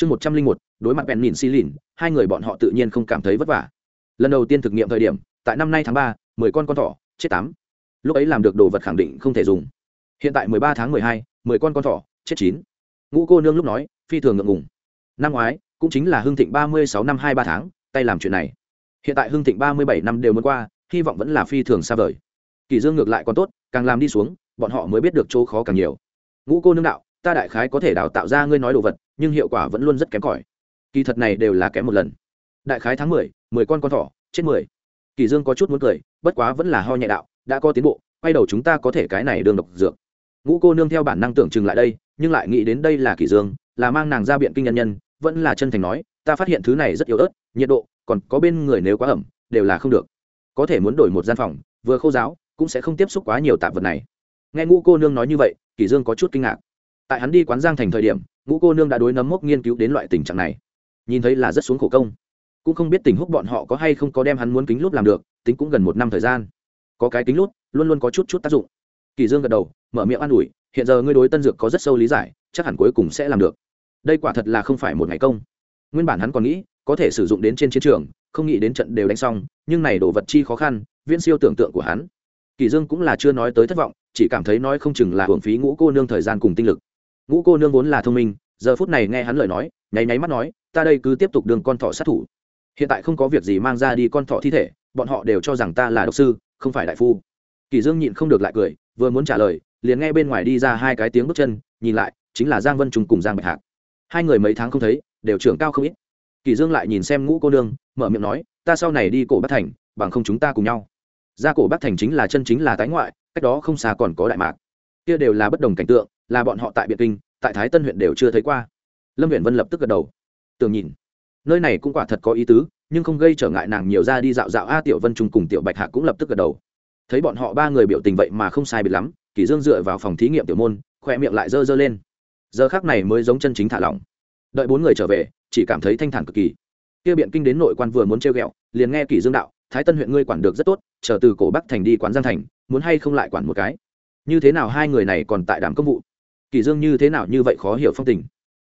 chương một trăm linh một, đối mặt bèn nhìn xi lìn, hai người bọn họ tự nhiên không cảm thấy vất vả. Lần đầu tiên thực nghiệm thời điểm, tại năm nay tháng ba, mười con con thỏ, chết tám. Lúc ấy làm được đồ vật khẳng định không thể dùng. Hiện tại mười ba tháng mười hai, mười con con thỏ, chết chín. Ngũ cô nương lúc nói, phi thường ngượng ngùng. Năm ngoái, cũng chính là hưng thịnh ba mươi sáu năm hai ba tháng, tay làm chuyện này. Hiện tại hưng thịnh ba mươi bảy năm đều muốn qua, hy vọng vẫn là phi thường xa vời. Kỳ dương ngược lại còn tốt, càng làm đi xuống, bọn họ mới biết được chỗ khó càng nhiều. Ngũ cô nương đạo, ta đại khái có thể đào tạo ra ngươi nói đồ vật nhưng hiệu quả vẫn luôn rất kém cỏi. Kỳ thật này đều là kém một lần. Đại khái tháng mười mười con con thỏ, chết mười. Kỳ dương có chút muốn cười, bất quá vẫn là ho nhẹ đạo, đã có tiến bộ, quay đầu chúng ta có thể cái này đường độc dược. Ngũ cô nương theo bản năng tưởng chừng lại đây, nhưng lại nghĩ đến đây là kỳ dương, là mang nàng ra biện kinh nhân nhân, vẫn là chân thành nói, ta phát hiện thứ này rất yếu ớt, nhiệt độ, còn có bên người nếu quá ẩm, đều là không được. Có thể muốn đổi một gian phòng, vừa khô giáo, cũng sẽ không tiếp xúc quá nhiều tạp vật này. Nghe ngũ cô nương nói như vậy, kỳ dương có chút kinh ngạc. Tại hắn đi quán giang thành thời điểm ngũ cô nương đã đối nấm mốc nghiên cứu đến loại tình trạng này. Nhìn thấy là rất xuống khổ công. Cũng không biết tình húc bọn họ có hay không có đem hắn muốn kính lút làm được, tính cũng gần một năm thời gian. Có cái kính lút luôn luôn có chút chút tác dụng. Kỳ dương gật đầu, mở miệng an ủi, hiện giờ ngươi đối tân dược có rất sâu lý giải, chắc hẳn cuối cùng sẽ làm được. Đây quả thật là không phải một ngày công. Nguyên bản hắn còn nghĩ, có thể sử dụng đến trên chiến trường, không nghĩ đến trận đều đánh xong, nhưng này đổ vật chi khó khăn, viễn siêu tưởng tượng của hắn. Kỳ dương cũng là chưa nói tới thất vọng, chỉ cảm thấy nói không chừng là hưởng phí ngũ cô nương thời gian cùng tinh lực. Ngũ cô nương vốn là thông minh giờ phút này nghe hắn lời nói, nháy nháy mắt nói, ta đây cứ tiếp tục đường con thỏ sát thủ. Hiện tại không có việc gì mang ra đi con thỏ thi thể, bọn họ đều cho rằng ta là độc sư, không phải đại phu. Kỳ dương nhịn không được lại cười, vừa muốn trả lời, liền nghe bên ngoài đi ra hai cái tiếng bước chân, nhìn lại, chính là giang vân trùng cùng giang bạch hạc. Hai người mấy tháng không thấy, đều trưởng cao không ít. Kỳ dương lại nhìn xem ngũ cô nương, mở miệng nói, ta sau này đi cổ bắc thành, bằng không chúng ta cùng nhau. Ra cổ bắc thành chính là chân chính là tái ngoại, cách đó không xa còn có đại mạc. Kia đều là bất đồng cảnh tượng, là bọn họ tại biệt kinh tại thái tân huyện đều chưa thấy qua. Lâm huyện vân lập tức gật đầu. Tưởng nhìn, nơi này cũng quả thật có ý tứ, nhưng không gây trở ngại nàng nhiều ra đi dạo dạo a tiểu vân trung cùng tiểu bạch hạ cũng lập tức gật đầu. Thấy bọn họ ba người biểu tình vậy mà không sai biệt lắm kỷ dương dựa vào phòng thí nghiệm tiểu môn khoe miệng lại dơ dơ lên. Giờ khác này mới giống chân chính thả lỏng. Đợi bốn người trở về, chỉ cảm thấy thanh thản cực kỳ. Kia biện kinh đến nội quan vừa muốn treo ghẹo, liền nghe kỷ dương đạo, thái tân huyện ngươi quản được rất tốt, chờ từ cổ bắc thành đi quán giang thành, muốn hay không lại quản một cái? Như thế nào hai người này còn tại đàm công vụ? Kỳ dương như thế nào như vậy khó hiểu phong tình.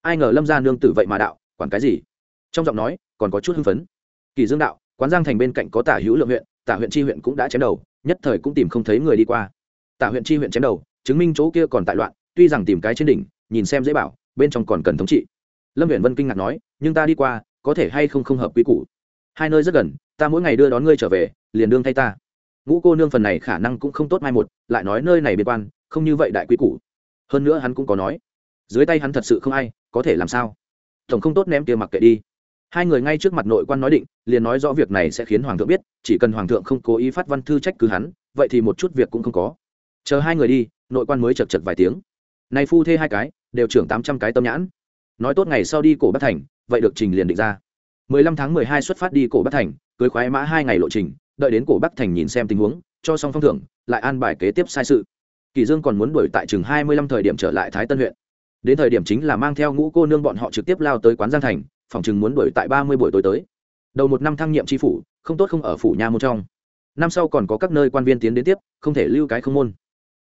Ai ngờ lâm gia nương tử vậy mà đạo, quản cái gì? Trong giọng nói, còn có chút hưng phấn. Kỳ dương đạo, quán giang thành bên cạnh có tả hữu lượng huyện, tả huyện chi huyện cũng đã chém đầu, nhất thời cũng tìm không thấy người đi qua. Tả huyện chi huyện chém đầu, chứng minh chỗ kia còn tại loạn, tuy rằng tìm cái trên đỉnh, nhìn xem dễ bảo, bên trong còn cần thống trị. Lâm huyện vân kinh ngạc nói, nhưng ta đi qua, có thể hay không không hợp quy củ? Hai nơi rất gần, ta mỗi ngày đưa đón ngươi trở về, liền đương thay ta. Ngũ cô nương phần này khả năng cũng không tốt mai một, lại nói nơi này biên quan, không như vậy đại quy củ hơn nữa hắn cũng có nói, dưới tay hắn thật sự không ai có thể làm sao. Tổng không tốt ném kia mặc kệ đi. Hai người ngay trước mặt nội quan nói định, liền nói rõ việc này sẽ khiến hoàng thượng biết, chỉ cần hoàng thượng không cố ý phát văn thư trách cứ hắn, vậy thì một chút việc cũng không có. Chờ hai người đi, nội quan mới chật chật vài tiếng. Nay phu thê hai cái, đều trưởng tám trăm cái tâm nhãn. Nói tốt ngày sau đi cổ bắc thành, vậy được trình liền định ra. Mười lăm tháng mười hai xuất phát đi cổ bắc thành, cưới khoái mã hai ngày lộ trình, đợi đến cổ bắc thành nhìn xem tình huống, cho xong phong thưởng, lại an bài kế tiếp sai sự kỳ dương còn muốn đuổi tại chừng hai mươi lăm thời điểm trở lại thái tân huyện. Đến thời điểm chính là mang theo ngũ cô nương bọn họ trực tiếp lao tới quán giang thành, phòng chừng muốn đuổi tại ba mươi buổi tối tới. Đầu một năm thăng nhiệm tri phủ, không tốt không ở phủ nha môn trong. Năm sau còn có các nơi quan viên tiến đến tiếp, không thể lưu cái không môn.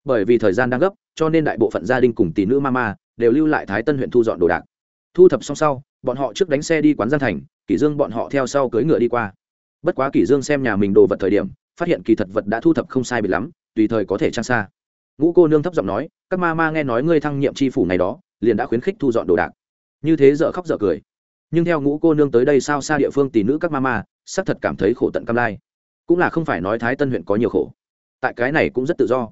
Bởi vì thời gian đang gấp, cho nên đại bộ phận gia đình cùng tỷ nữ mama đều lưu lại thái tân huyện thu dọn đồ đạc. Thu thập xong sau, bọn họ trước đánh xe đi quán giang thành kỷ dương bọn họ theo sau cưỡi ngựa đi qua. Bất quá kỷ dương xem nhà mình đồ vật thời điểm, phát hiện kỳ thật vật đã thu thập không sai biệt lắm, tùy thời có thể trang xa ngũ cô nương thấp giọng nói, các ma ma nghe nói ngươi thăng nhiệm tri phủ này đó, liền đã khuyến khích thu dọn đồ đạc. Như thế dở khóc dở cười. Nhưng theo ngũ cô nương tới đây sao xa địa phương tỷ nữ các ma ma, xác thật cảm thấy khổ tận cam lai. Cũng là không phải nói thái tân huyện có nhiều khổ. Tại cái này cũng rất tự do.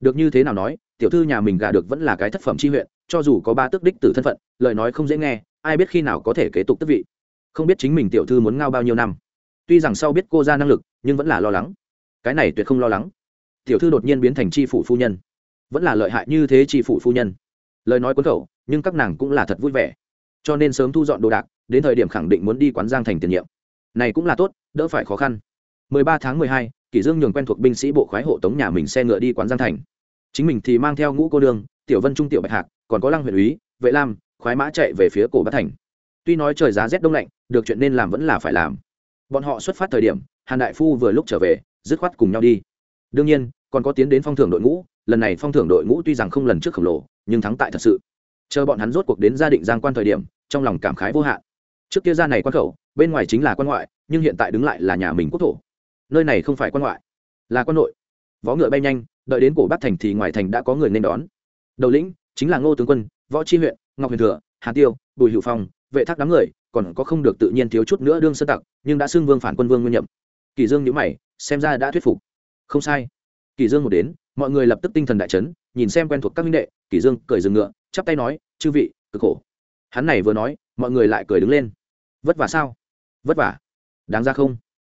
Được như thế nào nói, tiểu thư nhà mình gả được vẫn là cái thất phẩm tri huyện, cho dù có ba tước đích tử thân phận, lời nói không dễ nghe, ai biết khi nào có thể kế tục tước vị. Không biết chính mình tiểu thư muốn ngao bao nhiêu năm. Tuy rằng sau biết cô ra năng lực, nhưng vẫn là lo lắng. Cái này tuyệt không lo lắng tiểu thư đột nhiên biến thành tri phủ phu nhân. Vẫn là lợi hại như thế tri phủ phu nhân. Lời nói quấn khẩu nhưng các nàng cũng là thật vui vẻ. Cho nên sớm thu dọn đồ đạc đến thời điểm khẳng định muốn đi quán giang thành tiền nhiệm. Này cũng là tốt đỡ phải khó khăn. 13 tháng 12, kỷ dương nhường quen thuộc binh sĩ bộ khoái hộ tống nhà mình xe ngựa đi quán giang thành. Chính mình thì mang theo ngũ cô đường tiểu vân trung tiểu bạch hạc còn có lăng huyện úy vệ lam khoái mã chạy về phía cổ bát thành. Tuy nói trời giá rét đông lạnh được chuyện nên làm vẫn là phải làm. Bọn họ xuất phát thời điểm hàn đại phu vừa lúc trở về dứt khoát cùng nhau đi đương nhiên, còn có tiến đến phong thưởng đội ngũ, lần này phong thưởng đội ngũ tuy rằng không lần trước khổng lồ, nhưng thắng tại thật sự. Chờ bọn hắn rốt cuộc đến gia định giang quan thời điểm, trong lòng cảm khái vô hạn. Trước kia ra này quan khẩu, bên ngoài chính là quan ngoại, nhưng hiện tại đứng lại là nhà mình quốc thổ. Nơi này không phải quan ngoại, là quan nội. Võ ngựa bay nhanh, đợi đến cổ bắc thành thì ngoài thành đã có người nên đón. Đầu lĩnh chính là ngô tướng quân, võ chi huyện, ngọc huyền thừa, hà tiêu, bùi hữu phong, vệ thác đám người, còn có không được tự nhiên thiếu chút nữa đương sơ tặc, nhưng đã xưng vương phản quân vương nguyên nhậm. Kỳ dương nhữ mày, xem ra đã thuyết phục không sai. Kỳ dương một đến, mọi người lập tức tinh thần đại chấn, nhìn xem quen thuộc các minh đệ kỳ dương cười dừng ngựa, chắp tay nói, chư vị, cực khổ. Hắn này vừa nói, mọi người lại cười đứng lên. Vất vả sao? Vất vả. Đáng ra không?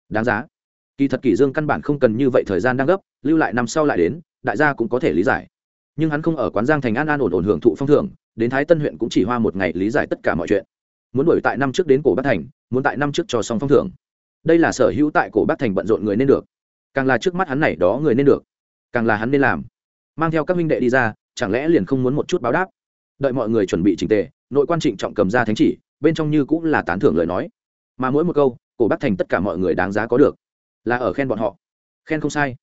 Đáng giá. Kỳ thật kỳ dương căn bản không cần như vậy thời gian đang gấp, lưu lại năm sau lại đến, đại gia cũng có thể lý giải. Nhưng hắn không ở quán giang thành an an ổn ổn hưởng thụ phong thưởng, đến thái tân huyện cũng chỉ hoa một ngày lý giải tất cả mọi chuyện. Muốn đổi tại năm trước đến cổ bắc thành, muốn tại năm trước cho xong phong thưởng. Đây là sở hữu tại cổ bắc thành bận rộn người nên được càng là trước mắt hắn này đó người nên được, càng là hắn nên làm. Mang theo các minh đệ đi ra, chẳng lẽ liền không muốn một chút báo đáp? Đợi mọi người chuẩn bị trình tề, nội quan trịnh trọng cầm ra thánh chỉ, bên trong như cũng là tán thưởng lời nói. Mà mỗi một câu, cổ bắc thành tất cả mọi người đáng giá có được, là ở khen bọn họ. Khen không sai,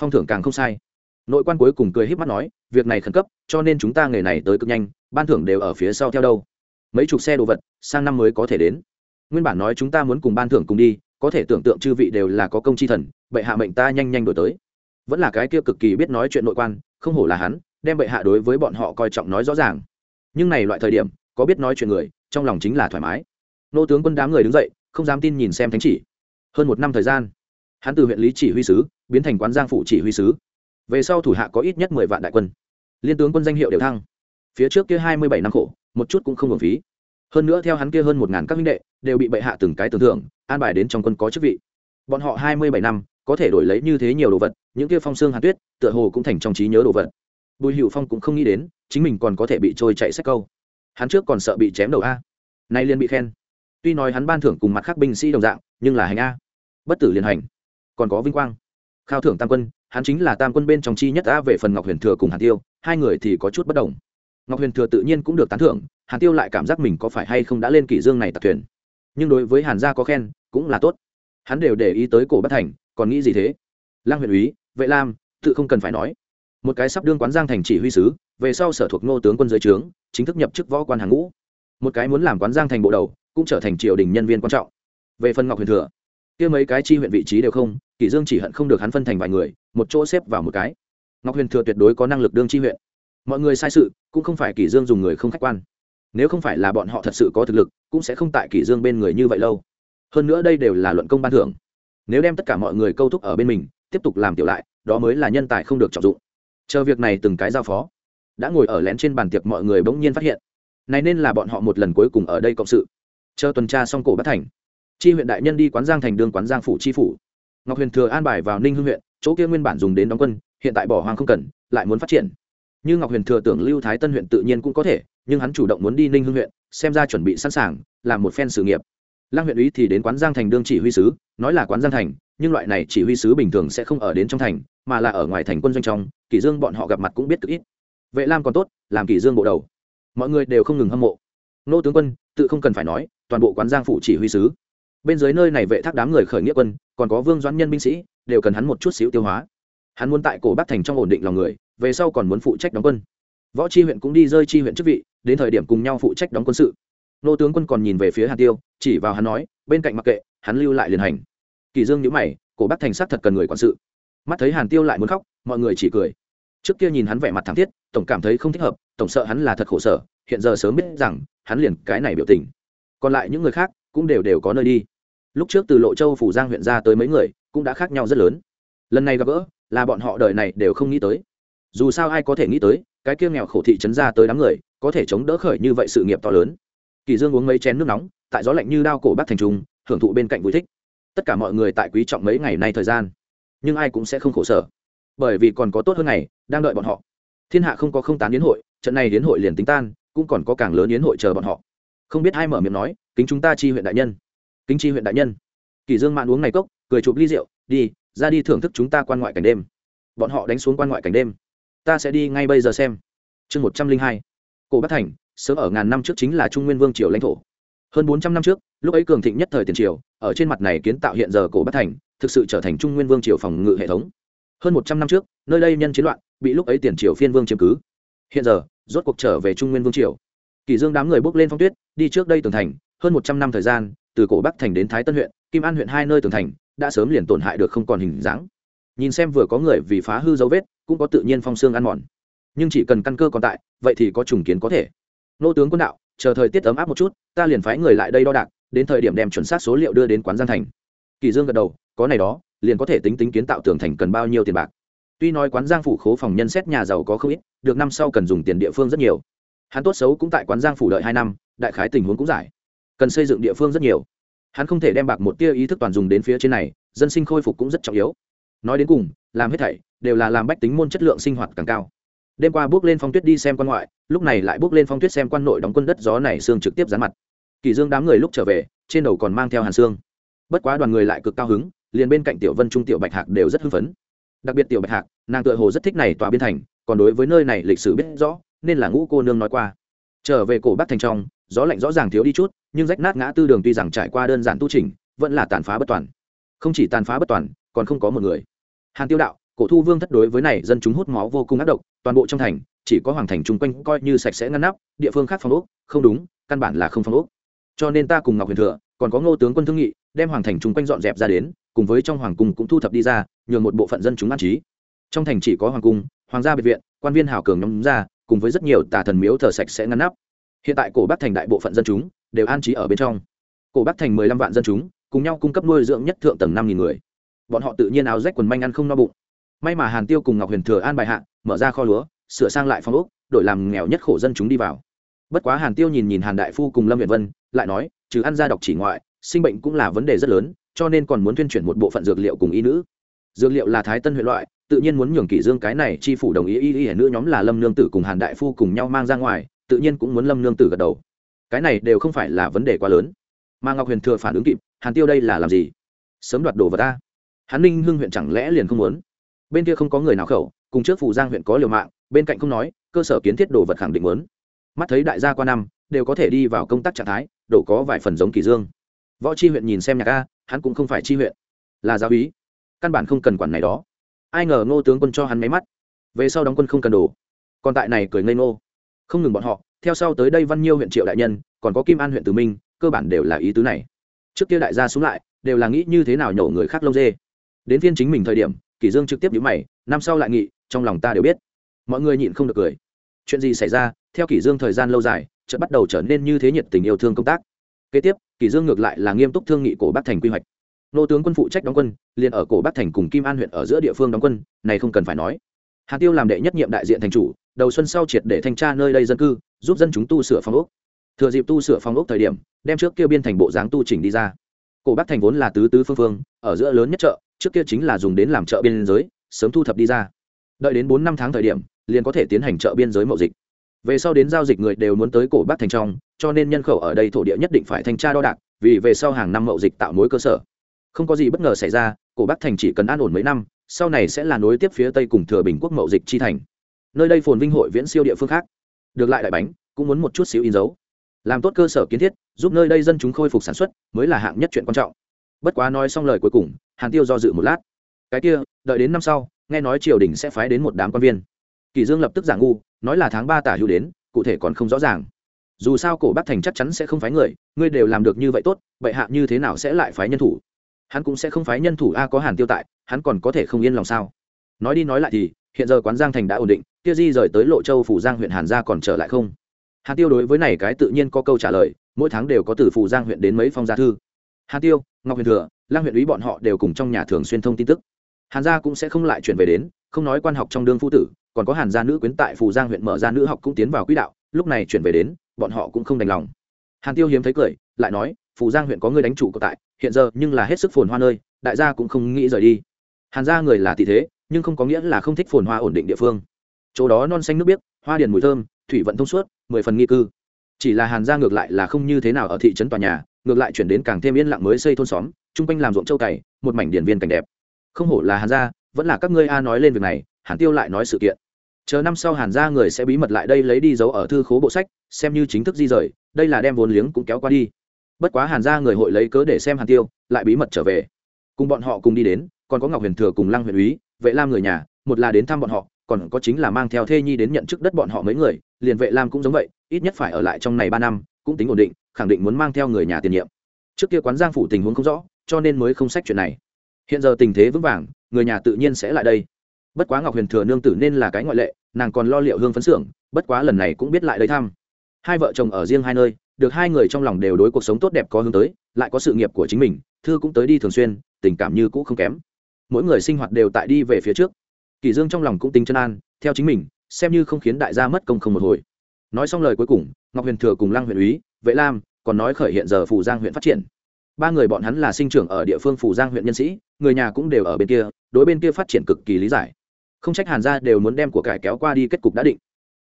phong thưởng càng không sai. Nội quan cuối cùng cười híp mắt nói, việc này khẩn cấp, cho nên chúng ta nghề này tới cực nhanh, ban thưởng đều ở phía sau theo đâu. Mấy chục xe đồ vật, sang năm mới có thể đến. Nguyên bản nói chúng ta muốn cùng ban thưởng cùng đi, có thể tưởng tượng chư vị đều là có công chi thần bệ hạ mệnh ta nhanh nhanh đổi tới. Vẫn là cái kia cực kỳ biết nói chuyện nội quan, không hổ là hắn, đem bệ hạ đối với bọn họ coi trọng nói rõ ràng. Nhưng này loại thời điểm, có biết nói chuyện người, trong lòng chính là thoải mái. Nô tướng quân đám người đứng dậy, không dám tin nhìn xem thánh chỉ. Hơn một năm thời gian, hắn từ huyện lý chỉ huy sứ, biến thành quán giang phụ chỉ huy sứ. Về sau thủ hạ có ít nhất mười vạn đại quân. Liên tướng quân danh hiệu đều thăng. Phía trước kia hai mươi bảy năm khổ, một chút cũng không hưởng phí. Hơn nữa theo hắn kia hơn một ngàn các minh đệ, đều bị bệ hạ từng cái tưởng thưởng, an bài đến trong quân có chức vị. Bọn họ hai mươi bảy năm có thể đổi lấy như thế nhiều đồ vật, những kia phong xương hàn tuyết, tựa hồ cũng thành trong trí nhớ đồ vật. Bùi hữu phong cũng không nghĩ đến, chính mình còn có thể bị trôi chạy sách câu. Hắn trước còn sợ bị chém đầu a. Nay liền bị khen. Tuy nói hắn ban thưởng cùng mặt khác binh sĩ đồng dạng, nhưng là hành a. Bất tử liền hành. Còn có vinh quang. Khao thưởng tam quân, hắn chính là tam quân bên trong chi nhất a về phần ngọc huyền thừa cùng hàn tiêu, hai người thì có chút bất đồng. Ngọc huyền thừa tự nhiên cũng được tán thưởng, hàn tiêu lại cảm giác mình có phải hay không đã lên kỷ dương này tặc thuyền. Nhưng đối với hàn gia có khen, cũng là tốt. Hắn đều để ý tới cổ bất thành còn nghĩ gì thế? Lang huyện úy, vệ lam, tự không cần phải nói. Một cái sắp đương quán giang thành chỉ huy sứ, về sau sở thuộc ngô tướng quân dưới trướng, chính thức nhập chức võ quan hàng ngũ. Một cái muốn làm quán giang thành bộ đầu, cũng trở thành triều đình nhân viên quan trọng. Về phần ngọc huyền thừa, kia mấy cái chi huyện vị trí đều không, kỷ dương chỉ hận không được hắn phân thành vài người, một chỗ xếp vào một cái. Ngọc huyền thừa tuyệt đối có năng lực đương chi huyện. Mọi người sai sự, cũng không phải kỷ dương dùng người không khách quan. Nếu không phải là bọn họ thật sự có thực lực, cũng sẽ không tại kỷ dương bên người như vậy lâu. Hơn nữa đây đều là luận công ban thưởng nếu đem tất cả mọi người câu thúc ở bên mình, tiếp tục làm tiểu lại, đó mới là nhân tài không được trọng dụng. Chờ việc này từng cái giao phó. Đã ngồi ở lén trên bàn tiệc mọi người bỗng nhiên phát hiện. Này nên là bọn họ một lần cuối cùng ở đây cộng sự. Chờ tuần tra xong cổ bắt thành, chi huyện đại nhân đi quán giang thành đường quán giang phủ chi phủ. Ngọc huyền thừa an bài vào ninh hương huyện, chỗ kia nguyên bản dùng đến đóng quân, hiện tại bỏ hoang không cần, lại muốn phát triển. Như ngọc huyền thừa tưởng lưu thái tân huyện tự nhiên cũng có thể, nhưng hắn chủ động muốn đi ninh hương huyện, xem ra chuẩn bị sẵn sàng, làm một phen sự nghiệp. Lang huyện ý thì đến quán giang thành đương chỉ huy sứ, nói là quán giang thành, nhưng loại này chỉ huy sứ bình thường sẽ không ở đến trong thành, mà là ở ngoài thành quân doanh trong, kỷ dương bọn họ gặp mặt cũng biết cực ít. Vệ lam còn tốt, làm kỷ dương bộ đầu. Mọi người đều không ngừng hâm mộ. Nô tướng quân, tự không cần phải nói, toàn bộ quán giang phủ chỉ huy sứ. Bên dưới nơi này vệ thác đám người khởi nghĩa quân, còn có vương doãn nhân binh sĩ, đều cần hắn một chút xíu tiêu hóa. Hắn muốn tại cổ bắc thành trong ổn định lòng người, về sau còn muốn phụ trách đóng quân. Võ chi huyện cũng đi rơi chi huyện chức vị, đến thời điểm cùng nhau phụ trách đóng quân sự nô tướng quân còn nhìn về phía hàn tiêu, chỉ vào hắn nói, bên cạnh mặc kệ, hắn lưu lại liền hành. Kỳ dương nhíu mày, cổ bắc thành sát thật cần người quản sự. Mắt thấy hàn tiêu lại muốn khóc, mọi người chỉ cười. Trước kia nhìn hắn vẻ mặt thảm thiết, tổng cảm thấy không thích hợp, tổng sợ hắn là thật khổ sở, hiện giờ sớm biết rằng, hắn liền cái này biểu tình. Còn lại những người khác cũng đều đều có nơi đi. Lúc trước từ lộ châu, phủ giang huyện ra tới mấy người, cũng đã khác nhau rất lớn. Lần này gặp gỡ, là bọn họ đời này đều không nghĩ tới. Dù sao ai có thể nghĩ tới, cái kia nghèo khổ thị trấn ra tới đám người, có thể chống đỡ khởi như vậy sự nghiệp to lớn kỳ dương uống mấy chén nước nóng, tại gió lạnh như đao cổ bắc thành trung, hưởng thụ bên cạnh vui thích. Tất cả mọi người tại quý trọng mấy ngày nay thời gian. Nhưng ai cũng sẽ không khổ sở. Bởi vì còn có tốt hơn ngày, đang đợi bọn họ. Thiên hạ không có không tán yến hội, trận này yến hội liền tính tan, cũng còn có càng lớn yến hội chờ bọn họ. Không biết ai mở miệng nói, kính chúng ta chi huyện đại nhân. Kính chi huyện đại nhân. Kỳ dương mạn uống này cốc, cười chụp ly rượu, đi, ra đi thưởng thức chúng ta quan ngoại cảnh đêm. Bọn họ đánh xuống quan ngoại cảnh đêm. Ta sẽ đi ngay bây giờ xem. Chương một trăm linh hai. Cổ bắc thành sớm ở ngàn năm trước chính là trung nguyên vương triều lãnh thổ. Hơn bốn trăm năm trước, lúc ấy cường thịnh nhất thời tiền triều, ở trên mặt này kiến tạo hiện giờ cổ bắc thành, thực sự trở thành trung nguyên vương triều phòng ngự hệ thống. Hơn một trăm năm trước, nơi đây nhân chiến loạn, bị lúc ấy tiền triều phiên vương chiếm cứ. Hiện giờ, rốt cuộc trở về trung nguyên vương triều. Kỷ dương đám người bước lên phong tuyết, đi trước đây tường thành, hơn một trăm năm thời gian, từ cổ bắc thành đến thái tân huyện, kim an huyện hai nơi tường thành, đã sớm liền tổn hại được không còn hình dáng. Nhìn xem vừa có người vì phá hư dấu vết, cũng có tự nhiên phong xương ăn mòn. Nhưng chỉ cần căn cơ còn tại, vậy thì có trùng kiến có thể nô tướng quân đạo, chờ thời tiết ấm áp một chút, ta liền phái người lại đây đo đạc, đến thời điểm đem chuẩn xác số liệu đưa đến quán giang thành. Kỳ dương gật đầu, có này đó, liền có thể tính tính kiến tạo tường thành cần bao nhiêu tiền bạc. Tuy nói quán giang phủ khố phòng nhân xét nhà giàu có không ít, được năm sau cần dùng tiền địa phương rất nhiều. Hắn tốt xấu cũng tại quán giang phủ đợi hai năm, đại khái tình huống cũng giải. Cần xây dựng địa phương rất nhiều. Hắn không thể đem bạc một tia ý thức toàn dùng đến phía trên này, dân sinh khôi phục cũng rất trọng yếu. Nói đến cùng, làm hết thảy đều là làm bách tính môn chất lượng sinh hoạt càng cao đêm qua bước lên phong tuyết đi xem quan ngoại, lúc này lại bước lên phong tuyết xem quan nội đóng quân đất gió này xương trực tiếp dán mặt. Kỳ dương đám người lúc trở về, trên đầu còn mang theo hàn xương bất quá đoàn người lại cực cao hứng, liền bên cạnh tiểu vân trung, tiểu bạch hạc đều rất hưng phấn. Đặc biệt tiểu bạch hạc, nàng tựa hồ rất thích này tòa biên thành, còn đối với nơi này lịch sử biết rõ, nên là ngũ cô nương nói qua. Trở về cổ bắc thành trong, gió lạnh rõ ràng thiếu đi chút, nhưng rách nát ngã tư đường tuy rằng trải qua đơn giản tu trình vẫn là tàn phá bất toàn. Không chỉ tàn phá bất toàn, còn không có một người. Hàn tiêu đạo cổ thu vương thất đối với này dân chúng hút máu vô cùng ác độc, toàn bộ trong thành, chỉ có hoàng thành chung quanh coi như sạch sẽ ngăn nắp, địa phương khác phong ốc, không đúng, căn bản là không phong ốc. Cho nên ta cùng ngọc huyền thừa, còn có ngô tướng quân thương nghị, đem hoàng thành chung quanh dọn dẹp ra đến, cùng với trong hoàng cung cũng thu thập đi ra, nhường một bộ phận dân chúng an trí. Trong thành chỉ có hoàng cung, hoàng gia biệt viện, quan viên hào cường nhóm ra, cùng với rất nhiều tà thần miếu thờ sạch sẽ ngăn nắp. Hiện tại cổ bắc thành đại bộ phận dân chúng đều an trí ở bên trong. Cổ bắc thành mười lăm vạn dân chúng, cùng nhau cung cấp nuôi dưỡng nhất thượng tầng năm nghìn người. Bọn họ tự nhiên áo rách quần manh ăn không no bụng may mà hàn tiêu cùng ngọc huyền thừa an bài hạ, mở ra kho lúa, sửa sang lại phong ốc, đổi làm nghèo nhất khổ dân chúng đi vào. Bất quá hàn tiêu nhìn nhìn hàn đại phu cùng lâm việt vân, lại nói, trừ ăn ra độc chỉ ngoại, sinh bệnh cũng là vấn đề rất lớn, cho nên còn muốn tuyên chuyển một bộ phận dược liệu cùng y nữ. Dược liệu là thái tân huyện loại, tự nhiên muốn nhường kỷ dương cái này chi phủ đồng ý y y nữ nhóm là lâm nương tử cùng hàn đại phu cùng nhau mang ra ngoài, tự nhiên cũng muốn lâm nương tử gật đầu. Cái này đều không phải là vấn đề quá lớn. Mà ngọc huyền thừa phản ứng kịp, hàn tiêu đây là làm gì? Sớm đoạt đồ vật ta. Hắn ninh hưng huyện chẳng lẽ liền không muốn? Bên kia không có người nào khẩu, cùng trước phủ giang huyện có liều mạng, bên cạnh không nói, cơ sở kiến thiết đồ vật khẳng định muốn. Mắt thấy đại gia qua năm, đều có thể đi vào công tác trạng thái, đổ có vài phần giống kỳ dương. Võ chi huyện nhìn xem nhạc a, hắn cũng không phải chi huyện, là giáo úy. Căn bản không cần quản này đó. Ai ngờ ngô tướng quân cho hắn máy mắt. Về sau đóng quân không cần đồ. Còn tại này cười ngây ngô. Không ngừng bọn họ, theo sau tới đây văn nhiêu huyện triệu đại nhân, còn có kim an huyện tử minh, cơ bản đều là ý tứ này. Trước kia đại gia xuống lại, đều là nghĩ như thế nào nhổ người khác lông dê. Đến phiên chính mình thời điểm kỷ dương trực tiếp nhíu mày, năm sau lại nghị, trong lòng ta đều biết. Mọi người nhịn không được cười. Chuyện gì xảy ra? Theo kỷ dương thời gian lâu dài, chợt bắt đầu trở nên như thế nhiệt tình yêu thương công tác. Kế tiếp, kỷ dương ngược lại là nghiêm túc thương nghị cổ bắc thành quy hoạch. Nô tướng quân phụ trách đóng quân, liền ở cổ bắc thành cùng kim an huyện ở giữa địa phương đóng quân, này không cần phải nói. Hà tiêu làm đệ nhất nhiệm đại diện thành chủ, đầu xuân sau triệt để thanh tra nơi đây dân cư, giúp dân chúng tu sửa phòng ốc. Thừa dịp tu sửa phòng ốc thời điểm, đem trước kia biên thành bộ dáng tu chỉnh đi ra. Cổ bắc thành vốn là tứ tứ phương phương, ở giữa lớn nhất chợ trước kia chính là dùng đến làm chợ biên giới, sớm thu thập đi ra. Đợi đến bốn năm tháng thời điểm, liền có thể tiến hành chợ biên giới mậu dịch. Về sau đến giao dịch người đều muốn tới cổ bắc thành trong, cho nên nhân khẩu ở đây thổ địa nhất định phải thanh tra đo đạc, vì về sau hàng năm mậu dịch tạo mối cơ sở. Không có gì bất ngờ xảy ra, cổ bắc thành chỉ cần an ổn mấy năm, sau này sẽ là nối tiếp phía tây cùng thừa bình quốc mậu dịch chi thành. Nơi đây phồn vinh hội viễn siêu địa phương khác. Được lại đại bánh, cũng muốn một chút xíu in dấu. Làm tốt cơ sở kiến thiết, giúp nơi đây dân chúng khôi phục sản xuất, mới là hạng nhất chuyện quan trọng. Bất quá nói xong lời cuối cùng hàn tiêu do dự một lát. Cái kia, đợi đến năm sau, nghe nói triều đình sẽ phái đến một đám quan viên. Kỳ dương lập tức giả ngu, nói là tháng ba tả hữu đến, cụ thể còn không rõ ràng. Dù sao cổ bắc thành chắc chắn sẽ không phái người, ngươi đều làm được như vậy tốt vậy hạ như thế nào sẽ lại phái nhân thủ? Hắn cũng sẽ không phái nhân thủ a, có hàn tiêu tại, hắn còn có thể không yên lòng sao? Nói đi nói lại thì, hiện giờ quán giang thành đã ổn định, kia di rời tới lộ châu phủ giang huyện hàn gia còn trở lại không? Hàn tiêu đối với này cái tự nhiên có câu trả lời, mỗi tháng đều có từ phủ giang huyện đến mấy phong gia thư. Hàn tiêu ngọc huyền thừa lang huyện ủy bọn họ đều cùng trong nhà thường xuyên thông tin tức. Hàn gia cũng sẽ không lại chuyển về đến, không nói quan học trong đương phu tử, còn có hàn gia nữ quyến tại phù giang huyện mở ra nữ học cũng tiến vào quỹ đạo, lúc này chuyển về đến, bọn họ cũng không đành lòng. Hàn tiêu hiếm thấy cười, lại nói, phù giang huyện có người đánh chủ của tại, hiện giờ nhưng là hết sức phồn hoa nơi, đại gia cũng không nghĩ rời đi. Hàn gia người là tỷ thế, nhưng không có nghĩa là không thích phồn hoa ổn định địa phương. Chỗ đó non xanh nước biếc, hoa điền mùi thơm, thủy vận thông suốt, mười phần nghi cư chỉ là hàn gia ngược lại là không như thế nào ở thị trấn tòa nhà, ngược lại chuyển đến càng thêm yên lặng mới xây thôn xóm, chung quanh làm ruộng châu cày, một mảnh điển viên cảnh đẹp. Không hổ là hàn gia, vẫn là các ngươi a nói lên việc này, hàn tiêu lại nói sự kiện. Chờ năm sau hàn gia người sẽ bí mật lại đây lấy đi giấu ở thư khố bộ sách, xem như chính thức di rời, đây là đem vốn liếng cũng kéo qua đi. Bất quá hàn gia người hội lấy cớ để xem hàn tiêu, lại bí mật trở về. Cùng bọn họ cùng đi đến, còn có ngọc huyền thừa cùng lăng huyền úy, vệ lam người nhà, một là đến thăm bọn họ, còn có chính là mang theo thê nhi đến nhận chức đất bọn họ mấy người liền vệ lam cũng giống vậy, ít nhất phải ở lại trong này ba năm, cũng tính ổn định, khẳng định muốn mang theo người nhà tiền nhiệm. Trước kia quán giang phủ tình huống không rõ, cho nên mới không sách chuyện này. Hiện giờ tình thế vững vàng, người nhà tự nhiên sẽ lại đây. Bất quá ngọc huyền thừa nương tử nên là cái ngoại lệ, nàng còn lo liệu hương phấn xưởng bất quá lần này cũng biết lại đây thăm. Hai vợ chồng ở riêng hai nơi, được hai người trong lòng đều đối cuộc sống tốt đẹp có hướng tới, lại có sự nghiệp của chính mình, thư cũng tới đi thường xuyên, tình cảm như cũ không kém. Mỗi người sinh hoạt đều tại đi về phía trước. Kỳ dương trong lòng cũng tính chân an, theo chính mình xem như không khiến đại gia mất công không một hồi. Nói xong lời cuối cùng, ngọc huyền thừa cùng lăng huyện úy, vệ lam còn nói khởi hiện giờ phủ giang huyện phát triển. Ba người bọn hắn là sinh trưởng ở địa phương phủ giang huyện nhân sĩ, người nhà cũng đều ở bên kia, đối bên kia phát triển cực kỳ lý giải. Không trách hàn gia đều muốn đem của cải kéo qua đi, kết cục đã định.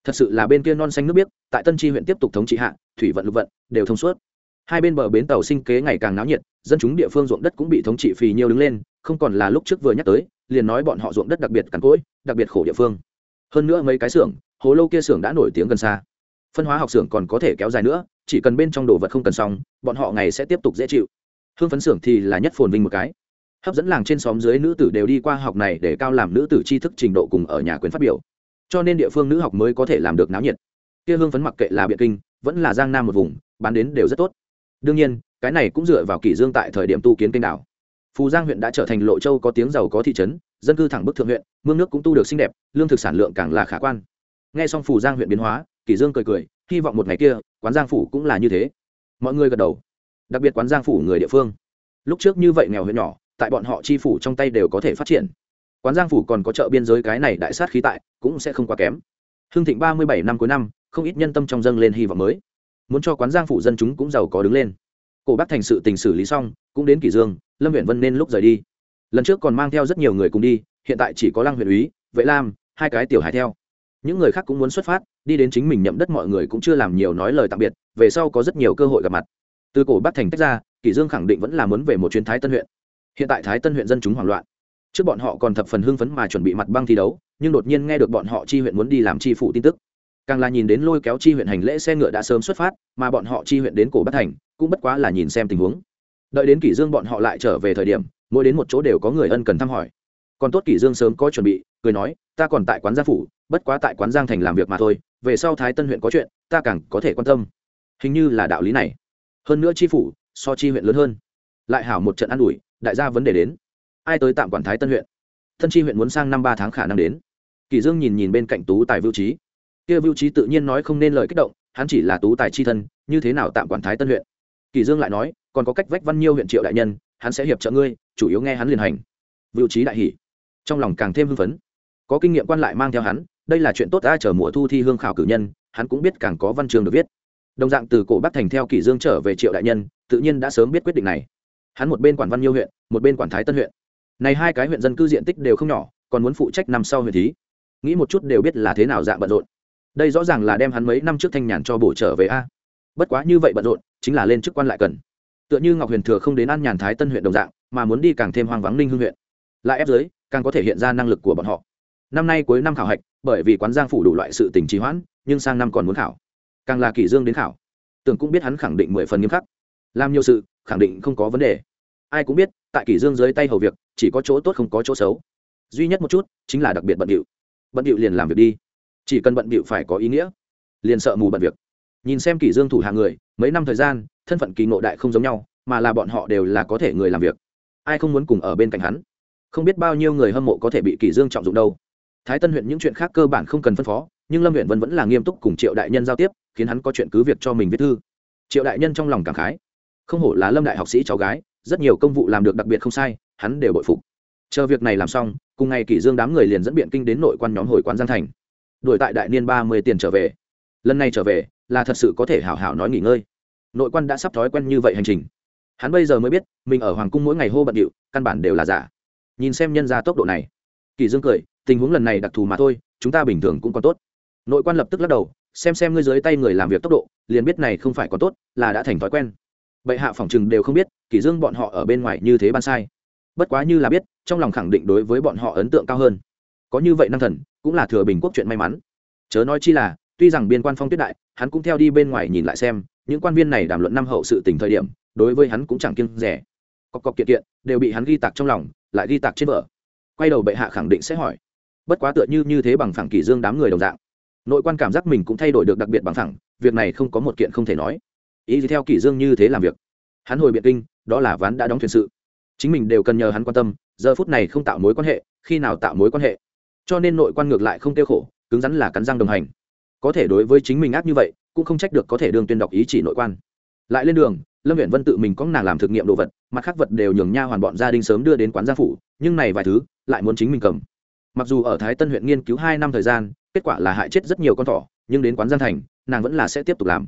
Thật sự là bên kia non xanh nước biếc, tại tân tri huyện tiếp tục thống trị hạ, thủy vận, lục vận đều thông suốt. Hai bên bờ bến tàu sinh kế ngày càng náo nhiệt, dân chúng địa phương ruộng đất cũng bị thống trị phì nhiêu đứng lên, không còn là lúc trước vừa nhắc tới, liền nói bọn họ ruộng đất đặc biệt cằn cỗi, đặc biệt khổ địa phương hơn nữa mấy cái xưởng, hồ lâu kia xưởng đã nổi tiếng gần xa. Phân hóa học xưởng còn có thể kéo dài nữa, chỉ cần bên trong đồ vật không cần xong, bọn họ ngày sẽ tiếp tục dễ chịu. Hương phấn xưởng thì là nhất phồn vinh một cái. Hấp dẫn làng trên xóm dưới nữ tử đều đi qua học này để cao làm nữ tử tri thức trình độ cùng ở nhà quyền phát biểu. Cho nên địa phương nữ học mới có thể làm được náo nhiệt. Kia hương phấn mặc kệ là biện kinh, vẫn là giang nam một vùng, bán đến đều rất tốt. Đương nhiên, cái này cũng dựa vào kỷ dương tại thời điểm tu kiến kênh đảo. Phù giang huyện đã trở thành lộ châu có tiếng giàu có thị trấn dân cư thẳng bức thượng huyện, mương nước cũng tu được xinh đẹp, lương thực sản lượng càng là khả quan. Nghe xong phủ giang huyện biến hóa, kỷ dương cười cười, hy vọng một ngày kia, quán giang phủ cũng là như thế. Mọi người gật đầu. Đặc biệt quán giang phủ người địa phương. Lúc trước như vậy nghèo huyện nhỏ, tại bọn họ chi phủ trong tay đều có thể phát triển. Quán giang phủ còn có chợ biên giới cái này đại sát khí tại, cũng sẽ không quá kém. Hưng thịnh ba mươi bảy năm cuối năm, không ít nhân tâm trong dâng lên hy vọng mới. Muốn cho quán giang phủ dân chúng cũng giàu có đứng lên. Cổ bác thành sự tình xử lý xong, cũng đến kỷ dương, lâm huyện vân nên lúc rời đi lần trước còn mang theo rất nhiều người cùng đi, hiện tại chỉ có lăng huyện úy, vệ lam, hai cái tiểu hải theo. Những người khác cũng muốn xuất phát, đi đến chính mình nhậm đất mọi người cũng chưa làm nhiều nói lời tạm biệt, về sau có rất nhiều cơ hội gặp mặt. Từ cổ bắc thành tách ra, kỷ dương khẳng định vẫn là muốn về một chuyến thái tân huyện. Hiện tại thái tân huyện dân chúng hoảng loạn. Trước bọn họ còn thập phần hưng phấn mà chuẩn bị mặt băng thi đấu, nhưng đột nhiên nghe được bọn họ chi huyện muốn đi làm chi phủ tin tức. Càng là nhìn đến lôi kéo chi huyện hành lễ xe ngựa đã sớm xuất phát, mà bọn họ chi huyện đến cổ bắc thành, cũng bất quá là nhìn xem tình huống. Đợi đến kỷ dương bọn họ lại trở về thời điểm mỗi đến một chỗ đều có người ân cần thăm hỏi. Còn tốt kỷ dương sớm có chuẩn bị, cười nói, ta còn tại quán gia phủ, bất quá tại quán giang thành làm việc mà thôi, về sau thái tân huyện có chuyện, ta càng có thể quan tâm. Hình như là đạo lý này. Hơn nữa chi phủ, so chi huyện lớn hơn. Lại hảo một trận ăn ủi, đại gia vấn đề đến. Ai tới tạm quản thái tân huyện? Thân chi huyện muốn sang năm ba tháng khả năng đến. Kỳ dương nhìn nhìn bên cạnh tú tài vưu trí. Kia vưu trí tự nhiên nói không nên lời kích động, hắn chỉ là tú tài chi thân, như thế nào tạm quản thái tân huyện? Kỳ dương lại nói, còn có cách vách văn nhiêu huyện triệu đại nhân hắn sẽ hiệp trợ ngươi, chủ yếu nghe hắn liền hành. Vưu trí đại hỉ. Trong lòng càng thêm hưng phấn. Có kinh nghiệm quan lại mang theo hắn, đây là chuyện tốt ai chờ mùa thu thi hương khảo cử nhân, hắn cũng biết càng có văn trường được viết. Đồng dạng từ cổ bắc thành theo kỷ dương trở về triệu đại nhân, tự nhiên đã sớm biết quyết định này. Hắn một bên quản văn nhiêu huyện, một bên quản thái tân huyện. Này hai cái huyện dân cư diện tích đều không nhỏ, còn muốn phụ trách năm sau huyện thí. Nghĩ một chút đều biết là thế nào dạng bận rộn. Đây rõ ràng là đem hắn mấy năm trước thanh nhàn cho bổ trở về a. Bất quá như vậy bận rộn, chính là lên chức quan lại cần tựa như ngọc huyền thừa không đến ăn nhàn thái tân huyện đồng dạng, mà muốn đi càng thêm hoang vắng ninh hương huyện. Lại ép dưới càng có thể hiện ra năng lực của bọn họ. Năm nay cuối năm khảo hạch, bởi vì quán giang phủ đủ loại sự tình trì hoãn, nhưng sang năm còn muốn khảo. Càng là kỷ dương đến khảo. Tưởng cũng biết hắn khẳng định mười phần nghiêm khắc. Làm nhiều sự, khẳng định không có vấn đề. Ai cũng biết, tại kỷ dương dưới tay hầu việc, chỉ có chỗ tốt không có chỗ xấu. Duy nhất một chút, chính là đặc biệt bận điệu. Bận điệu liền làm việc đi. Chỉ cần bận điệu phải có ý nghĩa. Liền sợ mù bận việc nhìn xem kỷ dương thủ hạ người, mấy năm thời gian, thân phận kỳ ngộ đại không giống nhau, mà là bọn họ đều là có thể người làm việc. Ai không muốn cùng ở bên cạnh hắn? Không biết bao nhiêu người hâm mộ có thể bị kỷ dương trọng dụng đâu. Thái tân huyện những chuyện khác cơ bản không cần phân phó, nhưng lâm huyện vẫn vẫn là nghiêm túc cùng triệu đại nhân giao tiếp, khiến hắn có chuyện cứ việc cho mình viết thư. Triệu đại nhân trong lòng cảm khái. Không hổ là lâm đại học sĩ cháu gái, rất nhiều công vụ làm được đặc biệt không sai, hắn đều bội phục. Chờ việc này làm xong, cùng ngày kỷ dương đám người liền dẫn biện kinh đến nội quan nhóm hồi quán giang thành. Đuổi tại đại niên ba mươi tiền trở về. Lần này trở về là thật sự có thể hảo hảo nói nghỉ ngơi. Nội quan đã sắp thói quen như vậy hành trình. Hắn bây giờ mới biết, mình ở hoàng cung mỗi ngày hô bận điệu, căn bản đều là giả. Nhìn xem nhân ra tốc độ này. Kỳ dương cười, tình huống lần này đặc thù mà thôi, chúng ta bình thường cũng còn tốt. Nội quan lập tức lắc đầu, xem xem ngươi dưới tay người làm việc tốc độ, liền biết này không phải còn tốt, là đã thành thói quen. Bệ hạ phỏng chừng đều không biết, kỳ dương bọn họ ở bên ngoài như thế ban sai. Bất quá như là biết, trong lòng khẳng định đối với bọn họ ấn tượng cao hơn. Có như vậy năng thần, cũng là thừa bình quốc chuyện may mắn. Chớ nói chi là, tuy rằng biên quan phong tuyết đại hắn cũng theo đi bên ngoài nhìn lại xem, những quan viên này đàm luận năm hậu sự tình thời điểm, đối với hắn cũng chẳng kiêng rẻ. Cọc cọc kiện kiện, đều bị hắn ghi tạc trong lòng, lại ghi tạc trên vở quay đầu bệ hạ khẳng định sẽ hỏi. Bất quá tựa như như thế bằng phẳng kỷ dương đám người đồng dạng. Nội quan cảm giác mình cũng thay đổi được đặc biệt bằng thẳng việc này không có một kiện không thể nói. Ý gì theo kỷ dương như thế làm việc? Hắn hồi biện kinh, đó là ván đã đóng thuyền sự. Chính mình đều cần nhờ hắn quan tâm, giờ phút này không tạo mối quan hệ, khi nào tạo mối quan hệ? Cho nên nội quan ngược lại không tiêu khổ, cứng rắn là cắn răng đồng hành có thể đối với chính mình ác như vậy, cũng không trách được có thể đường tuyên đọc ý chỉ nội quan. Lại lên đường, lâm viện vân tự mình có nàng làm thực nghiệm đồ vật, mặt khác vật đều nhường nha hoàn bọn gia đình sớm đưa đến quán gia phủ, nhưng này vài thứ, lại muốn chính mình cầm. Mặc dù ở thái tân huyện nghiên cứu hai năm thời gian, kết quả là hại chết rất nhiều con thỏ, nhưng đến quán giang thành, nàng vẫn là sẽ tiếp tục làm.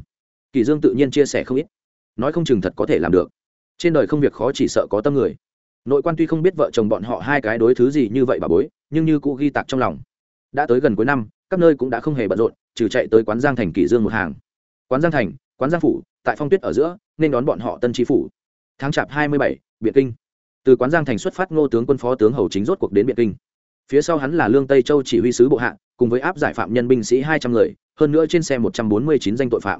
Kỳ dương tự nhiên chia sẻ không ít. Nói không chừng thật có thể làm được. Trên đời không việc khó chỉ sợ có tâm người. Nội quan tuy không biết vợ chồng bọn họ hai cái đối thứ gì như vậy bà bối, nhưng như cụ ghi tạc trong lòng. Đã tới gần cuối năm, các nơi cũng đã không hề bận rộn trừ chạy tới quán giang thành kỷ dương một hàng. Quán giang thành, quán giang phủ, tại phong tuyết ở giữa, nên đón bọn họ tân tri phủ. Tháng chạp hai mươi bảy, biện kinh. Từ quán giang thành xuất phát, ngô tướng quân phó tướng hầu chính rốt cuộc đến biện kinh. Phía sau hắn là lương tây châu chỉ huy sứ bộ hạ, cùng với áp giải phạm nhân binh sĩ hai trăm người, hơn nữa trên xe một trăm bốn mươi chín danh tội phạm.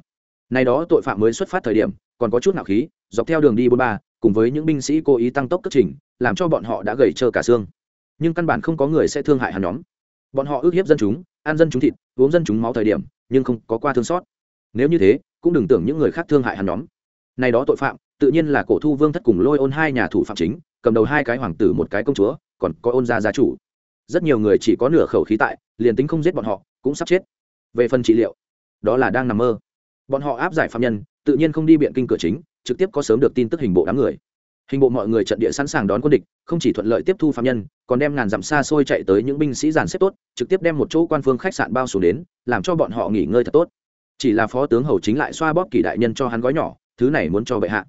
Nay đó tội phạm mới xuất phát thời điểm, còn có chút nạo khí, dọc theo đường đi bốn ba, cùng với những binh sĩ cố ý tăng tốc cất trình, làm cho bọn họ đã gầy trơ cả xương. Nhưng căn bản không có người sẽ thương hại hắn nhóm. Bọn họ ước hiếp dân chúng ăn dân chúng thịt, uống dân chúng máu thời điểm, nhưng không có qua thương xót. Nếu như thế, cũng đừng tưởng những người khác thương hại hắn nhóm. Này đó tội phạm, tự nhiên là cổ thu vương thất cùng lôi ôn hai nhà thủ phạm chính, cầm đầu hai cái hoàng tử một cái công chúa, còn có ôn gia gia chủ. Rất nhiều người chỉ có nửa khẩu khí tại, liền tính không giết bọn họ, cũng sắp chết. Về phần trị liệu, đó là đang nằm mơ. Bọn họ áp giải phạm nhân, tự nhiên không đi biện kinh cửa chính, trực tiếp có sớm được tin tức hình bộ đám người hình bộ mọi người trận địa sẵn sàng đón quân địch, không chỉ thuận lợi tiếp thu phạm nhân, còn đem ngàn dặm xa xôi chạy tới những binh sĩ giàn xếp tốt, trực tiếp đem một chỗ quan phương khách sạn bao xuống đến, làm cho bọn họ nghỉ ngơi thật tốt. Chỉ là phó tướng hầu chính lại xoa bóp kỷ đại nhân cho hắn gói nhỏ, thứ này muốn cho bệ hạ.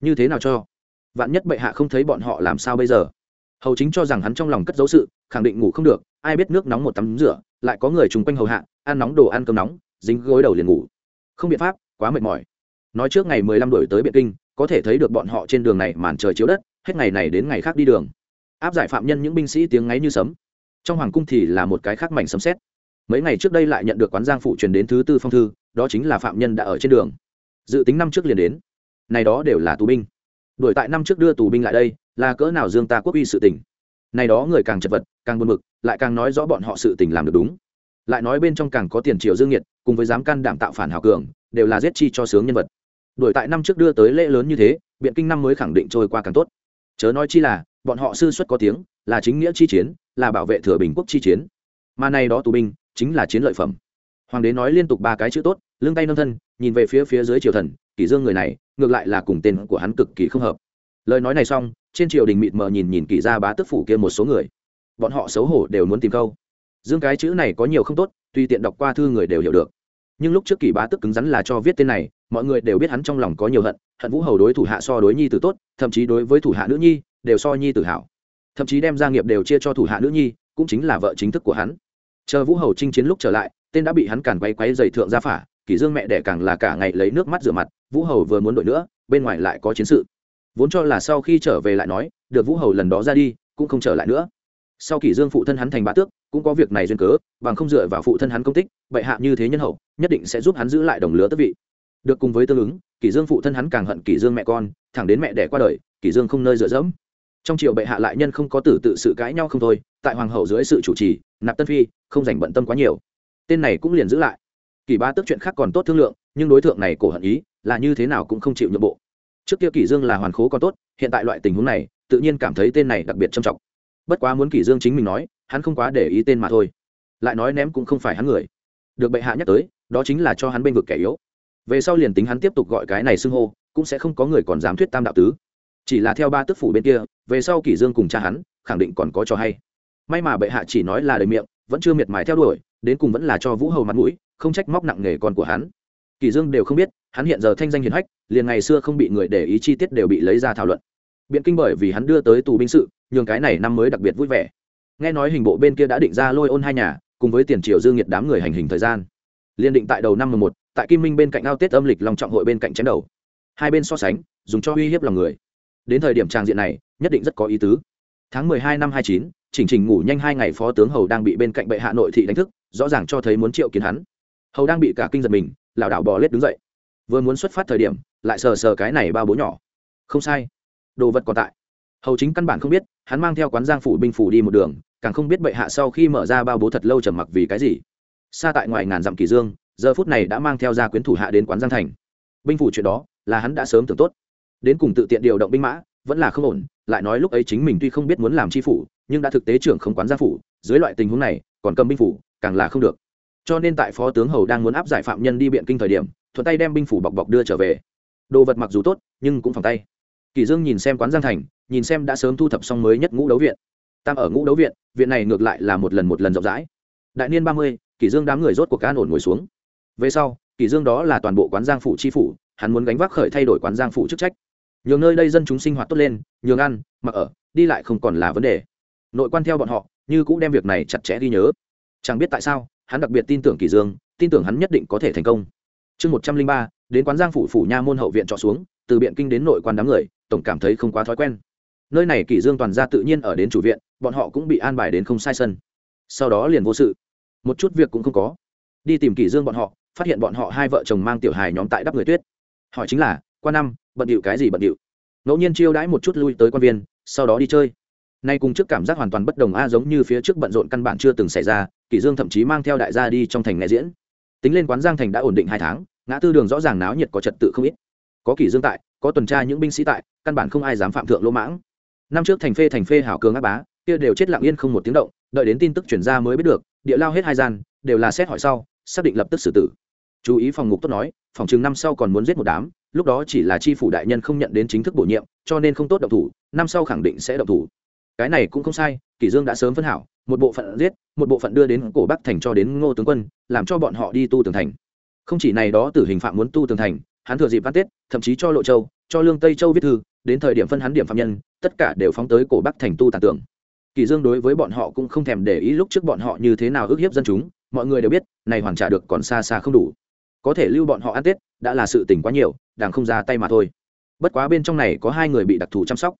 Như thế nào cho? Vạn nhất bệ hạ không thấy bọn họ làm sao bây giờ? Hầu chính cho rằng hắn trong lòng cất dấu sự, khẳng định ngủ không được, ai biết nước nóng một tắm rửa, lại có người chung quanh hầu hạ, ăn nóng đồ ăn cơm nóng, dính gối đầu liền ngủ. Không biện pháp, quá mệt mỏi. Nói trước ngày mười lăm đổi tới biện kinh có thể thấy được bọn họ trên đường này màn trời chiếu đất, hết ngày này đến ngày khác đi đường. Áp giải phạm nhân những binh sĩ tiếng ngáy như sấm. Trong hoàng cung thì là một cái khác mảnh sấm xét mấy ngày trước đây lại nhận được quán giang phụ truyền đến thứ tư phong thư, đó chính là phạm nhân đã ở trên đường. Dự tính năm trước liền đến. Này đó đều là tù binh. Đuổi tại năm trước đưa tù binh lại đây, là cỡ nào dương ta quốc uy sự tình. Này đó người càng chật vật, càng buồn mực lại càng nói rõ bọn họ sự tình làm được đúng. Lại nói bên trong càng có tiền triều dương nhiệt, cùng với dám can đảm tạo phản hào cường, đều là giết chi cho sướng nhân vật đổi tại năm trước đưa tới lễ lớn như thế, biện kinh năm mới khẳng định trôi qua càng tốt. Chớ nói chi là, bọn họ sư xuất có tiếng, là chính nghĩa chi chiến, là bảo vệ thừa bình quốc chi chiến. Mà này đó tù binh, chính là chiến lợi phẩm. Hoàng đế nói liên tục ba cái chữ tốt, lưng tay nâng thân, nhìn về phía phía dưới triều thần, kỷ dương người này, ngược lại là cùng tên của hắn cực kỳ không hợp. Lời nói này xong, trên triều đình mịt mờ nhìn nhìn kỷ gia bá tức phủ kia một số người. Bọn họ xấu hổ đều muốn tìm câu. Dương cái chữ này có nhiều không tốt, tuy tiện đọc qua thư người đều hiểu được. Nhưng lúc trước kỷ bá tức cứng rắn là cho viết tên này mọi người đều biết hắn trong lòng có nhiều hận hận vũ hầu đối thủ hạ so đối nhi tử tốt, thậm chí đối với thủ hạ nữ nhi, đều so nhi tử hảo. Thậm chí đem gia nghiệp đều chia cho thủ hạ nữ nhi, cũng chính là vợ chính thức của hắn. Chờ vũ hầu chinh chiến lúc trở lại, tên đã bị hắn càn quay quay dày thượng gia phả, kỷ dương mẹ đẻ càng là cả ngày lấy nước mắt rửa mặt, vũ hầu vừa muốn đổi nữa, bên ngoài lại có chiến sự. Vốn cho là sau khi trở về lại nói, được vũ hầu lần đó ra đi, cũng không trở lại nữa. Sau kỷ dương phụ thân hắn thành bá tước, cũng có việc này duyên cớ, bằng không dựa vào phụ thân hắn công tích, bệ hạ như thế nhân hậu, nhất định sẽ giúp hắn giữ lại đồng lứa tước vị được cùng với tương ứng, kỷ dương phụ thân hắn càng hận kỷ dương mẹ con, thẳng đến mẹ đẻ qua đời, kỷ dương không nơi dựa dẫm. Trong triều bệ hạ lại nhân không có tử tự sự cãi nhau không thôi, tại hoàng hậu dưới sự chủ trì, nạp tân phi không dành bận tâm quá nhiều. Tên này cũng liền giữ lại. Kỷ ba tức chuyện khác còn tốt thương lượng, nhưng đối tượng này cổ hận ý, là như thế nào cũng không chịu nhượng bộ. Trước kia kỷ dương là hoàn khố còn tốt, hiện tại loại tình huống này, tự nhiên cảm thấy tên này đặc biệt trầm trọng. Bất quá muốn kỷ dương chính mình nói, hắn không quá để ý tên mà thôi. Lại nói ném cũng không phải hắn người. Được bệ hạ nhắc tới, đó chính là cho hắn bên vực kẻ yếu về sau liền tính hắn tiếp tục gọi cái này xưng hô, cũng sẽ không có người còn dám thuyết tam đạo tứ. Chỉ là theo ba tức phủ bên kia, về sau kỷ dương cùng cha hắn, khẳng định còn có cho hay. May mà bệ hạ chỉ nói là đời miệng, vẫn chưa miệt mài theo đuổi, đến cùng vẫn là cho vũ hầu mặt mũi, không trách móc nặng nghề con của hắn. Kỷ dương đều không biết, hắn hiện giờ thanh danh hiển hách, liền ngày xưa không bị người để ý chi tiết đều bị lấy ra thảo luận. Biện kinh bởi vì hắn đưa tới tù binh sự, nhường cái này năm mới đặc biệt vui vẻ. Nghe nói hình bộ bên kia đã định ra lôi ôn hai nhà, cùng với tiền triều dương nhiệt đám người hành hình thời gian. Liên định tại đầu năm mười một tại kim minh bên cạnh ao tết âm lịch lòng trọng hội bên cạnh chém đầu. Hai bên so sánh, dùng cho uy hiếp lòng người. Đến thời điểm trang diện này, nhất định rất có ý tứ. Tháng mười hai năm hai chín chỉnh trình ngủ nhanh hai ngày phó tướng hầu đang bị bên cạnh bệ hạ nội thị đánh thức, rõ ràng cho thấy muốn triệu kiến hắn. Hầu đang bị cả kinh giật mình, lảo đảo bò lết đứng dậy. Vừa muốn xuất phát thời điểm, lại sờ sờ cái này bao bố nhỏ. Không sai. Đồ vật còn tại. Hầu chính căn bản không biết, hắn mang theo quán giang phủ binh phủ đi một đường, càng không biết bệ hạ sau khi mở ra bao bố thật lâu trầm mặc vì cái gì. Xa tại ngoài ngàn dặm kỳ dương giờ phút này đã mang theo gia quyến thủ hạ đến quán giang thành. Binh phủ chuyện đó là hắn đã sớm tưởng tốt. Đến cùng tự tiện điều động binh mã vẫn là không ổn, lại nói lúc ấy chính mình tuy không biết muốn làm chi phủ, nhưng đã thực tế trưởng không quán gia phủ, dưới loại tình huống này, còn cầm binh phủ, càng là không được. Cho nên tại phó tướng hầu đang muốn áp giải phạm nhân đi biện kinh thời điểm, thuận tay đem binh phủ bọc bọc đưa trở về. Đồ vật mặc dù tốt, nhưng cũng phòng tay. Kỳ dương nhìn xem quán giang thành, nhìn xem đã sớm thu thập xong mới nhất ngũ đấu viện. Tam ở ngũ đấu viện viện này ngược lại là một lần một lần rộng rãi. Đại niên ba mươi, kỳ dương đám người rốt cuộc can ổn ngồi xuống về sau kỳ dương đó là toàn bộ quán giang phủ chi phủ, hắn muốn gánh vác khởi thay đổi quán giang phủ chức trách. Nhường nơi đây dân chúng sinh hoạt tốt lên, nhường ăn, mặc ở, đi lại không còn là vấn đề. Nội quan theo bọn họ, như cũng đem việc này chặt chẽ ghi nhớ. Chẳng biết tại sao, hắn đặc biệt tin tưởng kỳ dương, tin tưởng hắn nhất định có thể thành công. Chương một trăm linh ba, đến quán giang phủ phủ nha môn hậu viện trọ xuống, từ biện kinh đến nội quan đám người, tổng cảm thấy không quá thói quen. Nơi này kỳ dương toàn ra tự nhiên ở đến chủ viện, bọn họ cũng bị an bài đến không sai sân. Sau đó liền vô sự. Một chút việc cũng không có. Đi tìm kỳ dương bọn họ phát hiện bọn họ hai vợ chồng mang tiểu hài nhóm tại đắp người tuyết. Hỏi chính là, qua năm, bận điệu cái gì bận điệu? Ngẫu nhiên chiêu đãi một chút lui tới quan viên, sau đó đi chơi. Nay cùng trước cảm giác hoàn toàn bất đồng a, giống như phía trước bận rộn căn bản chưa từng xảy ra, kỷ dương thậm chí mang theo đại gia đi trong thành nghệ diễn. Tính lên quán giang thành đã ổn định hai tháng, ngã tư đường rõ ràng náo nhiệt có trật tự không ít. Có kỷ dương tại, có tuần tra những binh sĩ tại, căn bản không ai dám phạm thượng lỗ mãng. Năm trước thành phê thành phê hảo cường áp bá, kia đều chết lặng yên không một tiếng động, đợi đến tin tức chuyển ra mới biết được, địa lao hết hai gian, đều là xét hỏi sau xác định lập tức xử tử. Chú ý phòng ngục tốt nói, phòng chừng năm sau còn muốn giết một đám, lúc đó chỉ là chi phủ đại nhân không nhận đến chính thức bổ nhiệm, cho nên không tốt động thủ, năm sau khẳng định sẽ động thủ. Cái này cũng không sai, kỷ dương đã sớm phân hảo, một bộ phận giết, một bộ phận đưa đến cổ bắc thành cho đến ngô tướng quân, làm cho bọn họ đi tu tường thành. Không chỉ này đó tử hình phạm muốn tu tường thành, hắn thừa dịp ăn tết, thậm chí cho lộ châu, cho lương tây châu viết thư, đến thời điểm phân hắn điểm phạm nhân, tất cả đều phóng tới cổ bắc thành tu tàn tưởng. Kỳ dương đối với bọn họ cũng không thèm để ý lúc trước bọn họ như thế nào ức hiếp dân chúng mọi người đều biết, này hoàn trả được còn xa xa không đủ. Có thể lưu bọn họ ăn tết, đã là sự tình quá nhiều, đảng không ra tay mà thôi. Bất quá bên trong này có hai người bị đặc thù chăm sóc.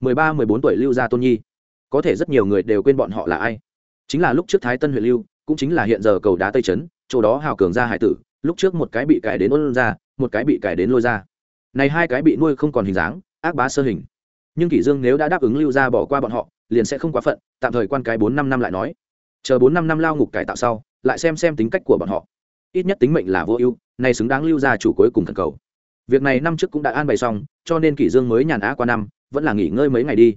Mười ba, mười bốn tuổi lưu gia tôn nhi. Có thể rất nhiều người đều quên bọn họ là ai. Chính là lúc trước thái tân huyện lưu, cũng chính là hiện giờ cầu đá tây trấn, chỗ đó hào cường gia hải tử, lúc trước một cái bị cải đến ôn ra, một cái bị cải đến lôi ra. Này hai cái bị nuôi không còn hình dáng, ác bá sơ hình. Nhưng kỷ dương nếu đã đáp ứng lưu gia bỏ qua bọn họ, liền sẽ không quá phận, tạm thời quan cái bốn năm năm lại nói chờ bốn năm năm lao ngục cải tạo sau, lại xem xem tính cách của bọn họ. Ít nhất tính mệnh là vô ưu, nay xứng đáng lưu ra chủ cuối cùng thần cầu. Việc này năm trước cũng đã an bày xong, cho nên kỷ dương mới nhàn á qua năm, vẫn là nghỉ ngơi mấy ngày đi.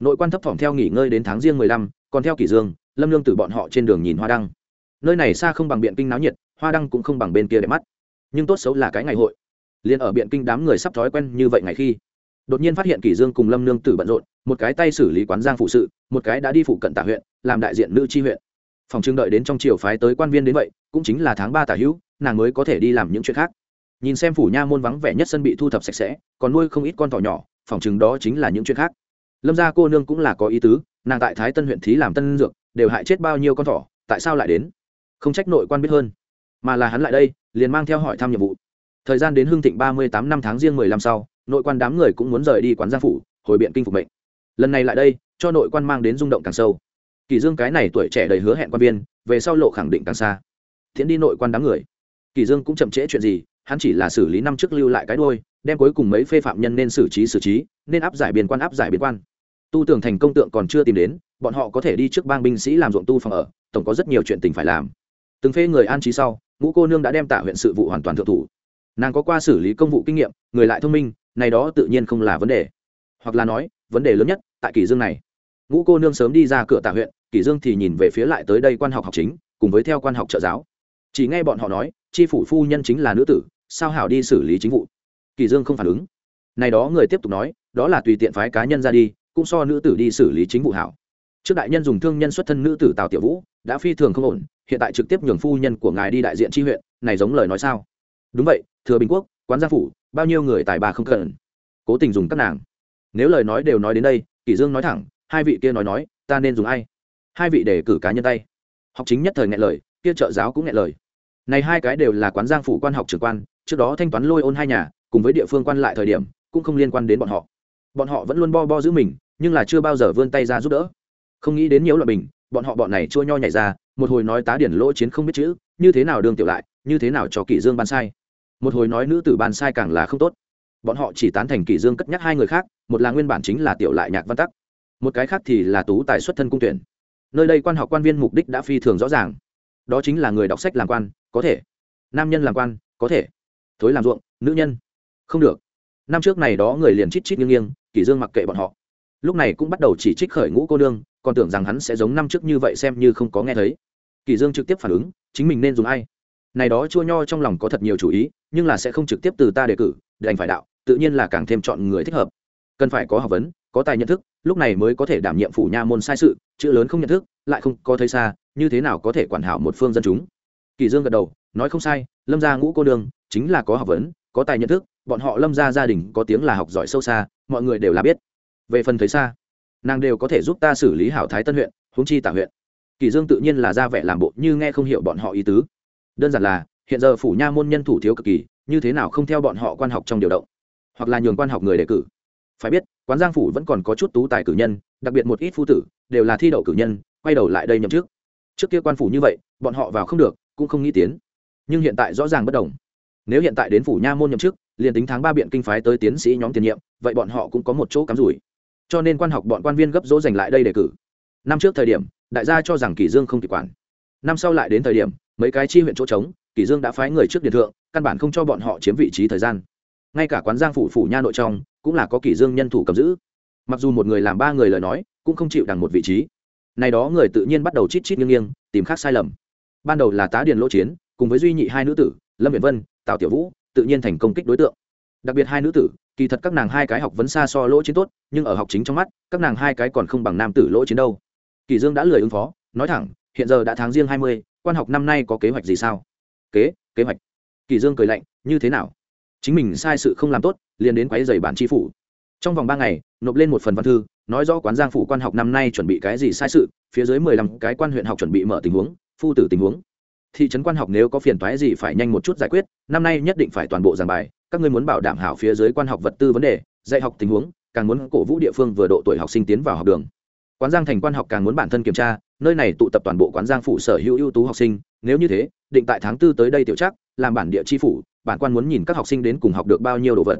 Nội quan thấp thỏm theo nghỉ ngơi đến tháng riêng mười lăm, còn theo kỷ dương, lâm lương từ bọn họ trên đường nhìn hoa đăng. Nơi này xa không bằng biện kinh náo nhiệt, hoa đăng cũng không bằng bên kia đẹp mắt. Nhưng tốt xấu là cái ngày hội. Liền ở biện kinh đám người sắp thói quen như vậy ngày khi, đột nhiên phát hiện kỷ dương cùng lâm nương tử bận rộn, một cái tay xử lý quán giang phụ sự, một cái đã đi phụ cận tả huyện, làm đại diện nữ chi huyện phòng trưng đợi đến trong triều phái tới quan viên đến vậy, cũng chính là tháng ba tả hữu, nàng mới có thể đi làm những chuyện khác. Nhìn xem phủ nha môn vắng vẻ nhất sân bị thu thập sạch sẽ, còn nuôi không ít con thỏ nhỏ, phòng chừng đó chính là những chuyện khác. Lâm gia cô nương cũng là có ý tứ, nàng tại thái tân huyện thí làm tân dược, đều hại chết bao nhiêu con thỏ, tại sao lại đến? Không trách nội quan biết hơn. Mà là hắn lại đây, liền mang theo hỏi thăm nhiệm vụ. Thời gian đến hưng thịnh ba mươi tám năm tháng riêng mười năm sau, nội quan đám người cũng muốn rời đi quán gia phủ, hồi biện kinh phục mệnh. Lần này lại đây, cho nội quan mang đến rung động càng sâu kỳ dương cái này tuổi trẻ đầy hứa hẹn quan viên, về sau lộ khẳng định càng xa. Thiện đi nội quan đám người. Kỳ dương cũng chậm trễ chuyện gì, hắn chỉ là xử lý năm trước lưu lại cái đuôi, đem cuối cùng mấy phê phạm nhân nên xử trí xử trí, nên áp giải biên quan áp giải biên quan. Tu tưởng thành công tượng còn chưa tìm đến, bọn họ có thể đi trước bang binh sĩ làm ruộng tu phòng ở, tổng có rất nhiều chuyện tình phải làm. Từng phê người an trí sau, ngũ cô nương đã đem tạ huyện sự vụ hoàn toàn thượng thủ. Nàng có qua xử lý công vụ kinh nghiệm, người lại thông minh, này đó tự nhiên không là vấn đề. Hoặc là nói, vấn đề lớn nhất tại kỳ dương này. Ngũ cô nương sớm đi ra cửa tạ huyện kỳ dương thì nhìn về phía lại tới đây quan học học chính, cùng với theo quan học trợ giáo. Chỉ nghe bọn họ nói, chi phủ phu nhân chính là nữ tử, sao hảo đi xử lý chính vụ? Kỷ dương không phản ứng. Này đó người tiếp tục nói, đó là tùy tiện phái cá nhân ra đi, cũng so nữ tử đi xử lý chính vụ hảo. Trước đại nhân dùng thương nhân xuất thân nữ tử tào tiểu vũ, đã phi thường không ổn, hiện tại trực tiếp nhường phu nhân của ngài đi đại diện tri huyện, này giống lời nói sao? Đúng vậy, thừa bình quốc, quán gia phủ, bao nhiêu người tài bà không cần. Cố tình dùng các nàng. Nếu lời nói đều nói đến đây, kỷ dương nói thẳng, hai vị kia nói nói, ta nên dùng ai? Hai vị đề cử cá nhân tay. Học chính nhất thời ngại lời, kia trợ giáo cũng ngại lời. Này hai cái đều là quán giang phủ quan học trưởng quan, trước đó thanh toán lôi ôn hai nhà, cùng với địa phương quan lại thời điểm, cũng không liên quan đến bọn họ. Bọn họ vẫn luôn bo bo giữ mình, nhưng là chưa bao giờ vươn tay ra giúp đỡ. Không nghĩ đến nhiễu loại bình, bọn họ bọn này chua nho nhảy ra, một hồi nói tá điển lỗ chiến không biết chữ, như thế nào đường tiểu lại, như thế nào cho kỷ dương ban sai. Một hồi nói nữ tử ban sai càng là không tốt. Bọn họ chỉ tán thành kỷ dương cất nhắc hai người khác, một là nguyên bản chính là tiểu lại nhạc văn tắc, một cái khác thì là tú tài xuất thân cung tuyển nơi đây quan học quan viên mục đích đã phi thường rõ ràng. Đó chính là người đọc sách làm quan, có thể. Nam nhân làm quan, có thể. Thối làm ruộng, nữ nhân. Không được. Năm trước này đó người liền chít chít nghiêng nghiêng, kỷ dương mặc kệ bọn họ. Lúc này cũng bắt đầu chỉ trích khởi ngũ cô nương, còn tưởng rằng hắn sẽ giống năm trước như vậy xem như không có nghe thấy. Kỷ dương trực tiếp phản ứng, chính mình nên dùng ai? Này đó chua nho trong lòng có thật nhiều chủ ý, nhưng là sẽ không trực tiếp từ ta đề cử, để anh phải đạo, tự nhiên là càng thêm chọn người thích hợp. Cần phải có học vấn, có tài nhận thức lúc này mới có thể đảm nhiệm phủ nha môn sai sự, chữ lớn không nhận thức, lại không có thấy xa, như thế nào có thể quản hảo một phương dân chúng? Kỳ dương gật đầu, nói không sai, lâm gia ngũ cô đường chính là có học vấn, có tài nhận thức, bọn họ lâm gia gia đình có tiếng là học giỏi sâu xa, mọi người đều là biết. Về phần thấy xa, nàng đều có thể giúp ta xử lý hảo thái tân huyện, huống chi tả huyện. Kỳ dương tự nhiên là ra vẻ làm bộ như nghe không hiểu bọn họ ý tứ. Đơn giản là, hiện giờ phủ nha môn nhân thủ thiếu cực kỳ, như thế nào không theo bọn họ quan học trong điều động? Hoặc là nhường quan học người đề cử phải biết, quán giang phủ vẫn còn có chút tú tài cử nhân, đặc biệt một ít phu tử, đều là thi đậu cử nhân, quay đầu lại đây nhậm chức. Trước kia quan phủ như vậy, bọn họ vào không được, cũng không nghĩ tiến. Nhưng hiện tại rõ ràng bất đồng. Nếu hiện tại đến phủ nha môn nhậm chức, liền tính tháng ba biện kinh phái tới tiến sĩ nhóm tiền nhiệm, vậy bọn họ cũng có một chỗ cắm rủi. Cho nên quan học bọn quan viên gấp rỗ dành lại đây đề cử. Năm trước thời điểm, đại gia cho rằng kỷ dương không kịp quản. Năm sau lại đến thời điểm, mấy cái chi huyện chỗ trống kỷ dương đã phái người trước điện thượng, căn bản không cho bọn họ chiếm vị trí thời gian. Ngay cả quán giang phủ phủ nha nội trong cũng là có kỷ dương nhân thủ cầm giữ. Mặc dù một người làm ba người lời nói, cũng không chịu đằng một vị trí. Này đó người tự nhiên bắt đầu chít chít nghiêng nghiêng, tìm khác sai lầm. Ban đầu là tá điền lỗ chiến, cùng với duy nhị hai nữ tử, lâm việt vân, tào tiểu vũ, tự nhiên thành công kích đối tượng. Đặc biệt hai nữ tử, kỳ thật các nàng hai cái học vấn xa so lỗ chiến tốt, nhưng ở học chính trong mắt, các nàng hai cái còn không bằng nam tử lỗ chiến đâu. Kỳ dương đã lười ứng phó, nói thẳng, hiện giờ đã tháng riêng hai mươi, quan học năm nay có kế hoạch gì sao? Kế kế hoạch. Kỳ dương cười lạnh, như thế nào? Chính mình sai sự không làm tốt, liền đến quấy dày bản tri phủ. Trong vòng ba ngày, nộp lên một phần văn thư, nói rõ quán giang phủ quan học năm nay chuẩn bị cái gì sai sự, phía dưới mười lăm cái quan huyện học chuẩn bị mở tình huống, phu tử tình huống. Thị trấn quan học nếu có phiền toái gì phải nhanh một chút giải quyết, năm nay nhất định phải toàn bộ giảng bài, các ngươi muốn bảo đảm hảo phía dưới quan học vật tư vấn đề, dạy học tình huống, càng muốn cổ vũ địa phương vừa độ tuổi học sinh tiến vào học đường. Quán giang thành quan học càng muốn bản thân kiểm tra, nơi này tụ tập toàn bộ quán giang phủ sở hữu ưu tú học sinh, nếu như thế, định tại tháng tư tới đây tiểu chắc làm bản địa chi phủ bản quan muốn nhìn các học sinh đến cùng học được bao nhiêu đồ vật.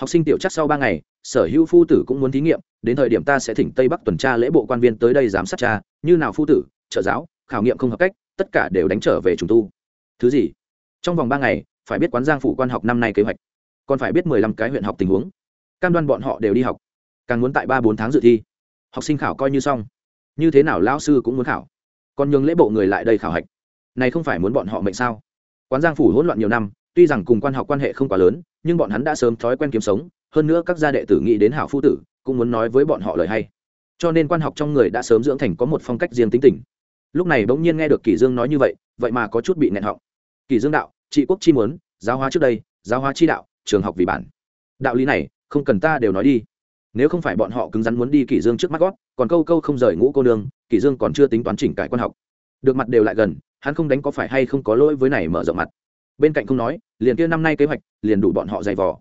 Học sinh tiểu chắc sau ba ngày, sở hữu phu tử cũng muốn thí nghiệm, đến thời điểm ta sẽ thỉnh tây bắc tuần tra lễ bộ quan viên tới đây giám sát cha, như nào phu tử, trợ giáo, khảo nghiệm không hợp cách, tất cả đều đánh trở về trùng tu. Thứ gì? Trong vòng ba ngày, phải biết quán giang phủ quan học năm nay kế hoạch. Còn phải biết mười lăm cái huyện học tình huống. Cam đoan bọn họ đều đi học. Càng muốn tại ba bốn tháng dự thi. Học sinh khảo coi như xong. Như thế nào lão sư cũng muốn khảo. Còn nhường lễ bộ người lại đây khảo hạch. Này không phải muốn bọn họ mệnh sao? Quán giang phủ hỗn loạn nhiều năm tuy rằng cùng quan học quan hệ không quá lớn, nhưng bọn hắn đã sớm thói quen kiếm sống, hơn nữa các gia đệ tử nghĩ đến hảo phu tử, cũng muốn nói với bọn họ lời hay. Cho nên quan học trong người đã sớm dưỡng thành có một phong cách riêng tính tình. Lúc này bỗng nhiên nghe được kỷ dương nói như vậy vậy mà có chút bị nẹn họng. Kỷ dương đạo trị quốc chi muốn, giáo hóa trước đây, giáo hóa chi đạo, trường học vì bản. Đạo lý này, không cần ta đều nói đi. Nếu không phải bọn họ cứng rắn muốn đi kỷ dương trước mắt gót, còn câu câu không rời ngũ cô nương, kỷ dương còn chưa tính toán chỉnh cải quan học. Được mặt đều lại gần, hắn không đánh có phải hay không có lỗi với này mở rộng mặt bên cạnh không nói, liền kia năm nay kế hoạch, liền đủ bọn họ dày vò.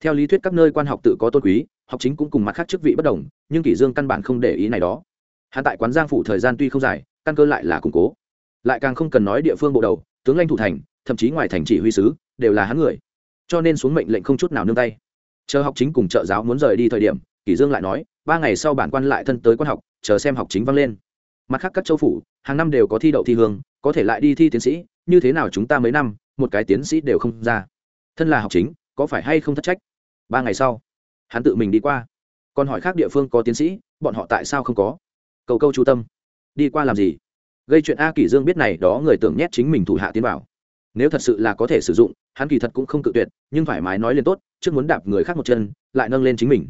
Theo lý thuyết các nơi quan học tự có tôn quý, học chính cũng cùng mặt khác chức vị bất đồng, nhưng kỷ dương căn bản không để ý này đó. Hắn tại quán giang phủ thời gian tuy không dài, căn cơ lại là củng cố. Lại càng không cần nói địa phương bộ đầu, tướng lãnh thủ thành, thậm chí ngoài thành chỉ huy sứ, đều là hắn người. Cho nên xuống mệnh lệnh không chút nào nương tay. Chờ học chính cùng trợ giáo muốn rời đi thời điểm, kỷ dương lại nói, ba ngày sau bản quan lại thân tới quan học, chờ xem học chính vang lên. Mặt khác các châu phủ, hàng năm đều có thi đậu thi hương, có thể lại đi thi tiến sĩ, như thế nào chúng ta mấy năm một cái tiến sĩ đều không ra. Thân là học chính, có phải hay không thất trách? Ba ngày sau, hắn tự mình đi qua. Còn hỏi khác địa phương có tiến sĩ, bọn họ tại sao không có? Cầu câu chú tâm. Đi qua làm gì? Gây chuyện a kỷ dương biết này, đó người tưởng nhét chính mình thủ hạ tiến vào. Nếu thật sự là có thể sử dụng, hắn kỳ thật cũng không cự tuyệt, nhưng thoải mái nói lên tốt, trước muốn đạp người khác một chân, lại nâng lên chính mình.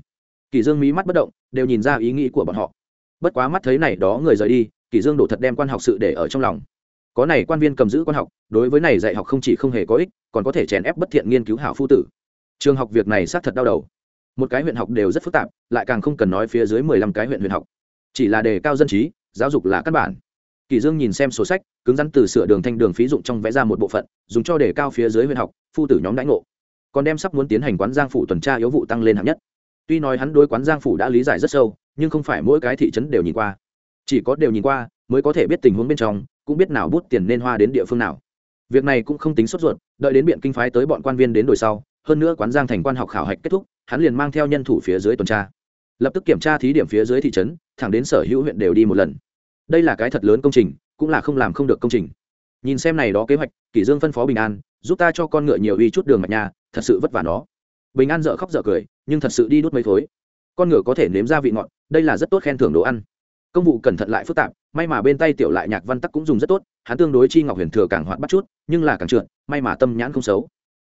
Kỷ dương mí mắt bất động, đều nhìn ra ý nghĩ của bọn họ. Bất quá mắt thấy này, đó người rời đi, kỷ dương đổ thật đem quan học sự để ở trong lòng có này quan viên cầm giữ quan học, đối với này dạy học không chỉ không hề có ích, còn có thể chèn ép bất thiện nghiên cứu hảo phu tử. Trường học việc này xác thật đau đầu. Một cái huyện học đều rất phức tạp, lại càng không cần nói phía dưới mười lăm cái huyện huyện học. Chỉ là đề cao dân trí, giáo dục là căn bản. Kỳ dương nhìn xem sổ sách, cứng rắn từ sửa đường thanh đường phí dụng trong vẽ ra một bộ phận, dùng cho đề cao phía dưới huyện học, phu tử nhóm đãi ngộ. Còn đem sắp muốn tiến hành quán giang phủ tuần tra yếu vụ tăng lên hạng nhất. Tuy nói hắn đối quán giang phủ đã lý giải rất sâu, nhưng không phải mỗi cái thị trấn đều nhìn qua. Chỉ có đều nhìn qua, mới có thể biết tình huống bên trong cũng biết nào bút tiền nên hoa đến địa phương nào. Việc này cũng không tính sốt ruột, đợi đến biện kinh phái tới bọn quan viên đến đổi sau, hơn nữa quán giang thành quan học khảo hạch kết thúc, hắn liền mang theo nhân thủ phía dưới tuần tra. Lập tức kiểm tra thí điểm phía dưới thị trấn, thẳng đến sở hữu huyện đều đi một lần. Đây là cái thật lớn công trình, cũng là không làm không được công trình. Nhìn xem này đó kế hoạch, kỷ dương phân phó bình an, giúp ta cho con ngựa nhiều uy chút đường mạch nhà, thật sự vất vả nó. Bình an dở khóc dở cười, nhưng thật sự đi đút mấy thối con ngựa có thể nếm ra vị ngọt, đây là rất tốt khen thưởng đồ ăn công vụ cẩn thận lại phức tạp, may mà bên tay tiểu lại nhạc văn tắc cũng dùng rất tốt, hắn tương đối chi ngọc huyền thừa càng hoạt bắt chút, nhưng là càng trượt, may mà tâm nhãn không xấu.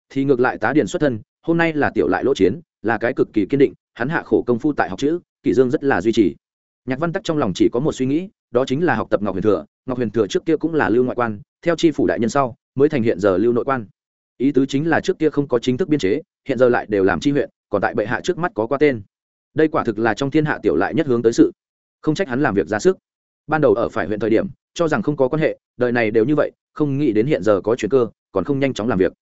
Thì ngược lại tá điền xuất thân, hôm nay là tiểu lại lỗ chiến, là cái cực kỳ kiên định, hắn hạ khổ công phu tại học chữ, kỷ dương rất là duy trì. Nhạc văn tắc trong lòng chỉ có một suy nghĩ, đó chính là học tập ngọc huyền thừa, ngọc huyền thừa trước kia cũng là lưu ngoại quan, theo tri phủ đại nhân sau, mới thành hiện giờ lưu nội quan. Ý tứ chính là trước kia không có chính thức biên chế, hiện giờ lại đều làm tri huyện, còn tại bệ hạ trước mắt có qua tên. Đây quả thực là trong thiên hạ tiểu lại nhất hướng tới sự không trách hắn làm việc ra sức. Ban đầu ở phải huyện thời điểm, cho rằng không có quan hệ, đời này đều như vậy, không nghĩ đến hiện giờ có chuyện cơ, còn không nhanh chóng làm việc.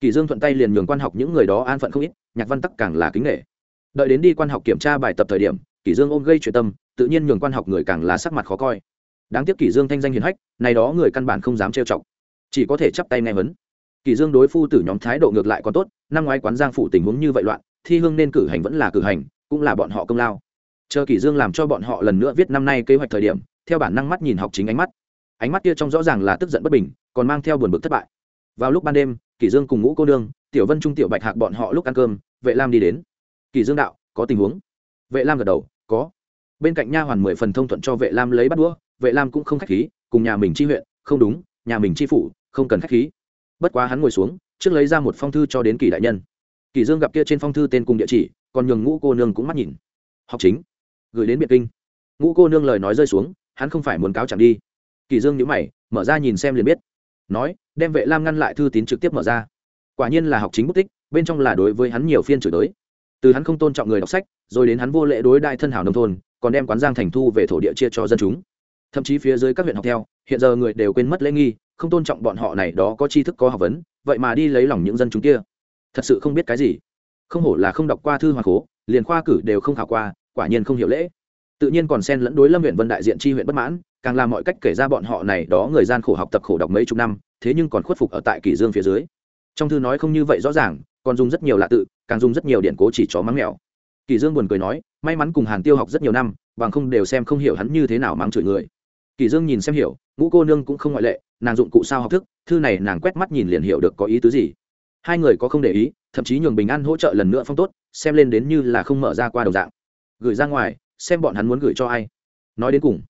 Kỳ dương thuận tay liền nhường quan học những người đó an phận không ít, nhạc văn tắc càng là kính nghệ đợi đến đi quan học kiểm tra bài tập thời điểm, kỳ dương ôm gây chuyện tâm, tự nhiên nhường quan học người càng là sắc mặt khó coi. Đáng tiếc kỳ dương thanh danh hiền hách, này đó người căn bản không dám trêu chọc. Chỉ có thể chắp tay nghe vấn kỳ dương đối phu tử nhóm thái độ ngược lại còn tốt, năm ngoái quán giang phủ tình huống như vậy loạn, thi hương nên cử hành vẫn là cử hành, cũng là bọn họ công lao chờ kỷ dương làm cho bọn họ lần nữa viết năm nay kế hoạch thời điểm, theo bản năng mắt nhìn học chính ánh mắt. Ánh mắt kia trong rõ ràng là tức giận bất bình, còn mang theo buồn bực thất bại. Vào lúc ban đêm, kỷ dương cùng ngũ cô nương, tiểu vân trung tiểu bạch hạc bọn họ lúc ăn cơm, vệ lam đi đến. Kỷ dương đạo, có tình huống? Vệ lam gật đầu, có. Bên cạnh nha hoàn mười phần thông thuận cho vệ lam lấy bắt đũa, vệ lam cũng không khách khí, cùng nhà mình chi huyện, không đúng, nhà mình chi phủ, không cần khách khí. Bất quá hắn ngồi xuống, trước lấy ra một phong thư cho đến kỳ đại nhân. Kỳ dương gặp kia trên phong thư tên cùng địa chỉ, còn nhường ngũ cô nương cũng mắt nhìn. Học chính gửi đến biệt kinh. Ngũ cô nương lời nói rơi xuống, hắn không phải muốn cáo chẳng đi. Kỳ dương nhíu mày, mở ra nhìn xem liền biết. Nói, đem vệ lam ngăn lại thư tín trực tiếp mở ra. Quả nhiên là học chính bút tích, bên trong là đối với hắn nhiều phiên chửi tới từ hắn không tôn trọng người đọc sách, rồi đến hắn vô lễ đối đại thân hảo nông thôn, còn đem quán giang thành thu về thổ địa chia cho dân chúng. Thậm chí phía dưới các huyện học theo, hiện giờ người đều quên mất lễ nghi, không tôn trọng bọn họ này đó có tri thức có học vấn, vậy mà đi lấy lòng những dân chúng kia. Thật sự không biết cái gì. Không hổ là không đọc qua thư hoàng cố liền khoa cử đều không khảo qua quả nhiên không hiểu lễ. Tự nhiên còn xen lẫn đối lâm huyện vân đại diện tri huyện bất mãn, càng làm mọi cách kể ra bọn họ này đó người gian khổ học tập khổ đọc mấy chục năm, thế nhưng còn khuất phục ở tại kỷ dương phía dưới. Trong thư nói không như vậy rõ ràng, còn dùng rất nhiều lạ tự, càng dùng rất nhiều điện cố chỉ chó mắng mèo. Kỷ dương buồn cười nói, may mắn cùng hàn tiêu học rất nhiều năm, bằng không đều xem không hiểu hắn như thế nào mắng chửi người. Kỷ dương nhìn xem hiểu, ngũ cô nương cũng không ngoại lệ, nàng dụng cụ sao học thức, thư này nàng quét mắt nhìn liền hiểu được có ý tứ gì. Hai người có không để ý, thậm chí nhường bình an hỗ trợ lần nữa phong tốt, xem lên đến như là không mở ra qua đầu dạng gửi ra ngoài, xem bọn hắn muốn gửi cho ai. Nói đến cùng,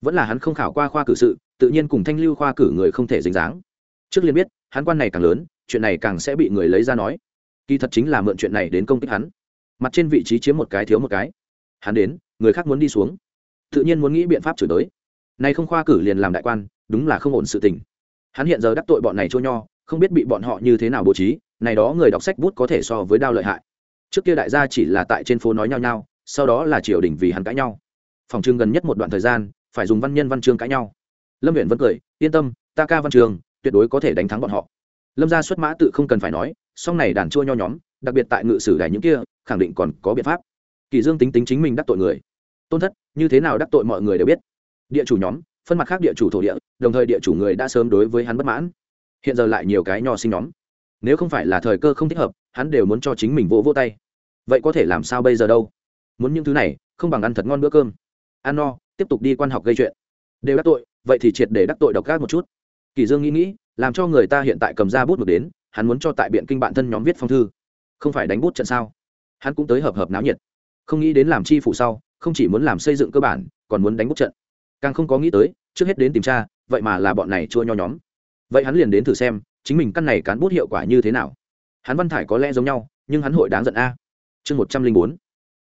vẫn là hắn không khảo qua khoa cử sự, tự nhiên cùng thanh lưu khoa cử người không thể dính dáng. Trước liền biết, hắn quan này càng lớn, chuyện này càng sẽ bị người lấy ra nói. Kỳ thật chính là mượn chuyện này đến công kích hắn. Mặt trên vị trí chiếm một cái, thiếu một cái. Hắn đến, người khác muốn đi xuống. Tự nhiên muốn nghĩ biện pháp chửi tới nay không khoa cử liền làm đại quan, đúng là không ổn sự tình. Hắn hiện giờ đắc tội bọn này trôi nho, không biết bị bọn họ như thế nào bố trí, này đó người đọc sách bút có thể so với đao lợi hại. Trước kia đại gia chỉ là tại trên phố nói nhau nhau sau đó là triều đình vì hắn cãi nhau. Phòng trưng gần nhất một đoạn thời gian, phải dùng văn nhân văn chương cãi nhau. Lâm huyện vẫn cười, yên tâm, ta ca văn trường, tuyệt đối có thể đánh thắng bọn họ. Lâm gia xuất mã tự không cần phải nói, song này đàn chua nho nhóm, đặc biệt tại ngự sử đài những kia, khẳng định còn có biện pháp. Kỳ dương tính tính chính mình đắc tội người. Tôn thất, như thế nào đắc tội mọi người đều biết. Địa chủ nhóm, phân mặt khác địa chủ thổ địa, đồng thời địa chủ người đã sớm đối với hắn bất mãn. Hiện giờ lại nhiều cái nho sinh nhóm. Nếu không phải là thời cơ không thích hợp, hắn đều muốn cho chính mình vỗ vỗ tay. Vậy có thể làm sao bây giờ đâu? Muốn những thứ này, không bằng ăn thật ngon bữa cơm. Ăn no, tiếp tục đi quan học gây chuyện. Đều đắc tội, vậy thì triệt để đắc tội độc gác một chút. Kỳ dương nghĩ nghĩ, làm cho người ta hiện tại cầm ra bút một đến, hắn muốn cho tại biện kinh bạn thân nhóm viết phong thư. Không phải đánh bút trận sao? Hắn cũng tới hợp hợp náo nhiệt. Không nghĩ đến làm chi phủ sau, không chỉ muốn làm xây dựng cơ bản, còn muốn đánh bút trận. Càng không có nghĩ tới, trước hết đến tìm tra, vậy mà là bọn này chua nho nhóm. Vậy hắn liền đến thử xem, chính mình căn này cán bút hiệu quả như thế nào. Hắn văn thải có lẽ giống nhau, nhưng hắn hội đáng giận a. Chương một trăm linh bốn.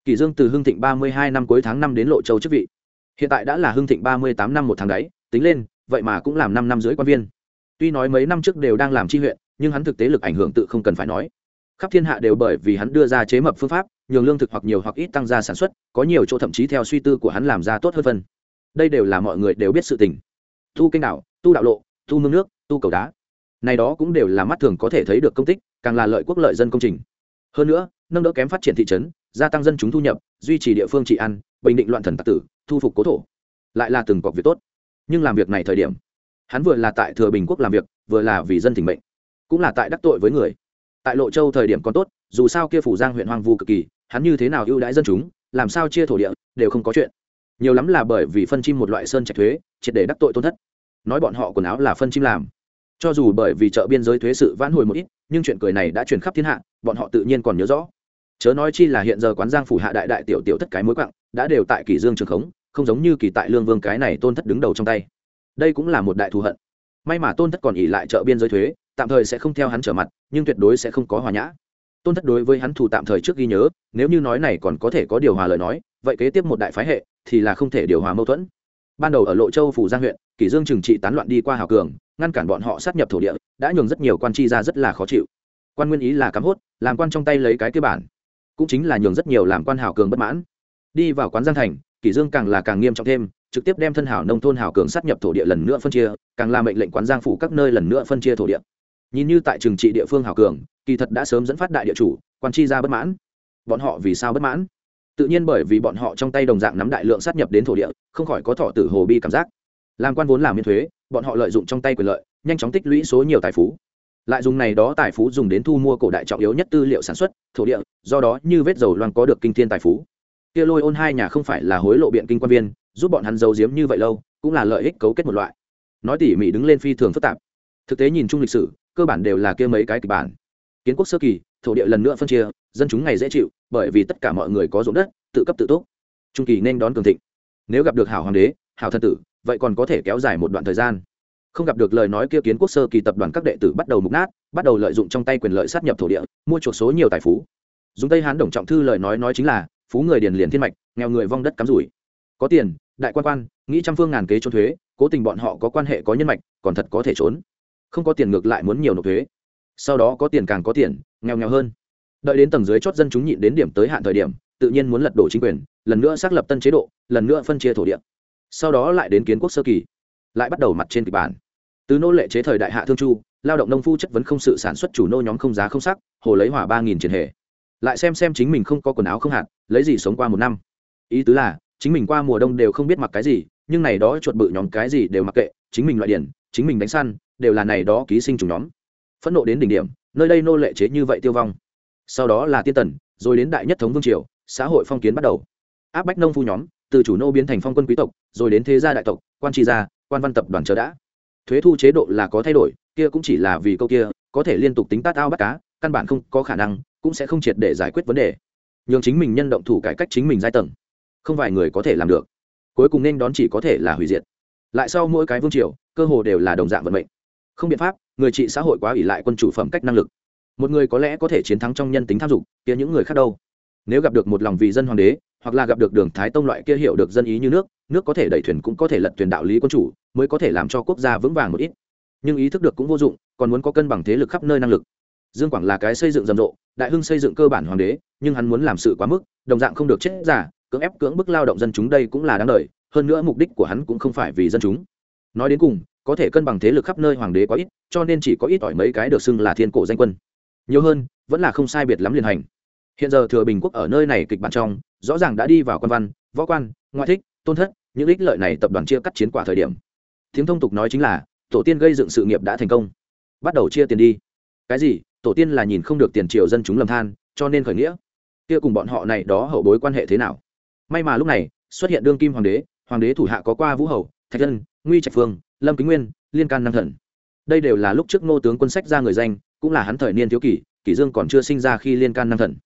Kỳ dương từ hưng thịnh ba mươi hai năm cuối tháng năm đến lộ châu chức vị. Hiện tại đã là hưng thịnh ba mươi tám năm một tháng đấy, tính lên, vậy mà cũng làm năm năm dưới quan viên. Tuy nói mấy năm trước đều đang làm tri huyện, nhưng hắn thực tế lực ảnh hưởng tự không cần phải nói. Khắp thiên hạ đều bởi vì hắn đưa ra chế mập phương pháp, nhường lương thực hoặc nhiều hoặc ít tăng ra sản xuất, có nhiều chỗ thậm chí theo suy tư của hắn làm ra tốt hơn phân. Đây đều là mọi người đều biết sự tình. Tu kênh đảo tu đạo lộ, tu mương nước, tu cầu đá. Này đó cũng đều là mắt thường có thể thấy được công tích, càng là lợi quốc lợi dân công trình. Hơn nữa, nâng đỡ kém phát triển thị trấn gia tăng dân chúng thu nhập, duy trì địa phương trị ăn bình định loạn thần tạc tử, thu phục cố thổ. Lại là từng cọc việc tốt. Nhưng làm việc này thời điểm, hắn vừa là tại thừa bình quốc làm việc, vừa là vì dân tình mệnh, cũng là tại đắc tội với người. Tại lộ châu thời điểm còn tốt, dù sao kia phủ giang huyện hoang vu cực kỳ, hắn như thế nào ưu đãi dân chúng, làm sao chia thổ địa, đều không có chuyện. Nhiều lắm là bởi vì phân chim một loại sơn trạch thuế, triệt để đắc tội tôn thất. Nói bọn họ quần áo là phân chim làm. Cho dù bởi vì chợ biên giới thuế sự vãn hồi một ít, nhưng chuyện cười này đã truyền khắp thiên hạ, bọn họ tự nhiên còn nhớ rõ chớ nói chi là hiện giờ quán giang phủ hạ đại đại tiểu tiểu thất cái mối quặng đã đều tại kỷ dương trường khống, không giống như kỳ tại lương vương cái này tôn thất đứng đầu trong tay. Đây cũng là một đại thù hận. May mà tôn thất còn ỉ lại chợ biên giới thuế, tạm thời sẽ không theo hắn trở mặt, nhưng tuyệt đối sẽ không có hòa nhã. Tôn thất đối với hắn thù tạm thời trước ghi nhớ, nếu như nói này còn có thể có điều hòa lời nói, vậy kế tiếp một đại phái hệ thì là không thể điều hòa mâu thuẫn. Ban đầu ở lộ châu phủ giang huyện, kỷ dương trừng trị tán loạn đi qua hào cường, ngăn cản bọn họ sát nhập thổ địa, đã nhường rất nhiều quan chi ra rất là khó chịu. Quan nguyên ý là cắm hốt, làm quan trong tay lấy cái cơ bản cũng chính là nhường rất nhiều làm quan hào cường bất mãn. Đi vào quán giang thành, kỷ dương càng là càng nghiêm trọng thêm, trực tiếp đem thân hảo nông thôn hảo cường sát nhập thổ địa lần nữa phân chia, càng là mệnh lệnh quán giang phủ các nơi lần nữa phân chia thổ địa. Nhìn như tại trường trị địa phương hảo cường, kỳ thật đã sớm dẫn phát đại địa chủ, quan chi ra bất mãn. Bọn họ vì sao bất mãn? Tự nhiên bởi vì bọn họ trong tay đồng dạng nắm đại lượng sát nhập đến thổ địa, không khỏi có thọ tử hồ bi cảm giác. Làm quan vốn làm miễn thuế, bọn họ lợi dụng trong tay quyền lợi, nhanh chóng tích lũy số nhiều tài phú lại dùng này đó tài phú dùng đến thu mua cổ đại trọng yếu nhất tư liệu sản xuất, thổ địa, do đó như vết dầu loan có được kinh thiên tài phú. Kia lôi ôn hai nhà không phải là hối lộ biện kinh quan viên, giúp bọn hắn giấu giếm như vậy lâu, cũng là lợi ích cấu kết một loại. Nói tỉ mỉ đứng lên phi thường phức tạp. Thực tế nhìn chung lịch sử, cơ bản đều là kia mấy cái kịch bản. Kiến quốc sơ kỳ, thổ địa lần nữa phân chia, dân chúng ngày dễ chịu, bởi vì tất cả mọi người có ruộng đất, tự cấp tự túc. Trung kỳ nên đón cường thịnh. Nếu gặp được hảo hoàng đế, hảo thân tử, vậy còn có thể kéo dài một đoạn thời gian không gặp được lời nói kia kiến quốc sơ kỳ tập đoàn các đệ tử bắt đầu mục nát, bắt đầu lợi dụng trong tay quyền lợi sát nhập thổ địa, mua chuộc số nhiều tài phú. Dùng tây hán đồng trọng thư lời nói nói chính là, phú người điền liền thiên mạch, nghèo người vong đất cắm rủi. Có tiền, đại quan quan, nghĩ trăm phương ngàn kế trốn thuế, cố tình bọn họ có quan hệ có nhân mạch, còn thật có thể trốn. Không có tiền ngược lại muốn nhiều nộp thuế. Sau đó có tiền càng có tiền, nghèo nghèo hơn. Đợi đến tầng dưới chót dân chúng nhịn đến điểm tới hạn thời điểm, tự nhiên muốn lật đổ chính quyền, lần nữa xác lập tân chế độ, lần nữa phân chia thổ địa. Sau đó lại đến kiến quốc sơ kỳ, lại bắt đầu mặt trên kịch bản từ nô lệ chế thời đại hạ thương chu, lao động nông phu chất vấn không sự sản xuất chủ nô nhóm không giá không sắc, hồ lấy hỏa ba nghìn triển hệ. Lại xem xem chính mình không có quần áo không hạt, lấy gì sống qua một năm. Ý tứ là, chính mình qua mùa đông đều không biết mặc cái gì, nhưng này đó chuột bự nhóm cái gì đều mặc kệ, chính mình loại điển, chính mình đánh săn, đều là này đó ký sinh trùng nhóm. Phẫn nộ đến đỉnh điểm, nơi đây nô lệ chế như vậy tiêu vong. Sau đó là tiên tần, rồi đến đại nhất thống vương triều, xã hội phong kiến bắt đầu. Áp bách nông phu nhóm, từ chủ nô biến thành phong quân quý tộc, rồi đến thế gia đại tộc, quan tri gia, quan văn tập đoàn chờ đã thuế thu chế độ là có thay đổi, kia cũng chỉ là vì câu kia, có thể liên tục tính tát ao bắt cá, căn bản không có khả năng, cũng sẽ không triệt để giải quyết vấn đề. Nhường chính mình nhân động thủ cải cách chính mình giai tầng. Không vài người có thể làm được. Cuối cùng nên đón chỉ có thể là hủy diệt. Lại sau mỗi cái vương triều, cơ hồ đều là đồng dạng vận mệnh. Không biện pháp, người trị xã hội quá ỷ lại quân chủ phẩm cách năng lực. Một người có lẽ có thể chiến thắng trong nhân tính tham dục, kia những người khác đâu? Nếu gặp được một lòng vì dân hoàng đế, hoặc là gặp được đường thái tông loại kia hiểu được dân ý như nước nước có thể đẩy thuyền cũng có thể lật thuyền đạo lý quân chủ, mới có thể làm cho quốc gia vững vàng một ít. Nhưng ý thức được cũng vô dụng, còn muốn có cân bằng thế lực khắp nơi năng lực. Dương quảng là cái xây dựng rầm rộ, đại hưng xây dựng cơ bản hoàng đế, nhưng hắn muốn làm sự quá mức, đồng dạng không được chết giả, cưỡng ép cưỡng bức lao động dân chúng đây cũng là đáng đời, hơn nữa mục đích của hắn cũng không phải vì dân chúng. Nói đến cùng, có thể cân bằng thế lực khắp nơi hoàng đế có ít, cho nên chỉ có ít ỏi mấy cái được xưng là thiên cổ danh quân. Nhiều hơn, vẫn là không sai biệt lắm liền hành hiện giờ thừa bình quốc ở nơi này kịch bản trong, rõ ràng đã đi vào quan văn, võ quan, ngoại thích, tôn thất, những ích lợi này tập đoàn chia cắt chiến quả thời điểm. Tiếng thông tục nói chính là, tổ tiên gây dựng sự nghiệp đã thành công. Bắt đầu chia tiền đi. Cái gì? Tổ tiên là nhìn không được tiền triều dân chúng lầm than, cho nên khởi nghĩa. Kia cùng bọn họ này đó hậu bối quan hệ thế nào? May mà lúc này, xuất hiện đương kim hoàng đế hoàng đế thủ hạ có qua vũ hầu, thạch dân, nguy trạch phương, lâm kính nguyên, liên can năng thần. Đây đều là lúc trước nô tướng quân sách ra người danh, cũng là hắn thời niên thiếu kỷ kỷ dương còn chưa sinh ra khi liên can năng thần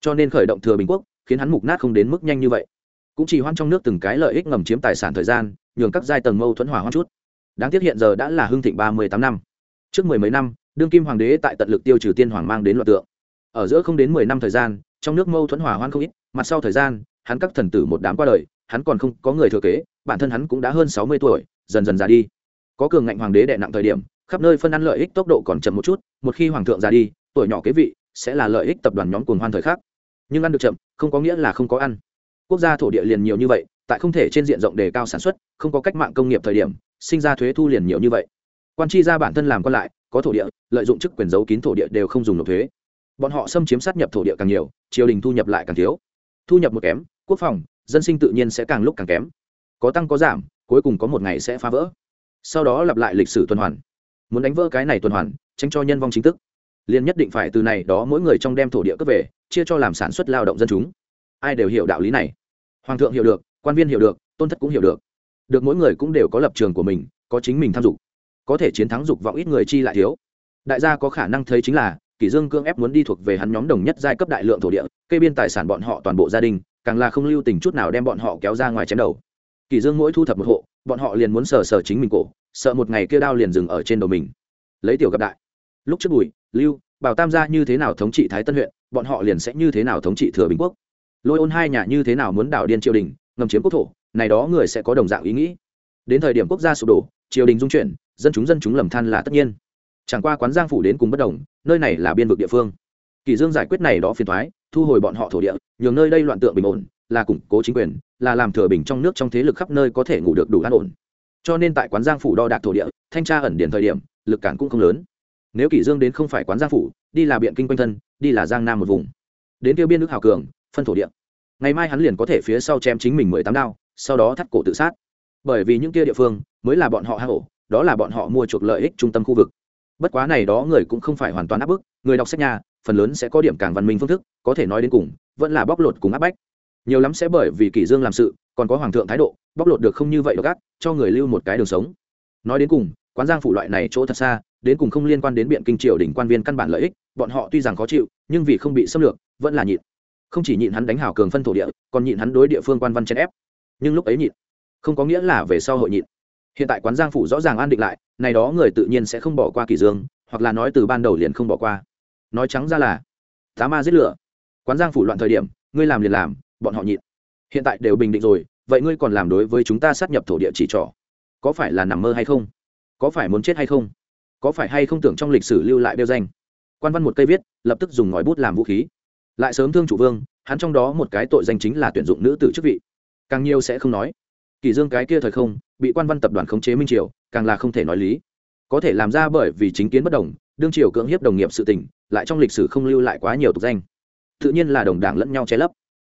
cho nên khởi động thừa bình quốc, khiến hắn mục nát không đến mức nhanh như vậy. Cũng chỉ hoan trong nước từng cái lợi ích ngầm chiếm tài sản thời gian, nhường các giai tầng mâu thuẫn hòa hoan chút. Đáng tiếc hiện giờ đã là hưng thịnh ba mươi tám năm. Trước mười mấy năm, đương kim hoàng đế tại tận lực tiêu trừ tiên hoàng mang đến loạt tượng. Ở giữa không đến mười năm thời gian, trong nước mâu thuẫn hòa hoan không ít, mặt sau thời gian, hắn các thần tử một đám qua đời, hắn còn không có người thừa kế, bản thân hắn cũng đã hơn sáu mươi tuổi, dần dần già đi. Có cường ngạnh hoàng đế đệ nặng thời điểm, khắp nơi phân ăn lợi ích tốc độ còn chậm một chút, một khi hoàng thượng già đi, tuổi nhỏ kế vị, sẽ là lợi ích tập đoàn nhóm cuồng hoan thời khác nhưng ăn được chậm, không có nghĩa là không có ăn. Quốc gia thổ địa liền nhiều như vậy, tại không thể trên diện rộng đề cao sản xuất, không có cách mạng công nghiệp thời điểm, sinh ra thuế thu liền nhiều như vậy. Quan tri ra bản thân làm còn lại, có thổ địa, lợi dụng chức quyền giấu kín thổ địa đều không dùng nộp thuế. Bọn họ xâm chiếm sát nhập thổ địa càng nhiều, triều đình thu nhập lại càng thiếu. Thu nhập một kém, quốc phòng, dân sinh tự nhiên sẽ càng lúc càng kém. Có tăng có giảm, cuối cùng có một ngày sẽ phá vỡ. Sau đó lặp lại lịch sử tuần hoàn. Muốn đánh vỡ cái này tuần hoàn, tránh cho nhân vong chính thức liền nhất định phải từ này đó mỗi người trong đem thổ địa cấp về, chia cho làm sản xuất lao động dân chúng. Ai đều hiểu đạo lý này. Hoàng thượng hiểu được, quan viên hiểu được, tôn thất cũng hiểu được. Được mỗi người cũng đều có lập trường của mình, có chính mình tham dục. Có thể chiến thắng dục vọng ít người chi lại thiếu. Đại gia có khả năng thấy chính là, kỷ dương cương ép muốn đi thuộc về hắn nhóm đồng nhất giai cấp đại lượng thổ địa, kê biên tài sản bọn họ toàn bộ gia đình, càng là không lưu tình chút nào đem bọn họ kéo ra ngoài chém đầu. Kỷ dương mỗi thu thập một hộ, bọn họ liền muốn sờ sờ chính mình cổ, sợ một ngày kia đao liền dừng ở trên đầu mình. Lấy tiểu gặp đại. Lúc trước bùi lưu, bảo tam gia như thế nào thống trị thái tân huyện, bọn họ liền sẽ như thế nào thống trị thừa bình quốc. Lôi ôn hai nhà như thế nào muốn đảo điên triều đình, ngầm chiếm quốc thổ, này đó người sẽ có đồng dạng ý nghĩ. Đến thời điểm quốc gia sụp đổ, triều đình dung chuyển, dân chúng dân chúng lầm than là tất nhiên. Chẳng qua quán giang phủ đến cùng bất đồng, nơi này là biên vực địa phương. Kỳ dương giải quyết này đó phiền thoái thu hồi bọn họ thổ địa, nhường nơi đây loạn tượng bình ổn, là củng cố chính quyền, là làm thừa bình trong nước trong thế lực khắp nơi có thể ngủ được đủ an ổn. Cho nên tại quán giang phủ đo đạc thổ địa, thanh tra ẩn điển thời điểm, lực cản cũng không lớn nếu kỷ dương đến không phải quán giang phủ, đi là biện kinh quanh thân, đi là giang nam một vùng. Đến tiêu biên nước hào cường, phân thổ địa. Ngày mai hắn liền có thể phía sau chém chính mình mười tám đao, sau đó thắt cổ tự sát. Bởi vì những kia địa phương mới là bọn họ hang ổ, đó là bọn họ mua chuộc lợi ích trung tâm khu vực. Bất quá này đó người cũng không phải hoàn toàn áp bức, người đọc sách nhà, phần lớn sẽ có điểm càng văn minh phương thức, có thể nói đến cùng, vẫn là bóc lột cùng áp bách. Nhiều lắm sẽ bởi vì kỷ dương làm sự, còn có hoàng thượng thái độ, bóc lột được không như vậy độc ác, cho người lưu một cái đường sống. Nói đến cùng, quán giang phủ loại này chỗ thật xa đến cùng không liên quan đến biện kinh triều đỉnh quan viên căn bản lợi ích, bọn họ tuy rằng khó chịu, nhưng vì không bị xâm lược, vẫn là nhịn. Không chỉ nhịn hắn đánh hảo cường phân thổ địa, còn nhịn hắn đối địa phương quan văn chèn ép. Nhưng lúc ấy nhịn, không có nghĩa là về sau hội nhịn. Hiện tại quán giang phủ rõ ràng an định lại, này đó người tự nhiên sẽ không bỏ qua kỳ dương, hoặc là nói từ ban đầu liền không bỏ qua. Nói trắng ra là, tá ma giết lửa. Quán giang phủ loạn thời điểm, ngươi làm liền làm, bọn họ nhịn. Hiện tại đều bình định rồi, vậy ngươi còn làm đối với chúng ta sát nhập thổ địa chỉ trỏ? Có phải là nằm mơ hay không? Có phải muốn chết hay không? Có phải hay không tưởng trong lịch sử lưu lại đeo danh? Quan văn một cây viết, lập tức dùng ngòi bút làm vũ khí. Lại sớm thương chủ vương, hắn trong đó một cái tội danh chính là tuyển dụng nữ tử chức vị. Càng nhiều sẽ không nói. Kỳ dương cái kia thời không, bị quan văn tập đoàn khống chế minh triều, càng là không thể nói lý. Có thể làm ra bởi vì chính kiến bất đồng, đương triều cưỡng hiếp đồng nghiệp sự tình, lại trong lịch sử không lưu lại quá nhiều tục danh. Tự nhiên là đồng đảng lẫn nhau che lấp.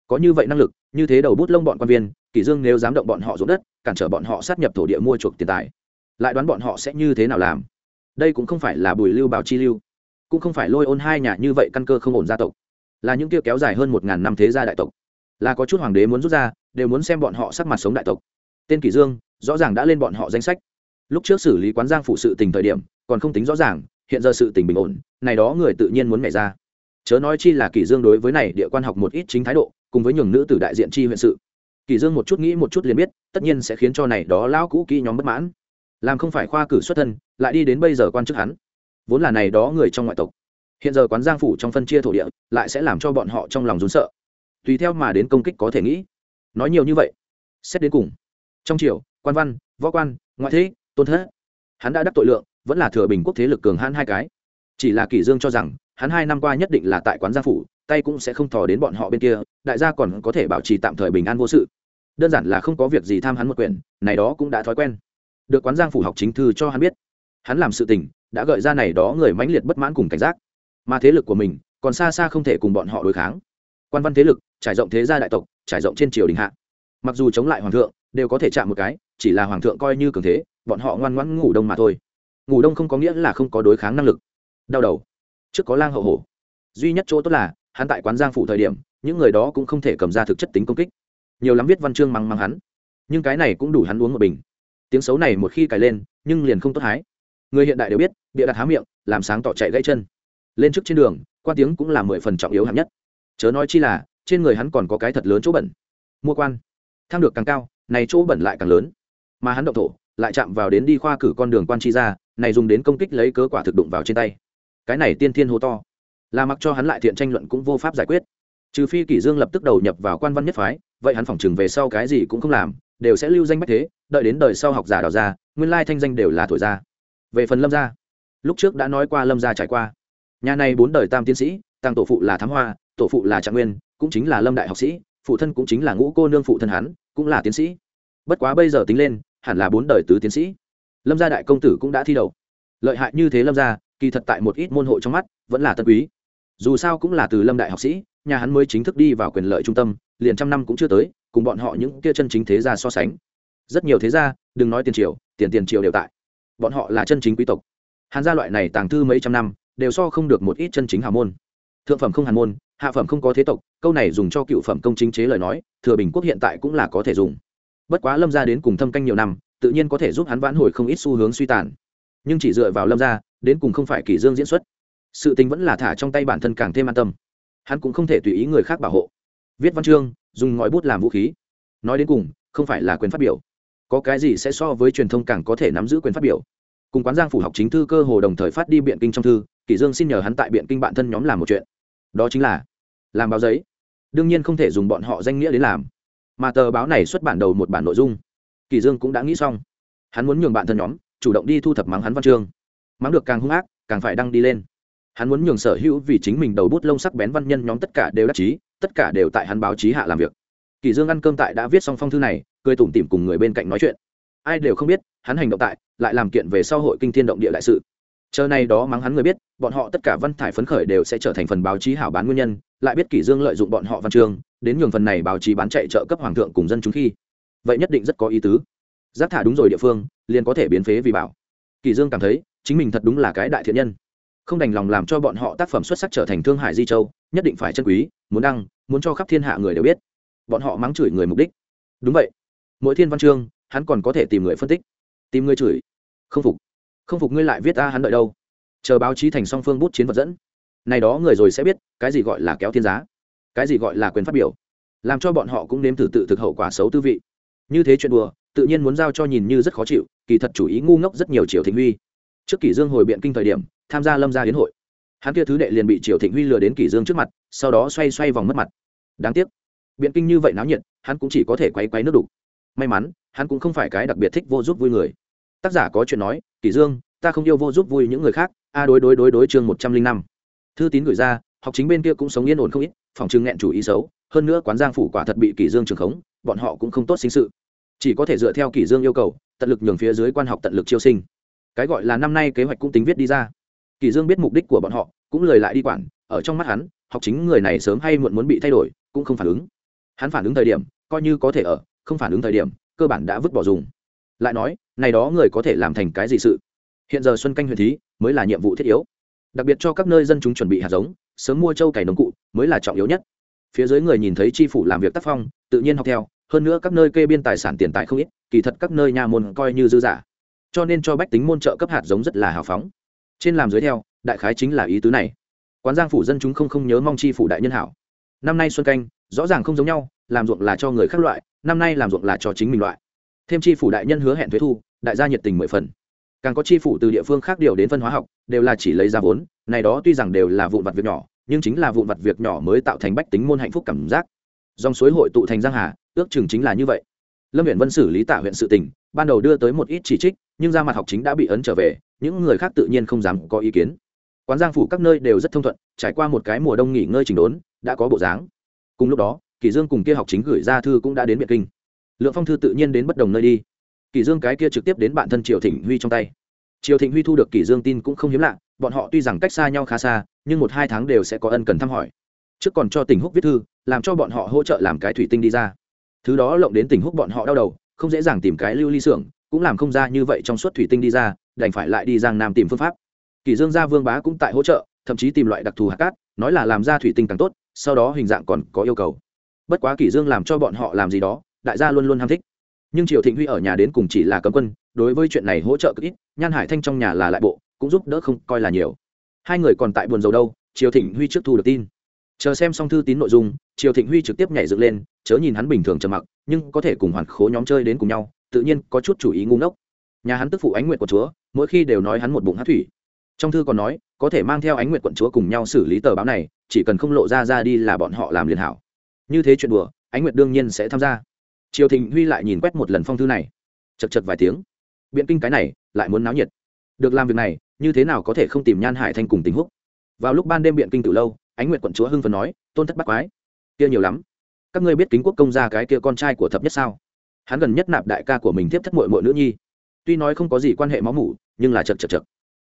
Có như vậy năng lực, như thế đầu bút lông bọn quan viên, kỳ dương nếu dám động bọn họ ruộng đất, cản trở bọn họ sát nhập thổ địa mua chuộc tiền tài, lại đoán bọn họ sẽ như thế nào làm? Đây cũng không phải là bùi lưu bảo chi lưu, cũng không phải lôi ôn hai nhà như vậy căn cơ không ổn gia tộc, là những kia kéo dài hơn một ngàn năm thế gia đại tộc. Là có chút hoàng đế muốn rút ra, đều muốn xem bọn họ sắc mặt sống đại tộc. Tên kỷ dương, rõ ràng đã lên bọn họ danh sách. Lúc trước xử lý quán giang phụ sự tình thời điểm, còn không tính rõ ràng, hiện giờ sự tình bình ổn, này đó người tự nhiên muốn nhảy ra. Chớ nói chi là kỷ dương đối với này địa quan học một ít chính thái độ, cùng với nhường nữ tử đại diện chi huyện sự. Kỷ dương một chút nghĩ một chút liền biết, tất nhiên sẽ khiến cho này đó lão cũ kỹ nhóm bất mãn làm không phải khoa cử xuất thân, lại đi đến bây giờ quan chức hắn. Vốn là này đó người trong ngoại tộc. Hiện giờ quán giang phủ trong phân chia thổ địa, lại sẽ làm cho bọn họ trong lòng rốn sợ. Tùy theo mà đến công kích có thể nghĩ. Nói nhiều như vậy, xét đến cùng. Trong triều, quan văn, võ quan, ngoại thế, tôn thế hắn đã đắc tội lượng, vẫn là thừa bình quốc thế lực cường hãn hai cái. Chỉ là kỷ dương cho rằng, hắn hai năm qua nhất định là tại quán giang phủ, tay cũng sẽ không thò đến bọn họ bên kia, đại gia còn có thể bảo trì tạm thời bình an vô sự. Đơn giản là không có việc gì tham hắn một quyền, này đó cũng đã thói quen được quán giang phủ học chính thư cho hắn biết. Hắn làm sự tình, đã gợi ra này đó người mãnh liệt bất mãn cùng cảnh giác. Mà thế lực của mình, còn xa xa không thể cùng bọn họ đối kháng. Quan văn thế lực, trải rộng thế gia đại tộc, trải rộng trên triều đình hạ. Mặc dù chống lại hoàng thượng, đều có thể chạm một cái, chỉ là hoàng thượng coi như cường thế, bọn họ ngoan ngoãn ngủ đông mà thôi. Ngủ đông không có nghĩa là không có đối kháng năng lực. Đau đầu. Trước có lang hậu hổ. Duy nhất chỗ tốt là, hắn tại quán giang phủ thời điểm, những người đó cũng không thể cầm ra thực chất tính công kích. Nhiều lắm viết văn chương mắng mắng hắn. Nhưng cái này cũng đủ hắn uống một bình tiếng xấu này một khi cài lên, nhưng liền không tốt hái. Người hiện đại đều biết, bịa đặt há miệng, làm sáng tỏ chạy gãy chân. Lên trước trên đường, quan tiếng cũng là mười phần trọng yếu hạng nhất. Chớ nói chi là, trên người hắn còn có cái thật lớn chỗ bẩn. Mua quan. Thang được càng cao, này chỗ bẩn lại càng lớn. Mà hắn động thổ, lại chạm vào đến đi khoa cử con đường quan chi ra, này dùng đến công kích lấy cớ quả thực đụng vào trên tay. Cái này tiên thiên hô to. Là mặc cho hắn lại thiện tranh luận cũng vô pháp giải quyết. Trừ phi kỷ dương lập tức đầu nhập vào quan văn nhất phái, vậy hắn phỏng chừng về sau cái gì cũng không làm đều sẽ lưu danh bách thế, đợi đến đời sau học giả đào ra, nguyên lai thanh danh đều là thổi ra. Về phần lâm gia, lúc trước đã nói qua lâm gia trải qua. Nhà này bốn đời tam tiến sĩ, tăng tổ phụ là thám hoa, tổ phụ là trạng nguyên, cũng chính là lâm đại học sĩ, phụ thân cũng chính là ngũ cô nương phụ thân hắn, cũng là tiến sĩ. Bất quá bây giờ tính lên, hẳn là bốn đời tứ tiến sĩ. Lâm gia đại công tử cũng đã thi đầu lợi hại như thế lâm gia, kỳ thật tại một ít môn hộ trong mắt, vẫn là tân quý. Dù sao cũng là từ lâm đại học sĩ, nhà hắn mới chính thức đi vào quyền lợi trung tâm, liền trăm năm cũng chưa tới cùng bọn họ những kia chân chính thế gia so sánh. Rất nhiều thế gia đừng nói tiền triều tiền tiền triều đều tại. Bọn họ là chân chính quý tộc. Hàn gia loại này tàng thư mấy trăm năm đều so không được một ít chân chính hào môn. Thượng phẩm không hàn môn hạ phẩm không có thế tộc câu này dùng cho cựu phẩm công chính chế lời nói thừa bình quốc hiện tại cũng là có thể dùng. Bất quá lâm gia đến cùng thâm canh nhiều năm tự nhiên có thể giúp hắn vãn hồi không ít xu hướng suy tàn. Nhưng chỉ dựa vào lâm gia, đến cùng không phải kỷ dương diễn xuất. Sự tình vẫn là thả trong tay bản thân càng thêm an tâm. Hắn cũng không thể tùy ý người khác bảo hộ. Viết văn chương dùng ngòi bút làm vũ khí. Nói đến cùng, không phải là quyền phát biểu. Có cái gì sẽ so với truyền thông càng có thể nắm giữ quyền phát biểu? Cùng quán giang phủ học chính thư cơ hồ đồng thời phát đi biện kinh trong thư, kỷ dương xin nhờ hắn tại biện kinh bạn thân nhóm làm một chuyện. Đó chính là làm báo giấy. Đương nhiên không thể dùng bọn họ danh nghĩa đến làm. Mà tờ báo này xuất bản đầu một bản nội dung. Kỷ dương cũng đã nghĩ xong. Hắn muốn nhường bạn thân nhóm chủ động đi thu thập mắng hắn văn chương. Mắng được càng hung ác, càng phải đăng đi lên. Hắn muốn nhường sở hữu vì chính mình đầu bút lông sắc bén văn nhân nhóm tất cả đều đắc chí tất cả đều tại hắn báo chí hạ làm việc. Kỳ dương ăn cơm tại đã viết xong phong thư này, cười tủm tỉm cùng người bên cạnh nói chuyện. Ai đều không biết, hắn hành động tại, lại làm kiện về sau hội kinh thiên động địa đại sự. Chờ này đó mắng hắn người biết, bọn họ tất cả văn thải phấn khởi đều sẽ trở thành phần báo chí hảo bán nguyên nhân, lại biết kỷ dương lợi dụng bọn họ văn chương đến nhường phần này báo chí bán chạy trợ cấp hoàng thượng cùng dân chúng khi. Vậy nhất định rất có ý tứ. Giáp thả đúng rồi địa phương, liền có thể biến phế vì bảo. Kỷ dương cảm thấy, chính mình thật đúng là cái đại thiện nhân. Không đành lòng làm cho bọn họ tác phẩm xuất sắc trở thành thương hải di châu nhất định phải chân quý, muốn đăng, muốn cho khắp thiên hạ người đều biết. Bọn họ mắng chửi người mục đích. Đúng vậy. Mỗi thiên văn chương, hắn còn có thể tìm người phân tích. Tìm người chửi. Không phục. Không phục ngươi lại viết ta hắn đợi đâu. Chờ báo chí thành song phương bút chiến vật dẫn. Này đó người rồi sẽ biết, cái gì gọi là kéo thiên giá. Cái gì gọi là quyền phát biểu. Làm cho bọn họ cũng nếm thử tự thực hậu quả xấu tư vị. Như thế chuyện đùa, tự nhiên muốn giao cho nhìn như rất khó chịu, kỳ thật chủ ý ngu ngốc rất nhiều triệu thịnh huy. Trước kỷ dương hồi biện kinh thời điểm, tham gia lâm gia hiến hội hắn kia thứ đệ liền bị triều thịnh huy lừa đến kỷ dương trước mặt, sau đó xoay xoay vòng mất mặt. Đáng tiếc, biện kinh như vậy náo nhiệt, hắn cũng chỉ có thể quay quay nước đục. May mắn, hắn cũng không phải cái đặc biệt thích vô giúp vui người. Tác giả có chuyện nói, kỷ dương, ta không yêu vô giúp vui những người khác, a đối đối đối đối chương một trăm linh năm. Thư tín gửi ra, học chính bên kia cũng sống yên ổn không ít, phòng trường nghẹn chủ ý xấu, hơn nữa quán giang phủ quả thật bị kỷ dương trường khống, bọn họ cũng không tốt sinh sự. Chỉ có thể dựa theo kỷ dương yêu cầu, tận lực nhường phía dưới quan học tận lực chiêu sinh. Cái gọi là năm nay kế hoạch cũng tính viết đi ra. Kỳ dương biết mục đích của bọn họ, cũng lời lại đi quản, ở trong mắt hắn, học chính người này sớm hay muộn muốn bị thay đổi, cũng không phản ứng. Hắn phản ứng thời điểm, coi như có thể ở, không phản ứng thời điểm, cơ bản đã vứt bỏ dùng. Lại nói, này đó người có thể làm thành cái gì sự? Hiện giờ xuân canh Huyền thí, mới là nhiệm vụ thiết yếu. Đặc biệt cho các nơi dân chúng chuẩn bị hạt giống, sớm mua trâu cày nông cụ, mới là trọng yếu nhất. Phía dưới người nhìn thấy tri phủ làm việc tác phong, tự nhiên học theo, hơn nữa các nơi kê biên tài sản tiền tài không ít, kỳ thật các nơi nhà môn coi như dư giả. Cho nên cho bách tính môn trợ cấp hạt giống rất là hào phóng trên làm dưới theo, đại khái chính là ý tứ này. Quán giang phủ dân chúng không không nhớ mong chi phủ đại nhân hảo. Năm nay xuân canh, rõ ràng không giống nhau, làm ruộng là cho người khác loại, năm nay làm ruộng là cho chính mình loại. Thêm chi phủ đại nhân hứa hẹn thuế thu, đại gia nhiệt tình mười phần. Càng có chi phủ từ địa phương khác điều đến phân hóa học, đều là chỉ lấy ra vốn, này đó tuy rằng đều là vụn vặt việc nhỏ, nhưng chính là vụn vặt việc nhỏ mới tạo thành bách tính môn hạnh phúc cảm giác. Dòng suối hội tụ thành giang hà, ước chừng chính là như vậy. Lâm huyện vân xử lý tả huyện sự tình, ban đầu đưa tới một ít chỉ trích, nhưng ra mặt học chính đã bị ấn trở về những người khác tự nhiên không dám có ý kiến. Quán giang phủ các nơi đều rất thông thuận, trải qua một cái mùa đông nghỉ ngơi chỉnh đốn, đã có bộ dáng. Cùng lúc đó kỷ dương cùng kia học chính gửi ra thư cũng đã đến biệt kinh. Lượng phong thư tự nhiên đến bất đồng nơi đi. Kỷ dương cái kia trực tiếp đến bạn thân triều thịnh huy trong tay. Triều thịnh huy thu được kỷ dương tin cũng không hiếm lạ, bọn họ tuy rằng cách xa nhau khá xa, nhưng một hai tháng đều sẽ có ân cần thăm hỏi. Trước còn cho tỉnh húc viết thư, làm cho bọn họ hỗ trợ làm cái thủy tinh đi ra. Thứ đó lộng đến tỉnh húc bọn họ đau đầu, không dễ dàng tìm cái lưu ly xưởng cũng làm không ra như vậy trong suốt thủy tinh đi ra, đành phải lại đi giang nam tìm phương pháp. Kỳ dương gia vương bá cũng tại hỗ trợ, thậm chí tìm loại đặc thù hạt cát, nói là làm ra thủy tinh càng tốt, sau đó hình dạng còn có yêu cầu. Bất quá kỳ dương làm cho bọn họ làm gì đó, đại gia luôn luôn ham thích. Nhưng triều thịnh huy ở nhà đến cùng chỉ là cấm quân, đối với chuyện này hỗ trợ cực ít, nhan hải thanh trong nhà là lại bộ, cũng giúp đỡ không coi là nhiều. Hai người còn tại buồn dầu đâu, triều thịnh huy trước thu được tin. Chờ xem xong thư tín nội dung, triều thịnh huy trực tiếp nhảy dựng lên, chớ nhìn hắn bình thường trầm mặc, nhưng có thể cùng hoàn khố nhóm chơi đến cùng nhau tự nhiên có chút chủ ý ngu ngốc. Nhà hắn tức phụ ánh nguyện của chúa, mỗi khi đều nói hắn một bụng hát thủy. Trong thư còn nói, có thể mang theo ánh nguyện quận chúa cùng nhau xử lý tờ báo này, chỉ cần không lộ ra ra đi là bọn họ làm liền hảo. Như thế chuyện đùa, ánh nguyện đương nhiên sẽ tham gia. Triều thịnh huy lại nhìn quét một lần phong thư này. Chật chật vài tiếng. Biện kinh cái này, lại muốn náo nhiệt. Được làm việc này, như thế nào có thể không tìm nhan hải thanh cùng tình húc? Vào lúc ban đêm biện kinh từ lâu, ánh nguyện quận chúa hưng phần nói, tôn thất bắt quái, kia nhiều lắm. Các ngươi biết kính quốc công gia cái kia con trai của thập nhất sao? Hắn gần nhất nạp đại ca của mình tiếp thất mội mội nữ nhi. Tuy nói không có gì quan hệ máu mủ, nhưng là chật chật chật.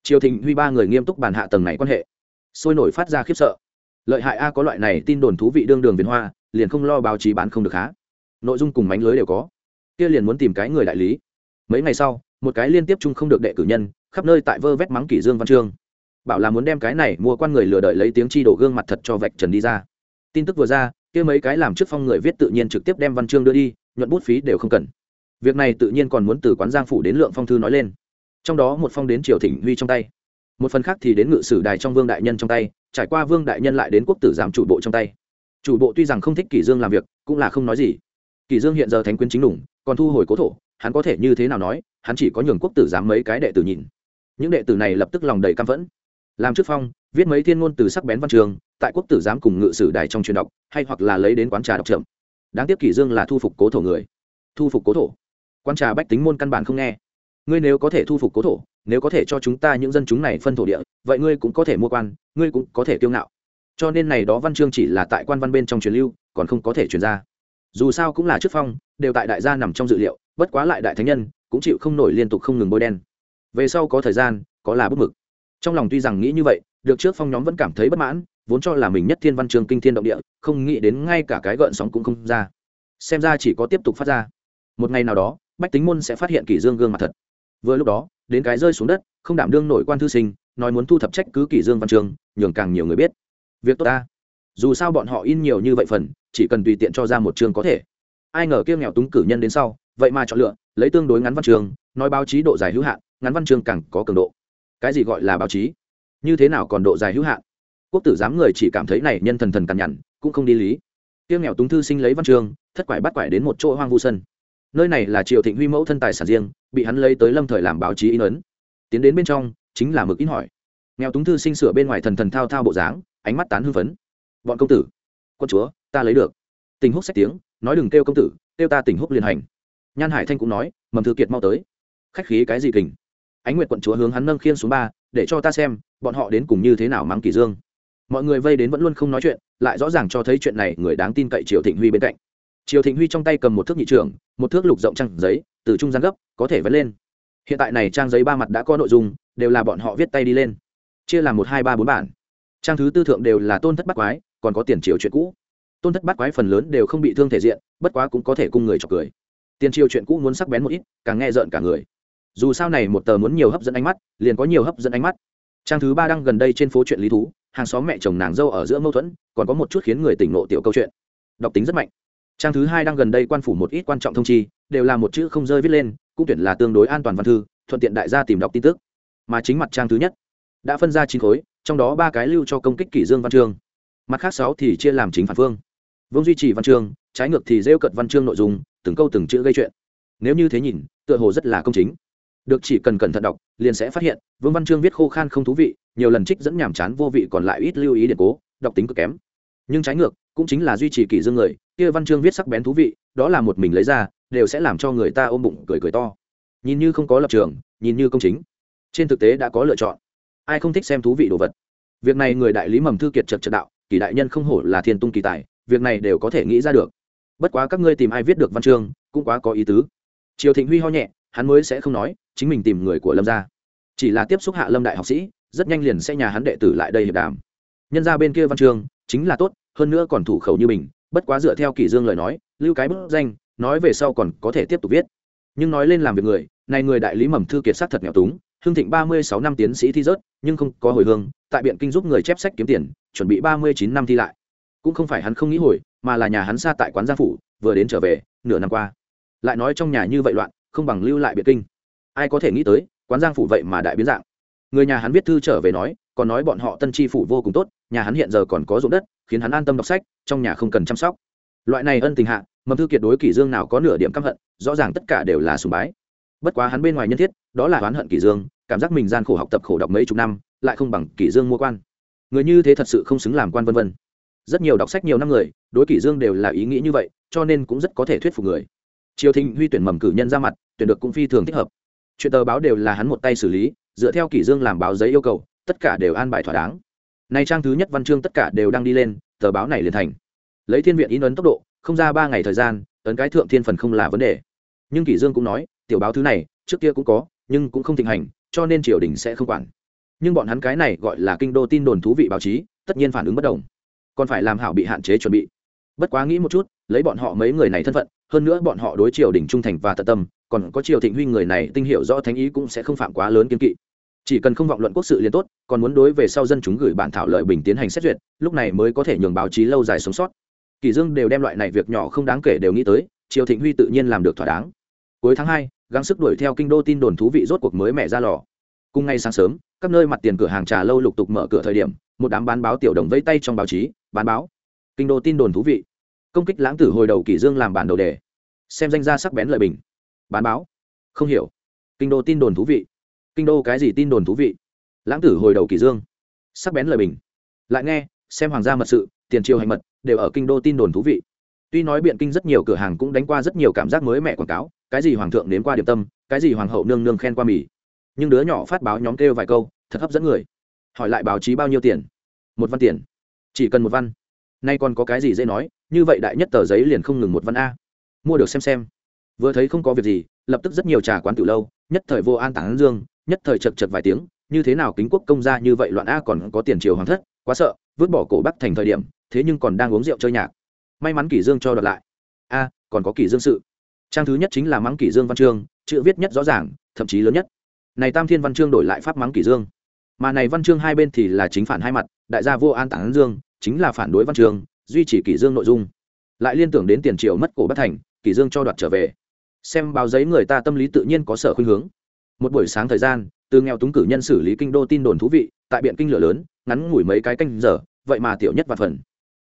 Triều thịnh huy ba người nghiêm túc bàn hạ tầng này quan hệ. Sôi nổi phát ra khiếp sợ. Lợi hại a có loại này tin đồn thú vị đương đường viền hoa, liền không lo báo chí bán không được há. Nội dung cùng mánh lưới đều có. Kia liền muốn tìm cái người đại lý. Mấy ngày sau, một cái liên tiếp chung không được đệ cử nhân, khắp nơi tại vơ vét mắng kỷ dương văn chương bảo là muốn đem cái này mua quan người lừa đợi lấy tiếng chi đổ gương mặt thật cho vạch trần đi ra. Tin tức vừa ra, kia mấy cái làm trước phong người viết tự nhiên trực tiếp đem văn chương đưa đi nhuận bút phí đều không cần. Việc này tự nhiên còn muốn từ quán giang phủ đến lượng phong thư nói lên. Trong đó một phong đến triều thịnh huy trong tay, một phần khác thì đến ngự sử đài trong vương đại nhân trong tay, trải qua vương đại nhân lại đến quốc tử giám chủ bộ trong tay. Chủ bộ tuy rằng không thích kỷ dương làm việc, cũng là không nói gì. Kỷ dương hiện giờ thánh quyến chính đủng, còn thu hồi cố thổ, hắn có thể như thế nào nói, hắn chỉ có nhường quốc tử giám mấy cái đệ tử nhìn. Những đệ tử này lập tức lòng đầy căm phẫn. Làm trước phong, viết mấy thiên ngôn từ sắc bén văn trường, tại quốc tử giám cùng ngự sử đài trong truyền đọc, hay hoặc là lấy đến quán trà đọc trưởng đáng tiếc kỷ dương là thu phục cố thổ người. Thu phục cố thổ? Quan trà bách tính môn căn bản không nghe. Ngươi nếu có thể thu phục cố thổ, nếu có thể cho chúng ta những dân chúng này phân thổ địa, vậy ngươi cũng có thể mua quan, ngươi cũng có thể kiêu ngạo. Cho nên này đó văn chương chỉ là tại quan văn bên trong truyền lưu, còn không có thể truyền ra. Dù sao cũng là trước phong, đều tại đại gia nằm trong dự liệu, bất quá lại đại thánh nhân, cũng chịu không nổi liên tục không ngừng bôi đen. Về sau có thời gian, có là bất mực. Trong lòng tuy rằng nghĩ như vậy, được trước phong nhóm vẫn cảm thấy bất mãn vốn cho là mình nhất thiên văn chương kinh thiên động địa, không nghĩ đến ngay cả cái gợn sóng cũng không ra. Xem ra chỉ có tiếp tục phát ra. Một ngày nào đó, bách tính môn sẽ phát hiện kỷ dương gương mặt thật. Vừa lúc đó, đến cái rơi xuống đất, không đảm đương nổi quan thư sinh, nói muốn thu thập trách cứ kỷ dương văn trường nhường càng nhiều người biết. Việc tốt ta. Dù sao bọn họ in nhiều như vậy phần, chỉ cần tùy tiện cho ra một chương có thể. Ai ngờ kia nghèo túng cử nhân đến sau, vậy mà chọn lựa, lấy tương đối ngắn văn trường nói báo chí độ dài hữu hạn, ngắn văn chương càng có cường độ. Cái gì gọi là báo chí? Như thế nào còn độ dài hữu hạn? Quốc tử giám người chỉ cảm thấy này nhân thần thần cằn nhằn, cũng không đi lý. Tiêu nghèo túng thư sinh lấy văn chương, thất quải bắt quải đến một chỗ hoang vu sân. Nơi này là triều thịnh huy mẫu thân tài sản riêng, bị hắn lấy tới lâm thời làm báo chí in ấn. Tiến đến bên trong, chính là mực in hỏi. Nghèo túng thư sinh sửa bên ngoài thần thần thao thao bộ dáng, ánh mắt tán hư phấn. Bọn công tử, quân chúa, ta lấy được. Tình húc sách tiếng, nói đừng kêu công tử, kêu ta tình húc liên hành. Nhan hải thanh cũng nói, mầm thư kiệt mau tới. Khách khí cái gì kình? Ánh nguyệt quận chúa hướng hắn nâng khiên xuống ba, để cho ta xem, bọn họ đến cùng như thế nào mắng kỳ dương mọi người vây đến vẫn luôn không nói chuyện, lại rõ ràng cho thấy chuyện này người đáng tin cậy triều thịnh huy bên cạnh. Triều thịnh huy trong tay cầm một thước nhị trưởng một thước lục rộng trang giấy, từ trung gian gấp, có thể vén lên. Hiện tại này trang giấy ba mặt đã có nội dung, đều là bọn họ viết tay đi lên. Chia làm một, hai, ba, bốn bản. Trang thứ tư thượng đều là tôn thất bắt quái, còn có tiền triều chuyện cũ. Tôn thất bắt quái phần lớn đều không bị thương thể diện, bất quá cũng có thể cung người chọc cười. Tiền triều chuyện cũ muốn sắc bén một ít, càng nghe rợn cả người. Dù sao này một tờ muốn nhiều hấp dẫn ánh mắt, liền có nhiều hấp dẫn ánh mắt. Trang thứ ba đăng gần đây trên phố chuyện lý thú hàng xóm mẹ chồng nàng dâu ở giữa mâu thuẫn, còn có một chút khiến người tỉnh nộ tiểu câu chuyện. Đọc tính rất mạnh. Trang thứ hai đang gần đây quan phủ một ít quan trọng thông chi, đều là một chữ không rơi viết lên, cũng tuyển là tương đối an toàn văn thư, thuận tiện đại gia tìm đọc tin tức. Mà chính mặt trang thứ nhất, đã phân ra chín khối, trong đó ba cái lưu cho công kích kỷ dương văn chương. Mặt khác sáu thì chia làm chính phản phương. Vương duy trì văn chương, trái ngược thì rêu cận văn chương nội dung, từng câu từng chữ gây chuyện. Nếu như thế nhìn, tựa hồ rất là công chính được chỉ cần cẩn thận đọc, liền sẽ phát hiện, vương văn chương viết khô khan không thú vị, nhiều lần trích dẫn nhàm chán vô vị còn lại ít lưu ý điện cố, đọc tính cực kém. Nhưng trái ngược, cũng chính là duy trì kỷ dương người, kia văn chương viết sắc bén thú vị, đó là một mình lấy ra, đều sẽ làm cho người ta ôm bụng cười cười to. Nhìn như không có lập trường, nhìn như công chính. Trên thực tế đã có lựa chọn. Ai không thích xem thú vị đồ vật? Việc này người đại lý mầm thư kiệt trật trật đạo, kỳ đại nhân không hổ là thiên tung kỳ tài, việc này đều có thể nghĩ ra được. Bất quá các ngươi tìm ai viết được văn chương, cũng quá có ý tứ. Triều thịnh huy ho nhẹ, hắn mới sẽ không nói chính mình tìm người của lâm ra chỉ là tiếp xúc hạ lâm đại học sĩ, rất nhanh liền sẽ nhà hắn đệ tử lại đây hiệp đàm. Nhân ra bên kia văn chương chính là tốt, hơn nữa còn thủ khẩu như mình, bất quá dựa theo kỷ dương lời nói, lưu cái bức danh, nói về sau còn có thể tiếp tục viết. Nhưng nói lên làm việc người, này người đại lý mầm thư kiệt sát thật nghèo túng hương thịnh ba mươi sáu năm tiến sĩ thi rớt, nhưng không có hồi hương, tại biện kinh giúp người chép sách kiếm tiền, chuẩn bị ba mươi chín năm thi lại. Cũng không phải hắn không nghĩ hồi, mà là nhà hắn xa tại quán gia phủ, vừa đến trở về, nửa năm qua. Lại nói trong nhà như vậy loạn, không bằng lưu lại biện kinh ai có thể nghĩ tới, quán giang phủ vậy mà đại biến dạng. Người nhà hắn viết thư trở về nói, còn nói bọn họ tân tri phủ vô cùng tốt, nhà hắn hiện giờ còn có ruộng đất, khiến hắn an tâm đọc sách, trong nhà không cần chăm sóc. Loại này ân tình hạ, mầm thư kiệt đối kỷ dương nào có nửa điểm căm hận, rõ ràng tất cả đều là sùng bái. Bất quá hắn bên ngoài nhân thiết, đó là oán hận kỷ dương, cảm giác mình gian khổ học tập khổ đọc mấy chục năm, lại không bằng kỷ dương mua quan. Người như thế thật sự không xứng làm quan vân vân. Rất nhiều đọc sách nhiều năm người, đối kỷ dương đều là ý nghĩ như vậy, cho nên cũng rất có thể thuyết phục người. Triều thịnh huy tuyển mầm cử nhân ra mặt, tuyển được cũng phi thường thích hợp chuyện tờ báo đều là hắn một tay xử lý, dựa theo kỷ dương làm báo giấy yêu cầu, tất cả đều an bài thỏa đáng. Nay trang thứ nhất văn chương tất cả đều đang đi lên, tờ báo này liền thành. Lấy thiên viện in ấn tốc độ, không ra ba ngày thời gian, ấn cái thượng thiên phần không là vấn đề. Nhưng kỷ dương cũng nói, tiểu báo thứ này, trước kia cũng có, nhưng cũng không thịnh hành, cho nên triều đình sẽ không quản. Nhưng bọn hắn cái này gọi là kinh đô tin đồn thú vị báo chí, tất nhiên phản ứng bất đồng. Còn phải làm hảo bị hạn chế chuẩn bị. Bất quá nghĩ một chút, lấy bọn họ mấy người này thân phận, hơn nữa bọn họ đối triều đình trung thành và tận tâm còn có triều thịnh huy người này tinh hiểu rõ thánh ý cũng sẽ không phạm quá lớn kiên kỵ. Chỉ cần không vọng luận quốc sự liền tốt, còn muốn đối về sau dân chúng gửi bản thảo lợi bình tiến hành xét duyệt, lúc này mới có thể nhường báo chí lâu dài sống sót. Kỳ dương đều đem loại này việc nhỏ không đáng kể đều nghĩ tới, triều thịnh huy tự nhiên làm được thỏa đáng. Cuối tháng hai, gắng sức đuổi theo kinh đô tin đồn thú vị rốt cuộc mới mẹ ra lò. Cùng ngay sáng sớm, các nơi mặt tiền cửa hàng trà lâu lục tục mở cửa thời điểm, một đám bán báo tiểu đồng vây tay trong báo chí, bán báo. Kinh đô tin đồn thú vị. Công kích lãng tử hồi đầu kỳ dương làm bản đầu đề. Xem danh gia sắc bén lợi bình bán báo. Không hiểu. Kinh đô tin đồn thú vị. Kinh đô cái gì tin đồn thú vị? Lãng tử hồi đầu kỳ dương. Sắc bén lời bình. Lại nghe, xem hoàng gia mật sự, tiền triều hành mật, đều ở kinh đô tin đồn thú vị. Tuy nói biện kinh rất nhiều cửa hàng cũng đánh qua rất nhiều cảm giác mới mẹ quảng cáo, cái gì hoàng thượng nếm qua điểm tâm, cái gì hoàng hậu nương nương khen qua mì. Nhưng đứa nhỏ phát báo nhóm kêu vài câu, thật hấp dẫn người. Hỏi lại báo chí bao nhiêu tiền? Một văn tiền. Chỉ cần một văn. Nay còn có cái gì dễ nói, như vậy đại nhất tờ giấy liền không ngừng một văn a. Mua được xem xem vừa thấy không có việc gì, lập tức rất nhiều trà quán từ lâu, nhất thời vô an tản dương, nhất thời chật chật vài tiếng, như thế nào kính quốc công gia như vậy loạn a còn có tiền triều hoàng thất, quá sợ, vứt bỏ cổ bắc thành thời điểm, thế nhưng còn đang uống rượu chơi nhạc. May mắn kỷ dương cho đợt lại. A, còn có kỷ dương sự. Trang thứ nhất chính là mắng kỷ dương văn chương, chữ viết nhất rõ ràng, thậm chí lớn nhất. Này tam thiên văn chương đổi lại pháp mắng kỷ dương. Mà này văn chương hai bên thì là chính phản hai mặt, đại gia vô an tản dương, chính là phản đối văn chương, duy trì kỷ dương nội dung. Lại liên tưởng đến tiền triều mất cổ bất thành, kỷ dương cho đoạt trở về xem báo giấy người ta tâm lý tự nhiên có sở khuynh hướng. Một buổi sáng thời gian, từ nghèo túng cử nhân xử lý kinh đô tin đồn thú vị, tại biện kinh lửa lớn, ngắn ngủi mấy cái canh giờ, vậy mà tiểu nhất và phần.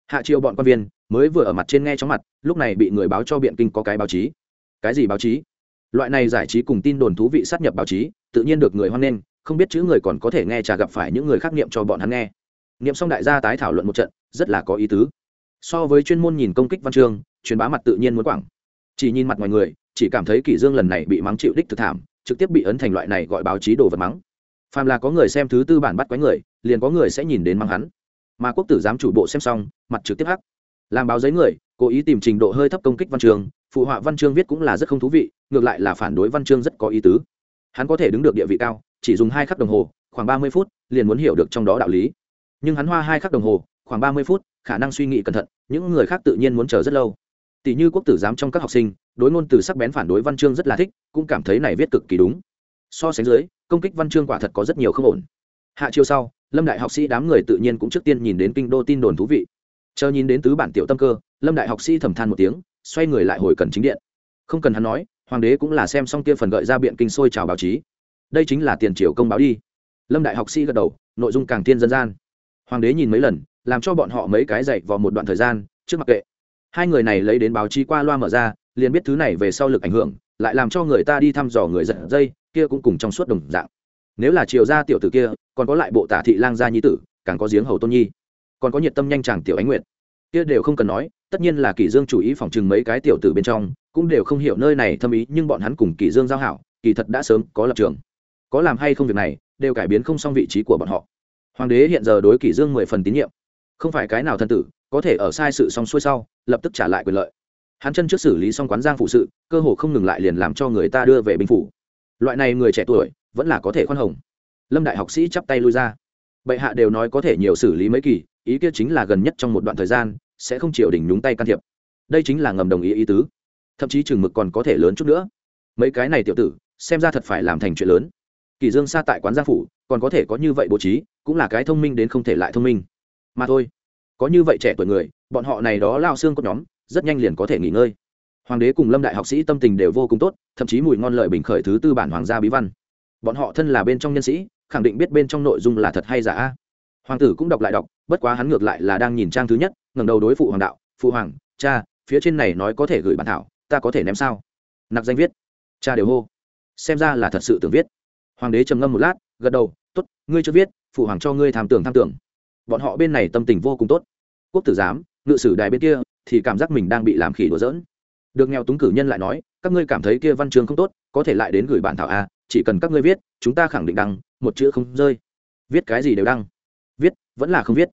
Hạ triều bọn quan viên mới vừa ở mặt trên nghe chóng mặt, lúc này bị người báo cho biện kinh có cái báo chí. Cái gì báo chí? Loại này giải trí cùng tin đồn thú vị sát nhập báo chí, tự nhiên được người hoan nghênh, không biết chữ người còn có thể nghe trà gặp phải những người khác niệm cho bọn hắn nghe. Niệm xong đại gia tái thảo luận một trận, rất là có ý tứ. So với chuyên môn nhìn công kích văn chương, truyền bá mặt tự nhiên muốn quảng. Chỉ nhìn mặt ngoài người chỉ cảm thấy kỷ dương lần này bị mắng chịu đích thực thảm, trực tiếp bị ấn thành loại này gọi báo chí đồ vật mắng. Phàm là có người xem thứ tư bản bắt quái người, liền có người sẽ nhìn đến mắng hắn. Mà quốc tử giám chủ bộ xem xong, mặt trực tiếp hắc. Làm báo giấy người, cố ý tìm trình độ hơi thấp công kích văn chương phụ họa văn chương viết cũng là rất không thú vị, ngược lại là phản đối văn chương rất có ý tứ. Hắn có thể đứng được địa vị cao, chỉ dùng hai khắc đồng hồ, khoảng ba mươi phút, liền muốn hiểu được trong đó đạo lý. Nhưng hắn hoa hai khắc đồng hồ, khoảng ba mươi phút, khả năng suy nghĩ cẩn thận, những người khác tự nhiên muốn chờ rất lâu. Tỷ như quốc tử giám trong các học sinh đối ngôn từ sắc bén phản đối văn chương rất là thích, cũng cảm thấy này viết cực kỳ đúng. So sánh dưới, công kích văn chương quả thật có rất nhiều không ổn. Hạ chiều sau, lâm đại học sĩ đám người tự nhiên cũng trước tiên nhìn đến kinh đô tin đồn thú vị. Chờ nhìn đến tứ bản tiểu tâm cơ, lâm đại học sĩ thầm than một tiếng, xoay người lại hồi cần chính điện. Không cần hắn nói, hoàng đế cũng là xem xong kia phần gợi ra biện kinh sôi trào báo chí. Đây chính là tiền triều công báo đi. Lâm đại học sĩ gật đầu, nội dung càng tiên dân gian. Hoàng đế nhìn mấy lần, làm cho bọn họ mấy cái dậy vào một đoạn thời gian, trước mặc kệ. Hai người này lấy đến báo chí qua loa mở ra liền biết thứ này về sau lực ảnh hưởng, lại làm cho người ta đi thăm dò người giật dây, kia cũng cùng trong suốt đồng dạng. Nếu là triều gia tiểu tử kia, còn có lại bộ tả thị lang gia nhi tử, càng có giếng hầu tôn nhi. Còn có nhiệt tâm nhanh chàng tiểu ánh nguyệt. Kia đều không cần nói, tất nhiên là kỷ dương chủ ý phòng trừng mấy cái tiểu tử bên trong, cũng đều không hiểu nơi này thâm ý, nhưng bọn hắn cùng kỷ dương giao hảo, kỳ thật đã sớm có lập trường. Có làm hay không việc này, đều cải biến không xong vị trí của bọn họ. Hoàng đế hiện giờ đối kỷ dương mười phần tín nhiệm. Không phải cái nào thân tử, có thể ở sai sự xong xuôi sau, lập tức trả lại quyền lợi hắn chân trước xử lý xong quán giang phụ sự, cơ hồ không ngừng lại liền làm cho người ta đưa về binh phủ. Loại này người trẻ tuổi, vẫn là có thể khoan hồng. Lâm đại học sĩ chắp tay lui ra. Bệ hạ đều nói có thể nhiều xử lý mấy kỳ, ý kia chính là gần nhất trong một đoạn thời gian, sẽ không chịu đỉnh nhúng tay can thiệp. Đây chính là ngầm đồng ý ý tứ. Thậm chí chừng mực còn có thể lớn chút nữa. Mấy cái này tiểu tử, xem ra thật phải làm thành chuyện lớn. Kỳ dương xa tại quán gia phủ, còn có thể có như vậy bố trí, cũng là cái thông minh đến không thể lại thông minh. Mà thôi, có như vậy trẻ tuổi người, bọn họ này đó lao xương có nhóm rất nhanh liền có thể nghỉ ngơi. Hoàng đế cùng lâm đại học sĩ tâm tình đều vô cùng tốt, thậm chí mùi ngon lợi bình khởi thứ tư bản hoàng gia bí văn. Bọn họ thân là bên trong nhân sĩ, khẳng định biết bên trong nội dung là thật hay giả. Hoàng tử cũng đọc lại đọc, bất quá hắn ngược lại là đang nhìn trang thứ nhất, ngẩng đầu đối phụ hoàng đạo, phụ hoàng, cha, phía trên này nói có thể gửi bản thảo, ta có thể ném sao? Nặc danh viết. Cha đều hô. Xem ra là thật sự tưởng viết. Hoàng đế trầm ngâm một lát, gật đầu t ố t ngươi chưa viết, phụ hoàng cho ngươi tham tưởng tham tưởng. Bọn họ bên này tâm tình vô cùng tốt. Quốc tử giám, ngự sử đài bên kia thì cảm giác mình đang bị làm khỉ đùa dỡn được nghèo túng cử nhân lại nói, các ngươi cảm thấy kia văn chương không tốt, có thể lại đến gửi bản thảo a chỉ cần các ngươi viết, chúng ta khẳng định đăng, một chữ không rơi. Viết cái gì đều đăng. Viết, vẫn là không viết.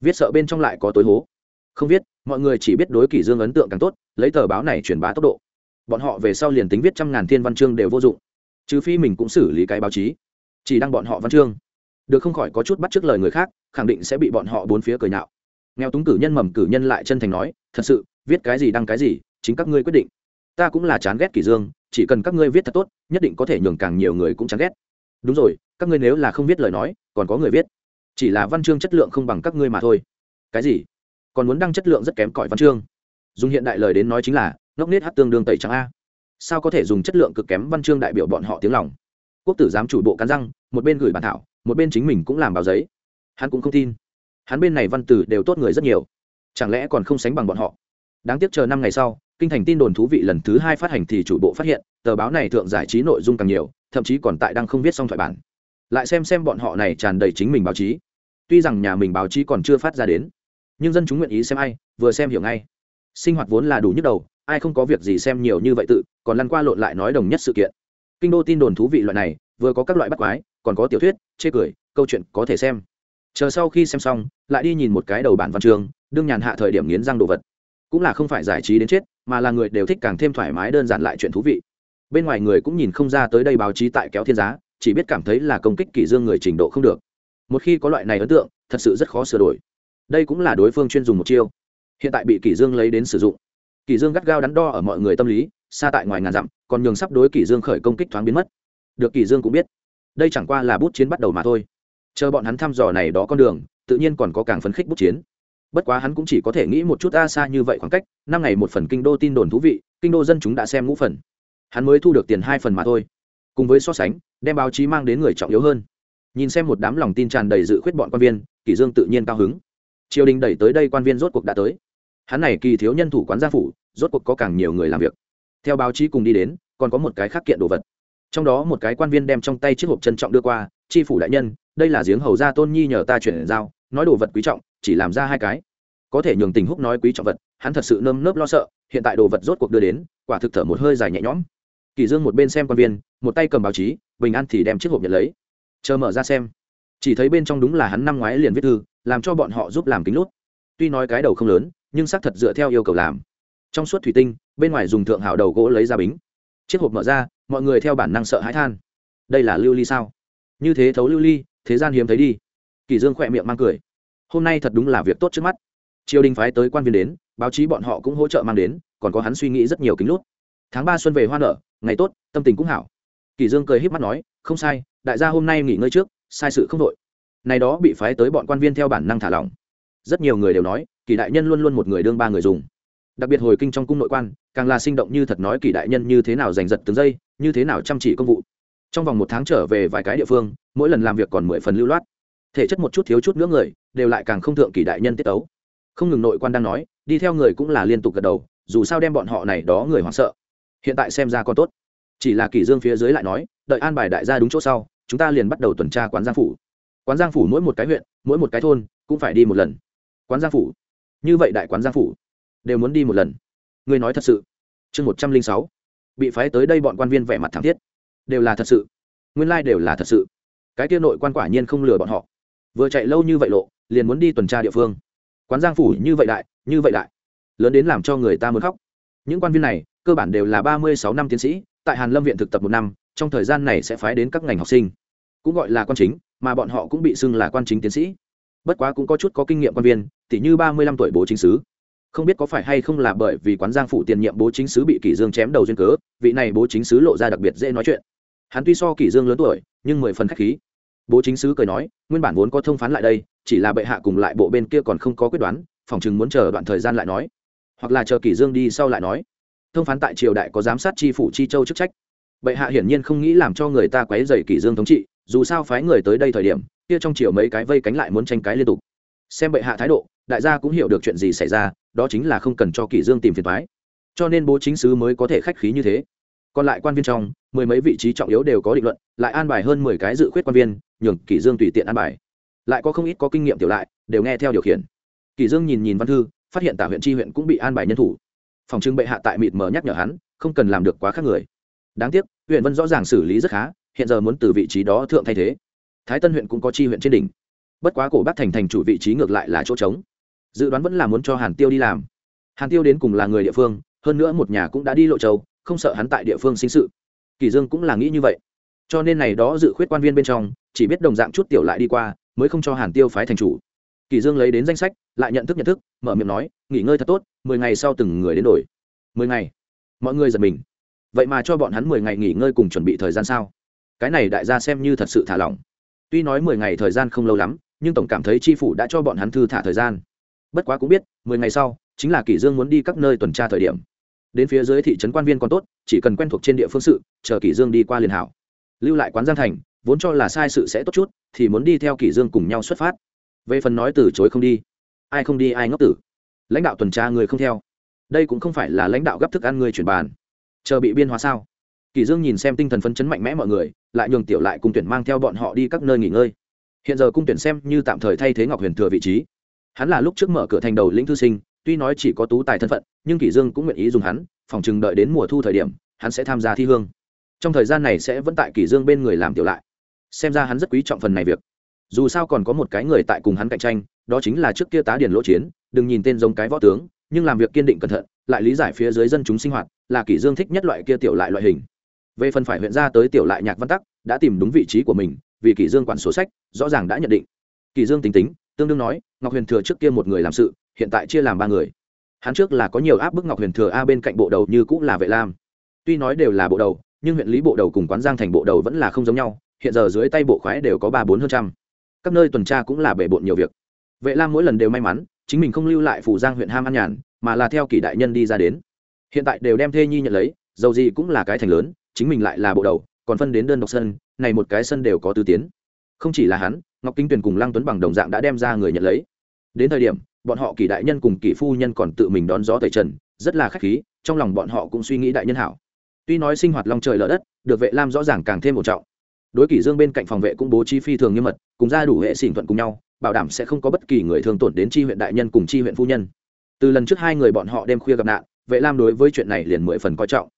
Viết sợ bên trong lại có tối hố. Không viết, mọi người chỉ biết đối kỷ dương ấn tượng càng tốt, lấy tờ báo này truyền bá tốc độ. Bọn họ về sau liền tính viết trăm ngàn thiên văn chương đều vô dụng. Trừ phi mình cũng xử lý cái báo chí. Chỉ đăng bọn họ văn chương. Được không khỏi có chút bắt trước lời người khác, khẳng định sẽ bị bọn họ bốn phía cười nhạo. Nghèo túng cử nhân mầm cử nhân lại chân thành nói thật sự, viết cái gì đăng cái gì, chính các ngươi quyết định. Ta cũng là chán ghét kỷ dương, chỉ cần các ngươi viết thật tốt, nhất định có thể nhường càng nhiều người cũng chán ghét. Đúng rồi, các ngươi nếu là không viết lời nói, còn có người viết. Chỉ là văn chương chất lượng không bằng các ngươi mà thôi. Cái gì? Còn muốn đăng chất lượng rất kém cỏi văn chương. Dùng hiện đại lời đến nói chính là, ngốc nết hát tương đương tẩy trắng a. Sao có thể dùng chất lượng cực kém văn chương đại biểu bọn họ tiếng lòng? Quốc tử giám chủ bộ cắn răng, một bên gửi bản thảo, một bên chính mình cũng làm báo giấy. Hắn cũng không tin. Hắn bên này văn tử đều tốt người rất nhiều chẳng lẽ còn không sánh bằng bọn họ? Đáng tiếc chờ năm ngày sau, kinh thành tin đồn thú vị lần thứ hai phát hành thì chủ bộ phát hiện, tờ báo này thượng giải trí nội dung càng nhiều, thậm chí còn tại đang không viết xong thoại bản. Lại xem xem bọn họ này tràn đầy chính mình báo chí. Tuy rằng nhà mình báo chí còn chưa phát ra đến, nhưng dân chúng nguyện ý xem ai, vừa xem hiểu ngay. Sinh hoạt vốn là đủ nhức đầu, ai không có việc gì xem nhiều như vậy tự, còn lăn qua lộn lại nói đồng nhất sự kiện. Kinh đô tin đồn thú vị loại này, vừa có các loại bắt quái, còn có tiểu thuyết, chê cười, câu chuyện có thể xem. Chờ sau khi xem xong, lại đi nhìn một cái đầu bản văn chương đương nhàn hạ thời điểm nghiến răng đồ vật. Cũng là không phải giải trí đến chết, mà là người đều thích càng thêm thoải mái đơn giản lại chuyện thú vị. Bên ngoài người cũng nhìn không ra tới đây báo chí tại kéo thiên giá, chỉ biết cảm thấy là công kích kỷ dương người trình độ không được. Một khi có loại này ấn tượng, thật sự rất khó sửa đổi. Đây cũng là đối phương chuyên dùng một chiêu. Hiện tại bị kỷ dương lấy đến sử dụng. Kỷ dương gắt gao đắn đo ở mọi người tâm lý, xa tại ngoài ngàn dặm, còn nhường sắp đối kỷ dương khởi công kích thoáng biến mất. Được kỷ dương cũng biết, đây chẳng qua là bút chiến bắt đầu mà thôi. Chờ bọn hắn thăm dò này đó con đường, tự nhiên còn có càng phấn khích bút chiến bất quá hắn cũng chỉ có thể nghĩ một chút a xa như vậy khoảng cách, năm ngày một phần kinh đô tin đồn thú vị, kinh đô dân chúng đã xem ngũ phần. Hắn mới thu được tiền hai phần mà thôi. Cùng với so sánh, đem báo chí mang đến người trọng yếu hơn. Nhìn xem một đám lòng tin tràn đầy dự khuyết bọn quan viên kỷ dương tự nhiên cao hứng. Triều đình đẩy tới đây quan viên rốt cuộc đã tới. Hắn này kỳ thiếu nhân thủ quán gia phủ, rốt cuộc có càng nhiều người làm việc. Theo báo chí cùng đi đến, còn có một cái khác kiện đồ vật. Trong đó một cái quan viên đem trong tay chiếc hộp trân trọng đưa qua tri phủ đại nhân, đây là giếng hầu gia tôn nhi nhờ ta chuyển giao, nói đồ vật quý trọng chỉ làm ra hai cái. Có thể nhường tình húc nói quý trọng vật, hắn thật sự nơm nớp lo sợ, hiện tại đồ vật rốt cuộc đưa đến, quả thực thở một hơi dài nhẹ nhõm. Kỳ dương một bên xem quan viên, một tay cầm báo chí, bình an thì đem chiếc hộp nhận lấy. Chờ mở ra xem. Chỉ thấy bên trong đúng là hắn năm ngoái liền viết thư, làm cho bọn họ giúp làm kính lút. Tuy nói cái đầu không lớn, nhưng xác thật dựa theo yêu cầu làm. Trong suốt thủy tinh, bên ngoài dùng thượng hảo đầu gỗ lấy ra bính. Chiếc hộp mở ra, mọi người theo bản năng sợ hãi than. Đây là lưu ly sao? Như thế thấu lưu ly, thế gian hiếm thấy đi. Kỳ dương khỏe miệng mang cười hôm nay thật đúng là việc tốt trước mắt. Triều đình phái tới quan viên đến, báo chí bọn họ cũng hỗ trợ mang đến, còn có hắn suy nghĩ rất nhiều kính lút. Tháng ba xuân về hoa nở, ngày tốt, tâm tình cũng hảo. Kỳ dương cười híp mắt nói, không sai, đại gia hôm nay nghỉ ngơi trước, sai sự không đội này đó bị phái tới bọn quan viên theo bản năng thả lỏng. Rất nhiều người đều nói, kỳ đại nhân luôn luôn một người đương ba người dùng. Đặc biệt hồi kinh trong cung nội quan, càng là sinh động như thật nói kỳ đại nhân như thế nào giành giật từng giây, như thế nào chăm chỉ công vụ. Trong vòng một tháng trở về vài cái địa phương, mỗi lần làm việc còn mười phần lưu loát thể chất một chút thiếu chút nữa người, đều lại càng không thượng kỳ đại nhân tiết tấu. Không ngừng nội quan đang nói, đi theo người cũng là liên tục gật đầu, dù sao đem bọn họ này đó người hoảng sợ. Hiện tại xem ra còn tốt. Chỉ là kỳ dương phía dưới lại nói, đợi an bài đại gia đúng chỗ sau, chúng ta liền bắt đầu tuần tra quán giang phủ. Quán giang phủ mỗi một cái huyện, mỗi một cái thôn, cũng phải đi một lần. Quán giang phủ. Như vậy đại quán giang phủ, đều muốn đi một lần. Người nói thật sự. Chương một trăm linh sáu. Bị phái tới đây bọn quan viên vẻ mặt thảm thiết. Đều là thật sự. Nguyên lai đều là thật sự. Cái kia nội quan quả nhiên không lừa bọn họ vừa chạy lâu như vậy lộ, liền muốn đi tuần tra địa phương. Quán giang phủ như vậy đại, như vậy đại. Lớn đến làm cho người ta muốn khóc. Những quan viên này, cơ bản đều là ba mươi sáu năm tiến sĩ, tại hàn lâm viện thực tập một năm, trong thời gian này sẽ phái đến các ngành học sinh. Cũng gọi là quan chính, mà bọn họ cũng bị xưng là quan chính tiến sĩ. Bất quá cũng có chút có kinh nghiệm quan viên tỷ như ba mươi lăm tuổi bố chính sứ. Không biết có phải hay không là bởi vì quán giang phủ tiền nhiệm bố chính sứ bị kỷ dương chém đầu duyên cớ, vị này bố chính sứ lộ ra đặc biệt dễ nói chuyện. Hắn tuy so kỷ dương lớn tuổi, nhưng mười phần khách khí bố chính sứ cười nói, nguyên bản vốn có thông phán lại đây, chỉ là bệ hạ cùng lại bộ bên kia còn không có quyết đoán, phòng chừng muốn chờ đoạn thời gian lại nói. Hoặc là chờ kỷ dương đi sau lại nói. Thông phán tại triều đại có giám sát chi phủ chi châu chức trách. Bệ hạ hiển nhiên không nghĩ làm cho người ta quấy rầy kỷ dương thống trị, dù sao phái người tới đây thời điểm, kia trong triều mấy cái vây cánh lại muốn tranh cái liên tục. Xem bệ hạ thái độ, đại gia cũng hiểu được chuyện gì xảy ra, đó chính là không cần cho kỷ dương tìm phiền toái. Cho nên bố chính sứ mới có thể khách khí như thế còn lại quan viên trong, mười mấy vị trí trọng yếu đều có định luận, lại an bài hơn mười cái dự khuyết quan viên, nhường kỷ dương tùy tiện an bài. Lại có không ít có kinh nghiệm tiểu lại, đều nghe theo điều khiển. Kỷ dương nhìn nhìn văn thư, phát hiện tả huyện tri huyện cũng bị an bài nhân thủ. Phòng trưng bệ hạ tại mịt mờ nhắc nhở hắn, không cần làm được quá khác người. Đáng tiếc, huyện vân rõ ràng xử lý rất khá, hiện giờ muốn từ vị trí đó thượng thay thế. Thái tân huyện cũng có chi huyện trên đỉnh. Bất quá cổ bắc thành thành chủ vị trí ngược lại là chỗ trống. Dự đoán vẫn là muốn cho hàn tiêu đi làm. Hàn tiêu đến cùng là người địa phương, hơn nữa một nhà cũng đã đi lộ châu không sợ hắn tại địa phương sinh sự. Kỳ dương cũng là nghĩ như vậy. Cho nên này đó dự khuyết quan viên bên trong, chỉ biết đồng dạng chút tiểu lại đi qua, mới không cho hàn tiêu phái thành chủ. Kỳ dương lấy đến danh sách, lại nhận thức nhận thức, mở miệng nói, nghỉ ngơi thật tốt, mười ngày sau từng người đến đổi. Mười ngày? Mọi người giật mình. Vậy mà cho bọn hắn mười ngày nghỉ ngơi cùng chuẩn bị thời gian sao? Cái này đại gia xem như thật sự thả lỏng. Tuy nói mười ngày thời gian không lâu lắm, nhưng tổng cảm thấy tri phủ đã cho bọn hắn thư thả thời gian. Bất quá cũng biết, mười ngày sau, chính là kỷ dương muốn đi các nơi tuần tra thời điểm đến phía dưới thị trấn quan viên còn tốt, chỉ cần quen thuộc trên địa phương sự, chờ kỷ dương đi qua liền hảo. Lưu lại quán giang thành, vốn cho là sai sự sẽ tốt chút, thì muốn đi theo kỷ dương cùng nhau xuất phát. Về phần nói từ chối không đi, ai không đi ai ngốc tử. Lãnh đạo tuần tra người không theo. Đây cũng không phải là lãnh đạo gấp thức ăn người chuyển bàn. Chờ bị biên hóa sao? Kỷ dương nhìn xem tinh thần phấn chấn mạnh mẽ mọi người, lại nhường tiểu lại cung tuyển mang theo bọn họ đi các nơi nghỉ ngơi. Hiện giờ cung tuyển xem như tạm thời thay thế ngọc huyền thừa vị trí. Hắn là lúc trước mở cửa thành đầu lĩnh thư sinh tuy nói chỉ có tú tài thân phận, nhưng kỷ dương cũng nguyện ý dùng hắn, phòng chừng đợi đến mùa thu thời điểm, hắn sẽ tham gia thi hương. Trong thời gian này sẽ vẫn tại kỷ dương bên người làm tiểu lại. Xem ra hắn rất quý trọng phần này việc. Dù sao còn có một cái người tại cùng hắn cạnh tranh, đó chính là trước kia tá điển lỗ chiến, đừng nhìn tên giống cái võ tướng, nhưng làm việc kiên định cẩn thận, lại lý giải phía dưới dân chúng sinh hoạt, là kỷ dương thích nhất loại kia tiểu lại loại hình. Về phần phải huyện ra tới tiểu lại nhạc văn tắc, đã tìm đúng vị trí của mình, vì kỷ dương quản sổ sách, rõ ràng đã nhận định. Kỷ dương tính tính, tương đương nói, ngọc huyền thừa trước kia một người làm sự hiện tại chia làm ba người. Hắn trước là có nhiều áp bức ngọc huyền thừa a bên cạnh bộ đầu như cũng là vệ lam. Tuy nói đều là bộ đầu, nhưng huyện lý bộ đầu cùng quán giang thành bộ đầu vẫn là không giống nhau, hiện giờ dưới tay bộ khoái đều có ba bốn hơn trăm. Các nơi tuần tra cũng là bể bộn nhiều việc. Vệ lam mỗi lần đều may mắn, chính mình không lưu lại phủ giang huyện ham an nhàn, mà là theo kỷ đại nhân đi ra đến. Hiện tại đều đem thê nhi nhận lấy, dầu gì cũng là cái thành lớn, chính mình lại là bộ đầu, còn phân đến đơn độc sân, này một cái sân đều có tư tiến. Không chỉ là hắn, ngọc kinh tuyền cùng lăng tuấn bằng đồng dạng đã đem ra người nhận lấy. Đến thời điểm bọn họ kỳ đại nhân cùng kỳ phu nhân còn tự mình đón gió tẩy trần, rất là khách khí, trong lòng bọn họ cũng suy nghĩ đại nhân hảo. Tuy nói sinh hoạt long trời lở đất, được vệ lam rõ ràng càng thêm một trọng. Đối kỷ dương bên cạnh phòng vệ cũng bố trí phi thường nghiêm mật, cùng ra đủ hệ xỉn thuận cùng nhau, bảo đảm sẽ không có bất kỳ người thường tổn đến chi huyện đại nhân cùng chi huyện phu nhân. Từ lần trước hai người bọn họ đêm khuya gặp nạn, vệ lam đối với chuyện này liền mười phần coi trọng.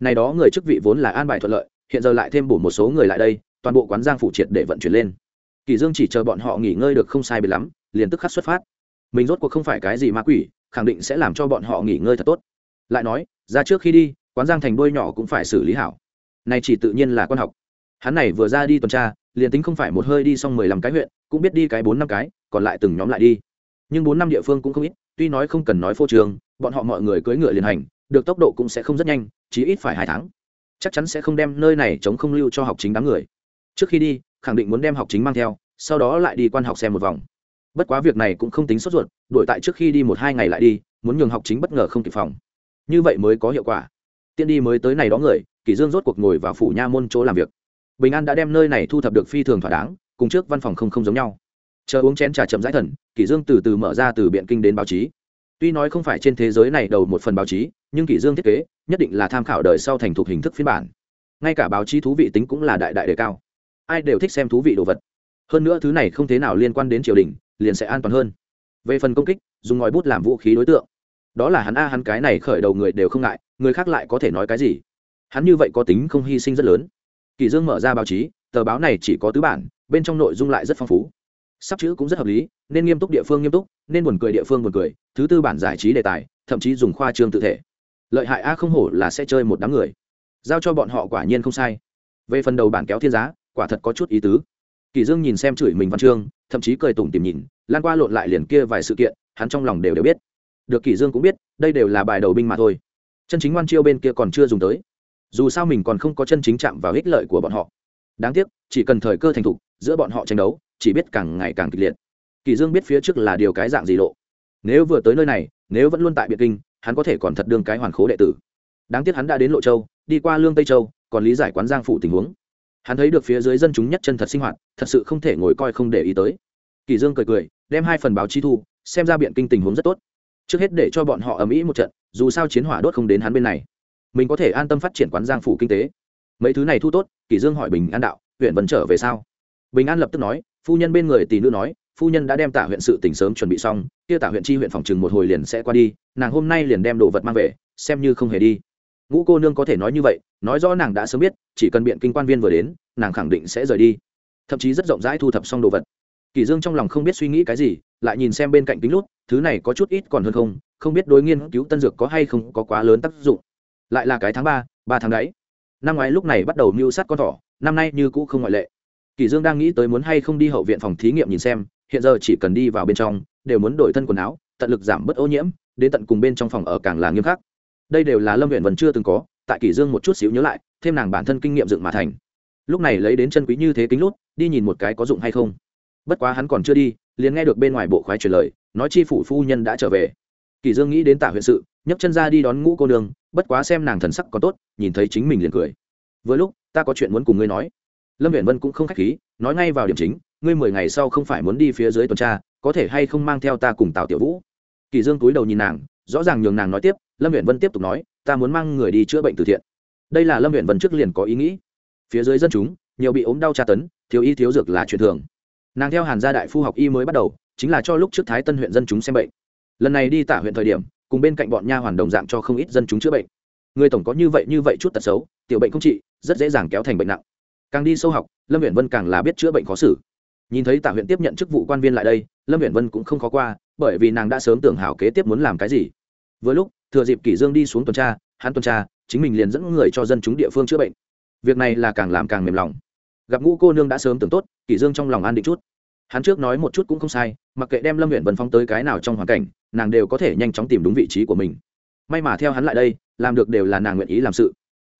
Này đó người chức vị vốn là an bài thuận lợi, hiện giờ lại thêm bổ một số người lại đây, toàn bộ quán giang phụ triệt để vận chuyển lên. Kỳ dương chỉ chờ bọn họ nghỉ ngơi được không sai biệt lắm, liền tức khắc xuất phát mình rốt cuộc không phải cái gì ma quỷ, khẳng định sẽ làm cho bọn họ nghỉ ngơi thật tốt. Lại nói, ra trước khi đi, quán giang thành đôi nhỏ cũng phải xử lý hảo. Này chỉ tự nhiên là quan học. Hắn này vừa ra đi tuần tra, liền tính không phải một hơi đi xong mười lăm cái huyện, cũng biết đi cái bốn năm cái, còn lại từng nhóm lại đi. Nhưng bốn năm địa phương cũng không ít, tuy nói không cần nói phô trường bọn họ mọi người cưỡi ngựa liền hành, được tốc độ cũng sẽ không rất nhanh chỉ ít phải hai tháng. Chắc chắn sẽ không đem nơi này chống không lưu cho học chính đám người. Trước khi đi, khẳng định muốn đem học chính mang theo, sau đó lại đi quan học xem một vòng bất quá việc này cũng không tính sốt ruột, đổi tại trước khi đi một hai ngày lại đi, muốn nhường học chính bất ngờ không kịp phòng. Như vậy mới có hiệu quả. Tiên đi mới tới này đó người, kỷ dương rốt cuộc ngồi vào phủ nha môn chỗ làm việc. Bình an đã đem nơi này thu thập được phi thường thỏa đáng, cùng trước văn phòng không không giống nhau. Chờ uống chén trà chậm rãi thần, kỷ dương từ từ mở ra từ biện kinh đến báo chí. Tuy nói không phải trên thế giới này đầu một phần báo chí, nhưng kỷ dương thiết kế, nhất định là tham khảo đời sau thành thục hình thức phiên bản. Ngay cả báo chí thú vị tính cũng là đại đại đề cao. Ai đều thích xem thú vị đồ vật. Hơn nữa thứ này không thế nào liên quan đến triều đình liền sẽ an toàn hơn. Về phần công kích, dùng ngòi bút làm vũ khí đối tượng. Đó là hắn a, hắn cái này khởi đầu người đều không ngại, người khác lại có thể nói cái gì? Hắn như vậy có tính không hy sinh rất lớn. Kỳ dương mở ra báo chí, tờ báo này chỉ có tứ bản, bên trong nội dung lại rất phong phú. Sắp chữ cũng rất hợp lý, nên nghiêm túc địa phương nghiêm túc, nên buồn cười địa phương buồn cười, thứ tư bản giải trí đề tài, thậm chí dùng khoa trương tự thể. Lợi hại a không hổ là sẽ chơi một đám người. Giao cho bọn họ quả nhiên không sai. Về phần đầu bản kéo thiên giá, quả thật có chút ý tứ kỳ dương nhìn xem chửi mình văn chương, thậm chí cười tủm tìm nhìn, lan qua lộn lại liền kia vài sự kiện, hắn trong lòng đều đều biết. Được kỳ dương cũng biết, đây đều là bài đầu binh mà thôi. Chân chính ngoan chiêu bên kia còn chưa dùng tới. Dù sao mình còn không có chân chính chạm vào ích lợi của bọn họ. Đáng tiếc, chỉ cần thời cơ thành thục, giữa bọn họ tranh đấu, chỉ biết càng ngày càng kịch liệt. Kỳ dương biết phía trước là điều cái dạng gì lộ. Nếu vừa tới nơi này, nếu vẫn luôn tại biệt kinh, hắn có thể còn thật đương cái hoàn khố đệ tử. Đáng tiếc hắn đã đến lộ châu, đi qua lương tây châu, còn lý giải quán giang phụ tình huống hắn thấy được phía dưới dân chúng nhất chân thật sinh hoạt, thật sự không thể ngồi coi không để ý tới. Kỳ dương cười cười, đem hai phần báo chí thu, xem ra biện kinh tình huống rất tốt. Trước hết để cho bọn họ ầm ĩ một trận, dù sao chiến hỏa đốt không đến hắn bên này. Mình có thể an tâm phát triển quán giang phủ kinh tế. Mấy thứ này thu tốt, kỳ dương hỏi bình an đạo, huyện vẫn trở về sao? Bình an lập tức nói, phu nhân bên người tỷ nữ nói, phu nhân đã đem tả huyện sự tỉnh sớm chuẩn bị xong, kia tả huyện chi huyện phòng trừng một hồi liền sẽ qua đi, nàng hôm nay liền đem đồ vật mang về, xem như không hề đi ngũ cô nương có thể nói như vậy, nói rõ nàng đã sớm biết, chỉ cần biện kinh quan viên vừa đến, nàng khẳng định sẽ rời đi. Thậm chí rất rộng rãi thu thập xong đồ vật. Kỳ dương trong lòng không biết suy nghĩ cái gì, lại nhìn xem bên cạnh kính lút, thứ này có chút ít còn hơn không không biết đối nghiên cứu tân dược có hay không có quá lớn tác dụng. Lại là cái tháng ba ba tháng đấy. Năm ngoái lúc này bắt đầu mưu sát con thỏ, năm nay như cũ không ngoại lệ. Kỳ dương đang nghĩ tới muốn hay không đi hậu viện phòng thí nghiệm nhìn xem, hiện giờ chỉ cần đi vào bên trong, đều muốn đổi thân quần áo, tận lực giảm bớt ô nhiễm, đến tận cùng bên trong phòng ở càng là nghiêm khắc đây đều là lâm huyện vẫn chưa từng có tại Kỷ dương một chút xíu nhớ lại thêm nàng bản thân kinh nghiệm dựng mà thành lúc này lấy đến chân quý như thế kính lút đi nhìn một cái có dụng hay không bất quá hắn còn chưa đi liền nghe được bên ngoài bộ khoái truyền lời nói chi phủ phu nhân đã trở về Kỷ dương nghĩ đến tả huyện sự nhấc chân ra đi đón ngũ cô nương bất quá xem nàng thần sắc có tốt nhìn thấy chính mình liền cười vừa lúc ta có chuyện muốn cùng ngươi nói lâm viện vân cũng không khách khí nói ngay vào điểm chính ngươi mười ngày sau không phải muốn đi phía dưới tuần tra có thể hay không mang theo ta cùng tào tiểu vũ kỳ dương túi đầu nhìn nàng rõ ràng nhường nàng nói tiếp lâm huyện vân tiếp tục nói, ta muốn mang người đi chữa bệnh từ thiện. Đây là lâm huyện vân trước liền có ý nghĩ. Phía dưới dân chúng, nhiều bị ốm đau tra tấn, thiếu y thiếu dược là chuyện thường. Nàng theo hàn gia đại phu học y mới bắt đầu, chính là cho lúc trước thái tân huyện dân chúng xem bệnh. Lần này đi tả huyện thời điểm, cùng bên cạnh bọn nha hoàn đồng dạng cho không ít dân chúng chữa bệnh. Người tổng có như vậy như vậy chút tật xấu, tiểu bệnh không trị, rất dễ dàng kéo thành bệnh nặng. Càng đi sâu học, lâm huyện vân càng là biết chữa bệnh khó xử. Nhìn thấy tả huyện tiếp nhận chức vụ quan viên lại đây, lâm huyện vân cũng không khó qua, bởi vì nàng đã sớm tưởng hảo kế tiếp muốn làm cái gì. Vừa lúc thừa dịp kỷ dương đi xuống tuần tra, hắn tuần tra, chính mình liền dẫn người cho dân chúng địa phương chữa bệnh. Việc này là càng làm càng mềm lòng. Gặp ngũ cô nương đã sớm tưởng tốt, kỷ dương trong lòng an định chút. Hắn trước nói một chút cũng không sai, mặc kệ đem lâm huyện vân phong tới cái nào trong hoàn cảnh, nàng đều có thể nhanh chóng tìm đúng vị trí của mình. May mà theo hắn lại đây, làm được đều là nàng nguyện ý làm sự.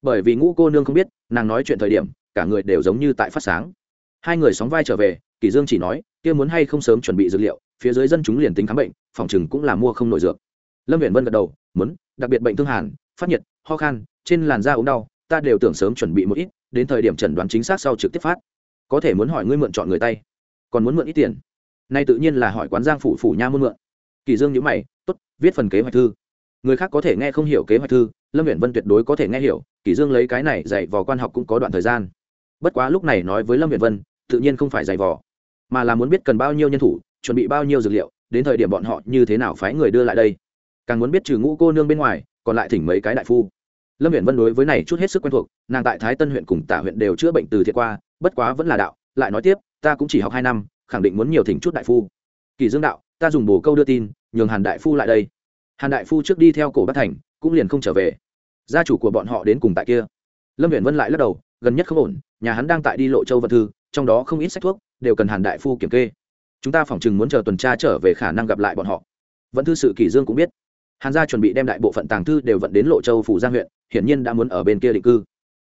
Bởi vì ngũ cô nương không biết, nàng nói chuyện thời điểm, cả người đều giống như tại phát sáng. Hai người sóng vai trở về, kỷ dương chỉ nói, kia muốn hay không sớm chuẩn bị dược liệu, phía dưới dân chúng liền tính khám bệnh, phòng chừng cũng là mua không nổi dược. Lâm viện vân gật đầu muốn, đặc biệt bệnh thương hàn, phát nhiệt, ho khan, trên làn da ốm đau, ta đều tưởng sớm chuẩn bị một ít, đến thời điểm chẩn đoán chính xác sau trực tiếp phát. Có thể muốn hỏi ngươi mượn chọn người tay, còn muốn mượn ít tiền. Nay tự nhiên là hỏi quán giang phủ phủ nha muốn mượn. Kỳ dương nhíu mày, tốt, viết phần kế hoạch thư. Người khác có thể nghe không hiểu kế hoạch thư, lâm Viễn vân tuyệt đối có thể nghe hiểu, kỳ dương lấy cái này dạy vò quan học cũng có đoạn thời gian. Bất quá lúc này nói với lâm Viễn vân, tự nhiên không phải dạy vò, mà là muốn biết cần bao nhiêu nhân thủ, chuẩn bị bao nhiêu dược liệu, đến thời điểm bọn họ như thế nào phái người đưa lại đây càng muốn biết trừ ngũ cô nương bên ngoài, còn lại thỉnh mấy cái đại phu. Lâm huyện vân đối với này chút hết sức quen thuộc, nàng tại thái tân huyện cùng tả huyện đều chữa bệnh từ thiệt qua, bất quá vẫn là đạo, lại nói tiếp, ta cũng chỉ học hai năm, khẳng định muốn nhiều thỉnh chút đại phu. Kỳ dương đạo, ta dùng bồ câu đưa tin, nhường hàn đại phu lại đây. Hàn đại phu trước đi theo cổ bắc thành, cũng liền không trở về. Gia chủ của bọn họ đến cùng tại kia. Lâm huyện vân lại lắc đầu, gần nhất không ổn, nhà hắn đang tại đi lộ châu vật thư, trong đó không ít sách thuốc, đều cần hàn đại phu kiểm kê. Chúng ta phỏng chừng muốn chờ tuần tra trở về khả năng gặp lại bọn họ. Vẫn thư sự kỳ dương cũng biết hàn gia chuẩn bị đem đại bộ phận tàng thư đều vận đến lộ châu phủ giang huyện, hiển nhiên đã muốn ở bên kia định cư.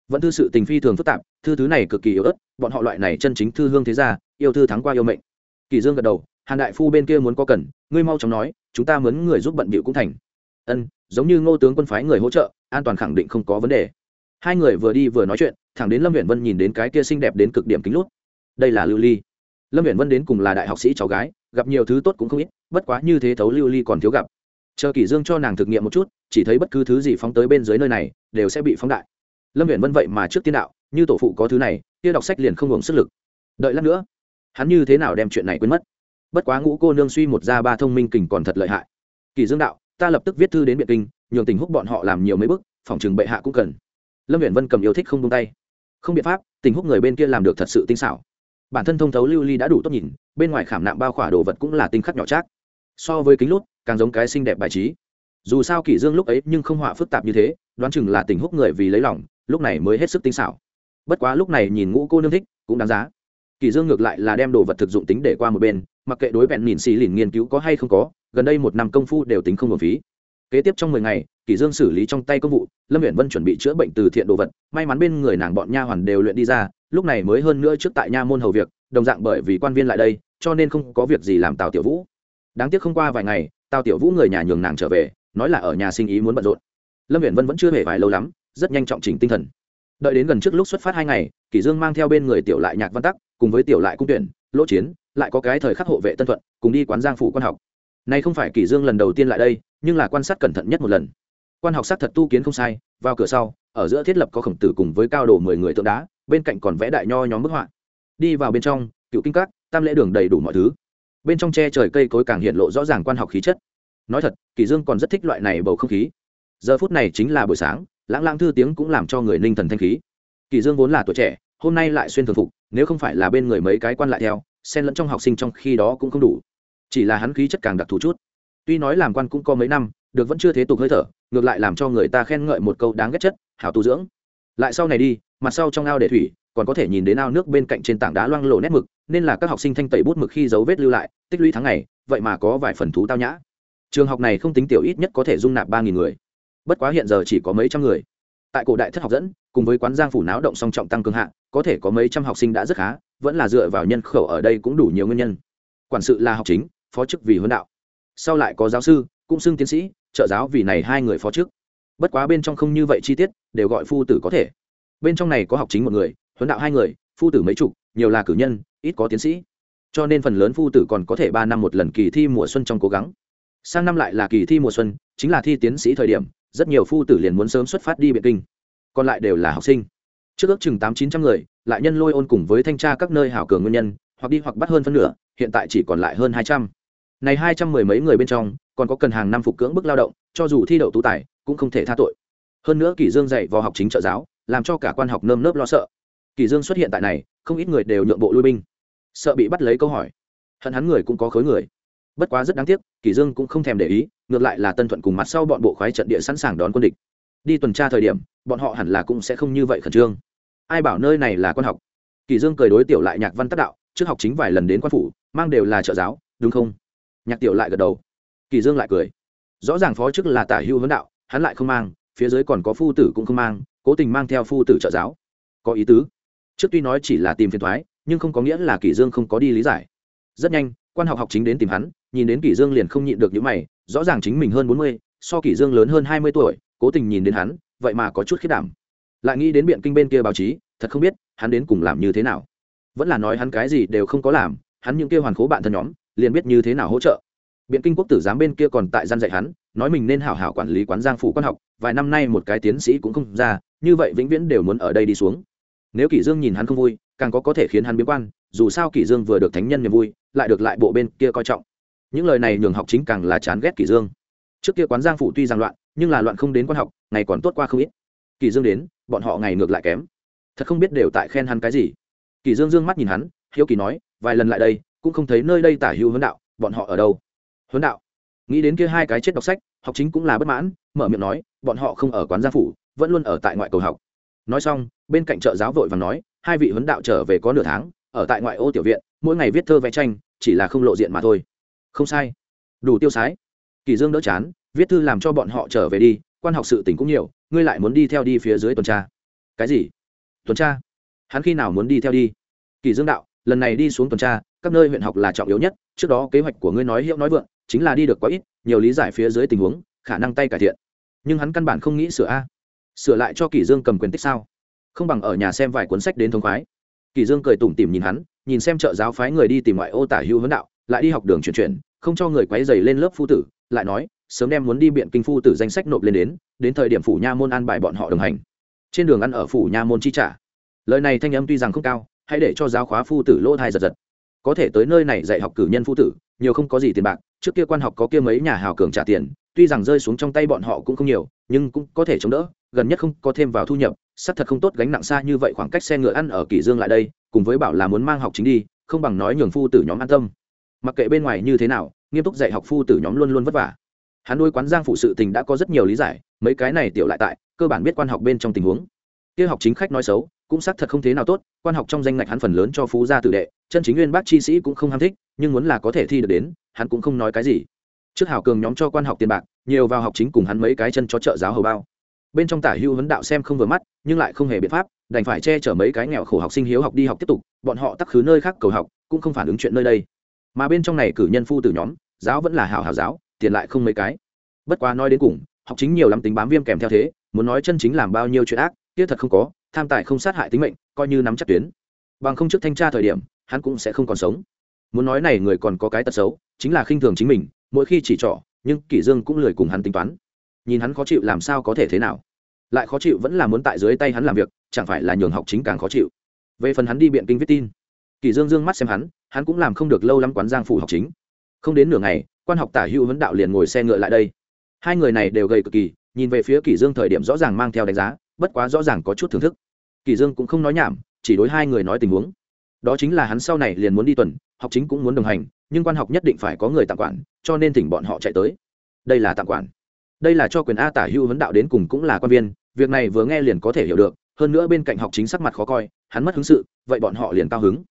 Vẫn thư sự tình phi thường phức tạp, thư thứ này cực kỳ yếu ớt, bọn họ loại này chân chính thư hương thế gia, yêu thư thắng qua yêu mệnh. Kỳ dương gật đầu, hàn đại phu bên kia muốn có cần, ngươi mau chóng nói, chúng ta mướn người giúp bận bịu cũng thành. Ân, giống như ngô tướng quân phái người hỗ trợ, an toàn khẳng định không có vấn đề. Hai người vừa đi vừa nói chuyện, thẳng đến lâm huyện vân nhìn đến cái kia xinh đẹp đến cực điểm kính lút. Đây là lưu ly. Lâm huyện vân đến cùng là đại học sĩ cháu gái, gặp nhiều thứ tốt cũng không ít, bất quá như thế thấu lưu ly còn thiếu gặp chờ kỷ dương cho nàng thực nghiệm một chút, chỉ thấy bất cứ thứ gì phóng tới bên dưới nơi này, đều sẽ bị phóng đại. Lâm viễn vân vậy mà trước tiên đạo, như tổ phụ có thứ này, kia đọc sách liền không hưởng sức lực. Đợi lát nữa, hắn như thế nào đem chuyện này quên mất? Bất quá ngũ cô nương suy một ra ba thông minh kình còn thật lợi hại. Kỳ dương đạo, ta lập tức viết thư đến biện kinh, nhường tình húc bọn họ làm nhiều mấy bước, phòng trường bệ hạ cũng cần. Lâm viễn vân cầm yêu thích không buông tay. Không biện pháp, tình húc người bên kia làm được thật sự tinh xảo. Bản thân thông thấu lưu ly đã đủ tốt nhìn, bên ngoài khảm nạm bao khỏa đồ vật cũng là tinh khắc nhỏ chắc. so với kính lút càng giống cái xinh đẹp bài trí. Dù sao kỷ dương lúc ấy nhưng không họa phức tạp như thế, đoán chừng là tình húc người vì lấy lòng, lúc này mới hết sức tinh xảo. Bất quá lúc này nhìn ngũ cô nương thích, cũng đáng giá. Kỷ dương ngược lại là đem đồ vật thực dụng tính để qua một bên, mặc kệ đối vẹn nhìn xì lìn nghiên cứu có hay không có, gần đây một năm công phu đều tính không hợp phí. Kế tiếp trong mười ngày, kỷ dương xử lý trong tay công vụ, lâm uyển vân chuẩn bị chữa bệnh từ thiện đồ vật, may mắn bên người nàng bọn nha hoàn đều luyện đi ra, lúc này mới hơn nữa trước tại nha môn hầu việc, đồng dạng bởi vì quan viên lại đây, cho nên không có việc gì làm tào tiểu vũ. Đáng tiếc không qua vài ngày tào tiểu vũ người nhà nhường nàng trở về, nói là ở nhà sinh ý muốn bận rộn. Lâm uyển vân vẫn chưa hề vài lâu lắm, rất nhanh trọng chỉnh tinh thần. Đợi đến gần trước lúc xuất phát hai ngày, kỷ dương mang theo bên người tiểu lại nhạc văn tắc, cùng với tiểu lại cung tuyển, lỗ chiến, lại có cái thời khắc hộ vệ tân thuận, cùng đi quán giang phủ quan học. Nay không phải kỷ dương lần đầu tiên lại đây, nhưng là quan sát cẩn thận nhất một lần. Quan học sát thật tu kiến không sai, vào cửa sau, ở giữa thiết lập có khổng tử cùng với cao độ mười người tượng đá, bên cạnh còn vẽ đại nho nhóm bức họa. Đi vào bên trong, cựu kinh các, tam lễ đường đầy đủ mọi thứ bên trong tre trời cây cối càng hiện lộ rõ ràng quan học khí chất. Nói thật, kỳ dương còn rất thích loại này bầu không khí. Giờ phút này chính là buổi sáng, lãng lãng thư tiếng cũng làm cho người ninh thần thanh khí. Kỳ dương vốn là tuổi trẻ, hôm nay lại xuyên thường phục, nếu không phải là bên người mấy cái quan lại theo, xen lẫn trong học sinh trong khi đó cũng không đủ. Chỉ là hắn khí chất càng đặc thù chút. Tuy nói làm quan cũng có mấy năm, được vẫn chưa thế tục hơi thở, ngược lại làm cho người ta khen ngợi một câu đáng ghét chất, hảo tu dưỡng lại sau này đi mặt sau trong ao để thủy còn có thể nhìn đến ao nước bên cạnh trên tảng đá loang lổ nét mực nên là các học sinh thanh tẩy bút mực khi dấu vết lưu lại tích lũy tháng ngày vậy mà có vài phần thú tao nhã. Trường học này không tính tiểu ít nhất có thể dung nạp ba nghìn người. Bất quá hiện giờ chỉ có mấy trăm người. Tại cổ đại thất học dẫn cùng với quán giang phủ náo động song trọng tăng cường hạng, có thể có mấy trăm học sinh đã rất khá vẫn là dựa vào nhân khẩu ở đây cũng đủ nhiều nguyên nhân. Quản sự là học chính phó chức vì huấn đạo. Sau lại có giáo sư cũng xưng tiến sĩ trợ giáo vì này hai người phó chức bất quá bên trong không như vậy chi tiết, đều gọi phu tử có thể. Bên trong này có học chính một người, huấn đạo hai người, phu tử mấy chục, nhiều là cử nhân, ít có tiến sĩ. Cho nên phần lớn phu tử còn có thể ba năm một lần kỳ thi mùa xuân trong cố gắng. Sang năm lại là kỳ thi mùa xuân, chính là thi tiến sĩ thời điểm, rất nhiều phu tử liền muốn sớm xuất phát đi biện kinh. Còn lại đều là học sinh. Trước ước chừng tám chín trăm người, lại nhân lôi ôn cùng với thanh tra các nơi hảo cường nguyên nhân, hoặc đi hoặc bắt hơn phân nửa, hiện tại chỉ còn lại hơn hai trăm này hai trăm mười mấy người bên trong, còn có cần hàng năm phục cưỡng bức lao động, cho dù thi đậu tú tài, cũng không thể tha tội. Hơn nữa kỷ dương dạy vào học chính trợ giáo, làm cho cả quan học nơm nớp lo sợ. Kỷ dương xuất hiện tại này, không ít người đều nhượng bộ lui binh. Sợ bị bắt lấy câu hỏi. Hận hắn người cũng có khối người. Bất quá rất đáng tiếc, kỷ dương cũng không thèm để ý, ngược lại là tân thuận cùng mặt sau bọn bộ khoái trận địa sẵn sàng đón quân địch. Đi tuần tra thời điểm, bọn họ hẳn là cũng sẽ không như vậy khẩn trương. Ai bảo nơi này là quan học? Kỷ dương cười đối tiểu lại nhạc văn tác đạo, trước học chính vài lần đến quan phủ, mang đều là trợ giáo, đúng không? Nhạc tiểu lại gật đầu. Kỷ dương lại cười. Rõ ràng phó chức là tả hưu vấn đạo, hắn lại không mang, phía dưới còn có phu tử cũng không mang, cố tình mang theo phu tử trợ giáo. Có ý tứ. Trước tuy nói chỉ là tìm phiền thoái, nhưng không có nghĩa là kỷ dương không có đi lý giải. Rất nhanh, quan học học chính đến tìm hắn, nhìn đến kỷ dương liền không nhịn được những mày, rõ ràng chính mình hơn bốn mươi, so kỷ dương lớn hơn hai mươi tuổi, cố tình nhìn đến hắn, vậy mà có chút khiếp đảm. Lại nghĩ đến biện kinh bên kia báo chí, thật không biết hắn đến cùng làm như thế nào. Vẫn là nói hắn cái gì đều không có làm, hắn những kia hoàn khố bạn thân nhóm liền biết như thế nào hỗ trợ. Biện kinh quốc tử giám bên kia còn tại gian dạy hắn, nói mình nên hảo hảo quản lý quán giang phủ quan học, vài năm nay một cái tiến sĩ cũng không ra, như vậy vĩnh viễn đều muốn ở đây đi xuống. Nếu kỷ dương nhìn hắn không vui, càng có có thể khiến hắn biến quan, dù sao kỷ dương vừa được thánh nhân niềm vui, lại được lại bộ bên kia coi trọng. Những lời này nhường học chính càng là chán ghét kỷ dương. Trước kia quán giang phủ tuy rằng loạn, nhưng là loạn không đến quan học, ngày còn tốt qua không ít. Kỷ dương đến, bọn họ ngày ngược lại kém. Thật không biết đều tại khen hắn cái gì. Kỷ dương dương mắt nhìn hắn, hiếu kỳ nói, vài lần lại đây cũng không thấy nơi đây tả hữu huấn đạo, bọn họ ở đâu? Huấn đạo? Nghĩ đến kia hai cái chết đọc sách, học chính cũng là bất mãn, mở miệng nói, bọn họ không ở quán gia phủ, vẫn luôn ở tại ngoại cầu học. Nói xong, bên cạnh trợ giáo vội và nói, hai vị huấn đạo trở về có nửa tháng, ở tại ngoại ô tiểu viện, mỗi ngày viết thơ vẽ tranh, chỉ là không lộ diện mà thôi. Không sai. Đủ tiêu sái. Kỳ dương đỡ chán, viết thư làm cho bọn họ trở về đi, quan học sự tình cũng nhiều, ngươi lại muốn đi theo đi phía dưới tuần tra. Cái gì? Tuần tra? Hắn khi nào muốn đi theo đi? Kỳ dương đạo, lần này đi xuống tuần tra các nơi huyện học là trọng yếu nhất, trước đó kế hoạch của ngươi nói hiệu nói vượng, chính là đi được quá ít, nhiều lý giải phía dưới tình huống, khả năng tay cải thiện. Nhưng hắn căn bản không nghĩ sửa a. Sửa lại cho kỷ dương cầm quyền tích sao? Không bằng ở nhà xem vài cuốn sách đến thông khoái. Kỷ dương cười tủm tỉm nhìn hắn, nhìn xem trợ giáo phái người đi tìm ngoại ô tả hưu vấn đạo, lại đi học đường chuyển chuyển, không cho người quấy giày lên lớp phu tử, lại nói, sớm đem muốn đi biện kinh phu tử danh sách nộp lên đến đến thời điểm phủ nha môn an bài bọn họ đồng hành. Trên đường ăn ở phủ nha môn chi trả. Lời này thanh âm tuy rằng không cao, hãy để cho giáo khóa phu tử lỗ thai giật giật có thể tới nơi này dạy học cử nhân phu tử, nhiều không có gì tiền bạc, trước kia quan học có kia mấy nhà hào cường trả tiền, tuy rằng rơi xuống trong tay bọn họ cũng không nhiều, nhưng cũng có thể chống đỡ, gần nhất không có thêm vào thu nhập sắc thật không tốt gánh nặng xa như vậy khoảng cách xe ngựa ăn ở kỳ dương lại đây, cùng với bảo là muốn mang học chính đi, không bằng nói nhường phu tử nhóm an tâm. Mặc kệ bên ngoài như thế nào, nghiêm túc dạy học phu tử nhóm luôn luôn vất vả. Hắn nuôi quán giang phụ sự tình đã có rất nhiều lý giải, mấy cái này tiểu lại tại, cơ bản biết quan học bên trong tình huống. Kia học chính khách nói xấu cũng xác thật không thế nào tốt, quan học trong danh ngạch hắn phần lớn cho phú gia tử đệ, chân chính nguyên bác chi sĩ cũng không ham thích, nhưng muốn là có thể thi được đến, hắn cũng không nói cái gì. Trước hảo cường nhóm cho quan học tiền bạc, nhiều vào học chính cùng hắn mấy cái chân cho trợ giáo hầu bao. Bên trong tả hưu vấn đạo xem không vừa mắt, nhưng lại không hề biện pháp, đành phải che chở mấy cái nghèo khổ học sinh hiếu học đi học tiếp tục, bọn họ tắc khứ nơi khác cầu học, cũng không phản ứng chuyện nơi đây. Mà bên trong này cử nhân phu từ nhóm, giáo vẫn là hảo hảo giáo, tiền lại không mấy cái. Bất quá nói đến cùng, học chính nhiều lắm tính bám viêm kèm theo thế, muốn nói chân chính làm bao nhiêu chuyện ác, kia thật không có tham tài không sát hại tính mệnh, coi như nắm chắc tuyến. Bằng không trước thanh tra thời điểm, hắn cũng sẽ không còn sống. Muốn nói này người còn có cái tật xấu, chính là khinh thường chính mình, mỗi khi chỉ trỏ, nhưng kỷ dương cũng lười cùng hắn tính toán. Nhìn hắn khó chịu làm sao có thể thế nào? Lại khó chịu vẫn là muốn tại dưới tay hắn làm việc, chẳng phải là nhường học chính càng khó chịu. Về phần hắn đi biện kinh viết tin, kỷ dương dương mắt xem hắn hắn cũng làm không được lâu lắm quán giang phủ học chính. Không đến nửa ngày, quan học tả hữu vấn đạo liền ngồi xe ngựa lại đây. Hai người này đều gầy cực kỳ nhìn về phía kỷ dương thời điểm rõ ràng mang theo đánh giá, bất quá rõ ràng có chút thưởng thức. Kỷ dương cũng không nói nhảm, chỉ đối hai người nói tình huống. Đó chính là hắn sau này liền muốn đi tuần, học chính cũng muốn đồng hành, nhưng quan học nhất định phải có người tạm quản, cho nên thỉnh bọn họ chạy tới. Đây là tạm quản. Đây là cho quyền a tả hưu vấn đạo đến cùng cũng là quan viên, việc này vừa nghe liền có thể hiểu được, hơn nữa bên cạnh học chính sắc mặt khó coi, hắn mất hứng sự, vậy bọn họ liền cao hứng.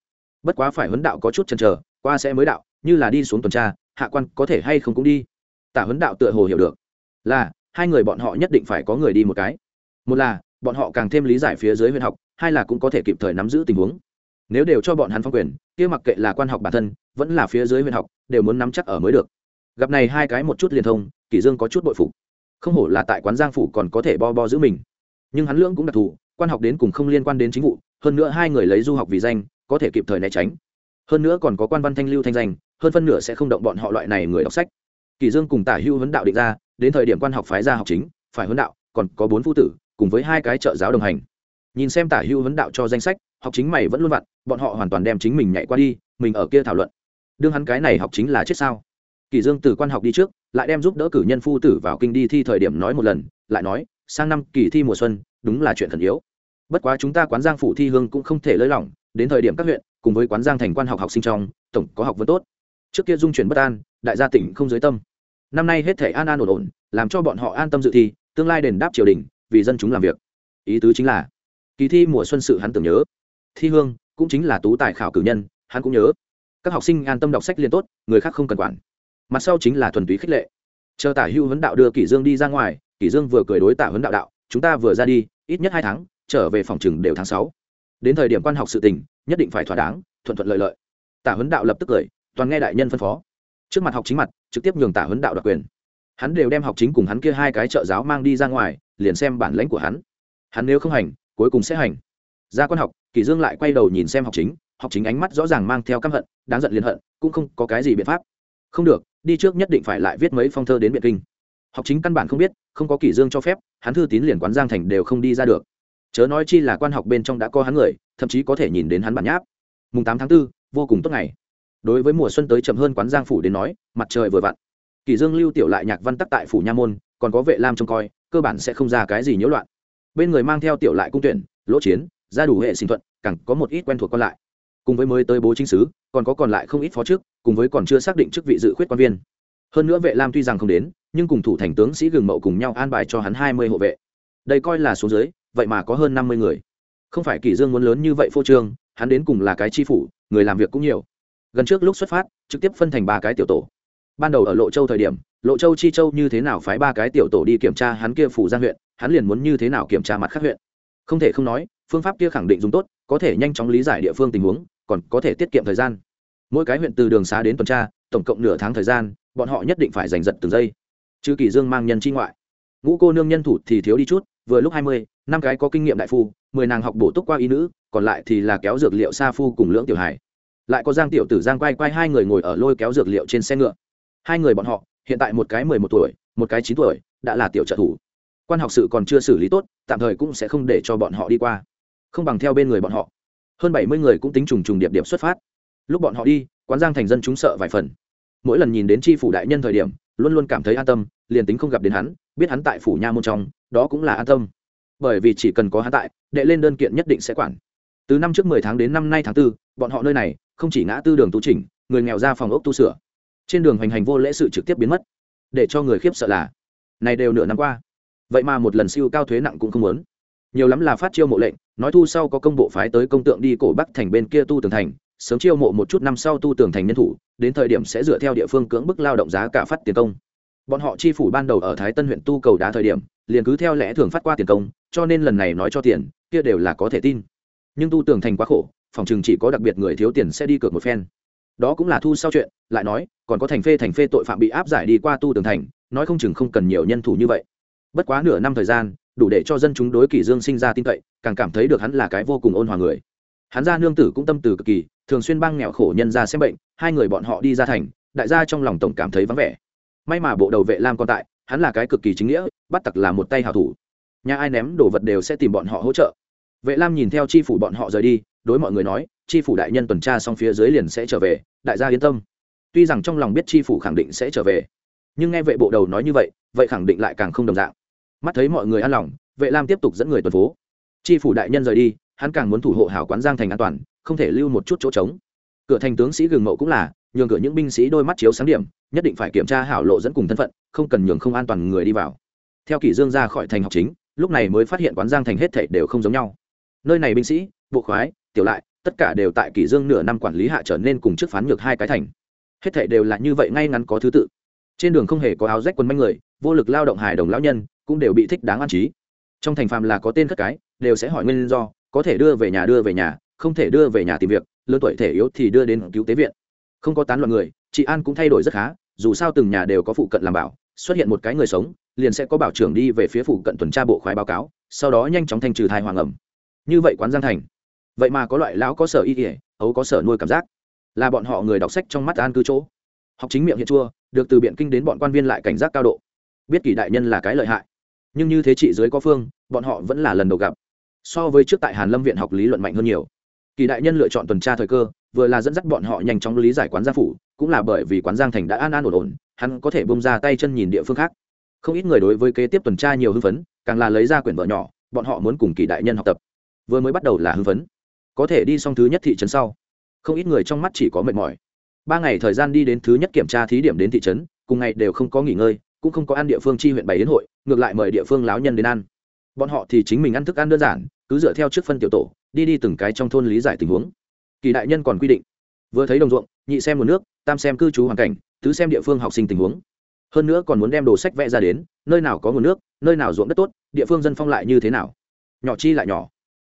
Bất quá phải huấn đạo có chút chần chờ, qua sẽ mới đạo, như là đi xuống tuần tra, hạ quan có thể hay không cũng đi. Tả huấn đạo tựa hồ hiểu được. Là hai người bọn họ nhất định phải có người đi một cái. Một là, bọn họ càng thêm lý giải phía dưới huyền học, hai là cũng có thể kịp thời nắm giữ tình huống. Nếu đều cho bọn hắn phong quyền, kia mặc kệ là quan học bản thân, vẫn là phía dưới huyền học, đều muốn nắm chắc ở mới được. Gặp này hai cái một chút liền thông, kỷ dương có chút bội phục. Không hổ là tại quán giang phủ còn có thể bo bo giữ mình. Nhưng hắn lưỡng cũng đặc thù, quan học đến cùng không liên quan đến chính vụ, hơn nữa hai người lấy du học vì danh, có thể kịp thời né tránh. Hơn nữa còn có quan văn thanh lưu thanh danh, hơn phân nửa sẽ không động bọn họ loại này người đọc sách. Kỳ dương cùng tả hưu vấn đạo định ra đến thời điểm quan học phái ra học chính, phải huấn đạo, còn có bốn phu tử, cùng với hai cái trợ giáo đồng hành. Nhìn xem tả hưu vấn đạo cho danh sách, học chính mày vẫn luôn vặn, bọn họ hoàn toàn đem chính mình nhảy qua đi, mình ở kia thảo luận. Đương hắn cái này học chính là chết sao? Kỳ dương từ quan học đi trước, lại đem giúp đỡ cử nhân phu tử vào kinh đi thi thời điểm nói một lần, lại nói, sang năm kỳ thi mùa xuân, đúng là chuyện thần yếu. Bất quá chúng ta quán giang phủ thi hương cũng không thể lơi lỏng, đến thời điểm các huyện, cùng với quán giang thành quan học học sinh trong, tổng có học vấn tốt. Trước kia dung chuyển bất an, đại gia tỉnh không dưới tâm năm nay hết thể an an ổn ổn, làm cho bọn họ an tâm dự thi, tương lai đền đáp triều đình, vì dân chúng làm việc. Ý tứ chính là, kỳ thi mùa xuân sự hắn tưởng nhớ. Thi hương cũng chính là tú tài khảo cử nhân, hắn cũng nhớ. Các học sinh an tâm đọc sách liên tốt, người khác không cần quản. Mặt sau chính là thuần túy khích lệ. Chờ tả hưu huấn đạo đưa kỷ dương đi ra ngoài, kỷ dương vừa cười đối tả huấn đạo đạo, chúng ta vừa ra đi, ít nhất hai tháng, trở về phòng trường đều tháng sáu. Đến thời điểm quan học sự tình, nhất định phải thỏa đáng, thuận thuận lợi lợi. Tả huấn đạo lập tức cười, toàn nghe đại nhân phân phó trước mặt học chính mặt trực tiếp nhường tả huấn đạo đặc quyền. Hắn đều đem học chính cùng hắn kia hai cái trợ giáo mang đi ra ngoài liền xem bản lãnh của hắn. Hắn nếu không hành cuối cùng sẽ hành. Ra quan học kỷ dương lại quay đầu nhìn xem học chính học chính ánh mắt rõ ràng mang theo căm hận đáng giận liền hận cũng không có cái gì biện pháp. Không được đi trước nhất định phải lại viết mấy phong thơ đến biện kinh. Học chính căn bản không biết không có kỷ dương cho phép hắn thư tín liền quán giang thành đều không đi ra được. Chớ nói chi là quan học bên trong đã có hắn người thậm chí có thể nhìn đến hắn bản nháp. Mùng tám tháng 4, vô cùng tốt ngày đối với mùa xuân tới chậm hơn quán giang phủ đến nói, mặt trời vừa vặn. Kỷ dương lưu tiểu lại nhạc văn tắc tại phủ nha môn, còn có vệ lam trông coi, cơ bản sẽ không ra cái gì nhiễu loạn. Bên người mang theo tiểu lại cung tuyển, lỗ chiến ra đủ hệ sinh thuận càng có một ít quen thuộc còn lại. Cùng với mới tới bố chính sứ, còn có còn lại không ít phó trước, cùng với còn chưa xác định chức vị dự khuyết quan viên. Hơn nữa vệ lam tuy rằng không đến, nhưng cùng thủ thành tướng sĩ gừng mậu cùng nhau an bài cho hắn hai mươi hộ vệ. Đây coi là số dưới, vậy mà có hơn năm mươi người. Không phải kỷ dương muốn lớn như vậy phô trương, hắn đến cùng là cái chi phủ, người làm việc cũng nhiều gần trước lúc xuất phát, trực tiếp phân thành ba cái tiểu tổ. Ban đầu ở lộ châu thời điểm, lộ châu chi châu như thế nào phái ba cái tiểu tổ đi kiểm tra hắn kia phủ giang huyện, hắn liền muốn như thế nào kiểm tra mặt khác huyện. Không thể không nói, phương pháp kia khẳng định dùng tốt, có thể nhanh chóng lý giải địa phương tình huống, còn có thể tiết kiệm thời gian. Mỗi cái huyện từ đường xá đến tuần tra, tổng cộng nửa tháng thời gian, bọn họ nhất định phải giành giật từng giây. Chứ kỳ dương mang nhân chi ngoại. Ngũ cô nương nhân thủ thì thiếu đi chút, vừa lúc hai mươi, năm cái có kinh nghiệm đại phu, mười nàng học bổ túc qua y nữ, còn lại thì là kéo dược liệu sa phu cùng lưỡng tiểu hải lại có giang tiểu tử giang quay quay hai người ngồi ở lôi kéo dược liệu trên xe ngựa. Hai người bọn họ hiện tại một cái mười một tuổi một cái chín tuổi đã là tiểu trợ thủ. Quan học sự còn chưa xử lý tốt tạm thời cũng sẽ không để cho bọn họ đi qua. Không bằng theo bên người bọn họ. Hơn bảy mươi người cũng tính trùng trùng điệp điệp xuất phát. Lúc bọn họ đi quán giang thành dân chúng sợ vài phần. Mỗi lần nhìn đến tri phủ đại nhân thời điểm luôn luôn cảm thấy an tâm liền tính không gặp đến hắn biết hắn tại phủ nha môn trong đó cũng là an tâm. Bởi vì chỉ cần có hắn tại đệ lên đơn kiện nhất định sẽ quản. Từ năm trước mười tháng đến năm nay tháng 4, bọn họ nơi này không chỉ ngã tư đường tu chỉnh, người nghèo ra phòng ốc tu sửa. Trên đường hoành hành vô lễ sự trực tiếp biến mất. Để cho người khiếp sợ là, này đều nửa năm qua. Vậy mà một lần siêu cao thuế nặng cũng không muốn. Nhiều lắm là phát chiêu mộ lệnh, nói thu sau có công bộ phái tới công tượng đi cổ bắc thành bên kia tu tường thành, sớm chiêu mộ một chút năm sau tu tường thành nhân thủ, đến thời điểm sẽ dựa theo địa phương cưỡng bức lao động giá cả phát tiền công. Bọn họ chi phủ ban đầu ở thái tân huyện tu cầu đá thời điểm, liền cứ theo lẽ thường phát qua tiền công, cho nên lần này nói cho tiền, kia đều là có thể tin. Nhưng tu tường thành quá khổ phòng chừng chỉ có đặc biệt người thiếu tiền sẽ đi cược một phen. Đó cũng là thu sau chuyện, lại nói, còn có thành phê thành phê tội phạm bị áp giải đi qua tu tường thành, nói không chừng không cần nhiều nhân thủ như vậy. Bất quá nửa năm thời gian, đủ để cho dân chúng đối kỳ dương sinh ra tin cậy, càng cảm thấy được hắn là cái vô cùng ôn hòa người. Hắn gia nương tử cũng tâm từ cực kỳ, thường xuyên băng nghèo khổ nhân ra xem bệnh, hai người bọn họ đi ra thành, đại gia trong lòng tổng cảm thấy vắng vẻ. May mà bộ đầu vệ lam còn tại, hắn là cái cực kỳ chính nghĩa, bắt tặc là một tay hảo thủ. Nhà ai ném đồ vật đều sẽ tìm bọn họ hỗ trợ. Vệ lam nhìn theo chi phủ bọn họ rời đi đối mọi người nói tri phủ đại nhân tuần tra xong phía dưới liền sẽ trở về, đại gia yên tâm. Tuy rằng trong lòng biết tri phủ khẳng định sẽ trở về, nhưng nghe vệ bộ đầu nói như vậy vậy khẳng định lại càng không đồng dạng. Mắt thấy mọi người an lòng, vệ lam tiếp tục dẫn người tuần phố. Tri phủ đại nhân rời đi, hắn càng muốn thủ hộ hảo quán giang thành an toàn, không thể lưu một chút chỗ trống. Cửa thành tướng sĩ gừng mậu cũng là, nhường cửa những binh sĩ đôi mắt chiếu sáng điểm, nhất định phải kiểm tra hảo lộ dẫn cùng thân phận, không cần nhường không an toàn người đi vào. Theo kỷ dương ra khỏi thành học chính, lúc này mới phát hiện quán giang thành hết thảy đều không giống nhau. Nơi này binh sĩ, bộ khoái tiểu lại, tất cả đều tại kỷ dương nửa năm quản lý hạ trở nên cùng trước phán nhược hai cái thành. Hết thảy đều là như vậy ngay ngắn có thứ tự. Trên đường không hề có áo rách quần manh người, vô lực lao động hài đồng lão nhân, cũng đều bị thích đáng an trí. Trong thành phàm là có tên các cái, đều sẽ hỏi nguyên do, có thể đưa về nhà đưa về nhà, không thể đưa về nhà tìm việc, lớn tuổi thể yếu thì đưa đến cứu tế viện. Không có tán loạn người, chị an cũng thay đổi rất khá, dù sao từng nhà đều có phụ cận làm bảo, xuất hiện một cái người sống, liền sẽ có bảo trưởng đi về phía phụ cận tuần tra bộ khoái báo cáo, sau đó nhanh chóng thanh trừ thai hoàng ẩm. Như vậy quán giang thành vậy mà có loại lão có sở y ỉa ấu có sở nuôi cảm giác. Là bọn họ người đọc sách trong mắt an cư chỗ. Học chính miệng hiện chua, được từ biện kinh đến bọn quan viên lại cảnh giác cao độ. Biết kỳ đại nhân là cái lợi hại. Nhưng như thế trị dưới có phương, bọn họ vẫn là lần đầu gặp. So với trước tại hàn lâm viện học lý luận mạnh hơn nhiều. Kỳ đại nhân lựa chọn tuần tra thời cơ, vừa là dẫn dắt bọn họ nhanh chóng lý giải quán gia phủ, cũng là bởi vì quán giang thành đã an an ổn ổn, hắn có thể bông ra tay chân nhìn địa phương khác. Không ít người đối với kế tiếp tuần tra nhiều hưng phấn, càng là lấy ra quyển vợ nhỏ, bọn họ muốn cùng kỳ đại nhân học tập. Vừa mới bắt đầu là hưng phấn có thể đi xong thứ nhất thị trấn sau. Không ít người trong mắt chỉ có mệt mỏi. Ba ngày thời gian đi đến thứ nhất kiểm tra thí điểm đến thị trấn, cùng ngày đều không có nghỉ ngơi, cũng không có ăn địa phương chi huyện bày đến hội, ngược lại mời địa phương láo nhân đến ăn. Bọn họ thì chính mình ăn thức ăn đơn giản, cứ dựa theo trước phân tiểu tổ, đi đi từng cái trong thôn lý giải tình huống. Kỳ đại nhân còn quy định, vừa thấy đồng ruộng, nhị xem nguồn nước, tam xem cư trú hoàn cảnh, tứ xem địa phương học sinh tình huống. Hơn nữa còn muốn đem đồ sách vẽ ra đến, nơi nào có nguồn nước, nơi nào ruộng đất tốt, địa phương dân phong lại như thế nào. Nhỏ chi lại nhỏ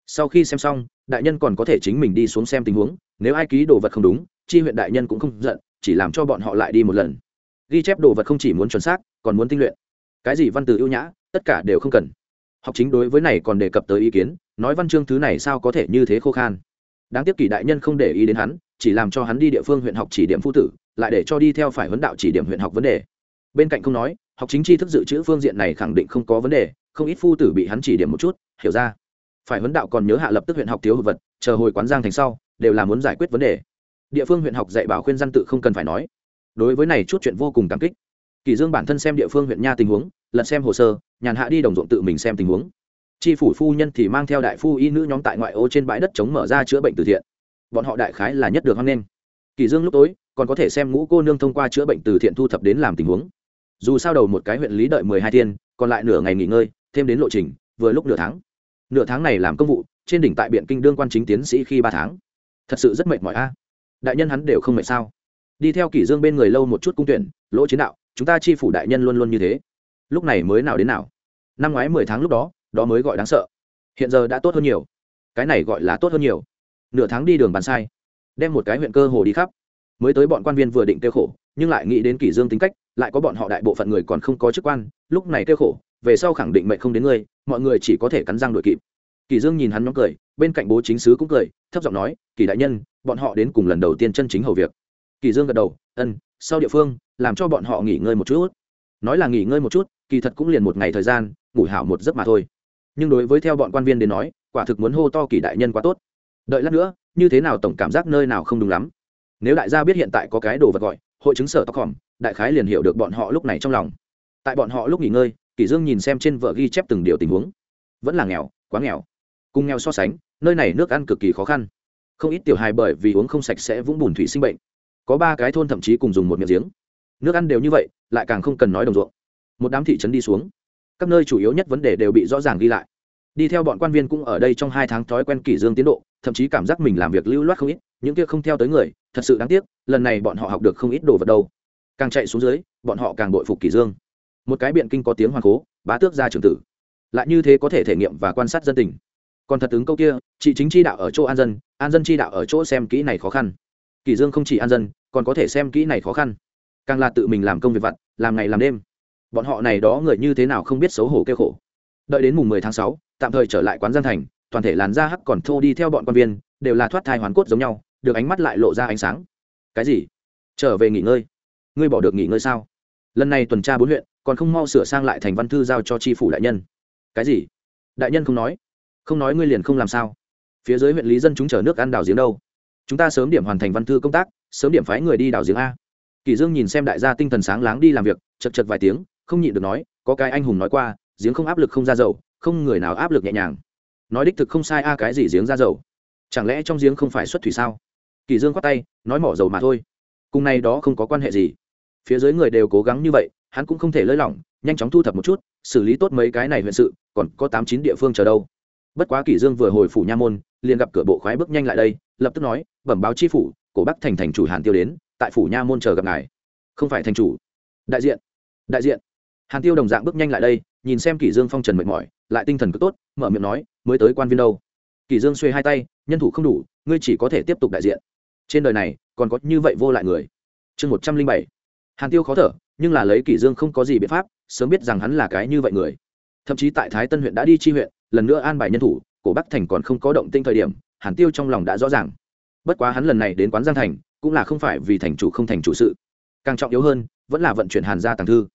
sau khi xem xong, đại nhân còn có thể chính mình đi xuống xem tình huống, nếu ai ký đồ vật không đúng, chi huyện đại nhân cũng không giận, chỉ làm cho bọn họ lại đi một lần. Ghi chép đồ vật không chỉ muốn chuẩn xác, còn muốn tinh luyện. Cái gì văn từ ưu nhã, tất cả đều không cần. Học chính đối với này còn đề cập tới ý kiến, nói văn chương thứ này sao có thể như thế khô khan. Đáng tiếc kỷ đại nhân không để ý đến hắn, chỉ làm cho hắn đi địa phương huyện học chỉ điểm phu tử, lại để cho đi theo phải huấn đạo chỉ điểm huyện học vấn đề. Bên cạnh không nói, học chính tri thức dự trữ phương diện này khẳng định không có vấn đề, không ít phu tử bị hắn chỉ điểm một chút, hiểu ra phải huấn đạo còn nhớ hạ lập tức huyện học thiếu hụt vật, chờ hồi quán giang thành sau, đều là muốn giải quyết vấn đề. Địa phương huyện học dạy bảo khuyên dân tự không cần phải nói. Đối với này chút chuyện vô cùng cảm kích. Kỳ dương bản thân xem địa phương huyện nha tình huống, lật xem hồ sơ, nhàn hạ đi đồng ruộng tự mình xem tình huống. Tri phủ phu nhân thì mang theo đại phu y nữ nhóm tại ngoại ô trên bãi đất chống mở ra chữa bệnh từ thiện. Bọn họ đại khái là nhất được hoan nghênh. Kỳ dương lúc tối, còn có thể xem ngũ cô nương thông qua chữa bệnh từ thiện thu thập đến làm tình huống. Dù sao đầu một cái huyện lý đợi mười hai thiên, còn lại nửa ngày nghỉ ngơi, thêm đến lộ trình, vừa lúc nửa tháng nửa tháng này làm công vụ, trên đỉnh tại biện kinh đương quan chính tiến sĩ khi ba tháng. Thật sự rất mệt mỏi a. Đại nhân hắn đều không mệt sao? Đi theo kỷ dương bên người lâu một chút cung tuyển, lỗ chiến đạo, chúng ta chi phủ đại nhân luôn luôn như thế. Lúc này mới nào đến nào? Năm ngoái mười tháng lúc đó đó mới gọi đáng sợ. Hiện giờ đã tốt hơn nhiều. Cái này gọi là tốt hơn nhiều. Nửa tháng đi đường bàn sai. Đem một cái huyện cơ hồ đi khắp. Mới tới bọn quan viên vừa định kêu khổ, nhưng lại nghĩ đến kỷ dương tính cách, lại có bọn họ đại bộ phận người còn không có chức quan, lúc này kêu khổ về sau khẳng định mệnh không đến ngươi, mọi người chỉ có thể cắn răng đuổi kịp. Kỳ dương nhìn hắn nhóm cười, bên cạnh bố chính sứ cũng cười, thấp giọng nói, Kỳ đại nhân, bọn họ đến cùng lần đầu tiên chân chính hầu việc. Kỳ dương gật đầu, ân, sau địa phương, làm cho bọn họ nghỉ ngơi một chút. Nói là nghỉ ngơi một chút, kỳ thật cũng liền một ngày thời gian, ngủ hảo một giấc mà thôi. Nhưng đối với theo bọn quan viên đến nói, quả thực muốn hô to Kỳ đại nhân quá tốt. Đợi lát nữa, như thế nào tổng cảm giác nơi nào không đúng lắm. Nếu đại gia biết hiện tại có cái đồ vật gọi, hội chứng sở tóc hỏng đại khái liền hiểu được bọn họ lúc này trong lòng. Tại bọn họ lúc nghỉ ngơi kỷ dương nhìn xem trên vợ ghi chép từng điều tình huống. Vẫn là nghèo, quá nghèo. Cùng nghèo so sánh, nơi này nước ăn cực kỳ khó khăn. Không ít tiểu hài bởi vì uống không sạch sẽ vũng bùn thủy sinh bệnh. Có ba cái thôn thậm chí cùng dùng một miệng giếng. Nước ăn đều như vậy, lại càng không cần nói đồng ruộng. Một đám thị trấn đi xuống. Các nơi chủ yếu nhất vấn đề đều bị rõ ràng ghi lại. Đi theo bọn quan viên cũng ở đây trong hai tháng thói quen kỷ dương tiến độ, thậm chí cảm giác mình làm việc lưu loát không ít, những kia không theo tới người, thật sự đáng tiếc, lần này bọn họ học được không ít đồ vật đâu. Càng chạy xuống dưới, bọn họ càng bội phục kỷ dương một cái biện kinh có tiếng hoàng cố bá tước gia trưởng tử. Lại như thế có thể thể nghiệm và quan sát dân tình. Còn thật ứng câu kia chị chính chi đạo ở chỗ an dân an dân chi đạo ở chỗ xem kỹ này khó khăn. Kỷ dương không chỉ an dân còn có thể xem kỹ này khó khăn. Càng là tự mình làm công việc vặt làm ngày làm đêm. Bọn họ này đó người như thế nào không biết xấu hổ kêu khổ. Đợi đến mùng 10 tháng 6, tạm thời trở lại quán giang thành toàn thể làn da hắc còn thô đi theo bọn quan viên đều là thoát thai hoàn cốt giống nhau được ánh mắt lại lộ ra ánh sáng. Cái gì? Trở về nghỉ ngơi. Ngươi bỏ được nghỉ ngơi sao? Lần này tuần tra bốn huyện còn không mau sửa sang lại thành văn thư giao cho tri phủ đại nhân. Cái gì? Đại nhân không nói. Không nói ngươi liền không làm sao? Phía dưới huyện lý dân chúng chở nước ăn đào giếng đâu? Chúng ta sớm điểm hoàn thành văn thư công tác, sớm điểm phái người đi đào giếng a. Kỳ dương nhìn xem đại gia tinh thần sáng láng đi làm việc, chật chật vài tiếng, không nhịn được nói, có cái anh hùng nói qua, giếng không áp lực không ra dầu, không người nào áp lực nhẹ nhàng. Nói đích thực không sai a, cái gì giếng ra dầu? Chẳng lẽ trong giếng không phải xuất thủy sao? Kỳ dương quát tay, nói mỏ dầu mà thôi. Cùng này đó không có quan hệ gì. Phía dưới người đều cố gắng như vậy hắn cũng không thể lơi lỏng, nhanh chóng thu thập một chút, xử lý tốt mấy cái này huyện sự, còn có tám chín địa phương chờ đâu. Bất quá kỷ dương vừa hồi phủ nha môn, liền gặp cửa bộ khoái bước nhanh lại đây, lập tức nói, bẩm báo chi phủ, cổ bắc thành thành chủ hàn tiêu đến, tại phủ nha môn chờ gặp ngài. Không phải thành chủ. Đại diện. Đại diện. Hàn tiêu đồng dạng bước nhanh lại đây, nhìn xem kỷ dương phong trần mệt mỏi, lại tinh thần cứ tốt, mở miệng nói, mới tới quan viên đâu? Kỷ dương xuê hai tay, nhân thủ không đủ, ngươi chỉ có thể tiếp tục đại diện. Trên đời này, còn có như vậy vô lại người. Chương một trăm linh bảy. Hàn tiêu khó thở nhưng là lấy kỷ dương không có gì biện pháp, sớm biết rằng hắn là cái như vậy người. Thậm chí tại thái tân huyện đã đi chi huyện, lần nữa an bài nhân thủ, cổ bắc thành còn không có động tinh thời điểm, hàn tiêu trong lòng đã rõ ràng. Bất quá hắn lần này đến quán giang thành, cũng là không phải vì thành chủ không thành chủ sự. Càng trọng yếu hơn, vẫn là vận chuyển hàn ra tàng thư.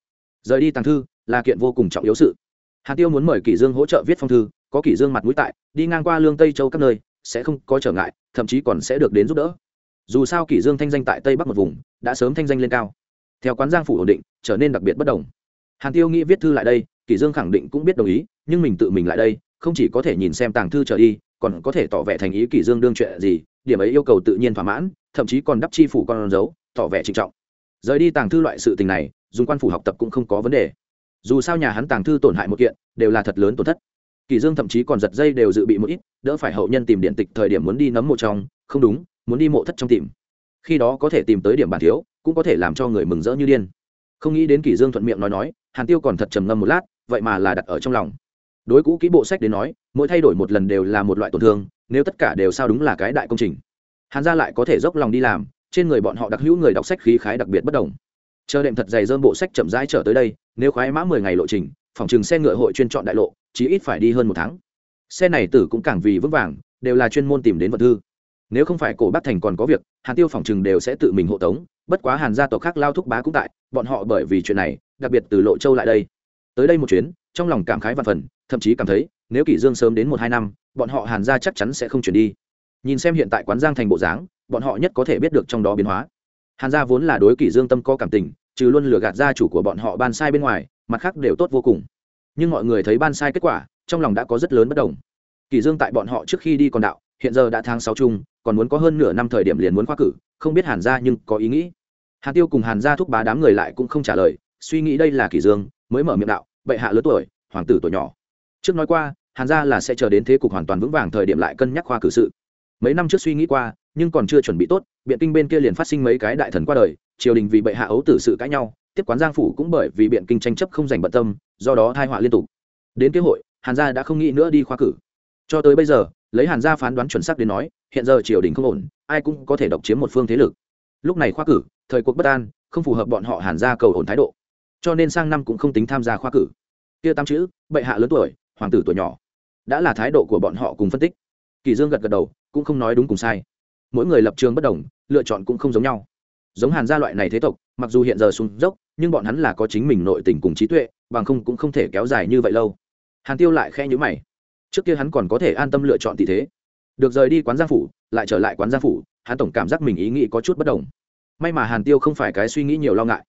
Rời đi tàng thư, là kiện vô cùng trọng yếu sự. Hàn tiêu muốn mời kỷ dương hỗ trợ viết phong thư, có kỷ dương mặt mũi tại, đi ngang qua lương tây châu các nơi, sẽ không có trở ngại, thậm chí còn sẽ được đến giúp đỡ. Dù sao kỷ dương thanh danh tại tây bắc một vùng, đã sớm thanh danh lên cao theo quán giang phủ ổn định, trở nên đặc biệt bất đồng. Hàn tiêu nghĩ viết thư lại đây, kỷ dương khẳng định cũng biết đồng ý, nhưng mình tự mình lại đây, không chỉ có thể nhìn xem tàng thư trở đi, còn có thể tỏ vẻ thành ý kỷ dương đương chuyện gì, điểm ấy yêu cầu tự nhiên thỏa mãn, thậm chí còn đắp chi phủ con dấu, tỏ vẻ trịnh trọng. Rời đi tàng thư loại sự tình này, dùng quan phủ học tập cũng không có vấn đề. Dù sao nhà hắn tàng thư tổn hại một kiện, đều là thật lớn tổn thất. Kỳ dương thậm chí còn giật dây đều dự bị một ít, đỡ phải hậu nhân tìm điện tịch thời điểm muốn đi nấm mộ trong, không đúng, muốn đi mộ thất trong tìm. Khi đó có thể tìm tới điểm bản thiếu cũng có thể làm cho người mừng rỡ như điên. Không nghĩ đến kỷ dương thuận miệng nói nói, hàn tiêu còn thật trầm ngâm một lát, vậy mà là đặt ở trong lòng. Đối cũ kỹ bộ sách đến nói, mỗi thay đổi một lần đều là một loại tổn thương, nếu tất cả đều sao đúng là cái đại công trình. Hàn gia lại có thể dốc lòng đi làm, trên người bọn họ đặc hữu người đọc sách khí khái đặc biệt bất đồng. Chờ đệm thật dày dơm bộ sách chậm rãi trở tới đây, nếu khoái mã mười ngày lộ trình, phòng chừng xe ngựa hội chuyên chọn đại lộ, chí ít phải đi hơn một tháng. Xe này tử cũng càng vì vững vàng, đều là chuyên môn tìm đến vật thư nếu không phải cổ bắc thành còn có việc, hàn tiêu phòng chừng đều sẽ tự mình hộ tống, bất quá hàn gia tộc khác lao thúc bá cũng tại, bọn họ bởi vì chuyện này, đặc biệt từ lộ châu lại đây. Tới đây một chuyến, trong lòng cảm khái và phần, thậm chí cảm thấy, nếu kỷ dương sớm đến một hai năm, bọn họ hàn gia chắc chắn sẽ không chuyển đi. Nhìn xem hiện tại quán giang thành bộ dáng, bọn họ nhất có thể biết được trong đó biến hóa. Hàn gia vốn là đối kỷ dương tâm có cảm tình, trừ luôn lừa gạt gia chủ của bọn họ ban sai bên ngoài, mặt khác đều tốt vô cùng. Nhưng mọi người thấy ban sai kết quả, trong lòng đã có rất lớn bất đồng. Kỷ dương tại bọn họ trước khi đi còn đạo hiện giờ đã tháng sáu chung, còn muốn có hơn nửa năm thời điểm liền muốn khoa cử, không biết hàn gia nhưng có ý nghĩ. Hàn tiêu cùng hàn gia thúc bá đám người lại cũng không trả lời, suy nghĩ đây là kỷ dương, mới mở miệng đạo, bệ hạ lớn tuổi, hoàng tử tuổi nhỏ. Trước nói qua, hàn gia là sẽ chờ đến thế cục hoàn toàn vững vàng thời điểm lại cân nhắc khoa cử sự. Mấy năm trước suy nghĩ qua, nhưng còn chưa chuẩn bị tốt, biện kinh bên kia liền phát sinh mấy cái đại thần qua đời, triều đình vì bệ hạ ấu tử sự cãi nhau, tiếp quán giang phủ cũng bởi vì biện kinh tranh chấp không dành bận tâm, do đó thai họa liên tục. Đến kế hội, hàn gia đã không nghĩ nữa đi khoa cử. Cho tới bây giờ lấy hàn gia phán đoán chuẩn xác đến nói, hiện giờ triều đình không ổn, ai cũng có thể độc chiếm một phương thế lực. Lúc này khoa cử, thời cuộc bất an, không phù hợp bọn họ hàn gia cầu ổn thái độ. Cho nên sang năm cũng không tính tham gia khoa cử. Kia tam chữ, bệ hạ lớn tuổi, hoàng tử tuổi nhỏ. Đã là thái độ của bọn họ cùng phân tích. Kỳ dương gật gật đầu, cũng không nói đúng cùng sai. Mỗi người lập trường bất đồng, lựa chọn cũng không giống nhau. Giống hàn gia loại này thế tộc, mặc dù hiện giờ xuống dốc, nhưng bọn hắn là có chính mình nội tình cùng trí tuệ, bằng không cũng không thể kéo dài như vậy lâu. Hàn tiêu lại khe nhữ mày trước kia hắn còn có thể an tâm lựa chọn tỷ thế. Được rời đi quán giang phủ, lại trở lại quán giang phủ, hắn tổng cảm giác mình ý nghĩ có chút bất đồng. May mà hàn tiêu không phải cái suy nghĩ nhiều lo ngại.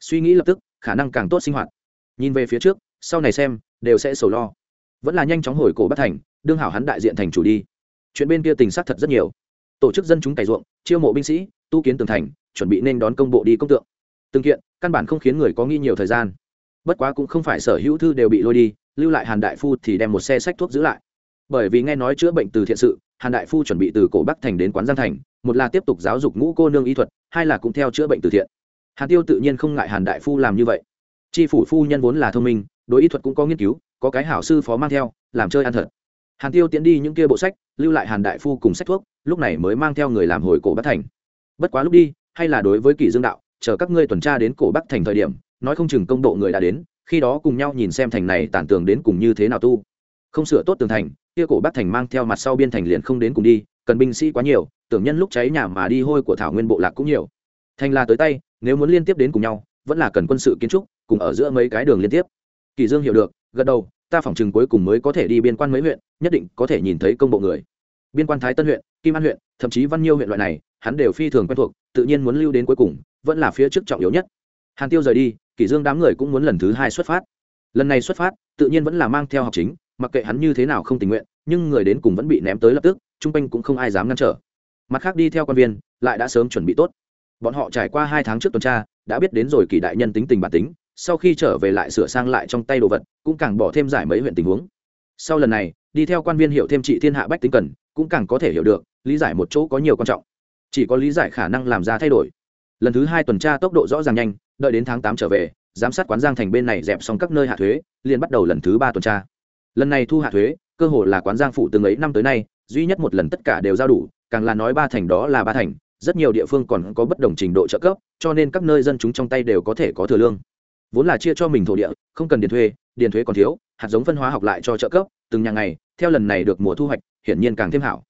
Suy nghĩ lập tức, khả năng càng tốt sinh hoạt. Nhìn về phía trước, sau này xem, đều sẽ sầu lo. Vẫn là nhanh chóng hồi cổ bắt thành, đương hảo hắn đại diện thành chủ đi. Chuyện bên kia tình xác thật rất nhiều. Tổ chức dân chúng cày ruộng, chiêu mộ binh sĩ, tu kiến tường thành, chuẩn bị nên đón công bộ đi công tượng. Từng kiện, căn bản không khiến người có nghi nhiều thời gian. Bất quá cũng không phải sở hữu thư đều bị lôi đi lưu lại hàn đại phu thì đem một xe sách thuốc giữ lại. Bởi vì nghe nói chữa bệnh từ thiện sự, hàn đại phu chuẩn bị từ cổ bắc thành đến quán giang thành, một là tiếp tục giáo dục ngũ cô nương y thuật, hai là cũng theo chữa bệnh từ thiện. Hàn tiêu tự nhiên không ngại hàn đại phu làm như vậy. Tri phủ phu nhân vốn là thông minh, đối y thuật cũng có nghiên cứu, có cái hảo sư phó mang theo, làm chơi ăn thật. Hàn tiêu tiến đi những kia bộ sách, lưu lại hàn đại phu cùng sách thuốc, lúc này mới mang theo người làm hồi cổ bắc thành. Bất quá lúc đi, hay là đối với kỷ dương đạo, chờ các ngươi tuần tra đến cổ bắc thành thời điểm, nói không chừng công độ người đã đến khi đó cùng nhau nhìn xem thành này tản tường đến cùng như thế nào tu. Không sửa tốt tường thành, kia cổ bắc thành mang theo mặt sau biên thành liền không đến cùng đi, cần binh sĩ quá nhiều, tưởng nhân lúc cháy nhà mà đi hôi của thảo nguyên bộ lạc cũng nhiều. Thành là tới tay, nếu muốn liên tiếp đến cùng nhau, vẫn là cần quân sự kiến trúc, cùng ở giữa mấy cái đường liên tiếp. Kỳ dương hiểu được, gật đầu, ta phỏng chừng cuối cùng mới có thể đi biên quan mấy huyện, nhất định có thể nhìn thấy công bộ người. Biên quan thái tân huyện, kim an huyện, thậm chí văn nhiêu huyện loại này, hắn đều phi thường quen thuộc, tự nhiên muốn lưu đến cuối cùng, vẫn là phía trước trọng yếu nhất. Hàn tiêu rời đi kỷ dương đám người cũng muốn lần thứ hai xuất phát. Lần này xuất phát, tự nhiên vẫn là mang theo học chính, mặc kệ hắn như thế nào không tình nguyện, nhưng người đến cùng vẫn bị ném tới lập tức, trung quanh cũng không ai dám ngăn trở. Mặt khác đi theo quan viên, lại đã sớm chuẩn bị tốt. Bọn họ trải qua hai tháng trước tuần tra, đã biết đến rồi kỳ đại nhân tính tình bản tính, sau khi trở về lại sửa sang lại trong tay đồ vật, cũng càng bỏ thêm giải mấy huyện tình huống. Sau lần này, đi theo quan viên hiểu thêm trị thiên hạ bách tính cần, cũng càng có thể hiểu được, lý giải một chỗ có nhiều quan trọng. Chỉ có lý giải khả năng làm ra thay đổi. Lần thứ hai tuần tra tốc độ rõ ràng nhanh đợi đến tháng tám trở về, giám sát quán giang thành bên này dẹp xong các nơi hạ thuế, liền bắt đầu lần thứ ba tuần tra. Lần này thu hạ thuế, cơ hội là quán giang phụ từng ấy năm tới nay, duy nhất một lần tất cả đều giao đủ, càng là nói ba thành đó là ba thành, rất nhiều địa phương còn có bất đồng trình độ trợ cấp, cho nên các nơi dân chúng trong tay đều có thể có thừa lương. Vốn là chia cho mình thổ địa, không cần điền thuê điền thuế còn thiếu, hạt giống phân hóa học lại cho trợ cấp, từng nhà ngày, theo lần này được mùa thu hoạch, hiển nhiên càng thêm hảo.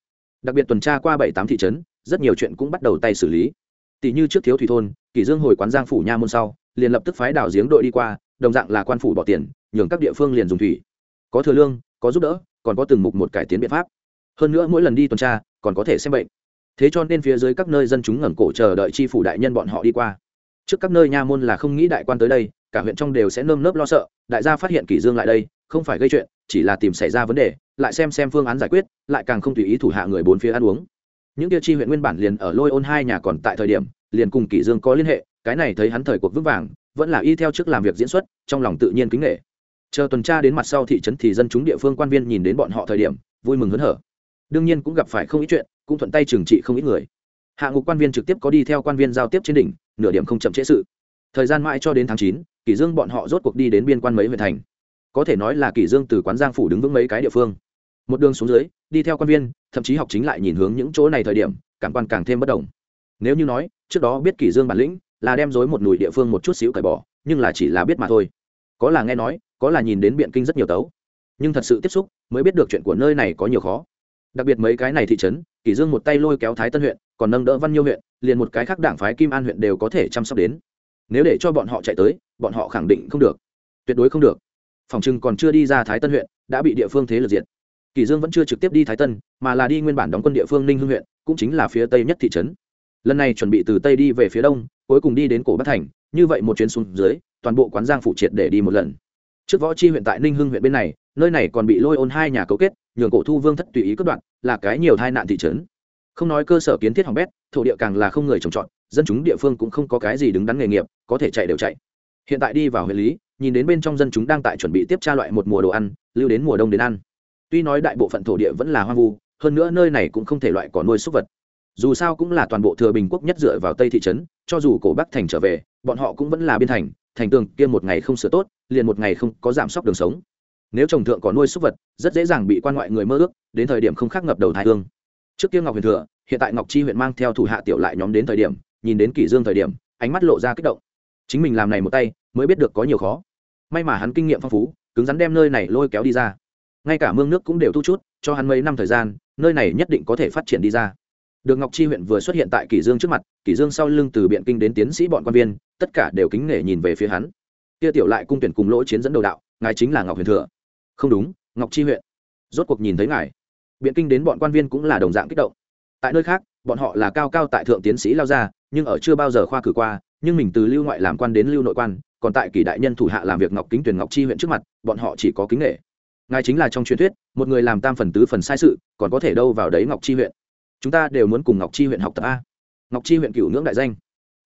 Đặc biệt tuần tra qua bảy tám thị trấn, rất nhiều chuyện cũng bắt đầu tay xử lý tỷ như trước thiếu thủy thôn, kỷ dương hồi quán giang phủ nha môn sau, liền lập tức phái đào giếng đội đi qua, đồng dạng là quan phủ bỏ tiền, nhường các địa phương liền dùng thủy. Có thừa lương, có giúp đỡ, còn có từng mục một cải tiến biện pháp. Hơn nữa mỗi lần đi tuần tra, còn có thể xem bệnh. Thế cho nên phía dưới các nơi dân chúng ngẩng cổ chờ đợi chi phủ đại nhân bọn họ đi qua. Trước các nơi nha môn là không nghĩ đại quan tới đây, cả huyện trong đều sẽ nơm nớp lo sợ, đại gia phát hiện kỷ dương lại đây, không phải gây chuyện, chỉ là tìm xảy ra vấn đề, lại xem xem phương án giải quyết, lại càng không tùy ý thủ hạ người bốn phía ăn uống những tiêu chi huyện nguyên bản liền ở lôi ôn hai nhà còn tại thời điểm, liền cùng kỷ dương có liên hệ, cái này thấy hắn thời cuộc vững vàng, vẫn là y theo trước làm việc diễn xuất, trong lòng tự nhiên kính nghệ chờ tuần tra đến mặt sau thị trấn thì dân chúng địa phương quan viên nhìn đến bọn họ thời điểm, vui mừng hớn hở. Đương nhiên cũng gặp phải không ít chuyện, cũng thuận tay trừng trị không ít người. Hạ ngục quan viên trực tiếp có đi theo quan viên giao tiếp trên đỉnh, nửa điểm không chậm trễ sự. Thời gian mãi cho đến tháng chín, kỷ dương bọn họ rốt cuộc đi đến biên quan mấy huyện thành. Có thể nói là kỷ dương từ quán giang phủ đứng vững mấy cái địa phương một đường xuống dưới, đi theo quan viên, thậm chí học chính lại nhìn hướng những chỗ này thời điểm, cảm quan càng thêm bất đồng. Nếu như nói, trước đó biết kỷ dương bản lĩnh là đem dối một nùi địa phương một chút xíu cởi bỏ, nhưng là chỉ là biết mà thôi. Có là nghe nói, có là nhìn đến biện kinh rất nhiều tấu. Nhưng thật sự tiếp xúc, mới biết được chuyện của nơi này có nhiều khó. Đặc biệt mấy cái này thị trấn, kỷ dương một tay lôi kéo thái tân huyện, còn nâng đỡ văn nhiêu huyện, liền một cái khác đảng phái kim an huyện đều có thể chăm sóc đến. Nếu để cho bọn họ chạy tới, bọn họ khẳng định không được. Tuyệt đối không được. Phòng trưng còn chưa đi ra thái tân huyện, đã bị địa phương thế lực diệt. Kỳ dương vẫn chưa trực tiếp đi thái tân, mà là đi nguyên bản đóng quân địa phương ninh hưng huyện, cũng chính là phía tây nhất thị trấn. Lần này chuẩn bị từ tây đi về phía đông, cuối cùng đi đến cổ bắc thành, như vậy một chuyến xuống dưới, toàn bộ quán giang phủ triệt để đi một lần. Trước võ chi huyện tại ninh hưng huyện bên này, nơi này còn bị lôi ôn hai nhà cấu kết, nhường cổ thu vương thất tùy ý cất đoạn là cái nhiều tai nạn thị trấn. Không nói cơ sở kiến thiết hỏng bét, thổ địa càng là không người trồng trọt, dân chúng địa phương cũng không có cái gì đứng đắn nghề nghiệp, có thể chạy đều chạy. Hiện tại đi vào huyện lý, nhìn đến bên trong dân chúng đang tại chuẩn bị tiếp tra loại một mùa đồ ăn, lưu đến mùa đông đến ăn tuy nói đại bộ phận thổ địa vẫn là hoang vu, hơn nữa nơi này cũng không thể loại cỏ nuôi súc vật. Dù sao cũng là toàn bộ thừa bình quốc nhất dựa vào tây thị trấn, cho dù cổ bắc thành trở về, bọn họ cũng vẫn là biên thành thành tường kia một ngày không sửa tốt, liền một ngày không có giảm sốc đường sống. Nếu trồng thượng có nuôi súc vật, rất dễ dàng bị quan ngoại người mơ ước, đến thời điểm không khác ngập đầu thái hương. Trước kia ngọc huyền thừa, hiện tại ngọc chi huyện mang theo thủ hạ tiểu lại nhóm đến thời điểm, nhìn đến kỷ dương thời điểm, ánh mắt lộ ra kích động. Chính mình làm này một tay, mới biết được có nhiều khó. May mà hắn kinh nghiệm phong phú, cứng rắn đem nơi này lôi kéo đi ra ngay cả mương nước cũng đều thu chút, cho hắn mấy năm thời gian, nơi này nhất định có thể phát triển đi ra. Được ngọc chi huyện vừa xuất hiện tại kỷ dương trước mặt, kỷ dương sau lưng từ biện kinh đến tiến sĩ bọn quan viên, tất cả đều kính nể nhìn về phía hắn. Kia tiểu lại cung tuyển cùng lỗ chiến dẫn đầu đạo, ngài chính là ngọc huyền thừa. Không đúng, ngọc chi huyện. Rốt cuộc nhìn thấy ngài. Biện kinh đến bọn quan viên cũng là đồng dạng kích động. Tại nơi khác, bọn họ là cao cao tại thượng tiến sĩ lao ra nhưng ở chưa bao giờ khoa cử qua, nhưng mình từ lưu ngoại làm quan đến lưu nội quan, còn tại kỷ đại nhân thủ hạ làm việc ngọc kính tuyển ngọc chi huyện trước mặt, bọn họ chỉ có kính nghệ ngài chính là trong truyền thuyết, một người làm tam phần tứ phần sai sự, còn có thể đâu vào đấy ngọc chi huyện? Chúng ta đều muốn cùng ngọc chi huyện học tập a. Ngọc chi huyện cửu ngưỡng đại danh.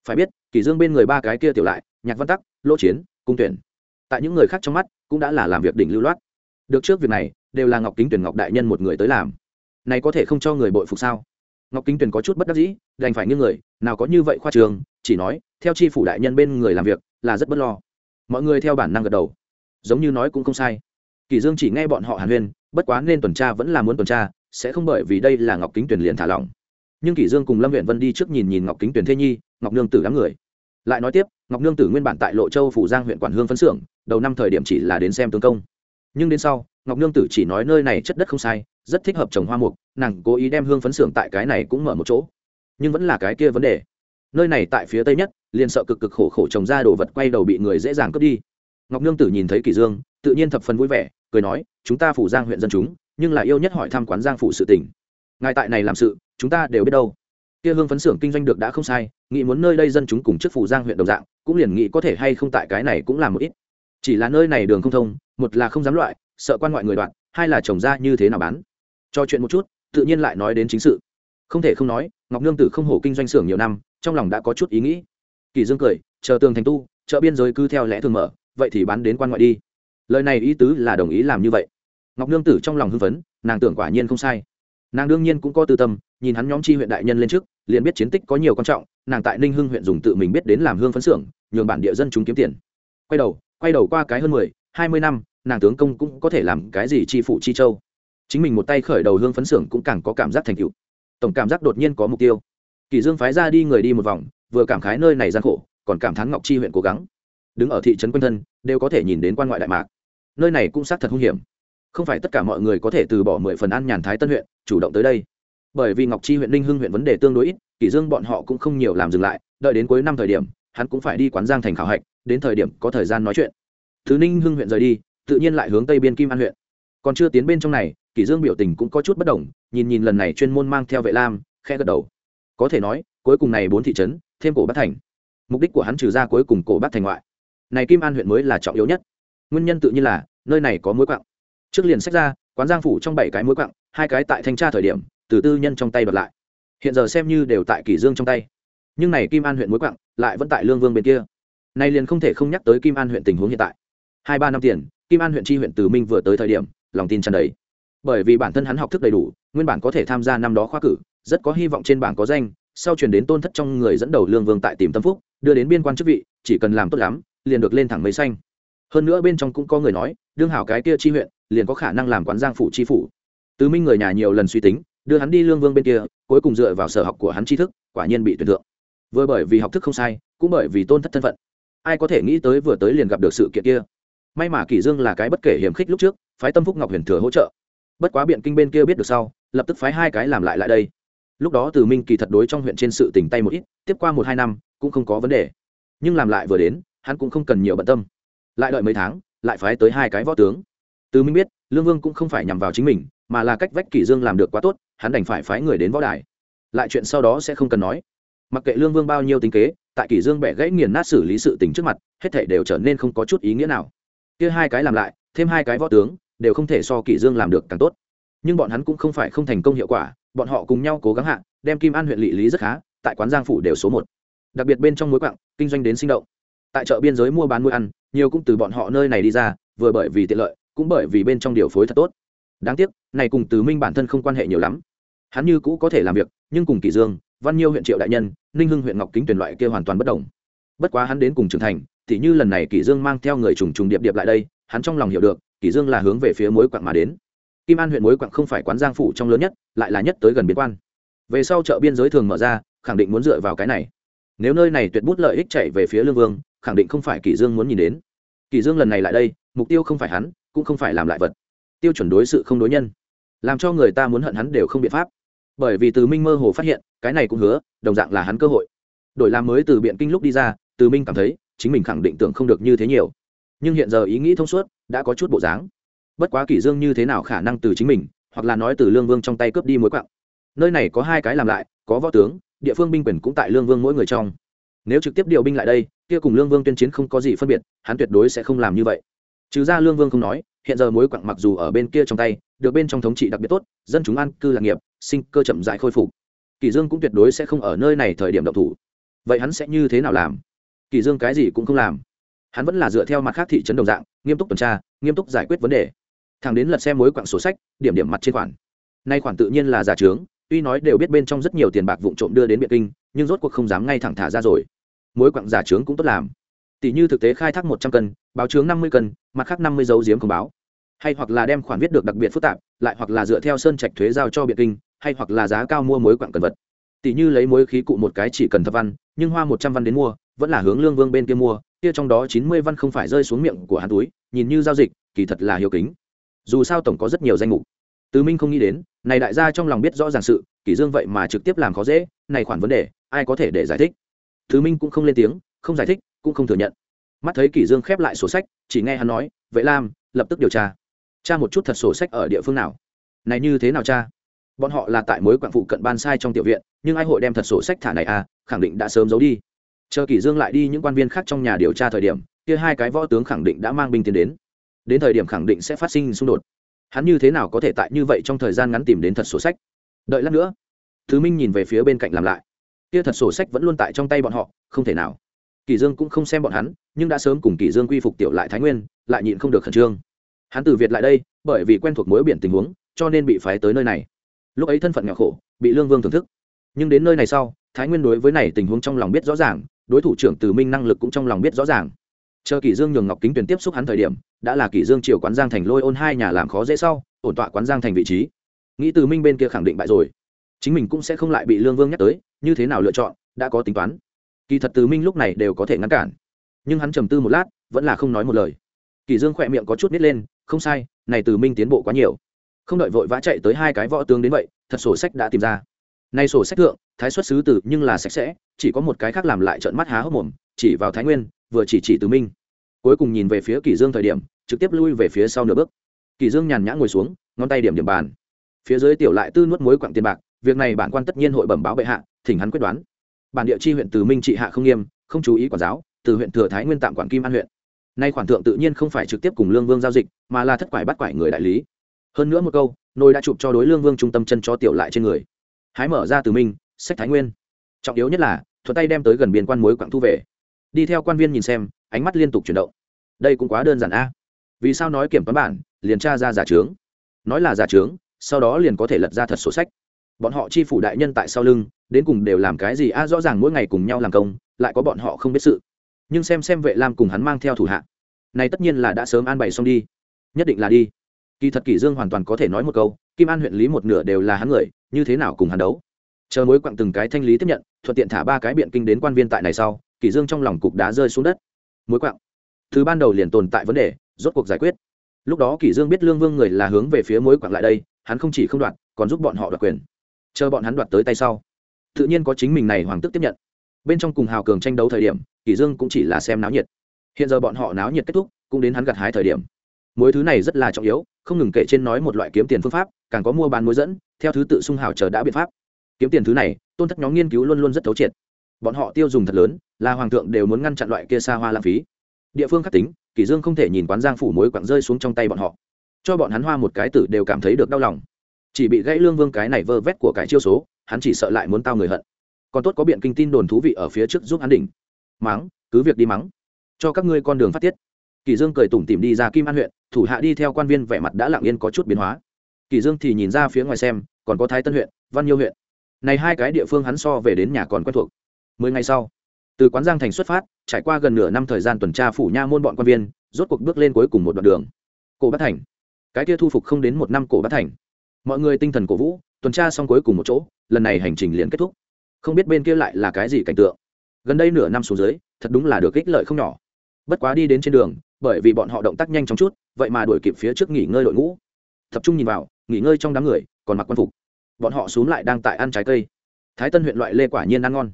Phải biết, kỷ dương bên người ba cái kia tiểu lại, nhạc văn tắc lỗ chiến, cung tuyển. Tại những người khác trong mắt, cũng đã là làm việc đỉnh lưu loát. Được trước việc này, đều là ngọc kính tuyển ngọc đại nhân một người tới làm. Này có thể không cho người bội phục sao? Ngọc kính tuyển có chút bất đắc dĩ, đành phải như người, nào có như vậy khoa trường, chỉ nói, theo chi phủ đại nhân bên người làm việc, là rất bất lo. Mọi người theo bản năng gật đầu. Giống như nói cũng không sai kỳ dương chỉ nghe bọn họ hàn huyên, bất quá nên tuần tra vẫn là muốn tuần tra, sẽ không bởi vì đây là ngọc kính tuyển liền thả lỏng. Nhưng kỳ dương cùng lâm huyện vân đi trước nhìn nhìn ngọc kính tuyển thế nhi, ngọc nương tử đám người. Lại nói tiếp, ngọc nương tử nguyên bản tại lộ châu, phủ giang huyện quản hương phấn xưởng, đầu năm thời điểm chỉ là đến xem tướng công. Nhưng đến sau, ngọc nương tử chỉ nói nơi này chất đất không sai, rất thích hợp trồng hoa mục, nàng cố ý đem hương phấn xưởng tại cái này cũng mở một chỗ. Nhưng vẫn là cái kia vấn đề. Nơi này tại phía tây nhất, liền sợ cực cực khổ khổ trồng ra đồ vật quay đầu bị người dễ dàng cướp đi ngọc nương tử nhìn thấy kỳ dương, tự nhiên thập phần vui vẻ, cười nói, chúng ta phủ giang huyện dân chúng, nhưng lại yêu nhất hỏi thăm quán giang phủ sự tình. Ngài tại này làm sự, chúng ta đều biết đâu. Kia hương phấn xưởng kinh doanh được đã không sai, nghĩ muốn nơi đây dân chúng cùng trước phủ giang huyện đồng dạng, cũng liền nghĩ có thể hay không tại cái này cũng làm một ít. Chỉ là nơi này đường không thông, một là không dám loại, sợ quan ngoại người đoạn hai là trồng ra như thế nào bán. Cho chuyện một chút, tự nhiên lại nói đến chính sự. Không thể không nói, ngọc nương tử không hổ kinh doanh xưởng nhiều năm, trong lòng đã có chút ý nghĩ. Kỳ dương cười, chờ tường thành tu, chợ biên giới cứ theo lẽ thường mở vậy thì bán đến quan ngoại đi. Lời này ý tứ là đồng ý làm như vậy. Ngọc nương tử trong lòng hưng phấn, nàng tưởng quả nhiên không sai. Nàng đương nhiên cũng có tư tâm, nhìn hắn nhóm chi huyện đại nhân lên trước, liền biết chiến tích có nhiều quan trọng, nàng tại ninh hưng huyện dùng tự mình biết đến làm hương phấn xưởng, nhường bản địa dân chúng kiếm tiền. Quay đầu quay đầu qua cái hơn mười, hai mươi năm, nàng tướng công cũng có thể làm cái gì chi phụ chi châu. Chính mình một tay khởi đầu hương phấn xưởng cũng càng có cảm giác thành tựu. Tổng cảm giác đột nhiên có mục tiêu. Kỳ dương phái ra đi người đi một vòng, vừa cảm khái nơi này gian khổ, còn cảm thán ngọc chi huyện cố gắng đứng ở thị trấn quanh thân, đều có thể nhìn đến quan ngoại đại mạc. Nơi này cũng xác thật hung hiểm. Không phải tất cả mọi người có thể từ bỏ mười phần ăn nhàn thái tân huyện, chủ động tới đây. Bởi vì ngọc chi huyện ninh hưng huyện vấn đề tương đối ít, kỷ dương bọn họ cũng không nhiều làm dừng lại, đợi đến cuối năm thời điểm, hắn cũng phải đi quán giang thành khảo hạch, đến thời điểm có thời gian nói chuyện. Thứ ninh hưng huyện rời đi, tự nhiên lại hướng tây biên kim an huyện. Còn chưa tiến bên trong này, kỷ dương biểu tình cũng có chút bất đồng, nhìn nhìn lần này chuyên môn mang theo vệ lam, khẽ gật đầu. Có thể nói, cuối cùng này bốn thị trấn, thêm cổ bắc thành. Mục đích của hắn trừ ra cuối cùng cổ bắc thành ngoại này kim an huyện mới là trọng yếu nhất. Nguyên nhân tự nhiên là, nơi này có mối quặng. Trước liền sách ra, quán giang phủ trong bảy cái mối quặng, hai cái tại thanh tra thời điểm, từ tư nhân trong tay bật lại. Hiện giờ xem như đều tại kỷ dương trong tay. Nhưng này kim an huyện mối quặng, lại vẫn tại lương vương bên kia. Này liền không thể không nhắc tới kim an huyện tình huống hiện tại. Hai ba năm tiền, kim an huyện tri huyện từ minh vừa tới thời điểm, lòng tin tràn đầy. Bởi vì bản thân hắn học thức đầy đủ, nguyên bản có thể tham gia năm đó khoa cử, rất có hy vọng trên bảng có danh, sau chuyển đến tôn thất trong người dẫn đầu lương vương tại tìm tâm phúc, đưa đến biên quan chức vị, chỉ cần làm tốt lắm liền được lên thẳng mấy xanh. Hơn nữa bên trong cũng có người nói, đương hảo cái kia chi huyện, liền có khả năng làm quán giang phủ chi phủ. Từ minh người nhà nhiều lần suy tính, đưa hắn đi lương vương bên kia, cuối cùng dựa vào sở học của hắn tri thức, quả nhiên bị tuyển thượng. Vừa bởi vì học thức không sai, cũng bởi vì tôn thất thân phận. Ai có thể nghĩ tới vừa tới liền gặp được sự kiện kia. May mà kỷ dương là cái bất kể hiểm khích lúc trước, phái tâm phúc ngọc huyền thừa hỗ trợ. Bất quá biện kinh bên kia biết được sau, lập tức phái hai cái làm lại lại đây. Lúc đó từ minh kỳ thật đối trong huyện trên sự tỉnh tay một ít, tiếp qua một hai năm, cũng không có vấn đề. Nhưng làm lại vừa đến hắn cũng không cần nhiều bận tâm. Lại đợi mấy tháng, lại phái tới hai cái võ tướng. Từ minh biết, lương vương cũng không phải nhằm vào chính mình, mà là cách vách kỷ dương làm được quá tốt, hắn đành phải phái người đến võ đài. Lại chuyện sau đó sẽ không cần nói. Mặc kệ lương vương bao nhiêu tính kế, tại kỷ dương bẻ gãy nghiền nát xử lý sự tình trước mặt, hết thảy đều trở nên không có chút ý nghĩa nào. Kia hai cái làm lại, thêm hai cái võ tướng, đều không thể so kỷ dương làm được càng tốt. Nhưng bọn hắn cũng không phải không thành công hiệu quả, bọn họ cùng nhau cố gắng hạ, đem kim an huyện lỵ lý rất khá, tại quán giang phủ đều số một. Đặc biệt bên trong mối quặng kinh doanh đến sinh động tại chợ biên giới mua bán nuôi ăn, nhiều cũng từ bọn họ nơi này đi ra, vừa bởi vì tiện lợi, cũng bởi vì bên trong điều phối thật tốt. Đáng tiếc, này cùng từ minh bản thân không quan hệ nhiều lắm. Hắn như cũ có thể làm việc, nhưng cùng kỷ dương, văn nhiêu huyện triệu đại nhân, ninh hưng huyện ngọc kính tuyển loại kia hoàn toàn bất đồng. Bất quá hắn đến cùng trưởng thành, thì như lần này kỷ dương mang theo người trùng trùng điệp điệp lại đây, hắn trong lòng hiểu được kỷ dương là hướng về phía mối quặng mà đến. Kim an huyện mối quặng không phải quán giang phủ trong lớn nhất, lại là nhất tới gần biên quan. Về sau chợ biên giới thường mở ra, khẳng định muốn dựa vào cái này. Nếu nơi này tuyệt bút lợi ích chạy về phía lương vương khẳng định không phải kỷ dương muốn nhìn đến. Kỷ dương lần này lại đây, mục tiêu không phải hắn, cũng không phải làm lại vật. Tiêu chuẩn đối sự không đối nhân. Làm cho người ta muốn hận hắn đều không biện pháp. Bởi vì từ minh mơ hồ phát hiện, cái này cũng hứa, đồng dạng là hắn cơ hội. Đổi làm mới từ biện kinh lúc đi ra, từ minh cảm thấy, chính mình khẳng định tưởng không được như thế nhiều. Nhưng hiện giờ ý nghĩ thông suốt, đã có chút bộ dáng. Bất quá kỷ dương như thế nào khả năng từ chính mình, hoặc là nói từ lương vương trong tay cướp đi mối quặng nơi này có hai cái làm lại, có võ tướng, địa phương binh quyền cũng tại lương vương mỗi người trong. Nếu trực tiếp điều binh lại đây kia cùng lương vương tuyên chiến không có gì phân biệt, hắn tuyệt đối sẽ không làm như vậy. Trừ ra lương vương không nói, hiện giờ mối quặng mặc dù ở bên kia trong tay, được bên trong thống trị đặc biệt tốt, dân chúng ăn cư lạc nghiệp, sinh cơ chậm dại khôi phục. Kỳ dương cũng tuyệt đối sẽ không ở nơi này thời điểm động thủ. Vậy hắn sẽ như thế nào làm? Kỳ dương cái gì cũng không làm. Hắn vẫn là dựa theo mặt khác thị trấn đồng dạng, nghiêm túc tuần tra, nghiêm túc giải quyết vấn đề. Thằng đến lật xem mối quặng sổ sách, điểm điểm mặt trên khoản. Nay khoản tự nhiên là giả trướng, tuy nói đều biết bên trong rất nhiều tiền bạc vụn trộm đưa đến biệt kinh, nhưng rốt cuộc không dám ngay thẳng thả ra rồi mối quặng giả trướng cũng tốt làm. Tỷ như thực tế khai thác một trăm cân, báo chướng năm mươi cân, mặt khác năm mươi dấu diếm không báo. Hay hoặc là đem khoản viết được đặc biệt phức tạp, lại hoặc là dựa theo sơn trạch thuế giao cho biệt kinh, hay hoặc là giá cao mua mối quặng cần vật. Tỷ như lấy mối khí cụ một cái chỉ cần thập văn, nhưng hoa một trăm văn đến mua, vẫn là hướng lương vương bên kia mua, kia trong đó chín mươi văn không phải rơi xuống miệng của hắn túi, nhìn như giao dịch, kỳ thật là hiếu kính. Dù sao tổng có rất nhiều danh mục. Tứ minh không nghĩ đến, này đại gia trong lòng biết rõ ràng sự, kỷ dương vậy mà trực tiếp làm khó dễ, này khoản vấn đề, ai có thể để giải thích? Thứ minh cũng không lên tiếng, không giải thích, cũng không thừa nhận. Mắt thấy kỷ dương khép lại sổ sách, chỉ nghe hắn nói, vệ lam, lập tức điều tra. Tra một chút thật sổ sách ở địa phương nào. Này như thế nào cha bọn họ là tại mối quạng phụ cận ban sai trong tiểu viện, nhưng ai hội đem thật sổ sách thả này à khẳng định đã sớm giấu đi. Chờ kỷ dương lại đi những quan viên khác trong nhà điều tra thời điểm, kia hai cái võ tướng khẳng định đã mang binh tiến đến. Đến thời điểm khẳng định sẽ phát sinh xung đột. Hắn như thế nào có thể tại như vậy trong thời gian ngắn tìm đến thật sổ sách? Đợi lát nữa, thứ minh nhìn về phía bên cạnh làm lại kia thật sổ sách vẫn luôn tại trong tay bọn họ, không thể nào. Kỷ dương cũng không xem bọn hắn, nhưng đã sớm cùng kỷ dương quy phục tiểu lại thái nguyên, lại nhịn không được khẩn trương. Hắn từ việt lại đây, bởi vì quen thuộc mối biển tình huống, cho nên bị phái tới nơi này. Lúc ấy thân phận nghèo khổ, bị lương vương thưởng thức. Nhưng đến nơi này sau, thái nguyên đối với này tình huống trong lòng biết rõ ràng, đối thủ trưởng từ minh năng lực cũng trong lòng biết rõ ràng. Chờ kỷ dương nhường ngọc kính tuyển tiếp xúc hắn thời điểm, đã là kỷ dương triều quán giang thành lôi ôn hai nhà làm khó dễ sau, ổn tọa quán giang thành vị trí. Nghĩ từ minh bên kia khẳng định bại rồi chính mình cũng sẽ không lại bị lương vương nhắc tới, như thế nào lựa chọn, đã có tính toán. Kỳ thật từ minh lúc này đều có thể ngăn cản. Nhưng hắn trầm tư một lát, vẫn là không nói một lời. Kỳ dương khỏe miệng có chút nít lên, không sai, này từ minh tiến bộ quá nhiều. Không đợi vội vã chạy tới hai cái võ tướng đến vậy, thật sổ sách đã tìm ra. Nay sổ sách thượng, thái xuất xứ tử nhưng là sạch sẽ, chỉ có một cái khác làm lại trợn mắt há hốc mồm, chỉ vào thái nguyên, vừa chỉ chỉ từ minh. Cuối cùng nhìn về phía kỳ dương thời điểm, trực tiếp lui về phía sau nửa bước. Kỳ dương nhàn nhã ngồi xuống, ngón tay điểm điểm bàn. Phía dưới tiểu lại tư nuốt muối quặng tiền bạc việc này bản quan tất nhiên hội bẩm báo bệ hạ, thỉnh hắn quyết đoán. Bản địa chi huyện từ minh trị hạ không nghiêm, không chú ý quản giáo, từ huyện thừa thái nguyên tạm quản kim an huyện. Nay khoản thượng tự nhiên không phải trực tiếp cùng lương vương giao dịch, mà là thất quải bắt quải người đại lý. Hơn nữa một câu nôi đã chụp cho đối lương vương trung tâm chân cho tiểu lại trên người. Hái mở ra từ minh, sách thái nguyên. Trọng yếu nhất là, thuận tay đem tới gần biên quan mối quặng thu về. Đi theo quan viên nhìn xem, ánh mắt liên tục chuyển động. Đây cũng quá đơn giản a. Vì sao nói kiểm toán bản, liền tra ra giả trướng? Nói là giả trướng, sau đó liền có thể lật ra thật sổ sách bọn họ chi phủ đại nhân tại sau lưng, đến cùng đều làm cái gì? A, rõ ràng mỗi ngày cùng nhau làm công, lại có bọn họ không biết sự. Nhưng xem xem vệ lam cùng hắn mang theo thủ hạ. Này tất nhiên là đã sớm an bày xong đi. Nhất định là đi. Kỳ thật kỷ dương hoàn toàn có thể nói một câu, kim an huyện lý một nửa đều là hắn người, như thế nào cùng hắn đấu? Chờ mối quặng từng cái thanh lý tiếp nhận, thuận tiện thả ba cái biện kinh đến quan viên tại này sau, kỷ dương trong lòng cục đá rơi xuống đất. Mối quặng. Thứ ban đầu liền tồn tại vấn đề, rốt cuộc giải quyết. Lúc đó kỷ dương biết lương vương người là hướng về phía mối quặng lại đây, hắn không chỉ không đoạt còn giúp bọn họ đoạt quyền chờ bọn hắn đoạt tới tay sau. Tự nhiên có chính mình này hoàng tức tiếp nhận. Bên trong cùng hào cường tranh đấu thời điểm kỷ dương cũng chỉ là xem náo nhiệt. Hiện giờ bọn họ náo nhiệt kết thúc, cũng đến hắn gặt hái thời điểm. Mỗi thứ này rất là trọng yếu, không ngừng kể trên nói một loại kiếm tiền phương pháp, càng có mua bán mối dẫn, theo thứ tự sung hào chờ đã biện pháp. Kiếm tiền thứ này, tôn thất nhóm nghiên cứu luôn luôn rất thấu triệt. Bọn họ tiêu dùng thật lớn, là hoàng thượng đều muốn ngăn chặn loại kia xa hoa lãng phí. Địa phương khắc tính kỷ dương không thể nhìn quán giang phủ mối quặng rơi xuống trong tay bọn họ. Cho bọn hắn hoa một cái tử đều cảm thấy được đau lòng chỉ bị gãy lương vương cái này vơ vét của cái chiêu số, hắn chỉ sợ lại muốn tao người hận. Còn tốt có biện kinh tin đồn thú vị ở phía trước giúp hắn đỉnh. Mắng, cứ việc đi mắng. Cho các ngươi con đường phát tiết. Kỳ dương cười tủm tỉm đi ra kim an huyện, thủ hạ đi theo quan viên vẻ mặt đã lặng yên có chút biến hóa. Kỳ dương thì nhìn ra phía ngoài xem, còn có thái tân huyện, văn nhiêu huyện. Này hai cái địa phương hắn so về đến nhà còn quen thuộc. Mười ngày sau, từ quán giang thành xuất phát, trải qua gần nửa năm thời gian tuần tra phủ nha môn bọn quan viên, rốt cuộc bước lên cuối cùng một đoạn đường. Cổ bát thành. Cái kia thu phục không đến một năm cổ bát thành mọi người tinh thần cổ vũ, tuần tra xong cuối cùng một chỗ, lần này hành trình liền kết thúc. Không biết bên kia lại là cái gì cảnh tượng. Gần đây nửa năm xuống dưới, thật đúng là được ích lợi không nhỏ. Bất quá đi đến trên đường, bởi vì bọn họ động tác nhanh chóng chút, vậy mà đuổi kịp phía trước nghỉ ngơi đội ngũ. Tập trung nhìn vào, nghỉ ngơi trong đám người, còn mặc quân phục. Bọn họ xuống lại đang tại ăn trái cây. Thái tân huyện loại lê quả nhiên ăn ngon.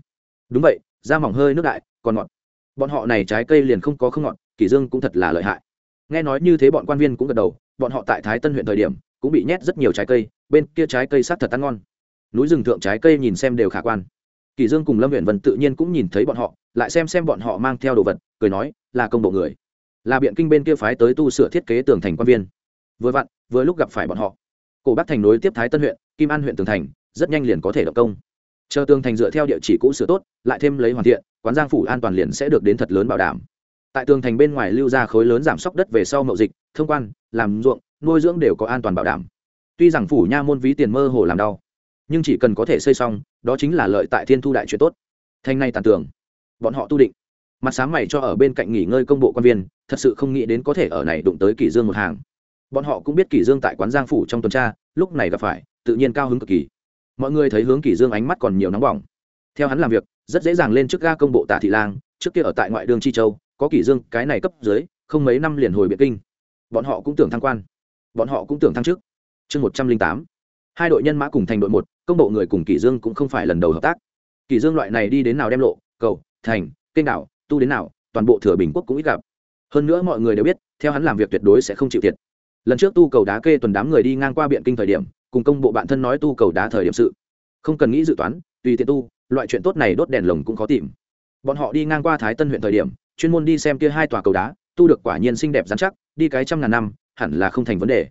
Đúng vậy, da mỏng hơi nước đại, còn ngọt. Bọn họ này trái cây liền không có không ngọt kỷ dương cũng thật là lợi hại. Nghe nói như thế bọn quan viên cũng gật đầu, bọn họ tại thái tân huyện thời điểm cũng bị nhét rất nhiều trái cây, bên kia trái cây sát thật ăn ngon. Núi rừng thượng trái cây nhìn xem đều khả quan. Kỳ dương cùng lâm huyện vân tự nhiên cũng nhìn thấy bọn họ, lại xem xem bọn họ mang theo đồ vật, cười nói, là công bộ người. Là biện kinh bên kia phái tới tu sửa thiết kế tường thành quan viên. Vừa vặn, vừa lúc gặp phải bọn họ. Cổ bắc thành nối tiếp thái tân huyện, kim an huyện tường thành, rất nhanh liền có thể động công. Chờ tường thành dựa theo địa chỉ cũ sửa tốt, lại thêm lấy hoàn thiện, quán giang phủ an toàn liền sẽ được đến thật lớn bảo đảm. Tại tường thành bên ngoài lưu ra khối lớn giảm sóc đất về sau mậu dịch, thông quan, làm ruộng nuôi dưỡng đều có an toàn bảo đảm. Tuy rằng phủ nha môn ví tiền mơ hồ làm đau, nhưng chỉ cần có thể xây xong, đó chính là lợi tại thiên thu đại chuyện tốt. Thanh này tàn tưởng, bọn họ tu định. Mặt sáng mày cho ở bên cạnh nghỉ ngơi công bộ quan viên, thật sự không nghĩ đến có thể ở này đụng tới kỷ dương một hàng. Bọn họ cũng biết kỷ dương tại quán giang phủ trong tuần tra, lúc này gặp phải, tự nhiên cao hứng cực kỳ. Mọi người thấy hướng kỷ dương ánh mắt còn nhiều nóng bỏng. Theo hắn làm việc, rất dễ dàng lên trước ga công bộ tả thị lang, trước kia ở tại ngoại đường chi châu, có kỷ dương cái này cấp dưới, không mấy năm liền hồi biệt kinh. Bọn họ cũng tưởng thăng quan bọn họ cũng tưởng thăng chức. Chương một trăm linh tám, hai đội nhân mã cùng thành đội một, công bộ người cùng kỷ dương cũng không phải lần đầu hợp tác. Kỷ dương loại này đi đến nào đem lộ, cầu, thành, kênh đảo, tu đến nào, toàn bộ thừa bình quốc cũng ít gặp. Hơn nữa mọi người đều biết, theo hắn làm việc tuyệt đối sẽ không chịu thiệt. Lần trước tu cầu đá kê tuần đám người đi ngang qua biện kinh thời điểm, cùng công bộ bạn thân nói tu cầu đá thời điểm sự. Không cần nghĩ dự toán, tùy tiện tu, loại chuyện tốt này đốt đèn lồng cũng khó tìm. Bọn họ đi ngang qua thái tân huyện thời điểm, chuyên môn đi xem kia hai tòa cầu đá, tu được quả nhiên xinh đẹp dán chắc, đi cái trăm ngàn năm hẳn là không thành vấn đề.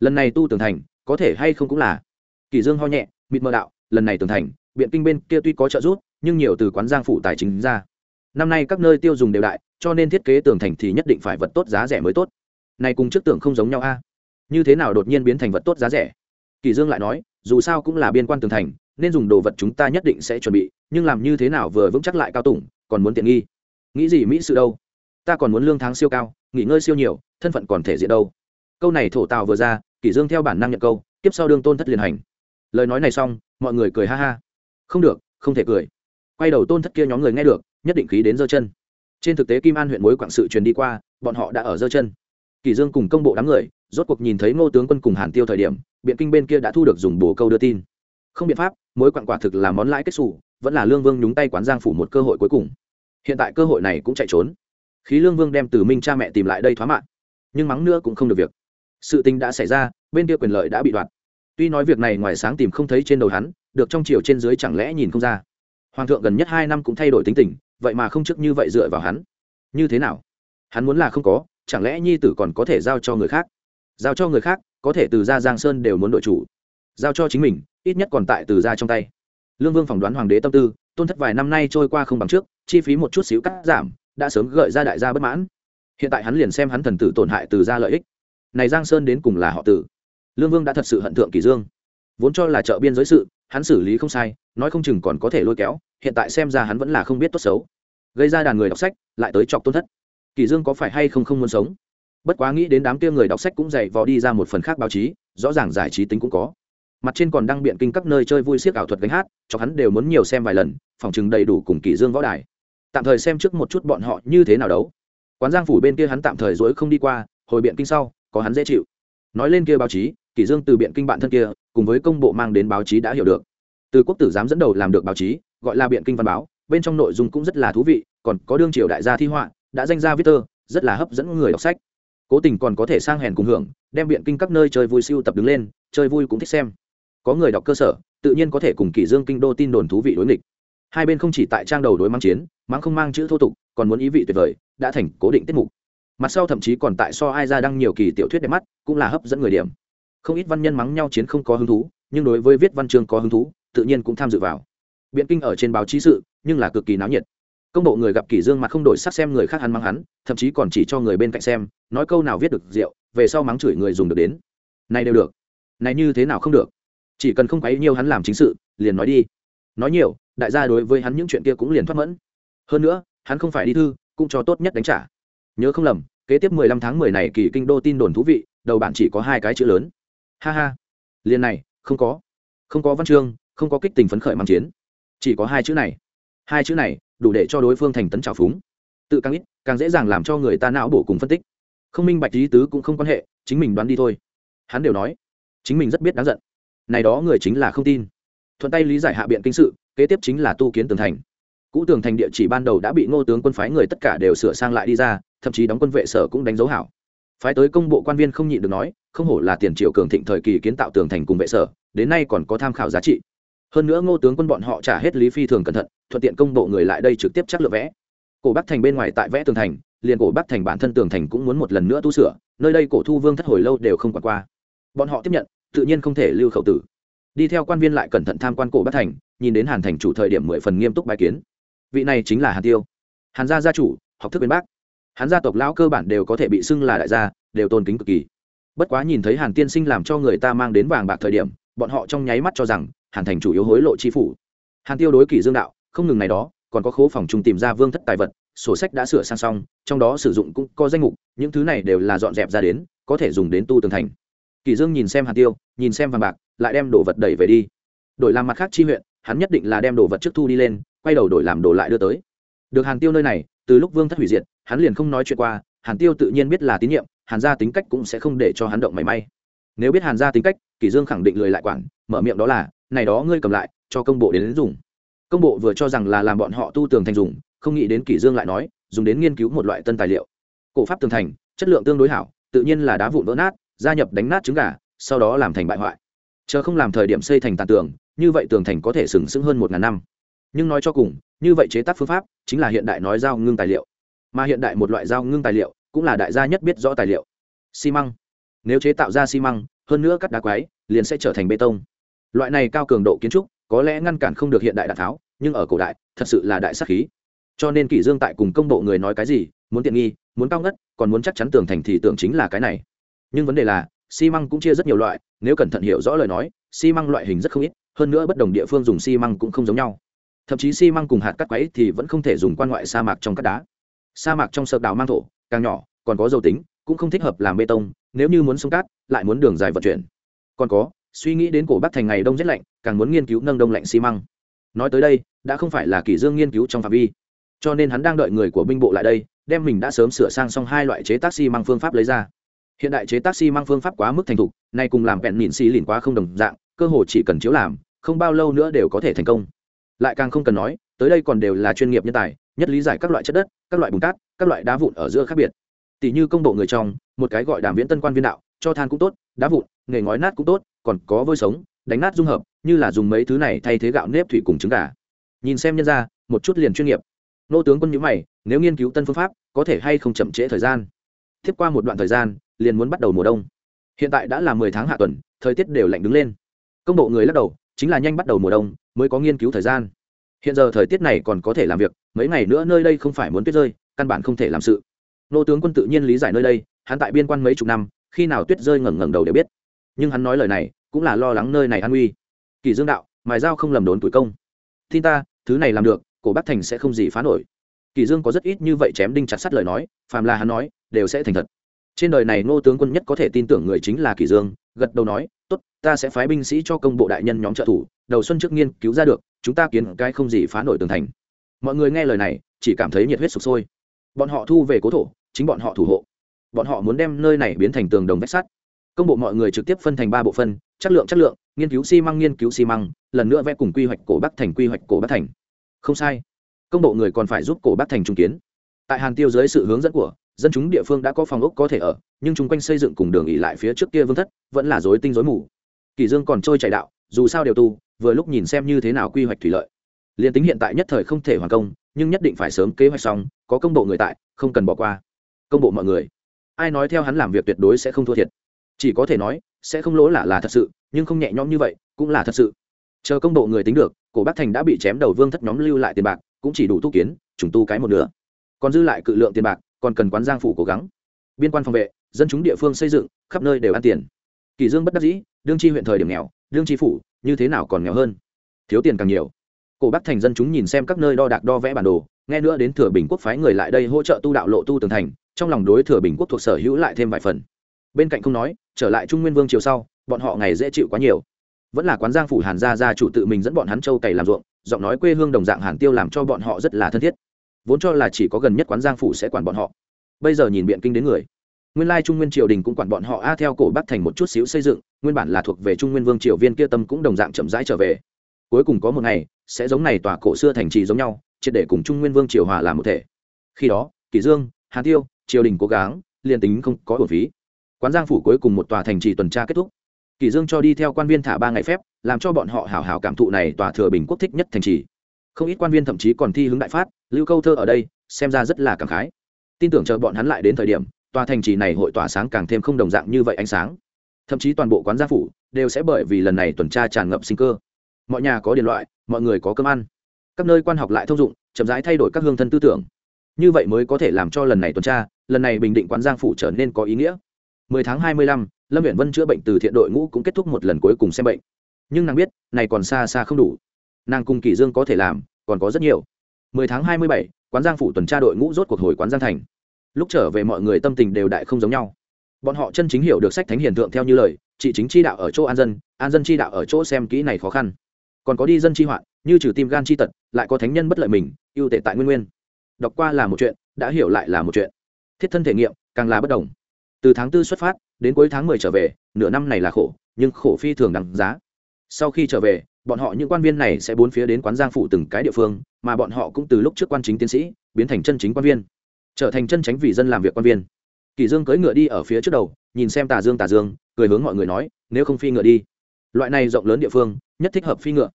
Lần này tu tường thành, có thể hay không cũng là. Kỳ dương ho nhẹ, mịt mờ đạo, lần này tường thành, biện kinh bên kia tuy có trợ giúp, nhưng nhiều từ quán giang phụ tài chính ra. Năm nay các nơi tiêu dùng đều đại, cho nên thiết kế tường thành thì nhất định phải vật tốt giá rẻ mới tốt. Này cùng trước tưởng không giống nhau a. Như thế nào đột nhiên biến thành vật tốt giá rẻ? Kỳ dương lại nói, dù sao cũng là biên quan tường thành, nên dùng đồ vật chúng ta nhất định sẽ chuẩn bị, nhưng làm như thế nào vừa vững chắc lại cao tủng còn muốn tiện nghi. Nghĩ gì mỹ sự đâu? Ta còn muốn lương tháng siêu cao, nghỉ ngơi siêu nhiều, thân phận còn thể diện đâu? Câu này thổ tào vừa ra, kỷ dương theo bản năng nhận câu, tiếp sau đương tôn thất liền hành. Lời nói này xong, mọi người cười ha ha. Không được, không thể cười. Quay đầu tôn thất kia nhóm người nghe được, nhất định khí đến giơ chân. Trên thực tế kim an huyện mối quảng sự truyền đi qua, bọn họ đã ở giơ chân. Kỳ dương cùng công bộ đám người, rốt cuộc nhìn thấy ngô tướng quân cùng hàn tiêu thời điểm, biện kinh bên kia đã thu được dùng bổ câu đưa tin. Không biện pháp, mối quảng quả thực là món lãi kết xù, vẫn là lương vương nhúng tay quán giang phủ một cơ hội cuối cùng. Hiện tại cơ hội này cũng chạy trốn. Khí lương vương đem từ minh cha mẹ tìm lại đây thoá mạng. Nhưng mắng nữa cũng không được việc sự tình đã xảy ra, bên kia quyền lợi đã bị đoạt. Tuy nói việc này ngoài sáng tìm không thấy trên đầu hắn, được trong chiều trên dưới chẳng lẽ nhìn không ra. Hoàng thượng gần nhất hai năm cũng thay đổi tính tình, vậy mà không trước như vậy dựa vào hắn. Như thế nào? Hắn muốn là không có, chẳng lẽ nhi tử còn có thể giao cho người khác? Giao cho người khác, có thể từ ra giang sơn đều muốn đội chủ. Giao cho chính mình, ít nhất còn tại từ ra trong tay. Lương vương phỏng đoán hoàng đế tâm tư, tôn thất vài năm nay trôi qua không bằng trước, chi phí một chút xíu cắt giảm, đã sớm gợi ra đại gia bất mãn. Hiện tại hắn liền xem hắn thần tử tổn hại từ ra lợi ích này giang sơn đến cùng là họ tử. Lương vương đã thật sự hận thượng kỳ dương. Vốn cho là chợ biên giới sự, hắn xử lý không sai, nói không chừng còn có thể lôi kéo, hiện tại xem ra hắn vẫn là không biết tốt xấu. Gây ra đàn người đọc sách, lại tới chọc tôn thất. Kỳ dương có phải hay không không muốn sống? Bất quá nghĩ đến đám kia người đọc sách cũng dày vò đi ra một phần khác báo chí, rõ ràng giải trí tính cũng có. Mặt trên còn đăng biện kinh các nơi chơi vui siếc ảo thuật gánh hát cho hắn đều muốn nhiều xem vài lần, phòng chừng đầy đủ cùng kỳ dương võ đài. Tạm thời xem trước một chút bọn họ như thế nào đấu. Quán giang phủ bên kia hắn tạm thời dối không đi qua, hồi biện kinh sau có hắn dễ chịu. Nói lên kia báo chí, kỷ dương từ biện kinh bạn thân kia, cùng với công bộ mang đến báo chí đã hiểu được. Từ quốc tử giám dẫn đầu làm được báo chí, gọi là biện kinh văn báo, bên trong nội dung cũng rất là thú vị, còn có đương triều đại gia thi họa, đã danh gia viết tơ rất là hấp dẫn người đọc sách. Cố tình còn có thể sang hèn cùng hưởng, đem biện kinh các nơi chơi vui siêu tập đứng lên, chơi vui cũng thích xem. Có người đọc cơ sở, tự nhiên có thể cùng kỷ dương kinh đô tin đồn thú vị đối nghịch. Hai bên không chỉ tại trang đầu đối mang chiến mang không mang chữ thô tục, còn muốn ý vị tuyệt vời, đã thành cố định tiết mục mặt sau thậm chí còn tại so ai ra đăng nhiều kỳ tiểu thuyết đẹp mắt, cũng là hấp dẫn người điểm. Không ít văn nhân mắng nhau chiến không có hứng thú, nhưng đối với viết văn chương có hứng thú, tự nhiên cũng tham dự vào. Biện kinh ở trên báo chí sự, nhưng là cực kỳ náo nhiệt. Công bộ người gặp kỷ dương mặt không đổi sắc xem người khác hắn mắng hắn, thậm chí còn chỉ cho người bên cạnh xem, nói câu nào viết được rượu, về sau mắng chửi người dùng được đến. Này đều được. Này như thế nào không được? Chỉ cần không quấy nhiều hắn làm chính sự, liền nói đi. Nói nhiều, đại gia đối với hắn những chuyện kia cũng liền thoát mẫn. Hơn nữa, hắn không phải đi thư, cũng cho tốt nhất đánh trả. Nhớ không lầm kế tiếp mười lăm tháng mười này kỳ kinh đô tin đồn thú vị, đầu bản chỉ có hai cái chữ lớn. Ha ha. Liền này, không có. Không có văn chương, không có kích tình phấn khởi mang chiến. Chỉ có hai chữ này. Hai chữ này, đủ để cho đối phương thành tấn trào phúng. Tự càng ít, càng dễ dàng làm cho người ta não bổ cùng phân tích. Không minh bạch lý tứ cũng không quan hệ, chính mình đoán đi thôi. Hắn đều nói, chính mình rất biết đáng giận. Này đó người chính là không tin. Thuận tay lý giải hạ biện kinh sự, kế tiếp chính là tu kiến tường thành cũ tường thành địa chỉ ban đầu đã bị ngô tướng quân phái người tất cả đều sửa sang lại đi ra, thậm chí đóng quân vệ sở cũng đánh dấu hảo. Phái tới công bộ quan viên không nhịn được nói, không hổ là tiền triệu cường thịnh thời kỳ kiến tạo tường thành cùng vệ sở, đến nay còn có tham khảo giá trị. Hơn nữa ngô tướng quân bọn họ trả hết lý phi thường cẩn thận, thuận tiện công bộ người lại đây trực tiếp chắc lượng vẽ. Cổ bắc thành bên ngoài tại vẽ tường thành, liền cổ bắc thành bản thân tường thành cũng muốn một lần nữa tu sửa, nơi đây cổ thu vương thất hồi lâu đều không quản qua. Bọn họ tiếp nhận, tự nhiên không thể lưu khẩu tử. Đi theo quan viên lại cẩn thận tham quan cổ bắc thành, nhìn đến hàn thành chủ thời điểm mười phần nghiêm túc bài kiến vị này chính là hàn tiêu. Hàn gia gia chủ, học thức bên bác. Hắn gia tộc lão cơ bản đều có thể bị xưng là đại gia, đều tôn kính cực kỳ. Bất quá nhìn thấy hàn tiên sinh làm cho người ta mang đến vàng bạc thời điểm, bọn họ trong nháy mắt cho rằng, hàn thành chủ yếu hối lộ chi phủ. Hàn tiêu đối kỷ dương đạo, không ngừng này đó, còn có khố phòng trung tìm ra vương thất tài vật, sổ sách đã sửa sang xong, trong đó sử dụng cũng có danh mục, những thứ này đều là dọn dẹp ra đến, có thể dùng đến tu tường thành. Kỷ dương nhìn xem hàn tiêu, nhìn xem vàng bạc, lại đem đồ vật đẩy về đi. Đổi làm mặt khác chi huyện, hắn nhất định là đem đồ vật trước thu đi lên quay đầu đổi làm đồ lại đưa tới. Được hàn tiêu nơi này từ lúc vương thất hủy diệt hắn liền không nói chuyện qua hàn tiêu tự nhiên biết là tín nhiệm hàn gia tính cách cũng sẽ không để cho hắn động mảy may. Nếu biết hàn gia tính cách kỷ dương khẳng định lười lại quản mở miệng đó là này đó ngươi cầm lại cho công bộ đến, đến dùng. Công bộ vừa cho rằng là làm bọn họ tu tường thành dùng không nghĩ đến kỷ dương lại nói dùng đến nghiên cứu một loại tân tài liệu. Cổ pháp tường thành chất lượng tương đối hảo tự nhiên là đá vụn vỡ nát gia nhập đánh nát trứng gà sau đó làm thành bại hoại. Chờ không làm thời điểm xây thành tàn tường như vậy tường thành có thể sừng sững hơn một ngàn năm nhưng nói cho cùng, như vậy chế tác phương pháp chính là hiện đại nói dao ngưng tài liệu. Mà hiện đại một loại dao ngưng tài liệu cũng là đại gia nhất biết rõ tài liệu. Xi măng. Nếu chế tạo ra xi măng, hơn nữa cắt đá quái, liền sẽ trở thành bê tông. Loại này cao cường độ kiến trúc, có lẽ ngăn cản không được hiện đại đạn tháo, nhưng ở cổ đại, thật sự là đại sắc khí. Cho nên kỷ dương tại cùng công bộ người nói cái gì, muốn tiện nghi, muốn cao ngất, còn muốn chắc chắn tường thành thì tưởng chính là cái này. Nhưng vấn đề là, xi măng cũng chia rất nhiều loại, nếu cẩn thận hiểu rõ lời nói, xi măng loại hình rất không ít, hơn nữa bất đồng địa phương dùng xi măng cũng không giống nhau thậm chí xi măng cùng hạt cắt quấy thì vẫn không thể dùng quan ngoại sa mạc trong cắt đá. Sa mạc trong sợ đào mang thổ, càng nhỏ, còn có dầu tính, cũng không thích hợp làm bê tông, nếu như muốn sông cát, lại muốn đường dài vận chuyển. Còn có, suy nghĩ đến cổ bắc thành ngày đông rét lạnh, càng muốn nghiên cứu nâng đông lạnh xi măng. Nói tới đây, đã không phải là kỷ dương nghiên cứu trong phạm vi. Cho nên hắn đang đợi người của binh bộ lại đây, đem mình đã sớm sửa sang xong hai loại chế tác xi măng phương pháp lấy ra. Hiện đại chế tác xi măng phương pháp quá mức thành thục, nay cùng làm vẹn mịn xi lìn quá không đồng dạng, cơ hội chỉ cần chiếu làm, không bao lâu nữa đều có thể thành công lại càng không cần nói, tới đây còn đều là chuyên nghiệp nhân tài, nhất lý giải các loại chất đất, các loại bùn cát, các loại đá vụn ở giữa khác biệt. Tỷ như công bộ người trong, một cái gọi đàm viễn tân quan viên đạo, cho than cũng tốt, đá vụn, nghề ngói nát cũng tốt, còn có vôi sống, đánh nát dung hợp, như là dùng mấy thứ này thay thế gạo nếp thủy cùng trứng gà. Nhìn xem nhân ra, một chút liền chuyên nghiệp. Nô tướng quân nhữ mày, nếu nghiên cứu tân phương pháp, có thể hay không chậm trễ thời gian? Tiếp qua một đoạn thời gian, liền muốn bắt đầu mùa đông. Hiện tại đã là mười tháng hạ tuần, thời tiết đều lạnh đứng lên. Công bộ người lắc đầu chính là nhanh bắt đầu mùa đông, mới có nghiên cứu thời gian. Hiện giờ thời tiết này còn có thể làm việc, mấy ngày nữa nơi đây không phải muốn tuyết rơi, căn bản không thể làm sự. Nô tướng quân tự nhiên lý giải nơi đây, hắn tại biên quan mấy chục năm, khi nào tuyết rơi ngẩng ngẩng đầu đều biết. Nhưng hắn nói lời này, cũng là lo lắng nơi này an nguy. Kỳ dương đạo, mài dao không lầm đốn tuổi công. Tin ta, thứ này làm được, cổ bắc thành sẽ không gì phá nổi. Kỳ dương có rất ít như vậy chém đinh chặt sắt lời nói, phàm là hắn nói, đều sẽ thành thật trên đời này ngô tướng quân nhất có thể tin tưởng người chính là kỳ dương, gật đầu nói, tốt, ta sẽ phái binh sĩ cho công bộ đại nhân nhóm trợ thủ, đầu xuân trước nghiên cứu ra được, chúng ta kiến cái không gì phá nổi tường thành. Mọi người nghe lời này, chỉ cảm thấy nhiệt huyết sục sôi. Bọn họ thu về cố thổ, chính bọn họ thủ hộ. Bọn họ muốn đem nơi này biến thành tường đồng vách sắt. Công bộ mọi người trực tiếp phân thành ba bộ phân, chất lượng chất lượng, nghiên cứu xi măng, nghiên cứu xi măng, lần nữa vẽ cùng quy hoạch cổ bắc thành quy hoạch cổ bắc thành. Không sai. Công bộ người còn phải giúp cổ bắc thành trung kiến. Tại hàn tiêu dưới sự hướng dẫn của dân chúng địa phương đã có phòng ốc có thể ở, nhưng chung quanh xây dựng cùng đường ỉ lại phía trước kia vương thất, vẫn là dối tinh dối mù. Kỳ dương còn trôi chảy đạo, dù sao đều tu, vừa lúc nhìn xem như thế nào quy hoạch thủy lợi. Liền tính hiện tại nhất thời không thể hoàn công, nhưng nhất định phải sớm kế hoạch xong, có công bộ người tại, không cần bỏ qua. Công bộ mọi người. Ai nói theo hắn làm việc tuyệt đối sẽ không thua thiệt. Chỉ có thể nói, sẽ không lỗ là là thật sự, nhưng không nhẹ nhõm như vậy, cũng là thật sự. Chờ công bộ người tính được, cổ bắc thành đã bị chém đầu vương thất nhóm lưu lại tiền bạc, cũng chỉ đủ tu kiến, trùng tu cái một nửa. Còn dư lại cự lượng tiền bạc còn cần quán giang phủ cố gắng. Biên quan phòng vệ, dân chúng địa phương xây dựng, khắp nơi đều ăn tiền. Kỳ dương bất đắc dĩ, đương chi huyện thời điểm nghèo, đương chi phủ, như thế nào còn nghèo hơn? Thiếu tiền càng nhiều. Cổ bắc thành dân chúng nhìn xem các nơi đo đạc đo vẽ bản đồ, nghe nữa đến thừa bình quốc phái người lại đây hỗ trợ tu đạo lộ tu tường thành, trong lòng đối thừa bình quốc thuộc sở hữu lại thêm vài phần. Bên cạnh không nói, trở lại trung nguyên vương triều sau, bọn họ ngày dễ chịu quá nhiều. Vẫn là quán giang phủ hàn gia gia chủ tự mình dẫn bọn hắn châu cày làm ruộng, giọng nói quê hương đồng dạng hàn tiêu làm cho bọn họ rất là thân thiết vốn cho là chỉ có gần nhất quán giang phủ sẽ quản bọn họ. Bây giờ nhìn biện kinh đến người. Nguyên lai trung nguyên triều đình cũng quản bọn họ, a, theo cổ bắc thành một chút xíu xây dựng, nguyên bản là thuộc về trung nguyên vương triều viên kia tâm cũng đồng dạng chậm rãi trở về. Cuối cùng có một ngày, sẽ giống này tòa cổ xưa thành trì giống nhau, triệt để cùng trung nguyên vương triều hòa làm một thể. Khi đó, kỷ dương hà tiêu, triều đình cố gắng, liền tính không có bổn phí. Quán giang phủ cuối cùng một tòa thành trì tuần tra kết thúc. Kỷ dương cho đi theo quan viên thả ba ngày phép, làm cho bọn họ hảo hảo cảm thụ này tòa thừa bình quốc thích nhất thành trì không ít quan viên thậm chí còn thi hướng đại phát lưu câu thơ ở đây xem ra rất là cảm khái. Tin tưởng chờ bọn hắn lại đến thời điểm tòa thành trì này hội tỏa sáng càng thêm không đồng dạng như vậy ánh sáng. Thậm chí toàn bộ quán gia phủ đều sẽ bởi vì lần này tuần tra tràn ngập sinh cơ. Mọi nhà có điện loại mọi người có cơm ăn. Các nơi quan học lại thông dụng chậm rãi thay đổi các hương thân tư tưởng. Như vậy mới có thể làm cho lần này tuần tra lần này bình định quán giang phủ trở nên có ý nghĩa. 10 tháng 25, lâm viện vân chữa bệnh từ thiện đội ngũ cũng kết thúc một lần cuối cùng xem bệnh. Nhưng nàng biết này còn xa xa không đủ nàng cùng kỷ dương có thể làm còn có rất nhiều. 10 tháng 27, quán giang phủ tuần tra đội ngũ rốt cuộc hồi quán giang thành. Lúc trở về mọi người tâm tình đều đại không giống nhau. Bọn họ chân chính hiểu được sách thánh hiền thượng theo như lời trị chính chi đạo ở chỗ an dân an dân chi đạo ở chỗ xem kỹ này khó khăn. Còn có đi dân chi hoạn như trừ tim gan chi tật lại có thánh nhân bất lợi mình ưu tệ tại nguyên nguyên. Đọc qua là một chuyện đã hiểu lại là một chuyện. Thiết thân thể nghiệm càng là bất đồng. Từ tháng tư xuất phát đến cuối tháng mười trở về nửa năm này là khổ nhưng khổ phi thường đằng giá sau khi trở về, bọn họ những quan viên này sẽ bốn phía đến quán giang phủ từng cái địa phương, mà bọn họ cũng từ lúc trước quan chính tiến sĩ, biến thành chân chính quan viên, trở thành chân tránh vì dân làm việc quan viên. Kỳ dương cưỡi ngựa đi ở phía trước đầu, nhìn xem tà dương tà dương, cười hướng mọi người nói, nếu không phi ngựa đi. Loại này rộng lớn địa phương, nhất thích hợp phi ngựa.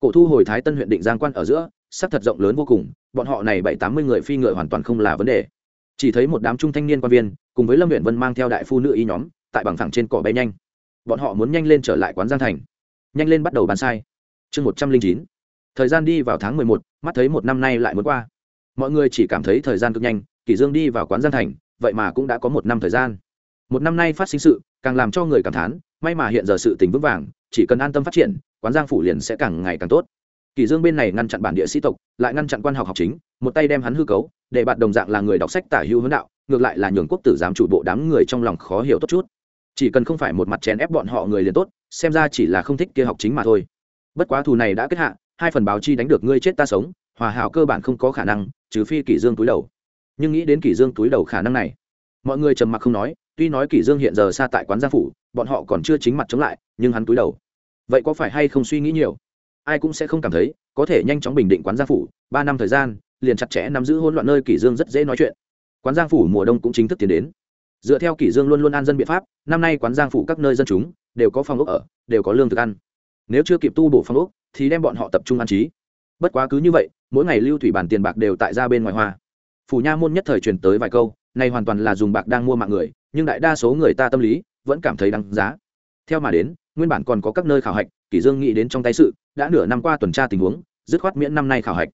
Cổ thu hồi thái tân huyện định giang quan ở giữa sắc thật rộng lớn vô cùng, bọn họ này bảy tám mươi người phi ngựa hoàn toàn không là vấn đề. Chỉ thấy một đám trung thanh niên quan viên, cùng với lâm huyện vân mang theo đại phu nữ y nhóm, tại bằng thẳng trên cỏ bay nhanh. Bọn họ muốn nhanh lên trở lại quán giang thành nhanh lên bắt đầu bàn sai. Chương một trăm linh chín. Thời gian đi vào tháng mười một, mắt thấy một năm nay lại muốn qua. Mọi người chỉ cảm thấy thời gian cực nhanh, kỷ dương đi vào quán giang thành, vậy mà cũng đã có một năm thời gian. Một năm nay phát sinh sự, càng làm cho người cảm thán, may mà hiện giờ sự tình vững vàng, chỉ cần an tâm phát triển, quán giang phủ liền sẽ càng ngày càng tốt. Kỷ dương bên này ngăn chặn bản địa sĩ tộc, lại ngăn chặn quan học học chính, một tay đem hắn hư cấu, để bạn đồng dạng là người đọc sách tả hữu hướng đạo, ngược lại là nhường quốc tử giám chủ bộ đám người trong lòng khó hiểu tốt chút. Chỉ cần không phải một mặt chèn ép bọn họ người liền tốt xem ra chỉ là không thích kia học chính mà thôi. Bất quá thù này đã kết hạ, hai phần báo chi đánh được ngươi chết ta sống, hòa hảo cơ bản không có khả năng, trừ phi kỷ dương túi đầu. Nhưng nghĩ đến kỷ dương túi đầu khả năng này, mọi người trầm mặc không nói, tuy nói kỷ dương hiện giờ xa tại quán gia phủ, bọn họ còn chưa chính mặt chống lại, nhưng hắn túi đầu. Vậy có phải hay không suy nghĩ nhiều? Ai cũng sẽ không cảm thấy, có thể nhanh chóng bình định quán gia phủ, ba năm thời gian, liền chặt chẽ nắm giữ hỗn loạn nơi kỷ dương rất dễ nói chuyện. Quán giang phủ mùa đông cũng chính thức tiến đến. Dựa theo kỷ dương luôn luôn an dân biện pháp, năm nay quán giang phủ các nơi dân chúng đều có phòng ốc ở, đều có lương thực ăn. Nếu chưa kịp tu bổ phòng ốc, thì đem bọn họ tập trung ăn trí. Bất quá cứ như vậy, mỗi ngày lưu thủy bản tiền bạc đều tại ra bên ngoài hoa. Phủ nha môn nhất thời truyền tới vài câu này hoàn toàn là dùng bạc đang mua mạng người, nhưng đại đa số người ta tâm lý vẫn cảm thấy đáng giá. Theo mà đến, nguyên bản còn có các nơi khảo hạch, kỷ dương nghĩ đến trong tay sự, đã nửa năm qua tuần tra tình huống, dứt khoát miễn năm nay khảo hạch.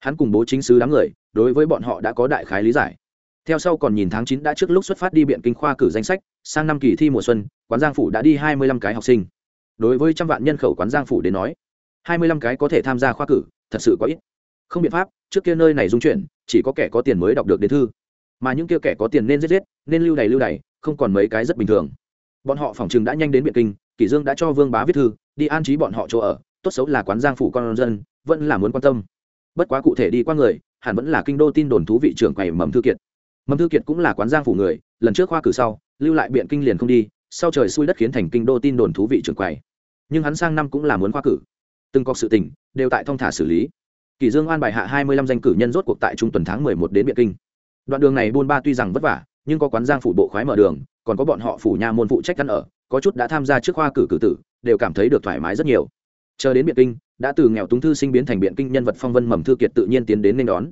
Hắn cùng bố chính sứ đám người, đối với bọn họ đã có đại khái lý giải theo sau còn nhìn tháng chín đã trước lúc xuất phát đi biện kinh khoa cử danh sách, sang năm kỳ thi mùa xuân, quán giang phủ đã đi hai mươi lăm cái học sinh. Đối với trăm vạn nhân khẩu quán giang phủ đến nói, hai mươi lăm cái có thể tham gia khoa cử, thật sự có ít. Không biện pháp, trước kia nơi này dung chuyển, chỉ có kẻ có tiền mới đọc được đến thư. Mà những kia kẻ có tiền nên giết giết, nên lưu đầy lưu đầy không còn mấy cái rất bình thường. Bọn họ phỏng chừng đã nhanh đến biện kinh, kỷ dương đã cho vương bá viết thư, đi an trí bọn họ chỗ ở, tốt xấu là quán giang phủ con dân, vẫn là muốn quan tâm. Bất quá cụ thể đi qua người, hẳn vẫn là kinh đô tin đồn thú vị trưởng quầy mầm thư kiệt mầm thư kiệt cũng là quán giang phủ người, lần trước khoa cử sau, lưu lại biện kinh liền không đi, sau trời xuôi đất khiến thành kinh đô tin đồn thú vị trưởng quầy. Nhưng hắn sang năm cũng là muốn khoa cử. Từng có sự tình, đều tại thông thả xử lý. Kỷ dương an bài hạ hai mươi lăm danh cử nhân rốt cuộc tại trung tuần tháng mười một đến biện kinh. Đoạn đường này buôn ba tuy rằng vất vả, nhưng có quán giang phủ bộ khoái mở đường, còn có bọn họ phủ nha môn phụ trách ăn ở, có chút đã tham gia trước khoa cử cử tử, đều cảm thấy được thoải mái rất nhiều. Chờ đến biện kinh, đã từ nghèo túng thư sinh biến thành biện kinh nhân vật phong vân mầm thư kiệt tự nhiên tiến đến nên đón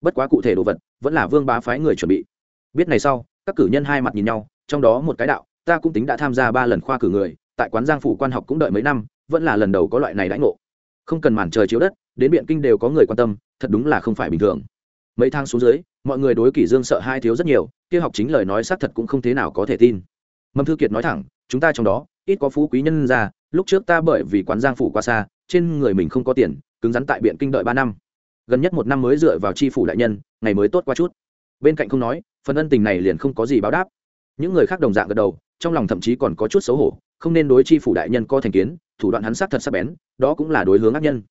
bất quá cụ thể đồ vật, vẫn là vương bá phái người chuẩn bị. Biết này sau, các cử nhân hai mặt nhìn nhau, trong đó một cái đạo, ta cũng tính đã tham gia ba lần khoa cử người, tại quán giang phủ quan học cũng đợi mấy năm, vẫn là lần đầu có loại này đãi ngộ. Không cần màn trời chiếu đất, đến biện kinh đều có người quan tâm, thật đúng là không phải bình thường. Mấy tháng xuống dưới, mọi người đối kỷ dương sợ hai thiếu rất nhiều, kia học chính lời nói xác thật cũng không thế nào có thể tin. Mầm thư kiệt nói thẳng, chúng ta trong đó, ít có phú quý nhân ra, lúc trước ta bởi vì quán giang phủ qua xa, trên người mình không có tiền, cứng rắn tại biện kinh đợi ba năm gần nhất một năm mới dựa vào chi phủ đại nhân, ngày mới tốt qua chút. Bên cạnh không nói, phần ân tình này liền không có gì báo đáp. Những người khác đồng dạng gật đầu, trong lòng thậm chí còn có chút xấu hổ, không nên đối chi phủ đại nhân co thành kiến, thủ đoạn hắn sát thật sắc bén, đó cũng là đối hướng ác nhân.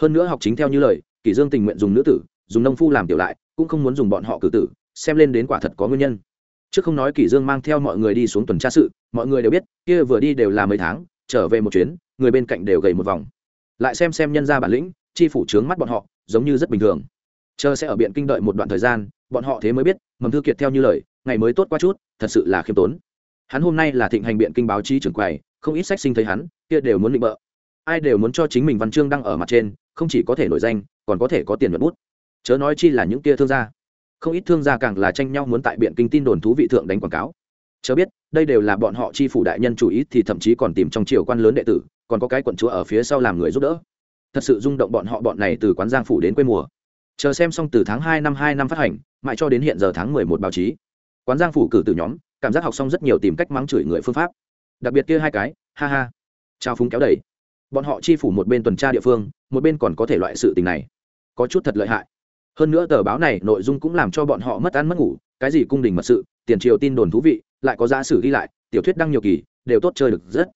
Hơn nữa học chính theo như lời, kỷ dương tình nguyện dùng nữ tử, dùng nông phu làm tiểu lại, cũng không muốn dùng bọn họ cử tử, xem lên đến quả thật có nguyên nhân. Trước không nói kỷ dương mang theo mọi người đi xuống tuần tra sự, mọi người đều biết, kia vừa đi đều là mấy tháng, trở về một chuyến, người bên cạnh đều gầy một vòng. Lại xem xem nhân ra bản lĩnh, chi phủ trướng mắt bọn họ giống như rất bình thường. Chờ sẽ ở biện kinh đợi một đoạn thời gian, bọn họ thế mới biết, mầm thư kiệt theo như lời, ngày mới tốt qua chút, thật sự là khiêm tốn. Hắn hôm nay là thịnh hành biện kinh báo chí trưởng quầy, không ít sách sinh thấy hắn, kia đều muốn định bợ. Ai đều muốn cho chính mình văn chương đăng ở mặt trên, không chỉ có thể nổi danh, còn có thể có tiền nhuận bút. Chớ nói chi là những kia thương gia. Không ít thương gia càng là tranh nhau muốn tại biện kinh tin đồn thú vị thượng đánh quảng cáo. Chớ biết, đây đều là bọn họ chi phủ đại nhân chủ ý, thì thậm chí còn tìm trong triều quan lớn đệ tử, còn có cái quận chúa ở phía sau làm người giúp đỡ thật sự rung động bọn họ bọn này từ quán giang phủ đến quê mùa. Chờ xem xong từ tháng hai năm hai năm phát hành, mãi cho đến hiện giờ tháng mười một báo chí. Quán giang phủ cử từ nhóm, cảm giác học xong rất nhiều tìm cách mắng chửi người phương pháp. Đặc biệt kia hai cái, ha ha. Trao phúng kéo đầy. Bọn họ chi phủ một bên tuần tra địa phương, một bên còn có thể loại sự tình này. Có chút thật lợi hại. Hơn nữa tờ báo này nội dung cũng làm cho bọn họ mất ăn mất ngủ, cái gì cung đình mật sự, tiền triều tin đồn thú vị, lại có giả sử ghi lại, tiểu thuyết đăng nhiều kỳ, đều tốt chơi được rất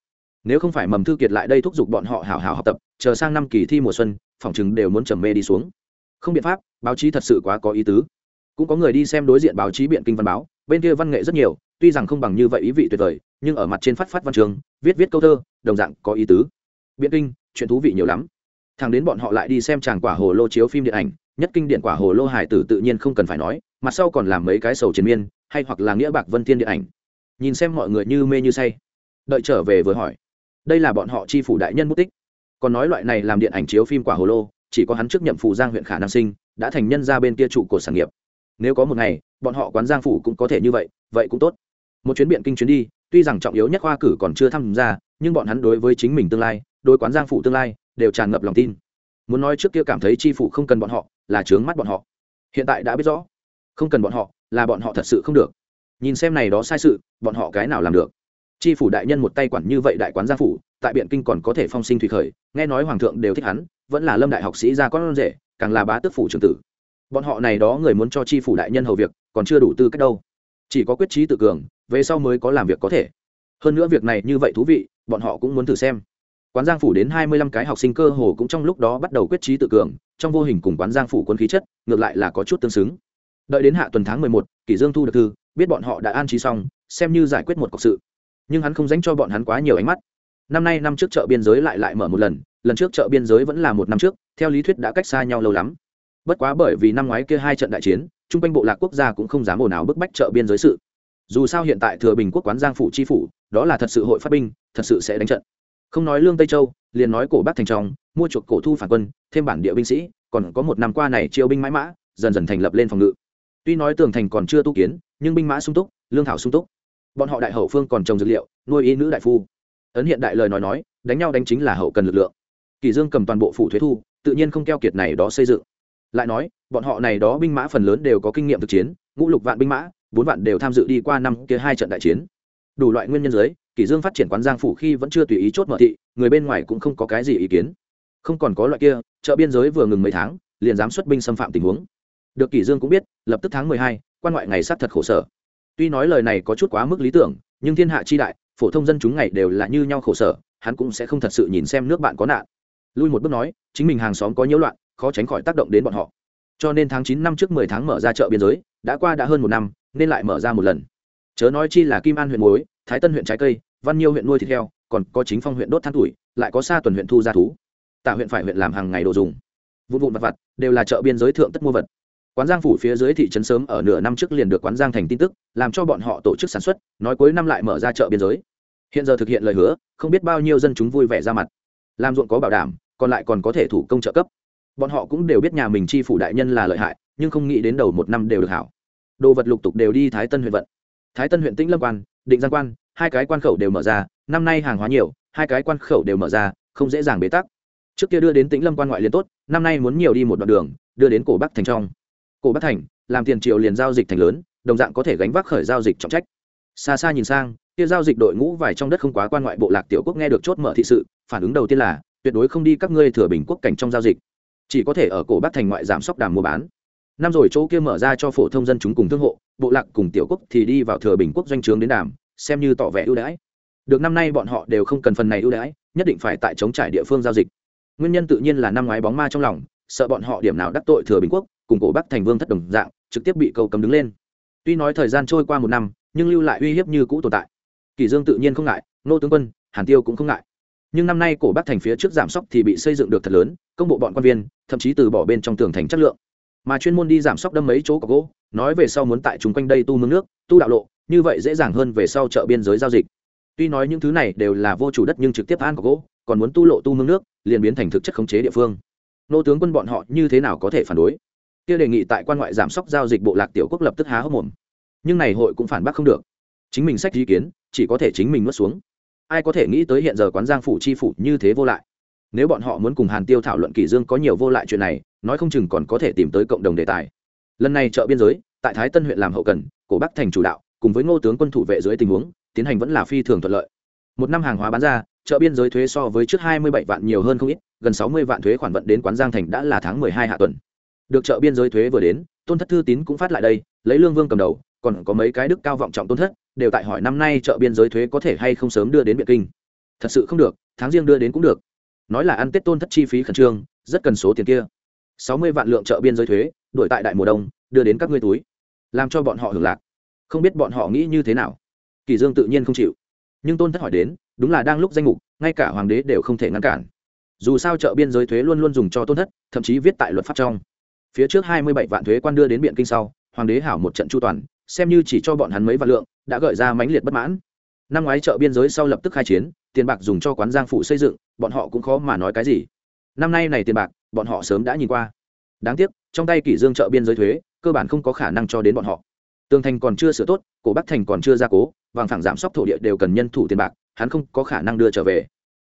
nếu không phải mầm thư kiệt lại đây thúc giục bọn họ hào hào học tập, chờ sang năm kỳ thi mùa xuân, phòng chừng đều muốn trầm mê đi xuống. Không biện pháp, báo chí thật sự quá có ý tứ. Cũng có người đi xem đối diện báo chí biện kinh văn báo, bên kia văn nghệ rất nhiều, tuy rằng không bằng như vậy ý vị tuyệt vời, nhưng ở mặt trên phát phát văn trường, viết viết câu thơ, đồng dạng có ý tứ. Biện kinh, chuyện thú vị nhiều lắm. Thằng đến bọn họ lại đi xem tràng quả hồ lô chiếu phim điện ảnh, nhất kinh điện quả hồ lô hải tử tự nhiên không cần phải nói, mặt sau còn làm mấy cái sầu chiến miên, hay hoặc là nghĩa bạc vân thiên điện ảnh. Nhìn xem mọi người như mê như say. Đợi trở về vừa hỏi đây là bọn họ chi phủ đại nhân mất tích còn nói loại này làm điện ảnh chiếu phim quả hồ lô, chỉ có hắn trước nhậm phủ giang huyện khả năng sinh, đã thành nhân ra bên kia trụ cột sản nghiệp. Nếu có một ngày, bọn họ quán giang phủ cũng có thể như vậy vậy cũng tốt. Một chuyến biện kinh chuyến đi, tuy rằng trọng yếu nhất khoa cử còn chưa tham gia, nhưng bọn hắn đối với chính mình tương lai, đối quán giang phủ tương lai, đều tràn ngập lòng tin. Muốn nói trước kia cảm thấy chi phủ không cần bọn họ, là trướng mắt bọn họ. Hiện tại đã biết rõ, không cần bọn họ, là bọn họ thật sự không được. Nhìn xem này đó sai sự, bọn họ cái nào làm được? Chi phủ đại nhân một tay quản như vậy đại quán gia phủ, tại biện kinh còn có thể phong sinh thủy khởi, nghe nói hoàng thượng đều thích hắn, vẫn là lâm đại học sĩ ra con rể, càng là bá tước phủ trưởng tử. Bọn họ này đó người muốn cho chi phủ đại nhân hầu việc, còn chưa đủ tư cách đâu. Chỉ có quyết trí tự cường, về sau mới có làm việc có thể. Hơn nữa việc này như vậy thú vị, bọn họ cũng muốn thử xem. Quán giang phủ đến hai mươi lăm cái học sinh cơ hồ cũng trong lúc đó bắt đầu quyết trí tự cường, trong vô hình cùng quán giang phủ quân khí chất, ngược lại là có chút tương xứng. Đợi đến hạ tuần tháng mười một, kỷ dương thu được thư, biết bọn họ đã an trí xong, xem như giải quyết một cọc sự nhưng hắn không dành cho bọn hắn quá nhiều ánh mắt. Năm nay năm trước chợ biên giới lại lại mở một lần lần trước chợ biên giới vẫn là một năm trước, theo lý thuyết đã cách xa nhau lâu lắm. Bất quá bởi vì năm ngoái kia hai trận đại chiến chung quanh bộ lạc quốc gia cũng không dám ồn ào bức bách chợ biên giới sự. Dù sao hiện tại thừa bình quốc quán giang phủ chi phủ, đó là thật sự hội phát binh, thật sự sẽ đánh trận. Không nói lương tây châu, liền nói cổ bắc thành trong, mua chuộc cổ thu phản quân, thêm bản địa binh sĩ, còn có một năm qua này chiêu binh mãi mã, dần dần thành lập lên phòng ngự. Tuy nói tường thành còn chưa tu kiến, nhưng binh mã sung túc, lương thảo sung túc bọn họ đại hậu phương còn trồng dược liệu nuôi y nữ đại phu. Ấn hiện đại lời nói nói đánh nhau đánh chính là hậu cần lực lượng. Kỳ dương cầm toàn bộ phủ thuế thu tự nhiên không keo kiệt này đó xây dựng. Lại nói bọn họ này đó binh mã phần lớn đều có kinh nghiệm thực chiến ngũ lục vạn binh mã bốn vạn đều tham dự đi qua năm kia hai trận đại chiến. Đủ loại nguyên nhân giới kỷ dương phát triển quán giang phủ khi vẫn chưa tùy ý chốt mở thị người bên ngoài cũng không có cái gì ý kiến. Không còn có loại kia chợ biên giới vừa ngừng mấy tháng liền dám xuất binh xâm phạm tình huống. Được kỷ dương cũng biết lập tức tháng mười hai, quan ngoại ngày sát thật khổ sở tuy nói lời này có chút quá mức lý tưởng, nhưng thiên hạ chi đại, phổ thông dân chúng ngày đều là như nhau khổ sở, hắn cũng sẽ không thật sự nhìn xem nước bạn có nạn. Lui một bước nói, chính mình hàng xóm có nhiễu loạn, khó tránh khỏi tác động đến bọn họ. Cho nên tháng chín năm trước mười tháng mở ra chợ biên giới, đã qua đã hơn một năm, nên lại mở ra một lần. Chớ nói chi là kim an huyện muối, thái tân huyện trái cây, văn nhiêu huyện nuôi thịt heo, còn có chính phong huyện đốt than tuổi, lại có xa tuần huyện thu gia thú. Tạ huyện phải huyện làm hàng ngày đồ dùng. Vụn vụn vặt vặt, đều là chợ biên giới thượng tất mua vật quán giang phủ phía dưới thị trấn sớm ở nửa năm trước liền được quán giang thành tin tức, làm cho bọn họ tổ chức sản xuất, nói cuối năm lại mở ra chợ biên giới. Hiện giờ thực hiện lời hứa, không biết bao nhiêu dân chúng vui vẻ ra mặt. Làm ruộng có bảo đảm, còn lại còn có thể thủ công trợ cấp. Bọn họ cũng đều biết nhà mình chi phủ đại nhân là lợi hại, nhưng không nghĩ đến đầu một năm đều được hảo. Đồ vật lục tục đều đi thái tân huyện vận. Thái tân huyện tĩnh lâm quan, định giang quan, hai cái quan khẩu đều mở ra, năm nay hàng hóa nhiều, hai cái quan khẩu đều mở ra, không dễ dàng bế tắc. Trước kia đưa đến tĩnh lâm quan ngoại liên tốt, năm nay muốn nhiều đi một đoạn đường, đưa đến cổ bắc thành trong cổ bắc thành, làm tiền triệu liền giao dịch thành lớn, đồng dạng có thể gánh vác khởi giao dịch trọng trách. Xa xa nhìn sang, kia giao dịch đội ngũ vài trong đất không quá quan ngoại bộ lạc tiểu quốc nghe được chốt mở thị sự, phản ứng đầu tiên là, tuyệt đối không đi các ngươi thừa bình quốc cảnh trong giao dịch. Chỉ có thể ở cổ bắc thành ngoại giảm sóc đàm mua bán. Năm rồi chỗ kia mở ra cho phổ thông dân chúng cùng thương hộ, bộ lạc cùng tiểu quốc thì đi vào thừa bình quốc doanh trướng đến đàm, xem như tỏ vẻ ưu đãi. Được năm nay bọn họ đều không cần phần này ưu đãi, nhất định phải tại chống trải địa phương giao dịch. Nguyên nhân tự nhiên là năm ngoái bóng ma trong lòng, sợ bọn họ điểm nào đắc tội thừa bình quốc cùng cổ bắc thành vương thất đồng dạng, trực tiếp bị cầu cấm đứng lên. Tuy nói thời gian trôi qua một năm, nhưng lưu lại uy hiếp như cũ tồn tại. Kỳ dương tự nhiên không ngại nô tướng quân, hàn tiêu cũng không ngại. Nhưng năm nay cổ bắc thành phía trước giảm sóc thì bị xây dựng được thật lớn, công bộ bọn quan viên, thậm chí từ bỏ bên trong tường thành chất lượng. Mà chuyên môn đi giảm sóc đâm mấy chỗ có gỗ, nói về sau muốn tại chúng quanh đây tu mương nước, tu đạo lộ, như vậy dễ dàng hơn về sau chợ biên giới giao dịch. Tuy nói những thứ này đều là vô chủ đất nhưng trực tiếp an có gỗ, còn muốn tu lộ tu mương nước, liền biến thành thực chất khống chế địa phương. Nô tướng quân bọn họ như thế nào có thể phản đối? Kia đề nghị tại quan ngoại giảm sóc giao dịch bộ lạc tiểu quốc lập tức há hốc mồm. Nhưng này hội cũng phản bác không được. Chính mình sách ý kiến, chỉ có thể chính mình nuốt xuống. Ai có thể nghĩ tới hiện giờ quán giang phủ chi phủ như thế vô lại. Nếu bọn họ muốn cùng hàn tiêu thảo luận kỷ dương có nhiều vô lại chuyện này, nói không chừng còn có thể tìm tới cộng đồng đề tài. Lần này chợ biên giới, tại thái tân huyện làm hậu cần, cổ bắc thành chủ đạo, cùng với ngô tướng quân thủ vệ dưới tình huống, tiến hành vẫn là phi thường thuận lợi. Một năm hàng hóa bán ra, chợ biên giới thuế so với trước hai mươi bảy vạn nhiều hơn không ít, gần sáu mươi vạn thuế khoản vận đến quán giang thành đã là tháng mười hai hạ tuần được chợ biên giới thuế vừa đến, tôn thất thư tín cũng phát lại đây, lấy lương vương cầm đầu, còn có mấy cái đức cao vọng trọng tôn thất, đều tại hỏi năm nay chợ biên giới thuế có thể hay không sớm đưa đến biệt kinh. Thật sự không được, tháng riêng đưa đến cũng được. Nói là ăn tết tôn thất chi phí khẩn trương, rất cần số tiền kia. Sáu mươi vạn lượng chợ biên giới thuế, đổi tại đại mùa đông, đưa đến các ngươi túi. Làm cho bọn họ hưởng lạc. Không biết bọn họ nghĩ như thế nào. Kỳ dương tự nhiên không chịu. Nhưng tôn thất hỏi đến, đúng là đang lúc danh mục, ngay cả hoàng đế đều không thể ngăn cản. Dù sao chợ biên giới thuế luôn luôn dùng cho tôn thất, thậm chí viết tại luật pháp trong phía trước hai mươi bảy vạn thuế quan đưa đến biện kinh sau, hoàng đế hảo một trận chu toàn, xem như chỉ cho bọn hắn mấy vạn lượng, đã gợi ra mãnh liệt bất mãn. Năm ngoái chợ biên giới sau lập tức khai chiến, tiền bạc dùng cho quán giang phủ xây dựng, bọn họ cũng khó mà nói cái gì. Năm nay này tiền bạc, bọn họ sớm đã nhìn qua. Đáng tiếc, trong tay kỷ dương chợ biên giới thuế, cơ bản không có khả năng cho đến bọn họ. Tường thành còn chưa sửa tốt, cổ bắc thành còn chưa gia cố, vàng phẳng giảm sóc thổ địa đều cần nhân thủ tiền bạc, hắn không có khả năng đưa trở về.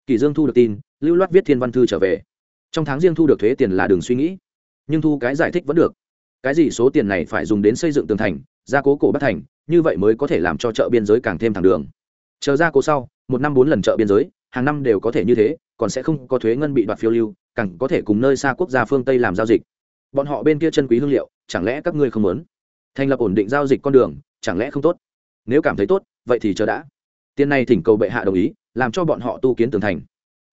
Kỷ dương thu được tin, lưu loát viết thiên văn thư trở về. Trong tháng riêng thu được thuế tiền là đường suy nghĩ nhưng thu cái giải thích vẫn được. Cái gì số tiền này phải dùng đến xây dựng tường thành, gia cố cổ bắc thành, như vậy mới có thể làm cho chợ biên giới càng thêm thẳng đường. Chờ gia cố sau, một năm bốn lần chợ biên giới, hàng năm đều có thể như thế, còn sẽ không có thuế ngân bị đoạt phiêu lưu, càng có thể cùng nơi xa quốc gia phương tây làm giao dịch. Bọn họ bên kia chân quý hương liệu, chẳng lẽ các ngươi không muốn? Thành lập ổn định giao dịch con đường, chẳng lẽ không tốt? Nếu cảm thấy tốt, vậy thì chờ đã. Tiền này thỉnh cầu bệ hạ đồng ý, làm cho bọn họ tu kiến tường thành.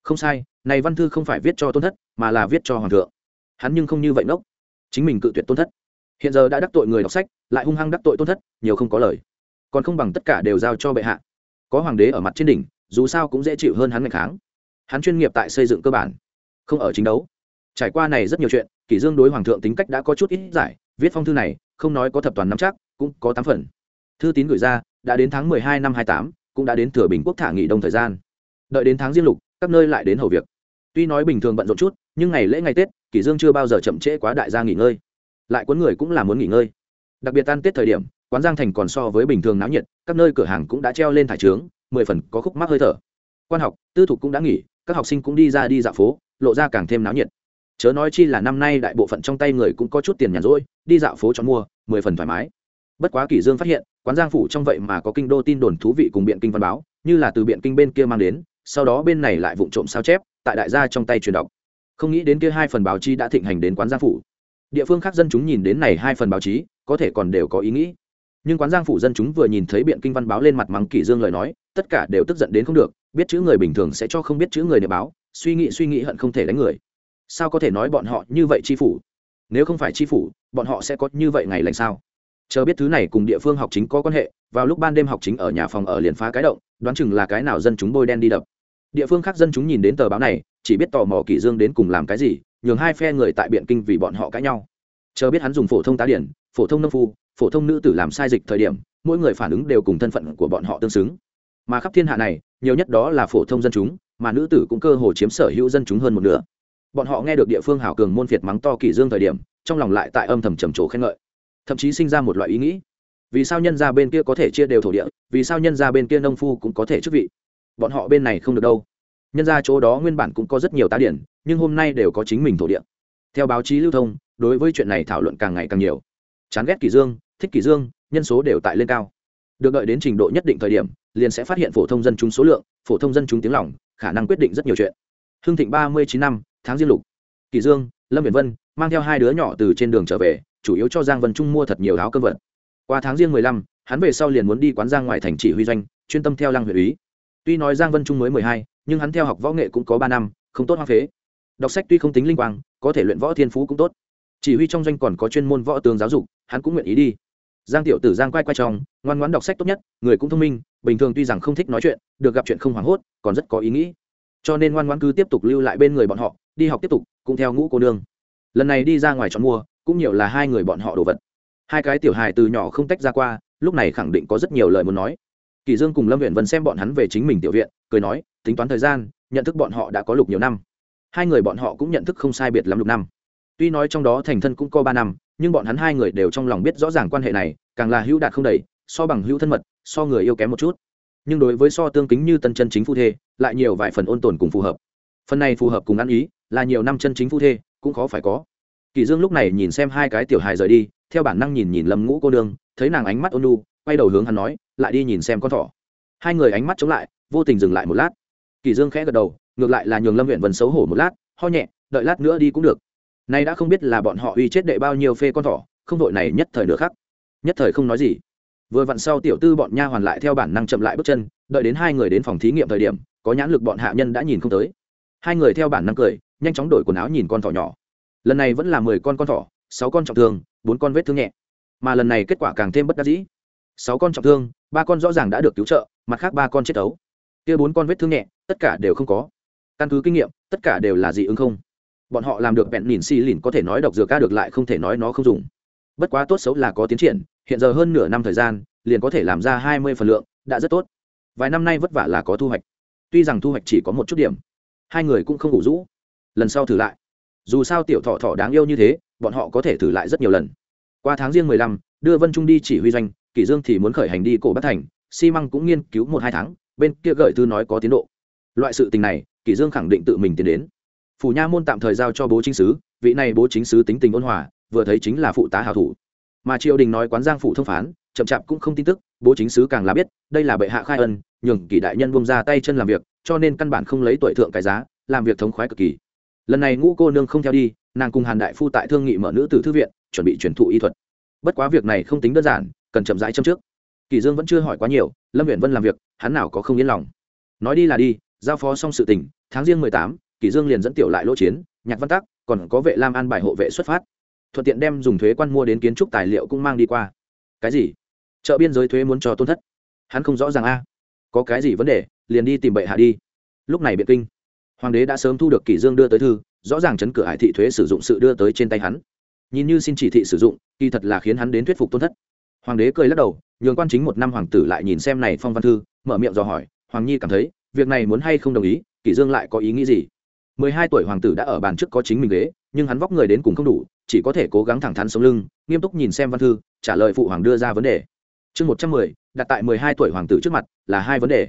Không sai, này văn thư không phải viết cho tôn thất, mà là viết cho hoàng thượng hắn nhưng không như vậy ngốc. Chính mình cự tuyệt tôn thất. Hiện giờ đã đắc tội người đọc sách, lại hung hăng đắc tội tôn thất, nhiều không có lời. Còn không bằng tất cả đều giao cho bệ hạ. Có hoàng đế ở mặt trên đỉnh, dù sao cũng dễ chịu hơn hắn ngày kháng. Hắn chuyên nghiệp tại xây dựng cơ bản, không ở chính đấu. Trải qua này rất nhiều chuyện, kỷ dương đối hoàng thượng tính cách đã có chút ít giải, viết phong thư này, không nói có thập toàn nắm chắc, cũng có tám phần. Thư tín gửi ra, đã đến tháng mười hai năm hai tám, cũng đã đến thừa bình quốc thả nghỉ đông thời gian. Đợi đến tháng diên lục, các nơi lại đến hầu việc tuy nói bình thường bận rộn chút, nhưng ngày lễ ngày tết, kỷ dương chưa bao giờ chậm trễ quá đại gia nghỉ ngơi. Lại cuốn người cũng là muốn nghỉ ngơi. Đặc biệt tan tết thời điểm, quán giang thành còn so với bình thường náo nhiệt, các nơi cửa hàng cũng đã treo lên thải trướng, mười phần có khúc mắc hơi thở. Quan học, tư thục cũng đã nghỉ, các học sinh cũng đi ra đi dạo phố, lộ ra càng thêm náo nhiệt. Chớ nói chi là năm nay đại bộ phận trong tay người cũng có chút tiền nhàn rỗi, đi dạo phố cho mua, mười phần thoải mái. Bất quá kỷ dương phát hiện, quán giang phủ trong vậy mà có kinh đô tin đồn thú vị cùng biện kinh văn báo, như là từ biện kinh bên kia mang đến, sau đó bên này lại vụng trộm sao chép tại đại gia trong tay truyền đọc. Không nghĩ đến kia hai phần báo chí đã thịnh hành đến quán giang phủ. Địa phương khác dân chúng nhìn đến này hai phần báo chí, có thể còn đều có ý nghĩ. Nhưng quán giang phủ dân chúng vừa nhìn thấy biện kinh văn báo lên mặt mắng kỷ dương lời nói, tất cả đều tức giận đến không được, biết chữ người bình thường sẽ cho không biết chữ người để báo, suy nghĩ suy nghĩ hận không thể đánh người. Sao có thể nói bọn họ như vậy chi phủ? Nếu không phải chi phủ, bọn họ sẽ có như vậy ngày lành sao? Chờ biết thứ này cùng địa phương học chính có quan hệ, vào lúc ban đêm học chính ở nhà phòng ở liền phá cái động, đoán chừng là cái nào dân chúng bôi đen đi đập địa phương khác dân chúng nhìn đến tờ báo này, chỉ biết tò mò kỷ dương đến cùng làm cái gì, nhường hai phe người tại biện kinh vì bọn họ cãi nhau. Chờ biết hắn dùng phổ thông tá điển, phổ thông nông phu, phổ thông nữ tử làm sai dịch thời điểm, mỗi người phản ứng đều cùng thân phận của bọn họ tương xứng. Mà khắp thiên hạ này, nhiều nhất đó là phổ thông dân chúng, mà nữ tử cũng cơ hồ chiếm sở hữu dân chúng hơn một nửa. Bọn họ nghe được địa phương hảo cường môn phiệt mắng to kỷ dương thời điểm, trong lòng lại tại âm thầm trầm trồ khen ngợi. Thậm chí sinh ra một loại ý nghĩ. Vì sao nhân gia bên kia có thể chia đều thổ địa, vì sao nhân gia bên kia nông phu cũng có thể chức vị? Bọn họ bên này không được đâu. Nhân gia chỗ đó nguyên bản cũng có rất nhiều tá điển, nhưng hôm nay đều có chính mình thổ địa. Theo báo chí lưu thông, đối với chuyện này thảo luận càng ngày càng nhiều. Chán ghét kỷ dương, thích kỷ dương, nhân số đều tại lên cao. Được đợi đến trình độ nhất định thời điểm, liền sẽ phát hiện phổ thông dân chúng số lượng, phổ thông dân chúng tiếng lòng, khả năng quyết định rất nhiều chuyện. Hưng thịnh ba mươi chín năm, tháng diên lục. Kỷ dương, lâm viễn vân, mang theo hai đứa nhỏ từ trên đường trở về, chủ yếu cho giang vân trung mua thật nhiều áo cơm vật qua tháng riêng mười lăm, hắn về sau liền muốn đi quán giang ngoài thành chỉ huy doanh, chuyên tâm theo lăng huyện ý tuy nói giang vân trung mới mười hai, nhưng hắn theo học võ nghệ cũng có ba năm, không tốt hoa phế. Đọc sách tuy không tính linh quang, có thể luyện võ thiên phú cũng tốt. Chỉ huy trong doanh còn có chuyên môn võ tướng giáo dục, hắn cũng nguyện ý đi. Giang tiểu tử giang quay quay trong ngoan ngoãn đọc sách tốt nhất, người cũng thông minh, bình thường tuy rằng không thích nói chuyện, được gặp chuyện không hoảng hốt, còn rất có ý nghĩ. Cho nên ngoan ngoãn cứ tiếp tục lưu lại bên người bọn họ, đi học tiếp tục, cũng theo ngũ cô nương. Lần này đi ra ngoài chọn mua, cũng nhiều là hai người bọn họ đồ vật. Hai cái tiểu hài từ nhỏ không tách ra qua, lúc này khẳng định có rất nhiều lời muốn nói kỳ dương cùng lâm viện vân xem bọn hắn về chính mình tiểu viện, cười nói, tính toán thời gian, nhận thức bọn họ đã có lục nhiều năm. Hai người bọn họ cũng nhận thức không sai biệt lắm lục năm. Tuy nói trong đó thành thân cũng có ba năm, nhưng bọn hắn hai người đều trong lòng biết rõ ràng quan hệ này, càng là hữu đạt không đầy, so bằng hữu thân mật, so người yêu kém một chút. Nhưng đối với so tương kính như tân chân chính phu thê, lại nhiều vài phần ôn tồn cùng phù hợp. Phần này phù hợp cùng ăn ý, là nhiều năm chân chính phu thê, cũng khó phải có. Kỳ dương lúc này nhìn xem hai cái tiểu hài rời đi, theo bản năng nhìn nhìn lâm ngũ cô nương, thấy nàng ánh mắt ôn nhu quay đầu hướng hắn nói, lại đi nhìn xem con thỏ. Hai người ánh mắt chống lại, vô tình dừng lại một lát. Kỳ dương khẽ gật đầu, ngược lại là nhường lâm huyện vân xấu hổ một lát, ho nhẹ, đợi lát nữa đi cũng được. Nay đã không biết là bọn họ uy chết đệ bao nhiêu phê con thỏ, không đội này nhất thời được khắc. Nhất thời không nói gì. Vừa vặn sau tiểu tư bọn nha hoàn lại theo bản năng chậm lại bước chân, đợi đến hai người đến phòng thí nghiệm thời điểm, có nhãn lực bọn hạ nhân đã nhìn không tới. Hai người theo bản năng cười, nhanh chóng đổi quần áo nhìn con thỏ nhỏ. Lần này vẫn là mười con con thỏ, sáu con trọng thương, bốn con vết thương nhẹ. Mà lần này kết quả càng thêm bất đắc dĩ sáu con trọng thương, ba con rõ ràng đã được cứu trợ, mặt khác ba con chết ấu. Kia bốn con vết thương nhẹ, tất cả đều không có. Căn cứ kinh nghiệm, tất cả đều là dị ứng không. Bọn họ làm được bẹn nhìn xì lìn có thể nói độc dược ca được lại không thể nói nó không dùng. Bất quá tốt xấu là có tiến triển, hiện giờ hơn nửa năm thời gian, liền có thể làm ra hai mươi phần lượng, đã rất tốt. Vài năm nay vất vả là có thu hoạch. Tuy rằng thu hoạch chỉ có một chút điểm, hai người cũng không ngủ rũ. Lần sau thử lại. Dù sao tiểu thọ thọ đáng yêu như thế, bọn họ có thể thử lại rất nhiều lần. Qua tháng riêng mười lăm, đưa vân trung đi chỉ huy doanh kỷ dương thì muốn khởi hành đi cổ bắc thành, xi măng cũng nghiên cứu một hai tháng, bên kia gợi thư nói có tiến độ. Loại sự tình này, kỷ dương khẳng định tự mình tiến đến. Phủ nha môn tạm thời giao cho bố chính sứ, vị này bố chính sứ tính tình ôn hòa, vừa thấy chính là phụ tá hảo thủ. Mà triều đình nói quán giang phủ thông phán, chậm chạp cũng không tin tức, bố chính sứ càng là biết, đây là bệ hạ khai ân, nhường kỷ đại nhân buông ra tay chân làm việc, cho nên căn bản không lấy tuổi thượng cái giá, làm việc thống khoái cực kỳ. Lần này ngũ cô nương không theo đi, nàng cùng hàn đại phu tại thương nghị mở nữ tử thư viện, chuẩn bị truyền thụ y thuật. Bất quá việc này không tính đơn giản cần chậm rãi châm trước. Kỳ dương vẫn chưa hỏi quá nhiều, lâm huyện vân làm việc, hắn nào có không yên lòng. Nói đi là đi, giao phó xong sự tình, tháng riêng mười tám, kỳ dương liền dẫn tiểu lại lỗ chiến, nhạc văn tắc, còn có vệ lam an bài hộ vệ xuất phát. Thuận tiện đem dùng thuế quan mua đến kiến trúc tài liệu cũng mang đi qua. Cái gì? Chợ biên giới thuế muốn cho tôn thất. Hắn không rõ ràng a. Có cái gì vấn đề, liền đi tìm bệ hạ đi. Lúc này biện kinh. Hoàng đế đã sớm thu được kỷ dương đưa tới thư, rõ ràng chấn cửa hải thị thuế sử dụng sự đưa tới trên tay hắn. Nhìn như xin chỉ thị sử dụng, kỳ thật là khiến hắn đến thuyết phục tôn thất hoàng đế cười lắc đầu, nhường quan chính một năm hoàng tử lại nhìn xem này phong văn thư, mở miệng dò hỏi, hoàng nhi cảm thấy, việc này muốn hay không đồng ý, kỷ dương lại có ý nghĩ gì? Mười hai tuổi hoàng tử đã ở bàn trước có chính mình ghế, nhưng hắn vóc người đến cùng không đủ, chỉ có thể cố gắng thẳng thắn sống lưng, nghiêm túc nhìn xem văn thư, trả lời phụ hoàng đưa ra vấn đề. Chương một trăm mười, đặt tại mười hai tuổi hoàng tử trước mặt là hai vấn đề.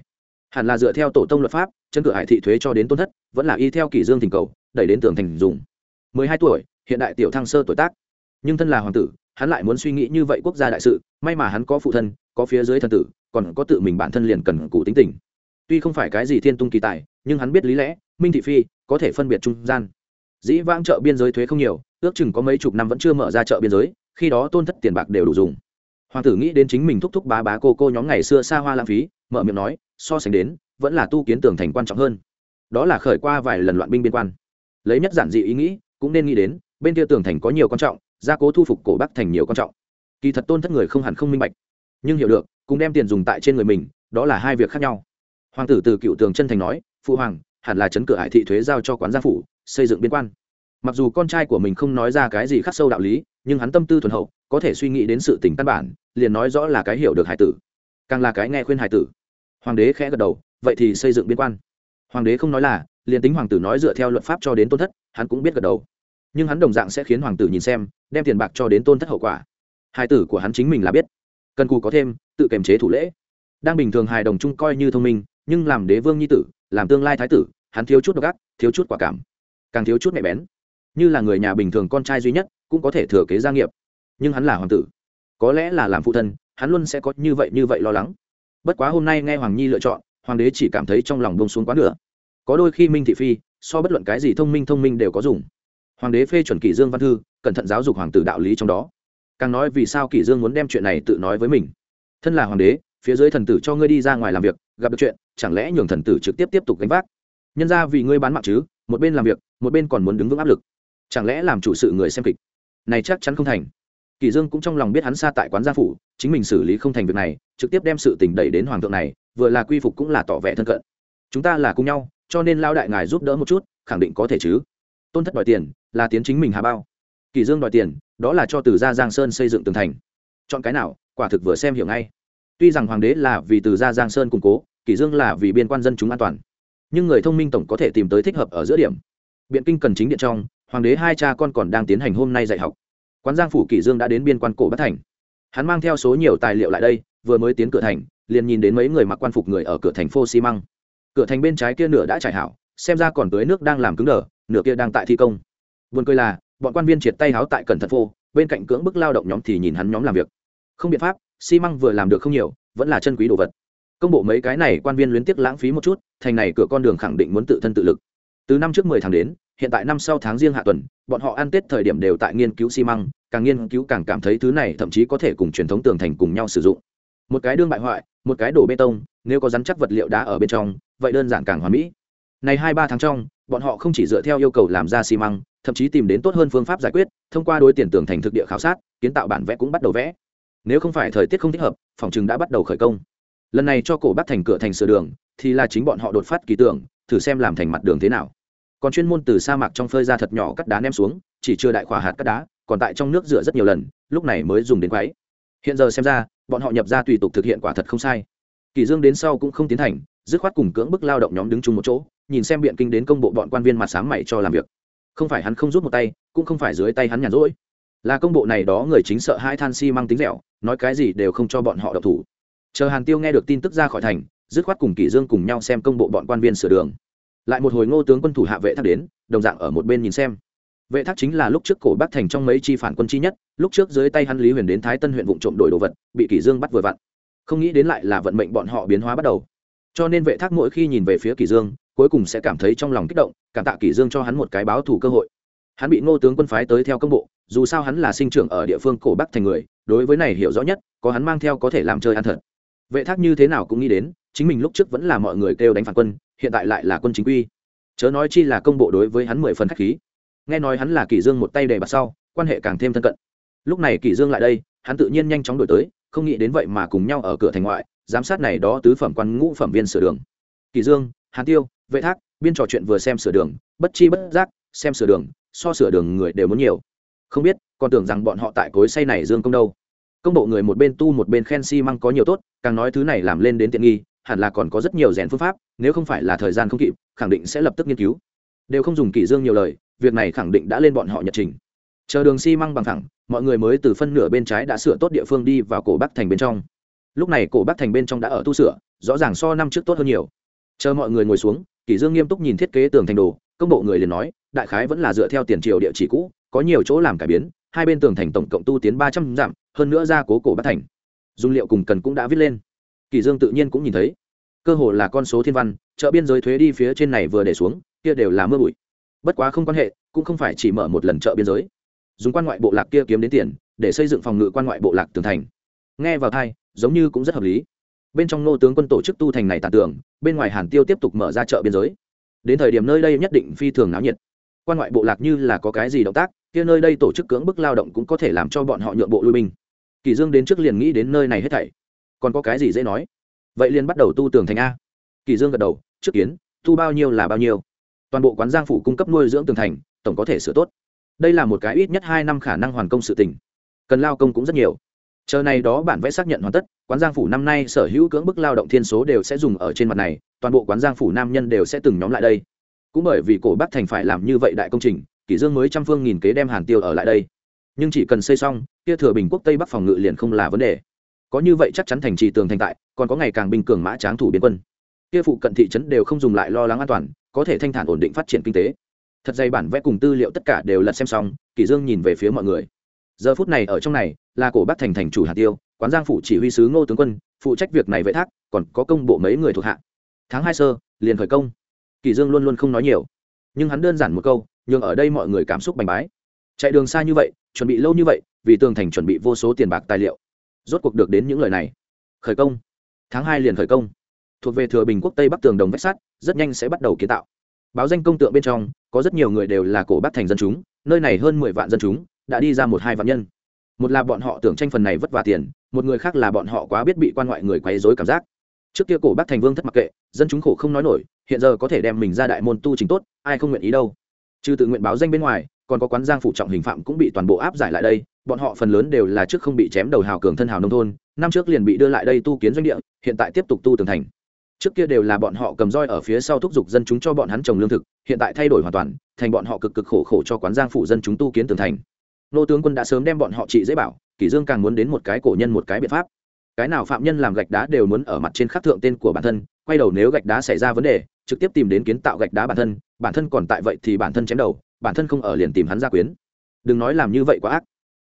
Hẳn là dựa theo tổ tông luật pháp, chân cửa hải thị thuế cho đến tôn thất, vẫn là y theo kỷ dương thỉnh cầu, đẩy đến tường thành dùng. Mười hai tuổi, hiện đại tiểu thăng sơ tuổi tác. Nhưng thân là hoàng tử hắn lại muốn suy nghĩ như vậy quốc gia đại sự, may mà hắn có phụ thân, có phía dưới thần tử, còn có tự mình bản thân liền cần cụ tính tình. Tuy không phải cái gì thiên tung kỳ tài, nhưng hắn biết lý lẽ, minh thị phi có thể phân biệt trung gian. Dĩ vãng chợ biên giới thuế không nhiều, ước chừng có mấy chục năm vẫn chưa mở ra chợ biên giới, khi đó tôn thất tiền bạc đều đủ dùng. Hoàng tử nghĩ đến chính mình thúc thúc bá bá cô cô nhóm ngày xưa xa hoa lãng phí, mở miệng nói, so sánh đến, vẫn là tu kiến tường thành quan trọng hơn. Đó là khởi qua vài lần loạn binh biên quan. Lấy nhất giản dị ý nghĩ, cũng nên nghĩ đến, bên kia tường thành có nhiều quan trọng gia cố thu phục cổ bắc thành nhiều quan trọng. Kỳ thật tôn thất người không hẳn không minh bạch, nhưng hiểu được, cùng đem tiền dùng tại trên người mình, đó là hai việc khác nhau. Hoàng tử từ cựu tường chân thành nói, phụ hoàng, hẳn là chấn cửa hải thị thuế giao cho quán gia phủ, xây dựng biên quan. Mặc dù con trai của mình không nói ra cái gì khắc sâu đạo lý, nhưng hắn tâm tư thuần hậu, có thể suy nghĩ đến sự tình căn bản, liền nói rõ là cái hiểu được hải tử. Càng là cái nghe khuyên hải tử. Hoàng đế khẽ gật đầu, vậy thì xây dựng biên quan. Hoàng đế không nói là, liền tính hoàng tử nói dựa theo luật pháp cho đến tôn thất, hắn cũng biết gật đầu nhưng hắn đồng dạng sẽ khiến hoàng tử nhìn xem, đem tiền bạc cho đến tôn thất hậu quả. Hai tử của hắn chính mình là biết. Cần cù có thêm, tự kiềm chế thủ lễ. Đang bình thường hài đồng chung coi như thông minh, nhưng làm đế vương nhi tử, làm tương lai thái tử, hắn thiếu chút độc ác, thiếu chút quả cảm. Càng thiếu chút mẹ bén. Như là người nhà bình thường con trai duy nhất, cũng có thể thừa kế gia nghiệp. Nhưng hắn là hoàng tử. Có lẽ là làm phụ thân, hắn luôn sẽ có như vậy như vậy lo lắng. Bất quá hôm nay nghe hoàng nhi lựa chọn, hoàng đế chỉ cảm thấy trong lòng bông xuống quá nửa. Có đôi khi minh thị phi, so bất luận cái gì thông minh thông minh đều có dùng hoàng đế phê chuẩn kỷ dương văn thư, cẩn thận giáo dục hoàng tử đạo lý trong đó. Càng nói vì sao kỷ dương muốn đem chuyện này tự nói với mình. Thân là hoàng đế, phía dưới thần tử cho ngươi đi ra ngoài làm việc, gặp được chuyện, chẳng lẽ nhường thần tử trực tiếp tiếp tục gánh vác? Nhân ra vì ngươi bán mạng chứ, một bên làm việc, một bên còn muốn đứng vững áp lực. Chẳng lẽ làm chủ sự người xem kịch? Này chắc chắn không thành. Kỳ dương cũng trong lòng biết hắn xa tại quán gia phủ, chính mình xử lý không thành việc này, trực tiếp đem sự tình đẩy đến hoàng thượng này, vừa là quy phục cũng là tỏ vẻ thân cận. Chúng ta là cùng nhau, cho nên lao đại ngài giúp đỡ một chút, khẳng định có thể chứ. Tôn thất đòi tiền là tiến chính mình hà bao. Kỳ dương đòi tiền, đó là cho từ gia giang sơn xây dựng tường thành. Chọn cái nào, quả thực vừa xem hiểu ngay. Tuy rằng hoàng đế là vì từ gia giang sơn củng cố, kỳ dương là vì biên quan dân chúng an toàn. Nhưng người thông minh tổng có thể tìm tới thích hợp ở giữa điểm. Biện kinh cần chính điện trong, hoàng đế hai cha con còn đang tiến hành hôm nay dạy học. Quán giang phủ kỷ dương đã đến biên quan cổ bất thành. Hắn mang theo số nhiều tài liệu lại đây, vừa mới tiến cửa thành, liền nhìn đến mấy người mặc quan phục người ở cửa thành phô xi măng. Cửa thành bên trái kia nửa đã trải hảo, xem ra còn tưới nước đang làm cứng đờ, nửa kia đang tại thi công buồn cười là, bọn quan viên triệt tay háo tại cẩn thận phô, bên cạnh cưỡng bức lao động nhóm thì nhìn hắn nhóm làm việc. Không biện pháp, xi măng vừa làm được không nhiều, vẫn là chân quý đồ vật. Công bộ mấy cái này quan viên luyến tiếc lãng phí một chút, thành này cửa con đường khẳng định muốn tự thân tự lực. Từ năm trước mười tháng đến, hiện tại năm sau tháng riêng hạ tuần, bọn họ ăn tết thời điểm đều tại nghiên cứu xi măng, càng nghiên cứu càng cảm thấy thứ này thậm chí có thể cùng truyền thống tường thành cùng nhau sử dụng. Một cái đương bại hoại, một cái đổ bê tông, nếu có rắn chắc vật liệu đá ở bên trong, vậy đơn giản càng hoàn mỹ. Này hai ba tháng trong, bọn họ không chỉ dựa theo yêu cầu làm ra xi măng thậm chí tìm đến tốt hơn phương pháp giải quyết, thông qua đối tiền tưởng thành thực địa khảo sát, kiến tạo bản vẽ cũng bắt đầu vẽ. Nếu không phải thời tiết không thích hợp, phòng chừng đã bắt đầu khởi công. Lần này cho cổ bắt thành cửa thành sửa đường, thì là chính bọn họ đột phát kỳ tưởng, thử xem làm thành mặt đường thế nào. Còn chuyên môn từ sa mạc trong phơi ra thật nhỏ cắt đá ném xuống, chỉ chưa đại khỏa hạt cắt đá, còn tại trong nước rửa rất nhiều lần, lúc này mới dùng đến quáy hiện giờ xem ra, bọn họ nhập ra tùy tục thực hiện quả thật không sai. Kỳ dương đến sau cũng không tiến thành, dứt khoát cùng cưỡng bức lao động nhóm đứng chung một chỗ, nhìn xem biện kinh đến công bộ bọn quan viên mặt sáng mày cho làm việc không phải hắn không rút một tay, cũng không phải dưới tay hắn nhàn rỗi. Là công bộ này đó người chính sợ hai than si mang tính dẻo, nói cái gì đều không cho bọn họ độc thủ. Chờ hàn tiêu nghe được tin tức ra khỏi thành, dứt khoát cùng kỷ dương cùng nhau xem công bộ bọn quan viên sửa đường. Lại một hồi ngô tướng quân thủ hạ vệ thác đến, đồng dạng ở một bên nhìn xem. Vệ thác chính là lúc trước cổ bắc thành trong mấy chi phản quân chi nhất, lúc trước dưới tay hắn lý huyền đến thái tân huyện vụ trộm đổi đồ vật, bị kỷ dương bắt vừa vặn. Không nghĩ đến lại là vận mệnh bọn họ biến hóa bắt đầu. Cho nên vệ thác mỗi khi nhìn về phía kỷ dương cuối cùng sẽ cảm thấy trong lòng kích động, cảm tạ kỷ dương cho hắn một cái báo thù cơ hội. Hắn bị ngô tướng quân phái tới theo công bộ, dù sao hắn là sinh trưởng ở địa phương cổ bắc thành người, đối với này hiểu rõ nhất, có hắn mang theo có thể làm chơi ăn thật. Vệ thác như thế nào cũng nghĩ đến, chính mình lúc trước vẫn là mọi người kêu đánh phản quân, hiện tại lại là quân chính quy. Chớ nói chi là công bộ đối với hắn mười phần khách khí. Nghe nói hắn là kỷ dương một tay đề bạt sau, quan hệ càng thêm thân cận. Lúc này kỷ dương lại đây, hắn tự nhiên nhanh chóng đổi tới, không nghĩ đến vậy mà cùng nhau ở cửa thành ngoại, giám sát này đó tứ phẩm quan ngũ phẩm viên sửa đường. Kỷ dương, hàn tiêu vệ thác, biên trò chuyện vừa xem sửa đường, bất chi bất giác, xem sửa đường, so sửa đường người đều muốn nhiều. Không biết, còn tưởng rằng bọn họ tại cối say này dương công đâu. Công bộ người một bên tu một bên khen xi măng có nhiều tốt, càng nói thứ này làm lên đến tiện nghi, hẳn là còn có rất nhiều rèn phương pháp, nếu không phải là thời gian không kịp, khẳng định sẽ lập tức nghiên cứu. Đều không dùng kỷ dương nhiều lời, việc này khẳng định đã lên bọn họ nhật trình. Chờ đường xi măng bằng thẳng, mọi người mới từ phân nửa bên trái đã sửa tốt địa phương đi vào cổ bắc thành bên trong. Lúc này cổ bắc thành bên trong đã ở tu sửa, rõ ràng so năm trước tốt hơn nhiều. Chờ mọi người ngồi xuống kỷ dương nghiêm túc nhìn thiết kế tường thành đồ, công bộ người liền nói, đại khái vẫn là dựa theo tiền triều địa chỉ cũ, có nhiều chỗ làm cải biến, hai bên tường thành tổng cộng tu tiến ba trăm dặm, hơn nữa ra cố cổ bắc thành. Dung liệu cùng cần cũng đã viết lên. Kỷ dương tự nhiên cũng nhìn thấy. Cơ hồ là con số thiên văn, chợ biên giới thuế đi phía trên này vừa để xuống, kia đều là mưa bụi. Bất quá không quan hệ, cũng không phải chỉ mở một lần chợ biên giới. Dùng quan ngoại bộ lạc kia kiếm đến tiền, để xây dựng phòng ngự quan ngoại bộ lạc tường thành. Nghe vào thai giống như cũng rất hợp lý bên trong nô tướng quân tổ chức tu thành này tàn tưởng bên ngoài hàn tiêu tiếp tục mở ra chợ biên giới. Đến thời điểm nơi đây nhất định phi thường náo nhiệt. Quan ngoại bộ lạc như là có cái gì động tác, kia nơi đây tổ chức cưỡng bức lao động cũng có thể làm cho bọn họ nhượng bộ lui binh. Kỳ dương đến trước liền nghĩ đến nơi này hết thảy. Còn có cái gì dễ nói? Vậy liền bắt đầu tu tường thành a. Kỳ dương gật đầu, trước kiến, tu bao nhiêu là bao nhiêu. Toàn bộ quán giang phủ cung cấp nuôi dưỡng tường thành, tổng có thể sửa tốt. Đây là một cái ít nhất hai năm khả năng hoàn công sự tình. Cần lao công cũng rất nhiều chờ này đó bản vẽ xác nhận hoàn tất, quán giang phủ năm nay sở hữu cưỡng bức lao động thiên số đều sẽ dùng ở trên mặt này, toàn bộ quán giang phủ nam nhân đều sẽ từng nhóm lại đây. Cũng bởi vì cổ bắc thành phải làm như vậy đại công trình, kỷ dương mới trăm phương nghìn kế đem hàn tiêu ở lại đây. Nhưng chỉ cần xây xong, kia thừa bình quốc tây bắc phòng ngự liền không là vấn đề. Có như vậy chắc chắn thành trì tường thành tại, còn có ngày càng binh cường mã tráng thủ biên quân. Kia phụ cận thị trấn đều không dùng lại lo lắng an toàn, có thể thanh thản ổn định phát triển kinh tế. Thật dày bản vẽ cùng tư liệu tất cả đều lật xem xong, kỷ dương nhìn về phía mọi người. Giờ phút này ở trong này là cổ bắc thành thành chủ hạt tiêu, quán giang phủ chỉ huy sứ ngô tướng quân, phụ trách việc này vệ thác, còn có công bộ mấy người thuộc hạ. Tháng hai sơ, liền khởi công. Kỳ dương luôn luôn không nói nhiều. Nhưng hắn đơn giản một câu nhưng ở đây mọi người cảm xúc bành bái. Chạy đường xa như vậy, chuẩn bị lâu như vậy, vì tường thành chuẩn bị vô số tiền bạc tài liệu. Rốt cuộc được đến những lời này. Khởi công. Tháng hai liền khởi công. Thuộc về thừa bình quốc tây bắc tường đồng vách sắt, rất nhanh sẽ bắt đầu kiến tạo. Báo danh công tượng bên trong, có rất nhiều người đều là cổ bắc thành dân chúng, nơi này hơn mười vạn dân chúng, đã đi ra một hai vạn nhân một là bọn họ tưởng tranh phần này vất vả tiền, một người khác là bọn họ quá biết bị quan ngoại người quấy dối cảm giác. Trước kia cổ bắc thành vương thất mặc kệ, dân chúng khổ không nói nổi, hiện giờ có thể đem mình ra đại môn tu trình tốt, ai không nguyện ý đâu. Trừ tự nguyện báo danh bên ngoài, còn có quán giang phụ trọng hình phạm cũng bị toàn bộ áp giải lại đây, bọn họ phần lớn đều là trước không bị chém đầu hào cường thân hào nông thôn, năm trước liền bị đưa lại đây tu kiến doanh địa, hiện tại tiếp tục tu tường thành. Trước kia đều là bọn họ cầm roi ở phía sau thúc giục dân chúng cho bọn hắn trồng lương thực, hiện tại thay đổi hoàn toàn, thành bọn họ cực cực khổ khổ cho quán giang phủ dân chúng tu kiến tường thành nô tướng quân đã sớm đem bọn họ trị dễ bảo, kỷ dương càng muốn đến một cái cổ nhân một cái biện pháp. Cái nào phạm nhân làm gạch đá đều muốn ở mặt trên khắc thượng tên của bản thân, quay đầu nếu gạch đá xảy ra vấn đề, trực tiếp tìm đến kiến tạo gạch đá bản thân bản thân còn tại vậy thì bản thân chém đầu, bản thân không ở liền tìm hắn ra quyến. Đừng nói làm như vậy quá ác.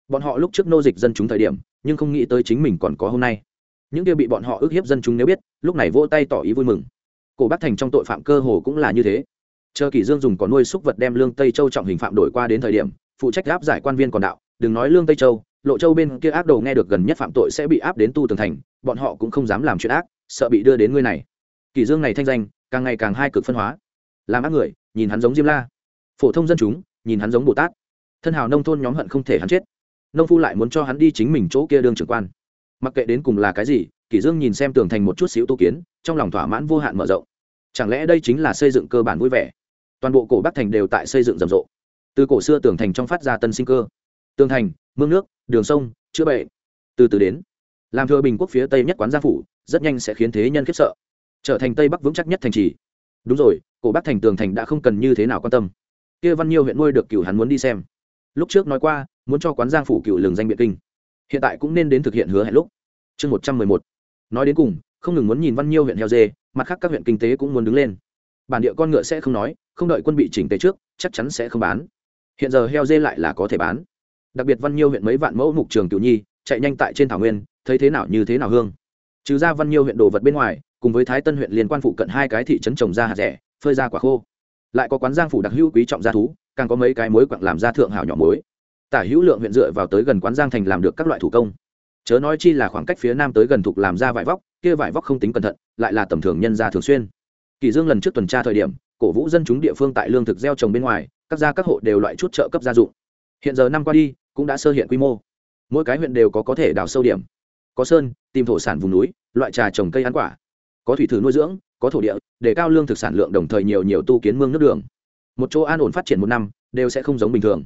Bọn họ lúc trước nô dịch dân chúng thời điểm, nhưng không nghĩ tới chính mình còn có hôm nay. Những kia bị bọn họ ức hiếp dân chúng nếu biết, lúc này vỗ tay tỏ ý vui mừng. Cổ bắc thành trong tội phạm cơ hồ cũng là như thế. Chờ kỷ dương dùng có nuôi súc vật đem lương tây châu trọng hình phạm đổi qua đến thời điểm phụ trách áp giải quan viên còn đạo, đừng nói lương tây châu, lộ châu bên kia ác đồ nghe được gần nhất phạm tội sẽ bị áp đến tu tường thành, bọn họ cũng không dám làm chuyện ác, sợ bị đưa đến ngươi này. Kỷ dương này thanh danh, càng ngày càng hai cực phân hóa. Làm ác người, nhìn hắn giống diêm la. Phổ thông dân chúng, nhìn hắn giống bồ tát. Thân hào nông thôn nhóm hận không thể hắn chết. Nông phu lại muốn cho hắn đi chính mình chỗ kia đương trưởng quan. Mặc kệ đến cùng là cái gì, kỷ dương nhìn xem tường thành một chút xíu tu kiến, trong lòng thỏa mãn vô hạn mở rộng. Chẳng lẽ đây chính là xây dựng cơ bản vui vẻ? Toàn bộ cổ bắc thành đều tại xây dựng rầm rộ từ cổ xưa tường thành trong phát ra tân sinh cơ. Tường thành, mương nước, đường sông, chữa bệnh từ từ đến, làm thừa bình quốc phía tây nhất quán gia phủ, rất nhanh sẽ khiến thế nhân khiếp sợ. Trở thành tây bắc vững chắc nhất thành trì. Đúng rồi, cổ bắc thành tường thành đã không cần như thế nào quan tâm. Kia văn nhiêu huyện nuôi được cửu hắn muốn đi xem. Lúc trước nói qua, muốn cho quán giang phủ cựu lường danh biện kinh. Hiện tại cũng nên đến thực hiện hứa hẹn lúc. Chương một trăm mười một. Nói đến cùng, không ngừng muốn nhìn văn nhiêu huyện heo dê, mặt khác các huyện kinh tế cũng muốn đứng lên. Bản địa con ngựa sẽ không nói, không đợi quân bị chỉnh tế trước, chắc chắn sẽ không bán hiện giờ heo dê lại là có thể bán. Đặc biệt văn nhiêu huyện mấy vạn mẫu mục trường tiểu nhi, chạy nhanh tại trên thảo nguyên, thấy thế nào như thế nào hương. Trừ ra văn nhiêu huyện đồ vật bên ngoài, cùng với thái tân huyện liên quan phụ cận hai cái thị trấn trồng ra hạt rẻ, phơi ra quả khô. Lại có quán giang phủ đặc hữu quý trọng gia thú, càng có mấy cái mối quặng làm ra thượng hảo nhỏ muối. Tả hữu lượng huyện dựa vào tới gần quán giang thành làm được các loại thủ công. Chớ nói chi là khoảng cách phía nam tới gần thục làm ra vải vóc, kia vải vóc không tính cẩn thận, lại là tầm thường nhân gia thường xuyên. Kỳ dương lần trước tuần tra thời điểm, cổ vũ dân chúng địa phương tại lương thực gieo trồng bên ngoài các gia các hộ đều loại chút trợ cấp gia dụng. Hiện giờ năm qua đi, cũng đã sơ hiện quy mô. Mỗi cái huyện đều có có thể đào sâu điểm. Có sơn, tìm thổ sản vùng núi, loại trà trồng cây ăn quả. Có thủy thử nuôi dưỡng, có thổ địa, để cao lương thực sản lượng đồng thời nhiều nhiều tu kiến mương nước đường. Một chỗ an ổn phát triển một năm, đều sẽ không giống bình thường.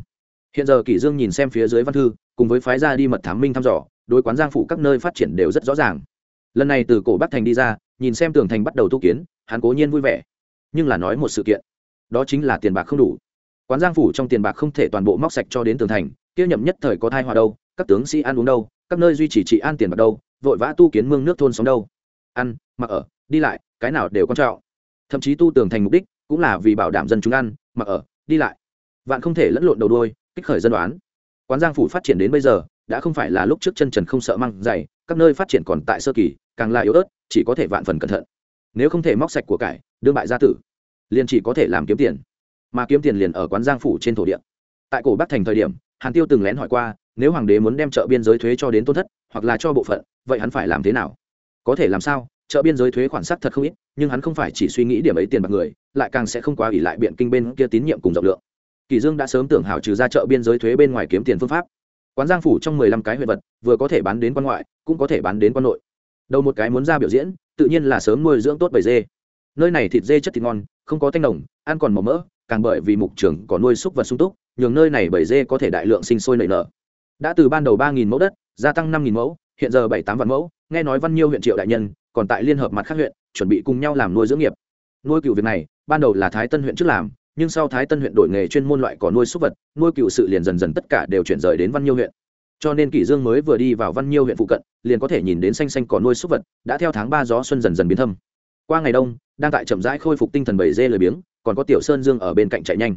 Hiện giờ kỷ dương nhìn xem phía dưới văn thư, cùng với phái gia đi mật thám minh thăm dò, đối quán giang phủ các nơi phát triển đều rất rõ ràng. Lần này từ cổ bắc thành đi ra, nhìn xem tường thành bắt đầu tu kiến, hắn cố nhiên vui vẻ. Nhưng là nói một sự kiện. Đó chính là tiền bạc không đủ quán giang phủ trong tiền bạc không thể toàn bộ móc sạch cho đến tường thành tiêu nhậm nhất thời có thai hòa đâu, các tướng sĩ ăn uống đâu, các nơi duy trì trị an tiền bạc đâu, vội vã tu kiến mương nước thôn sống đâu. Ăn, mặc ở, đi lại, cái nào đều quan trọng. Thậm chí tu tường thành mục đích cũng là vì bảo đảm dân chúng ăn, mặc ở, đi lại. Vạn không thể lẫn lộn đầu đôi kích khởi dân đoán quán giang phủ phát triển đến bây giờ, đã không phải là lúc trước chân trần không sợ măng dày, các nơi phát triển còn tại sơ kỳ, càng là yếu ớt, chỉ có thể vạn phần cẩn thận. Nếu không thể móc sạch của cải, đương bại gia tử, liền chỉ có thể làm kiếm tiền mà kiếm tiền liền ở quán giang phủ trên thổ địa. Tại cổ bắc thành thời điểm, hàn tiêu từng lén hỏi qua, nếu hoàng đế muốn đem chợ biên giới thuế cho đến tôn thất, hoặc là cho bộ phận, vậy hắn phải làm thế nào? Có thể làm sao? Chợ biên giới thuế khoản sắc thật không ít, nhưng hắn không phải chỉ suy nghĩ điểm ấy tiền bạc người, lại càng sẽ không quá ủy lại biện kinh bên kia tín nhiệm cùng rộng lượng. Kỳ dương đã sớm tưởng hảo trừ ra chợ biên giới thuế bên ngoài kiếm tiền phương pháp. Quán giang phủ trong mười lăm cái huyện vật, vừa có thể bán đến quan ngoại, cũng có thể bán đến quan nội. Đầu một cái muốn ra biểu diễn, tự nhiên là sớm nuôi dưỡng tốt bầy dê. Nơi này thịt dê chất thịt ngon, không có tanh đồng ăn còn màu mỡ càng bởi vì mục trường có nuôi súc vật sung túc, nhường nơi này bầy dê có thể đại lượng sinh sôi nảy nở. Đã từ ban đầu ba nghìn mẫu đất, gia tăng năm nghìn mẫu, hiện giờ bảy tám vạn mẫu, nghe nói văn nhiêu huyện triệu đại nhân, còn tại liên hợp mặt khác huyện, chuẩn bị cùng nhau làm nuôi dưỡng nghiệp. Nuôi cựu việc này, ban đầu là thái tân huyện trước làm, nhưng sau thái tân huyện đổi nghề chuyên môn loại cỏ nuôi súc vật, nuôi cựu sự liền dần dần tất cả đều chuyển rời đến văn nhiêu huyện. Cho nên kỷ dương mới vừa đi vào văn nhiêu huyện phụ cận, liền có thể nhìn đến xanh xanh cỏ nuôi súc vật, đã theo tháng ba gió xuân dần dần biến thâm. Qua ngày đông, đang tại chậm rãi khôi phục tinh thần bầy dê lười biếng còn có tiểu sơn dương ở bên cạnh chạy nhanh.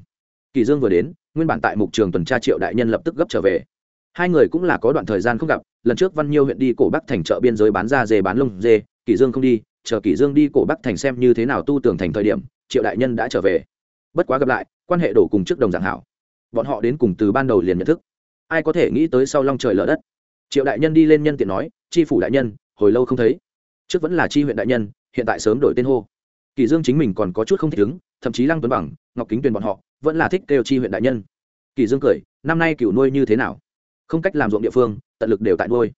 Kỳ dương vừa đến, nguyên bản tại mục trường tuần tra triệu đại nhân lập tức gấp trở về. Hai người cũng là có đoạn thời gian không gặp, lần trước văn nhiêu huyện đi cổ bắc thành chợ biên giới bán ra dê bán lông dê, kỳ dương không đi, chờ kỳ dương đi cổ bắc thành xem như thế nào tu tưởng thành thời điểm, triệu đại nhân đã trở về. Bất quá gặp lại, quan hệ đổ cùng trước đồng dạng hảo. Bọn họ đến cùng từ ban đầu liền nhận thức. Ai có thể nghĩ tới sau long trời lở đất. Triệu đại nhân đi lên nhân tiện nói, chi phủ đại nhân, hồi lâu không thấy. Trước vẫn là chi huyện đại nhân, hiện tại sớm đổi tên hô kỳ dương chính mình còn có chút không thích ứng, thậm chí lăng tuấn bằng, ngọc kính tuyền bọn họ, vẫn là thích kêu chi huyện đại nhân. Kỳ dương cười, năm nay cửu nuôi như thế nào? Không cách làm ruộng địa phương, tận lực đều tại nuôi.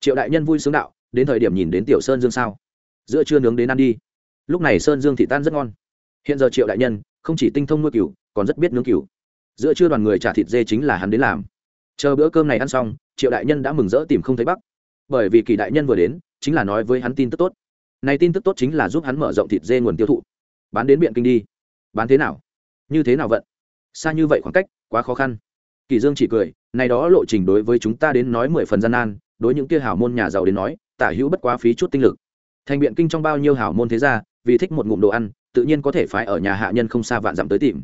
Triệu đại nhân vui sướng đạo, đến thời điểm nhìn đến tiểu sơn dương sao? Giữa trưa nướng đến ăn đi. Lúc này sơn dương thị tan rất ngon. Hiện giờ triệu đại nhân, không chỉ tinh thông nuôi cừu còn rất biết nướng cừu giữa trưa đoàn người trả thịt dê chính là hắn đến làm. Chờ bữa cơm này ăn xong, triệu đại nhân đã mừng rỡ tìm không thấy bắc. Bởi vì kỳ đại nhân vừa đến, chính là nói với hắn tin tức tốt này tin tức tốt chính là giúp hắn mở rộng thịt dê nguồn tiêu thụ. Bán đến biện kinh đi. Bán thế nào? Như thế nào vận? Xa như vậy khoảng cách, quá khó khăn. Kỳ dương chỉ cười, này đó lộ trình đối với chúng ta đến nói mười phần gian nan, đối những kia hảo môn nhà giàu đến nói, tả hữu bất quá phí chút tinh lực. Thành biện kinh trong bao nhiêu hảo môn thế gia, vì thích một ngụm đồ ăn, tự nhiên có thể phải ở nhà hạ nhân không xa vạn dặm tới tìm.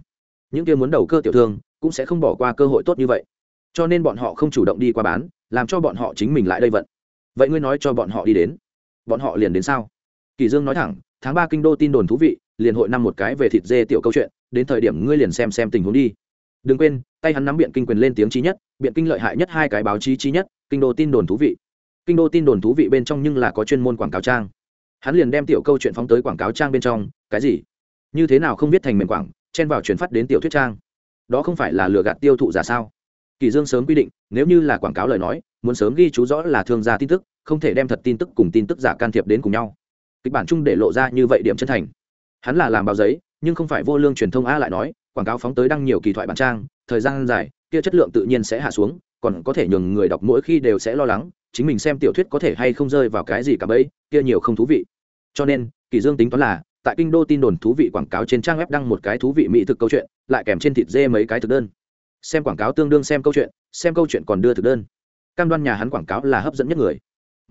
Những kia muốn đầu cơ tiểu thương, cũng sẽ không bỏ qua cơ hội tốt như vậy. Cho nên bọn họ không chủ động đi qua bán, làm cho bọn họ chính mình lại đây vận. Vậy ngươi nói cho bọn họ đi đến. Bọn họ liền đến sao? Kỳ dương nói thẳng, tháng ba kinh đô tin đồn thú vị, liền hội năm một cái về thịt dê tiểu câu chuyện, đến thời điểm ngươi liền xem xem tình huống đi. Đừng quên, tay hắn nắm biện kinh quyền lên tiếng trí nhất, biện kinh lợi hại nhất hai cái báo chí trí nhất, kinh đô tin đồn thú vị. Kinh đô tin đồn thú vị bên trong nhưng là có chuyên môn quảng cáo trang. Hắn liền đem tiểu câu chuyện phóng tới quảng cáo trang bên trong, cái gì? Như thế nào không biết thành mềm quảng, chen vào chuyển phát đến tiểu thuyết trang? Đó không phải là lừa gạt tiêu thụ giả sao? Kỳ dương sớm quy định, nếu như là quảng cáo lời nói, muốn sớm ghi chú rõ là thương gia tin tức, không thể đem thật tin tức cùng tin tức giả can thiệp đến cùng nhau kịch bản chung để lộ ra như vậy điểm chân thành. Hắn là làm báo giấy, nhưng không phải vô lương truyền thông a lại nói, quảng cáo phóng tới đăng nhiều kỳ thoại bản trang, thời gian dài, kia chất lượng tự nhiên sẽ hạ xuống, còn có thể nhường người đọc mỗi khi đều sẽ lo lắng, chính mình xem tiểu thuyết có thể hay không rơi vào cái gì cả bấy, kia nhiều không thú vị. Cho nên, kỳ dương tính toán là, tại kinh đô tin đồn thú vị quảng cáo trên trang web đăng một cái thú vị mỹ thực câu chuyện, lại kèm trên thịt dê mấy cái thực đơn. Xem quảng cáo tương đương xem câu chuyện, xem câu chuyện còn đưa thực đơn. Cam đoan nhà hắn quảng cáo là hấp dẫn nhất người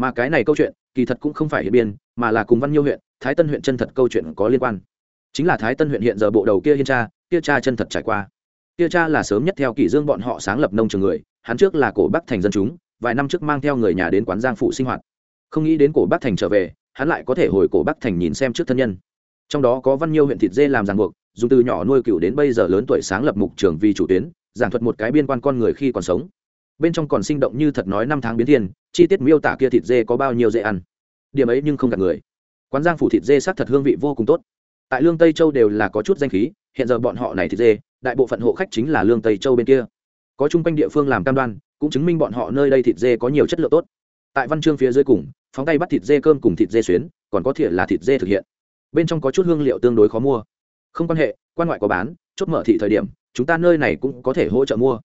mà cái này câu chuyện kỳ thật cũng không phải hiện biên, mà là cùng văn nhiêu huyện, thái tân huyện chân thật câu chuyện có liên quan. Chính là thái tân huyện hiện giờ bộ đầu kia hiên cha, kia cha chân thật trải qua. Kia cha là sớm nhất theo kỷ dương bọn họ sáng lập nông trường người, hắn trước là cổ bắc thành dân chúng, vài năm trước mang theo người nhà đến quán giang phụ sinh hoạt. Không nghĩ đến cổ bắc thành trở về, hắn lại có thể hồi cổ bắc thành nhìn xem trước thân nhân. Trong đó có văn nhiêu huyện thịt dê làm ràng buộc, dùng từ nhỏ nuôi cựu đến bây giờ lớn tuổi sáng lập mục trường vì chủ tuyến, giảng thuật một cái biên quan con người khi còn sống. Bên trong còn sinh động như thật nói năm tháng biến thiên chi tiết miêu tả kia thịt dê có bao nhiêu dễ ăn. Điểm ấy nhưng không gạt người. Quán giang phủ thịt dê sắc thật hương vị vô cùng tốt. Tại lương tây châu đều là có chút danh khí, hiện giờ bọn họ này thịt dê, đại bộ phận hộ khách chính là lương tây châu bên kia. Có chung quanh địa phương làm cam đoan, cũng chứng minh bọn họ nơi đây thịt dê có nhiều chất lượng tốt. Tại văn chương phía dưới cùng, phóng tay bắt thịt dê cơm cùng thịt dê xuyến, còn có thể là thịt dê thực hiện. Bên trong có chút hương liệu tương đối khó mua. Không quan hệ, quan ngoại có bán, chốt mở thị thời điểm, chúng ta nơi này cũng có thể hỗ trợ mua.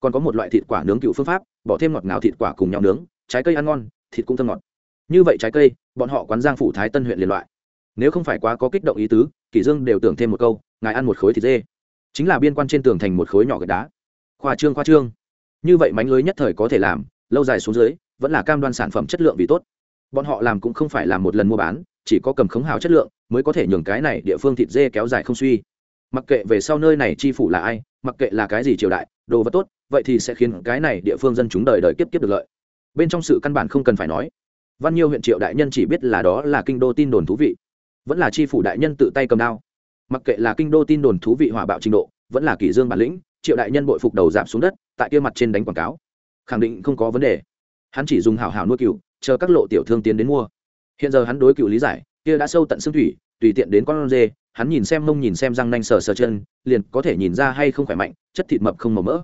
Còn có một loại thịt quả nướng cựu phương pháp, bỏ thêm ngọt ngào thịt quả cùng nhau nướng trái cây ăn ngon, thịt cũng thơm ngọt. Như vậy trái cây, bọn họ quán giang phủ thái tân huyện liên loại. Nếu không phải quá có kích động ý tứ, kỷ dương đều tưởng thêm một câu, ngài ăn một khối thịt dê. Chính là biên quan trên tường thành một khối nhỏ gạch đá. Khoa trương khoa trương. Như vậy mánh lưới nhất thời có thể làm, lâu dài xuống dưới, vẫn là cam đoan sản phẩm chất lượng vì tốt. Bọn họ làm cũng không phải làm một lần mua bán, chỉ có cầm khống hào chất lượng, mới có thể nhường cái này địa phương thịt dê kéo dài không suy. Mặc kệ về sau nơi này chi phủ là ai, mặc kệ là cái gì triều đại, đồ vật tốt, vậy thì sẽ khiến cái này địa phương dân chúng đời đời kiếp kiếp được lợi bên trong sự căn bản không cần phải nói. Văn nhiêu huyện triệu đại nhân chỉ biết là đó là kinh đô tin đồn thú vị, vẫn là chi phủ đại nhân tự tay cầm đao. Mặc kệ là kinh đô tin đồn thú vị hỏa bạo trình độ, vẫn là kỷ dương bản lĩnh, triệu đại nhân bội phục đầu giảm xuống đất, tại kia mặt trên đánh quảng cáo. Khẳng định không có vấn đề. Hắn chỉ dùng hảo hảo nuôi cừu, chờ các lộ tiểu thương tiến đến mua. Hiện giờ hắn đối cựu lý giải, kia đã sâu tận xương thủy, tùy tiện đến con dê, hắn nhìn xem mông nhìn xem răng nanh sờ sờ chân, liền có thể nhìn ra hay không khỏe mạnh, chất thịt mập không màu mỡ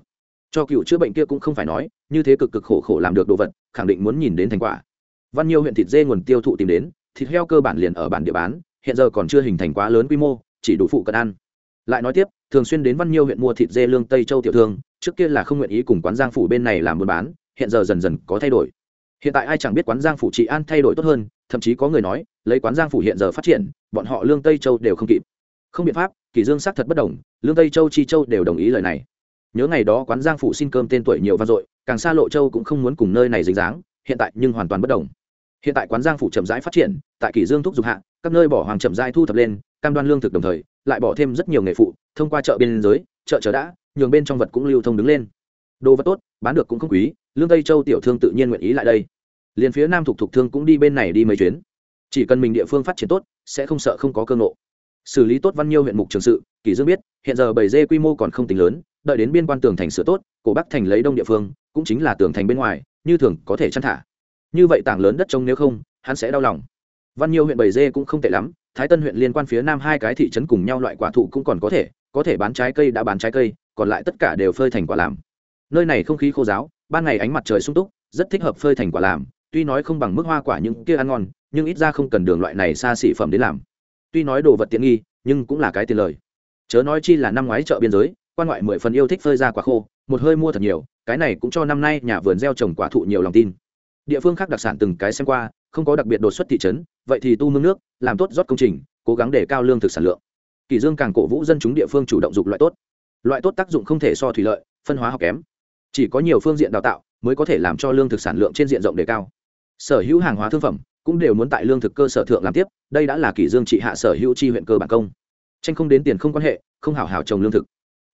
cho cựu chữa bệnh kia cũng không phải nói, như thế cực cực khổ khổ làm được đồ vật, khẳng định muốn nhìn đến thành quả. Văn nhiêu huyện thịt dê nguồn tiêu thụ tìm đến, thịt heo cơ bản liền ở bản địa bán, hiện giờ còn chưa hình thành quá lớn quy mô, chỉ đủ phụ cận ăn. Lại nói tiếp, thường xuyên đến văn nhiêu huyện mua thịt dê lương tây châu tiểu thương, trước kia là không nguyện ý cùng quán giang phủ bên này làm buôn bán, hiện giờ dần dần có thay đổi. Hiện tại ai chẳng biết quán giang phủ trị an thay đổi tốt hơn, thậm chí có người nói, lấy quán giang phủ hiện giờ phát triển, bọn họ lương tây châu đều không kịp. Không biện pháp kỷ dương xác thật bất đồng, lương tây châu, chi châu đều đồng ý lời này nhớ ngày đó quán giang phủ xin cơm tên tuổi nhiều vang dội, càng xa lộ châu cũng không muốn cùng nơi này dính dáng, hiện tại nhưng hoàn toàn bất đồng. Hiện tại quán giang phủ chậm rãi phát triển, tại kỷ dương thúc dục hạ, các nơi bỏ hoàng chậm rãi thu thập lên, cam đoan lương thực đồng thời, lại bỏ thêm rất nhiều nghề phụ, thông qua chợ biên giới, chợ chợ đã, nhường bên trong vật cũng lưu thông đứng lên. Đồ vật tốt, bán được cũng không quý, lương tây châu tiểu thương tự nhiên nguyện ý lại đây. Liền phía nam thuộc thuộc thương cũng đi bên này đi mấy chuyến. Chỉ cần mình địa phương phát triển tốt, sẽ không sợ không có cơ ngộ. Xử lý tốt văn nhiêu huyện mục trường sự kỳ dương biết, hiện giờ bảy dê quy mô còn không tính lớn đợi đến biên quan tường thành sửa tốt, cổ bắc thành lấy đông địa phương, cũng chính là tường thành bên ngoài, như thường có thể chăn thả. Như vậy tảng lớn đất trông nếu không, hắn sẽ đau lòng. Văn nhiêu huyện bảy dê cũng không tệ lắm, thái tân huyện liên quan phía nam hai cái thị trấn cùng nhau loại quả thụ cũng còn có thể có thể bán trái cây đã bán trái cây, còn lại tất cả đều phơi thành quả làm. Nơi này không khí khô giáo, ban ngày ánh mặt trời sung túc, rất thích hợp phơi thành quả làm, tuy nói không bằng mức hoa quả những kia ăn ngon, nhưng ít ra không cần đường loại này xa xỉ phẩm đến làm. Tuy nói đồ vật tiện nghi, nhưng cũng là cái tiền lời. Chớ nói chi là năm ngoái chợ biên giới quan ngoại mười phần yêu thích phơi ra quả khô, một hơi mua thật nhiều, cái này cũng cho năm nay nhà vườn gieo trồng quả thụ nhiều lòng tin. Địa phương khác đặc sản từng cái xem qua, không có đặc biệt đột xuất thị trấn, vậy thì tu mương nước, làm tốt rót công trình, cố gắng để cao lương thực sản lượng. Kỳ dương càng cổ vũ dân chúng địa phương chủ động dục loại tốt. Loại tốt tác dụng không thể so thủy lợi, phân hóa học kém. Chỉ có nhiều phương diện đào tạo mới có thể làm cho lương thực sản lượng trên diện rộng đề cao. Sở hữu hàng hóa thương phẩm cũng đều muốn tại lương thực cơ sở thượng làm tiếp, đây đã là kỷ dương trị hạ sở hữu chi huyện cơ bản công. Tranh không đến tiền không quan hệ, không hảo hảo trồng lương thực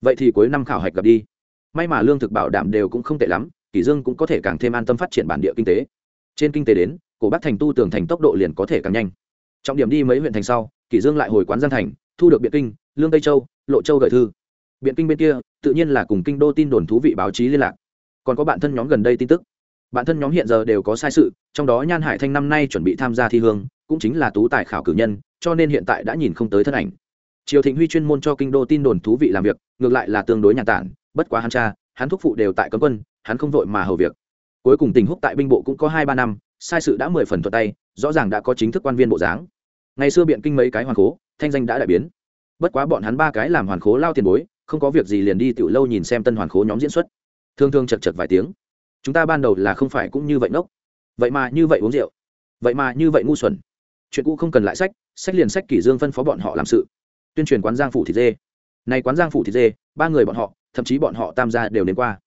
vậy thì cuối năm khảo hạch gặp đi. May mà lương thực bảo đảm đều cũng không tệ lắm kỷ dương cũng có thể càng thêm an tâm phát triển bản địa kinh tế. Trên kinh tế đến, cổ bắc thành tu tường thành tốc độ liền có thể càng nhanh. Trọng điểm đi mấy huyện thành sau kỷ dương lại hồi quán giang thành, thu được biện kinh, lương tây châu, lộ châu gửi thư. Biện kinh bên kia, tự nhiên là cùng kinh đô tin đồn thú vị báo chí liên lạc. Còn có bạn thân nhóm gần đây tin tức. Bạn thân nhóm hiện giờ đều có sai sự, trong đó nhan hải thanh năm nay chuẩn bị tham gia thi hương, cũng chính là tú tài khảo cử nhân, cho nên hiện tại đã nhìn không tới thân ảnh triều thịnh huy chuyên môn cho kinh đô tin đồn thú vị làm việc, ngược lại là tương đối nhàn tản, bất quá hắn cha, hắn thúc phụ đều tại cấm quân, hắn không vội mà hầu việc. Cuối cùng tình húc tại binh bộ cũng có hai ba năm, sai sự đã mười phần thuật tay, rõ ràng đã có chính thức quan viên bộ dáng. Ngày xưa biện kinh mấy cái hoàn khố, thanh danh đã đại biến. Bất quá bọn hắn ba cái làm hoàn khố lao tiền bối, không có việc gì liền đi tiểu lâu nhìn xem tân hoàn khố nhóm diễn xuất. Thương thương chật chật vài tiếng. Chúng ta ban đầu là không phải cũng như vậy ngốc. Vậy mà như vậy uống rượu. Vậy mà như vậy ngu xuẩn. Chuyện cũ không cần lại sách sách liền sách kỷ dương phân phó bọn họ làm sự tuyên truyền quán giang phủ thịt dê. Này quán giang phủ thịt dê, ba người bọn họ, thậm chí bọn họ tam gia đều đến qua.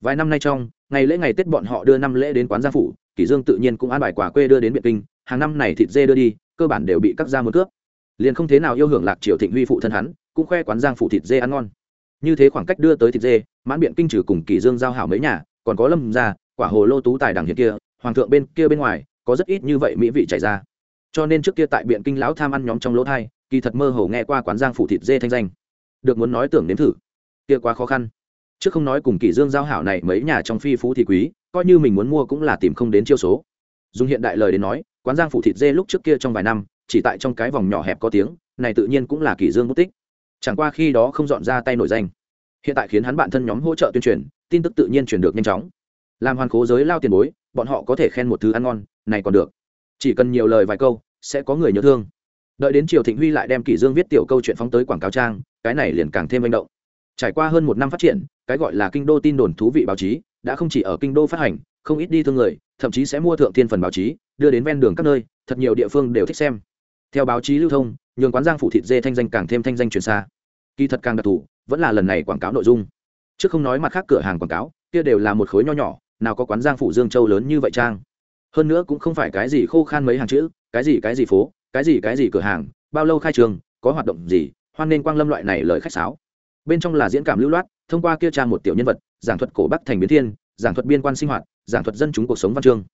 Vài năm nay trong, ngày lễ ngày tết bọn họ đưa năm lễ đến quán giang phủ, kỷ dương tự nhiên cũng an bài quả quê đưa đến biện kinh, hàng năm này thịt dê đưa đi, cơ bản đều bị các gia muốn cướp. Liền không thế nào yêu hưởng lạc triều thịnh huy phụ thân hắn, cũng khoe quán giang phủ thịt dê ăn ngon. Như thế khoảng cách đưa tới thịt dê, mãn biện kinh trừ cùng kỷ dương giao hảo mấy nhà, còn có lâm gia, quả hồ lô tú tài đằng hiện kia, hoàng thượng bên kia bên ngoài, có rất ít như vậy mỹ vị chảy ra. Cho nên trước kia tại biện kinh lão tham ăn nhóm trong lỗ thai kỳ thật mơ hồ nghe qua quán giang phủ thịt dê thanh danh. Được muốn nói tưởng nếm thử. Kia quá khó khăn. Trước không nói cùng kỳ dương giao hảo này mấy nhà trong phi phú thì quý, coi như mình muốn mua cũng là tìm không đến chiêu số. Dùng hiện đại lời đến nói, quán giang phủ thịt dê lúc trước kia trong vài năm, chỉ tại trong cái vòng nhỏ hẹp có tiếng, này tự nhiên cũng là kỳ dương bút tích. Chẳng qua khi đó không dọn ra tay nổi danh. Hiện tại khiến hắn bạn thân nhóm hỗ trợ tuyên truyền, tin tức tự nhiên truyền được nhanh chóng. Làm hoàn cố giới lao tiền bối, bọn họ có thể khen một thứ ăn ngon, này còn được. Chỉ cần nhiều lời vài câu, sẽ có người nhớ thương đợi đến triều thịnh huy lại đem kỷ dương viết tiểu câu chuyện phóng tới quảng cáo trang, cái này liền càng thêm manh động. Trải qua hơn một năm phát triển, cái gọi là kinh đô tin đồn thú vị báo chí, đã không chỉ ở kinh đô phát hành, không ít đi thương người, thậm chí sẽ mua thượng thiên phần báo chí, đưa đến ven đường các nơi, thật nhiều địa phương đều thích xem. Theo báo chí lưu thông, nhường quán giang phủ thịt dê thanh danh càng thêm thanh danh truyền xa. Kỳ thật càng đặc thù, vẫn là lần này quảng cáo nội dung. Chứ không nói mặt khác cửa hàng quảng cáo, kia đều là một khối nho nhỏ, nào có quán giang phủ dương châu lớn như vậy trang. Hơn nữa cũng không phải cái gì khô khan mấy hàng chữ, cái gì cái gì phố cái gì cái gì cửa hàng, bao lâu khai trường, có hoạt động gì, hoan nên quang lâm loại này lời khách sáo. Bên trong là diễn cảm lưu loát, thông qua kia trang một tiểu nhân vật, giảng thuật cổ bắc thành biến thiên, giảng thuật biên quan sinh hoạt, giảng thuật dân chúng cuộc sống văn chương.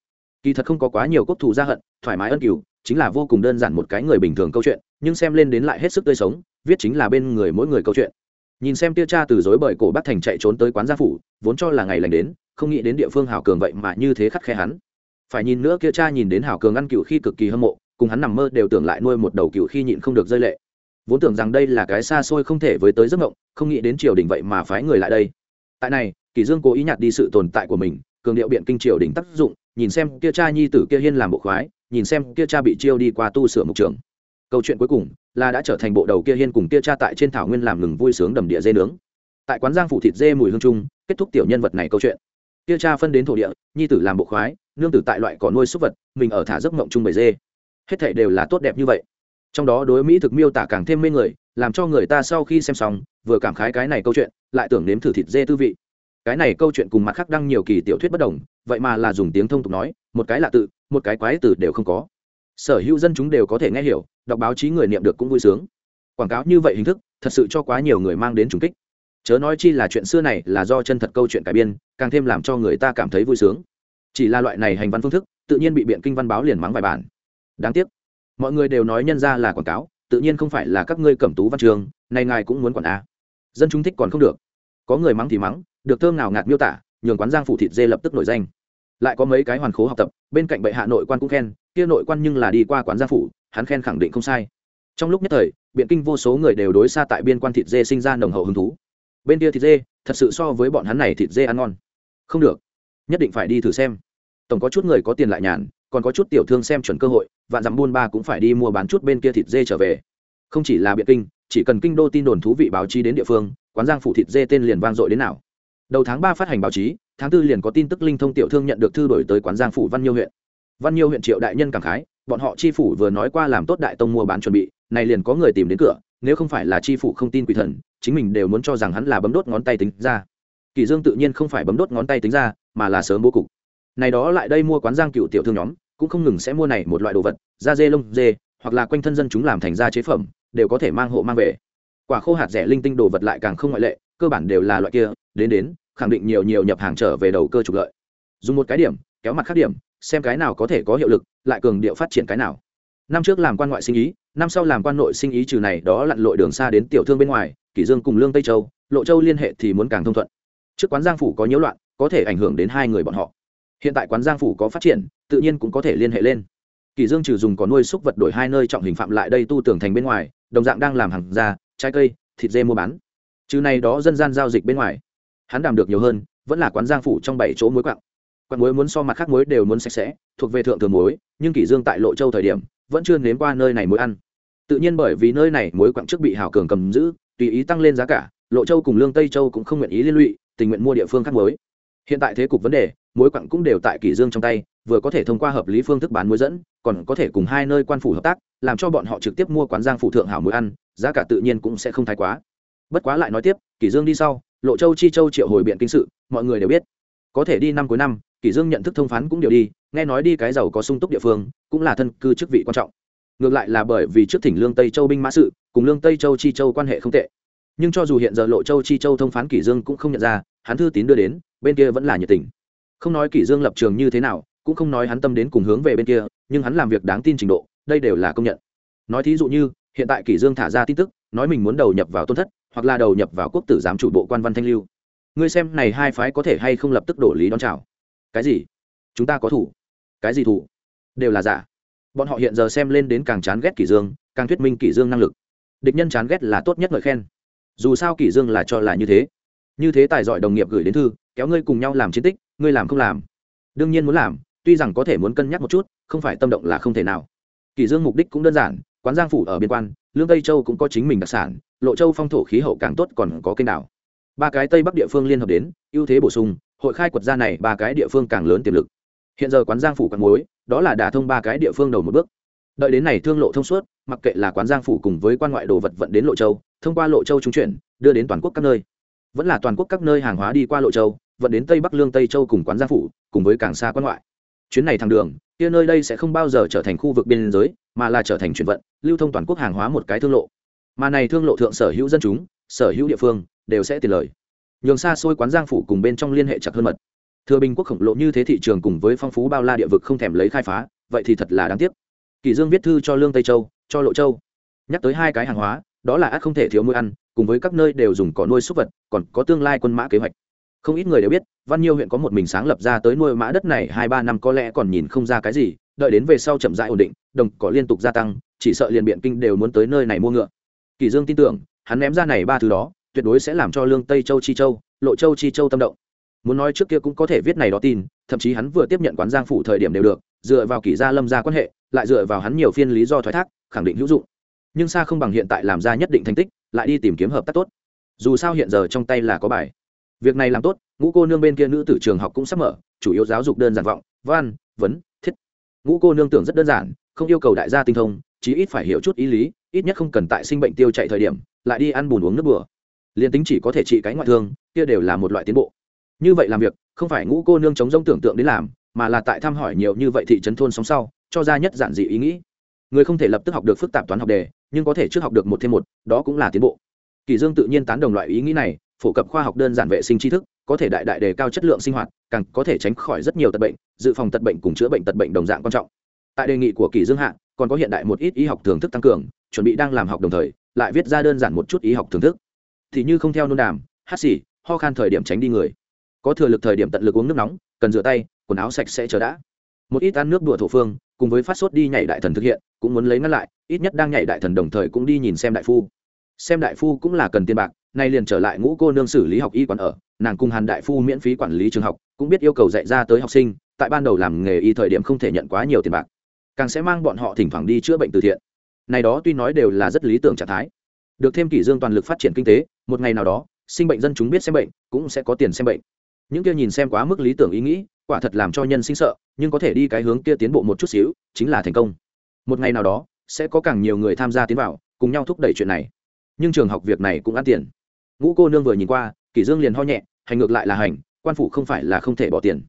Kỳ thật không có quá nhiều quốc thù gia hận, thoải mái ân cửu, chính là vô cùng đơn giản một cái người bình thường câu chuyện, nhưng xem lên đến lại hết sức tươi sống, viết chính là bên người mỗi người câu chuyện. Nhìn xem tia cha từ dối bởi cổ bắc thành chạy trốn tới quán gia phủ, vốn cho là ngày lành đến, không nghĩ đến địa phương hào cường vậy mà như thế khắt khe hắn. Phải nhìn nữa kia cha nhìn đến hào cường ăn cựu khi cực kỳ hâm mộ cùng hắn nằm mơ đều tưởng lại nuôi một đầu cựu khi nhịn không được rơi lệ. Vốn tưởng rằng đây là cái xa xôi không thể với tới giấc mộng, không nghĩ đến triều đình vậy mà phái người lại đây. Tại này, kỳ dương cố ý nhạt đi sự tồn tại của mình, cường điệu biện kinh triều đình tác dụng, nhìn xem kia cha nhi tử kia hiên làm bộ khoái, nhìn xem kia cha bị chiêu đi qua tu sửa mục trường. Câu chuyện cuối cùng là đã trở thành bộ đầu kia hiên cùng kia cha tại trên thảo nguyên làm ngừng vui sướng đầm địa dê nướng. Tại quán giang phụ thịt dê mùi hương trung, kết thúc tiểu nhân vật này câu chuyện. Kia cha phân đến thổ địa, nhi tử làm bộ khoái, nương tử tại loại cỏ nuôi súc vật, mình ở thả giấc mộng chung bầy dê hết thảy đều là tốt đẹp như vậy. Trong đó đối mỹ thực miêu tả càng thêm mê người, làm cho người ta sau khi xem xong, vừa cảm khái cái này câu chuyện, lại tưởng nếm thử thịt dê tư vị. Cái này câu chuyện cùng mặt khác đăng nhiều kỳ tiểu thuyết bất đồng, vậy mà là dùng tiếng thông tục nói, một cái lạ tự, một cái quái từ đều không có. Sở hữu dân chúng đều có thể nghe hiểu, đọc báo chí người niệm được cũng vui sướng. Quảng cáo như vậy hình thức, thật sự cho quá nhiều người mang đến trùng kích. Chớ nói chi là chuyện xưa này là do chân thật câu chuyện cải biên, càng thêm làm cho người ta cảm thấy vui sướng. Chỉ là loại này hành văn phương thức, tự nhiên bị biện kinh văn báo liền mắng vài bản đáng tiếc. Mọi người đều nói nhân ra là quảng cáo, tự nhiên không phải là các ngươi cẩm tú văn trường này ngài cũng muốn quản a. Dân chúng thích còn không được. Có người mắng thì mắng, được thơm nào ngạt miêu tả, nhường quán giang phủ thịt dê lập tức nổi danh. Lại có mấy cái hoàn khố học tập, bên cạnh bệ hạ nội quan cũng khen, kia nội quan nhưng là đi qua quán giang phủ, hắn khen khẳng định không sai. Trong lúc nhất thời, biện kinh vô số người đều đối xa tại biên quan thịt dê sinh ra nồng hậu hứng thú. Bên kia thịt dê, thật sự so với bọn hắn này thịt dê ăn ngon. Không được. Nhất định phải đi thử xem. Tổng có chút người có tiền lại nhàn còn có chút tiểu thương xem chuẩn cơ hội, vạn dặm buôn ba cũng phải đi mua bán chút bên kia thịt dê trở về. Không chỉ là biện kinh, chỉ cần kinh đô tin đồn thú vị báo chí đến địa phương, quán giang phủ thịt dê tên liền vang dội đến nào. Đầu tháng ba phát hành báo chí, tháng tư liền có tin tức linh thông tiểu thương nhận được thư đổi tới quán giang phủ văn nhiêu huyện. Văn nhiêu huyện triệu đại nhân cảm khái, bọn họ chi phủ vừa nói qua làm tốt đại tông mua bán chuẩn bị, này liền có người tìm đến cửa, nếu không phải là chi phủ không tin quỷ thần, chính mình đều muốn cho rằng hắn là bấm đốt ngón tay tính ra. Kỳ dương tự nhiên không phải bấm đốt ngón tay tính ra, mà là sớm bố cục. Này đó lại đây mua quán giang cựu tiểu thương nhóm cũng không ngừng sẽ mua này một loại đồ vật, da dê lông dê, hoặc là quanh thân dân chúng làm thành da chế phẩm, đều có thể mang hộ mang về. Quả khô hạt rẻ linh tinh đồ vật lại càng không ngoại lệ, cơ bản đều là loại kia, đến đến, khẳng định nhiều nhiều nhập hàng trở về đầu cơ trục lợi. Dùng một cái điểm, kéo mặt khác điểm, xem cái nào có thể có hiệu lực, lại cường điệu phát triển cái nào. Năm trước làm quan ngoại sinh ý, năm sau làm quan nội sinh ý trừ này đó lặn lội đường xa đến tiểu thương bên ngoài, kỷ dương cùng lương tây châu, lộ châu liên hệ thì muốn càng thông thuận. Trước quán giang phủ có nhiễu loạn, có thể ảnh hưởng đến hai người bọn họ hiện tại quán giang phủ có phát triển, tự nhiên cũng có thể liên hệ lên. Kỷ dương trừ dùng có nuôi súc vật đổi hai nơi trọng hình phạm lại đây tu tưởng thành bên ngoài, đồng dạng đang làm hàng da trái cây, thịt dê mua bán. Trừ này đó dân gian giao dịch bên ngoài. Hắn đảm được nhiều hơn, vẫn là quán giang phủ trong bảy chỗ muối quặng. Quặng muối muốn so mặt khác muối đều muốn sạch sẽ, thuộc về thượng thừa muối, nhưng kỷ dương tại lộ châu thời điểm, vẫn chưa nếm qua nơi này muối ăn. Tự nhiên bởi vì nơi này muối quặng trước bị hảo cường cầm giữ, tùy ý tăng lên giá cả, lộ châu cùng lương tây châu cũng không nguyện ý liên lụy, tình nguyện mua địa phương khác muối hiện tại thế cục vấn đề muối quặng cũng đều tại kỷ dương trong tay, vừa có thể thông qua hợp lý phương thức bán muối dẫn, còn có thể cùng hai nơi quan phủ hợp tác, làm cho bọn họ trực tiếp mua quán giang phủ thượng hảo muối ăn, giá cả tự nhiên cũng sẽ không thái quá. Bất quá lại nói tiếp kỷ dương đi sau, lộ châu chi châu triệu hồi biện kinh sự, mọi người đều biết. Có thể đi năm cuối năm kỷ dương nhận thức thông phán cũng đều đi, nghe nói đi cái giàu có sung túc địa phương, cũng là thân cư chức vị quan trọng. Ngược lại là bởi vì trước thỉnh lương tây châu binh mã sự, cùng lương tây châu chi châu quan hệ không tệ. Nhưng cho dù hiện giờ lộ châu chi châu thông phán kỷ dương cũng không nhận ra hắn thư tín đưa đến, bên kia vẫn là nhiệt tình. Không nói kỷ dương lập trường như thế nào, cũng không nói hắn tâm đến cùng hướng về bên kia, nhưng hắn làm việc đáng tin trình độ, đây đều là công nhận. Nói thí dụ như, hiện tại kỷ dương thả ra tin tức, nói mình muốn đầu nhập vào tôn thất, hoặc là đầu nhập vào quốc tử giám chủ bộ quan văn thanh lưu. Ngươi xem này hai phái có thể hay không lập tức đổ lý đón chào? Cái gì? Chúng ta có thủ. Cái gì thủ? Đều là giả. Bọn họ hiện giờ xem lên đến càng chán ghét kỷ dương, càng thuyết minh kỷ dương năng lực. Địch nhân chán ghét là tốt nhất ngợi khen. Dù sao kỷ dương là cho là như thế như thế tài giỏi đồng nghiệp gửi đến thư, kéo ngươi cùng nhau làm chiến tích, ngươi làm không làm? Đương nhiên muốn làm, tuy rằng có thể muốn cân nhắc một chút, không phải tâm động là không thể nào. Kỳ dương mục đích cũng đơn giản, quán giang phủ ở biên quan, lương tây châu cũng có chính mình đặc sản, lộ châu phong thổ khí hậu càng tốt còn có kênh đảo. Ba cái tây bắc địa phương liên hợp đến, ưu thế bổ sung, hội khai quật ra này ba cái địa phương càng lớn tiềm lực. Hiện giờ quán giang phủ quán muối, đó là đả thông ba cái địa phương đầu một bước. Đợi đến này thương lộ thông suốt, mặc kệ là quán giang phủ cùng với quan ngoại đồ vật vận đến lộ châu, thông qua lộ châu trung chuyển, đưa đến toàn quốc các nơi vẫn là toàn quốc các nơi hàng hóa đi qua lộ châu, vận đến tây bắc lương tây châu cùng quán gia phủ, cùng với càng xa quan ngoại. Chuyến này thẳng đường, kia nơi đây sẽ không bao giờ trở thành khu vực biên giới, mà là trở thành chuyển vận, lưu thông toàn quốc hàng hóa một cái thương lộ. Mà này thương lộ thượng sở hữu dân chúng, sở hữu địa phương, đều sẽ tiền lời. Nhường xa xôi quán giang phủ cùng bên trong liên hệ chặt hơn mật. Thừa bình quốc khổng lồ như thế thị trường cùng với phong phú bao la địa vực không thèm lấy khai phá, vậy thì thật là đáng tiếc. Kỳ dương viết thư cho lương tây châu, cho lộ châu. Nhắc tới hai cái hàng hóa, đó là ắt không thể thiếu nuôi ăn cùng với các nơi đều dùng cỏ nuôi súc vật, còn có tương lai quân mã kế hoạch. Không ít người đều biết, văn nhiêu huyện có một mình sáng lập ra tới nuôi mã đất này hai ba năm có lẽ còn nhìn không ra cái gì, đợi đến về sau chậm rãi ổn định, đồng cỏ liên tục gia tăng, chỉ sợ liền biện kinh đều muốn tới nơi này mua ngựa. Kỳ dương tin tưởng, hắn ném ra này ba thứ đó, tuyệt đối sẽ làm cho lương tây châu chi châu, lộ châu chi châu tâm động. Muốn nói trước kia cũng có thể viết này đó tin, thậm chí hắn vừa tiếp nhận quán giang phủ thời điểm đều được, dựa vào kỷ gia lâm gia quan hệ, lại dựa vào hắn nhiều phiên lý do thoái thác, khẳng định hữu dụng nhưng xa không bằng hiện tại làm ra nhất định thành tích, lại đi tìm kiếm hợp tác tốt. Dù sao hiện giờ trong tay là có bài. Việc này làm tốt, ngũ cô nương bên kia nữ tử trường học cũng sắp mở, chủ yếu giáo dục đơn giản vọng, văn, vấn, thiết. Ngũ cô nương tưởng rất đơn giản, không yêu cầu đại gia tinh thông, chí ít phải hiểu chút ý lý, ít nhất không cần tại sinh bệnh tiêu chạy thời điểm, lại đi ăn bùn uống nước bừa. Liền tính chỉ có thể trị cái ngoại thương, kia đều là một loại tiến bộ. Như vậy làm việc, không phải ngũ cô nương chống rông tưởng tượng đến làm, mà là tại thăm hỏi nhiều như vậy thị trấn thôn sống sau, cho ra nhất giản dị ý nghĩ. Người không thể lập tức học được phức tạp toán học đề nhưng có thể trước học được một thêm một, đó cũng là tiến bộ. Kỳ dương tự nhiên tán đồng loại ý nghĩ này, phổ cập khoa học đơn giản vệ sinh tri thức, có thể đại đại đề cao chất lượng sinh hoạt, càng có thể tránh khỏi rất nhiều tật bệnh, dự phòng tật bệnh cùng chữa bệnh tật bệnh đồng dạng quan trọng. Tại đề nghị của kỳ dương hạ, còn có hiện đại một ít y học thưởng thức tăng cường, chuẩn bị đang làm học đồng thời, lại viết ra đơn giản một chút y học thưởng thức. Thì như không theo nôn đàm, hát xì, ho khan thời điểm tránh đi người. Có thừa lực thời điểm tận lực uống nước nóng, cần rửa tay, quần áo sạch sẽ chờ đã một ít ăn nước đùa thổ phương, cùng với phát sốt đi nhảy đại thần thực hiện, cũng muốn lấy ngăn lại, ít nhất đang nhảy đại thần đồng thời cũng đi nhìn xem đại phu. Xem đại phu cũng là cần tiền bạc, nay liền trở lại ngũ cô nương xử lý học y còn ở, nàng cùng hàn đại phu miễn phí quản lý trường học, cũng biết yêu cầu dạy ra tới học sinh, tại ban đầu làm nghề y thời điểm không thể nhận quá nhiều tiền bạc. Càng sẽ mang bọn họ thỉnh thoảng đi chữa bệnh từ thiện. Này đó tuy nói đều là rất lý tưởng trạng thái. Được thêm kỷ dương toàn lực phát triển kinh tế, một ngày nào đó, sinh bệnh dân chúng biết xem bệnh, cũng sẽ có tiền xem bệnh. Những kia nhìn xem quá mức lý tưởng ý nghĩ quả thật làm cho nhân sinh sợ, nhưng có thể đi cái hướng kia tiến bộ một chút xíu, chính là thành công. Một ngày nào đó, sẽ có càng nhiều người tham gia tiến vào, cùng nhau thúc đẩy chuyện này. Nhưng trường học việc này cũng ăn tiền. Ngũ cô nương vừa nhìn qua, kỷ dương liền ho nhẹ, hành ngược lại là hành, quan phủ không phải là không thể bỏ tiền.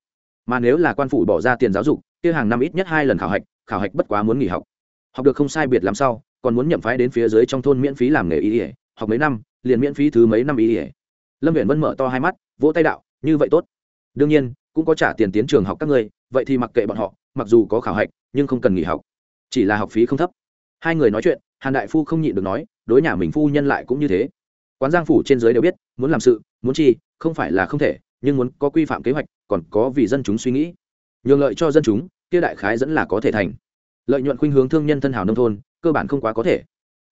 Mà nếu là quan phủ bỏ ra tiền giáo dục, kia hàng năm ít nhất hai lần khảo hạch khảo hạch bất quá muốn nghỉ học. Học được không sai biệt làm sao còn muốn nhậm phái đến phía dưới trong thôn miễn phí làm nghề y ỉa học mấy năm, liền miễn phí thứ mấy năm y ỉa lâm viện vân mở to hai mắt, vỗ tay đạo, như vậy tốt. Đương nhiên cũng có trả tiền tiến trường học các ngươi, vậy thì mặc kệ bọn họ, mặc dù có khảo hạch, nhưng không cần nghỉ học. Chỉ là học phí không thấp. Hai người nói chuyện, hàn đại phu không nhịn được nói, đối nhà mình phu nhân lại cũng như thế. Quán giang phủ trên giới đều biết, muốn làm sự, muốn chi, không phải là không thể, nhưng muốn có quy phạm kế hoạch, còn có vì dân chúng suy nghĩ. Nhường lợi cho dân chúng, kia đại khái dẫn là có thể thành. Lợi nhuận khuynh hướng thương nhân thân hảo nông thôn, cơ bản không quá có thể.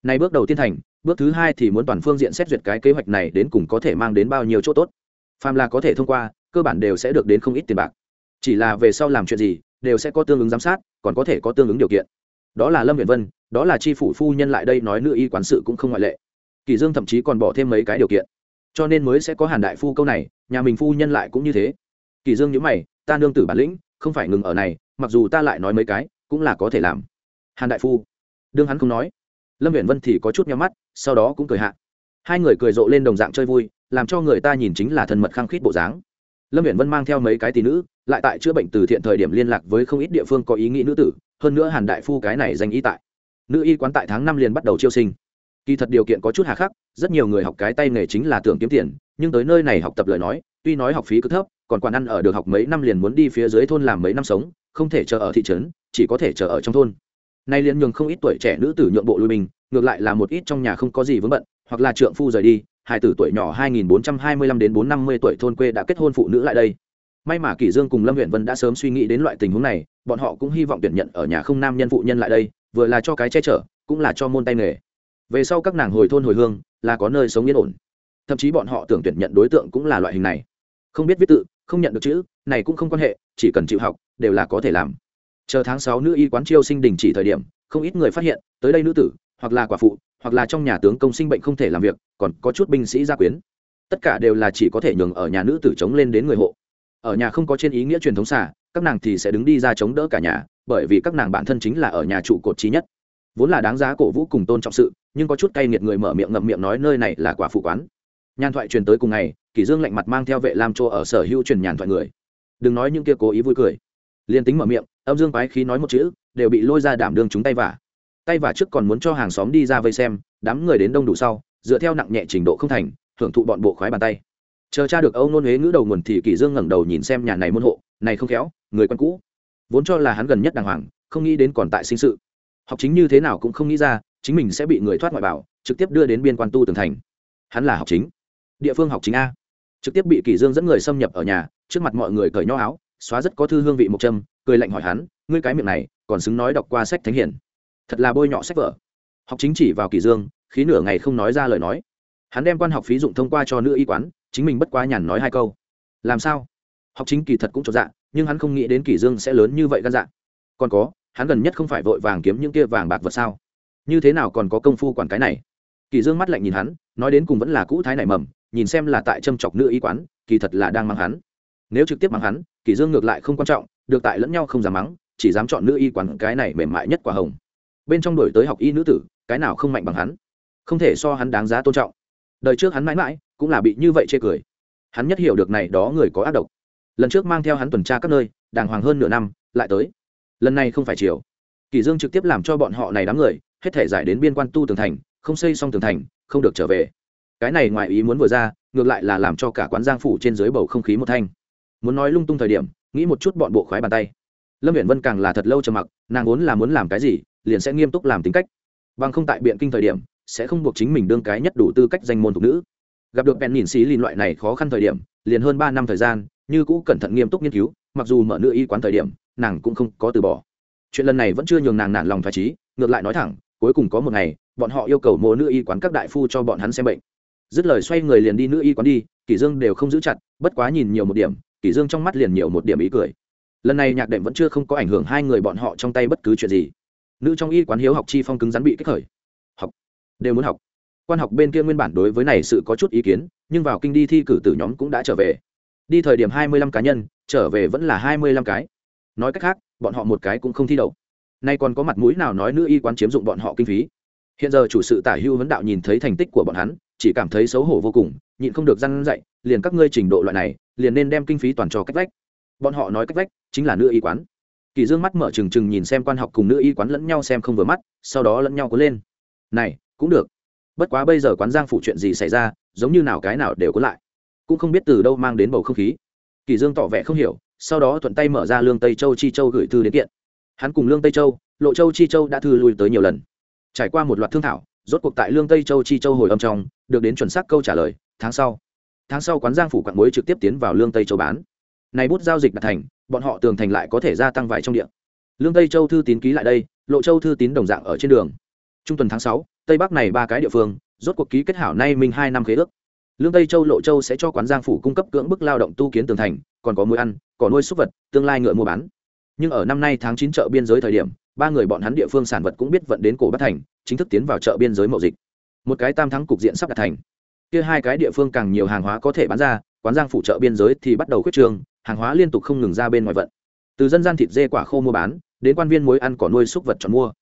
Này bước đầu tiên thành, bước thứ hai thì muốn toàn phương diện xét duyệt cái kế hoạch này đến cùng có thể mang đến bao nhiêu chỗ tốt. Phàm là có thể thông qua cơ bản đều sẽ được đến không ít tiền bạc. Chỉ là về sau làm chuyện gì, đều sẽ có tương ứng giám sát, còn có thể có tương ứng điều kiện. Đó là lâm viện vân, đó là tri phủ phu nhân lại đây nói nữ y quán sự cũng không ngoại lệ. Kỳ dương thậm chí còn bỏ thêm mấy cái điều kiện. Cho nên mới sẽ có hàn đại phu câu này, nhà mình phu nhân lại cũng như thế. Kỳ dương nhíu mày, ta nương tử bản lĩnh, không phải ngừng ở này, mặc dù ta lại nói mấy cái, cũng là có thể làm. Hàn đại phu, đương hắn không nói. Lâm viện vân thì có chút nhắm mắt, sau đó cũng cười hạ. Hai người cười rộ lên đồng dạng chơi vui, làm cho người ta nhìn chính là thân mật khăng khít bộ dáng lâm Viễn vân mang theo mấy cái tỷ nữ, lại tại chữa bệnh từ thiện thời điểm liên lạc với không ít địa phương có ý nghĩ nữ tử, hơn nữa hàn đại phu cái này danh y tại. Nữ y quán tại tháng năm liền bắt đầu chiêu sinh. Kỳ thật điều kiện có chút hà khắc, rất nhiều người học cái tay nghề chính là tưởng kiếm tiền, nhưng tới nơi này học tập lời nói, tuy nói học phí cứ thấp, còn quản ăn ở được học mấy năm liền muốn đi phía dưới thôn làm mấy năm sống, không thể chờ ở thị trấn, chỉ có thể chờ ở trong thôn. Nay liền nhường không ít tuổi trẻ nữ tử nhượng bộ lui mình, ngược lại là một ít trong nhà không có gì vướng bận, hoặc là trượng phu rời đi hai tử tuổi nhỏ 2425 đến 450 tuổi thôn quê đã kết hôn phụ nữ lại đây. May mà kỷ dương cùng lâm huyện vân đã sớm suy nghĩ đến loại tình huống này, bọn họ cũng hy vọng tuyển nhận ở nhà không nam nhân phụ nhân lại đây, vừa là cho cái che chở, cũng là cho môn tay nghề. Về sau các nàng hồi thôn hồi hương, là có nơi sống yên ổn. Thậm chí bọn họ tưởng tuyển nhận đối tượng cũng là loại hình này. Không biết viết tự, không nhận được chữ, này cũng không quan hệ, chỉ cần chịu học, đều là có thể làm. Chờ tháng sáu nữ y quán chiêu sinh đình chỉ thời điểm, không ít người phát hiện, tới đây nữ tử hoặc là quả phụ, hoặc là trong nhà tướng công sinh bệnh không thể làm việc, còn có chút binh sĩ gia quyến. Tất cả đều là chỉ có thể nhường ở nhà nữ tử chống lên đến người hộ. Ở nhà không có trên ý nghĩa truyền thống xả các nàng thì sẽ đứng đi ra chống đỡ cả nhà, bởi vì các nàng bản thân chính là ở nhà trụ cột trí nhất. Vốn là đáng giá cổ vũ cùng tôn trọng sự, nhưng có chút cay nghiệt người mở miệng ngậm miệng nói nơi này là quả phụ quán. Nhàn thoại truyền tới cùng ngày kỷ dương lạnh mặt mang theo vệ lam chỗ ở sở hữu truyền nhàn thoại người. Đừng nói những kia cố ý vui cười. Liên tính mở miệng, âm dương quái khí nói một chữ, đều bị lôi ra đảm đương chúng tay vả tay và trước còn muốn cho hàng xóm đi ra vây xem, đám người đến đông đủ sau, dựa theo nặng nhẹ trình độ không thành, hưởng thụ bọn bộ khoái bàn tay. Chờ cha được âu nôn huế ngữ đầu nguồn thì kỷ dương ngẩng đầu nhìn xem nhà này môn hộ, này không khéo, người quen cũ. Vốn cho là hắn gần nhất đàng hoàng, không nghĩ đến còn tại sinh sự. Học chính như thế nào cũng không nghĩ ra, chính mình sẽ bị người thoát ngoại bảo, trực tiếp đưa đến biên quan tu tường thành. Hắn là học chính. Địa phương học chính a. Trực tiếp bị kỷ dương dẫn người xâm nhập ở nhà, trước mặt mọi người cởi nho áo, xóa rất có thư hương vị một châm, cười lạnh hỏi hắn, ngươi cái miệng này, còn xứng nói đọc qua sách thánh hiển thật là bôi nhọ sách vở. Học chính chỉ vào kỷ dương, khí nửa ngày không nói ra lời nói. Hắn đem quan học phí dụng thông qua cho nữ y quán, chính mình bất quá nhàn nói hai câu. Làm sao? Học chính kỳ thật cũng cho dạ nhưng hắn không nghĩ đến kỷ dương sẽ lớn như vậy gan dạ. Còn có, hắn gần nhất không phải vội vàng kiếm những kia vàng bạc vật sao? Như thế nào còn có công phu quản cái này? Kỷ dương mắt lạnh nhìn hắn, nói đến cùng vẫn là cũ thái này mầm, nhìn xem là tại châm chọc nữ y quán, kỳ thật là đang mang hắn. Nếu trực tiếp mang hắn kỷ dương ngược lại không quan trọng, được tại lẫn nhau không dám mắng, chỉ dám chọn nữ y quán cái này mềm mại nhất quả hồng bên trong đổi tới học y nữ tử, cái nào không mạnh bằng hắn? Không thể so hắn đáng giá tôn trọng. Đời trước hắn mãi mãi cũng là bị như vậy chê cười. Hắn nhất hiểu được này đó người có ác độc. Lần trước mang theo hắn tuần tra các nơi, đàng hoàng hơn nửa năm, lại tới. Lần này không phải chiều. Kỳ dương trực tiếp làm cho bọn họ này đám người, hết thể giải đến biên quan tu tường thành, không xây xong tường thành, không được trở về. Cái này ngoài ý muốn vừa ra, ngược lại là làm cho cả quán giang phủ trên dưới bầu không khí một thanh. Muốn nói lung tung thời điểm, nghĩ một chút bọn bộ khoái bàn tay. Lâm viễn vân càng là thật lâu trầm mặc, nàng vốn là muốn làm cái gì liền sẽ nghiêm túc làm tính cách. Bằng không tại biện kinh thời điểm, sẽ không buộc chính mình đương cái nhất đủ tư cách danh môn thục nữ. Gặp được bèn nhìn xí lìn loại này khó khăn thời điểm, liền hơn ba năm thời gian, như cũ cẩn thận nghiêm túc nghiên cứu, mặc dù mở nữ y quán thời điểm, nàng cũng không có từ bỏ. Chuyện lần này vẫn chưa nhường nàng nản lòng thoải trí, ngược lại nói thẳng, cuối cùng có một ngày, bọn họ yêu cầu mua nữ y quán các đại phu cho bọn hắn xem bệnh. Dứt lời xoay người liền đi nữ y quán đi, kỷ dương đều không giữ chặt, bất quá nhìn nhiều một điểm, kỷ dương trong mắt liền nhiều một điểm ý cười. Lần này nhạc đệm vẫn chưa không có ảnh hưởng hai người bọn họ trong tay bất cứ chuyện gì nữ trong y quán hiếu học chi phong cứng rắn bị kích khởi. Học. Đều muốn học. Quan học bên kia nguyên bản đối với này sự có chút ý kiến, nhưng vào kinh đi thi cử tử nhóm cũng đã trở về. Đi thời điểm hai mươi lăm cá nhân, trở về vẫn là hai mươi lăm cái. Nói cách khác, bọn họ một cái cũng không thi đậu. Nay còn có mặt mũi nào nói nữ y quán chiếm dụng bọn họ kinh phí? Hiện giờ chủ sự tả hưu vấn đạo nhìn thấy thành tích của bọn hắn, chỉ cảm thấy xấu hổ vô cùng, nhịn không được răn dạy, liền các ngươi trình độ loại này, liền nên đem kinh phí toàn cho cách vách. Bọn họ nói cách vách chính là nữ y quán kỳ dương mắt mở trừng trừng nhìn xem quan học cùng nữ y quán lẫn nhau xem không vừa mắt, sau đó lẫn nhau có lên. Này, cũng được. Bất quá bây giờ quán giang phủ chuyện gì xảy ra, giống như nào cái nào đều có lại. Cũng không biết từ đâu mang đến bầu không khí. Kỳ dương tỏ vẻ không hiểu, sau đó thuận tay mở ra lương tây châu chi châu gửi thư đến kiện. Hắn cùng lương tây châu, lộ châu chi châu đã thư lui tới nhiều lần. Trải qua một loạt thương thảo, rốt cuộc tại lương tây châu chi châu hồi âm trong, được đến chuẩn xác câu trả lời, tháng sau. Tháng sau quán giang phủ quặng muối trực tiếp tiến vào lương tây châu bán. Này bút giao dịch đạt thành bọn họ tường thành lại có thể gia tăng vài trong điện lương tây châu thư tín ký lại đây, lộ châu thư tín đồng dạng ở trên đường. Trung tuần tháng sáu, tây bắc này ba cái địa phương, rốt cuộc ký kết hảo nay minh hai năm khế ước. Lương tây châu lộ châu sẽ cho quán giang phủ cung cấp cưỡng bức lao động tu kiến tường thành, còn có muối ăn có nuôi súc vật, tương lai ngựa mua bán. Nhưng ở năm nay tháng chín chợ biên giới thời điểm, ba người bọn hắn địa phương sản vật cũng biết vận đến cổ bắc thành, chính thức tiến vào chợ biên giới mậu dịch. Một cái tam thắng cục diện sắp đạt thành. Kia hai cái địa phương càng nhiều hàng hóa có thể bán ra, quán giang phụ trợ biên giới thì bắt đầu khuyết trường hàng hóa liên tục không ngừng ra bên ngoài vận. Từ dân gian thịt dê quả khô mua bán, đến quan viên muối ăn cỏ nuôi súc vật chọn mua.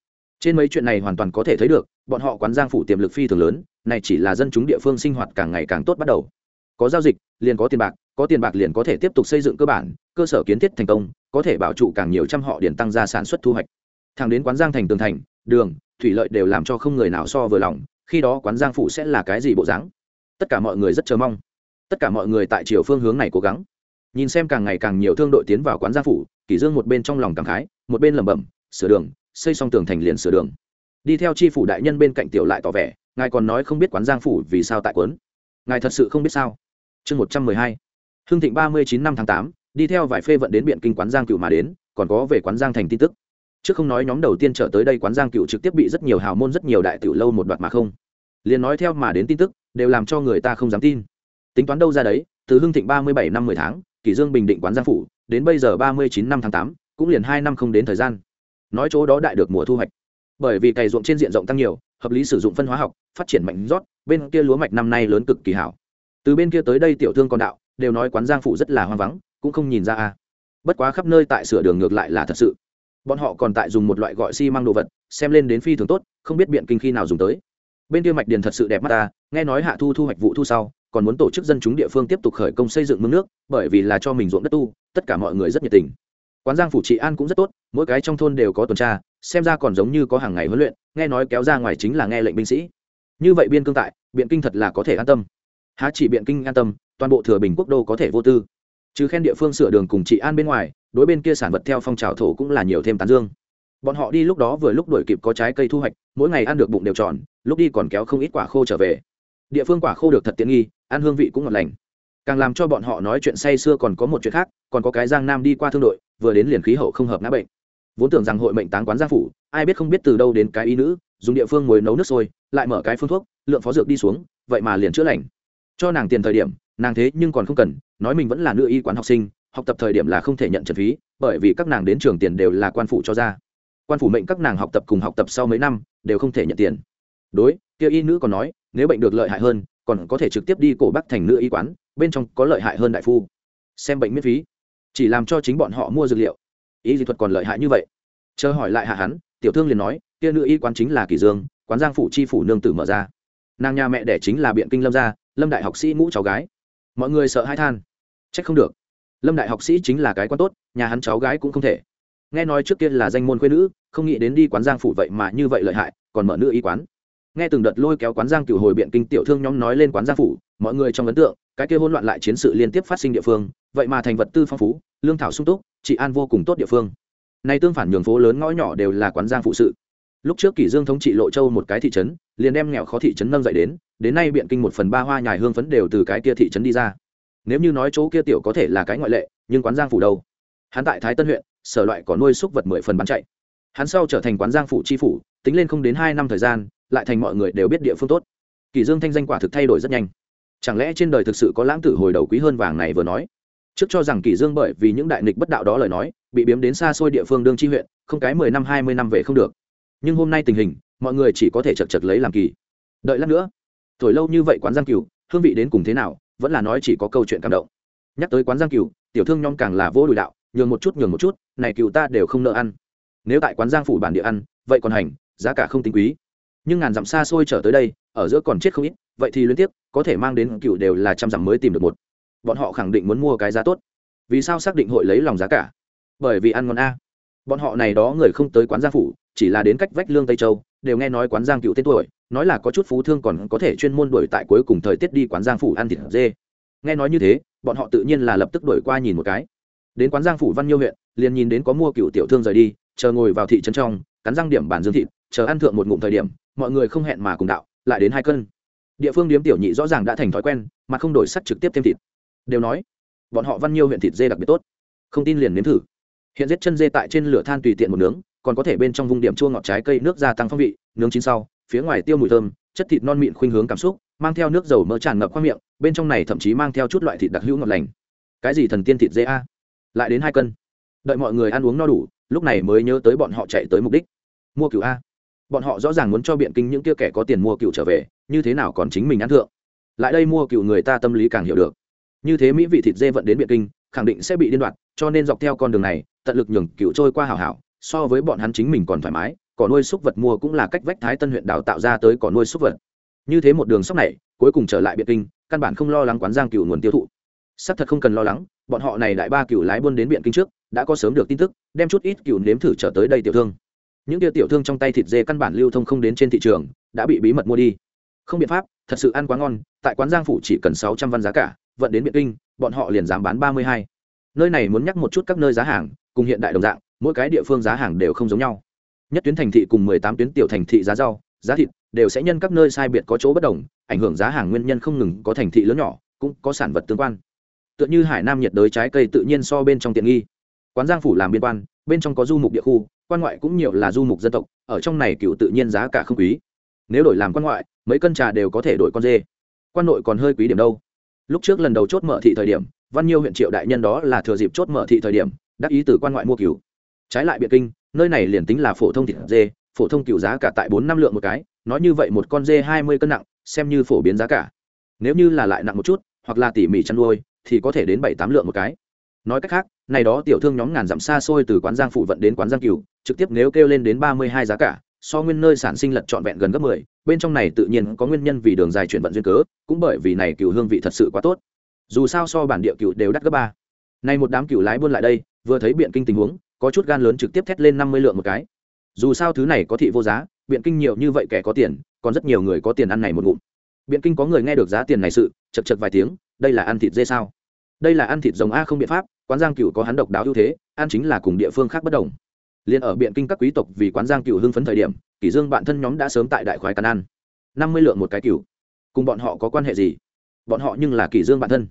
Trên mấy chuyện này hoàn toàn có thể thấy được, bọn họ quán giang phủ tiềm lực phi thường lớn, này chỉ là dân chúng địa phương sinh hoạt càng ngày càng tốt bắt đầu. Có giao dịch, liền có tiền bạc, có tiền bạc liền có thể tiếp tục xây dựng cơ bản, cơ sở kiến thiết thành công, có thể bảo trụ càng nhiều trăm họ điền tăng gia sản xuất thu hoạch. Thẳng đến quán giang thành tường thành, đường, thủy lợi đều làm cho không người nào so vừa lòng, khi đó quán giang phủ sẽ là cái gì bộ dáng? Tất cả mọi người rất chờ mong. Tất cả mọi người tại chiều phương hướng này cố gắng nhìn xem càng ngày càng nhiều thương đội tiến vào quán gia phủ kỷ dương một bên trong lòng cảm khái, một bên lẩm bẩm, sửa đường, xây xong tường thành liền sửa đường. Đi theo chi phủ đại nhân bên cạnh tiểu lại tỏ vẻ, ngài còn nói không biết quán giang phủ vì sao tại quấn. Ngài thật sự không biết sao? Chương một trăm mười hai. Hương thịnh ba mươi chín năm tháng tám, đi theo vài phê vận đến biện kinh quán giang cựu mà đến, còn có về quán giang thành tin tức. Trước không nói nhóm đầu tiên trở tới đây quán giang cựu trực tiếp bị rất nhiều hào môn, rất nhiều đại tiểu lâu một đoạn mà không. Liền nói theo mà đến tin tức, đều làm cho người ta không dám tin. Tính toán đâu ra đấy, từ hưng thịnh ba mươi bảy năm mười tháng kỷ dương bình định quán giang phủ, đến bây giờ ba mươi chín năm tháng tám, cũng liền hai năm không đến thời gian. Nói chỗ đó đại được mùa thu hoạch. Bởi vì cày ruộng trên diện rộng tăng nhiều, hợp lý sử dụng phân hóa học, phát triển mạnh rót, bên kia lúa mạch năm nay lớn cực kỳ hảo. Từ bên kia tới đây tiểu thương còn đạo, đều nói quán giang phủ rất là hoang vắng, cũng không nhìn ra a. Bất quá khắp nơi tại sửa đường ngược lại là thật sự. Bọn họ còn tại dùng một loại gọi xi măng đồ vật, xem lên đến phi thường tốt, không biết biện kinh khi nào dùng tới. Bên kia mạch điền thật sự đẹp mắt ta nghe nói hạ thu thu hoạch vụ thu sau còn muốn tổ chức dân chúng địa phương tiếp tục khởi công xây dựng mương nước, bởi vì là cho mình ruộng đất tu, tất cả mọi người rất nhiệt tình. Quán giang phủ trị an cũng rất tốt, mỗi cái trong thôn đều có tuần tra, xem ra còn giống như có hàng ngày huấn luyện, nghe nói kéo ra ngoài chính là nghe lệnh binh sĩ. Như vậy biên cương tại, biện kinh thật là có thể an tâm. Há chỉ biện kinh an tâm, toàn bộ thừa bình quốc đô có thể vô tư. Chứ khen địa phương sửa đường cùng trị an bên ngoài, đối bên kia sản vật theo phong trào thổ cũng là nhiều thêm tán dương. Bọn họ đi lúc đó vừa lúc đuổi kịp có trái cây thu hoạch, mỗi ngày ăn được bụng đều tròn, lúc đi còn kéo không ít quả khô trở về. Địa phương quả khô được thật tiện nghi ăn hương vị cũng ngọt lành. Càng làm cho bọn họ nói chuyện say xưa còn có một chuyện khác, còn có cái giang nam đi qua thương đội, vừa đến liền khí hậu không hợp ngã bệnh. Vốn tưởng rằng hội mệnh táng quán giang phủ, ai biết không biết từ đâu đến cái y nữ, dùng địa phương ngồi nấu nước sôi, lại mở cái phương thuốc, lượng phó dược đi xuống, vậy mà liền chữa lành. Cho nàng tiền thời điểm, nàng thế nhưng còn không cần, nói mình vẫn là nữ y quán học sinh, học tập thời điểm là không thể nhận trần phí, bởi vì các nàng đến trường tiền đều là quan phủ cho ra. Quan phủ mệnh các nàng học tập cùng học tập sau mấy năm, đều không thể nhận tiền. Đối, kia y nữ còn nói, nếu bệnh được lợi hại hơn còn có thể trực tiếp đi cổ bắc thành nữ y quán, bên trong có lợi hại hơn đại phu. Xem bệnh miễn phí. Chỉ làm cho chính bọn họ mua dược liệu. Y dị thuật còn lợi hại như vậy. Chờ hỏi lại hạ hắn, tiểu thương liền nói, kia nữ y quán chính là kỳ dương, quán giang phủ chi phủ nương tử mở ra. Nàng nhà mẹ đẻ chính là biện kinh lâm gia, lâm đại học sĩ ngũ cháu gái. Mọi người sợ hai than. Trách không được. Lâm đại học sĩ chính là cái quan tốt, nhà hắn cháu gái cũng không thể. Nghe nói trước kia là danh môn quê nữ, không nghĩ đến đi quán giang phủ vậy mà như vậy lợi hại, còn mở nữ y quán nghe từng đợt lôi kéo quán giang cựu hồi biện kinh tiểu thương nhóm nói lên quán giang phủ, mọi người trong ấn tượng, cái kia hỗn loạn lại chiến sự liên tiếp phát sinh địa phương, vậy mà thành vật tư phong phú, lương thảo sung túc, trị an vô cùng tốt địa phương. Nay tương phản nhường phố lớn ngõ nhỏ đều là quán giang phụ sự. Lúc trước kỷ dương thống trị lộ châu một cái thị trấn, liền đem nghèo khó thị trấn nâng dậy đến đến nay biện kinh một phần ba hoa nhài hương phấn đều từ cái kia thị trấn đi ra. Nếu như nói chỗ kia tiểu có thể là cái ngoại lệ, nhưng quán giang phủ đâu? Hắn tại thái tân huyện, sở loại có nuôi súc vật mười phần bán chạy. Hắn sau trở thành quán giang phủ chi phủ, tính lên không đến hai năm thời gian lại thành mọi người đều biết địa phương tốt. Kỳ dương thanh danh quả thực thay đổi rất nhanh. Chẳng lẽ trên đời thực sự có lãng tử hồi đầu quý hơn vàng này vừa nói? Trước cho rằng kỳ dương bởi vì những đại nghịch bất đạo đó lời nói, bị biếm đến xa xôi địa phương đương chi huyện, không cái mười năm, hai mươi năm về không được. Nhưng hôm nay tình hình, mọi người chỉ có thể chật chật lấy làm kỳ. Đợi lát nữa. Tuổi lâu như vậy quán giang cửu, hương vị đến cùng thế nào, vẫn là nói chỉ có câu chuyện cảm động. Nhắc tới quán giang cửu, tiểu thương nhom càng là vô đùi đạo, nhường một chút, nhường một chút, này cửu ta đều không nợ ăn. Nếu tại quán giang phủ bản địa ăn, vậy còn hành, giá cả không tính quý nhưng ngàn dặm xa xôi trở tới đây, ở giữa còn chết không ít, vậy thì liên tiếp, có thể mang đến cựu đều là trăm dặm mới tìm được một. Bọn họ khẳng định muốn mua cái giá tốt. Vì sao xác định hội lấy lòng giá cả? Bởi vì ăn ngon a. Bọn họ này đó người không tới quán giang phủ, chỉ là đến cách vách lương tây châu, đều nghe nói quán giang cựu tên tuổi, nói là có chút phú thương còn có thể chuyên môn đuổi tại cuối cùng thời tiết đi quán giang phủ ăn thịt dê. Nghe nói như thế, bọn họ tự nhiên là lập tức đuổi qua nhìn một cái. Đến quán giang phủ văn nhiêu huyện, liền nhìn đến có mua cựu tiểu thương rời đi, chờ ngồi vào thị trấn trong, cắn răng điểm bản dương thịt, chờ ăn thượng một ngụm thời điểm mọi người không hẹn mà cùng đạo, lại đến hai cân. Địa phương điếm tiểu nhị rõ ràng đã thành thói quen, mà không đổi sắt trực tiếp thêm thịt. Đều nói, bọn họ văn nhiêu huyện thịt dê đặc biệt tốt. Không tin liền nếm thử. Hiện giết chân dê tại trên lửa than tùy tiện một nướng, còn có thể bên trong vùng điểm chua ngọt trái cây nước gia tăng phong vị, nướng chín sau, phía ngoài tiêu mùi thơm, chất thịt non mịn khuynh hướng cảm xúc, mang theo nước dầu mỡ tràn ngập qua miệng, bên trong này thậm chí mang theo chút loại thịt đặc hữu ngọt lành. Cái gì thần tiên thịt dê a? Lại đến hai cân. Đợi mọi người ăn uống no đủ, lúc này mới nhớ tới bọn họ chạy tới mục đích. Mua cừu a bọn họ rõ ràng muốn cho biện kinh những kia kẻ có tiền mua cựu trở về, như thế nào còn chính mình ăn thượng. Lại đây mua cựu người ta tâm lý càng hiểu được. Như thế mỹ vị thịt dê vận đến biện kinh, khẳng định sẽ bị điên đoạt cho nên dọc theo con đường này, tận lực nhường cựu trôi qua hảo hảo, so với bọn hắn chính mình còn thoải mái, cỏ nuôi súc vật mua cũng là cách vách thái tân huyện đào tạo ra tới cỏ nuôi súc vật. Như thế một đường sóc này, cuối cùng trở lại biện kinh, căn bản không lo lắng quán giang cựu nguồn tiêu thụ. Xác thật không cần lo lắng, bọn họ này đại ba cựu lái buôn đến biện kinh trước, đã có sớm được tin tức, đem chút ít cựu nếm thử trở tới đây tiểu thương những tiêu tiểu thương trong tay thịt dê căn bản lưu thông không đến trên thị trường, đã bị bí mật mua đi. Không biện pháp, thật sự ăn quá ngon, tại quán giang phủ chỉ cần sáu trăm văn giá cả, vận đến biện kinh, bọn họ liền dám bán ba mươi hai. Nơi này muốn nhắc một chút các nơi giá hàng, cùng hiện đại đồng dạng, mỗi cái địa phương giá hàng đều không giống nhau. Nhất tuyến thành thị cùng mười tám tuyến tiểu thành thị giá rau, giá thịt, đều sẽ nhân các nơi sai biệt có chỗ bất đồng, ảnh hưởng giá hàng nguyên nhân không ngừng, có thành thị lớn nhỏ, cũng có sản vật tương quan. Tựa như hải nam nhiệt đới trái cây tự nhiên so bên trong tiện nghi. Quán giang phủ làm biên quan, bên trong có du mục địa khu quan ngoại cũng nhiều là du mục dân tộc, ở trong này cựu tự nhiên giá cả không quý. Nếu đổi làm quan ngoại, mấy cân trà đều có thể đổi con dê. Quan nội còn hơi quý điểm đâu. Lúc trước lần đầu chốt mở thị thời điểm, văn nhiêu huyện triệu đại nhân đó là thừa dịp chốt mở thị thời điểm, đắc ý từ quan ngoại mua cừu. Trái lại biện kinh, nơi này liền tính là phổ thông thịt dê, phổ thông cừu giá cả tại bốn năm lượng một cái, nói như vậy một con dê hai mươi cân nặng, xem như phổ biến giá cả. Nếu như là lại nặng một chút, hoặc là tỉ mỉ chăn nuôi, thì có thể đến bảy tám lượng một cái nói cách khác, này đó tiểu thương nhóm ngàn dặm xa xôi từ quán giang phụ vận đến quán giang cừu trực tiếp nếu kêu lên đến ba mươi hai giá cả, so nguyên nơi sản sinh lật trọn vẹn gần gấp mười, bên trong này tự nhiên có nguyên nhân vì đường dài chuyển vận duyên cớ, cũng bởi vì này cừu hương vị thật sự quá tốt. Dù sao so bản địa cừu đều đắt gấp ba. Nay một đám cừu lái buôn lại đây, vừa thấy biện kinh tình huống, có chút gan lớn trực tiếp thét lên năm mươi lượng một cái. Dù sao thứ này có thị vô giá, biện kinh nhiều như vậy kẻ có tiền, còn rất nhiều người có tiền ăn này một ngụm. Biện kinh có người nghe được giá tiền này sự, chật chật vài tiếng, đây là ăn thịt dê sao? Đây là ăn thịt rồng a không biện pháp, quán giang cựu có hắn độc đáo ưu thế, ăn chính là cùng địa phương khác bất đồng. Liền ở biện kinh các quý tộc vì quán giang cựu hưng phấn thời điểm, kỷ dương bạn thân nhóm đã sớm tại đại khoái cắn ăn. Năm mươi lượng một cái cựu cùng bọn họ có quan hệ gì? Bọn họ nhưng là kỷ dương bạn thân.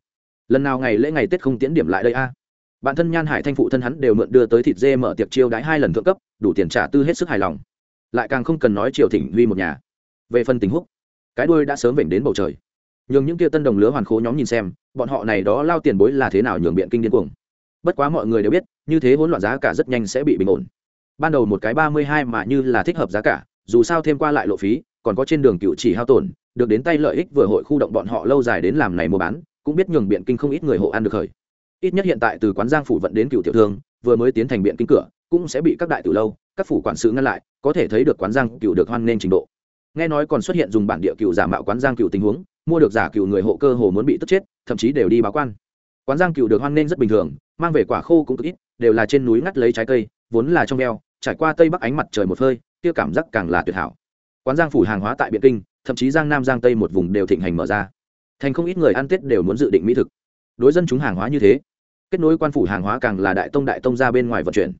Lần nào ngày lễ ngày tết không tiễn điểm lại đây a. Bạn thân nhan hải thanh phụ thân hắn đều mượn đưa tới thịt dê mở tiệc chiêu đãi hai lần thượng cấp, đủ tiền trả tư hết sức hài lòng. Lại càng không cần nói triều thỉnh huy một nhà. Về phần tình húc cái đuôi đã sớm vểnh đến bầu trời nhường những kia tân đồng lứa hoàn khố nhóm nhìn xem, bọn họ này đó lao tiền bối là thế nào nhường biện kinh điên cuồng. Bất quá mọi người đều biết, như thế hỗn loạn giá cả rất nhanh sẽ bị bình ổn. Ban đầu một cái ba mươi hai mà như là thích hợp giá cả, dù sao thêm qua lại lộ phí, còn có trên đường cựu chỉ hao tổn, được đến tay lợi ích vừa hội khu động bọn họ lâu dài đến làm này mua bán, cũng biết nhường biện kinh không ít người hộ ăn được khởi. Ít nhất hiện tại từ quán giang phủ vận đến cựu tiểu thương, vừa mới tiến thành biện kinh cửa, cũng sẽ bị các đại từ lâu, các phủ quản sự ngăn lại, có thể thấy được quán giang cựu được hoan nghênh trình độ. Nghe nói còn xuất hiện dùng bản địa cựu giả mạo quán giang cựu tình huống mua được giả cựu người hộ cơ hồ muốn bị tức chết thậm chí đều đi báo quan. Quán giang cựu được hoan nghênh rất bình thường mang về quả khô cũng cực ít đều là trên núi ngắt lấy trái cây vốn là trong veo trải qua tây bắc ánh mặt trời một hơi, kia cảm giác càng là tuyệt hảo. Quán giang phủ hàng hóa tại biện kinh thậm chí giang nam giang tây một vùng đều thịnh hành mở ra. Thành không ít người ăn tết đều muốn dự định mỹ thực. Đối dân chúng hàng hóa như thế kết nối quan phủ hàng hóa càng là đại tông đại tông ra bên ngoài vận chuyển.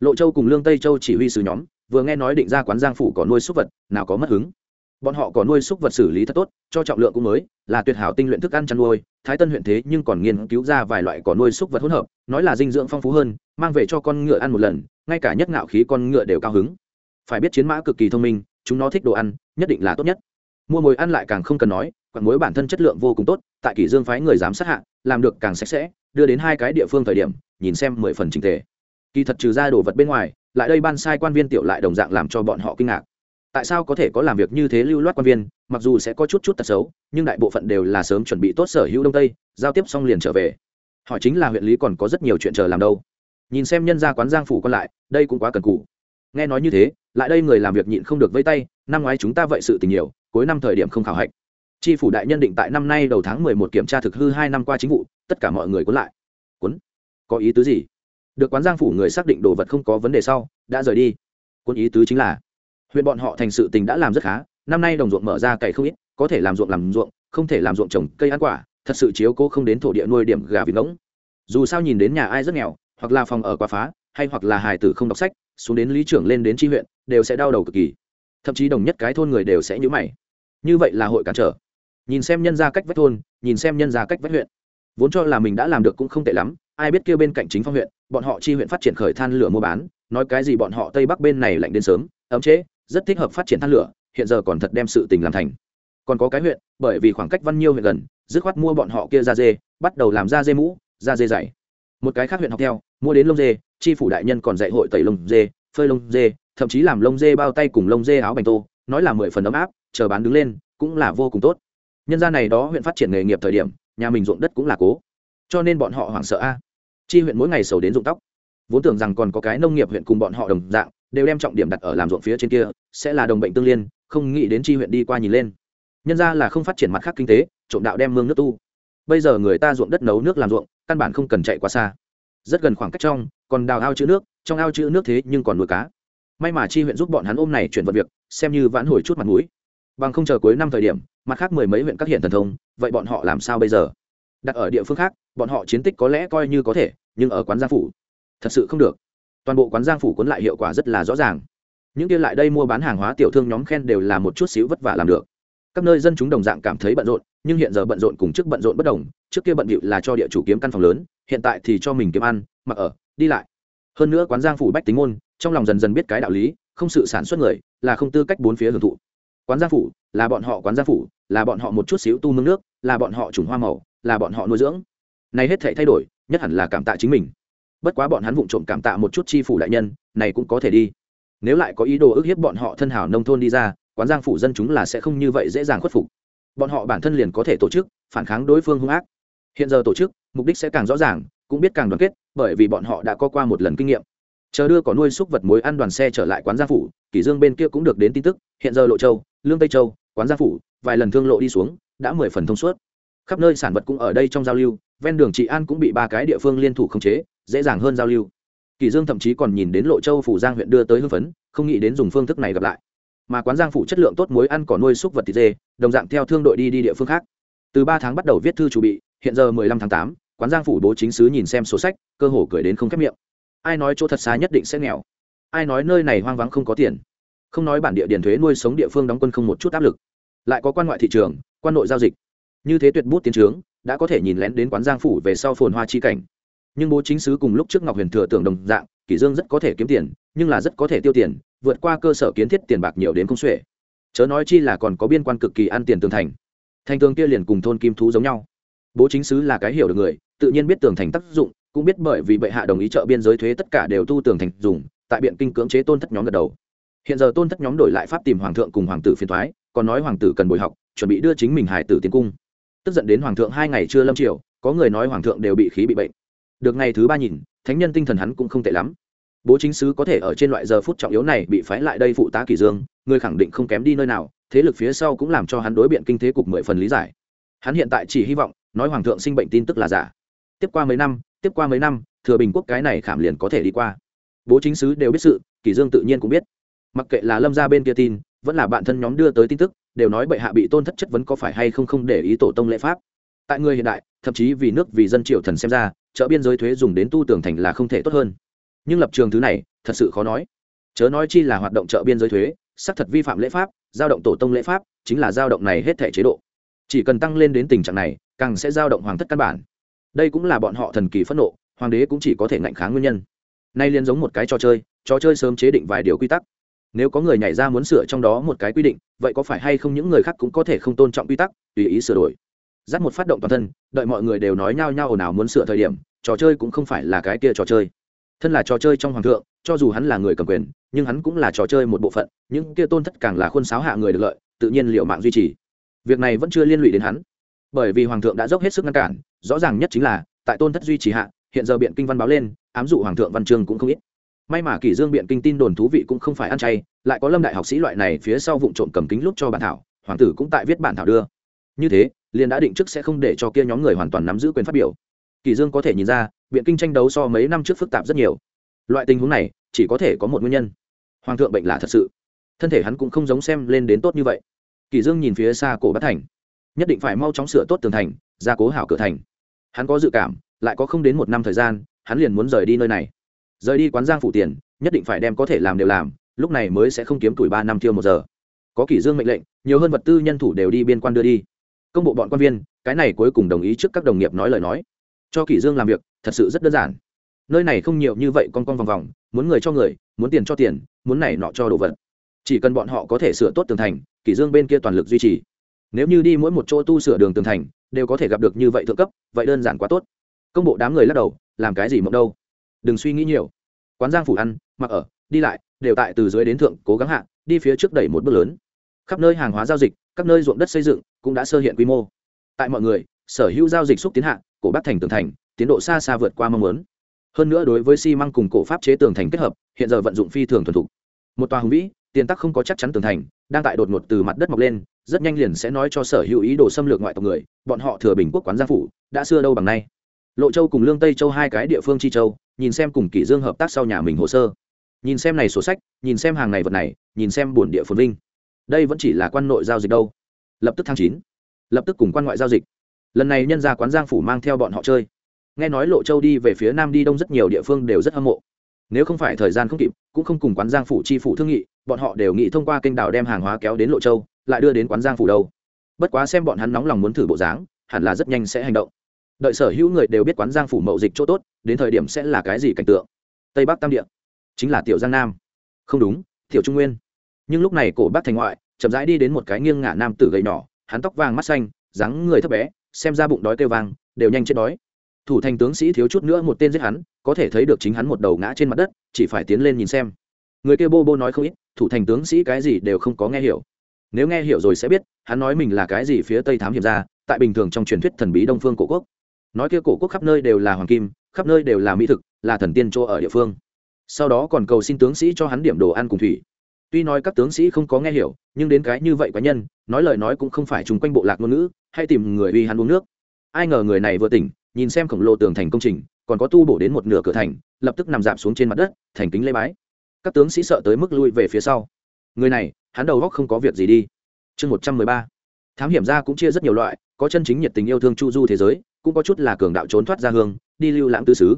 Lộ châu cùng lương tây châu chỉ huy sứ nhóm vừa nghe nói định ra quán giang phủ có nuôi súc vật nào có mất hứng bọn họ có nuôi súc vật xử lý thật tốt, cho trọng lượng cũng mới, là tuyệt hảo tinh luyện thức ăn chăn nuôi. Thái tân huyện thế nhưng còn nghiên cứu ra vài loại cỏ nuôi súc vật hỗn hợp, nói là dinh dưỡng phong phú hơn, mang về cho con ngựa ăn một lần, ngay cả nhất ngạo khí con ngựa đều cao hứng. Phải biết chiến mã cực kỳ thông minh, chúng nó thích đồ ăn, nhất định là tốt nhất. Mua mồi ăn lại càng không cần nói, quặng mối bản thân chất lượng vô cùng tốt, tại kỷ dương phái người giám sát hạ, làm được càng sạch sẽ, đưa đến hai cái địa phương thời điểm, nhìn xem mười phần trình thể. kỳ thật trừ ra đồ vật bên ngoài, lại đây ban sai quan viên tiểu lại đồng dạng làm cho bọn họ kinh ngạc tại sao có thể có làm việc như thế lưu loát quan viên, mặc dù sẽ có chút chút tật xấu, nhưng đại bộ phận đều là sớm chuẩn bị tốt sở hữu đông tây, giao tiếp xong liền trở về. Họ chính là huyện lý còn có rất nhiều chuyện chờ làm đâu. Nhìn xem nhân gia quán giang phủ còn lại, đây cũng quá cần cù. Nghe nói như thế, lại đây người làm việc nhịn không được vây tay, năm ngoái chúng ta vậy sự tình nhiều, cuối năm thời điểm không khảo hạch. Tri phủ đại nhân định tại năm nay đầu tháng mười một kiểm tra thực hư hai năm qua chính vụ, tất cả mọi người cuốn lại. Cuốn? Có ý tứ gì? Được quán giang phủ người xác định đồ vật không có vấn đề sau, đã rời đi. Cuốn ý tứ chính là huyện bọn họ thành sự tình đã làm rất khá, năm nay đồng ruộng mở ra cày không ít, có thể làm ruộng làm ruộng, không thể làm ruộng trồng cây ăn quả, thật sự chiếu cố không đến thổ địa nuôi điểm gà vịt ngỗng. Dù sao nhìn đến nhà ai rất nghèo, hoặc là phòng ở quá phá, hay hoặc là hài tử không đọc sách, xuống đến lý trưởng lên đến tri huyện, đều sẽ đau đầu cực kỳ. Thậm chí đồng nhất cái thôn người đều sẽ nhữ mày. Như vậy là hội cản trở. Nhìn xem nhân ra cách vách thôn, nhìn xem nhân ra cách vách huyện. Vốn cho là mình đã làm được cũng không tệ lắm, ai biết kêu bên cạnh chính phong huyện, bọn họ chi huyện phát triển khởi than lửa mua bán, nói cái gì bọn họ tây bắc bên này lạnh đến sớm, ấm chế rất thích hợp phát triển than lửa, hiện giờ còn thật đem sự tình làm thành. Còn có cái huyện, bởi vì khoảng cách văn nhiêu huyện gần, dứt khoát mua bọn họ kia ra dê, bắt đầu làm ra dê mũ, ra dê dày. Một cái khác huyện học theo, mua đến lông dê tri phủ đại nhân còn dạy hội tẩy lông dê, phơi lông dê, thậm chí làm lông dê bao tay cùng lông dê áo bành tô, nói là mười phần ấm áp, chờ bán đứng lên, cũng là vô cùng tốt. Nhân gia này đó huyện phát triển nghề nghiệp thời điểm, nhà mình ruộng đất cũng là cố. Cho nên bọn họ hoảng sợ a. Chi huyện mỗi ngày sầu đến ruộng tóc. Vốn tưởng rằng còn có cái nông nghiệp huyện cùng bọn họ đồng dạng đều đem trọng điểm đặt ở làm ruộng phía trên kia, sẽ là đồng bệnh tương liên, không nghĩ đến chi huyện đi qua nhìn lên. Nhân ra là không phát triển mặt khác kinh tế, trộm đạo đem mương nước tu. Bây giờ người ta ruộng đất nấu nước làm ruộng, căn bản không cần chạy quá xa. Rất gần khoảng cách trong, còn đào ao chữ nước, trong ao chữ nước thế nhưng còn nuôi cá. May mà chi huyện giúp bọn hắn ôm này chuyển vật việc, xem như vãn hồi chút mặt mũi. Bằng không chờ cuối năm thời điểm, mặt khác mười mấy huyện các hiện thần thông, vậy bọn họ làm sao bây giờ? Đặt ở địa phương khác, bọn họ chiến tích có lẽ coi như có thể, nhưng ở quán gia phủ, thật sự không được toàn bộ quán giang phủ cuốn lại hiệu quả rất là rõ ràng. Những kia lại đây mua bán hàng hóa tiểu thương nhóm khen đều là một chút xíu vất vả làm được. Các nơi dân chúng đồng dạng cảm thấy bận rộn, nhưng hiện giờ bận rộn cùng trước bận rộn bất đồng, trước kia bận bịu là cho địa chủ kiếm căn phòng lớn, hiện tại thì cho mình kiếm ăn, mặc ở, đi lại. Hơn nữa quán giang phủ bách tính môn, trong lòng dần dần biết cái đạo lý, không sự sản xuất người, là không tư cách bốn phía hưởng thụ. Quán giang phủ, là bọn họ quán giang phủ, là bọn họ một chút xíu tu mương nước, là bọn họ trùng hoa màu, là bọn họ nuôi dưỡng. Này hết thể thay đổi, nhất hẳn là cảm tạ chính mình bất quá bọn hắn vụng trộm cảm tạ một chút chi phủ đại nhân, này cũng có thể đi. Nếu lại có ý đồ ức hiếp bọn họ thân hảo nông thôn đi ra, quán giang phủ dân chúng là sẽ không như vậy dễ dàng khuất phục. Bọn họ bản thân liền có thể tổ chức, phản kháng đối phương hung ác. Hiện giờ tổ chức, mục đích sẽ càng rõ ràng, cũng biết càng đoàn kết, bởi vì bọn họ đã có qua một lần kinh nghiệm. Chờ đưa có nuôi xúc vật mối ăn đoàn xe trở lại quán giang phủ kỷ dương bên kia cũng được đến tin tức, hiện giờ lộ châu, lương tây châu, quán giang phủ, vài lần thương lộ đi xuống, đã mười phần thông suốt khắp nơi sản vật cũng ở đây trong giao lưu, ven đường trị an cũng bị ba cái địa phương liên thủ khống chế, dễ dàng hơn giao lưu. Kỳ dương thậm chí còn nhìn đến lộ châu phủ giang huyện đưa tới hưng phấn, không nghĩ đến dùng phương thức này gặp lại. Mà quán giang phủ chất lượng tốt muối ăn cỏ nuôi súc vật thịt dê, đồng dạng theo thương đội đi đi địa phương khác. Từ ba tháng bắt đầu viết thư chuẩn bị, hiện giờ mười lăm tháng tám, quán giang phủ bố chính sứ nhìn xem số sách, cơ hồ cười đến không khép miệng. Ai nói chỗ thật xa nhất định sẽ nghèo? Ai nói nơi này hoang vắng không có tiền? Không nói bản địa điền thuế nuôi sống địa phương đóng quân không một chút áp lực. Lại có quan ngoại thị trường, quan nội giao dịch như thế tuyệt bút tiến trướng, đã có thể nhìn lén đến quán giang phủ về sau phồn hoa chi cảnh. Nhưng bố chính sứ cùng lúc trước ngọc huyền thừa tưởng đồng dạng kỷ dương rất có thể kiếm tiền, nhưng là rất có thể tiêu tiền, vượt qua cơ sở kiến thiết tiền bạc nhiều đến không xuể. Chớ nói chi là còn có biên quan cực kỳ ăn tiền tường thành. Thành tường kia liền cùng thôn kim thú giống nhau. Bố chính sứ là cái hiểu được người, tự nhiên biết tường thành tác dụng, cũng biết bởi vì bệ hạ đồng ý trợ biên giới thuế tất cả đều tu tường thành dùng, tại biện kinh cưỡng chế tôn thất nhóm gật đầu. Hiện giờ tôn thất nhóm đổi lại pháp tìm hoàng thượng cùng hoàng tử phiền thoái, còn nói hoàng tử cần bồi học, chuẩn bị đưa chính mình hải tử tiến cung tức giận đến hoàng thượng hai ngày chưa lâm triều, có người nói hoàng thượng đều bị khí bị bệnh. Được ngày thứ ba nhìn, thánh nhân tinh thần hắn cũng không tệ lắm. Bố chính sứ có thể ở trên loại giờ phút trọng yếu này bị phái lại đây phụ tá kỷ dương, người khẳng định không kém đi nơi nào, thế lực phía sau cũng làm cho hắn đối biện kinh thế cục mười phần lý giải. Hắn hiện tại chỉ hy vọng, nói hoàng thượng sinh bệnh tin tức là giả. Tiếp qua mấy năm, tiếp qua mấy năm, thừa bình quốc cái này khảm liền có thể đi qua. Bố chính sứ đều biết sự kỷ dương tự nhiên cũng biết. Mặc kệ là lâm gia bên kia tin vẫn là bạn thân nhóm đưa tới tin tức, đều nói bệ hạ bị tôn thất chất vấn có phải hay không không để ý tổ tông lễ pháp. Tại người hiện đại, thậm chí vì nước vì dân triệu thần xem ra, chợ biên giới thuế dùng đến tu tưởng thành là không thể tốt hơn. Nhưng lập trường thứ này, thật sự khó nói. Chớ nói chi là hoạt động chợ biên giới thuế, xác thật vi phạm lễ pháp, giao động tổ tông lễ pháp, chính là giao động này hết thể chế độ. Chỉ cần tăng lên đến tình trạng này, càng sẽ giao động hoàng thất căn bản. Đây cũng là bọn họ thần kỳ phẫn nộ, hoàng đế cũng chỉ có thể ngạnh kháng nguyên nhân. Nay liên giống một cái trò chơi trò chơi sớm chế định vài điều quy tắc nếu có người nhảy ra muốn sửa trong đó một cái quy định, vậy có phải hay không những người khác cũng có thể không tôn trọng quy tắc, tùy ý sửa đổi? Dắt một phát động toàn thân, đợi mọi người đều nói nhau nhau ồn ào muốn sửa thời điểm, trò chơi cũng không phải là cái kia trò chơi. Thân là trò chơi trong hoàng thượng, cho dù hắn là người cầm quyền, nhưng hắn cũng là trò chơi một bộ phận, những kia tôn thất càng là khuôn sáo hạ người được lợi, tự nhiên liệu mạng duy trì. Việc này vẫn chưa liên lụy đến hắn. Bởi vì hoàng thượng đã dốc hết sức ngăn cản, rõ ràng nhất chính là, tại tôn thất duy trì hạ, hiện giờ biện kinh văn báo lên, ám dụ hoàng thượng văn chương cũng không ít may mà kỷ dương biện kinh tin đồn thú vị cũng không phải ăn chay, lại có lâm đại học sĩ loại này phía sau vụ trộm cầm kính lúc cho bản thảo, hoàng tử cũng tại viết bản thảo đưa. Như thế, liền đã định trước sẽ không để cho kia nhóm người hoàn toàn nắm giữ quyền phát biểu. Kỷ dương có thể nhìn ra, biện kinh tranh đấu so mấy năm trước phức tạp rất nhiều. Loại tình huống này, chỉ có thể có một nguyên nhân. Hoàng thượng bệnh là thật sự. Thân thể hắn cũng không giống xem lên đến tốt như vậy. Kỷ dương nhìn phía xa cổ bát thành. Nhất định phải mau chóng sửa tốt tường thành, gia cố hảo cửa thành. Hắn có dự cảm, lại có không đến một năm thời gian, hắn liền muốn rời đi nơi này rời đi quán giang phủ tiền, nhất định phải đem có thể làm đều làm, lúc này mới sẽ không kiếm tuổi ba năm tiêu một giờ. Có kỷ dương mệnh lệnh, nhiều hơn vật tư nhân thủ đều đi biên quan đưa đi. Công bộ bọn quan viên, cái này cuối cùng đồng ý trước các đồng nghiệp nói lời nói. Cho kỷ dương làm việc, thật sự rất đơn giản. Nơi này không nhiều như vậy, con con vòng vòng, muốn người cho người, muốn tiền cho tiền, muốn này nọ cho đồ vật. Chỉ cần bọn họ có thể sửa tốt tường thành, kỷ dương bên kia toàn lực duy trì. Nếu như đi mỗi một chỗ tu sửa đường tường thành, đều có thể gặp được như vậy thượng cấp, vậy đơn giản quá tốt. Công bộ đám người lắc đầu, làm cái gì mộng đâu? Đừng suy nghĩ nhiều. Quán giang phủ ăn, mặc ở, đi lại, đều tại từ dưới đến thượng, cố gắng hạ, đi phía trước đẩy một bước lớn. Khắp nơi hàng hóa giao dịch các nơi ruộng đất xây dựng, cũng đã sơ hiện quy mô. Tại mọi người, sở hữu giao dịch xúc tiến hạ, cổ bắc thành tường thành, tiến độ xa xa vượt qua mong muốn. Hơn nữa đối với xi măng cùng cổ pháp chế tường thành kết hợp, hiện giờ vận dụng phi thường thuần thục. Một tòa hùng vĩ, tiền tắc không có chắc chắn tường thành, đang tại đột ngột từ mặt đất mọc lên, rất nhanh liền sẽ nói cho sở hữu ý đồ xâm lược ngoại tộc người, bọn họ thừa bình quốc quán gia phủ, đã xưa đâu bằng nay. Lộ châu cùng lương tây châu hai cái địa phương chi châu nhìn xem cùng kỷ dương hợp tác sau nhà mình hồ sơ. Nhìn xem này sổ sách, nhìn xem hàng này vật này, nhìn xem buồn địa phồn vinh. Đây vẫn chỉ là quan nội giao dịch đâu. Lập tức tháng chín, lập tức cùng quan ngoại giao dịch. Lần này nhân gia quán giang phủ mang theo bọn họ chơi. Nghe nói lộ châu đi về phía nam đi đông rất nhiều địa phương đều rất hâm mộ. Nếu không phải thời gian không kịp, cũng không cùng quán giang phủ chi phủ thương nghị, bọn họ đều nghĩ thông qua kênh đảo đem hàng hóa kéo đến lộ châu, lại đưa đến quán giang phủ đâu. Bất quá xem bọn hắn nóng lòng muốn thử bộ dáng, hẳn là rất nhanh sẽ hành động đợi sở hữu người đều biết quán giang phủ mậu dịch chỗ tốt, đến thời điểm sẽ là cái gì cảnh tượng? Tây bắc tam địa, chính là tiểu giang nam. Không đúng, tiểu trung nguyên. Nhưng lúc này cổ bác thành ngoại, chậm rãi đi đến một cái nghiêng ngả nam tử gầy nhỏ, hắn tóc vàng mắt xanh, dáng người thấp bé, xem ra bụng đói kêu vàng đều nhanh chết đói. Thủ thành tướng sĩ thiếu chút nữa một tên giết hắn, có thể thấy được chính hắn một đầu ngã trên mặt đất, chỉ phải tiến lên nhìn xem. Người kia bô bô nói không ít, thủ thành tướng sĩ cái gì đều không có nghe hiểu. Nếu nghe hiểu rồi sẽ biết, hắn nói mình là cái gì phía tây thám hiểm ra, tại bình thường trong truyền thuyết thần bí đông phương cổ quốc nói kia cổ quốc khắp nơi đều là hoàng kim, khắp nơi đều là mỹ thực, là thần tiên chỗ ở địa phương. Sau đó còn cầu xin tướng sĩ cho hắn điểm đồ ăn cùng thủy. Tuy nói các tướng sĩ không có nghe hiểu, nhưng đến cái như vậy cá nhân, nói lời nói cũng không phải chung quanh bộ lạc ngôn ngữ, hay tìm người uy hắn uống nước. Ai ngờ người này vừa tỉnh, nhìn xem khổng lồ tường thành công trình, còn có tu bổ đến một nửa cửa thành, lập tức nằm dạp xuống trên mặt đất, thành kính lê bái. Các tướng sĩ sợ tới mức lui về phía sau. Người này, hắn đầu góc không có việc gì đi. Chương một trăm mười ba. Thám hiểm ra cũng chia rất nhiều loại, có chân chính nhiệt tình yêu thương chu du thế giới cũng có chút là cường đạo trốn thoát ra hương, đi lưu lãng tư xứ.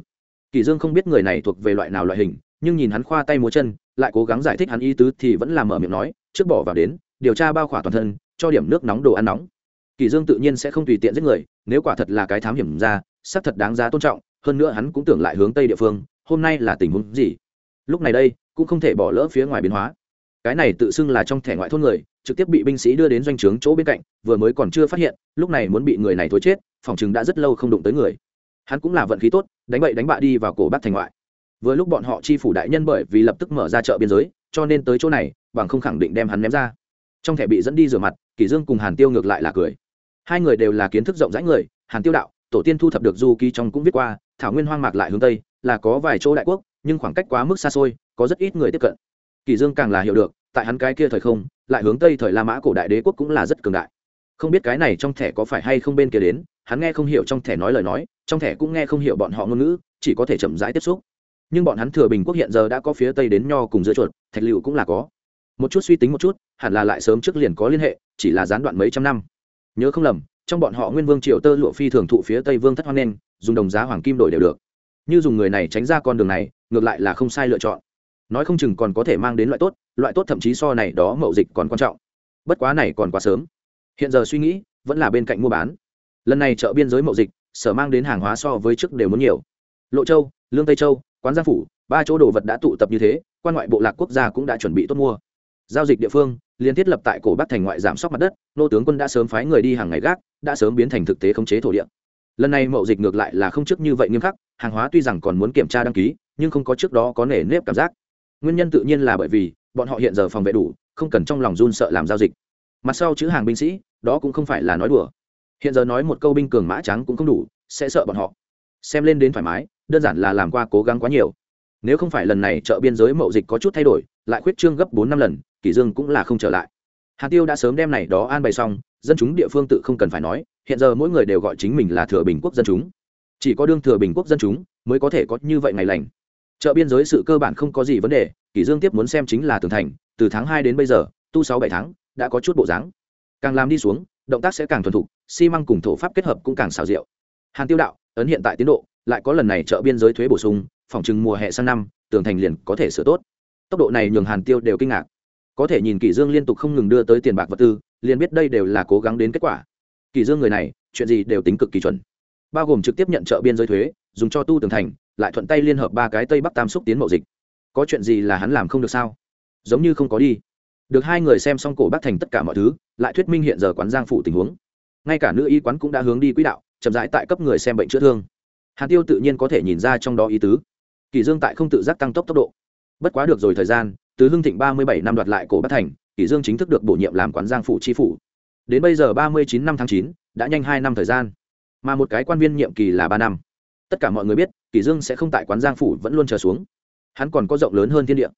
Kỳ dương không biết người này thuộc về loại nào loại hình, nhưng nhìn hắn khoa tay múa chân, lại cố gắng giải thích hắn ý tứ thì vẫn làm mở miệng nói, trước bỏ vào đến, điều tra bao khỏa toàn thân, cho điểm nước nóng đồ ăn nóng. Kỳ dương tự nhiên sẽ không tùy tiện giết người, nếu quả thật là cái thám hiểm ra, xác thật đáng giá tôn trọng, hơn nữa hắn cũng tưởng lại hướng tây địa phương, hôm nay là tình huống gì? Lúc này đây, cũng không thể bỏ lỡ phía ngoài biến hóa. Cái này tự xưng là trong thẻ ngoại thôn người trực tiếp bị binh sĩ đưa đến doanh trướng chỗ bên cạnh, vừa mới còn chưa phát hiện, lúc này muốn bị người này thối chết, phòng chừng đã rất lâu không đụng tới người. Hắn cũng là vận khí tốt, đánh bậy đánh bạ đi vào cổ bắc thành ngoại. Vừa lúc bọn họ chi phủ đại nhân bởi vì lập tức mở ra chợ biên giới, cho nên tới chỗ này, bằng không khẳng định đem hắn ném ra. Trong thẻ bị dẫn đi rửa mặt, kỷ dương cùng hàn tiêu ngược lại là cười. Hai người đều là kiến thức rộng rãi người, hàn tiêu đạo, tổ tiên thu thập được du ký trong cũng viết qua, thảo nguyên hoang mạc lại hướng tây, là có vài chỗ đại quốc, nhưng khoảng cách quá mức xa xôi, có rất ít người tiếp cận. Kỳ dương càng là hiểu được tại hắn cái kia thời không, lại hướng tây thời la mã cổ đại đế quốc cũng là rất cường đại. Không biết cái này trong thẻ có phải hay không bên kia đến, hắn nghe không hiểu trong thẻ nói lời nói, trong thẻ cũng nghe không hiểu bọn họ ngôn ngữ, chỉ có thể chậm rãi tiếp xúc. Nhưng bọn hắn thừa bình quốc hiện giờ đã có phía tây đến nho cùng giữa chuột, thạch liệu cũng là có. Một chút suy tính một chút, hẳn là lại sớm trước liền có liên hệ, chỉ là gián đoạn mấy trăm năm. Nhớ không lầm, trong bọn họ nguyên vương triều tơ lụa phi thường thụ phía tây vương thất hoan nen dùng đồng giá hoàng kim đổi đều được. Như dùng người này tránh ra con đường này, ngược lại là không sai lựa chọn nói không chừng còn có thể mang đến loại tốt loại tốt thậm chí so này đó mậu dịch còn quan trọng. Bất quá này còn quá sớm. Hiện giờ suy nghĩ, vẫn là bên cạnh mua bán. Lần này chợ biên giới mậu dịch, sở mang đến hàng hóa so với trước đều muốn nhiều. Lộ châu, lương tây châu, quán gia phủ, ba chỗ đồ vật đã tụ tập như thế, quan ngoại bộ lạc quốc gia cũng đã chuẩn bị tốt mua. Giao dịch địa phương, liên thiết lập tại cổ bắc thành ngoại giảm sóc mặt đất, nô tướng quân đã sớm phái người đi hàng ngày gác, đã sớm biến thành thực tế khống chế thổ địa. Lần này mậu dịch ngược lại là không trước như vậy nghiêm khắc, hàng hóa tuy rằng còn muốn kiểm tra đăng ký, nhưng không có trước đó có nể nếp cảm giác nguyên nhân tự nhiên là bởi vì bọn họ hiện giờ phòng vệ đủ, không cần trong lòng run sợ làm giao dịch. Mặt sau chữ hàng binh sĩ, đó cũng không phải là nói đùa. Hiện giờ nói một câu binh cường mã trắng cũng không đủ, sẽ sợ bọn họ. Xem lên đến thoải mái, đơn giản là làm qua cố gắng quá nhiều. Nếu không phải lần này chợ biên giới mậu dịch có chút thay đổi, lại khuyết trương gấp bốn năm lần, kỷ dương cũng là không trở lại. Hạt tiêu đã sớm đem này đó an bày xong, dân chúng địa phương tự không cần phải nói, hiện giờ mỗi người đều gọi chính mình là thừa bình quốc dân chúng. Chỉ có đương thừa bình quốc dân chúng, mới có thể có như vậy ngày lành chợ biên giới sự cơ bản không có gì vấn đề kỷ dương tiếp muốn xem chính là tường thành, từ tháng hai đến bây giờ, tu sáu bảy tháng, đã có chút bộ dáng. Càng làm đi xuống, động tác sẽ càng thuần thục, xi măng cùng thổ pháp kết hợp cũng càng xào diệu. Hàn tiêu đạo, ấn hiện tại tiến độ, lại có lần này chợ biên giới thuế bổ sung, phòng trừng mùa hè sang năm, tường thành liền có thể sửa tốt. Tốc độ này nhường hàn tiêu đều kinh ngạc. Có thể nhìn kỷ dương liên tục không ngừng đưa tới tiền bạc vật tư, liền biết đây đều là cố gắng đến kết quả. Kỷ dương người này, chuyện gì đều tính cực kỳ chuẩn. Bao gồm trực tiếp nhận chợ biên giới thuế, dùng cho tu tường thành lại thuận tay liên hợp ba cái tây bắc tam xúc tiến mậu dịch. Có chuyện gì là hắn làm không được sao? Giống như không có đi. Được hai người xem xong cổ bắc thành tất cả mọi thứ, lại thuyết minh hiện giờ quán giang phụ tình huống. Ngay cả nữ y quán cũng đã hướng đi quỹ đạo, chậm rãi tại cấp người xem bệnh chữa thương. Hàn tiêu tự nhiên có thể nhìn ra trong đó ý tứ. Kỳ dương tại không tự giác tăng tốc tốc độ. Bất quá được rồi thời gian, từ hưng thịnh ba mươi bảy năm đoạt lại cổ bắc thành, kỳ dương chính thức được bổ nhiệm làm quán giang phụ chi phủ. Đến bây giờ ba mươi chín năm tháng chín, đã nhanh hai năm thời gian. Mà một cái quan viên nhiệm kỳ là ba năm. Tất cả mọi người biết kỳ dương sẽ không tại quán giang phủ vẫn luôn chờ xuống. Hắn còn có rộng lớn hơn thiên địa.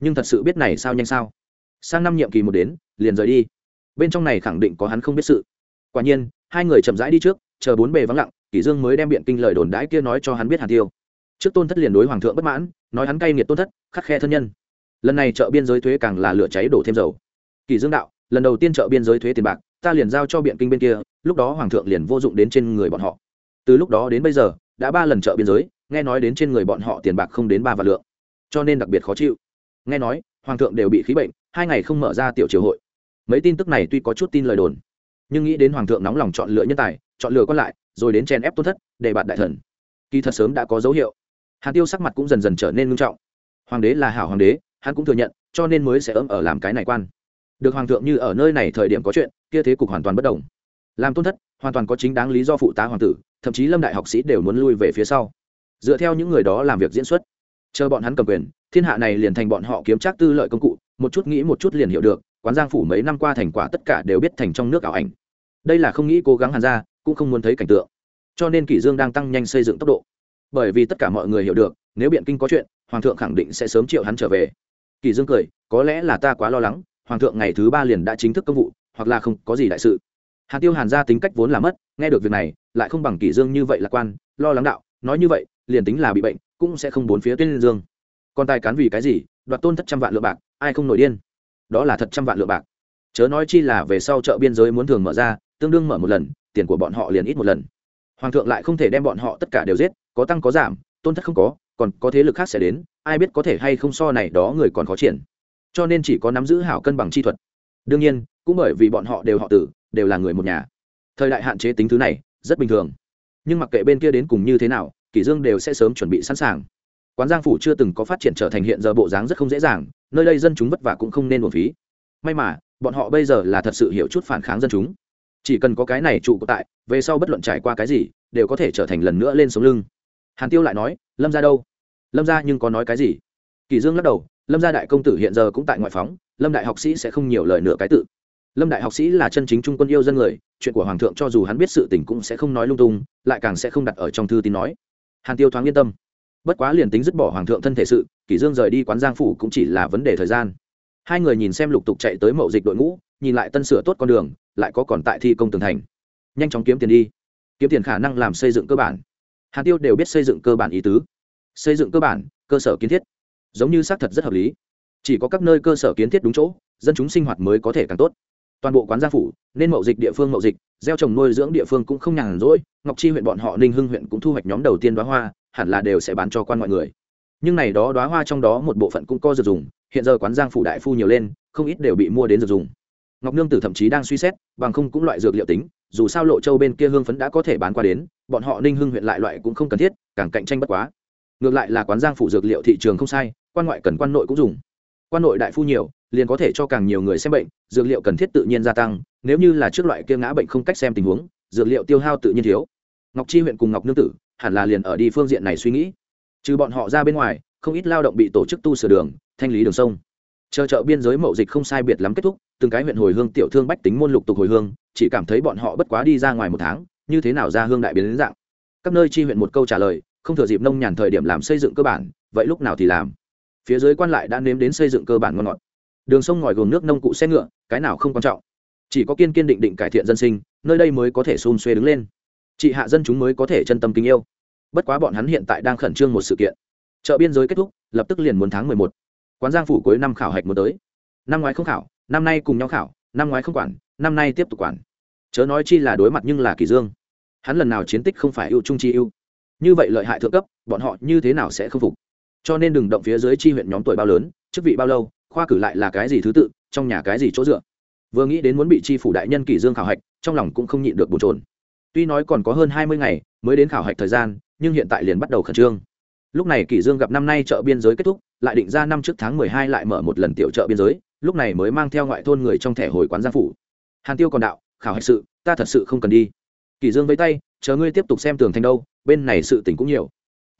Nhưng thật sự biết này sao nhanh sao? Sang năm nhiệm kỳ một đến, liền rời đi. Bên trong này khẳng định có hắn không biết sự. Quả nhiên, hai người chậm rãi đi trước, chờ bốn bề vắng lặng kỷ dương mới đem biện kinh lời đồn đãi kia nói cho hắn biết hàn tiêu. Trước tôn thất liền đối hoàng thượng bất mãn, nói hắn cay nghiệt tôn thất khắc khe thân nhân. Lần này chợ biên giới thuế càng là lửa cháy đổ thêm dầu. Kỷ dương đạo, lần đầu tiên chợ biên giới thuế tiền bạc, ta liền giao cho biện kinh bên kia, lúc đó hoàng thượng liền vô dụng đến trên người bọn họ. Từ lúc đó đến bây giờ, đã ba lần chợ biên giới nghe nói đến trên người bọn họ tiền bạc không đến ba vạn lượng, cho nên đặc biệt khó chịu. Nghe nói, hoàng thượng đều bị khí bệnh, hai ngày không mở ra tiểu triều hội. Mấy tin tức này tuy có chút tin lời đồn, nhưng nghĩ đến hoàng thượng nóng lòng chọn lựa nhân tài, chọn lựa còn lại, rồi đến chen ép tôn thất, để bạn đại thần. Kỳ thật sớm đã có dấu hiệu. Hàn tiêu sắc mặt cũng dần dần trở nên ngưng trọng. Hoàng đế là hảo hoàng đế, hắn cũng thừa nhận, cho nên mới sẽ ấm ở làm cái này quan. Được hoàng thượng như ở nơi này thời điểm có chuyện, kia thế cục hoàn toàn bất đồng. Làm tôn thất, hoàn toàn có chính đáng lý do phụ tá hoàng tử, thậm chí lâm đại học sĩ đều muốn lui về phía sau dựa theo những người đó làm việc diễn xuất. Chờ bọn hắn cầm quyền, thiên hạ này liền thành bọn họ kiếm trác tư lợi công cụ, một chút nghĩ một chút liền hiểu được, quán giang phủ mấy năm qua thành quả tất cả đều biết thành trong nước ảo ảnh. Đây là không nghĩ cố gắng hàn ra, cũng không muốn thấy cảnh tượng. Cho nên kỷ dương đang tăng nhanh xây dựng tốc độ. Bởi vì tất cả mọi người hiểu được, nếu biện kinh có chuyện, hoàng thượng khẳng định sẽ sớm triệu hắn trở về. Kỷ dương cười, có lẽ là ta quá lo lắng, hoàng thượng ngày thứ ba liền đã chính thức công vụ, hoặc là không có gì đại sự. Hàn tiêu hàn ra tính cách vốn là mất, nghe được việc này, lại không bằng kỷ dương như vậy lạc quan, lo lắng đạo, nói như vậy liền tính là bị bệnh, cũng sẽ không bốn phía tuyên dương. Còn tài cán vì cái gì? Đoạt tôn thất trăm vạn lượng bạc, ai không nổi điên? Đó là thật trăm vạn lượng bạc. Chớ nói chi là về sau chợ biên giới muốn thường mở ra, tương đương mở một lần, tiền của bọn họ liền ít một lần. Hoàng thượng lại không thể đem bọn họ tất cả đều giết, có tăng có giảm, tôn thất không có, còn có thế lực khác sẽ đến, ai biết có thể hay không so này đó người còn khó triển. Cho nên chỉ có nắm giữ hảo cân bằng chi thuật. Đương nhiên, cũng bởi vì bọn họ đều họ tử, đều là người một nhà. Thời đại hạn chế tính thứ này, rất bình thường. Nhưng mặc kệ bên kia đến cùng như thế nào kỷ dương đều sẽ sớm chuẩn bị sẵn sàng. Quán giang phủ chưa từng có phát triển trở thành hiện giờ bộ dáng rất không dễ dàng, nơi đây dân chúng vất vả cũng không nên uổng phí. May mà, bọn họ bây giờ là thật sự hiểu chút phản kháng dân chúng. Chỉ cần có cái này trụ cột tại, về sau bất luận trải qua cái gì, đều có thể trở thành lần nữa lên sống lưng. Hàn tiêu lại nói, lâm ra đâu? Lâm ra nhưng có nói cái gì? Kỳ dương lắc đầu, lâm gia đại công tử hiện giờ cũng tại ngoại phóng, lâm đại học sĩ sẽ không nhiều lời nửa cái tự. Lâm đại học sĩ là chân chính trung quân yêu dân người, chuyện của hoàng thượng cho dù hắn biết sự tình cũng sẽ không nói lung tung, lại càng sẽ không đặt ở trong thư tín nói hàn tiêu thoáng yên tâm. Bất quá liền tính dứt bỏ hoàng thượng thân thể sự, kỷ dương rời đi quán giang phủ cũng chỉ là vấn đề thời gian. Hai người nhìn xem lục tục chạy tới mậu dịch đội ngũ, nhìn lại tân sửa tốt con đường, lại có còn tại thi công tường thành. Nhanh chóng kiếm tiền đi. Kiếm tiền khả năng làm xây dựng cơ bản. Hàn tiêu đều biết xây dựng cơ bản ý tứ. Xây dựng cơ bản, cơ sở kiến thiết. Giống như xác thật rất hợp lý. Chỉ có các nơi cơ sở kiến thiết đúng chỗ, dân chúng sinh hoạt mới có thể càng tốt toàn bộ quán gia phủ, nên mậu dịch địa phương mậu dịch, gieo trồng nuôi dưỡng địa phương cũng không nhàn rỗi, ngọc chi huyện bọn họ, ninh hưng huyện cũng thu hoạch nhóm đầu tiên đoá hoa, hẳn là đều sẽ bán cho quan mọi người. Nhưng này đó đoá hoa trong đó một bộ phận cũng có dược dùng, hiện giờ quán giang phủ đại phu nhiều lên, không ít đều bị mua đến dược dùng. Ngọc nương tử thậm chí đang suy xét, bằng không cũng loại dược liệu tính, dù sao lộ châu bên kia hương phấn đã có thể bán qua đến, bọn họ ninh hưng huyện lại loại cũng không cần thiết, càng cạnh tranh bất quá. Ngược lại là quán giang phủ dược liệu thị trường không sai, quan ngoại cần quan nội cũng dùng quan nội đại phu nhiều, liền có thể cho càng nhiều người xem bệnh, dược liệu cần thiết tự nhiên gia tăng, nếu như là trước loại kia ngã bệnh không cách xem tình huống, dược liệu tiêu hao tự nhiên thiếu. Ngọc chi huyện cùng ngọc nương tử, hẳn là liền ở đi phương diện này suy nghĩ. Trừ bọn họ ra bên ngoài, không ít lao động bị tổ chức tu sửa đường, thanh lý đường sông. Chờ chợ biên giới mậu dịch không sai biệt lắm kết thúc, từng cái huyện hồi hương tiểu thương bách tính môn lục tục hồi hương, chỉ cảm thấy bọn họ bất quá đi ra ngoài một tháng, như thế nào ra hương đại biến đến dạng. Các nơi chi huyện một câu trả lời, không thừa dịp nông nhàn thời điểm làm xây dựng cơ bản, vậy lúc nào thì làm? Phía dưới quan lại đã nếm đến xây dựng cơ bản ngon ngọt. Đường sông ngòi gồm nước nông cụ xe ngựa, cái nào không quan trọng. Chỉ có kiên kiên định định cải thiện dân sinh, nơi đây mới có thể xôn xuê đứng lên. Chị hạ dân chúng mới có thể chân tâm kính yêu. Bất quá bọn hắn hiện tại đang khẩn trương một sự kiện. Chợ biên giới kết thúc, lập tức liền muốn tháng mười một. Quán giang phủ cuối năm khảo hạch muốn tới. Năm ngoái không khảo, năm nay cùng nhau khảo, năm ngoái không quản, năm nay tiếp tục quản. Chớ nói chi là đối mặt nhưng là kỳ dương. Hắn lần nào chiến tích không phải ưu trung chi ưu. Như vậy lợi hại thượng cấp, bọn họ như thế nào sẽ không phục? Cho nên đừng động phía dưới chi huyện nhóm tuổi bao lớn, chức vị bao lâu, khoa cử lại là cái gì thứ tự, trong nhà cái gì chỗ dựa. Vừa nghĩ đến muốn bị chi phủ đại nhân kỷ dương khảo hạch, trong lòng cũng không nhịn được bồn trồn tuy nói còn có hơn hai mươi ngày mới đến khảo hạch thời gian, nhưng hiện tại liền bắt đầu khẩn trương. Lúc này kỷ dương gặp năm nay chợ biên giới kết thúc, lại định ra năm trước tháng mười hai lại mở một lần tiểu chợ biên giới, lúc này mới mang theo ngoại thôn người trong thẻ hồi quán gia phủ. Hàn tiêu còn đạo, khảo hạch sự, ta thật sự không cần đi. Kỷ dương với tay, chờ ngươi tiếp tục xem tường thành đâu, bên này sự tình cũng nhiều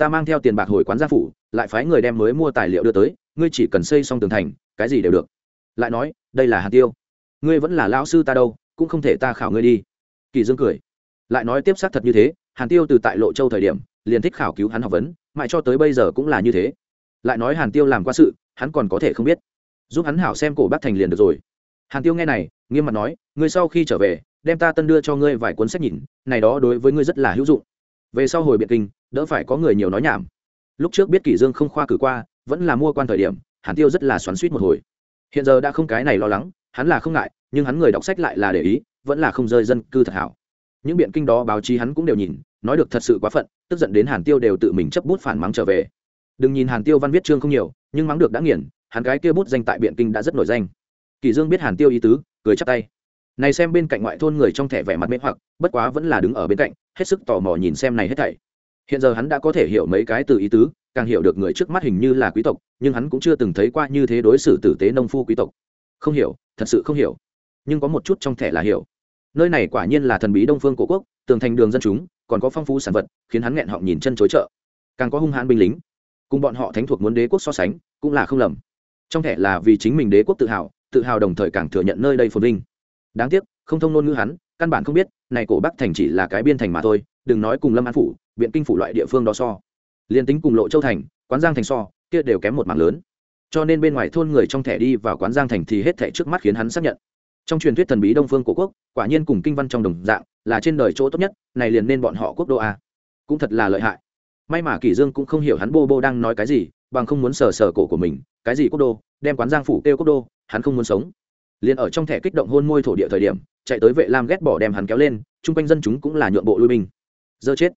ta mang theo tiền bạc hồi quán gia phủ, lại phái người đem mới mua tài liệu đưa tới, ngươi chỉ cần xây xong tường thành, cái gì đều được. Lại nói, đây là hạt tiêu. Ngươi vẫn là lão sư ta đâu, cũng không thể ta khảo ngươi đi. Kỳ dương cười. Lại nói tiếp xác thật như thế, hàn tiêu từ tại lộ châu thời điểm, liền thích khảo cứu hắn học vấn, mãi cho tới bây giờ cũng là như thế. Lại nói hàn tiêu làm qua sự, hắn còn có thể không biết. Giúp hắn hảo xem cổ bác thành liền được rồi. Hàn tiêu nghe này, nghiêm mặt nói, ngươi sau khi trở về, đem ta tân đưa cho ngươi vài cuốn sách nhìn, này đó đối với ngươi rất là hữu dụng về sau hồi biện kinh, đỡ phải có người nhiều nói nhảm. Lúc trước biết kỷ dương không khoa cử qua, vẫn là mua quan thời điểm, hàn tiêu rất là xoắn suýt một hồi. Hiện giờ đã không cái này lo lắng, hắn là không ngại, nhưng hắn người đọc sách lại là để ý, vẫn là không rơi dân cư thật hảo. Những biện kinh đó báo chí hắn cũng đều nhìn, nói được thật sự quá phận, tức giận đến hàn tiêu đều tự mình chấp bút phản mắng trở về. Đừng nhìn hàn tiêu văn viết chương không nhiều, nhưng mắng được đã nghiền, hắn cái kia bút danh tại biện kinh đã rất nổi danh. Kỳ dương biết hàn tiêu ý tứ, cười chắp tay này xem bên cạnh ngoại thôn người trong thẻ vẻ mặt mê hoặc, bất quá vẫn là đứng ở bên cạnh, hết sức tò mò nhìn xem này hết thảy. Hiện giờ hắn đã có thể hiểu mấy cái từ ý tứ, càng hiểu được người trước mắt hình như là quý tộc, nhưng hắn cũng chưa từng thấy qua như thế đối xử tử tế nông phu quý tộc. Không hiểu, thật sự không hiểu. Nhưng có một chút trong thẻ là hiểu. Nơi này quả nhiên là thần bí đông phương cổ quốc, tường thành đường dân chúng, còn có phong phú sản vật, khiến hắn nghẹn họng nhìn chân chối chợ. Càng có hung hãn binh lính. Cùng bọn họ thánh thuộc muốn đế quốc so sánh, cũng là không lầm. Trong thẻ là vì chính mình đế quốc tự hào tự hào đồng thời càng thừa nhận nơi đây phồn vinh đáng tiếc, không thông ngôn ngữ hắn, căn bản không biết, này cổ bắc thành chỉ là cái biên thành mà thôi, đừng nói cùng lâm an phủ biện kinh phủ loại địa phương đó so. Liên tính cùng lộ châu thành, quán giang thành so, kia đều kém một mảng lớn. Cho nên bên ngoài thôn người trong thẻ đi vào quán giang thành thì hết thẻ trước mắt khiến hắn xác nhận. Trong truyền thuyết thần bí đông phương cổ quốc, quả nhiên cùng kinh văn trong đồng dạng, là trên đời chỗ tốt nhất, này liền nên bọn họ quốc đô a. Cũng thật là lợi hại. May mà kỷ dương cũng không hiểu hắn bô bô đang nói cái gì, bằng không muốn sờ sờ cổ của mình, cái gì quốc đô, đem quán giang phủ kêu quốc đô, hắn không muốn sống liền ở trong thẻ kích động hôn môi thổ địa thời điểm, chạy tới vệ lam ghét bỏ đem hắn kéo lên, chung quanh dân chúng cũng là nhượng bộ lui binh. Dơ chết.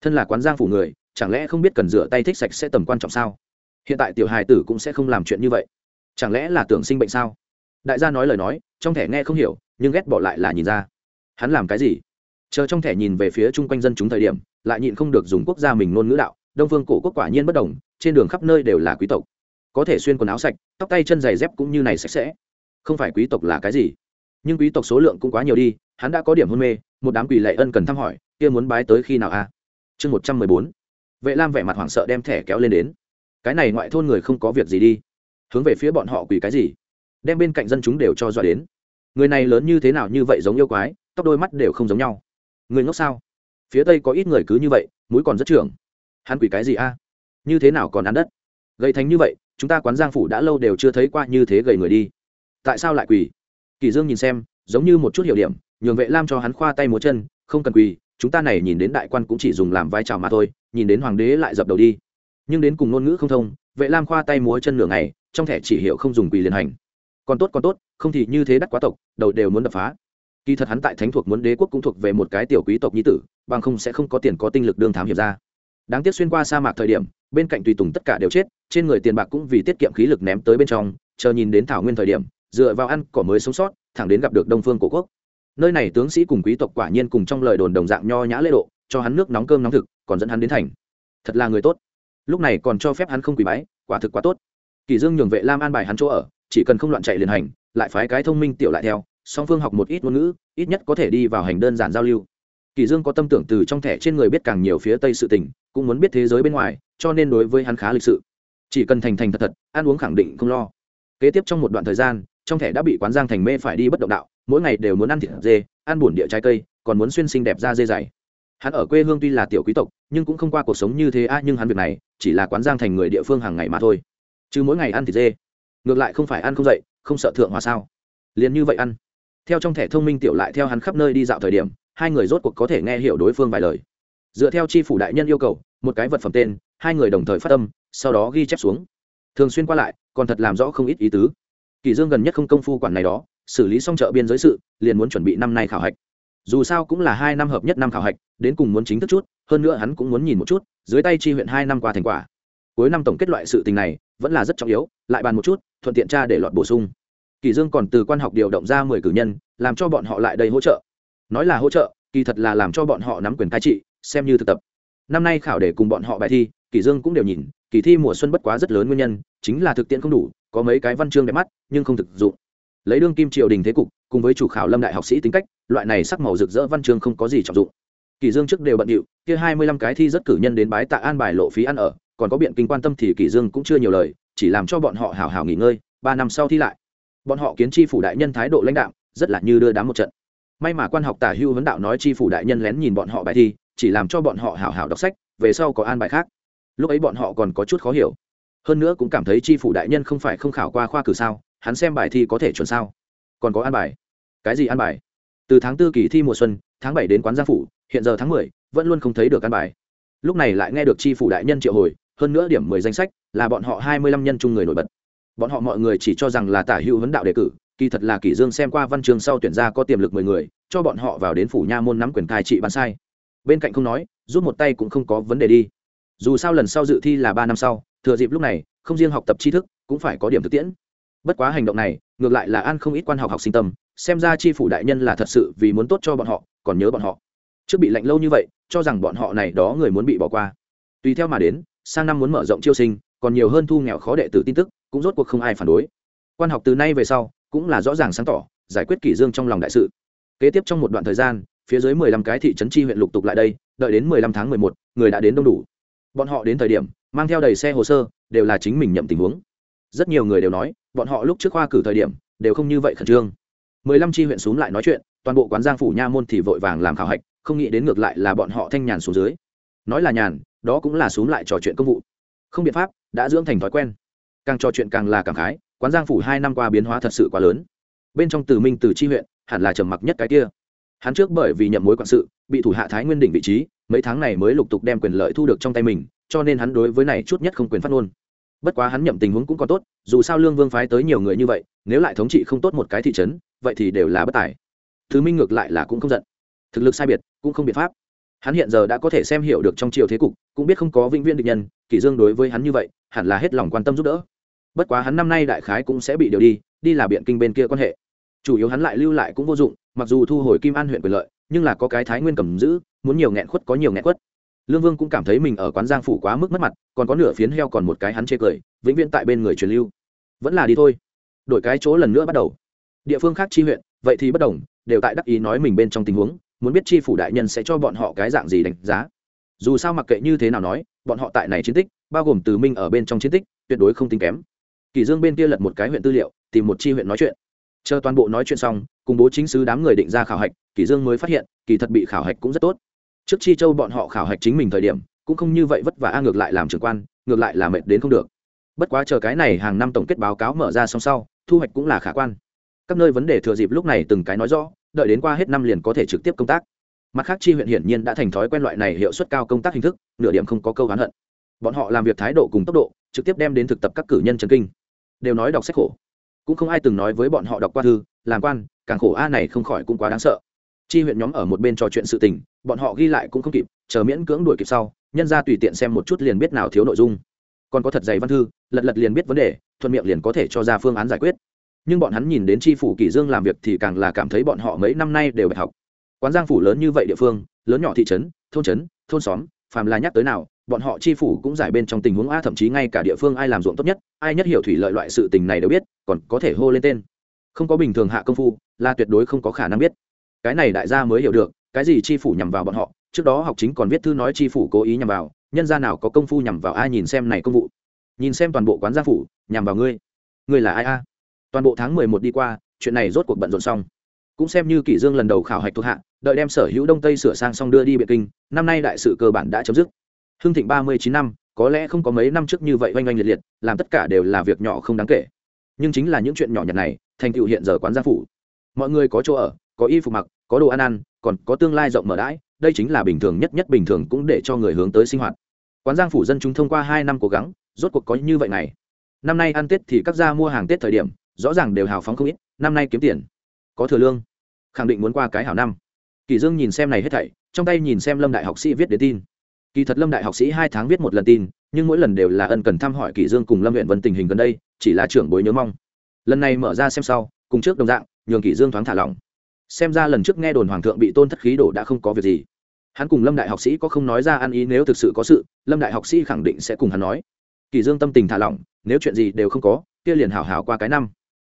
Thân là quán giang phủ người, chẳng lẽ không biết cần rửa tay thích sạch sẽ tầm quan trọng sao? Hiện tại tiểu hài tử cũng sẽ không làm chuyện như vậy. Chẳng lẽ là tưởng sinh bệnh sao? Đại gia nói lời nói, trong thẻ nghe không hiểu, nhưng ghét bỏ lại là nhìn ra. Hắn làm cái gì? Chờ trong thẻ nhìn về phía chung quanh dân chúng thời điểm, lại nhịn không được dùng quốc gia mình ngôn ngữ đạo, đông phương cổ quốc quả nhiên bất đồng, trên đường khắp nơi đều là quý tộc. Có thể xuyên quần áo sạch, tóc tay chân giày dép cũng như này sạch sẽ không phải quý tộc là cái gì? Nhưng quý tộc số lượng cũng quá nhiều đi, hắn đã có điểm hôn mê, một đám quỷ lệ ân cần thăm hỏi, kia muốn bái tới khi nào a à? chương một trăm mười bốn. Vệ lam vẻ mặt hoảng sợ đem thẻ kéo lên đến. Cái này ngoại thôn người không có việc gì đi. Hướng về phía bọn họ quỳ cái gì? Đem bên cạnh dân chúng đều cho dọa đến. Người này lớn như thế nào như vậy giống yêu quái, tóc đôi mắt đều không giống nhau. Người ngốc sao? Phía tây có ít người cứ như vậy, mũi còn rất trưởng. Hắn quỷ cái gì a? Như thế nào còn ăn đất? Gầy thành như vậy, chúng ta quán giang phủ đã lâu đều chưa thấy qua như thế gầy người đi tại sao lại quỳ? Kỳ dương nhìn xem, giống như một chút hiểu điểm, nhường vệ lam cho hắn khoa tay múa chân, không cần quỳ, chúng ta này nhìn đến đại quan cũng chỉ dùng làm vai trò mà thôi, nhìn đến hoàng đế lại dập đầu đi. Nhưng đến cùng ngôn ngữ không thông, vệ lam khoa tay múa chân nửa ngày, trong thẻ chỉ hiệu không dùng quỳ liền hành. Còn tốt còn tốt, không thì như thế đắt quá tộc, đầu đều muốn đập phá. Kỳ thật hắn tại thánh thuộc muốn đế quốc cũng thuộc về một cái tiểu quý tộc nhi tử, bằng không sẽ không có tiền, có tinh lực đương thám hiểm ra. Đáng tiếc xuyên qua sa mạc thời điểm, bên cạnh tùy tùng tất cả đều chết, trên người tiền bạc cũng vì tiết kiệm khí lực ném tới bên trong, chờ nhìn đến thảo nguyên thời điểm dựa vào ăn cỏ mới sống sót, thẳng đến gặp được đông phương cổ quốc. Nơi này tướng sĩ cùng quý tộc quả nhiên cùng trong lời đồn đồng dạng nho nhã lễ độ, cho hắn nước nóng cơm nóng thực, còn dẫn hắn đến thành. Thật là người tốt. Lúc này còn cho phép hắn không quỳ bái, quả thực quá tốt. Kỳ dương nhường vệ lam an bài hắn chỗ ở, chỉ cần không loạn chạy liền hành, lại phái cái thông minh tiểu lại theo, song phương học một ít ngôn ngữ, ít nhất có thể đi vào hành đơn giản giao lưu. Kỳ dương có tâm tưởng từ trong thẻ trên người biết càng nhiều phía tây sự tình, cũng muốn biết thế giới bên ngoài, cho nên đối với hắn khá lịch sự. Chỉ cần thành thành thật thật, ăn uống khẳng định không lo. Kế tiếp trong một đoạn thời gian trong thẻ đã bị quán giang thành mê phải đi bất động đạo, mỗi ngày đều muốn ăn thịt dê, ăn bổn địa trái cây, còn muốn xuyên sinh đẹp ra dê dày. Hắn ở quê hương tuy là tiểu quý tộc, nhưng cũng không qua cuộc sống như thế a, nhưng hắn việc này chỉ là quán giang thành người địa phương hàng ngày mà thôi. Chứ mỗi ngày ăn thịt dê, ngược lại không phải ăn không dậy, không sợ thượng hòa sao? Liền như vậy ăn. Theo trong thẻ thông minh tiểu lại theo hắn khắp nơi đi dạo thời điểm, hai người rốt cuộc có thể nghe hiểu đối phương vài lời. Dựa theo chi phủ đại nhân yêu cầu, một cái vật phẩm tên, hai người đồng thời phát âm, sau đó ghi chép xuống. Thường xuyên qua lại, còn thật làm rõ không ít ý tứ kỳ dương gần nhất không công phu quản này đó, xử lý xong chợ biên giới sự, liền muốn chuẩn bị năm nay khảo hạch. Dù sao cũng là hai năm hợp nhất năm khảo hạch, đến cùng muốn chính thức chút, hơn nữa hắn cũng muốn nhìn một chút, dưới tay chi huyện hai năm qua thành quả. Cuối năm tổng kết loại sự tình này, vẫn là rất trọng yếu, lại bàn một chút, thuận tiện tra để lọt bổ sung. Kỳ dương còn từ quan học điều động ra mười cử nhân, làm cho bọn họ lại đây hỗ trợ. Nói là hỗ trợ, kỳ thật là làm cho bọn họ nắm quyền cai trị, xem như thực tập. Năm nay khảo để cùng bọn họ bài thi, kỳ dương cũng đều nhìn, kỳ thi mùa xuân bất quá rất lớn nguyên nhân, chính là thực tiễn không đủ có mấy cái văn chương đẹp mắt, nhưng không thực dụng. Lấy đương kim triều đình thế cục, cùng với chủ khảo lâm đại học sĩ tính cách, loại này sắc màu rực rỡ văn chương không có gì trọng dụng. Kỳ dương trước đều bận điệu, kia hai mươi lăm cái thi rất cử nhân đến bái tạ an bài lộ phí ăn ở, còn có biện kinh quan tâm thì kỳ dương cũng chưa nhiều lời, chỉ làm cho bọn họ hào hào nghỉ ngơi, ba năm sau thi lại. Bọn họ kiến tri phủ đại nhân thái độ lãnh đạo rất là như đưa đám một trận. May mà quan học tả hưu vấn đạo nói tri phủ đại nhân lén nhìn bọn họ bài thi, chỉ làm cho bọn họ hào hào đọc sách, về sau có an bài khác. Lúc ấy bọn họ còn có chút khó hiểu hơn nữa cũng cảm thấy tri phủ đại nhân không phải không khảo qua khoa cử sao, hắn xem bài thi có thể chuẩn sao? Còn có an bài? Cái gì an bài? Từ tháng tư kỳ thi mùa xuân, tháng bảy đến quán gia phủ, hiện giờ tháng mười, vẫn luôn không thấy được an bài. Lúc này lại nghe được tri phủ đại nhân triệu hồi, hơn nữa điểm mười danh sách, là bọn họ hai mươi lăm nhân chung người nổi bật. Bọn họ mọi người chỉ cho rằng là tả hữu vấn đạo đề cử, kỳ thật là kỷ dương xem qua văn trường sau tuyển ra có tiềm lực mười người, cho bọn họ vào đến phủ nha môn nắm quyền cai trị bán sai. Bên cạnh không nói, rút một tay cũng không có vấn đề đi. Dù sao lần sau dự thi là ba năm sau thừa dịp lúc này không riêng học tập tri thức cũng phải có điểm thực tiễn. Bất quá hành động này ngược lại là an không ít quan học học sinh tâm xem ra chi phủ đại nhân là thật sự vì muốn tốt cho bọn họ còn nhớ bọn họ. Trước bị lạnh lâu như vậy cho rằng bọn họ này đó người muốn bị bỏ qua. Tùy theo mà đến sang năm muốn mở rộng chiêu sinh còn nhiều hơn thu nghèo khó đệ tử tin tức cũng rốt cuộc không ai phản đối. Quan học từ nay về sau cũng là rõ ràng sáng tỏ giải quyết kỷ dương trong lòng đại sự. Kế tiếp trong một đoạn thời gian phía dưới mười lăm cái thị trấn chi huyện lục tục lại đây đợi đến mười lăm tháng mười một, người đã đến đông đủ. Bọn họ đến thời điểm mang theo đầy xe hồ sơ, đều là chính mình nhậm tình huống. Rất nhiều người đều nói, bọn họ lúc trước khoa cử thời điểm, đều không như vậy khẩn trương. mười lăm chi huyện xuống lại nói chuyện, toàn bộ quán giang phủ nha môn thì vội vàng làm khảo hạch, không nghĩ đến ngược lại là bọn họ thanh nhàn xuống dưới. Nói là nhàn, đó cũng là xuống lại trò chuyện công vụ. Không biện pháp, đã dưỡng thành thói quen. Càng trò chuyện càng là cảm khái, quán giang phủ hai năm qua biến hóa thật sự quá lớn. Bên trong từ minh từ chi huyện, hẳn là trầm mặc nhất cái kia hắn trước bởi vì nhậm mối quản sự, bị thủ hạ thái nguyên đỉnh vị trí, mấy tháng này mới lục tục đem quyền lợi thu được trong tay mình, cho nên hắn đối với này chút nhất không quyền phát ngôn. Bất quá hắn nhậm tình huống cũng còn tốt, dù sao lương vương phái tới nhiều người như vậy, nếu lại thống trị không tốt một cái thị trấn, vậy thì đều là bất tài. Thứ minh ngược lại là cũng không giận. Thực lực sai biệt, cũng không biện pháp. Hắn hiện giờ đã có thể xem hiểu được trong triều thế cục, cũng biết không có vĩnh viên địch nhân, kỷ dương đối với hắn như vậy, hẳn là hết lòng quan tâm giúp đỡ. Bất quá hắn năm nay đại khái cũng sẽ bị điều đi đi là biện kinh bên kia quan hệ. Chủ yếu hắn lại lưu lại cũng vô dụng mặc dù thu hồi kim an huyện quyền lợi, nhưng là có cái thái nguyên cầm giữ, muốn nhiều nghẹn khuất có nhiều nghẹn khuất. Lương vương cũng cảm thấy mình ở quán giang phủ quá mức mất mặt, còn có nửa phiến heo còn một cái hắn chê cười, vĩnh viễn tại bên người truyền lưu. Vẫn là đi thôi. Đổi cái chỗ lần nữa bắt đầu. Địa phương khác chi huyện, vậy thì bất đồng, đều tại đắc ý nói mình bên trong tình huống, muốn biết chi phủ đại nhân sẽ cho bọn họ cái dạng gì đánh giá. Dù sao mặc kệ như thế nào nói, bọn họ tại này chiến tích, bao gồm từ minh ở bên trong chiến tích, tuyệt đối không tính kém. Kỳ dương bên kia lật một cái huyện tư liệu, tìm một chi huyện nói chuyện. Chờ toàn bộ nói chuyện xong cùng bố chính sứ đám người định ra khảo hạch, kỳ dương mới phát hiện, kỳ thật bị khảo hạch cũng rất tốt. Trước chi châu bọn họ khảo hạch chính mình thời điểm, cũng không như vậy vất vả a ngược lại làm trưởng quan, ngược lại là mệt đến không được. Bất quá chờ cái này hàng năm tổng kết báo cáo mở ra xong sau, thu hoạch cũng là khả quan. Các nơi vấn đề thừa dịp lúc này từng cái nói rõ, đợi đến qua hết năm liền có thể trực tiếp công tác. Mặt khác chi huyện hiển nhiên đã thành thói quen loại này hiệu suất cao công tác hình thức, nửa điểm không có câu hán hận. Bọn họ làm việc thái độ cùng tốc độ, trực tiếp đem đến thực tập các cử nhân trần kinh. Đều nói đọc sách khổ. Cũng không ai từng nói với bọn họ đọc qua thư, làm quan càng khổ a này không khỏi cũng quá đáng sợ. Chi huyện nhóm ở một bên trò chuyện sự tình, bọn họ ghi lại cũng không kịp, chờ miễn cưỡng đuổi kịp sau, nhân ra tùy tiện xem một chút liền biết nào thiếu nội dung. Còn có thật dày văn thư, lật lật liền biết vấn đề, thuận miệng liền có thể cho ra phương án giải quyết. Nhưng bọn hắn nhìn đến tri phủ kỷ dương làm việc thì càng là cảm thấy bọn họ mấy năm nay đều bạch học. Quán giang phủ lớn như vậy địa phương, lớn nhỏ thị trấn, thôn trấn, thôn xóm, phàm là nhắc tới nào, bọn họ chi phủ cũng giải bên trong tình huống a, thậm chí ngay cả địa phương ai làm ruộng tốt nhất, ai nhất hiểu thủy lợi loại sự tình này đều biết, còn có thể hô lên tên không có bình thường hạ công phu, là tuyệt đối không có khả năng biết. Cái này đại gia mới hiểu được, cái gì chi phủ nhằm vào bọn họ, trước đó học chính còn viết thư nói chi phủ cố ý nhằm vào, nhân gia nào có công phu nhằm vào ai nhìn xem này công vụ. Nhìn xem toàn bộ quán gia phủ, nhằm vào ngươi. Ngươi là ai a? Toàn bộ tháng mười một đi qua, chuyện này rốt cuộc bận rộn xong. Cũng xem như kỷ dương lần đầu khảo hạch thuộc hạ, đợi đem sở hữu đông tây sửa sang xong đưa đi biệt kinh, năm nay đại sự cơ bản đã chấm dứt. Hưng thịnh ba mươi chín năm, có lẽ không có mấy năm trước như vậy oanh oanh liệt liệt, làm tất cả đều là việc nhỏ không đáng kể nhưng chính là những chuyện nhỏ nhặt này, thành tựu hiện giờ quán gia phủ. Mọi người có chỗ ở, có y phục mặc, có đồ ăn ăn, còn có tương lai rộng mở đãi, đây chính là bình thường nhất nhất bình thường cũng để cho người hướng tới sinh hoạt. Quán giang phủ dân chúng thông qua hai năm cố gắng, rốt cuộc có như vậy này năm nay ăn tết thì các gia mua hàng tết thời điểm, rõ ràng đều hào phóng không ít, năm nay kiếm tiền, có thừa lương, khẳng định muốn qua cái hảo năm. Kỳ dương nhìn xem này hết thảy, trong tay nhìn xem lâm đại học sĩ viết đến tin. Kỳ thật lâm đại học sĩ hai tháng viết một lần tin nhưng mỗi lần đều là ân cần thăm hỏi kỷ dương cùng lâm huyện vân tình hình gần đây, chỉ là trưởng bối nhớ mong. Lần này mở ra xem sau, cùng trước đồng dạng, nhường kỷ dương thoáng thả lỏng. Xem ra lần trước nghe đồn hoàng thượng bị tôn thất khí đổ đã không có việc gì. Hắn cùng lâm đại học sĩ có không nói ra ăn ý nếu thực sự có sự, lâm đại học sĩ khẳng định sẽ cùng hắn nói. Kỳ dương tâm tình thả lỏng, nếu chuyện gì đều không có, kia liền hảo hảo qua cái năm.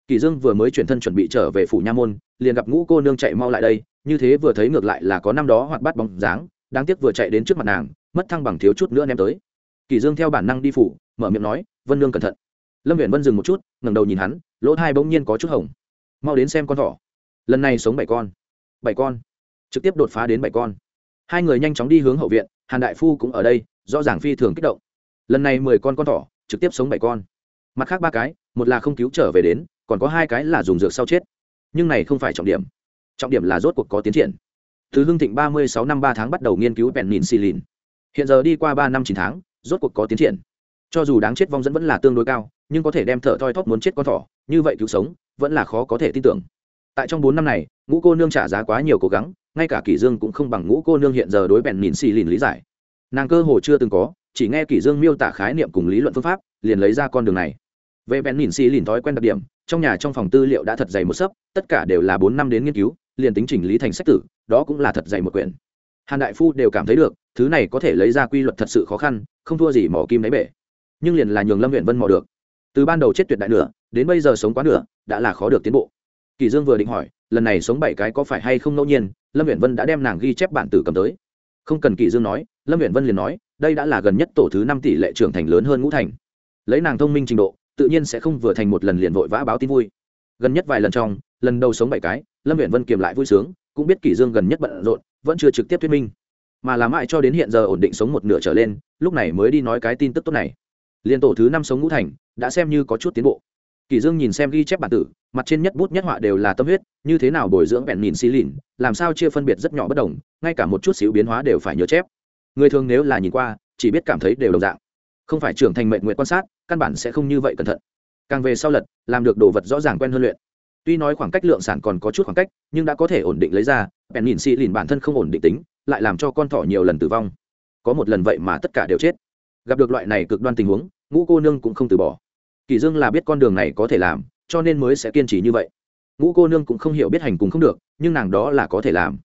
Kỳ dương vừa mới chuyển thân chuẩn bị trở về phủ nha môn, liền gặp ngũ cô nương chạy mau lại đây, như thế vừa thấy ngược lại là có năm đó hoạt bát bóng dáng, đáng tiếc vừa chạy đến trước mặt nàng, mất thăng bằng thiếu chút nữa ném tới kỳ dương theo bản năng đi phủ, mở miệng nói, vân nương cẩn thận. Lâm viện vân dừng một chút, ngẩng đầu nhìn hắn, lỗ thai bỗng nhiên có chút hồng. Mau đến xem con thỏ. Lần này sống bảy con. Bảy con? Trực tiếp đột phá đến bảy con. Hai người nhanh chóng đi hướng hậu viện, hàn đại phu cũng ở đây, rõ ràng phi thường kích động. Lần này mười con con thỏ, trực tiếp sống bảy con. Mặt khác ba cái, một là không cứu trở về đến, còn có hai cái là dùng dược sau chết. Nhưng này không phải trọng điểm. Trọng điểm là rốt cuộc có tiến triển. Từ hưng thịnh ba mươi sáu năm ba tháng bắt đầu nghiên cứu bèn nhìn xì lìn. Hiện giờ đi qua ba năm chín tháng rốt cuộc có tiến triển. Cho dù đáng chết vong dẫn vẫn là tương đối cao, nhưng có thể đem thợ thoi thóp muốn chết con thỏ, như vậy cứu sống, vẫn là khó có thể tin tưởng. Tại trong bốn năm này, ngũ cô nương trả giá quá nhiều cố gắng, ngay cả kỷ dương cũng không bằng ngũ cô nương hiện giờ đối bèn nhìn xì lìn lý giải. Nàng cơ hồ chưa từng có, chỉ nghe kỷ dương miêu tả khái niệm cùng lý luận phương pháp, liền lấy ra con đường này. Về bèn nhìn xì lìn thói quen đặc điểm, trong nhà trong phòng tư liệu đã thật dày một sấp, tất cả đều là bốn năm đến nghiên cứu, liền tính chỉnh lý thành sách tử, đó cũng là thật dày một quyển hàn đại phu đều cảm thấy được, thứ này có thể lấy ra quy luật thật sự khó khăn, không thua gì mỏ kim đáy bể. Nhưng liền là nhường lâm huyện vân mò được. Từ ban đầu chết tuyệt đại nửa, đến bây giờ sống quá nửa, đã là khó được tiến bộ. Kỳ dương vừa định hỏi, lần này sống bảy cái có phải hay không ngẫu nhiên, lâm huyện vân đã đem nàng ghi chép bản tử cầm tới. Không cần kỳ dương nói, lâm huyện vân liền nói, đây đã là gần nhất tổ thứ năm tỷ lệ trưởng thành lớn hơn ngũ thành. Lấy nàng thông minh trình độ, tự nhiên sẽ không vừa thành một lần liền vội vã báo tin vui. Gần nhất vài lần trong, lần đầu sống bảy cái, lâm huyện vân kiềm lại vui sướng, cũng biết kỷ dương gần nhất bận rộn vẫn chưa trực tiếp thuyết minh. Mà làm mãi cho đến hiện giờ ổn định sống một nửa trở lên, lúc này mới đi nói cái tin tức tốt này. Liên tổ thứ năm sống ngũ thành, đã xem như có chút tiến bộ. Kỷ dương nhìn xem ghi chép bản tử, mặt trên nhất bút nhất họa đều là tâm huyết, như thế nào bồi dưỡng bèn nhìn xi lìn, làm sao chia phân biệt rất nhỏ bất đồng, ngay cả một chút xíu biến hóa đều phải nhớ chép. Người thường nếu là nhìn qua, chỉ biết cảm thấy đều đồng dạng. Không phải trưởng thành mệnh nguyện quan sát, căn bản sẽ không như vậy cẩn thận. Càng về sau lật, làm được đồ vật rõ ràng quen hơn luyện. Tuy nói khoảng cách lượng sản còn có chút khoảng cách, nhưng đã có thể ổn định lấy ra bèn nhìn xì lìn bản thân không ổn định tính, lại làm cho con thỏ nhiều lần tử vong. Có một lần vậy mà tất cả đều chết. Gặp được loại này cực đoan tình huống, ngũ cô nương cũng không từ bỏ. Kỳ dương là biết con đường này có thể làm, cho nên mới sẽ kiên trì như vậy. Ngũ cô nương cũng không hiểu biết hành cùng không được, nhưng nàng đó là có thể làm.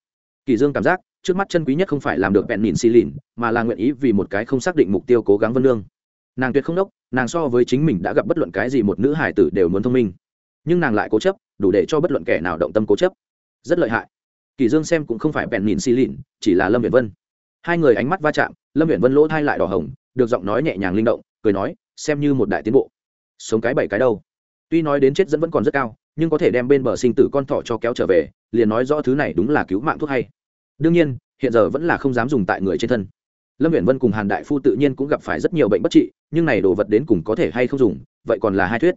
Kỳ dương cảm giác, trước mắt chân quý nhất không phải làm được bẹn nhìn xì lìn, mà là nguyện ý vì một cái không xác định mục tiêu cố gắng vân lương nàng tuyệt không đốc, nàng so với chính mình đã gặp bất luận cái gì một nữ hải tử đều muốn thông minh. Nhưng nàng lại cố chấp, đủ để cho bất luận kẻ nào động tâm cố chấp. Rất lợi hại kỳ dương xem cũng không phải bèn nhìn xì lìn chỉ là lâm viễn vân. Hai người ánh mắt va chạm, lâm viễn vân lỗ thai lại đỏ hồng, được giọng nói nhẹ nhàng linh động, cười nói, xem như một đại tiến bộ. Sống cái bảy cái đâu. Tuy nói đến chết dẫn vẫn còn rất cao, nhưng có thể đem bên bờ sinh tử con thỏ cho kéo trở về, liền nói rõ thứ này đúng là cứu mạng thuốc hay. Đương nhiên, hiện giờ vẫn là không dám dùng tại người trên thân. Lâm viễn vân cùng hàn đại phu tự nhiên cũng gặp phải rất nhiều bệnh bất trị, nhưng này đồ vật đến cùng có thể hay không dùng, vậy còn là hai thuyết.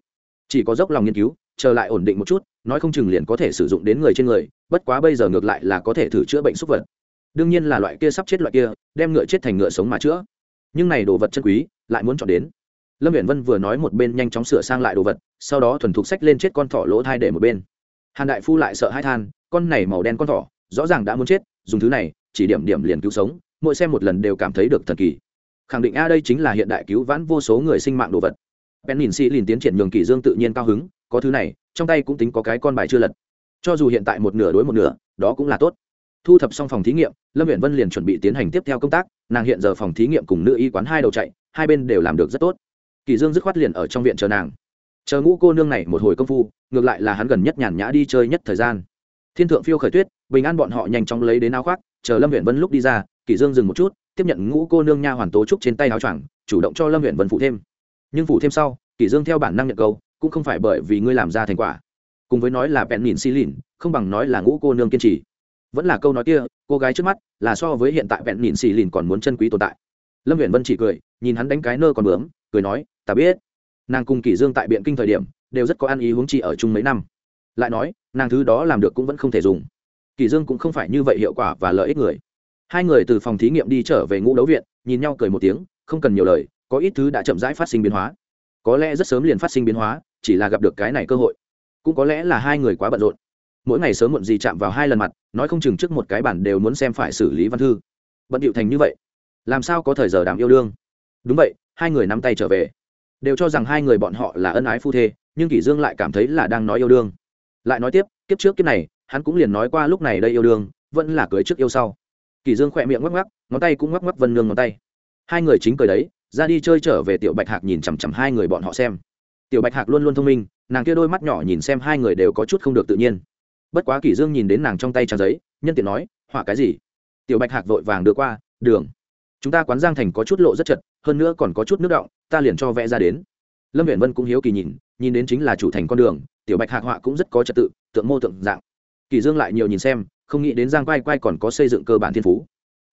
Chỉ có dốc lòng nghiên cứu, chờ lại ổn định một chút nói không chừng liền có thể sử dụng đến người trên người, bất quá bây giờ ngược lại là có thể thử chữa bệnh súc vật. Đương nhiên là loại kia sắp chết loại kia, đem ngựa chết thành ngựa sống mà chữa. Nhưng này đồ vật chân quý, lại muốn chọn đến. Lâm viễn vân vừa nói một bên nhanh chóng sửa sang lại đồ vật, sau đó thuần thục sách lên chết con thỏ lỗ thai để một bên. Hàn đại phu lại sợ hai than, con này màu đen con thỏ, rõ ràng đã muốn chết, dùng thứ này, chỉ điểm điểm liền cứu sống, mỗi xem một lần đều cảm thấy được thần kỳ. Khẳng định a đây chính là hiện đại cứu vãn vô số người sinh mạng đồ vật. Bèn nhìn sĩ liền tiến triển nhường kỳ dương tự nhiên cao hứng có thứ này, trong tay cũng tính có cái con bài chưa lật. Cho dù hiện tại một nửa đối một nửa, đó cũng là tốt. Thu thập xong phòng thí nghiệm, lâm huyện vân liền chuẩn bị tiến hành tiếp theo công tác, nàng hiện giờ phòng thí nghiệm cùng nữ y quán hai đầu chạy, hai bên đều làm được rất tốt. Kỳ dương dứt khoát liền ở trong viện chờ nàng. Chờ ngũ cô nương này một hồi công phu, ngược lại là hắn gần nhất nhàn nhã đi chơi nhất thời gian. Thiên thượng phiêu khởi tuyết, bình an bọn họ nhanh chóng lấy đến áo khoác, chờ lâm huyện vân lúc đi ra, kỳ dương dừng một chút, tiếp nhận ngũ cô nương nha hoàn tố trúc trên tay áo choàng, chủ động cho lâm huyện vân phụ thêm. Nhưng phụ thêm sau, kỳ dương theo bản năng nhận câu cũng không phải bởi vì ngươi làm ra thành quả. Cùng với nói là bẹn nhìn xi lìn, không bằng nói là ngũ cô nương kiên trì. Vẫn là câu nói kia, cô gái trước mắt là so với hiện tại bẹn nhìn xì lìn còn muốn chân quý tồn tại. Lâm huyện vân chỉ cười, nhìn hắn đánh cái nơ còn bướm, cười nói, ta biết. Nàng cùng kỷ dương tại biện kinh thời điểm, đều rất có ăn ý huống chi ở chung mấy năm. Lại nói, nàng thứ đó làm được cũng vẫn không thể dùng. Kỷ dương cũng không phải như vậy hiệu quả và lợi ích người. Hai người từ phòng thí nghiệm đi trở về ngũ đấu viện, nhìn nhau cười một tiếng, không cần nhiều lời, có ít thứ đã chậm rãi phát sinh biến hóa có lẽ rất sớm liền phát sinh biến hóa, chỉ là gặp được cái này cơ hội. Cũng có lẽ là hai người quá bận rộn. Mỗi ngày sớm muộn gì chạm vào hai lần mặt, nói không chừng trước một cái bản đều muốn xem phải xử lý văn thư. Bận điệu thành như vậy, làm sao có thời giờ đàm yêu đương? Đúng vậy, hai người nắm tay trở về. Đều cho rằng hai người bọn họ là ân ái phu thê, nhưng kỷ dương lại cảm thấy là đang nói yêu đương. Lại nói tiếp, kiếp trước kiếp này, hắn cũng liền nói qua lúc này đây yêu đương, vẫn là cưới trước yêu sau. Kỷ dương khỏe miệng ngoắc ngoắc, ngón tay cũng ngoắc ngoắc vân nương ngón tay. Hai người chính cười đấy ra đi chơi trở về tiểu bạch hạc nhìn chằm chằm hai người bọn họ xem. Tiểu bạch hạc luôn luôn thông minh, nàng kia đôi mắt nhỏ nhìn xem hai người đều có chút không được tự nhiên. Bất quá kỷ dương nhìn đến nàng trong tay trang giấy, nhân tiện nói, họa cái gì? Tiểu bạch hạc vội vàng đưa qua, đường, chúng ta quán giang thành có chút lộ rất chật, hơn nữa còn có chút nước động, ta liền cho vẽ ra đến. Lâm viện vân cũng hiếu kỳ nhìn nhìn đến chính là chủ thành con đường, tiểu bạch hạc họa cũng rất có trật tự, tượng mô tượng dạng. Kỳ dương lại nhiều nhìn xem, không nghĩ đến giang quay quay còn có xây dựng cơ bản thiên phú.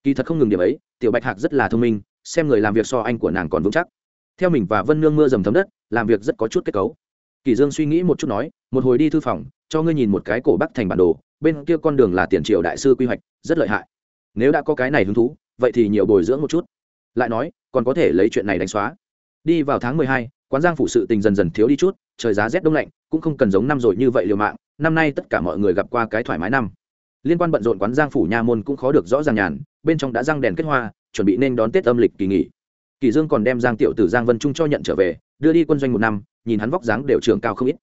Kỳ thật không ngừng điểm ấy, tiểu bạch hạc rất là thông minh xem người làm việc so anh của nàng còn vững chắc. Theo mình và vân nương mưa dầm thấm đất, làm việc rất có chút kết cấu. Kỳ dương suy nghĩ một chút nói, một hồi đi thư phòng, cho ngươi nhìn một cái cổ bắc thành bản đồ, bên kia con đường là tiền triều đại sư quy hoạch, rất lợi hại. Nếu đã có cái này hứng thú, vậy thì nhiều bồi dưỡng một chút. Lại nói, còn có thể lấy chuyện này đánh xóa. Đi vào tháng mười hai, quán giang phủ sự tình dần dần thiếu đi chút, trời giá rét đông lạnh, cũng không cần giống năm rồi như vậy liều mạng, năm nay tất cả mọi người gặp qua cái thoải mái năm. Liên quan bận rộn quán giang phủ nha môn cũng khó được rõ ràng nhàn, bên trong đã răng đèn kết hoa chuẩn bị nên đón tết âm lịch kỳ nghỉ. Kỳ dương còn đem giang tiểu tử giang vân trung cho nhận trở về, đưa đi quân doanh một năm, nhìn hắn vóc dáng đều trưởng cao không ít.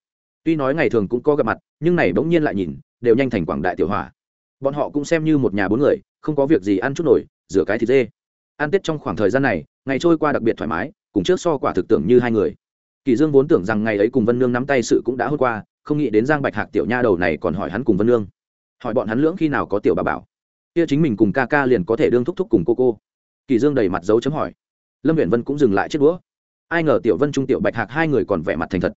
Tuy nói ngày thường cũng có gặp mặt, nhưng này bỗng nhiên lại nhìn, đều nhanh thành quảng đại tiểu hỏa bọn họ cũng xem như một nhà bốn người, không có việc gì ăn chút nổi, rửa cái thịt dê. Ăn tết trong khoảng thời gian này, ngày trôi qua đặc biệt thoải mái, cùng trước so quả thực tưởng như hai người. Kỳ dương vốn tưởng rằng ngày ấy cùng vân nương nắm tay sự cũng đã hốt qua, không nghĩ đến giang bạch hạc tiểu nha đầu này còn hỏi hắn cùng vân nương. Hỏi bọn hắn lưỡng khi nào có tiểu bà bảo. Kia chính mình cùng ca ca liền có thể đương thúc thúc cùng cô cô kỳ dương đầy mặt dấu chấm hỏi. Lâm viễn vân cũng dừng lại chiếc đũa. Ai ngờ tiểu vân trung tiểu bạch hạc hai người còn vẻ mặt thành thật.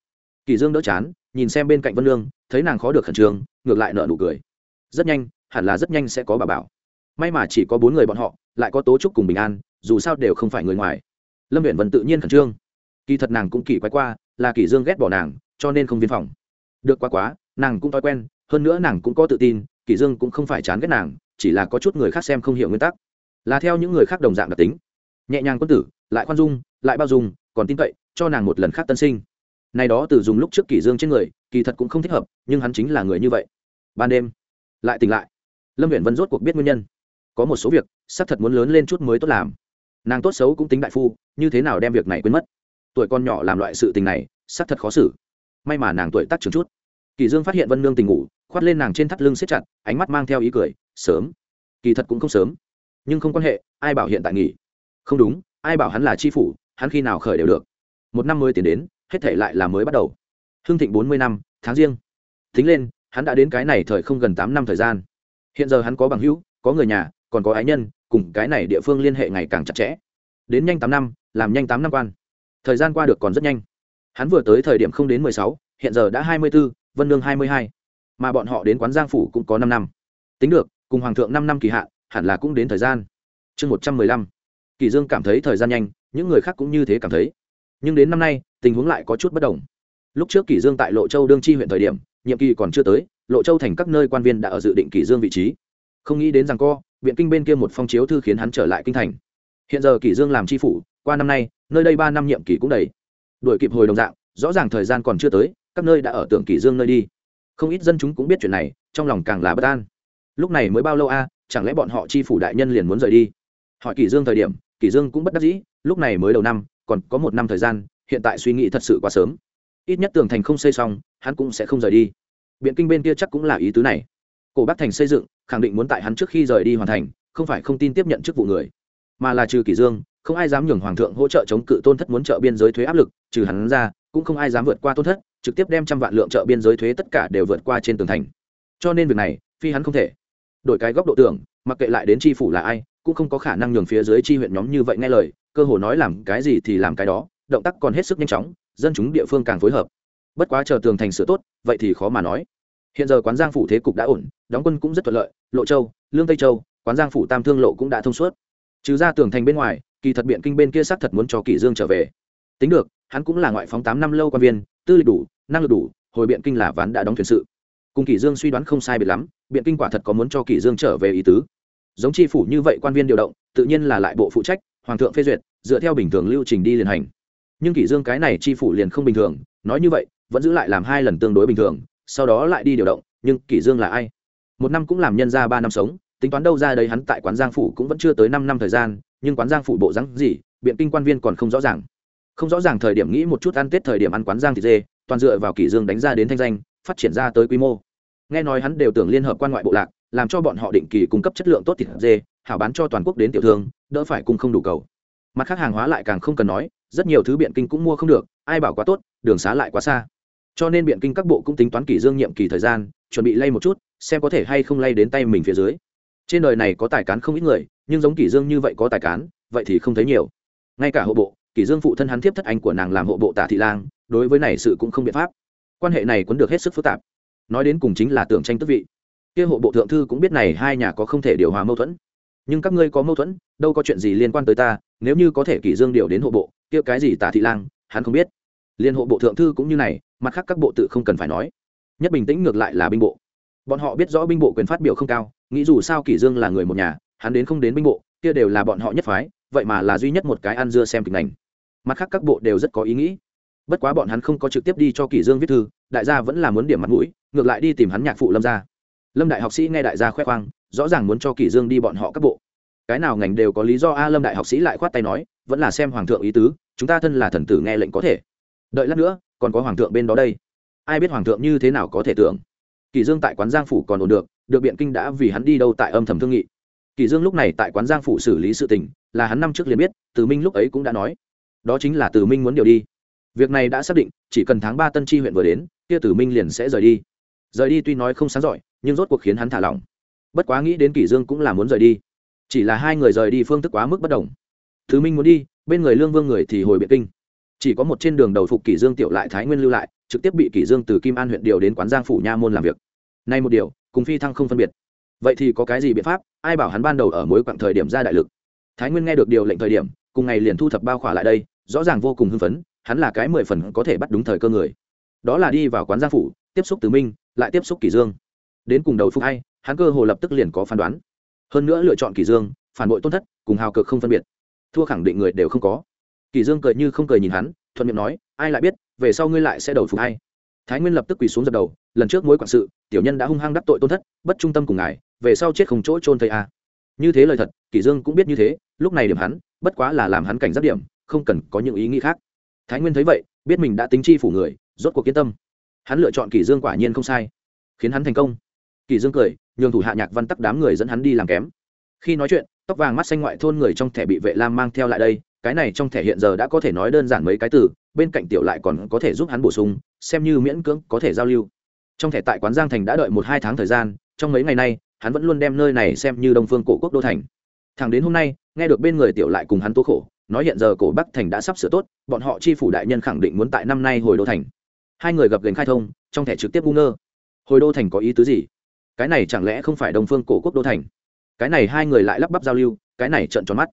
Kỳ dương đỡ chán nhìn xem bên cạnh vân Lương, thấy nàng khó được khẩn trương ngược lại nở nụ cười. Rất nhanh hẳn là rất nhanh sẽ có bà bảo. May mà chỉ có bốn người bọn họ lại có tố trúc cùng bình an dù sao đều không phải người ngoài. Lâm viện vân tự nhiên khẩn trương. Kỳ thật nàng cũng kỳ quái qua là kỳ dương ghét bỏ nàng cho nên không viên phòng. Được quá quá nàng cũng thói quen hơn nữa nàng cũng có tự tin kỳ dương cũng không phải chán ghét nàng chỉ là có chút người khác xem không hiểu nguyên tắc là theo những người khác đồng dạng đặc tính. Nhẹ nhàng quân tử, lại khoan dung, lại bao dung, còn tin cậy, cho nàng một lần khác tân sinh. Này đó từ dùng lúc trước kỳ dương trên người, kỳ thật cũng không thích hợp, nhưng hắn chính là người như vậy. Ban đêm, lại tỉnh lại. Lâm viện vân rốt cuộc biết nguyên nhân. Có một số việc sắp thật muốn lớn lên chút mới tốt làm. Nàng tốt xấu cũng tính đại phu, như thế nào đem việc này quên mất? Tuổi con nhỏ làm loại sự tình này sắp thật khó xử. May mà nàng tuổi tác trưởng chút. Kỳ dương phát hiện vân nương tình ngủ, khoát lên nàng trên thắt lưng siết chặt, ánh mắt mang theo ý cười, sớm. Kỳ thật cũng không sớm nhưng không quan hệ, ai bảo hiện tại nghỉ? Không đúng, ai bảo hắn là tri phủ, hắn khi nào khởi đều được. Một năm mới tiến đến, hết thể lại là mới bắt đầu. Hưng thịnh bốn mươi năm, tháng riêng. Tính lên, hắn đã đến cái này thời không gần tám năm thời gian. Hiện giờ hắn có bằng hữu, có người nhà, còn có ái nhân, cùng cái này địa phương liên hệ ngày càng chặt chẽ. Đến nhanh tám năm, làm nhanh tám năm quan. Thời gian qua được còn rất nhanh. Hắn vừa tới thời điểm không đến mười sáu, hiện giờ đã hai mươi b ố vân lương hai mươi hai. Mà bọn họ đến quán giang phủ cũng có năm năm. Tính được, cùng hoàng thượng năm năm kỳ hạn hẳn là cũng đến thời gian. Chương một trăm mười lăm. Kỳ dương cảm thấy thời gian nhanh, những người khác cũng như thế cảm thấy. Nhưng đến năm nay, tình huống lại có chút bất đồng. Lúc trước kỳ dương tại lộ châu đương chi huyện thời điểm, nhiệm kỳ còn chưa tới, lộ châu thành các nơi quan viên đã ở dự định kỳ dương vị trí. Không nghĩ đến rằng co, viện kinh bên kia một phong chiếu thư khiến hắn trở lại kinh thành. Hiện giờ kỳ dương làm tri phủ, qua năm nay, nơi đây ba năm nhiệm kỳ cũng đầy. Đuổi kịp hồi đồng dạng, rõ ràng thời gian còn chưa tới, các nơi đã ở tưởng kỳ dương nơi đi. Không ít dân chúng cũng biết chuyện này, trong lòng càng là bất an. Lúc này mới bao lâu a chẳng lẽ bọn họ chi phủ đại nhân liền muốn rời đi? Hỏi kỷ dương thời điểm, kỷ dương cũng bất đắc dĩ, lúc này mới đầu năm, còn có một năm thời gian, hiện tại suy nghĩ thật sự quá sớm. Ít nhất tường thành không xây xong, hắn cũng sẽ không rời đi. Biện kinh bên kia chắc cũng là ý tứ này. Cổ bắc thành xây dựng, khẳng định muốn tại hắn trước khi rời đi hoàn thành, không phải không tin tiếp nhận chức vụ người. Mà là trừ kỷ dương, không ai dám nhường hoàng thượng hỗ trợ chống cự tôn thất muốn trợ biên giới thuế áp lực, trừ hắn ra, cũng không ai dám vượt qua tôn thất, trực tiếp đem trăm vạn lượng trợ biên giới thuế tất cả đều vượt qua trên tường thành. Cho nên việc này, phi hắn không thể đổi cái góc độ tưởng, mặc kệ lại đến tri phủ là ai, cũng không có khả năng nhường phía dưới tri huyện nhóm như vậy nghe lời, cơ hồ nói làm cái gì thì làm cái đó, động tác còn hết sức nhanh chóng, dân chúng địa phương càng phối hợp. Bất quá chờ tường thành sửa tốt, vậy thì khó mà nói. Hiện giờ quán giang phủ thế cục đã ổn, đóng quân cũng rất thuận lợi, lộ châu, lương tây châu, quán giang phủ tam thương lộ cũng đã thông suốt. Trừ ra tường thành bên ngoài, kỳ thật biện kinh bên kia xác thật muốn cho kỳ dương trở về. Tính được, hắn cũng là ngoại phóng tám năm lâu quan viên, tư lịch đủ, năng lực đủ, hồi biện kinh là ván đã đóng thuyền sự. Cùng kỳ dương suy đoán không sai biệt lắm biện kinh quả thật có muốn cho kỷ dương trở về ý tứ. Giống chi phủ như vậy quan viên điều động, tự nhiên là lại bộ phụ trách, hoàng thượng phê duyệt, dựa theo bình thường lưu trình đi liền hành. Nhưng kỷ dương cái này chi phủ liền không bình thường, nói như vậy, vẫn giữ lại làm hai lần tương đối bình thường, sau đó lại đi điều động, nhưng kỷ dương là ai? Một năm cũng làm nhân ra ba năm sống, tính toán đâu ra đấy hắn tại quán giang phủ cũng vẫn chưa tới năm năm thời gian, nhưng quán giang phủ bộ rắn gì, biện kinh quan viên còn không rõ ràng. Không rõ ràng thời điểm nghĩ một chút ăn tết thời điểm ăn quán giang thịt dê, toàn dựa vào kỷ dương đánh ra đến thanh danh, phát triển ra tới quy mô nghe nói hắn đều tưởng liên hợp quan ngoại bộ lạc, làm cho bọn họ định kỳ cung cấp chất lượng tốt thịt dê, hảo bán cho toàn quốc đến tiểu thương, đỡ phải cung không đủ cầu. Mặt khác hàng hóa lại càng không cần nói, rất nhiều thứ biện kinh cũng mua không được, ai bảo quá tốt, đường xá lại quá xa. Cho nên biện kinh các bộ cũng tính toán kỷ dương nhiệm kỳ thời gian, chuẩn bị lay một chút, xem có thể hay không lay đến tay mình phía dưới. Trên đời này có tài cán không ít người, nhưng giống kỷ dương như vậy có tài cán, vậy thì không thấy nhiều. Ngay cả hộ bộ, kỷ dương phụ thân hắn tiếp thất anh của nàng làm hộ bộ tả thị lang, đối với này sự cũng không biện pháp. Quan hệ này cũng được hết sức phức tạp nói đến cùng chính là tưởng tranh tước vị. Kia hộ bộ thượng thư cũng biết này hai nhà có không thể điều hòa mâu thuẫn. Nhưng các ngươi có mâu thuẫn đâu có chuyện gì liên quan tới ta nếu như có thể kỷ dương điều đến hộ bộ kia cái gì tả thị lang hắn không biết. Liên hộ bộ thượng thư cũng như này mặt khác các bộ tự không cần phải nói. Nhất bình tĩnh ngược lại là binh bộ. Bọn họ biết rõ binh bộ quyền phát biểu không cao nghĩ dù sao kỷ dương là người một nhà hắn đến không đến binh bộ kia đều là bọn họ nhất phái vậy mà là duy nhất một cái ăn dưa xem kịch ảnh, mặt khác các bộ đều rất có ý nghĩ. Bất quá bọn hắn không có trực tiếp đi cho kỷ dương viết thư đại gia vẫn là muốn điểm mặt mũi, ngược lại đi tìm hắn nhạc phụ lâm gia. Lâm đại học sĩ nghe đại gia khoe khoang, rõ ràng muốn cho kỷ dương đi bọn họ các bộ. Cái nào ngành đều có lý do a, lâm đại học sĩ lại khoát tay nói, vẫn là xem hoàng thượng ý tứ, chúng ta thân là thần tử nghe lệnh có thể. Đợi lát nữa, còn có hoàng thượng bên đó đây. Ai biết hoàng thượng như thế nào có thể tưởng. Kỷ dương tại quán giang phủ còn ổn được được biện kinh đã vì hắn đi đâu tại âm thầm thương nghị. Kỷ dương lúc này tại quán giang phủ xử lý sự tình, là hắn năm trước liền biết, từ minh lúc ấy cũng đã nói. Đó chính là từ minh muốn điều đi. Việc này đã xác định, chỉ cần tháng ba tân chi huyện vừa đến kia tử minh liền sẽ rời đi. Rời đi tuy nói không sáng giỏi, nhưng rốt cuộc khiến hắn thả lỏng. Bất quá nghĩ đến kỷ dương cũng là muốn rời đi. Chỉ là hai người rời đi phương thức quá mức bất đồng. Thứ minh muốn đi, bên người lương vương người thì hồi biện kinh. Chỉ có một trên đường đầu phục kỷ dương tiểu lại thái nguyên lưu lại, trực tiếp bị kỷ dương từ kim an huyện điều đến quán giang phủ nha môn làm việc. Nay một điều, cùng phi thăng không phân biệt. Vậy thì có cái gì biện pháp? Ai bảo hắn ban đầu ở mối quãng thời điểm ra đại lực? Thái nguyên nghe được điều lệnh thời điểm, cùng ngày liền thu thập bao khỏa lại đây, rõ ràng vô cùng hưng phấn, hắn là cái mười phần có thể bắt đúng thời cơ người đó là đi vào quán giang phủ, tiếp xúc tứ minh, lại tiếp xúc kỷ dương. Đến cùng đầu phục hay, hắn cơ hồ lập tức liền có phán đoán. Hơn nữa lựa chọn kỷ dương, phản bội tôn thất, cùng hào cực không phân biệt. Thua khẳng định người đều không có. Kỷ dương cười như không cười nhìn hắn, thuận miệng nói, ai lại biết, về sau ngươi lại sẽ đầu phục hay? Thái nguyên lập tức quỳ xuống dập đầu, lần trước mối quản sự, tiểu nhân đã hung hăng đắc tội tôn thất, bất trung tâm cùng ngài, về sau chết không chỗ trôn thầy a. Như thế lời thật, kỷ dương cũng biết như thế, lúc này điểm hắn, bất quá là làm hắn cảnh giác điểm, không cần có những ý nghĩ khác. Thái nguyên thấy vậy, biết mình đã tính chi phủ người rốt cuộc kiên tâm. Hắn lựa chọn kỷ dương quả nhiên không sai, khiến hắn thành công. Kỷ dương cười, nhường thủ hạ nhạc văn tắc đám người dẫn hắn đi làm kém. Khi nói chuyện, tóc vàng mắt xanh ngoại thôn người trong thẻ bị vệ lam mang theo lại đây, cái này trong thẻ hiện giờ đã có thể nói đơn giản mấy cái từ, bên cạnh tiểu lại còn có thể giúp hắn bổ sung, xem như miễn cưỡng có thể giao lưu. Trong thẻ tại quán giang thành đã đợi một hai tháng thời gian, trong mấy ngày nay, hắn vẫn luôn đem nơi này xem như đông phương cổ quốc đô thành. Thẳng đến hôm nay, nghe được bên người tiểu lại cùng hắn tố khổ, nói hiện giờ cổ bắc thành đã sắp sửa tốt, bọn họ chi phủ đại nhân khẳng định muốn tại năm nay hồi đô thành hai người gặp gành khai thông, trong thẻ trực tiếp u ngơ. Hồi đô thành có ý tứ gì? Cái này chẳng lẽ không phải đồng phương cổ quốc đô thành? Cái này hai người lại lắp bắp giao lưu, cái này trợn tròn mắt.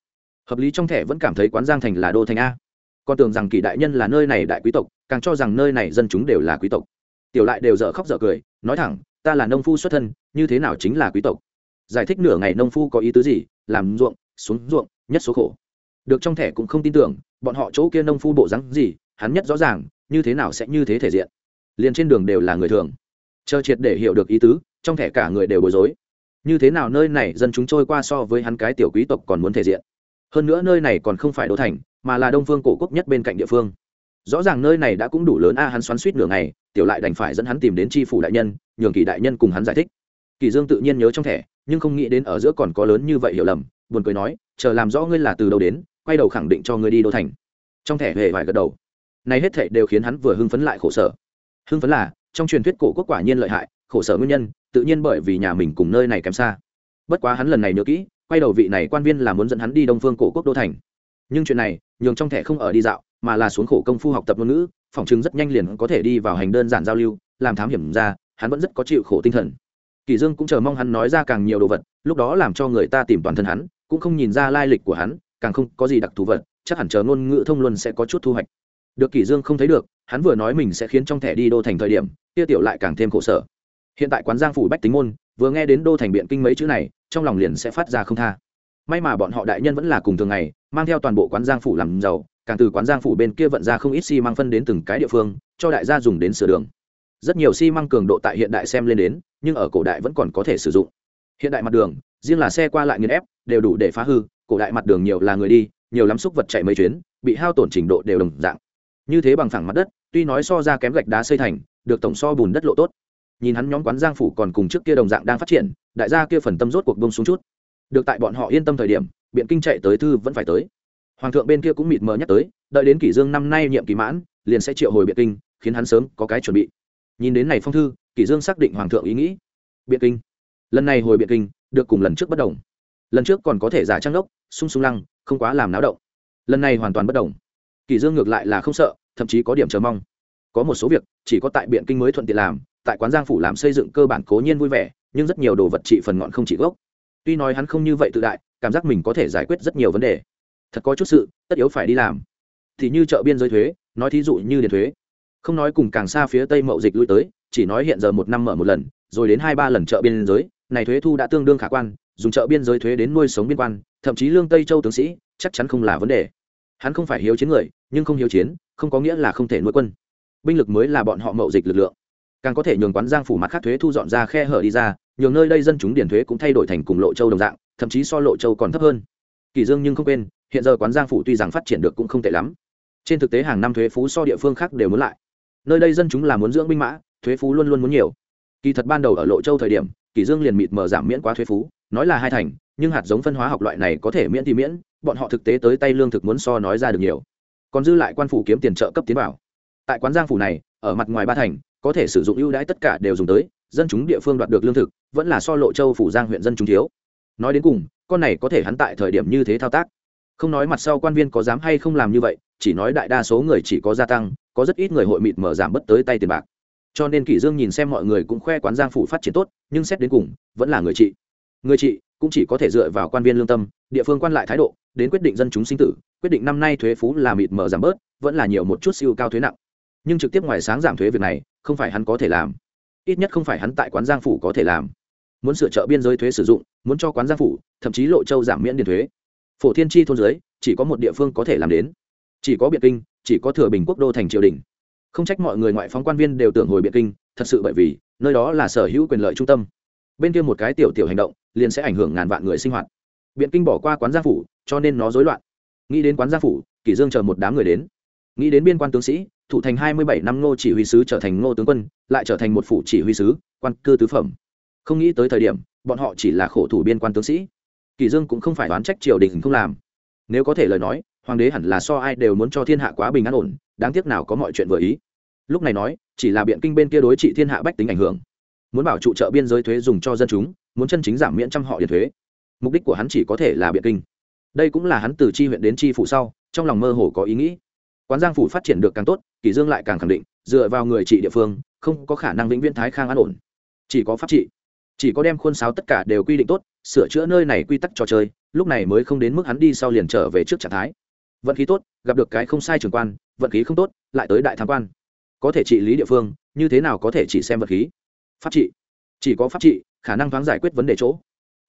Hợp lý trong thẻ vẫn cảm thấy quán giang thành là đô thành a. Con tưởng rằng kỳ đại nhân là nơi này đại quý tộc, càng cho rằng nơi này dân chúng đều là quý tộc. Tiểu lại đều dở khóc dở cười, nói thẳng, ta là nông phu xuất thân, như thế nào chính là quý tộc? Giải thích nửa ngày nông phu có ý tứ gì, làm ruộng, xuống ruộng, nhất số khổ. Được trong thẻ cũng không tin tưởng, bọn họ chỗ kia nông phu bộ rắn gì, hắn nhất rõ ràng như thế nào sẽ như thế thể diện? Liền trên đường đều là người thường. Chờ triệt để hiểu được ý tứ, trong thẻ cả người đều bối rối. Như thế nào nơi này dân chúng trôi qua so với hắn cái tiểu quý tộc còn muốn thể diện? Hơn nữa nơi này còn không phải đô thành, mà là đông phương cổ quốc nhất bên cạnh địa phương. Rõ ràng nơi này đã cũng đủ lớn a, hắn xoắn suýt nửa ngày, tiểu lại đành phải dẫn hắn tìm đến tri phủ đại nhân, nhường kỳ đại nhân cùng hắn giải thích. Kỳ dương tự nhiên nhớ trong thẻ, nhưng không nghĩ đến ở giữa còn có lớn như vậy hiểu lầm, buồn cười nói, chờ làm rõ ngươi là từ đâu đến, quay đầu khẳng định cho ngươi đi đô thành. Trong thẻ hề phải gật đầu này hết thảy đều khiến hắn vừa hưng phấn lại khổ sở. Hưng phấn là, trong truyền thuyết cổ quốc quả nhiên lợi hại, khổ sở nguyên nhân, tự nhiên bởi vì nhà mình cùng nơi này kém xa. Bất quá hắn lần này nhớ kỹ, quay đầu vị này quan viên là muốn dẫn hắn đi đông phương cổ quốc đô thành. Nhưng chuyện này, nhường trong thẻ không ở đi dạo, mà là xuống khổ công phu học tập ngôn ngữ, phòng chứng rất nhanh liền có thể đi vào hành đơn giản giao lưu, làm thám hiểm ra, hắn vẫn rất có chịu khổ tinh thần. Kỳ dương cũng chờ mong hắn nói ra càng nhiều đồ vật, lúc đó làm cho người ta tìm toàn thân hắn, cũng không nhìn ra lai lịch của hắn, càng không có gì đặc thù vật, chắc hẳn chờ ngôn ngữ thông luân sẽ có chút thu hoạch được kỷ dương không thấy được, hắn vừa nói mình sẽ khiến trong thẻ đi đô thành thời điểm, kia tiểu lại càng thêm khổ sở. Hiện tại quán giang phủ bách tính môn, vừa nghe đến đô thành biện kinh mấy chữ này, trong lòng liền sẽ phát ra không tha. May mà bọn họ đại nhân vẫn là cùng thường ngày, mang theo toàn bộ quán giang phủ làm giàu, càng từ quán giang phủ bên kia vận ra không ít xi măng phân đến từng cái địa phương, cho đại gia dùng đến sửa đường. Rất nhiều xi măng cường độ tại hiện đại xem lên đến, nhưng ở cổ đại vẫn còn có thể sử dụng. Hiện đại mặt đường, riêng là xe qua lại nghiền ép, đều đủ để phá hư, cổ đại mặt đường nhiều là người đi, nhiều lắm xúc vật chạy mấy chuyến, bị hao tổn trình độ đều đồng dạng như thế bằng phẳng mặt đất, tuy nói so ra kém gạch đá xây thành, được tổng so bùn đất lộ tốt. Nhìn hắn nhóm quán giang phủ còn cùng trước kia đồng dạng đang phát triển, đại gia kia phần tâm rốt cuộc bông xuống chút. Được tại bọn họ yên tâm thời điểm, biện kinh chạy tới thư vẫn phải tới. Hoàng thượng bên kia cũng mịt mờ nhắc tới, đợi đến kỷ dương năm nay nhiệm kỳ mãn, liền sẽ triệu hồi biện kinh, khiến hắn sớm có cái chuẩn bị. Nhìn đến này phong thư, kỷ dương xác định hoàng thượng ý nghĩ. Biện kinh. Lần này hồi biện kinh, được cùng lần trước bất đồng. Lần trước còn có thể giả trang đốc, sung sung lăng, không quá làm náo động. Lần này hoàn toàn bất đồng. Kỳ dương ngược lại là không sợ, thậm chí có điểm chờ mong. Có một số việc, chỉ có tại biện kinh mới thuận tiện làm, tại quán giang phủ làm xây dựng cơ bản cố nhiên vui vẻ, nhưng rất nhiều đồ vật trị phần ngọn không chỉ gốc. Tuy nói hắn không như vậy tự đại, cảm giác mình có thể giải quyết rất nhiều vấn đề. Thật có chút sự, tất yếu phải đi làm. Thì như chợ biên giới thuế, nói thí dụ như điện thuế. Không nói cùng càng xa phía tây mậu dịch lui tới, chỉ nói hiện giờ một năm mở một lần, rồi đến hai ba lần chợ biên giới, này thuế thu đã tương đương khả quan, dùng chợ biên giới thuế đến nuôi sống biên quan, thậm chí lương tây châu tướng sĩ, chắc chắn không là vấn đề. Hắn không phải hiếu chiến người nhưng không hiếu chiến, không có nghĩa là không thể nuôi quân. Binh lực mới là bọn họ mậu dịch lực lượng. Càng có thể nhường quán giang phủ mặt khác thuế thu dọn ra khe hở đi ra, nhường nơi đây dân chúng điển thuế cũng thay đổi thành cùng lộ châu đồng dạng, thậm chí so lộ châu còn thấp hơn. Kỳ dương nhưng không quên, hiện giờ quán giang phủ tuy rằng phát triển được cũng không tệ lắm. Trên thực tế hàng năm thuế phú so địa phương khác đều muốn lại. Nơi đây dân chúng là muốn dưỡng binh mã, thuế phú luôn luôn muốn nhiều. Kỳ thật ban đầu ở lộ châu thời điểm kỷ dương liền mịt mờ giảm miễn quá thuế phú, nói là hai thành, nhưng hạt giống phân hóa học loại này có thể miễn thì miễn, bọn họ thực tế tới tay lương thực muốn so nói ra được nhiều còn dư lại quan phủ kiếm tiền trợ cấp tiến vào. Tại quán giang phủ này, ở mặt ngoài ba thành, có thể sử dụng ưu đãi tất cả đều dùng tới, dân chúng địa phương đoạt được lương thực, vẫn là so lộ châu phủ giang huyện dân chúng thiếu. Nói đến cùng, con này có thể hắn tại thời điểm như thế thao tác. Không nói mặt sau quan viên có dám hay không làm như vậy, chỉ nói đại đa số người chỉ có gia tăng, có rất ít người hội mịt mở giảm bất tới tay tiền bạc. Cho nên kỷ dương nhìn xem mọi người cũng khoe quán giang phủ phát triển tốt, nhưng xét đến cùng, vẫn là người chị. Người chị cũng chỉ có thể dựa vào quan viên lương tâm, địa phương quan lại thái độ, đến quyết định dân chúng sinh tử, quyết định năm nay thuế phú là mịt mở giảm bớt, vẫn là nhiều một chút siêu cao thuế nặng. Nhưng trực tiếp ngoài sáng giảm thuế việc này, không phải hắn có thể làm. Ít nhất không phải hắn tại quán giang phủ có thể làm. Muốn sửa trợ biên giới thuế sử dụng, muốn cho quán giang phủ, thậm chí lộ châu giảm miễn tiền thuế. Phổ thiên chi thôn giới chỉ có một địa phương có thể làm đến. Chỉ có biện kinh, chỉ có thừa bình quốc đô thành triều đình. Không trách mọi người ngoại phóng quan viên đều tưởng hồi biện kinh, thật sự bởi vì, nơi đó là sở hữu quyền lợi trung tâm. Bên kia một cái tiểu tiểu hành động liền sẽ ảnh hưởng ngàn vạn người sinh hoạt. Biện kinh bỏ qua quán gia phủ, cho nên nó rối loạn. Nghĩ đến quán gia phủ, kỷ dương chờ một đám người đến. Nghĩ đến biên quan tướng sĩ, thủ thành hai mươi bảy năm ngô chỉ huy sứ trở thành ngô tướng quân, lại trở thành một phủ chỉ huy sứ, quan cư tứ phẩm. Không nghĩ tới thời điểm, bọn họ chỉ là khổ thủ biên quan tướng sĩ. Kỷ dương cũng không phải đoán trách triều đình không làm. Nếu có thể lời nói, hoàng đế hẳn là so ai đều muốn cho thiên hạ quá bình an ổn, đáng tiếc nào có mọi chuyện vừa ý. Lúc này nói, chỉ là biện kinh bên kia đối trị thiên hạ bách tính ảnh hưởng. Muốn bảo trụ trợ biên giới thuế dùng cho dân chúng muốn chân chính giảm miễn trăm họ điện thuế. Mục đích của hắn chỉ có thể là biện kinh. Đây cũng là hắn từ chi huyện đến chi phủ sau, trong lòng mơ hồ có ý nghĩ. Quán giang phủ phát triển được càng tốt kỷ dương lại càng khẳng định, dựa vào người trị địa phương, không có khả năng vĩnh viễn thái khang an ổn. Chỉ có pháp trị. Chỉ có đem khuôn sáo tất cả đều quy định tốt, sửa chữa nơi này quy tắc trò chơi, lúc này mới không đến mức hắn đi sau liền trở về trước trạng thái. Vận khí tốt, gặp được cái không sai trường quan, vận khí không tốt, lại tới đại tham quan. Có thể trị lý địa phương, như thế nào có thể chỉ xem vật khí? Pháp trị. Chỉ có pháp trị khả năng thoáng giải quyết vấn đề chỗ.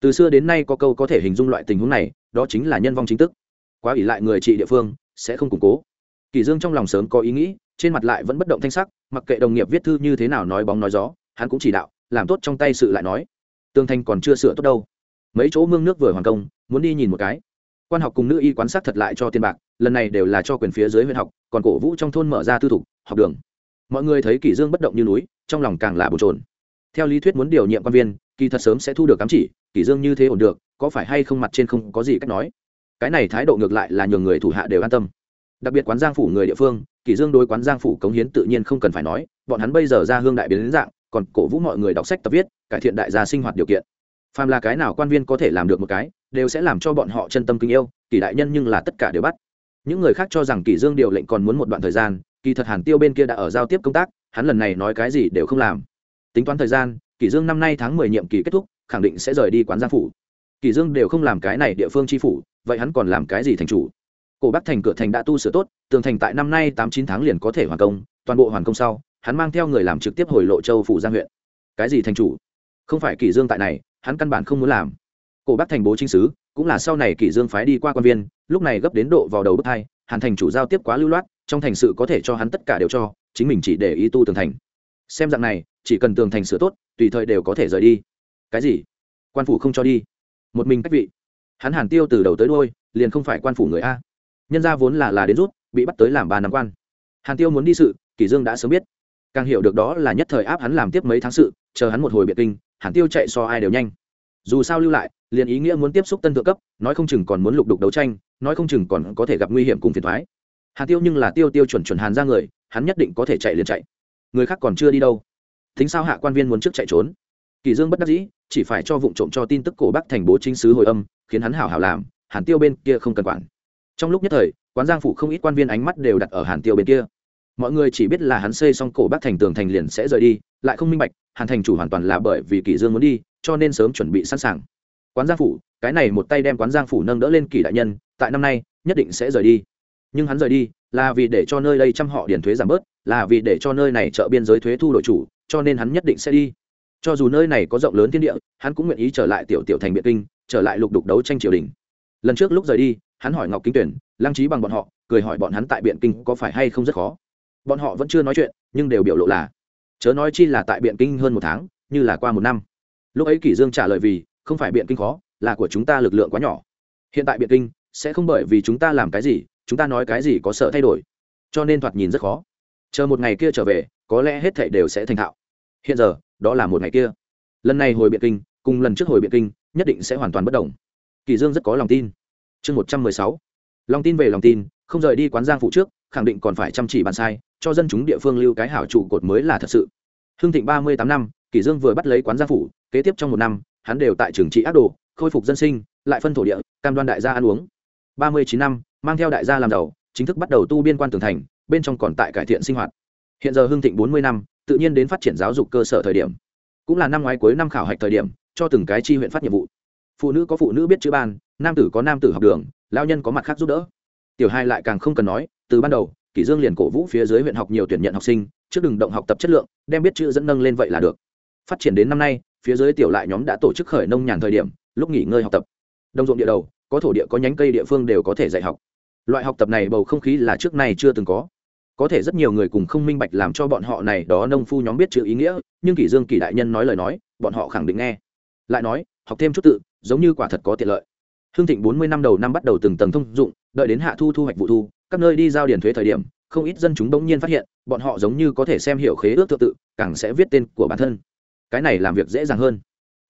Từ xưa đến nay có câu có thể hình dung loại tình huống này, đó chính là nhân vong chính tức quá ỷ lại người trị địa phương, sẽ không củng cố. Kỳ dương trong lòng sớm có ý nghĩ, trên mặt lại vẫn bất động thanh sắc, mặc kệ đồng nghiệp viết thư như thế nào nói bóng nói gió, hắn cũng chỉ đạo, làm tốt trong tay sự lại nói. Tương thanh còn chưa sửa tốt đâu. Mấy chỗ mương nước vừa hoàn công, muốn đi nhìn một cái. Quan học cùng nữ y quan sát thật lại cho tiền bạc, lần này đều là cho quyền phía dưới huyện học, còn cổ vũ trong thôn mở ra tư thục, học đường. Mọi người thấy kỷ dương bất động như núi, trong lòng càng là bồn chồn theo lý thuyết muốn điều nhiệm quan viên, kỳ thật sớm sẽ thu được cám chỉ kỷ dương như thế ổn được, có phải hay không mặt trên không có gì cách nói. Cái này thái độ ngược lại là nhường người thủ hạ đều an tâm. Đặc biệt quán giang phủ người địa phương kỷ dương đối quán giang phủ cống hiến tự nhiên không cần phải nói, bọn hắn bây giờ ra hương đại biến đến dạng, còn cổ vũ mọi người đọc sách tập viết, cải thiện đại gia sinh hoạt điều kiện. Phàm là cái nào quan viên có thể làm được một cái, đều sẽ làm cho bọn họ chân tâm kính yêu kỷ đại nhân nhưng là tất cả đều bắt. Những người khác cho rằng kỷ dương điều lệnh còn muốn một đoạn thời gian, kỳ thật hàn tiêu bên kia đã ở giao tiếp công tác, hắn lần này nói cái gì đều không làm tính toán thời gian, kỷ dương năm nay tháng mười nhiệm kỳ kết thúc, khẳng định sẽ rời đi quán giang phủ. Kỷ dương đều không làm cái này địa phương chi phủ, vậy hắn còn làm cái gì thành chủ? Cổ bắc thành cửa thành đã tu sửa tốt, tường thành tại năm nay tám chín tháng liền có thể hoàn công, toàn bộ hoàn công sau, hắn mang theo người làm trực tiếp hồi lộ châu phủ giang huyện. Cái gì thành chủ? Không phải kỷ dương tại này, hắn căn bản không muốn làm. Cổ bắc thành bố chính sứ cũng là sau này kỷ dương phái đi qua quan viên, lúc này gấp đến độ vào đầu bước hai hàn thành chủ giao tiếp quá lưu loát, trong thành sự có thể cho hắn tất cả đều cho, chính mình chỉ để ý tu tường thành xem dạng này, chỉ cần tường thành sửa tốt, tùy thời đều có thể rời đi. Cái gì? Quan phủ không cho đi. Một mình cách vị. Hắn hàn tiêu từ đầu tới đôi liền không phải quan phủ người a. Nhân ra vốn là là đến rút, bị bắt tới làm ba năm quan. Hàn tiêu muốn đi sự, kỷ dương đã sớm biết. Càng hiểu được đó là nhất thời áp hắn làm tiếp mấy tháng sự, chờ hắn một hồi biệt kinh, hàn tiêu chạy so ai đều nhanh. Dù sao lưu lại, liền ý nghĩa muốn tiếp xúc tân thượng cấp, nói không chừng còn muốn lục đục đấu tranh, nói không chừng còn có thể gặp nguy hiểm cùng phiền thoái. Hàn tiêu nhưng là tiêu tiêu chuẩn chuẩn hàn ra người, hắn nhất định có thể chạy liền chạy người khác còn chưa đi đâu. Thính sao hạ quan viên muốn trước chạy trốn. Kỳ dương bất đắc dĩ, chỉ phải cho vụng trộm cho tin tức cổ bắc thành bố chính sứ hồi âm, khiến hắn hảo hảo làm, hàn tiêu bên kia không cần quản. Trong lúc nhất thời, quán giang phủ không ít quan viên ánh mắt đều đặt ở hàn tiêu bên kia. Mọi người chỉ biết là hắn xây xong cổ bắc thành tường thành liền sẽ rời đi, lại không minh bạch, hàn thành chủ hoàn toàn là bởi vì kỳ dương muốn đi, cho nên sớm chuẩn bị sẵn sàng. Quán giang phủ, cái này một tay đem quán giang phủ nâng đỡ lên kỳ đại nhân, tại năm nay, nhất định sẽ rời đi nhưng hắn rời đi, là vì để cho nơi đây trăm họ điền thuế giảm bớt, là vì để cho nơi này chợ biên giới thuế thu đổi chủ, cho nên hắn nhất định sẽ đi. Cho dù nơi này có rộng lớn thiên địa, hắn cũng nguyện ý trở lại tiểu tiểu thành biện kinh, trở lại lục đục đấu tranh triều đình. Lần trước lúc rời đi, hắn hỏi ngọc kính tuyển, lăng trí bằng bọn họ, cười hỏi bọn hắn tại biện kinh có phải hay không rất khó. Bọn họ vẫn chưa nói chuyện, nhưng đều biểu lộ là, chớ nói chi là tại biện kinh hơn một tháng, như là qua một năm. Lúc ấy kỷ dương trả lời vì, không phải biện kinh khó, là của chúng ta lực lượng quá nhỏ. Hiện tại biện kinh, sẽ không bởi vì chúng ta làm cái gì chúng ta nói cái gì có sợ thay đổi? Cho nên thoạt nhìn rất khó. Chờ một ngày kia trở về, có lẽ hết thảy đều sẽ thành thạo. Hiện giờ, đó là một ngày kia. Lần này hồi biện kinh, cùng lần trước hồi biện kinh, nhất định sẽ hoàn toàn bất đồng. Kỳ dương rất có lòng tin. Chương một trăm mười sáu. Lòng tin về lòng tin, không rời đi quán giang phụ trước, khẳng định còn phải chăm chỉ bàn sai, cho dân chúng địa phương lưu cái hảo trụ cột mới là thật sự. Hưng thịnh ba mươi tám năm kỷ dương vừa bắt lấy quán giang phủ, kế tiếp trong một năm, hắn đều tại trường trị ác đồ, khôi phục dân sinh, lại phân thổ địa, cam đoan đại gia ăn uống. ba mươi chín năm mang theo đại gia làm giàu, chính thức bắt đầu tu biên quan tường thành, bên trong còn tại cải thiện sinh hoạt. Hiện giờ hưng thịnh bốn mươi năm, tự nhiên đến phát triển giáo dục cơ sở thời điểm. Cũng là năm ngoái cuối năm khảo hạch thời điểm, cho từng cái chi huyện phát nhiệm vụ. Phụ nữ có phụ nữ biết chữ ban, nam tử có nam tử học đường lao nhân có mặt khác giúp đỡ. Tiểu hai lại càng không cần nói, từ ban đầu, kỷ dương liền cổ vũ phía dưới huyện học nhiều tuyển nhận học sinh, trước đừng động học tập chất lượng, đem biết chữ dẫn nâng lên vậy là được. Phát triển đến năm nay, phía dưới tiểu lại nhóm đã tổ chức khởi nông nhàn thời điểm, lúc nghỉ ngơi học tập. Đồng ruộng địa đầu, có thổ địa, có nhánh cây địa phương đều có thể dạy học loại học tập này bầu không khí là trước nay chưa từng có. Có thể rất nhiều người cùng không minh bạch làm cho bọn họ này đó nông phu nhóm biết chữ ý nghĩa, nhưng kỷ dương kỷ đại nhân nói lời nói, bọn họ khẳng định nghe. Lại nói, học thêm chút tự, giống như quả thật có tiện lợi. Hương thịnh bốn mươi năm đầu năm bắt đầu từng tầng thông dụng, đợi đến hạ thu thu hoạch vụ thu, các nơi đi giao điền thuế thời điểm, không ít dân chúng bỗng nhiên phát hiện, bọn họ giống như có thể xem hiểu khế ước tự tự, càng sẽ viết tên của bản thân. Cái này làm việc dễ dàng hơn.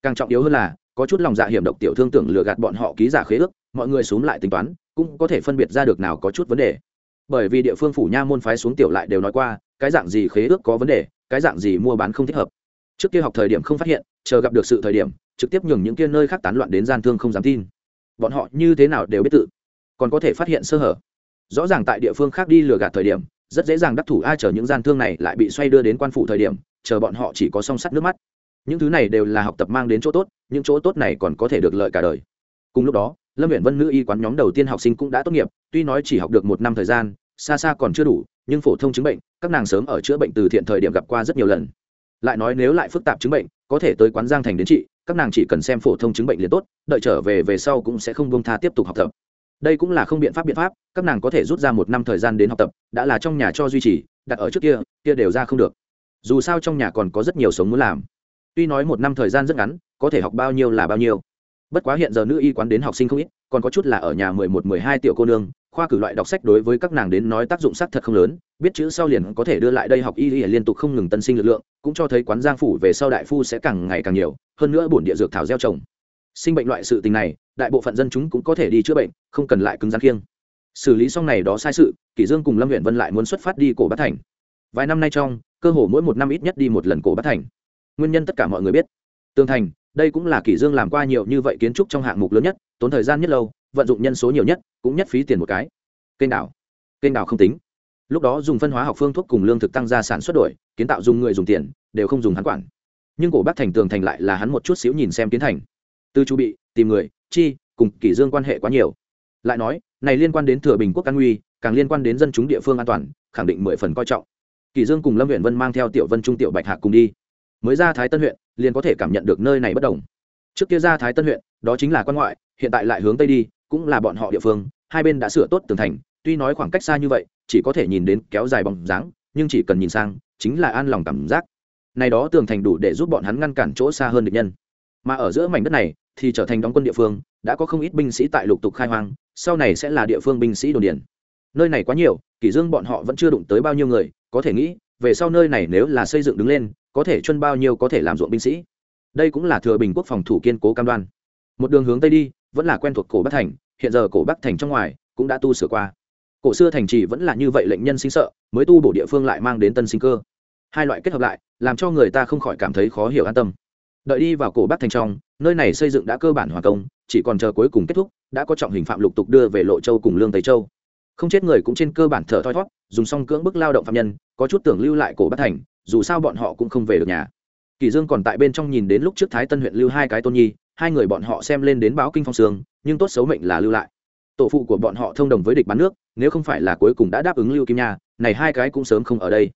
Càng trọng yếu hơn là, có chút lòng dạ hiểm độc tiểu thương tưởng lừa gạt bọn họ ký giả khế ước mọi người xuống lại tính toán, cũng có thể phân biệt ra được nào có chút vấn đề. Bởi vì địa phương phủ nha môn phái xuống tiểu lại đều nói qua, cái dạng gì khế ước có vấn đề, cái dạng gì mua bán không thích hợp. Trước kia học thời điểm không phát hiện, chờ gặp được sự thời điểm, trực tiếp nhường những kia nơi khác tán loạn đến gian thương không dám tin. Bọn họ như thế nào đều biết tự, còn có thể phát hiện sơ hở. Rõ ràng tại địa phương khác đi lừa gạt thời điểm, rất dễ dàng đắc thủ ai chờ những gian thương này lại bị xoay đưa đến quan phủ thời điểm, chờ bọn họ chỉ có song sắt nước mắt. Những thứ này đều là học tập mang đến chỗ tốt, những chỗ tốt này còn có thể được lợi cả đời. Cùng lúc đó lâm huyện vân nữ y quán nhóm đầu tiên học sinh cũng đã tốt nghiệp, tuy nói chỉ học được một năm thời gian, xa xa còn chưa đủ, nhưng phổ thông chứng bệnh, các nàng sớm ở chữa bệnh từ thiện thời điểm gặp qua rất nhiều lần. Lại nói nếu lại phức tạp chứng bệnh, có thể tới quán giang thành đến trị, các nàng chỉ cần xem phổ thông chứng bệnh liền tốt, đợi trở về về sau cũng sẽ không bông tha tiếp tục học tập. Đây cũng là không biện pháp biện pháp, các nàng có thể rút ra một năm thời gian đến học tập, đã là trong nhà cho duy trì, đặt ở trước kia kia đều ra không được. Dù sao trong nhà còn có rất nhiều sống muốn làm. Tuy nói một năm thời gian rất ngắn, có thể học bao nhiêu là bao nhiêu bất quá hiện giờ nữ y quán đến học sinh không ít, còn có chút là ở nhà mười một, mười hai tiểu cô nương, khoa cử loại đọc sách đối với các nàng đến nói tác dụng sắc thật không lớn, biết chữ sau liền có thể đưa lại đây học y y liên tục không ngừng tân sinh lực lượng, cũng cho thấy quán giang phủ về sau đại phu sẽ càng ngày càng nhiều, hơn nữa bổn địa dược thảo gieo trồng. Sinh bệnh loại sự tình này, đại bộ phận dân chúng cũng có thể đi chữa bệnh, không cần lại cứng rắn kiêng xử lý xong này đó sai sự, kỷ dương cùng lâm huyện vân lại muốn xuất phát đi cổ bát thành. Vài năm nay trong, cơ hồ mỗi một năm ít nhất đi một lần cổ bát thành. Nguyên nhân tất cả mọi người biết. Tương thành đây cũng là kỷ dương làm qua nhiều như vậy kiến trúc trong hạng mục lớn nhất, tốn thời gian nhất lâu, vận dụng nhân số nhiều nhất, cũng nhất phí tiền một cái. Kênh đảo. Kênh đảo không tính. Lúc đó dùng phân hóa học phương thuốc cùng lương thực tăng gia sản xuất đổi, kiến tạo dùng người dùng tiền, đều không dùng hắn quản. Nhưng cổ bác thành tường thành lại là hắn một chút xíu nhìn xem kiến thành. Từ chu bị, tìm người, chi, cùng kỷ dương quan hệ quá nhiều. Lại nói, này liên quan đến thừa bình quốc an nguy, càng liên quan đến dân chúng địa phương an toàn, khẳng định mười phần coi trọng. Kỷ dương cùng lâm huyện vân mang theo tiểu vân trung tiểu bạch hạc cùng đi mới ra thái tân huyện, liền có thể cảm nhận được nơi này bất đồng. Trước kia ra thái tân huyện, đó chính là quan ngoại, hiện tại lại hướng tây đi, cũng là bọn họ địa phương, hai bên đã sửa tốt tường thành, tuy nói khoảng cách xa như vậy, chỉ có thể nhìn đến kéo dài bóng dáng, nhưng chỉ cần nhìn sang, chính là an lòng cảm giác. Này đó tường thành đủ để giúp bọn hắn ngăn cản chỗ xa hơn địch nhân. Mà ở giữa mảnh đất này, thì trở thành đóng quân địa phương, đã có không ít binh sĩ tại lục tục khai hoang, sau này sẽ là địa phương binh sĩ đồn điền. Nơi này quá nhiều, kỷ dương bọn họ vẫn chưa đụng tới bao nhiêu người, có thể nghĩ, về sau nơi này nếu là xây dựng đứng lên có thể chuân bao nhiêu có thể làm ruộng binh sĩ. Đây cũng là thừa bình quốc phòng thủ kiên cố cam đoan. Một đường hướng tây đi, vẫn là quen thuộc cổ bắc thành, hiện giờ cổ bắc thành trong ngoài, cũng đã tu sửa qua. Cổ xưa thành trì vẫn là như vậy lệnh nhân sinh sợ, mới tu bổ địa phương lại mang đến tân sinh cơ. Hai loại kết hợp lại, làm cho người ta không khỏi cảm thấy khó hiểu an tâm. Đợi đi vào cổ bắc thành trong, nơi này xây dựng đã cơ bản hoàn công, chỉ còn chờ cuối cùng kết thúc, đã có trọng hình phạm lục tục đưa về lộ châu cùng lương tây châu. Không chết người cũng trên cơ bản thở thoi thót, dùng xong cưỡng bức lao động phạm nhân, có chút tưởng lưu lại cổ bắc thành dù sao bọn họ cũng không về được nhà. Kỳ dương còn tại bên trong nhìn đến lúc trước thái tân huyện lưu hai cái tôn nhi, hai người bọn họ xem lên đến báo kinh phong sương, nhưng tốt xấu mệnh là lưu lại. Tổ phụ của bọn họ thông đồng với địch bán nước, nếu không phải là cuối cùng đã đáp ứng lưu kim nha, này hai cái cũng sớm không ở đây.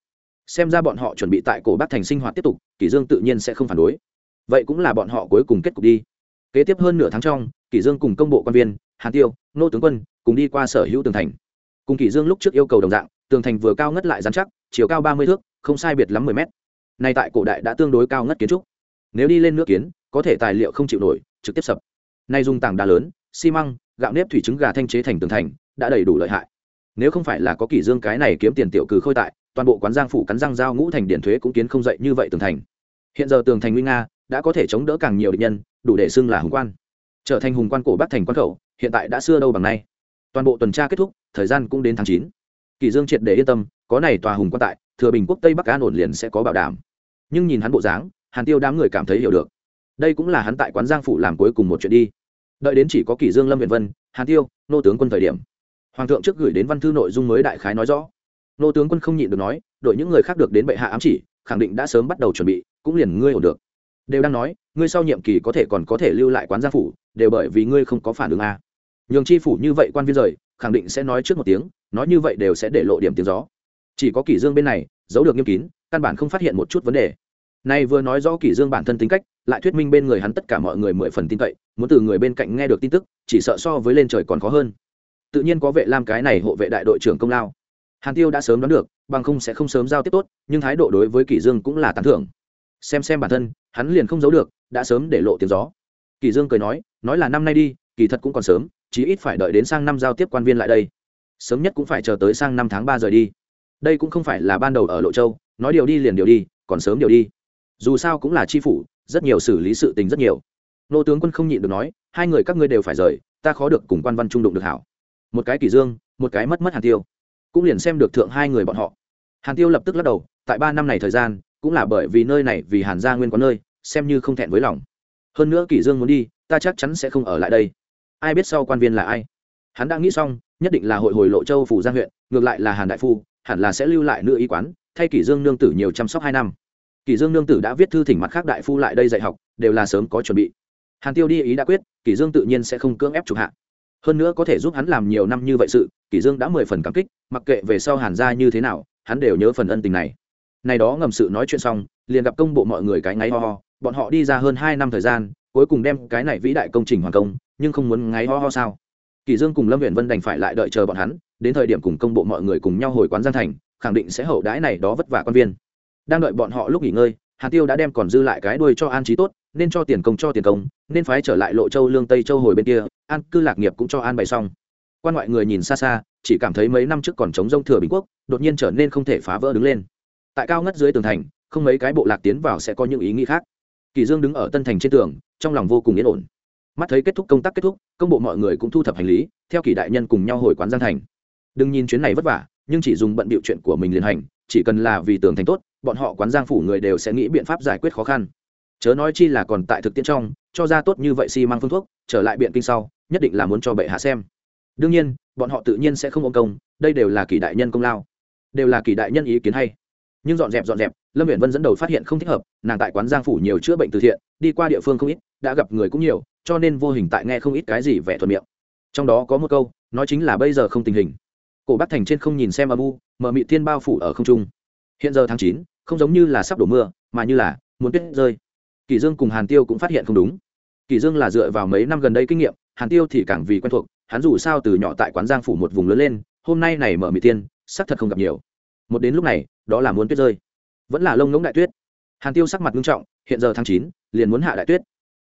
Xem ra bọn họ chuẩn bị tại cổ bắc thành sinh hoạt tiếp tục kỷ dương tự nhiên sẽ không phản đối. Vậy cũng là bọn họ cuối cùng kết cục đi. Kế tiếp hơn nửa tháng trong kỷ dương cùng công bộ quan viên, hàn tiêu, nô tướng quân, cùng đi qua sở hữu tường thành. Cùng kỷ dương lúc trước yêu cầu đồng dạng, tường thành vừa cao ngất lại dán chắc, chiều cao ba mươi thước không sai biệt lắm mười mét. Nay tại cổ đại đã tương đối cao ngất kiến trúc. Nếu đi lên nước kiến, có thể tài liệu không chịu nổi, trực tiếp sập. Nay dùng tảng đá lớn, xi măng, gạo nếp thủy trứng gà thanh chế thành tường thành, đã đầy đủ lợi hại. Nếu không phải là có kỷ dương cái này kiếm tiền tiểu cừ khôi tại, toàn bộ quán giang phủ cắn răng giao ngũ thành điển thuế cũng kiến không dậy như vậy tường thành. Hiện giờ tường thành nguy nga, đã có thể chống đỡ càng nhiều địch nhân, đủ để xưng là hùng quan. Trở thành hùng quan cổ bắc thành quan khẩu, hiện tại đã xưa đâu bằng nay. Toàn bộ tuần tra kết thúc, thời gian cũng đến tháng chín. Kỷ dương triệt để yên tâm, có này tòa hùng quan tại thừa bình quốc tây bắc an ổn liền sẽ có bảo đảm. Nhưng nhìn hắn bộ dáng, hàn tiêu đám người cảm thấy hiểu được. Đây cũng là hắn tại quán giang phủ làm cuối cùng một chuyện đi. Đợi đến chỉ có kỷ dương lâm viện vân, hàn tiêu, nô tướng quân thời điểm. Hoàng thượng trước gửi đến văn thư nội dung mới đại khái nói rõ. Nô tướng quân không nhịn được nói, đội những người khác được đến bệ hạ ám chỉ, khẳng định đã sớm bắt đầu chuẩn bị, cũng liền ngươi ổn được. Đều đang nói, ngươi sau nhiệm kỳ có thể còn có thể lưu lại quán giang phủ, đều bởi vì ngươi không có phản ứng a nhường chi phủ như vậy quan viên rời, khẳng định sẽ nói trước một tiếng, nói như vậy đều sẽ để lộ điểm tiếng gió chỉ có kỷ dương bên này, giấu được nghiêm kín, căn bản không phát hiện một chút vấn đề. Này vừa nói rõ kỷ dương bản thân tính cách, lại thuyết minh bên người hắn tất cả mọi người mười phần tin cậy, muốn từ người bên cạnh nghe được tin tức, chỉ sợ so với lên trời còn khó hơn. Tự nhiên có vệ lam cái này hộ vệ đại đội trưởng công lao. Hàn tiêu đã sớm đoán được, bằng không sẽ không sớm giao tiếp tốt, nhưng thái độ đối với kỷ dương cũng là tán thưởng. Xem xem bản thân, hắn liền không giấu được, đã sớm để lộ tiếng gió. Kỷ dương cười nói nói là năm nay đi, kỳ thật cũng còn sớm, chí ít phải đợi đến sang năm giao tiếp quan viên lại đây. Sớm nhất cũng phải chờ tới sang năm tháng ba rời đi đây cũng không phải là ban đầu ở lộ châu nói điều đi liền điều đi còn sớm điều đi dù sao cũng là chi phủ rất nhiều xử lý sự tình rất nhiều nô tướng quân không nhịn được nói hai người các ngươi đều phải rời ta khó được cùng quan văn trung đụng được hảo một cái kỷ dương một cái mất mất hàn tiêu cũng liền xem được thượng hai người bọn họ hàn tiêu lập tức lắc đầu tại ba năm này thời gian cũng là bởi vì nơi này vì hàn gia nguyên có nơi xem như không thẹn với lòng hơn nữa kỷ dương muốn đi ta chắc chắn sẽ không ở lại đây ai biết sau quan viên là ai hắn đã nghĩ xong nhất định là hội hồi lộ châu phủ giang huyện ngược lại là hàn đại phu hẳn là sẽ lưu lại nữ y quán, thay kỷ dương nương tử nhiều chăm sóc hai năm. Kỷ dương nương tử đã viết thư thỉnh mặt khác đại phu lại đây dạy học, đều là sớm có chuẩn bị. Hàn tiêu đi ý đã quyết, kỷ dương tự nhiên sẽ không cưỡng ép chụp hạ. Hơn nữa có thể giúp hắn làm nhiều năm như vậy sự, kỷ dương đã mười phần cảm kích, mặc kệ về sau hàn gia như thế nào, hắn đều nhớ phần ân tình này. Này đó ngầm sự nói chuyện xong, liền gặp công bộ mọi người cái ngáy ho ho, bọn họ đi ra hơn hai năm thời gian, cuối cùng đem cái này vĩ đại công trình hoàn công, nhưng không muốn ngáy ho ho sao? Kỳ dương cùng lâm Uyển vân đành phải lại đợi chờ bọn hắn đến thời điểm cùng công bộ mọi người cùng nhau hồi quán giang thành, khẳng định sẽ hậu đãi này đó vất vả quan viên. Đang đợi bọn họ lúc nghỉ ngơi hàn tiêu đã đem còn dư lại cái đuôi cho an trí tốt, nên cho tiền công cho tiền công, nên phái trở lại lộ châu lương tây châu hồi bên kia, an cư lạc nghiệp cũng cho an bày xong. Quan ngoại người nhìn xa xa, chỉ cảm thấy mấy năm trước còn chống rông thừa bình quốc, đột nhiên trở nên không thể phá vỡ đứng lên. Tại cao ngất dưới tường thành, không mấy cái bộ lạc tiến vào sẽ có những ý nghĩ khác. Kỳ dương đứng ở tân thành trên tường, trong lòng vô cùng yên ổn. Mắt thấy kết thúc công tác kết thúc, công bộ mọi người cũng thu thập hành lý, theo kỳ đại nhân cùng nhau hồi quán giang thành đừng nhìn chuyến này vất vả, nhưng chỉ dùng bận bịu chuyện của mình liền hành, chỉ cần là vì tường thành tốt, bọn họ quán giang phủ người đều sẽ nghĩ biện pháp giải quyết khó khăn. Chớ nói chi là còn tại thực tiễn trong, cho ra tốt như vậy xi、si、mang phương thuốc, trở lại biện kinh sau, nhất định là muốn cho bệ hạ xem. Đương nhiên, bọn họ tự nhiên sẽ không ôm công, đây đều là kỳ đại nhân công lao. Đều là kỳ đại nhân ý kiến hay. Nhưng dọn dẹp dọn dẹp, lâm viện vân dẫn đầu phát hiện không thích hợp, nàng tại quán giang phủ nhiều chữa bệnh từ thiện, đi qua địa phương không ít, đã gặp người cũng nhiều, cho nên vô hình tại nghe không ít cái gì vẻ thuận miệng. Trong đó có một câu, nói chính là bây giờ không tình hình cổ bắc thành trên không nhìn xem âm u, mở mị thiên bao phủ ở không trung. Hiện giờ tháng chín, không giống như là sắp đổ mưa, mà như là muốn tuyết rơi. Kỳ dương cùng hàn tiêu cũng phát hiện không đúng. Kỳ dương là dựa vào mấy năm gần đây kinh nghiệm, hàn tiêu thì càng vì quen thuộc, hắn dù sao từ nhỏ tại quán giang phủ một vùng lớn lên, hôm nay này mở mị tiên sắc thật không gặp nhiều. Một đến lúc này, đó là muốn tuyết rơi. Vẫn là lông ngỗng đại tuyết. Hàn tiêu sắc mặt nghiêm trọng, hiện giờ tháng chín, liền muốn hạ đại tuyết.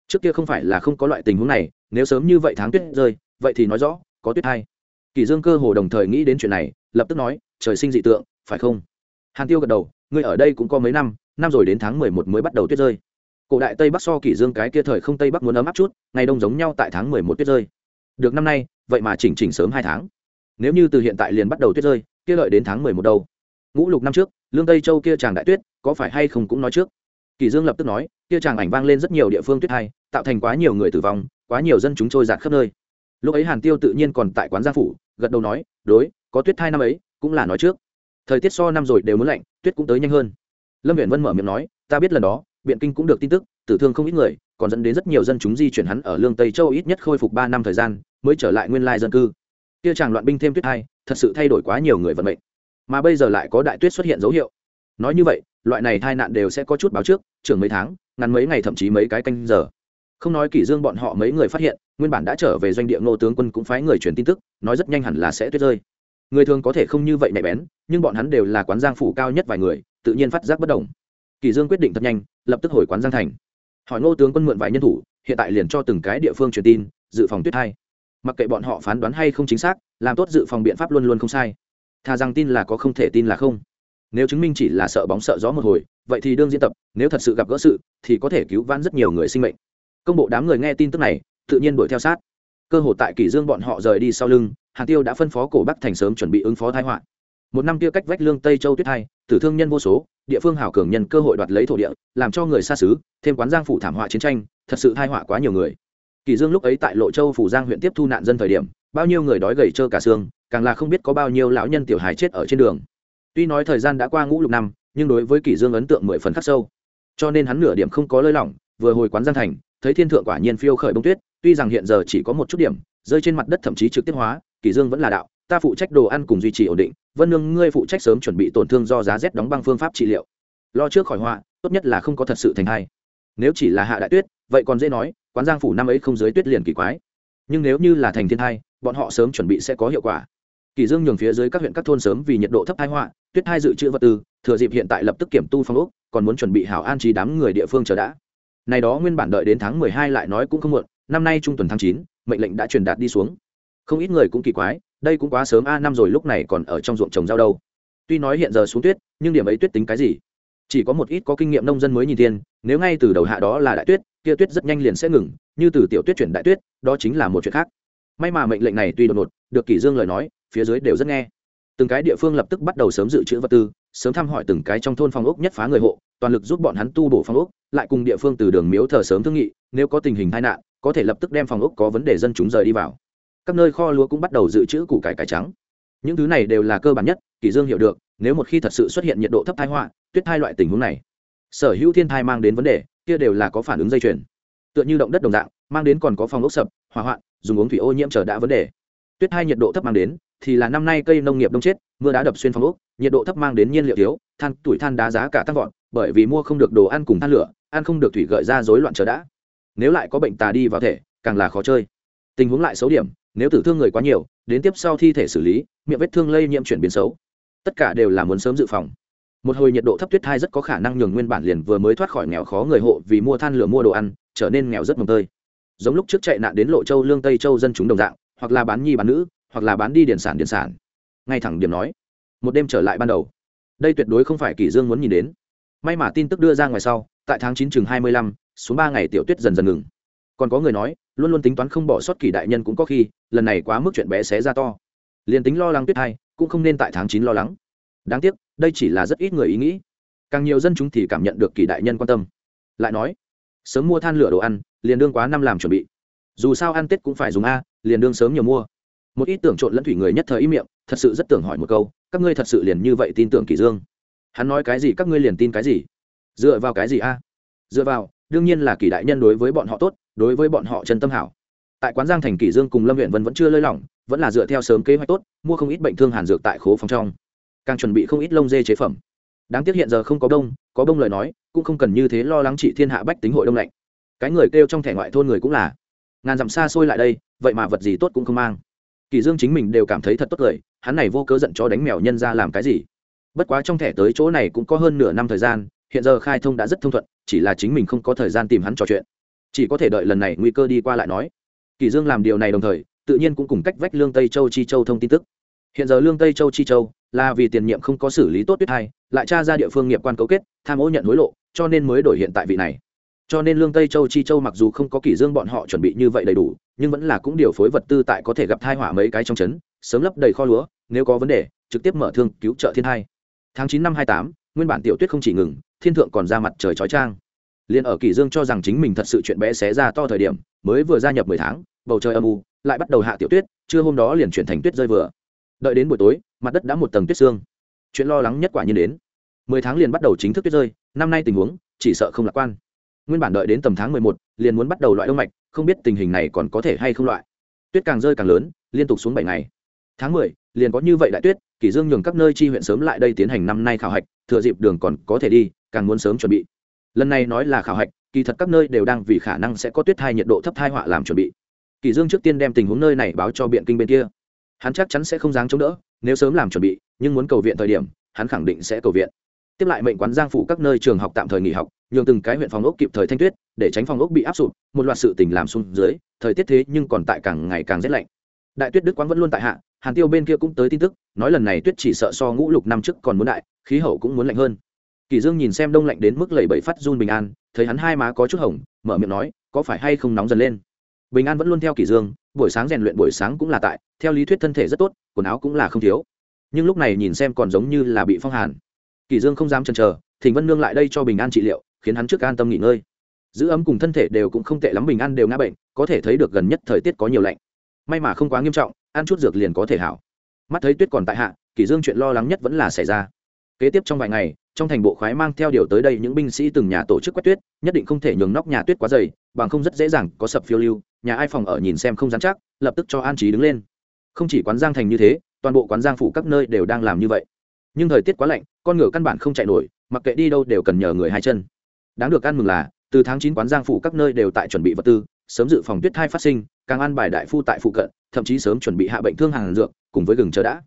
Trước kia không phải là không có loại tình huống này, nếu sớm như vậy tháng tuyết rơi, vậy thì nói rõ, có tuyết hay kỳ dương cơ hồ đồng thời nghĩ đến chuyện này, lập tức nói, trời sinh dị tượng, phải không? Hàn tiêu gật đầu, ngươi ở đây cũng có mấy năm năm rồi đến tháng mười một mới bắt đầu tuyết rơi. Cổ đại tây bắc so Kỳ dương cái kia thời không tây bắc muốn ấm áp chút, ngày đông giống nhau tại tháng mười một tuyết rơi. Được năm nay, vậy mà chỉnh chỉnh sớm hai tháng. Nếu như từ hiện tại liền bắt đầu tuyết rơi, kia lợi đến tháng mười một đâu? Ngũ lục năm trước, lương tây châu kia chàng đại tuyết, có phải hay không cũng nói trước? Kỳ dương lập tức nói, kia chàng ảnh vang lên rất nhiều địa phương tuyết hay tạo thành quá nhiều người tử vong, quá nhiều dân chúng trôi giạt khắp nơi lúc ấy hàn tiêu tự nhiên còn tại quán gia phủ, gật đầu nói, đối, có tuyết hai năm ấy, cũng là nói trước. Thời tiết so năm rồi đều muốn lạnh, tuyết cũng tới nhanh hơn. Lâm viện vân mở miệng nói, ta biết lần đó, biện kinh cũng được tin tức, tử thương không ít người, còn dẫn đến rất nhiều dân chúng di chuyển hắn ở lương tây châu ít nhất khôi phục ba năm thời gian, mới trở lại nguyên lai dân cư. Kia chàng loạn binh thêm tuyết hai thật sự thay đổi quá nhiều người vận mệnh. Mà bây giờ lại có đại tuyết xuất hiện dấu hiệu. Nói như vậy, loại này tai nạn đều sẽ có chút báo trước trường mấy tháng, ngắn mấy ngày thậm chí mấy cái canh giờ không nói kỷ dương bọn họ mấy người phát hiện, nguyên bản đã trở về doanh địa ngô tướng quân cũng phái người truyền tin tức, nói rất nhanh hẳn là sẽ tuyết rơi. Người thường có thể không như vậy nhạy bén, nhưng bọn hắn đều là quán giang phủ cao nhất vài người, tự nhiên phát giác bất đồng. Kỷ dương quyết định thật nhanh, lập tức hồi quán giang thành. Hỏi ngô tướng quân mượn vài nhân thủ, hiện tại liền cho từng cái địa phương truyền tin, dự phòng tuyết hay. mặc kệ bọn họ phán đoán hay không chính xác, làm tốt dự phòng biện pháp luôn luôn không sai. Thà rằng tin là có không thể tin là không. Nếu chứng minh chỉ là sợ bóng sợ gió một hồi, vậy thì đương diễn tập, nếu thật sự gặp gỡ sự, thì có thể cứu vãn rất nhiều người sinh mệnh công bộ đám người nghe tin tức này, tự nhiên đuổi theo sát. Cơ hội tại kỷ dương bọn họ rời đi sau lưng, hàn tiêu đã phân phó cổ bắc thành sớm chuẩn bị ứng phó thái họa. Một năm kia cách vách lương tây châu tuyết hai, tử thương nhân vô số, địa phương hảo cường nhân cơ hội đoạt lấy thổ địa, làm cho người xa xứ, thêm quán giang phủ thảm họa chiến tranh, thật sự tai họa quá nhiều người. Kỳ dương lúc ấy tại lộ châu phủ giang huyện tiếp thu nạn dân thời điểm, bao nhiêu người đói gầy trơ cả xương, càng là không biết có bao nhiêu lão nhân tiểu hài chết ở trên đường. Tuy nói thời gian đã qua ngũ lục năm, nhưng đối với kỳ dương ấn tượng mười phần khắc sâu. Cho nên hắn nửa điểm không có lơi lỏng, vừa hồi quán giang thành thấy thiên thượng quả nhiên phiêu khởi bông tuyết, tuy rằng hiện giờ chỉ có một chút điểm, rơi trên mặt đất thậm chí trực tiếp hóa, kỳ dương vẫn là đạo, ta phụ trách đồ ăn cùng duy trì ổn định, vân nương ngươi phụ trách sớm chuẩn bị tổn thương do giá rét đóng băng phương pháp trị liệu. Lo trước khỏi họa, tốt nhất là không có thật sự thành hai nếu chỉ là hạ đại tuyết, vậy còn dễ nói, quán giang phủ năm ấy không dưới tuyết liền kỳ quái. Nhưng nếu như là thành thiên hai bọn họ sớm chuẩn bị sẽ có hiệu quả. Kỳ dương nhường phía dưới các huyện các thôn sớm vì nhiệt độ thấp hai họa, tuyết hai dự trữ vật tư, thừa dịp hiện tại lập tức kiểm tu phong ốc, còn muốn chuẩn bị hảo an trí đám người địa phương chờ đã này đó nguyên bản đợi đến tháng mười hai lại nói cũng không muộn, năm nay trung tuần tháng chín, mệnh lệnh đã truyền đạt đi xuống. Không ít người cũng kỳ quái, đây cũng quá sớm, a, năm rồi lúc này còn ở trong ruộng trồng rau đâu. Tuy nói hiện giờ xuống tuyết, nhưng điểm ấy tuyết tính cái gì? Chỉ có một ít có kinh nghiệm nông dân mới nhìn tiên nếu ngay từ đầu hạ đó là đại tuyết, kia tuyết rất nhanh liền sẽ ngừng, như từ tiểu tuyết chuyển đại tuyết, đó chính là một chuyện khác. May mà mệnh lệnh này tuy đột ngột, được kỷ dương lời nói, phía dưới đều rất nghe. Từng cái địa phương lập tức bắt đầu sớm dự trữ vật tư, sớm thăm hỏi từng cái trong thôn phong ốc nhất phá người hộ toàn lực giúp bọn hắn tu bổ phòng ốc, lại cùng địa phương từ đường miếu thờ sớm thương nghị, nếu có tình hình tai nạn, có thể lập tức đem phòng ốc có vấn đề dân chúng rời đi vào. Các nơi kho lúa cũng bắt đầu dự trữ củ cải cải trắng. Những thứ này đều là cơ bản nhất, kỷ dương hiểu được, nếu một khi thật sự xuất hiện nhiệt độ thấp tai họa, tuyết tai loại tình huống này, sở hữu thiên thai mang đến vấn đề, kia đều là có phản ứng dây chuyền. Tựa như động đất đồng dạng, mang đến còn có phòng ốc sập, hỏa hoạn, dùng uống thủy ô nhiễm trở đã vấn đề. Tuyết hai nhiệt độ thấp mang đến, thì là năm nay cây nông nghiệp đông chết, mưa đá đập xuyên phòng ốc, nhiệt độ thấp mang đến nhiên liệu thiếu, than, tuổi than đá giá cả tăng vọt bởi vì mua không được đồ ăn cùng than lửa, ăn không được thủy gợi ra rối loạn chờ đã. Nếu lại có bệnh tà đi vào thể, càng là khó chơi. Tình huống lại xấu điểm, nếu tử thương người quá nhiều, đến tiếp sau thi thể xử lý, miệng vết thương lây nhiễm chuyển biến xấu. Tất cả đều là muốn sớm dự phòng. Một hồi nhiệt độ thấp tuyết thai rất có khả năng nhường nguyên bản liền vừa mới thoát khỏi nghèo khó người hộ vì mua than lửa mua đồ ăn, trở nên nghèo rất mồng tơi. Giống lúc trước chạy nạn đến lộ châu, lương tây châu dân chúng đồng dạng, hoặc là bán nhi bán nữ, hoặc là bán đi điển sản điển sản. Ngay thẳng điểm nói, một đêm trở lại ban đầu. Đây tuyệt đối không phải kỷ dương muốn nhìn đến may mà tin tức đưa ra ngoài sau, tại tháng chín chừng hai mươi lăm, xuống ba ngày tiểu tuyết dần dần ngừng. Còn có người nói, luôn luôn tính toán không bỏ sót kỳ đại nhân cũng có khi, lần này quá mức chuyện bé xé ra to. Liền tính lo lắng tuyết hai cũng không nên tại tháng chín lo lắng. Đáng tiếc, đây chỉ là rất ít người ý nghĩ. Càng nhiều dân chúng thì cảm nhận được kỳ đại nhân quan tâm. Lại nói, sớm mua than lửa đồ ăn, liền đương quá năm làm chuẩn bị. Dù sao ăn tết cũng phải dùng a, liền đương sớm nhiều mua. Một ít tưởng trộn lẫn thủy người nhất thời ý miệng, thật sự rất tưởng hỏi một câu, các ngươi thật sự liền như vậy tin tưởng kỳ dương? Hắn nói cái gì, các ngươi liền tin cái gì? Dựa vào cái gì a? Dựa vào, đương nhiên là kỳ đại nhân đối với bọn họ tốt, đối với bọn họ chân tâm hảo. Tại quán giang thành kỳ dương cùng lâm huyện vân vẫn chưa lơi lỏng, vẫn là dựa theo sớm kế hoạch tốt, mua không ít bệnh thương hàn dược tại khố phòng trong. Càng chuẩn bị không ít lông dê chế phẩm. Đáng tiếc hiện giờ không có đông có đông lời nói, cũng không cần như thế lo lắng trị thiên hạ bách tính hội đông lạnh. Cái người kêu trong thẻ ngoại thôn người cũng là. Ngàn dặm xa xôi lại đây, vậy mà vật gì tốt cũng không mang. Kỳ dương chính mình đều cảm thấy thật tốt cười hắn này vô cớ giận cho đánh mèo nhân ra làm cái gì? Bất quá trong thẻ tới chỗ này cũng có hơn nửa năm thời gian, hiện giờ khai thông đã rất thông thuận, chỉ là chính mình không có thời gian tìm hắn trò chuyện. Chỉ có thể đợi lần này nguy cơ đi qua lại nói. Kỳ dương làm điều này đồng thời, tự nhiên cũng cùng cách vách lương tây châu chi châu thông tin tức. Hiện giờ lương tây châu chi châu là vì tiền nhiệm không có xử lý tốt tuyết hai, lại tra ra địa phương nghiệp quan cấu kết, tham ô nhận hối lộ, cho nên mới đổi hiện tại vị này. Cho nên lương tây châu chi châu mặc dù không có kỷ dương bọn họ chuẩn bị như vậy đầy đủ, nhưng vẫn là cũng điều phối vật tư tại có thể gặp thai hỏa mấy cái trong chấn, sớm lấp đầy kho lúa, nếu có vấn đề, trực tiếp mở thương cứu trợ thiên hai tháng chín năm hai tám, nguyên bản tiểu tuyết không chỉ ngừng, thiên thượng còn ra mặt trời chói trang liền ở kỷ dương cho rằng chính mình thật sự chuyện bé xé ra to thời điểm, mới vừa gia nhập mười tháng, bầu trời âm u, lại bắt đầu hạ tiểu tuyết, trưa hôm đó liền chuyển thành tuyết rơi vừa. Đợi đến buổi tối, mặt đất đã một tầng tuyết xương. Chuyện lo lắng nhất quả nhiên đến. Mười tháng liền bắt đầu chính thức tuyết rơi, năm nay tình huống, chỉ sợ không lạc quan. Nguyên bản đợi đến tầm tháng mười một, liền muốn bắt đầu loại đông mạch, không biết tình hình này còn có thể hay không loại. Tuyết càng rơi càng lớn, liên tục xuống bảy ngày. Tháng mười, liền có như vậy đại tuyết kỷ dương nhường các nơi chi huyện sớm lại đây tiến hành năm nay khảo hạch, thừa dịp đường còn có thể đi, càng muốn sớm chuẩn bị. Lần này nói là khảo hạch, kỳ thật các nơi đều đang vì khả năng sẽ có tuyết thai nhiệt độ thấp thai họa làm chuẩn bị. Kỷ dương trước tiên đem tình huống nơi này báo cho biện kinh bên kia. Hắn chắc chắn sẽ không dáng chống đỡ, nếu sớm làm chuẩn bị, nhưng muốn cầu viện thời điểm, hắn khẳng định sẽ cầu viện. Tiếp lại mệnh quán giang phủ các nơi trường học tạm thời nghỉ học, nhường từng cái huyện phòng ốc kịp thời thanh tuyết, để tránh phòng ốc bị áp sụt một loạt sự tình làm xuống dưới, thời tiết thế nhưng còn tại càng ngày càng rét lạnh. Đại tuyết đức quán vẫn luôn tại hạ hàn tiêu bên kia cũng tới tin tức, nói lần này tuyết chỉ sợ so ngũ lục năm trước còn muốn đại, khí hậu cũng muốn lạnh hơn. Kỳ dương nhìn xem đông lạnh đến mức lẩy bẩy phát run bình an, thấy hắn hai má có chút hồng, mở miệng nói, có phải hay không nóng dần lên? Bình an vẫn luôn theo kỳ dương, buổi sáng rèn luyện buổi sáng cũng là tại, theo lý thuyết thân thể rất tốt, quần áo cũng là không thiếu. Nhưng lúc này nhìn xem còn giống như là bị phong hàn. Kỳ dương không dám chần chờ thỉnh vân nương lại đây cho bình an trị liệu, khiến hắn trước an tâm nghỉ ngơi. Giữ ấm cùng thân thể đều cũng không tệ lắm, bình an đều ngã bệnh, có thể thấy được gần nhất thời tiết có nhiều lạnh. May mà không quá nghiêm trọng ăn chút dược liền có thể hảo. Mắt thấy tuyết còn tại hạ, kỷ dương chuyện lo lắng nhất vẫn là xảy ra. Kế tiếp trong vài ngày, trong thành bộ khoái mang theo điều tới đây những binh sĩ từng nhà tổ chức quét tuyết, nhất định không thể nhường nóc nhà tuyết quá dày, bằng không rất dễ dàng có sập phiêu lưu, nhà ai phòng ở nhìn xem không dám chắc, lập tức cho an trí đứng lên. Không chỉ quán giang thành như thế, toàn bộ quán giang phủ các nơi đều đang làm như vậy. Nhưng thời tiết quá lạnh, con ngựa căn bản không chạy nổi, mặc kệ đi đâu đều cần nhờ người hai chân. Đáng được ăn mừng là, từ tháng chín quán giang phủ các nơi đều tại chuẩn bị vật tư, sớm dự phòng tuyết thai phát sinh, càng ăn bài đại phu tại phụ cận thậm chí sớm chuẩn bị hạ bệnh thương hàng dược, cùng với gừng chờ đã.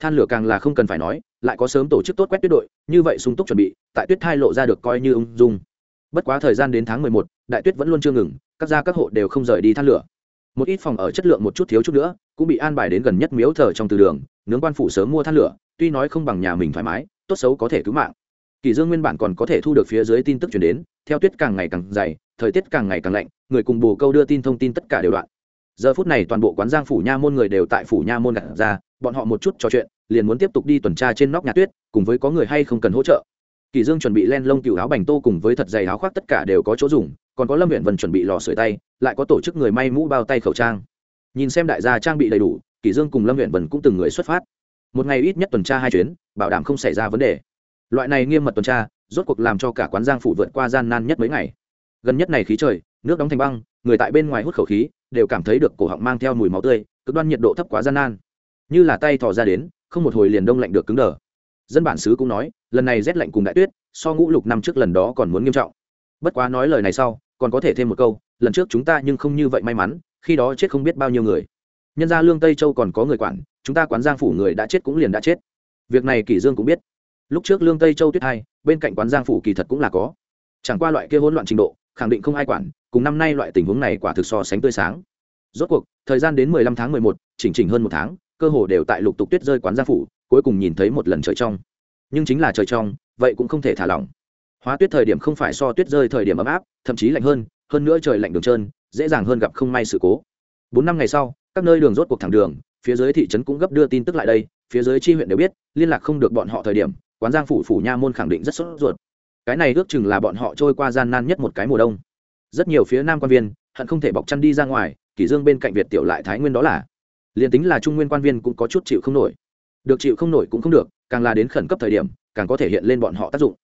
Than lửa càng là không cần phải nói, lại có sớm tổ chức tốt quét tuyết đội, như vậy sung túc chuẩn bị, tại tuyết thai lộ ra được coi như ung dung. Bất quá thời gian đến tháng mười một, đại tuyết vẫn luôn chưa ngừng, các gia các hộ đều không rời đi than lửa. Một ít phòng ở chất lượng một chút thiếu chút nữa, cũng bị an bài đến gần nhất miếu thờ trong từ đường, nướng quan phủ sớm mua than lửa, tuy nói không bằng nhà mình thoải mái, tốt xấu có thể cứu mạng. Kỳ dương nguyên bản còn có thể thu được phía dưới tin tức truyền đến, theo tuyết càng ngày càng dày, thời tiết càng ngày càng lạnh, người cùng bồ câu đưa tin thông tin tất cả đều đoạn giờ phút này toàn bộ quán giang phủ nha môn người đều tại phủ nha môn đặt ra, bọn họ một chút trò chuyện, liền muốn tiếp tục đi tuần tra trên nóc nhà tuyết, cùng với có người hay không cần hỗ trợ. Kỳ dương chuẩn bị len lông cựu áo bành tô cùng với thật dày áo khoác tất cả đều có chỗ dùng, còn có lâm huyện vân chuẩn bị lò sưởi tay, lại có tổ chức người may mũ bao tay khẩu trang. Nhìn xem đại gia trang bị đầy đủ, kỳ dương cùng lâm huyện vân cũng từng người xuất phát. Một ngày ít nhất tuần tra hai chuyến, bảo đảm không xảy ra vấn đề. Loại này nghiêm mật tuần tra, rốt cuộc làm cho cả quán giang phủ vượt qua gian nan nhất mấy ngày. Gần nhất này khí trời, nước đóng thành băng người tại bên ngoài hút khẩu khí, đều cảm thấy được cổ họng mang theo mùi máu tươi, cực đoan nhiệt độ thấp quá gian nan. Như là tay thò ra đến, không một hồi liền đông lạnh được cứng đờ. Dân bản xứ cũng nói, lần này rét lạnh cùng đại tuyết, so ngũ lục năm trước lần đó còn muốn nghiêm trọng. Bất quá nói lời này sau, còn có thể thêm một câu, lần trước chúng ta nhưng không như vậy may mắn, khi đó chết không biết bao nhiêu người. Nhân ra lương tây châu còn có người quản, chúng ta quán giang phủ người đã chết cũng liền đã chết. Việc này kỷ dương cũng biết. Lúc trước lương tây châu tuyết hai, bên cạnh quán giang phủ kỳ thật cũng là có. Chẳng qua loại kia hỗn loạn trình độ, khẳng định không ai quản cùng năm nay loại tình huống này quả thực so sánh tươi sáng. Rốt cuộc thời gian đến 15 tháng 11, chỉnh chỉnh hơn một tháng cơ hồ đều tại lục tục tuyết rơi quán gia phủ cuối cùng nhìn thấy một lần trời trong. Nhưng chính là trời trong vậy cũng không thể thả lỏng. Hóa tuyết thời điểm không phải so tuyết rơi thời điểm ấm áp thậm chí lạnh hơn hơn nữa trời lạnh đường trơn dễ dàng hơn gặp không may sự cố. Bốn năm ngày sau các nơi đường rốt cuộc thẳng đường phía dưới thị trấn cũng gấp đưa tin tức lại đây phía dưới chi huyện đều biết liên lạc không được bọn họ thời điểm quán giang phủ phủ nha môn khẳng định rất sốt ruột. Cái này ước chừng là bọn họ trôi qua gian nan nhất một cái mùa đông rất nhiều phía nam quan viên, hận không thể bọc chăn đi ra ngoài, kỷ dương bên cạnh việt tiểu lại thái nguyên đó là. Liền tính là trung nguyên quan viên cũng có chút chịu không nổi. Được chịu không nổi cũng không được, càng là đến khẩn cấp thời điểm, càng có thể hiện lên bọn họ tác dụng.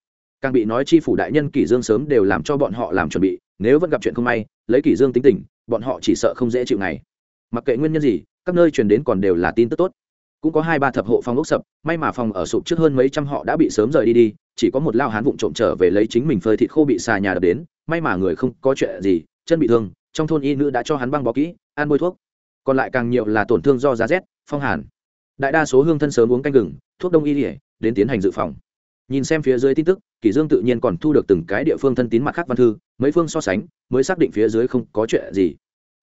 Càng bị nói chi phủ đại nhân kỷ dương sớm đều làm cho bọn họ làm chuẩn bị, nếu vẫn gặp chuyện không may, lấy kỷ dương tính tình, bọn họ chỉ sợ không dễ chịu ngày. Mặc kệ nguyên nhân gì, các nơi truyền đến còn đều là tin tức tốt cũng có hai ba thập hộ phòng ốc sập, may mà phòng ở sụp trước hơn mấy trăm họ đã bị sớm rời đi đi, chỉ có một lao hán vụng trộm trở về lấy chính mình phơi thịt khô bị xà nhà đập đến, may mà người không có chuyện gì, chân bị thương, trong thôn y nữ đã cho hắn băng bó kỹ, ăn bôi thuốc. Còn lại càng nhiều là tổn thương do giá rét, phong hàn. Đại đa số hương thân sớm uống canh gừng, thuốc đông y ỉa đến tiến hành dự phòng. Nhìn xem phía dưới tin tức kỷ dương tự nhiên còn thu được từng cái địa phương thân tín mặt khác văn thư, mấy phương so sánh, mới xác định phía dưới không có chuyện gì.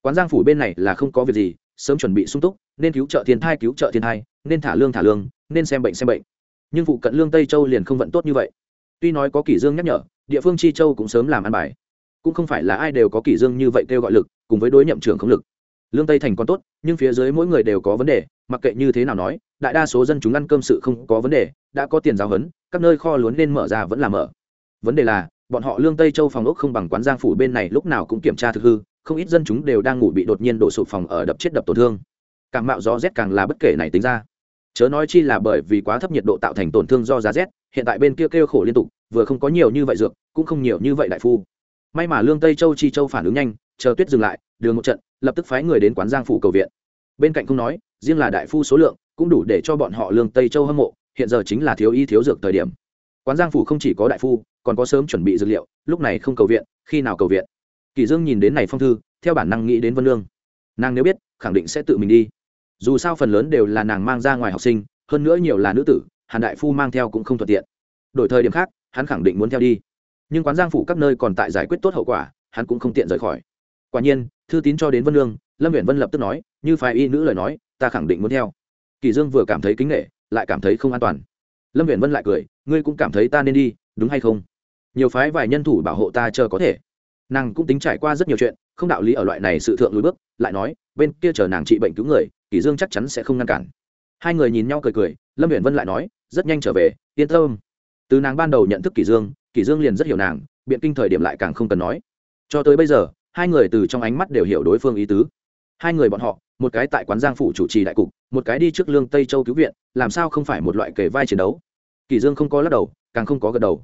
Quán giang phủ bên này là không có việc gì, sớm chuẩn bị sung túc, nên cứu trợ thiên thai, cứu trợ thiên thai nên thả lương thả lương, nên xem bệnh xem bệnh. Nhưng phụ cận lương tây châu liền không vận tốt như vậy. Tuy nói có kỷ dương nhắc nhở, địa phương chi châu cũng sớm làm ăn bài. Cũng không phải là ai đều có kỷ dương như vậy kêu gọi lực, cùng với đối nhậm trưởng không lực. Lương tây thành còn tốt, nhưng phía dưới mỗi người đều có vấn đề, mặc kệ như thế nào nói, đại đa số dân chúng ăn cơm sự không có vấn đề, đã có tiền giáo hấn các nơi kho luốn nên mở ra vẫn là mở. Vấn đề là, bọn họ lương tây châu phòng ốc không bằng quán giang phủ bên này lúc nào cũng kiểm tra thực hư, không ít dân chúng đều đang ngủ bị đột nhiên đổ sụp phòng ở đập chết đập tổn thương. Càng mạo gió rét càng là bất kể này tính ra chớ nói chi là bởi vì quá thấp nhiệt độ tạo thành tổn thương do giá rét, hiện tại bên kia kêu khổ liên tục, vừa không có nhiều như vậy dược, cũng không nhiều như vậy đại phu. May mà lương tây châu chi châu phản ứng nhanh, chờ tuyết dừng lại, đường một trận, lập tức phái người đến quán giang phủ cầu viện. Bên cạnh không nói, riêng là đại phu số lượng, cũng đủ để cho bọn họ lương tây châu hâm mộ, hiện giờ chính là thiếu y thiếu dược thời điểm. Quán giang phủ không chỉ có đại phu, còn có sớm chuẩn bị dược liệu, lúc này không cầu viện, khi nào cầu viện? Kỳ dương nhìn đến này phong thư, theo bản năng nghĩ đến vân lương. Nàng nếu biết, khẳng định sẽ tự mình đi dù sao phần lớn đều là nàng mang ra ngoài học sinh, hơn nữa nhiều là nữ tử, hàn đại phu mang theo cũng không thuận tiện. Đổi thời điểm khác, hắn khẳng định muốn theo đi. Nhưng quán giang phủ các nơi còn tại giải quyết tốt hậu quả, hắn cũng không tiện rời khỏi. Quả nhiên, thư tín cho đến vân lương lâm huyện vân lập tức nói, như phái y nữ lời nói, ta khẳng định muốn theo. Kỳ dương vừa cảm thấy kính nghệ lại cảm thấy không an toàn. Lâm viện vân lại cười, ngươi cũng cảm thấy ta nên đi, đúng hay không? Nhiều phái vài nhân thủ bảo hộ ta chờ có thể. Nàng cũng tính trải qua rất nhiều chuyện, không đạo lý ở loại này sự thượng lùi bước, lại nói, bên kia chờ nàng trị bệnh cứu người kỷ dương chắc chắn sẽ không ngăn cản. Hai người nhìn nhau cười cười, lâm viện vân lại nói, rất nhanh trở về, yên tâm. Từ nàng ban đầu nhận thức kỷ dương kỷ dương liền rất hiểu nàng, biện kinh thời điểm lại càng không cần nói. Cho tới bây giờ, hai người từ trong ánh mắt đều hiểu đối phương ý tứ. Hai người bọn họ, một cái tại quán giang phủ chủ trì đại cục, một cái đi trước lương tây châu cứu viện, làm sao không phải một loại kề vai chiến đấu? Kỷ dương không có lắc đầu, càng không có gật đầu.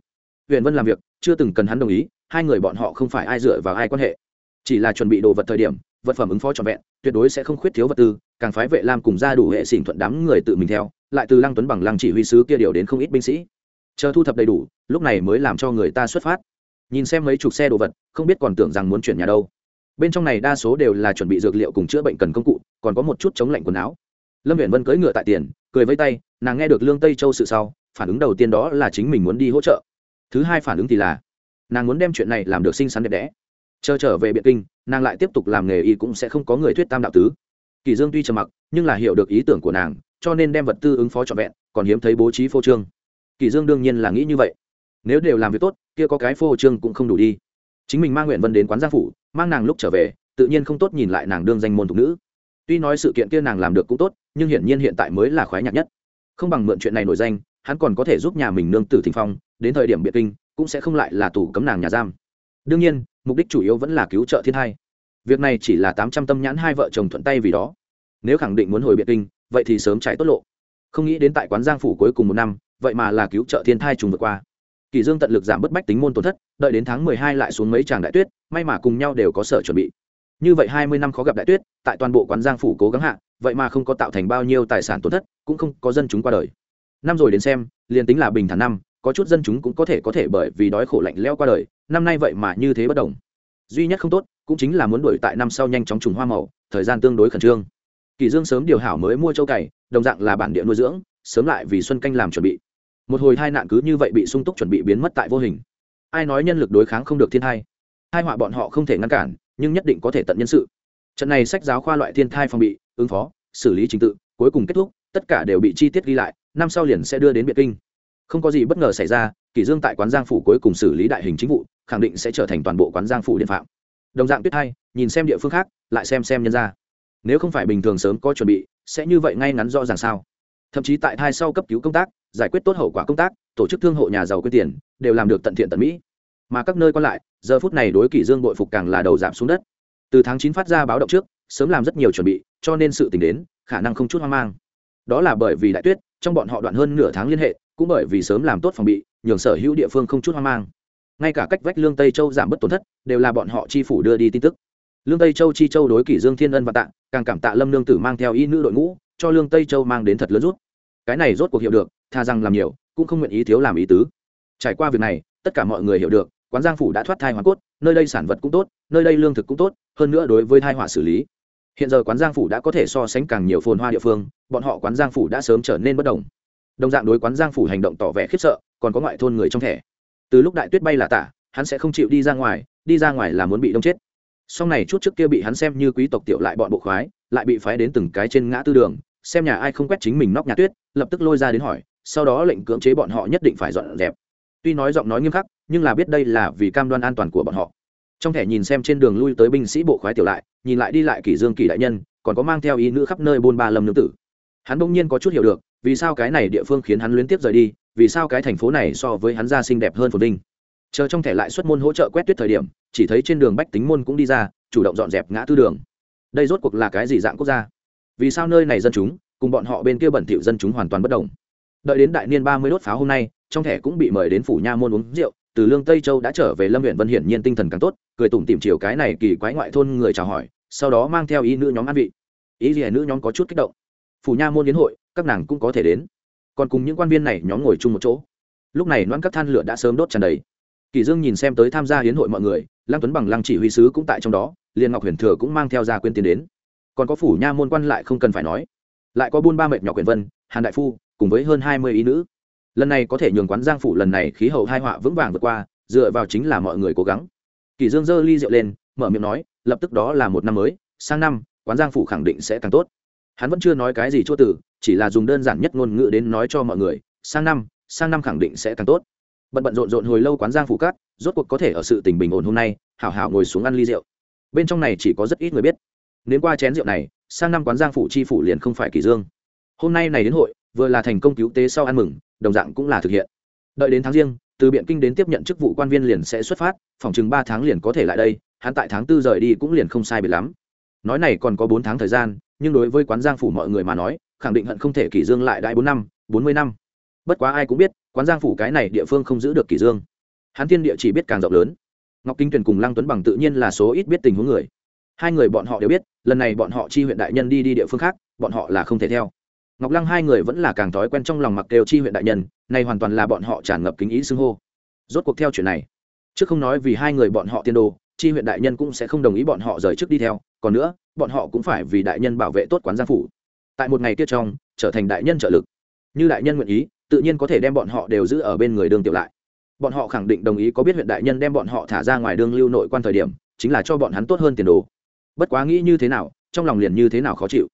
Huyện vân làm việc, chưa từng cần hắn đồng ý, hai người bọn họ không phải ai dựa vào ai quan hệ. Chỉ là chuẩn bị đồ vật thời điểm, vật phẩm ứng phó trọn vẹn, tuyệt đối sẽ không khuyết thiếu vật tư càng phái vệ lam cùng ra đủ hệ xỉn thuận đám người tự mình theo, lại từ lăng tuấn bằng lăng chỉ huy sứ kia điều đến không ít binh sĩ. Chờ thu thập đầy đủ, lúc này mới làm cho người ta xuất phát. Nhìn xem mấy chục xe đồ vật, không biết còn tưởng rằng muốn chuyển nhà đâu. Bên trong này đa số đều là chuẩn bị dược liệu cùng chữa bệnh cần công cụ, còn có một chút chống lạnh quần áo. Lâm viện vân cưỡi ngựa tại tiền, cười với tay, nàng nghe được lương tây châu sự sau, phản ứng đầu tiên đó là chính mình muốn đi hỗ trợ. Thứ hai phản ứng thì là, nàng muốn đem chuyện này làm được xinh xắn đẹp đẽ. Chờ trở về biện kinh, nàng lại tiếp tục làm nghề y cũng sẽ không có người thuyết tam đạo tứ kỳ dương tuy trầm mặc, nhưng là hiểu được ý tưởng của nàng, cho nên đem vật tư ứng phó trọn vẹn, còn hiếm thấy bố trí phô trương. Kỳ dương đương nhiên là nghĩ như vậy. Nếu đều làm việc tốt, kia có cái phô trương cũng không đủ đi. Chính mình mang nguyện vân đến quán giang phủ, mang nàng lúc trở về, tự nhiên không tốt nhìn lại nàng đương danh môn thục nữ. Tuy nói sự kiện kia nàng làm được cũng tốt, nhưng hiển nhiên hiện tại mới là khoái nhạc nhất. Không bằng mượn chuyện này nổi danh, hắn còn có thể giúp nhà mình nương tử thịnh phong, đến thời điểm biệt kinh, cũng sẽ không lại là tù cấm nàng nhà giam. Đương nhiên, mục đích chủ yếu vẫn là cứu trợ thiên hai việc này chỉ là tám trăm tâm nhãn hai vợ chồng thuận tay vì đó. Nếu khẳng định muốn hồi biệt kinh, vậy thì sớm chạy tốt lộ. Không nghĩ đến tại quán giang phủ cuối cùng một năm, vậy mà là cứu trợ thiên thai trùng vượt qua. Kỳ dương tận lực giảm bớt bách tính môn tổn thất, đợi đến tháng mười hai lại xuống mấy tràng đại tuyết, may mà cùng nhau đều có sở chuẩn bị. Như vậy hai mươi năm khó gặp đại tuyết, tại toàn bộ quán giang phủ cố gắng hạ, vậy mà không có tạo thành bao nhiêu tài sản tổn thất, cũng không có dân chúng qua đời. Năm rồi đến xem, liền tính là bình thản năm, có chút dân chúng cũng có thể có thể bởi vì đói khổ lạnh leo qua đời, năm nay vậy mà như thế bất đồng. Duy nhất không tốt cũng chính là muốn đuổi tại năm sau nhanh chóng trùng hoa màu, thời gian tương đối khẩn trương. Kỳ dương sớm điều hảo mới mua châu cày, đồng dạng là bản địa nuôi dưỡng, sớm lại vì xuân canh làm chuẩn bị. Một hồi hai nạn cứ như vậy bị sung túc chuẩn bị biến mất tại vô hình. Ai nói nhân lực đối kháng không được thiên thai? Hai họa bọn họ không thể ngăn cản, nhưng nhất định có thể tận nhân sự. Trận này sách giáo khoa loại thiên thai phòng bị, ứng phó, xử lý trình tự, cuối cùng kết thúc, tất cả đều bị chi tiết ghi lại, năm sau liền sẽ đưa đến biệt kinh. Không có gì bất ngờ xảy ra kỷ dương tại quán giang phủ cuối cùng xử lý đại hình chính vụ, khẳng định sẽ trở thành toàn bộ quán giang phủ điện phạm đồng dạng tuyết hai nhìn xem địa phương khác, lại xem xem nhân ra nếu không phải bình thường sớm có chuẩn bị, sẽ như vậy ngay ngắn rõ ràng sao? Thậm chí tại thai sau cấp cứu công tác, giải quyết tốt hậu quả công tác, tổ chức thương hộ nhà giàu quyên tiền, đều làm được tận thiện tận mỹ. Mà các nơi còn lại, giờ phút này đối kỷ dương bội phục càng là đầu giảm xuống đất. Từ tháng chín phát ra báo động trước, sớm làm rất nhiều chuẩn bị, cho nên sự tình đến, khả năng không chút hoang mang. Đó là bởi vì đại tuyết, trong bọn họ đoạn hơn nửa tháng liên hệ, cũng bởi vì sớm làm tốt phòng bị, nhường sở hữu địa phương không chút hoang mang ngay cả cách vách lương tây châu giảm bớt tổn thất đều là bọn họ chi phủ đưa đi tin tức lương tây châu chi châu đối kỷ dương thiên ân và tạ càng cảm tạ lâm lương tử mang theo y nữ đội ngũ cho lương tây châu mang đến thật lớn rút cái này rốt cuộc hiểu được tha rằng làm nhiều cũng không nguyện ý thiếu làm ý tứ trải qua việc này tất cả mọi người hiểu được quán giang phủ đã thoát thai hoàn cốt nơi đây sản vật cũng tốt nơi đây lương thực cũng tốt hơn nữa đối với thai họa xử lý hiện giờ quán giang phủ đã có thể so sánh càng nhiều phồn hoa địa phương bọn họ quán giang phủ đã sớm trở nên bất đồng đồng dạng đối quán giang phủ hành động tỏ vẻ khiếp sợ còn có ngoại thôn người trong thẻ từ lúc đại tuyết bay là tả, hắn sẽ không chịu đi ra ngoài, đi ra ngoài là muốn bị đông chết. Sau này chút trước kia bị hắn xem như quý tộc tiểu lại bọn bộ khoái, lại bị phái đến từng cái trên ngã tư đường, xem nhà ai không quét chính mình nóc nhà tuyết, lập tức lôi ra đến hỏi, sau đó lệnh cưỡng chế bọn họ nhất định phải dọn dẹp. Tuy nói giọng nói nghiêm khắc, nhưng là biết đây là vì cam đoan an toàn của bọn họ. Trong thẻ nhìn xem trên đường lui tới binh sĩ bộ khoái tiểu lại, nhìn lại đi lại kỷ dương kỷ đại nhân, còn có mang theo ý nữ khắp nơi buôn ba lâm nữ tử. Hắn bỗng nhiên có chút hiểu được, vì sao cái này địa phương khiến hắn luyến tiếp rời đi vì sao cái thành phố này so với hắn ra xinh đẹp hơn phồn vinh? Chờ trong thẻ lại xuất môn hỗ trợ quét tuyết thời điểm, chỉ thấy trên đường bách tính môn cũng đi ra, chủ động dọn dẹp ngã tư đường. Đây rốt cuộc là cái gì dạng quốc gia? Vì sao nơi này dân chúng, cùng bọn họ bên kia bẩn thỉu dân chúng hoàn toàn bất đồng? Đợi đến đại niên ba mươi đốt pháo hôm nay, trong thẻ cũng bị mời đến phủ nha môn uống rượu, từ lương tây châu đã trở về lâm huyện vân hiển nhiên tinh thần càng tốt, cười tủm tìm chiều cái này kỳ quái ngoại thôn người chào hỏi, sau đó mang theo ý nữ nhóm ăn vị. Ý gì nữ nhóm có chút kích động. Phủ nha môn yến hội, các nàng cũng có thể đến còn cùng những quan viên này nhóm ngồi chung một chỗ. Lúc này noãn các than lửa đã sớm đốt tràn đầy. Kỳ dương nhìn xem tới tham gia hiến hội mọi người, lăng tuấn bằng, lăng chỉ huy sứ cũng tại trong đó liền ngọc huyền thừa cũng mang theo gia quyên tiến đến. Còn có phủ nha môn quan lại không cần phải nói. Lại có buôn ba mệt nhỏ quyền vân, hàn đại phu, cùng với hơn hai mươi ý nữ. Lần này có thể nhường quán giang phủ lần này khí hậu hai họa vững vàng vượt qua, dựa vào chính là mọi người cố gắng. Kỳ dương giơ ly rượu lên, mở miệng nói, lập tức đó là một năm mới, sang năm, quán giang phủ khẳng định sẽ càng tốt. Hắn vẫn chưa nói cái gì chua tử chỉ là dùng đơn giản nhất ngôn ngữ đến nói cho mọi người, sang năm sang năm khẳng định sẽ càng tốt. Bận bận rộn rộn hồi lâu quán giang phủ cát, rốt cuộc có thể ở sự tình bình ổn hôm nay, hảo hảo ngồi xuống ăn ly rượu. Bên trong này chỉ có rất ít người biết. Nếu qua chén rượu này, sang năm quán giang phủ chi phủ liền không phải kỳ dương. Hôm nay này đến hội, vừa là thành công cứu tế sau ăn mừng, đồng dạng cũng là thực hiện. Đợi đến tháng riêng, từ biện kinh đến tiếp nhận chức vụ quan viên liền sẽ xuất phát, phòng chừng ba tháng liền có thể lại đây, hắn tại tháng tư rời đi cũng liền không sai biệt lắm. Nói này còn có bốn tháng thời gian, nhưng đối với quán giang phủ mọi người mà nói khẳng định hận không thể kỷ dương lại đại bốn năm, bốn mươi năm. Bất quá ai cũng biết, quán giang phủ cái này địa phương không giữ được kỷ dương. Hắn thiên địa chỉ biết càng rộng lớn. Ngọc kinh tuyền cùng lăng tuấn bằng tự nhiên là số ít biết tình huống người. Hai người bọn họ đều biết, lần này bọn họ chi huyện đại nhân đi đi địa phương khác, bọn họ là không thể theo. Ngọc lăng hai người vẫn là càng thói quen trong lòng mặc đều chi huyện đại nhân này hoàn toàn là bọn họ tràn ngập kính ý xưng hô. Rốt cuộc theo chuyện này trước không nói vì hai người bọn họ tiên đồ, chi huyện đại nhân cũng sẽ không đồng ý bọn họ rời trước đi theo, còn nữa, bọn họ cũng phải vì đại nhân bảo vệ tốt quán gia phủ tại một ngày kia trong, trở thành đại nhân trợ lực. Như đại nhân nguyện ý, tự nhiên có thể đem bọn họ đều giữ ở bên người đương tiểu lại. Bọn họ khẳng định đồng ý có biết huyện đại nhân đem bọn họ thả ra ngoài đương lưu nội quan thời điểm, chính là cho bọn hắn tốt hơn tiền đồ. Bất quá nghĩ như thế nào, trong lòng liền như thế nào khó chịu.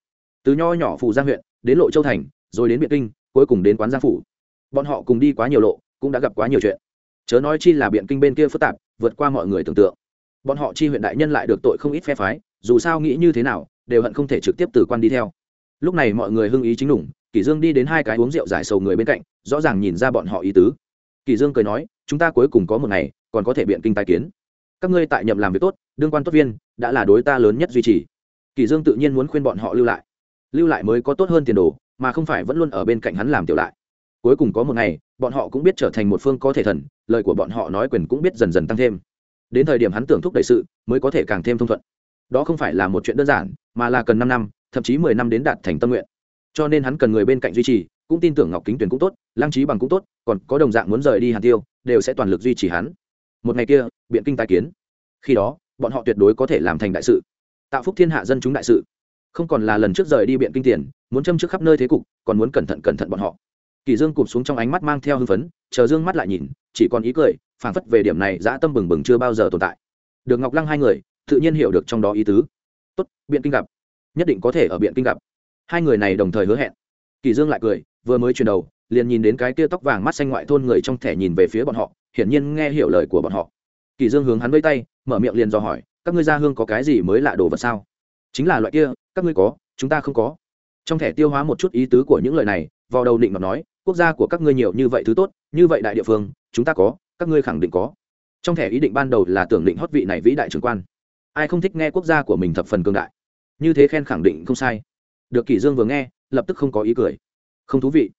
Từ nho nhỏ phủ giang huyện, đến lộ châu thành, rồi đến biện kinh, cuối cùng đến quán giang phủ. Bọn họ cùng đi quá nhiều lộ, cũng đã gặp quá nhiều chuyện. Chớ nói chi là biện kinh bên kia phức tạp, vượt qua mọi người tưởng tượng. Bọn họ chi huyện đại nhân lại được tội không ít phe phái, dù sao nghĩ như thế nào, đều hận không thể trực tiếp từ quan đi theo lúc này mọi người hưng ý chính đủng, kỷ dương đi đến hai cái uống rượu giải sầu người bên cạnh, rõ ràng nhìn ra bọn họ ý tứ. Kỷ dương cười nói, chúng ta cuối cùng có một ngày, còn có thể biện kinh tài kiến. Các ngươi tại nhậm làm việc tốt, đương quan tốt viên, đã là đối ta lớn nhất duy trì. Kỷ dương tự nhiên muốn khuyên bọn họ lưu lại. Lưu lại mới có tốt hơn tiền đồ, mà không phải vẫn luôn ở bên cạnh hắn làm tiểu lại. Cuối cùng có một ngày, bọn họ cũng biết trở thành một phương có thể thần, lời của bọn họ nói quyền cũng biết dần dần tăng thêm. Đến thời điểm hắn tưởng thúc đẩy sự, mới có thể càng thêm thông thuận. Đó không phải là một chuyện đơn giản, mà là cần năm năm thậm chí mười năm đến đạt thành tâm nguyện. Cho nên hắn cần người bên cạnh duy trì, cũng tin tưởng ngọc kính tuyển cũng tốt, lăng trí bằng cũng tốt, còn có đồng dạng muốn rời đi Hàn tiêu, đều sẽ toàn lực duy trì hắn. Một ngày kia, biện kinh tái kiến. Khi đó, bọn họ tuyệt đối có thể làm thành đại sự. Tạo phúc thiên hạ dân chúng đại sự. Không còn là lần trước rời đi biện kinh tiền, muốn châm trước khắp nơi thế cục, còn muốn cẩn thận cẩn thận bọn họ. Kỳ dương cụp xuống trong ánh mắt mang theo hưng phấn, chờ dương mắt lại nhìn, chỉ còn ý cười, phảng phất về điểm này dã tâm bừng bừng chưa bao giờ tồn tại. Được ngọc lăng hai người, tự nhiên hiểu được trong đó ý tứ. Tốt, biện kinh gặp nhất định có thể ở biện kinh gặp. Hai người này đồng thời hứa hẹn. Kỳ dương lại cười, vừa mới chuyển đầu, liền nhìn đến cái tia tóc vàng mắt xanh ngoại thôn người trong thẻ nhìn về phía bọn họ, hiển nhiên nghe hiểu lời của bọn họ. Kỳ dương hướng hắn vây tay, mở miệng liền dò hỏi, các ngươi gia hương có cái gì mới lạ đồ vật sao? Chính là loại kia, các ngươi có, chúng ta không có. Trong thẻ tiêu hóa một chút ý tứ của những lời này vào đầu định mà nói, quốc gia của các ngươi nhiều như vậy thứ tốt, như vậy đại địa phương, chúng ta có, các ngươi khẳng định có. Trong thẻ ý định ban đầu là tưởng định hót vị này vĩ đại trưởng quan. Ai không thích nghe quốc gia của mình thập phần cương đại? Như thế khen khẳng định không sai. Được kỷ dương vừa nghe, lập tức không có ý cười. Không thú vị,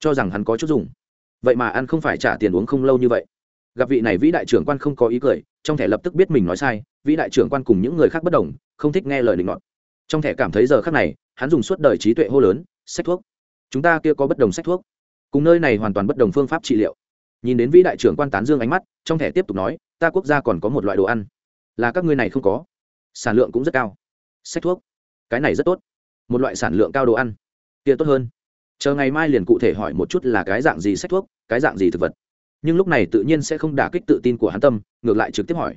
cho rằng hắn có chút dùng. Vậy mà ăn không phải trả tiền uống không lâu như vậy. Gặp vị này vĩ đại trưởng quan không có ý cười, trong thẻ lập tức biết mình nói sai, vĩ đại trưởng quan cùng những người khác bất đồng, không thích nghe lời định ngọt trong thẻ cảm thấy giờ khác này, hắn dùng suốt đời trí tuệ hô lớn, sách thuốc. Chúng ta kia có bất đồng sách thuốc. Cùng nơi này hoàn toàn bất đồng phương pháp trị liệu. Nhìn đến vĩ đại trưởng quan tán dương ánh mắt, trong thẻ tiếp tục nói, ta quốc gia còn có một loại đồ ăn. Là các ngươi này không có. Sản lượng cũng rất cao. Sách thuốc cái này rất tốt. Một loại sản lượng cao đồ ăn. Kia tốt hơn. Chờ ngày mai liền cụ thể hỏi một chút là cái dạng gì sách thuốc, cái dạng gì thực vật. Nhưng lúc này tự nhiên sẽ không đả kích tự tin của hắn tâm, ngược lại trực tiếp hỏi.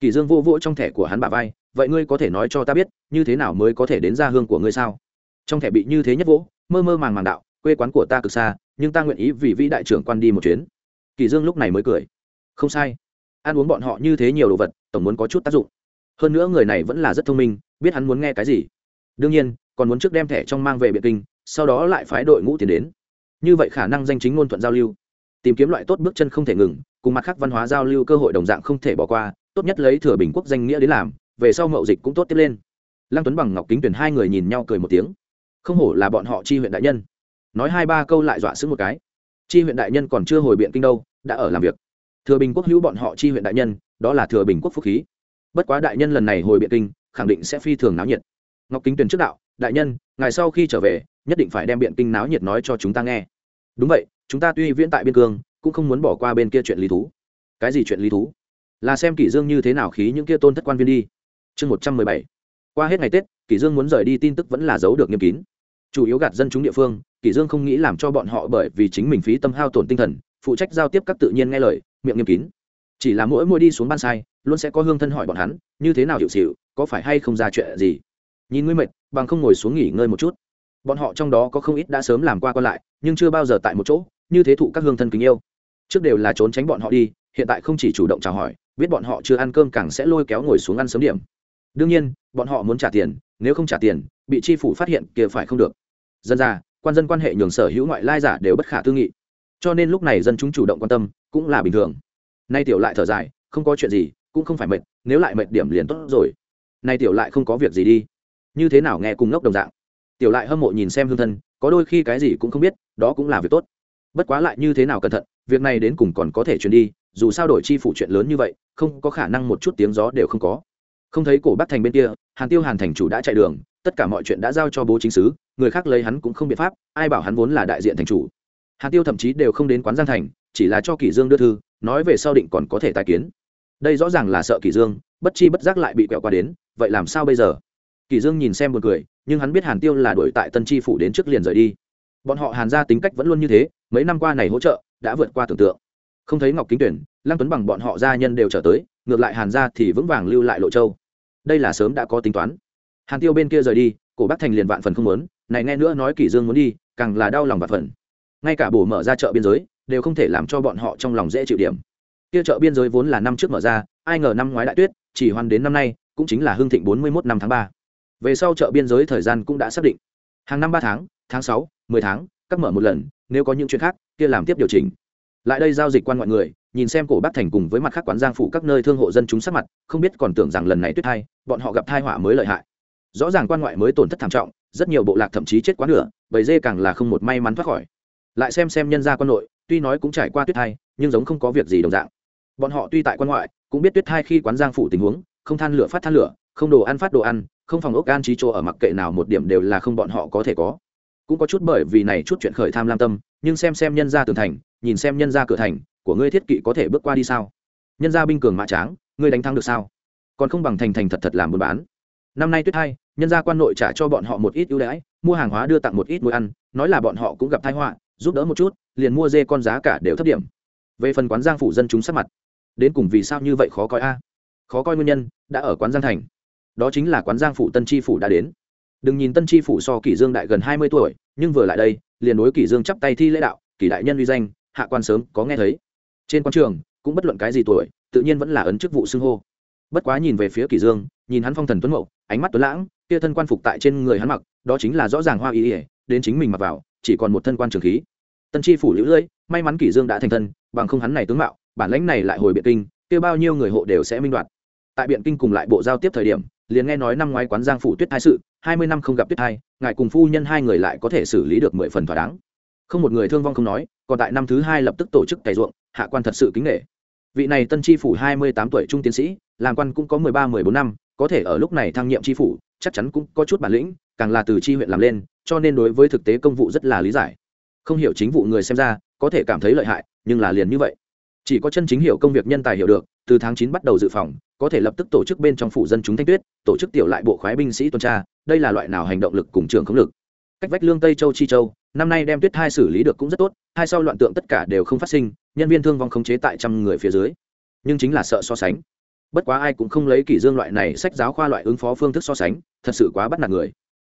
Kỳ dương vô vỗ trong thẻ của hắn bà vai, vậy ngươi có thể nói cho ta biết, như thế nào mới có thể đến ra hương của ngươi sao? Trong thẻ bị như thế nhất vỗ, mơ mơ màng màng đạo, quê quán của ta cực xa, nhưng ta nguyện ý vì vĩ đại trưởng quan đi một chuyến. Kỳ dương lúc này mới cười. Không sai. Ăn uống bọn họ như thế nhiều đồ vật, tổng muốn có chút tác dụng. Hơn nữa người này vẫn là rất thông minh, biết hắn muốn nghe cái gì đương nhiên, còn muốn trước đem thẻ trong mang về Biệt kinh, sau đó lại phái đội ngũ tiền đến. Như vậy khả năng danh chính ngôn thuận giao lưu. Tìm kiếm loại tốt bước chân không thể ngừng, cùng mặt khác văn hóa giao lưu cơ hội đồng dạng không thể bỏ qua, tốt nhất lấy thừa bình quốc danh nghĩa đến làm, về sau mậu dịch cũng tốt tiếp lên. Lăng tuấn bằng ngọc kính tuyển hai người nhìn nhau cười một tiếng. Không hổ là bọn họ chi huyện đại nhân. Nói hai ba câu lại dọa sức một cái. Chi huyện đại nhân còn chưa hồi biện kinh đâu, đã ở làm việc. Thừa bình quốc hữu bọn họ chi huyện đại nhân, đó là thừa bình quốc phúc khí. Bất quá đại nhân lần này hồi biện kinh, khẳng định sẽ phi thường náo nhiệt ngọc kính tuyển trước đạo, đại nhân, ngài sau khi trở về, nhất định phải đem biện kinh náo nhiệt nói cho chúng ta nghe. Đúng vậy, chúng ta tuy viễn tại biên cương, cũng không muốn bỏ qua bên kia chuyện lý thú. Cái gì chuyện lý thú? Là xem kỷ dương như thế nào khí những kia tôn thất quan viên đi. Chương một trăm mười bảy. Qua hết ngày tết, kỷ dương muốn rời đi tin tức vẫn là giấu được nghiêm kín. Chủ yếu gạt dân chúng địa phương, kỷ dương không nghĩ làm cho bọn họ bởi vì chính mình phí tâm hao tổn tinh thần, phụ trách giao tiếp các tự nhiên nghe lời, miệng nghiêm kín. Chỉ là mỗi mỗi đi xuống ban sai, luôn sẽ có hương thân hỏi bọn hắn, như thế nào hiệu xịu, có phải hay không ra chuyện gì? Nhìn ngươi mệt, bằng không ngồi xuống nghỉ ngơi một chút. Bọn họ trong đó có không ít đã sớm làm qua còn lại, nhưng chưa bao giờ tại một chỗ, như thế thụ các hương thân kính yêu. Trước đều là trốn tránh bọn họ đi, hiện tại không chỉ chủ động chào hỏi, biết bọn họ chưa ăn cơm càng sẽ lôi kéo ngồi xuống ăn sớm điểm. Đương nhiên, bọn họ muốn trả tiền, nếu không trả tiền, bị chi phủ phát hiện kia phải không được. Dân ra quan dân quan hệ nhường sở hữu ngoại lai giả đều bất khả tư nghị. Cho nên lúc này dân chúng chủ động quan tâm, cũng là bình thường. Nay tiểu lại thở dài, không có chuyện gì, cũng không phải mệt, nếu lại mệt điểm liền tốt rồi. Nay tiểu lại không có việc gì đi như thế nào nghe cùng ngốc đồng dạng. Tiểu lại hâm mộ nhìn xem hương thân, có đôi khi cái gì cũng không biết, đó cũng là việc tốt. Bất quá lại như thế nào cẩn thận, việc này đến cùng còn có thể truyền đi, dù sao đổi chi phủ chuyện lớn như vậy, không có khả năng một chút tiếng gió đều không có. Không thấy cổ bắc thành bên kia, hàn tiêu hàn thành chủ đã chạy đường, tất cả mọi chuyện đã giao cho bố chính sứ, người khác lấy hắn cũng không biện pháp, ai bảo hắn vốn là đại diện thành chủ. Hàn tiêu thậm chí đều không đến quán giang thành, chỉ là cho kỷ dương đưa thư, nói về sau định còn có thể tài kiến. Đây rõ ràng là sợ kỷ dương, bất chi bất giác lại bị quẹo qua đến, vậy làm sao bây giờ? Kỳ dương nhìn xem buồn cười, nhưng hắn biết hàn tiêu là đuổi tại tân chi phủ đến trước liền rời đi. Bọn họ hàn gia tính cách vẫn luôn như thế, mấy năm qua này hỗ trợ đã vượt qua tưởng tượng. Không thấy ngọc kính tuyển, lăng tuấn bằng bọn họ gia nhân đều trở tới, ngược lại hàn gia thì vững vàng lưu lại lộ châu. Đây là sớm đã có tính toán. Hàn tiêu bên kia rời đi, cổ bắc thành liền vạn phần không muốn, này nghe nữa nói kỷ dương muốn đi, càng là đau lòng vạn phần. Ngay cả bổ mở ra chợ biên giới, đều không thể làm cho bọn họ trong lòng dễ chịu điểm. Kia chợ biên giới vốn là năm trước mở ra, ai ngờ năm ngoái đại tuyết, chỉ hoàn đến năm nay, cũng chính là hương thịnh bốn mươi 41 năm tháng ba về sau chợ biên giới thời gian cũng đã xác định. Hàng năm ba tháng tháng sáu, mười tháng, các mở một lần, nếu có những chuyện khác, kia làm tiếp điều chỉnh. Lại đây giao dịch quan ngoại người, nhìn xem cổ bắc thành cùng với mặt khác quán giang phủ các nơi thương hộ dân chúng sắc mặt, không biết còn tưởng rằng lần này tuyết thai, bọn họ gặp thai họa mới lợi hại. Rõ ràng quan ngoại mới tổn thất thảm trọng, rất nhiều bộ lạc thậm chí chết quá nửa, bầy dê càng là không một may mắn thoát khỏi. Lại xem xem nhân gia quan nội tuy nói cũng trải qua tuyết thai, nhưng giống không có việc gì đồng dạng. Bọn họ tuy tại quan ngoại, cũng biết tuyết thai khi quán giang phủ tình huống, không than lửa phát than lửa, không đồ ăn phát đồ ăn không phòng ốc an trí chỗ ở mặc kệ nào một điểm đều là không bọn họ có thể có. Cũng có chút bởi vì này chút chuyện khởi tham lam tâm, nhưng xem xem nhân gia tường thành, nhìn xem nhân gia cửa thành, của ngươi thiết kỵ có thể bước qua đi sao? Nhân gia binh cường mã tráng, ngươi đánh thắng được sao? Còn không bằng thành thành thật thật làm buôn bán. Năm nay tuyết hai, nhân gia quan nội trả cho bọn họ một ít ưu đãi, mua hàng hóa đưa tặng một ít muối ăn, nói là bọn họ cũng gặp tai họa, giúp đỡ một chút, liền mua dê con giá cả đều thấp điểm. Về phần quán giang phủ dân chúng sắc mặt, đến cùng vì sao như vậy khó coi a? Khó coi nguyên nhân, đã ở quán giang thành đó chính là quán giang phủ tân tri phủ đã đến. Đừng nhìn tân tri phủ so kỷ dương đại gần hai mươi tuổi, nhưng vừa lại đây, liền đối kỷ dương chắp tay thi lễ đạo, kỷ đại nhân uy danh, hạ quan sớm, có nghe thấy. Trên quan trường, cũng bất luận cái gì tuổi, tự nhiên vẫn là ấn chức vụ xưng hô. Bất quá nhìn về phía kỷ dương, nhìn hắn phong thần tuấn mậu, ánh mắt tuấn lãng, kia thân quan phục tại trên người hắn mặc, đó chính là rõ ràng hoa ý ỉa đến chính mình mặc vào, chỉ còn một thân quan trường khí. Tân tri phủ lũ lưỡi may mắn kỷ dương đã thành thân, bằng không hắn này tướng mạo, bản lãnh này lại hồi biện kinh, kia bao nhiêu người hộ đều sẽ minh đoạt. Tại biện kinh cùng lại bộ giao tiếp thời điểm liền nghe nói năm ngoái quán giang phủ tuyết hai sự, hai mươi năm không gặp tuyết hai ngài cùng phu nhân hai người lại có thể xử lý được mười phần thỏa đáng. Không một người thương vong không nói, còn tại năm thứ hai lập tức tổ chức cày ruộng, hạ quan thật sự kính nghệ vị này tân tri phủ hai mươi tám tuổi trung tiến sĩ, làm quan cũng có mười ba, mười bốn năm, có thể ở lúc này thăng nhiệm tri phủ, chắc chắn cũng có chút bản lĩnh, càng là từ tri huyện làm lên, cho nên đối với thực tế công vụ rất là lý giải. Không hiểu chính vụ người xem ra, có thể cảm thấy lợi hại, nhưng là liền như vậy chỉ có chân chính hiểu công việc nhân tài hiểu được, từ tháng chín bắt đầu dự phòng, có thể lập tức tổ chức bên trong phủ dân chúng thanh tuyết, tổ chức tiểu lại bộ khoái binh sĩ tuần tra, đây là loại nào hành động lực cùng trường không lực. Cách vách lương tây châu chi châu, năm nay đem tuyết hai xử lý được cũng rất tốt, hai sau loạn tượng tất cả đều không phát sinh, nhân viên thương vong khống chế tại trăm người phía dưới. Nhưng chính là sợ so sánh. Bất quá ai cũng không lấy kỷ dương loại này sách giáo khoa loại ứng phó phương thức so sánh, thật sự quá bắt nạt người.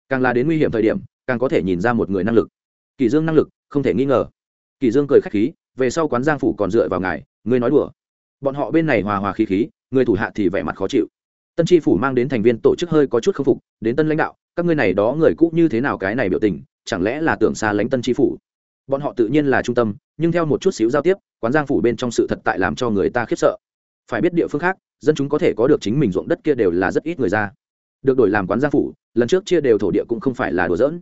Càng là đến nguy hiểm thời điểm, càng có thể nhìn ra một người năng lực. Kỷ dương năng lực, không thể nghi ngờ. Kỷ dương cười khách khí về sau quán giang phủ còn dựa vào ngài, ngươi nói đùa. Bọn họ bên này hòa hòa khí khí, người thủ hạ thì vẻ mặt khó chịu. Tân tri phủ mang đến thành viên tổ chức hơi có chút khâm phục, đến tân lãnh đạo, các ngươi này đó người cũ như thế nào cái này biểu tình, chẳng lẽ là tưởng xa lánh tân tri phủ? Bọn họ tự nhiên là trung tâm, nhưng theo một chút xíu giao tiếp, quán giang phủ bên trong sự thật tại làm cho người ta khiếp sợ. Phải biết địa phương khác, dân chúng có thể có được chính mình ruộng đất kia đều là rất ít người ra. Được đổi làm quán giang phủ, lần trước chia đều thổ địa cũng không phải là đùa dỡn.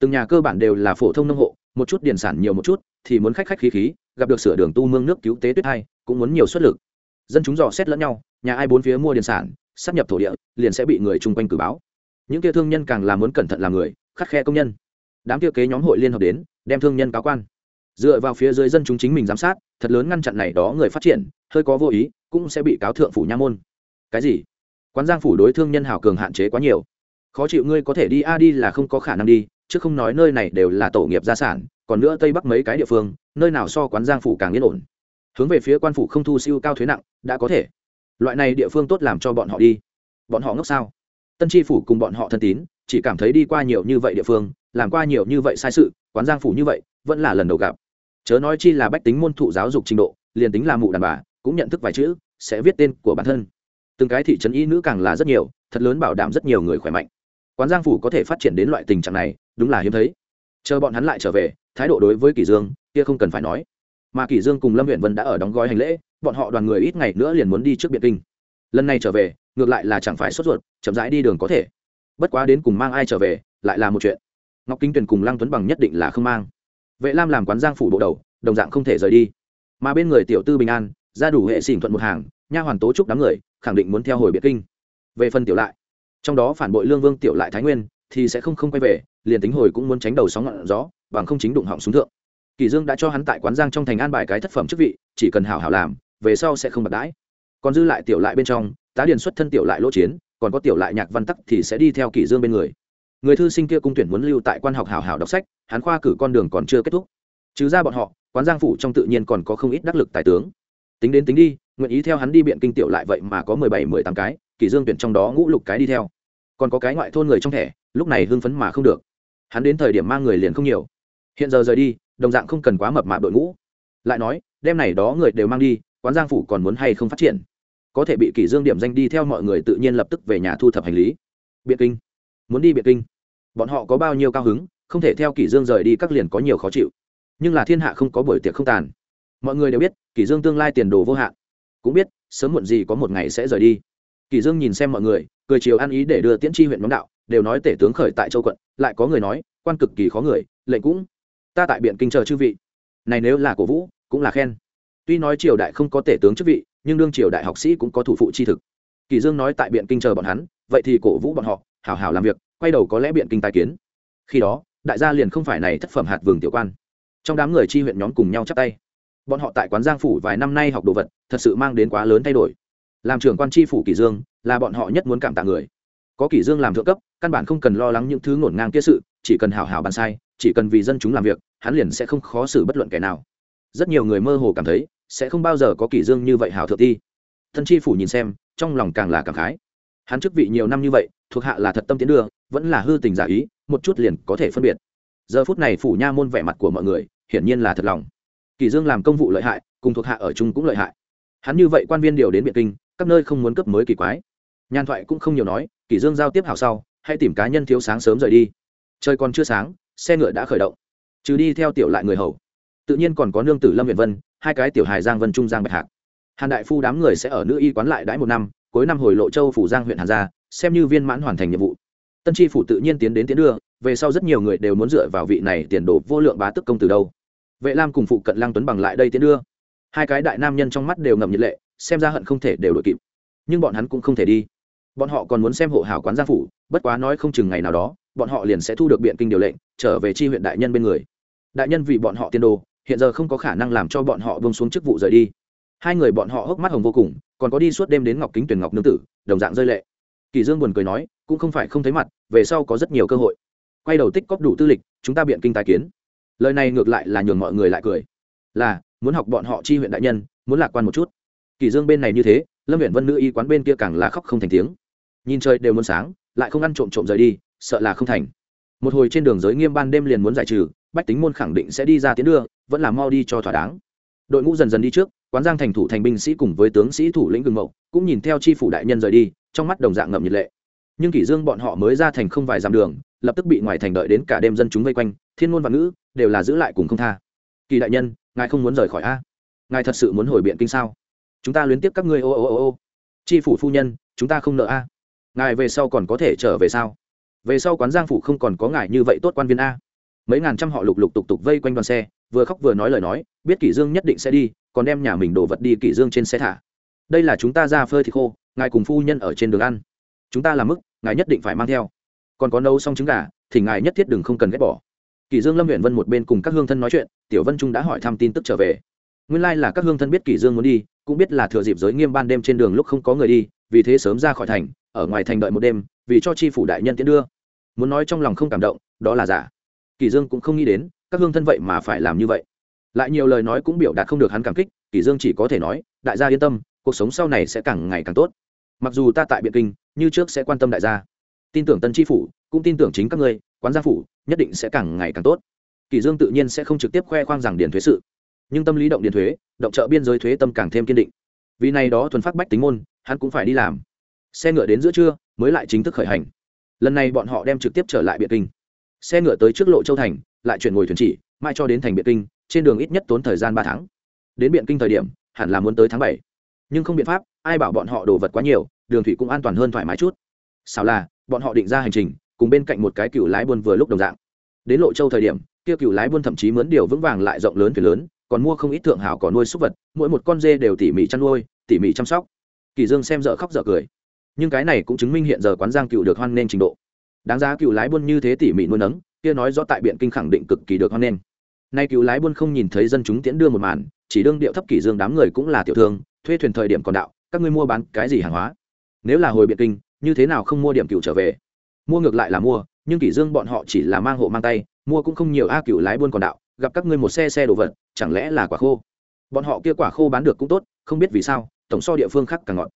từng nhà cơ bản đều là phổ thông nông hộ, một chút điền sản nhiều một chút, thì muốn khách khách khí khí gặp được sửa đường tu mương nước cứu tế tuyết hai, cũng muốn nhiều xuất lực. Dân chúng dò xét lẫn nhau, nhà ai bốn phía mua điền sản sắp nhập thổ địa, liền sẽ bị người chung quanh cử báo. Những kia thương nhân càng là muốn cẩn thận làm người khắc khe công nhân. Đám kia kế nhóm hội liên hợp đến, đem thương nhân cáo quan. Dựa vào phía dưới dân chúng chính mình giám sát, thật lớn ngăn chặn này đó người phát triển, hơi có vô ý, cũng sẽ bị cáo thượng phủ nha môn. Cái gì? Quán giang phủ đối thương nhân hào cường hạn chế quá nhiều. Khó chịu ngươi có thể đi, a, đi là không có khả năng đi chứ không nói nơi này đều là tổ nghiệp gia sản, còn nữa tây bắc mấy cái địa phương, nơi nào so quán giang phủ càng yên ổn. Hướng về phía quan phủ không thu siêu cao thuế nặng, đã có thể. Loại này địa phương tốt làm cho bọn họ đi. Bọn họ ngốc sao? Tân tri phủ cùng bọn họ thân tín, chỉ cảm thấy đi qua nhiều như vậy địa phương, làm qua nhiều như vậy sai sự, quán giang phủ như vậy, vẫn là lần đầu gặp. Chớ nói chi là bách tính môn thụ giáo dục trình độ, liền tính là mụ đàn bà, cũng nhận thức vài chữ, sẽ viết tên của bản thân. Từng cái thị trấn y nữ càng là rất nhiều, thật lớn bảo đảm rất nhiều người khỏe mạnh. Quán giang phủ có thể phát triển đến loại tình trạng này đúng là hiếm thấy. Chờ bọn hắn lại trở về, thái độ đối với kỷ dương, kia không cần phải nói. Mà kỷ dương cùng lâm huyện vân đã ở đóng gói hành lễ, bọn họ đoàn người ít ngày nữa liền muốn đi trước biệt kinh. Lần này trở về, ngược lại là chẳng phải sốt ruột, chậm rãi đi đường có thể. Bất quá đến cùng mang ai trở về, lại là một chuyện. Ngọc kinh tuyền cùng lăng tuấn bằng nhất định là không mang. Vệ lam làm quán giang phủ bộ đầu, đồng dạng không thể rời đi. Mà bên người tiểu tư bình an, ra đủ hệ xỉn thuận một hàng, nha hoàn tố trúc đám người, khẳng định muốn theo hồi biệt kinh. Về phần tiểu lại, trong đó phản bội lương vương, tiểu lại thái nguyên, thì sẽ không không quay về liền tính hồi cũng muốn tránh đầu sóng ngọn gió, bằng không chính đụng họng xuống thượng. Kỳ dương đã cho hắn tại quán giang trong thành an bài cái thất phẩm chức vị, chỉ cần hảo hảo làm, về sau sẽ không bạc đãi. Còn dư lại tiểu lại bên trong, tá điền xuất thân tiểu lại lỗ chiến, còn có tiểu lại nhạc văn tắc thì sẽ đi theo kỳ dương bên người. Người thư sinh kia cung tuyển muốn lưu tại quan học hảo hảo đọc sách, hắn khoa cử con đường còn chưa kết thúc. Trừ ra bọn họ, quán giang phủ trong tự nhiên còn có không ít đắc lực tài tướng. Tính đến tính đi, nguyện ý theo hắn đi biện kinh tiểu lại vậy mà có mười bảy, mười tám cái, kỳ dương tuyển trong đó ngũ lục cái đi theo. Còn có cái ngoại thôn người trong thẻ, lúc này hưng phấn mà không được hắn đến thời điểm mang người liền không nhiều. Hiện giờ rời đi, đồng dạng không cần quá mập mạp đội ngũ. Lại nói đem này đó người đều mang đi, quán giang phủ còn muốn hay không phát triển? Có thể bị kỷ dương điểm danh đi theo mọi người tự nhiên lập tức về nhà thu thập hành lý. Biện kinh. Muốn đi biện kinh. Bọn họ có bao nhiêu cao hứng, không thể theo kỷ dương rời đi các liền có nhiều khó chịu. Nhưng là thiên hạ không có buổi tiệc không tàn. Mọi người đều biết, kỷ dương tương lai tiền đồ vô hạn. Cũng biết, sớm muộn gì có một ngày sẽ rời đi. Kỳ dương nhìn xem mọi người, cười chiều ăn ý để đưa tiễn tri huyện nhóm đạo, đều nói tể tướng khởi tại châu quận, lại có người nói, quan cực kỳ khó người, lệnh cũng. Ta tại biện kinh chờ chư vị. Này nếu là cổ vũ, cũng là khen. Tuy nói triều đại không có tể tướng chức vị, nhưng đương triều đại học sĩ cũng có thủ phụ chi thực. Kỳ dương nói tại biện kinh chờ bọn hắn, vậy thì cổ vũ bọn họ, hảo hảo làm việc, quay đầu có lẽ biện kinh tài kiến. Khi đó, đại gia liền không phải này thất phẩm hạt vườn tiểu quan. Trong đám người chi huyện nhóm cùng nhau chắp tay. Bọn họ tại quán giang phủ vài năm nay học đồ vật, thật sự mang đến quá lớn thay đổi làm trưởng quan tri phủ kỷ dương, là bọn họ nhất muốn cảm tạ người. Có kỷ dương làm thượng cấp, căn bản không cần lo lắng những thứ ngổn ngang kia sự, chỉ cần hảo hảo bàn sai, chỉ cần vì dân chúng làm việc, hắn liền sẽ không khó xử bất luận kẻ nào. Rất nhiều người mơ hồ cảm thấy, sẽ không bao giờ có kỷ dương như vậy hảo thượng thi thân tri phủ nhìn xem, trong lòng càng là cảm khái. Hắn chức vị nhiều năm như vậy, thuộc hạ là thật tâm tiến đưa, vẫn là hư tình giả ý, một chút liền có thể phân biệt. Giờ phút này phủ nha môn vẻ mặt của mọi người, hiển nhiên là thật lòng. Kỷ dương làm công vụ lợi hại, cùng thuộc hạ ở chung cũng lợi hại. Hắn như vậy quan viên điều đến biện kinh các nơi không muốn cấp mới kỳ quái. Nhan thoại cũng không nhiều nói, kỷ dương giao tiếp hảo sau, hãy tìm cá nhân thiếu sáng sớm rời đi. Trời còn chưa sáng, xe ngựa đã khởi động. Trừ đi theo tiểu lại người hầu. Tự nhiên còn có nương tử lâm viện vân, hai cái tiểu hài giang vân trung giang bạch hạc. Hàn đại phu đám người sẽ ở nữ y quán lại đãi một năm, cuối năm hồi lộ châu phủ giang huyện hàn gia, xem như viên mãn hoàn thành nhiệm vụ. Tân tri phủ tự nhiên tiến đến tiến đưa, về sau rất nhiều người đều muốn dựa vào vị này tiền đồ vô lượng bá tức công từ đâu. Vệ lam cùng phụ cận lăng tuấn bằng lại đây tiến đưa. Hai cái đại nam nhân trong mắt đều ngậm nhiệt lệ xem ra hận không thể đều đội kịp. Nhưng bọn hắn cũng không thể đi. Bọn họ còn muốn xem hộ hảo quán gia phủ, bất quá nói không chừng ngày nào đó, bọn họ liền sẽ thu được biện kinh điều lệnh, trở về chi huyện đại nhân bên người. Đại nhân vì bọn họ tiên đồ, hiện giờ không có khả năng làm cho bọn họ bông xuống chức vụ rời đi. Hai người bọn họ hốc mắt hồng vô cùng, còn có đi suốt đêm đến ngọc kính tuyển ngọc nương tử, đồng dạng rơi lệ. Kỳ dương buồn cười nói, cũng không phải không thấy mặt, về sau có rất nhiều cơ hội. Quay đầu tích cóp đủ tư lịch, chúng ta biện kinh tài kiến. Lời này ngược lại là nhường mọi người lại cười. Là, muốn học bọn họ chi huyện đại nhân, muốn lạc quan một chút kỳ dương bên này như thế, lâm viện vân nữ y quán bên kia càng là khóc không thành tiếng. Nhìn trời đều muốn sáng, lại không ăn trộm trộm rời đi, sợ là không thành. Một hồi trên đường giới nghiêm ban đêm liền muốn giải trừ, bách tính môn khẳng định sẽ đi ra tiến đưa, vẫn là mau đi cho thỏa đáng. Đội ngũ dần dần đi trước, quán giang thành thủ thành binh sĩ cùng với tướng sĩ thủ lĩnh gừng mậu cũng nhìn theo chi phủ đại nhân rời đi, trong mắt đồng dạng ngậm nhiệt lệ. Nhưng kỷ dương bọn họ mới ra thành không vài dặm đường, lập tức bị ngoài thành đợi đến cả đêm dân chúng vây quanh, thiên ngôn và ngữ, đều là giữ lại cùng không tha. Kỳ đại nhân, ngài không muốn rời khỏi a? Ngài thật sự muốn hồi biện kinh sao? Chúng ta luyến tiếp các ngươi, ô ô ô ô. Chi phủ phu nhân, chúng ta không nợ a. Ngài về sau còn có thể trở về sao? Về sau quán giang phủ không còn có ngài như vậy tốt quan viên a. Mấy ngàn trăm họ lục lục tục tục vây quanh đoàn xe, vừa khóc vừa nói lời nói, biết kỷ dương nhất định sẽ đi, còn đem nhà mình đổ vật đi kỷ dương trên xe thả. Đây là chúng ta ra phơi thì khô, ngài cùng phu nhân ở trên đường ăn. Chúng ta làm mức, ngài nhất định phải mang theo. Còn có nấu xong trứng gà, thì ngài nhất thiết đừng không cần ghét bỏ. Kỷ dương lâm huyện vân một bên cùng các hương thân nói chuyện, tiểu vân trung đã hỏi thăm tin tức trở về nguyên lai like là các hương thân biết kỷ dương muốn đi, cũng biết là thừa dịp giới nghiêm ban đêm trên đường lúc không có người đi, vì thế sớm ra khỏi thành, ở ngoài thành đợi một đêm, vì cho chi phủ đại nhân tiến đưa. Muốn nói trong lòng không cảm động, đó là giả. Kỷ dương cũng không nghĩ đến, các hương thân vậy mà phải làm như vậy. Lại nhiều lời nói cũng biểu đạt không được hắn cảm kích, Kỷ dương chỉ có thể nói, đại gia yên tâm, cuộc sống sau này sẽ càng ngày càng tốt. Mặc dù ta tại biện kinh, như trước sẽ quan tâm đại gia. Tin tưởng tân tri phủ, cũng tin tưởng chính các ngươi, quán gia phủ, nhất định sẽ càng ngày càng tốt. Kỷ dương tự nhiên sẽ không trực tiếp khoe khoang rằng điền thuế sự nhưng tâm lý động điện thuế, động trợ biên giới thuế tâm càng thêm kiên định. Vì này đó thuần phát bách tính môn, hắn cũng phải đi làm. Xe ngựa đến giữa trưa, mới lại chính thức khởi hành. Lần này bọn họ đem trực tiếp trở lại biện kinh. Xe ngựa tới trước lộ châu thành, lại chuyển ngồi thuyền chỉ, mai cho đến thành biện kinh, trên đường ít nhất tốn thời gian ba tháng. Đến biện kinh thời điểm, hẳn là muốn tới tháng bảy. Nhưng không biện pháp, ai bảo bọn họ đồ vật quá nhiều, đường thủy cũng an toàn hơn thoải mái chút. Sao là, bọn họ định ra hành trình, cùng bên cạnh một cái cựu lái buôn vừa lúc đồng dạng. Đến lộ châu thời điểm, kia cựu lái buôn thậm chí mướn điều vững vàng lại rộng lớn thuyền lớn còn mua không ít thượng hảo cỏ nuôi súc vật, mỗi một con dê đều tỉ mỉ chăn nuôi, tỉ mỉ chăm sóc. Kỳ dương xem dở khóc dở cười. Nhưng cái này cũng chứng minh hiện giờ quán giang cựu được hoan nên trình độ. Đáng giá cựu lái buôn như thế tỉ mỉ nuôi nấng, kia nói rõ tại biện kinh khẳng định cực kỳ được hoan nên nay cựu lái buôn không nhìn thấy dân chúng tiễn đưa một màn, chỉ đương điệu thấp kỷ dương đám người cũng là tiểu thương, thuê thuyền thời điểm còn đạo, các ngươi mua bán cái gì hàng hóa? Nếu là hồi biện kinh, như thế nào không mua điểm cựu trở về? Mua ngược lại là mua, nhưng kỷ dương bọn họ chỉ là mang hộ mang tay, mua cũng không nhiều, a, cựu lái buôn còn đạo gặp các ngươi một xe xe đồ vật, chẳng lẽ là quả khô? Bọn họ kia quả khô bán được cũng tốt, không biết vì sao, tổng so địa phương khác càng ngọt.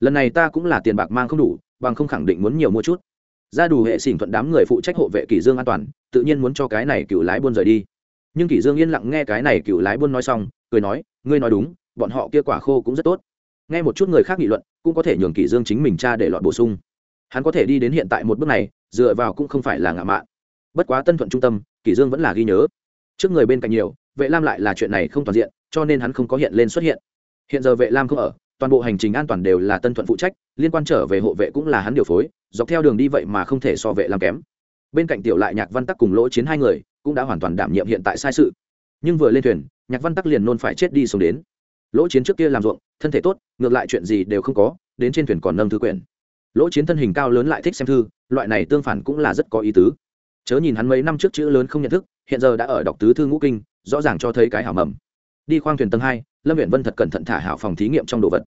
Lần này ta cũng là tiền bạc mang không đủ, bằng không khẳng định muốn nhiều mua chút. Ra đủ hệ xỉn thuận đám người phụ trách hộ vệ kỷ dương an toàn, tự nhiên muốn cho cái này cựu lái buôn rời đi. Nhưng kỷ dương yên lặng nghe cái này cựu lái buôn nói xong, cười nói, ngươi nói đúng, bọn họ kia quả khô cũng rất tốt. Nghe một chút người khác nghị luận, cũng có thể nhường kỷ dương chính mình tra để lọt bổ sung. Hắn có thể đi đến hiện tại một bước này, dựa vào cũng không phải là ngạ mạn. Bất quá tân thuận trung tâm, kỷ dương vẫn là ghi nhớ trước người bên cạnh nhiều, vệ lam lại là chuyện này không toàn diện, cho nên hắn không có hiện lên xuất hiện. Hiện giờ vệ lam không ở, toàn bộ hành trình an toàn đều là tân thuận phụ trách, liên quan trở về hộ vệ cũng là hắn điều phối, dọc theo đường đi vậy mà không thể so vệ lam kém. Bên cạnh tiểu lại nhạc văn tắc cùng lỗ chiến hai người cũng đã hoàn toàn đảm nhiệm hiện tại sai sự. Nhưng vừa lên thuyền, nhạc văn tắc liền nôn phải chết đi sống đến. Lỗ chiến trước kia làm ruộng, thân thể tốt, ngược lại chuyện gì đều không có, đến trên thuyền còn nâng thư quyển. Lỗ chiến thân hình cao lớn lại thích xem thư, loại này tương phản cũng là rất có ý tứ. Chớ nhìn hắn mấy năm trước chữ lớn không nhận thức hiện giờ đã ở đọc tứ thư ngũ kinh, rõ ràng cho thấy cái hảo mầm. Đi khoang thuyền tầng hai, lâm viện vân thật cẩn thận thả hảo phòng thí nghiệm trong đồ vật.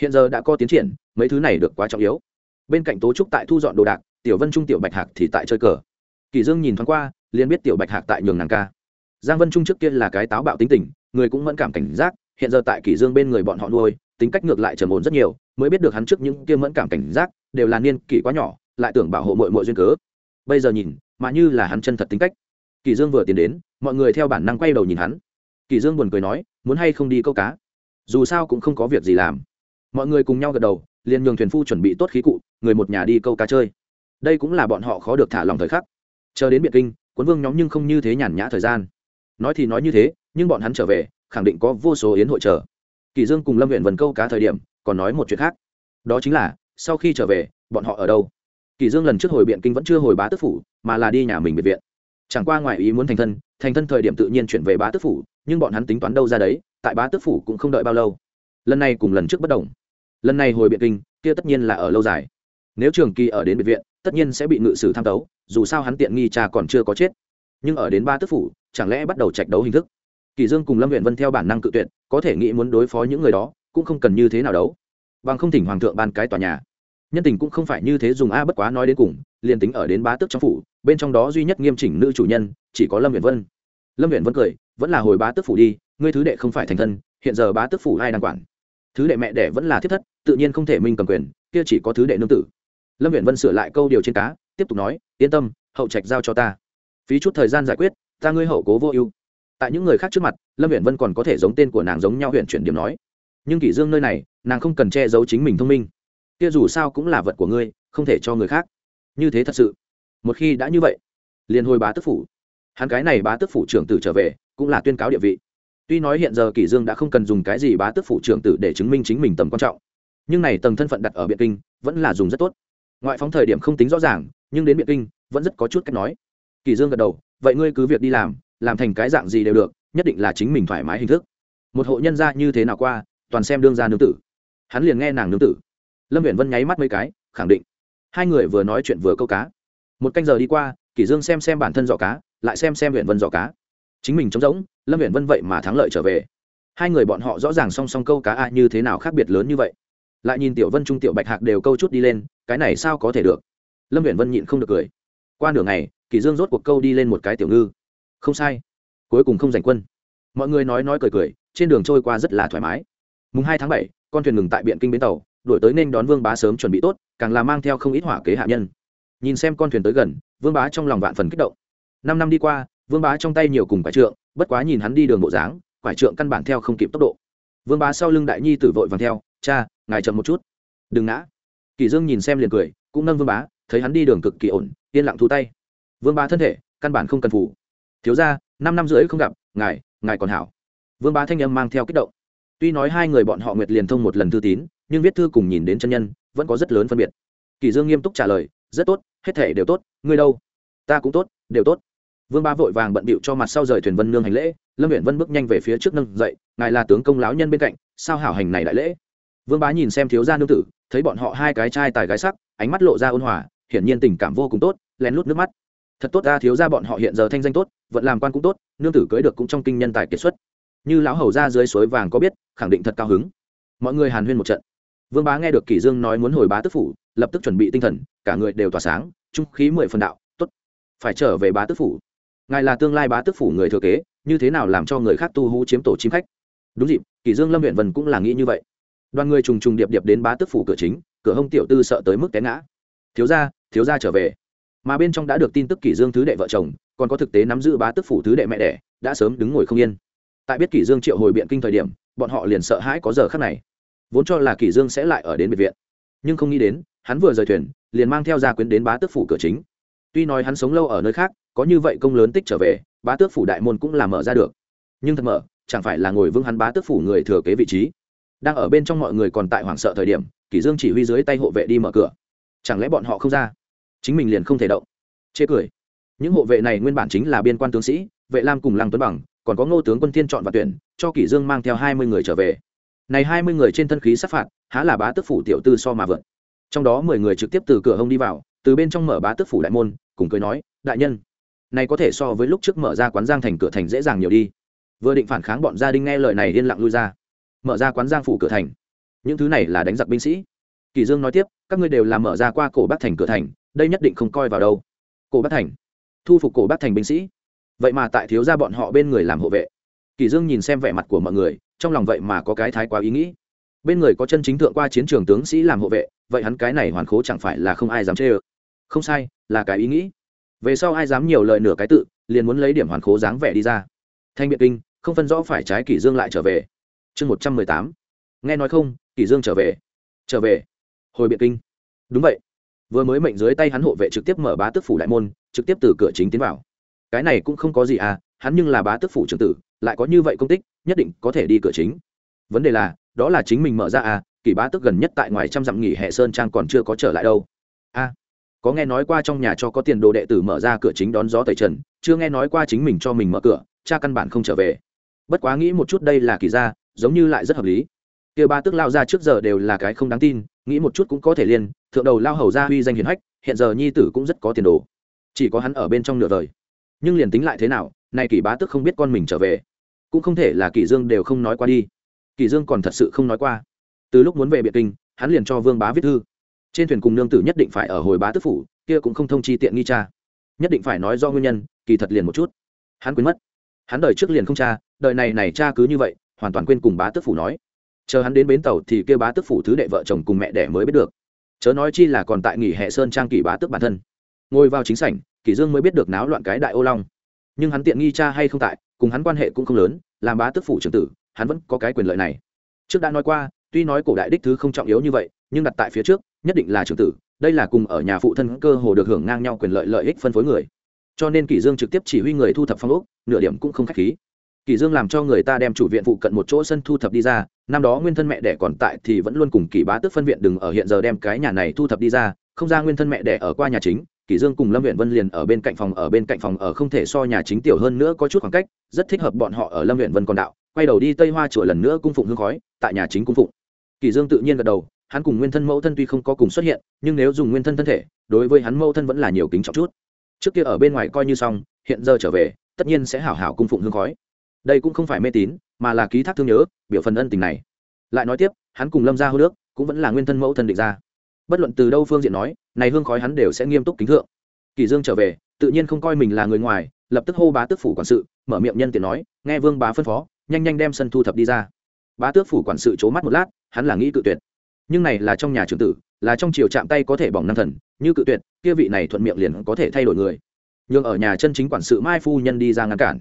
Hiện giờ đã có tiến triển, mấy thứ này được quá trọng yếu. Bên cạnh tố trúc tại thu dọn đồ đạc, tiểu vân trung, tiểu bạch hạc thì tại chơi cờ. Kỳ dương nhìn thoáng qua, liền biết tiểu bạch hạc tại nhường nàng ca. Giang vân trung trước kia là cái táo bạo tính tình, người cũng mẫn cảm cảnh giác, hiện giờ tại kỳ dương bên người bọn họ nuôi, tính cách ngược lại trầm ổn rất nhiều, mới biết được hắn trước những kia mẫn cảm cảnh giác, đều là niên kỷ quá nhỏ, lại tưởng bảo hộ muội muội duyên cớ. Bây giờ nhìn, mà như là hắn chân thật tính cách kỳ dương vừa tiến đến, mọi người theo bản năng quay đầu nhìn hắn. Kỳ dương buồn cười nói, muốn hay không đi câu cá? Dù sao cũng không có việc gì làm. Mọi người cùng nhau gật đầu, liền nhường thuyền phu chuẩn bị tốt khí cụ, người một nhà đi câu cá chơi. Đây cũng là bọn họ khó được thả lòng thời khắc. Chờ đến Biệt kinh quân vương nhóm nhưng không như thế nhàn nhã thời gian. Nói thì nói như thế, nhưng bọn hắn trở về, khẳng định có vô số yến hội chờ. Kỳ dương cùng lâm huyện vần câu cá thời điểm, còn nói một chuyện khác. Đó chính là, sau khi trở về, bọn họ ở đâu? Kỳ dương lần trước hồi biện kinh vẫn chưa hồi bá tước phủ, mà là đi nhà mình biệt viện chẳng qua ngoài ý muốn thành thân thành thân thời điểm tự nhiên chuyển về bá tước phủ, nhưng bọn hắn tính toán đâu ra đấy, tại bá tước phủ cũng không đợi bao lâu. Lần này cùng lần trước bất đồng. Lần này hồi biện kinh, kia tất nhiên là ở lâu dài. Nếu trường kỳ ở đến biệt viện, tất nhiên sẽ bị ngự sử tham tấu, dù sao hắn tiện nghi cha còn chưa có chết. Nhưng ở đến ba tước phủ, chẳng lẽ bắt đầu trạch đấu hình thức? Kỳ dương cùng lâm huyện vân theo bản năng cự tuyệt, có thể nghĩ muốn đối phó những người đó, cũng không cần như thế nào đấu. Bằng không thỉnh hoàng thượng ban cái tòa nhà. Nhân tình cũng không phải như thế dùng a bất quá nói đến cùng, liền tính ở đến bá tước trong phủ bên trong đó duy nhất nghiêm chỉnh nữ chủ nhân chỉ có lâm huyện vân. Lâm huyện vân cười, vẫn là hồi bá tước phủ đi, ngươi thứ đệ không phải thành thân, hiện giờ bá tước phủ ai đang quản? Thứ đệ mẹ đẻ vẫn là thiết thất, tự nhiên không thể minh cầm quyền, kia chỉ có thứ đệ nương tử. Lâm huyện vân sửa lại câu điều trên cá, tiếp tục nói, yên tâm, hậu trạch giao cho ta. Phí chút thời gian giải quyết, ta ngươi hậu cố vô ưu. Tại những người khác trước mặt, lâm huyện vân còn có thể giống tên của nàng giống nhau huyện chuyển điểm nói. Nhưng kỷ dương nơi này, nàng không cần che giấu chính mình thông minh. Kia dù sao cũng là vật của ngươi, không thể cho người khác. Như thế thật sự một khi đã như vậy, liền hồi bá tức phủ. Hắn cái này bá tức phủ trưởng tử trở về, cũng là tuyên cáo địa vị. Tuy nói hiện giờ kỷ dương đã không cần dùng cái gì bá tức phủ trưởng tử để chứng minh chính mình tầm quan trọng, nhưng này tầng thân phận đặt ở biện kinh, vẫn là dùng rất tốt. Ngoại phóng thời điểm không tính rõ ràng, nhưng đến biện kinh, vẫn rất có chút cách nói. Kỷ dương gật đầu, vậy ngươi cứ việc đi làm làm thành cái dạng gì đều được, nhất định là chính mình thoải mái hình thức. Một hộ nhân gia như thế nào qua, toàn xem đương gia nương tử. Hắn liền nghe nàng nương tử. Lâm viện vân nháy mắt mấy cái, khẳng định. Hai người vừa nói chuyện vừa câu cá một canh giờ đi qua, kỷ dương xem xem bản thân dọ cá, lại xem xem huyện vân dọ cá. Chính mình trống rỗng, lâm huyện vân vậy mà thắng lợi trở về. Hai người bọn họ rõ ràng song song câu cá a như thế nào khác biệt lớn như vậy. Lại nhìn tiểu vân trung, tiểu bạch hạc đều câu chút đi lên, cái này sao có thể được? Lâm huyện vân nhịn không được cười. Qua nửa ngày, kỷ dương rốt cuộc câu đi lên một cái tiểu ngư. Không sai. Cuối cùng không giành quân. Mọi người nói nói cười cười, trên đường trôi qua rất là thoải mái. Mùng hai tháng bảy, con thuyền ngừng tại biện kinh bến tàu đuổi tới nên đón vương bá sớm chuẩn bị tốt, càng là mang theo không ít hỏa kế hạ nhân nhìn xem con thuyền tới gần, vương bá trong lòng vạn phần kích động. Năm năm đi qua, vương bá trong tay nhiều cùng phải trượng, bất quá nhìn hắn đi đường bộ dáng, quải trượng căn bản theo không kịp tốc độ. Vương bá sau lưng đại nhi tử vội vàng theo, cha, ngài chậm một chút. Đừng ngã. Kỳ dương nhìn xem liền cười, cũng nâng vương bá, thấy hắn đi đường cực kỳ ổn, yên lặng thu tay. Vương bá thân thể, căn bản không cần phủ thiếu ra năm năm rưỡi không gặp, ngài ngài còn hảo. Vương bá thanh âm mang theo kích động. Tuy nói hai người bọn họ nguyệt liền thông một lần thư tín, nhưng viết thư cùng nhìn đến chân nhân, vẫn có rất lớn phân biệt. Kỳ dương nghiêm túc trả lời rất tốt, hết thể đều tốt, ngươi đâu? Ta cũng tốt, đều tốt. Vương ba vội vàng bận bịu cho mặt sau rời thuyền vân nương hành lễ, lâm huyện vân bước nhanh về phía trước nâng dậy, ngài là tướng công lão nhân bên cạnh, sao hảo hành này đại lễ? Vương bá nhìn xem thiếu gia nương tử, thấy bọn họ hai cái trai tài gái sắc, ánh mắt lộ ra ôn hòa, hiển nhiên tình cảm vô cùng tốt, lén lút nước mắt. Thật tốt ta, thiếu gia bọn họ hiện giờ thanh danh tốt vẫn làm quan cũng tốt, nương tử cưới được cũng trong kinh nhân tài kiệt xuất. Như lão hầu ra dưới suối vàng có biết, khẳng định thật cao hứng. Mọi người hàn huyên một trận. Vương bá nghe được kỷ dương nói muốn hồi bá tức phủ lập tức chuẩn bị tinh thần, cả người đều tỏa sáng, trung khí mười phần đạo, tốt, phải trở về bá tước phủ. Ngài là tương lai bá tước phủ người thừa kế, như thế nào làm cho người khác tu hú chiếm tổ chim khách? Đúng dịp, kỷ dương lâm huyện vân cũng là nghĩ như vậy. Đoàn người trùng trùng điệp điệp đến bá tước phủ cửa chính, cửa hông tiểu tư sợ tới mức té ngã. Thiếu gia thiếu gia trở về. Mà bên trong đã được tin tức kỷ dương thứ đệ vợ chồng, còn có thực tế nắm giữ bá tước phủ thứ đệ mẹ đẻ, đã sớm đứng ngồi không yên. Tại biết kỷ dương triệu hồi biện kinh thời điểm, bọn họ liền sợ hãi có giờ khắc này. Vốn cho là kỷ dương sẽ lại ở đến biệt viện. Nhưng không nghĩ đến hắn vừa rời thuyền, liền mang theo gia quyến đến bá tước phủ cửa chính. Tuy nói hắn sống lâu ở nơi khác, có như vậy công lớn tích trở về, bá tước phủ đại môn cũng là mở ra được. Nhưng thật mở, chẳng phải là ngồi vững hắn bá tước phủ người thừa kế vị trí. Đang ở bên trong mọi người còn tại hoảng sợ thời điểm, kỷ dương chỉ huy dưới tay hộ vệ đi mở cửa. Chẳng lẽ bọn họ không ra? Chính mình liền không thể động. Chê cười. Những hộ vệ này nguyên bản chính là biên quan tướng sĩ, vệ lam cùng lăng tuấn bằng, còn có ngô tướng quân thiên chọn và tuyển, cho kỷ dương mang theo hai mươi người trở về. Này hai mươi người trên thân khí sát phạt, há là bá tước phủ tiểu tư so mà vượt trong đó mười người trực tiếp từ cửa hông đi vào, từ bên trong mở bá tước phủ đại môn, cùng cười nói, đại nhân, này có thể so với lúc trước mở ra quán giang thành cửa thành dễ dàng nhiều đi. Vừa định phản kháng bọn gia đình nghe lời này yên lặng lui ra. Mở ra quán giang phủ cửa thành. Những thứ này là đánh giặc binh sĩ. Kỳ dương nói tiếp, các ngươi đều là mở ra qua cổ bắc thành cửa thành, đây nhất định không coi vào đâu. Cổ bắc thành. Thu phục cổ bắc thành binh sĩ. Vậy mà tại thiếu gia bọn họ bên người làm hộ vệ. Kỳ dương nhìn xem vẻ mặt của mọi người, trong lòng vậy mà có cái thái quá ý nghĩ bên người có chân chính thượng qua chiến trường tướng sĩ làm hộ vệ, vậy hắn cái này hoàn khố chẳng phải là không ai dám chê ơ. Không sai, là cái ý nghĩ. Về sau ai dám nhiều lời nửa cái tự, liền muốn lấy điểm hoàn khố dáng vẻ đi ra. Thanh biện kinh, không phân rõ phải trái kỷ dương lại trở về. Chương một trăm mười tám. Nghe nói không, kỷ dương trở về. Trở về. Hồi biện kinh. Đúng vậy. Vừa mới mệnh dưới tay hắn hộ vệ trực tiếp mở bá tước phủ đại môn, trực tiếp từ cửa chính tiến vào. Cái này cũng không có gì à hắn nhưng là bá tước phủ trưởng tử, lại có như vậy công tích, nhất định có thể đi cửa chính. Vấn đề là đó là chính mình mở ra à kỳ bá tức gần nhất tại ngoài trăm dặm nghỉ hệ sơn trang còn chưa có trở lại đâu. A có nghe nói qua trong nhà cho có tiền đồ đệ tử mở ra cửa chính đón gió tẩy trần, chưa nghe nói qua chính mình cho mình mở cửa, cha căn bản không trở về. Bất quá nghĩ một chút đây là kỳ ra giống như lại rất hợp lý. Kia ba tức lao ra trước giờ đều là cái không đáng tin, nghĩ một chút cũng có thể liên thượng đầu lao hầu ra huy danh hiền hách, hiện giờ nhi tử cũng rất có tiền đồ. Chỉ có hắn ở bên trong nửa đời. Nhưng liền tính lại thế nào, nay kỳ bá tức không biết con mình trở về. Cũng không thể là kỳ dương đều không nói qua đi kỳ dương còn thật sự không nói qua. Từ lúc muốn về biệt kinh, hắn liền cho vương bá viết thư. Trên thuyền cùng nương tử nhất định phải ở hồi bá tức phủ, kia cũng không thông chi tiện nghi cha. Nhất định phải nói do nguyên nhân, kỳ thật liền một chút. Hắn quên mất. Hắn đời trước liền không cha, đời này này cha cứ như vậy, hoàn toàn quên cùng bá tức phủ nói. Chờ hắn đến bến tàu thì kia bá tức phủ thứ đệ vợ chồng cùng mẹ đẻ mới biết được. Chớ nói chi là còn tại nghỉ hệ sơn trang kỳ bá tức bản thân. Ngồi vào chính sảnh, Kỳ dương mới biết được náo loạn cái đại ô long. Nhưng hắn tiện nghi cha hay không tại, cùng hắn quan hệ cũng không lớn, làm bá tức phủ trưởng tử hắn vẫn có cái quyền lợi này. Trước đã nói qua, tuy nói cổ đại đích thứ không trọng yếu như vậy, nhưng đặt tại phía trước, nhất định là trưởng tử, đây là cùng ở nhà phụ thân cơ hồ được hưởng ngang nhau quyền lợi lợi ích phân phối người. Cho nên kỷ dương trực tiếp chỉ huy người thu thập phong ốc, nửa điểm cũng không khách khí. Kỷ dương làm cho người ta đem chủ viện phụ cận một chỗ sân thu thập đi ra, năm đó nguyên thân mẹ đẻ còn tại thì vẫn luôn cùng kỷ bá tức phân viện đừng ở hiện giờ đem cái nhà này thu thập đi ra, không ra nguyên thân mẹ đẻ ở qua nhà chính, kỷ dương cùng lâm viện vân liền ở bên cạnh phòng, ở bên cạnh phòng, ở không thể so nhà chính tiểu hơn nữa có chút khoảng cách, rất thích hợp bọn họ ở lâm viện vân còn đạo quay đầu đi tây hoa chùa lần nữa cung phụng hương khói, tại nhà chính cung phụng. Kỳ dương tự nhiên gật đầu, hắn cùng nguyên thân mẫu thân tuy không có cùng xuất hiện, nhưng nếu dùng nguyên thân thân thể, đối với hắn mẫu thân vẫn là nhiều kính trọng chút. Trước kia ở bên ngoài coi như xong, hiện giờ trở về, tất nhiên sẽ hảo hảo cung phụng hương khói. Đây cũng không phải mê tín, mà là ký thác thương nhớ, biểu phần ân tình này. Lại nói tiếp, hắn cùng lâm gia hô nước, cũng vẫn là nguyên thân mẫu thân định ra. Bất luận từ đâu phương diện nói, này hương khói hắn đều sẽ nghiêm túc kính thượng. Kỳ dương trở về, tự nhiên không coi mình là người ngoài, lập tức hô bá tước phủ quản sự, mở miệng nhân tiện nói, nghe vương bá phân phó nhanh nhanh đem sân thu thập đi ra. Bá tước phủ quản sự c mắt một lát, hắn là nghĩ cự tuyệt. Nhưng này là trong nhà trưởng tử, là trong chiều chạm tay có thể bỏng năng thần, như cự tuyệt, kia vị này thuận miệng liền có thể thay đổi người. Nhưng ở nhà chân chính quản sự mai phu nhân đi ra ngăn cản.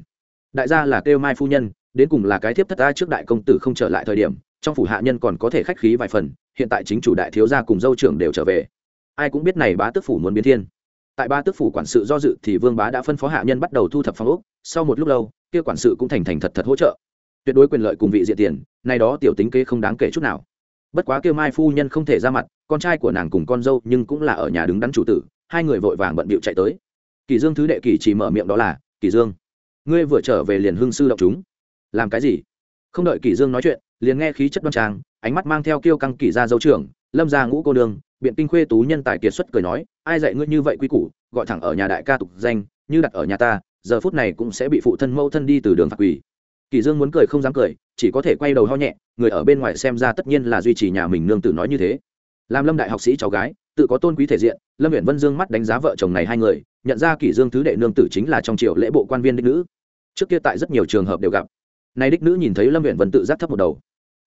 Đại gia là kêu mai phu nhân, đến cùng là cái thiếp thất ta trước đại công tử không trở lại thời điểm, trong phủ hạ nhân còn có thể khách khí vài phần, hiện tại chính chủ đại thiếu gia cùng dâu trưởng đều trở về. Ai cũng biết này bá tước phủ muốn biến thiên. Tại ba tước phủ quản sự do dự thì vương bá đã phân phó hạ nhân bắt đầu thu thập phong ốc, sau một lúc lâu, kia quản sự cũng thành thành thật thật hỗ trợ tuyệt đối quyền lợi cùng vị diện tiền, nay đó tiểu tính kế không đáng kể chút nào. Bất quá kêu mai phu nhân không thể ra mặt, con trai của nàng cùng con dâu nhưng cũng là ở nhà đứng đắn chủ tử, hai người vội vàng bận bịu chạy tới. Kỳ dương thứ đệ kỳ chỉ mở miệng đó là, kỳ dương, ngươi vừa trở về liền hưng sư động chúng. Làm cái gì? Không đợi kỳ dương nói chuyện, liền nghe khí chất đoan trang, ánh mắt mang theo kiêu căng kỳ gia dâu trưởng, lâm gia ngũ cô đường biện kinh khuê tú nhân tài kiệt xuất cười nói, ai dạy ngươi như vậy quy củ, gọi thẳng ở nhà đại ca tục danh, như đặt ở nhà ta, giờ phút này cũng sẽ bị phụ thân mẫu thân đi từ đường phạt quỳ kỳ dương muốn cười không dám cười, chỉ có thể quay đầu ho nhẹ, người ở bên ngoài xem ra tất nhiên là duy trì nhà mình nương tử nói như thế. Làm lâm đại học sĩ cháu gái, tự có tôn quý thể diện, lâm huyện vân dương mắt đánh giá vợ chồng này hai người, nhận ra kỷ dương thứ đệ nương tử chính là trong triều lễ bộ quan viên đích nữ. Trước kia tại rất nhiều trường hợp đều gặp. Nay đích nữ nhìn thấy lâm huyện vân tự giác thấp một đầu.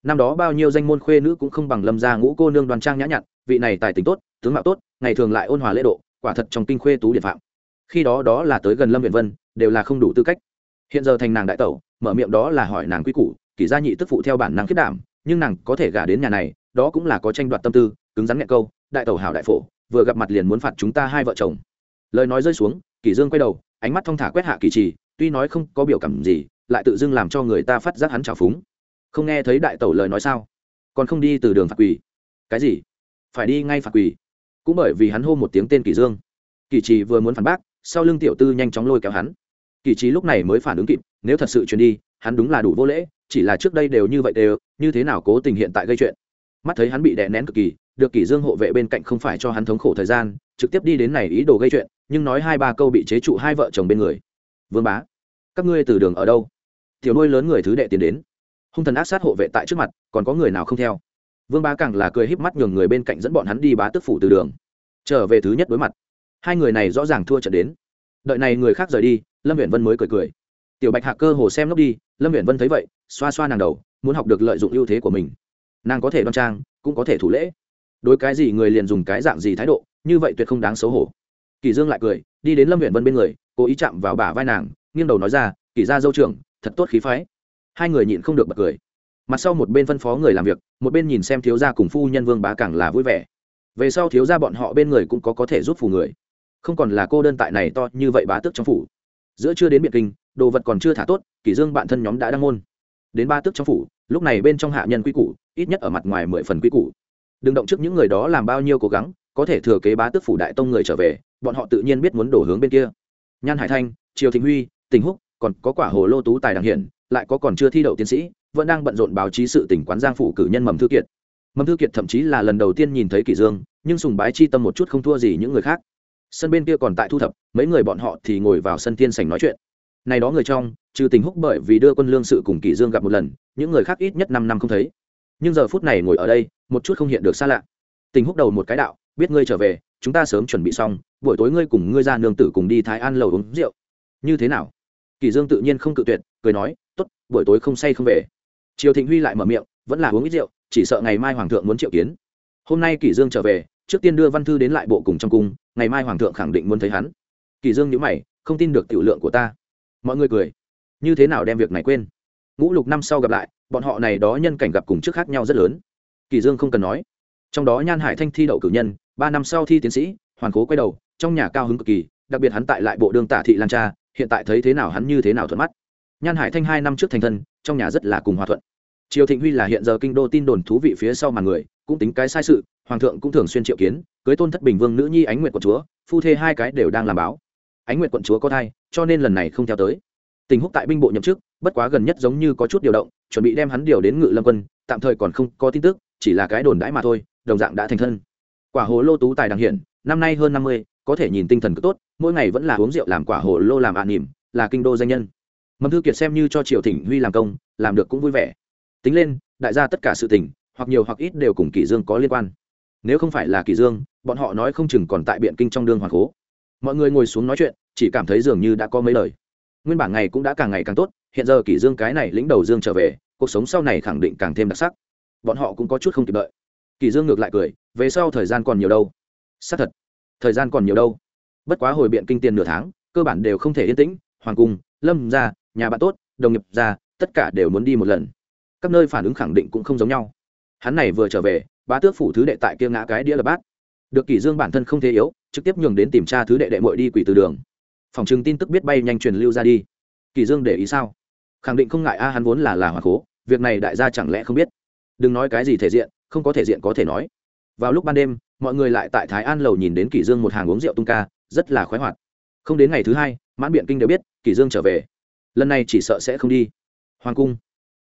Năm đó bao nhiêu danh môn khuê nữ cũng không bằng lâm gia ngũ cô nương đoàn trang nhã nhặn, vị này tài tình tốt, tướng mạo tốt, ngày thường lại ôn hòa lễ độ, quả thật trong kinh khuê tú điện phạm. Khi đó đó là tới gần lâm huyện vân, đều là không đủ tư cách. Hiện giờ thành nàng đại tẩu mở miệng đó là hỏi nàng quy củ, kỷ gia nhị tức phụ theo bản năng khiết đảm, nhưng nàng có thể gả đến nhà này, đó cũng là có tranh đoạt tâm tư, cứng rắn nhẹ câu, đại tẩu hảo đại phổ, vừa gặp mặt liền muốn phạt chúng ta hai vợ chồng. Lời nói rơi xuống, kỷ dương quay đầu, ánh mắt thong thả quét hạ kỷ trì, tuy nói không có biểu cảm gì, lại tự dưng làm cho người ta phát giác hắn trào phúng. Không nghe thấy đại tẩu lời nói sao? Còn không đi từ đường phạt quỳ. Cái gì? Phải đi ngay phạt quỳ. Cũng bởi vì hắn hô một tiếng tên kỷ dương. Kỷ trì vừa muốn phản bác, sau lưng tiểu tư nhanh chóng lôi kéo hắn. Kỷ trì lúc này mới phản ứng kịp nếu thật sự chuyển đi, hắn đúng là đủ vô lễ, chỉ là trước đây đều như vậy đều, như thế nào cố tình hiện tại gây chuyện. Mắt thấy hắn bị đè nén cực kỳ, được kỷ dương hộ vệ bên cạnh không phải cho hắn thống khổ thời gian, trực tiếp đi đến này ý đồ gây chuyện, nhưng nói hai ba câu bị chế trụ hai vợ chồng bên người. Vương bá, các ngươi từ đường ở đâu? Tiểu nuôi lớn người thứ đệ tiến đến. Hung thần ác sát hộ vệ tại trước mặt, còn có người nào không theo? Vương bá càng là cười híp mắt nhường người bên cạnh dẫn bọn hắn đi bá tức phủ từ đường. Trở về thứ nhất đối mặt. Hai người này rõ ràng thua trận đến. Đợi này người khác rời đi, lâm huyện vân mới cười cười tiểu bạch hạ cơ hồ xem lúc đi, lâm Viễn vân thấy vậy, xoa xoa nàng đầu, muốn học được lợi dụng ưu thế của mình. Nàng có thể đoan trang, cũng có thể thủ lễ. Đối cái gì người liền dùng cái dạng gì thái độ, như vậy tuyệt không đáng xấu hổ. Kỳ dương lại cười, đi đến lâm Viễn vân bên người, cố ý chạm vào bả vai nàng, nghiêng đầu nói ra, kỳ gia dâu trưởng, thật tốt khí phái. Hai người nhịn không được bật cười. Mặt sau một bên phân phó người làm việc, một bên nhìn xem thiếu gia cùng phu nhân vương bá càng là vui vẻ. Về sau thiếu gia bọn họ bên người cũng có có thể giúp phù người. Không còn là cô đơn tại này to như vậy bá tước trong phủ giữa chưa đến biệt kinh, đồ vật còn chưa thả tốt, kỷ dương bạn thân nhóm đã đăng môn. Đến ba tước trong phủ, lúc này bên trong hạ nhân quy củ, ít nhất ở mặt ngoài mười phần quy củ. Đừng động trước những người đó làm bao nhiêu cố gắng, có thể thừa kế bá tước phủ đại tông người trở về, bọn họ tự nhiên biết muốn đổ hướng bên kia. Nhan hải thanh, triều thịnh huy, tình húc, còn có quả hồ lô tú tài đằng hiển, lại có còn chưa thi đậu tiến sĩ, vẫn đang bận rộn báo chí sự tỉnh quán giang phủ cử nhân mầm thư kiệt. Mầm thư kiệt thậm chí là lần đầu tiên nhìn thấy kỷ dương, nhưng sùng bái chi tâm một chút không thua gì những người khác sân bên kia còn tại thu thập, mấy người bọn họ thì ngồi vào sân tiên sảnh nói chuyện. Này đó người trong, trừ tình húc bởi vì đưa quân lương sự cùng kỷ dương gặp một lần, những người khác ít nhất năm năm không thấy. Nhưng giờ phút này ngồi ở đây, một chút không hiện được xa lạ. Tình húc đầu một cái đạo, biết ngươi trở về, chúng ta sớm chuẩn bị xong, buổi tối ngươi cùng ngươi ra nương tử cùng đi thái an lầu uống rượu. Như thế nào? Kỷ dương tự nhiên không cự tuyệt, cười nói, tốt, buổi tối không say không về. Triều thịnh huy lại mở miệng, vẫn là uống ít rượu, chỉ sợ ngày mai hoàng thượng muốn triệu kiến. Hôm nay kỷ dương trở về, trước tiên đưa văn thư đến lại bộ cùng trong cung ngày mai hoàng thượng khẳng định muốn thấy hắn. Kỳ dương nhíu mày, không tin được tiểu lượng của ta. Mọi người cười. Như thế nào đem việc này quên? Ngũ lục năm sau gặp lại, bọn họ này đó nhân cảnh gặp cùng trước khác nhau rất lớn. Kỳ dương không cần nói. Trong đó nhan hải thanh thi đậu cử nhân, ba năm sau thi tiến sĩ, hoàn cố quay đầu, trong nhà cao hứng cực kỳ, đặc biệt hắn tại lại bộ đương tả thị lan cha, hiện tại thấy thế nào hắn như thế nào thuận mắt. Nhan hải thanh hai năm trước thành thân, trong nhà rất là cùng hòa thuận. Triều thịnh huy là hiện giờ kinh đô tin đồn thú vị phía sau màn người, cũng tính cái sai sự hoàng thượng cũng thường xuyên triệu kiến, cưới tôn thất bình vương nữ nhi ánh nguyệt quận chúa, phu thê hai cái đều đang làm báo. Ánh nguyệt quận chúa có thai, cho nên lần này không theo tới. Tình húc tại binh bộ nhậm chức, bất quá gần nhất giống như có chút điều động, chuẩn bị đem hắn điều đến ngự lâm quân, tạm thời còn không có tin tức, chỉ là cái đồn đãi mà thôi, đồng dạng đã thành thân. Quả hồ lô tú tài đằng hiển năm nay hơn năm mươi, có thể nhìn tinh thần cứ tốt, mỗi ngày vẫn là uống rượu làm quả hồ lô làm ạ à nỉm là kinh đô danh nhân. Mầm thư kiệt xem như cho triều thỉnh huy làm công, làm được cũng vui vẻ. Tính lên, đại gia tất cả sự tình, hoặc nhiều hoặc ít đều cùng kỷ dương có liên quan nếu không phải là kỷ dương, bọn họ nói không chừng còn tại biện kinh trong đường hoàng cố. Mọi người ngồi xuống nói chuyện, chỉ cảm thấy dường như đã có mấy lời. Nguyên bản ngày cũng đã càng ngày càng tốt, hiện giờ kỷ dương cái này lĩnh đầu dương trở về, cuộc sống sau này khẳng định càng thêm đặc sắc. Bọn họ cũng có chút không kịp đợi. Kỷ dương ngược lại cười, về sau thời gian còn nhiều đâu? Xác thật, thời gian còn nhiều đâu? Bất quá hồi biện kinh tiền nửa tháng, cơ bản đều không thể yên tĩnh, hoàng cung, lâm gia, nhà bạn tốt, đồng nghiệp gia, tất cả đều muốn đi một lần. Các nơi phản ứng khẳng định cũng không giống nhau. Hắn này vừa trở về bá tước phủ thứ đệ tại kia ngã cái đĩa là bát. Được kỷ dương bản thân không thế yếu, trực tiếp nhường đến tìm tra thứ đệ đệ muội đi quỷ từ đường. Phòng trường tin tức biết bay nhanh truyền lưu ra đi. Kỷ dương để ý sao? Khẳng định không ngại a, hắn vốn là là hoàng cố việc này đại gia chẳng lẽ không biết? Đừng nói cái gì thể diện, không có thể diện có thể nói. Vào lúc ban đêm, mọi người lại tại thái an lầu nhìn đến kỷ dương một hàng uống rượu tung ca, rất là khoái hoạt. Không đến ngày thứ hai, mãn biện kinh đều biết, kỷ dương trở về. Lần này chỉ sợ sẽ không đi. Hoàng cung.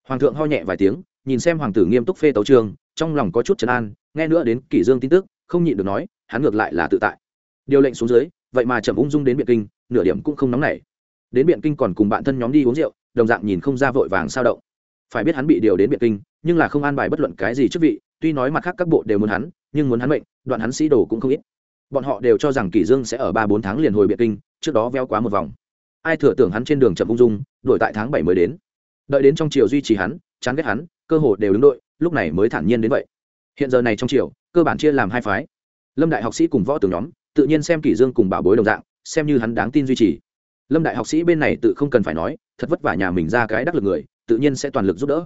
Hoàng thượng ho nhẹ vài tiếng, nhìn xem hoàng tử nghiêm túc phê tấu trường trong lòng có chút trấn an, nghe nữa đến kỷ dương tin tức, không nhịn được nói, hắn ngược lại là tự tại. Điều lệnh xuống dưới, vậy mà chậm ung dung đến biện kinh, nửa điểm cũng không nóng nảy. Đến biện kinh còn cùng bạn thân nhóm đi uống rượu, đồng dạng nhìn không ra vội vàng sao động. Phải biết hắn bị điều đến biện kinh, nhưng là không an bài bất luận cái gì chức vị, tuy nói mặt khác các bộ đều muốn hắn, nhưng muốn hắn mệnh, đoạn hắn sĩ đồ cũng không ít. Bọn họ đều cho rằng kỷ dương sẽ ở ba bốn tháng liền hồi biện kinh, trước đó veo quá một vòng. Ai thừa tưởng hắn trên đường chậm ung dung, đuổi tại tháng bảy mới đến. Đợi đến trong chiều duy trì hắn, chán ghét hắn, cơ hồ đều đứng đội lúc này mới thản nhiên đến vậy. Hiện giờ này trong triều, cơ bản chia làm hai phái. Lâm đại học sĩ cùng võ tướng nhóm, tự nhiên xem kỷ dương cùng bảo bối đồng dạng, xem như hắn đáng tin duy trì. Lâm đại học sĩ bên này tự không cần phải nói, thật vất vả nhà mình ra cái đắc lực người, tự nhiên sẽ toàn lực giúp đỡ.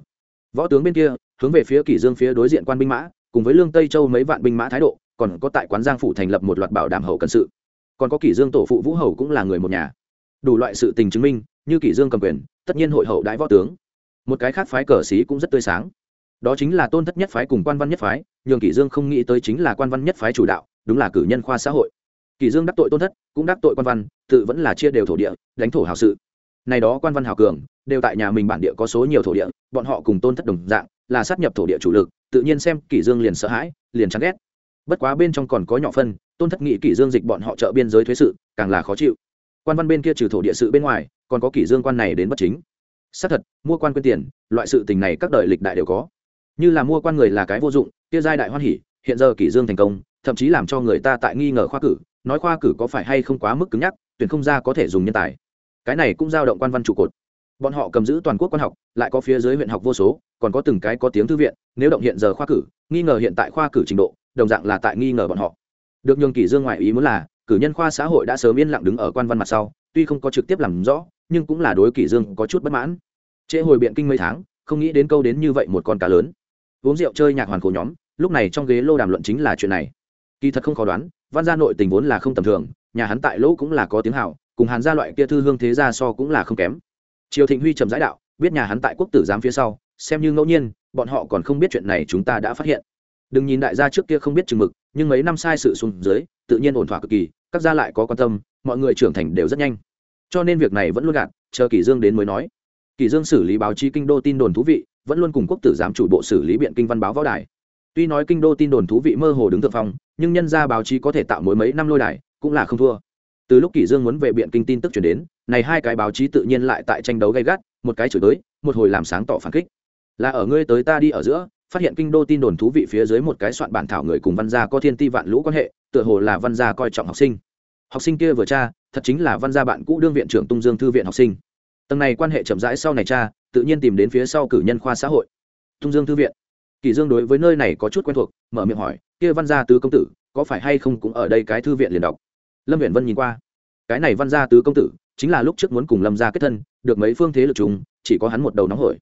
Võ tướng bên kia, hướng về phía kỷ dương phía đối diện quan binh mã, cùng với lương tây châu mấy vạn binh mã thái độ, còn có tại quán giang phủ thành lập một loạt bảo đảm hậu cần sự. Còn có kỷ dương tổ phụ vũ hầu cũng là người một nhà. Đủ loại sự tình chứng minh, như kỷ dương cầm quyền, tất nhiên hội hậu đại võ tướng. Một cái khác phái cờ sĩ cũng rất tươi sáng đó chính là tôn thất nhất phái cùng quan văn nhất phái, nhường kỷ dương không nghĩ tới chính là quan văn nhất phái chủ đạo, đúng là cử nhân khoa xã hội. Kỷ dương đắc tội tôn thất, cũng đắc tội quan văn, tự vẫn là chia đều thổ địa, đánh thổ hào sự. Này đó quan văn hào cường, đều tại nhà mình bản địa có số nhiều thổ địa, bọn họ cùng tôn thất đồng dạng, là sát nhập thổ địa chủ lực, tự nhiên xem kỷ dương liền sợ hãi, liền chán ghét. Bất quá bên trong còn có nhỏ phân, tôn thất nghị kỷ dương dịch bọn họ trợ biên giới thuế sự, càng là khó chịu. Quan văn bên kia trừ thổ địa sự bên ngoài, còn có kỷ dương quan này đến bất chính. Xác thật, mua quan quyên tiền, loại sự tình này các đời lịch đại đều có như là mua quan người là cái vô dụng, kia giai đại hoan hỉ, hiện giờ kỷ dương thành công, thậm chí làm cho người ta tại nghi ngờ khoa cử, nói khoa cử có phải hay không quá mức cứng nhắc, tuyển không ra có thể dùng nhân tài. Cái này cũng giao động quan văn trụ cột. Bọn họ cầm giữ toàn quốc quan học, lại có phía dưới huyện học vô số, còn có từng cái có tiếng thư viện, nếu động hiện giờ khoa cử, nghi ngờ hiện tại khoa cử trình độ, đồng dạng là tại nghi ngờ bọn họ. Được nhường kỷ dương ngoại ý muốn là, cử nhân khoa xã hội đã sớm yên lặng đứng ở quan văn mặt sau, tuy không có trực tiếp làm rõ, nhưng cũng là đối kỷ dương có chút bất mãn. Trễ hồi biện kinh mấy tháng, không nghĩ đến câu đến như vậy một con cá lớn uống rượu chơi nhạc hoàn khổ nhóm, lúc này trong ghế lô đàm luận chính là chuyện này. Kỳ thật không khó đoán, văn gia nội tình vốn là không tầm thường, nhà hắn tại lỗ cũng là có tiếng hào, cùng hàn gia loại kia thư hương thế gia so cũng là không kém. Triều thịnh huy trầm giải đạo, biết nhà hắn tại quốc tử giám phía sau, xem như ngẫu nhiên, bọn họ còn không biết chuyện này chúng ta đã phát hiện. Đừng nhìn đại gia trước kia không biết chừng mực, nhưng mấy năm sai sự xuống dưới, tự nhiên ổn thỏa cực kỳ, các gia lại có quan tâm, mọi người trưởng thành đều rất nhanh. Cho nên việc này vẫn luôn gạt, chờ kỷ dương đến mới nói. Kỷ dương xử lý báo chí kinh đô tin đồn thú vị vẫn luôn cùng quốc tử giám chủ bộ xử lý biện kinh văn báo võ đài. Tuy nói kinh đô tin đồn thú vị mơ hồ đứng thượng phong, nhưng nhân ra báo chí có thể tạo mối mấy năm lôi đài, cũng là không thua. Từ lúc kỷ dương muốn về biện kinh tin tức chuyển đến, này hai cái báo chí tự nhiên lại tại tranh đấu gay gắt, một cái chửi tới một hồi làm sáng tỏ phản kích. Là ở ngươi tới ta đi ở giữa, phát hiện kinh đô tin đồn thú vị phía dưới một cái soạn bản thảo người cùng văn gia có thiên ti vạn lũ quan hệ, tựa hồ là văn gia coi trọng học sinh. Học sinh kia vừa cha thật chính là văn gia bạn cũ đương viện trưởng tung dương thư viện học sinh. Tầng này quan hệ chậm rãi sau này cha tự nhiên tìm đến phía sau cử nhân khoa xã hội. Tung dương thư viện. Kỳ dương đối với nơi này có chút quen thuộc, mở miệng hỏi, kia văn gia tứ công tử, có phải hay không cũng ở đây cái thư viện liền đọc? Lâm viện vân nhìn qua. Cái này văn gia tứ công tử, chính là lúc trước muốn cùng lâm gia kết thân, được mấy phương thế lực chung chỉ có hắn một đầu nóng hổi.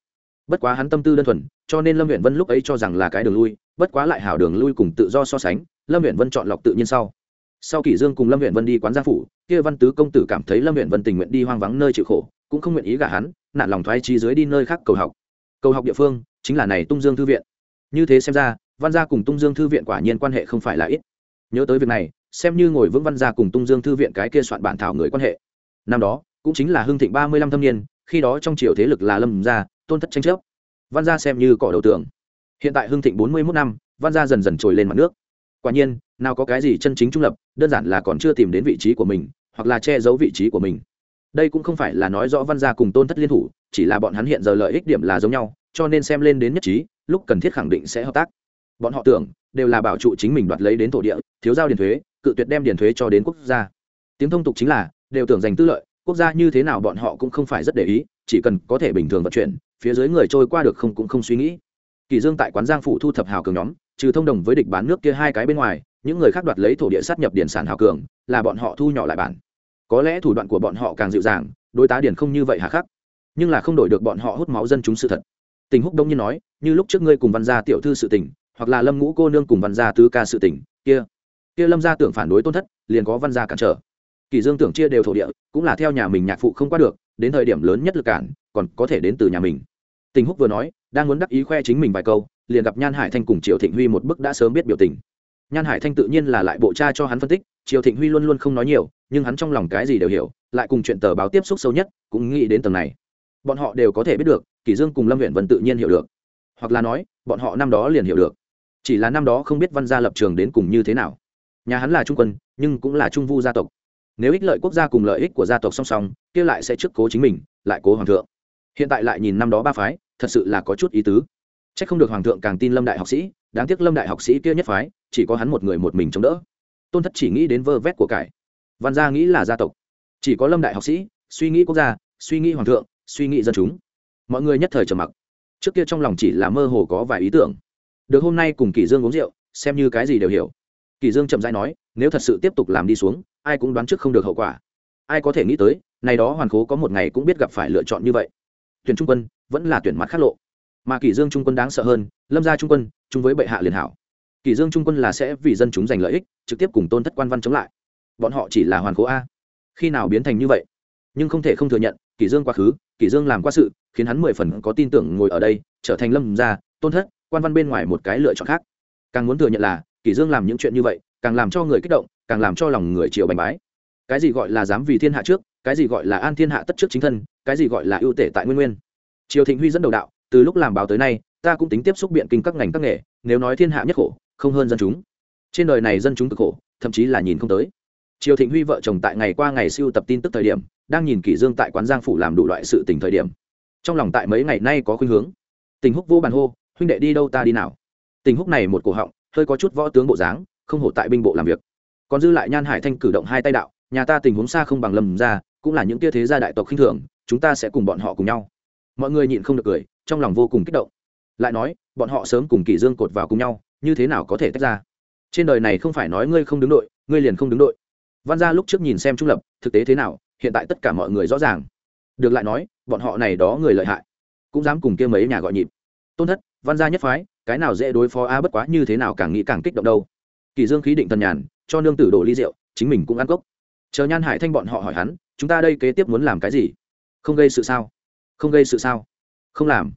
Bất quá hắn tâm tư đơn thuần, cho nên lâm huyện vân lúc ấy cho rằng là cái đường lui, bất quá lại hảo đường lui cùng tự do so sánh, lâm huyện vân chọn lọc tự nhiên sau. Sau kỷ dương cùng lâm huyện vân đi quán gia phủ, kia văn tứ công tử cảm thấy lâm huyện vân tình nguyện đi hoang vắng nơi chịu khổ, cũng không nguyện ý gả hắn nạn lòng thoái trí dưới đi nơi khác cầu học. Cầu học địa phương chính là này tung dương thư viện. Như thế xem ra, văn gia cùng tung dương thư viện quả nhiên quan hệ không phải là ít. Nhớ tới việc này, xem như ngồi vững văn gia cùng tung dương thư viện cái kia soạn bản thảo người quan hệ. Năm đó, cũng chính là hưng thịnh ba mươi lăm thâm niên, khi đó trong triều thế lực là lâm gia, tôn thất tranh chấp. Văn gia xem như cỏ đầu tường. Hiện tại hưng thịnh bốn mươi mốt năm, văn gia dần dần trồi lên mặt nước. Quả nhiên, nào có cái gì chân chính trung lập, đơn giản là còn chưa tìm đến vị trí của mình, hoặc là che giấu vị trí của mình đây cũng không phải là nói rõ văn gia cùng tôn thất liên thủ, chỉ là bọn hắn hiện giờ lợi ích điểm là giống nhau, cho nên xem lên đến nhất trí, lúc cần thiết khẳng định sẽ hợp tác. Bọn họ tưởng, đều là bảo trụ chính mình đoạt lấy đến thổ địa, thiếu giao điền thuế, cự tuyệt đem điền thuế cho đến quốc gia. Tiếng thông tục chính là, đều tưởng giành tư lợi, quốc gia như thế nào bọn họ cũng không phải rất để ý, chỉ cần có thể bình thường vận chuyển, phía dưới người trôi qua được không cũng không suy nghĩ. Kỳ dương tại quán giang phủ thu thập hào cường nhóm, trừ thông đồng với địch bán nước kia hai cái bên ngoài, những người khác đoạt lấy thổ địa sát nhập điển sản hào cường, là bọn họ thu nhỏ lại bản có lẽ thủ đoạn của bọn họ càng dịu dàng, đối tá điển không như vậy hà khắc. Nhưng là không đổi được bọn họ hút máu dân chúng sự thật. Tình húc đông nhiên nói, như lúc trước ngươi cùng văn gia tiểu thư sự tình, hoặc là lâm ngũ cô nương cùng văn gia tứ ca sự tình, kia kia lâm gia tưởng phản đối tôn thất, liền có văn gia cản trở. Kỳ dương tưởng chia đều thổ địa, cũng là theo nhà mình nhạc phụ không qua được, đến thời điểm lớn nhất lực cản, còn có thể đến từ nhà mình. Tình húc vừa nói, đang muốn đắc ý khoe chính mình vài câu, liền gặp nhan hải thanh cùng triệu thịnh huy một bức đã sớm biết biểu tình nhan hải thanh tự nhiên là lại bộ cha cho hắn phân tích, Triều thịnh huy luôn luôn không nói nhiều, nhưng hắn trong lòng cái gì đều hiểu, lại cùng chuyện tờ báo tiếp xúc sâu nhất, cũng nghĩ đến tầng này. Bọn họ đều có thể biết được kỷ dương cùng lâm huyện vân tự nhiên hiểu được. Hoặc là nói, bọn họ năm đó liền hiểu được. Chỉ là năm đó không biết văn gia lập trường đến cùng như thế nào. Nhà hắn là trung quân, nhưng cũng là trung vu gia tộc. Nếu ích lợi quốc gia cùng lợi ích của gia tộc song song, kia lại sẽ trước cố chính mình, lại cố hoàng thượng. Hiện tại lại nhìn năm đó ba phái, thật sự là có chút ý tứ. C h ắ c không được hoàng thượng càng tin lâm đại học sĩ đáng tiếc lâm đại học sĩ kia nhất phái, chỉ có hắn một người một mình chống đỡ. Tôn thất chỉ nghĩ đến vơ vét của cải. Văn gia nghĩ là gia tộc. Chỉ có lâm đại học sĩ, suy nghĩ quốc gia, suy nghĩ hoàng thượng, suy nghĩ dân chúng. Mọi người nhất thời trầm mặc. Trước kia trong lòng chỉ là mơ hồ có vài ý tưởng. Được hôm nay cùng kỷ dương uống rượu, xem như cái gì đều hiểu. Kỷ dương chậm rãi nói, nếu thật sự tiếp tục làm đi xuống, ai cũng đoán trước không được hậu quả. Ai có thể nghĩ tới, này đó hoàn khố có một ngày cũng biết gặp phải lựa chọn như vậy. Tuyển trung quân, vẫn là tuyển mặt khác lộ. Mà kỷ dương trung quân đáng sợ hơn lâm gia trung quân, chung với bệ hạ liền hảo. Kỷ dương trung quân là sẽ vì dân chúng giành lợi ích, trực tiếp cùng tôn thất quan văn chống lại. Bọn họ chỉ là hoàn cố a. Khi nào biến thành như vậy? Nhưng không thể không thừa nhận, kỷ dương quá khứ, kỷ dương làm qua sự, khiến hắn mười phần có tin tưởng ngồi ở đây, trở thành lâm gia, tôn thất, quan văn bên ngoài một cái lựa chọn khác. Càng muốn thừa nhận là, kỷ dương làm những chuyện như vậy, càng làm cho người kích động, càng làm cho lòng người chịu bành bái. Cái gì gọi là dám vì thiên hạ trước, cái gì gọi là an thiên hạ tất trước chính thân, cái gì gọi là ưu tể tại nguyên nguyên. Triều thịnh huy dẫn đầu đạo, từ lúc làm báo tới nay ta cũng tính tiếp xúc biện kinh các ngành các nghề, nếu nói thiên hạ nhất khổ, không hơn dân chúng. Trên đời này dân chúng cực khổ, thậm chí là nhìn không tới. Triều thịnh huy vợ chồng tại ngày qua ngày siêu tập tin tức thời điểm, đang nhìn kỷ dương tại quán giang phủ làm đủ loại sự tình thời điểm. Trong lòng tại mấy ngày nay có khuynh hướng. Tình húc vô bàn hô, huynh đệ đi đâu ta đi nào? Tình húc này một cổ họng, hơi có chút võ tướng bộ dáng, không hổ tại binh bộ làm việc. Còn dư lại nhan hải thanh cử động hai tay đạo, nhà ta tình huống xa không bằng lầm ra, cũng là những tia thế gia đại tộc khinh thường, chúng ta sẽ cùng bọn họ cùng nhau. Mọi người nhịn không được cười, trong lòng vô cùng kích động lại nói, bọn họ sớm cùng kỷ dương cột vào cùng nhau, như thế nào có thể tách ra? Trên đời này không phải nói ngươi không đứng đội, ngươi liền không đứng đội. Văn gia lúc trước nhìn xem trung lập, thực tế thế nào, hiện tại tất cả mọi người rõ ràng. Được lại nói, bọn họ này đó người lợi hại, cũng dám cùng kia mấy nhà gọi nhịp. Tôn thất, văn gia nhất phái, cái nào dễ đối phó a bất quá như thế nào càng nghĩ càng kích động đâu. Kỳ dương khí định thần nhàn, cho nương tử đổ ly rượu, chính mình cũng ăn cốc. Chờ nhan hải thanh bọn họ hỏi hắn, chúng ta đây kế tiếp muốn làm cái gì? Không gây sự sao? Không gây sự sao? Không làm.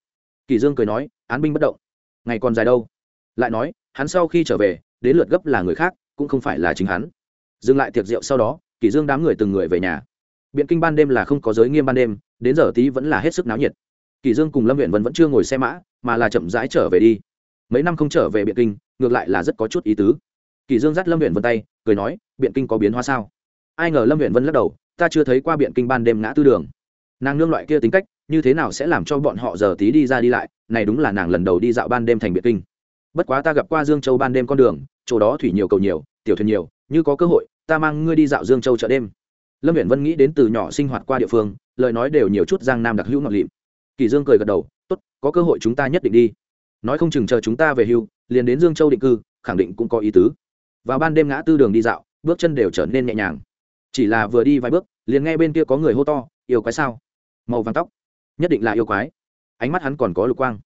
Kỳ dương cười nói án binh bất động. Ngày còn dài đâu? Lại nói, hắn sau khi trở về, đến lượt gấp là người khác, cũng không phải là chính hắn. Dừng lại tiệc rượu sau đó, kỷ dương đám người từng người về nhà. Biện kinh ban đêm là không có giới nghiêm ban đêm, đến giờ tí vẫn là hết sức náo nhiệt. Kỷ dương cùng lâm huyện vẫn vẫn chưa ngồi xe mã, mà là chậm rãi trở về đi. Mấy năm không trở về biện kinh, ngược lại là rất có chút ý tứ. Kỷ dương dắt lâm huyện vân tay, cười nói, biện kinh có biến hóa sao? Ai ngờ lâm huyện vân lắc đầu, ta chưa thấy qua biện kinh ban đêm ngã tư đường. Nàng nương loại kia tính cách, như thế nào sẽ làm cho bọn họ giờ tí đi ra đi lại này đúng là nàng lần đầu đi dạo ban đêm thành biệt kinh. Bất quá ta gặp qua dương châu ban đêm con đường, chỗ đó thủy nhiều cầu nhiều, tiểu thuyền nhiều, như có cơ hội, ta mang ngươi đi dạo dương châu chợ đêm. Lâm Viễn vân nghĩ đến từ nhỏ sinh hoạt qua địa phương, lời nói đều nhiều chút giang nam đặc hữu ngọt lịm. Kỳ dương cười gật đầu, tốt, có cơ hội chúng ta nhất định đi. Nói không chừng chờ chúng ta về hưu, liền đến dương châu định cư, khẳng định cũng có ý tứ. Vào ban đêm ngã tư đường đi dạo, bước chân đều trở nên nhẹ nhàng. Chỉ là vừa đi vài bước, liền nghe bên kia có người hô to, yêu quái sao? Màu vàng tóc. Nhất định là yêu quái ánh mắt hắn còn có lục quang.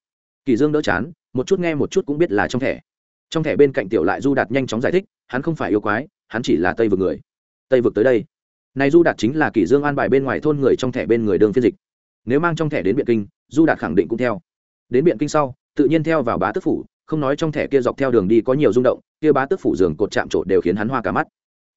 Kỳ dương đỡ chán, một chút nghe một chút cũng biết là trong thẻ. Trong thẻ bên cạnh tiểu lại du đạt nhanh chóng giải thích, hắn không phải yêu quái, hắn chỉ là tây vực người. Tây vực tới đây. Này du đạt chính là kỳ dương an bài bên ngoài thôn người trong thẻ bên người đường phiên dịch. Nếu mang trong thẻ đến biện kinh, du đạt khẳng định cũng theo. Đến biện kinh sau, tự nhiên theo vào bá tước phủ, không nói trong thẻ kia dọc theo đường đi có nhiều rung động, kia bá tước phủ giường cột chạm trộn đều khiến hắn hoa cả mắt.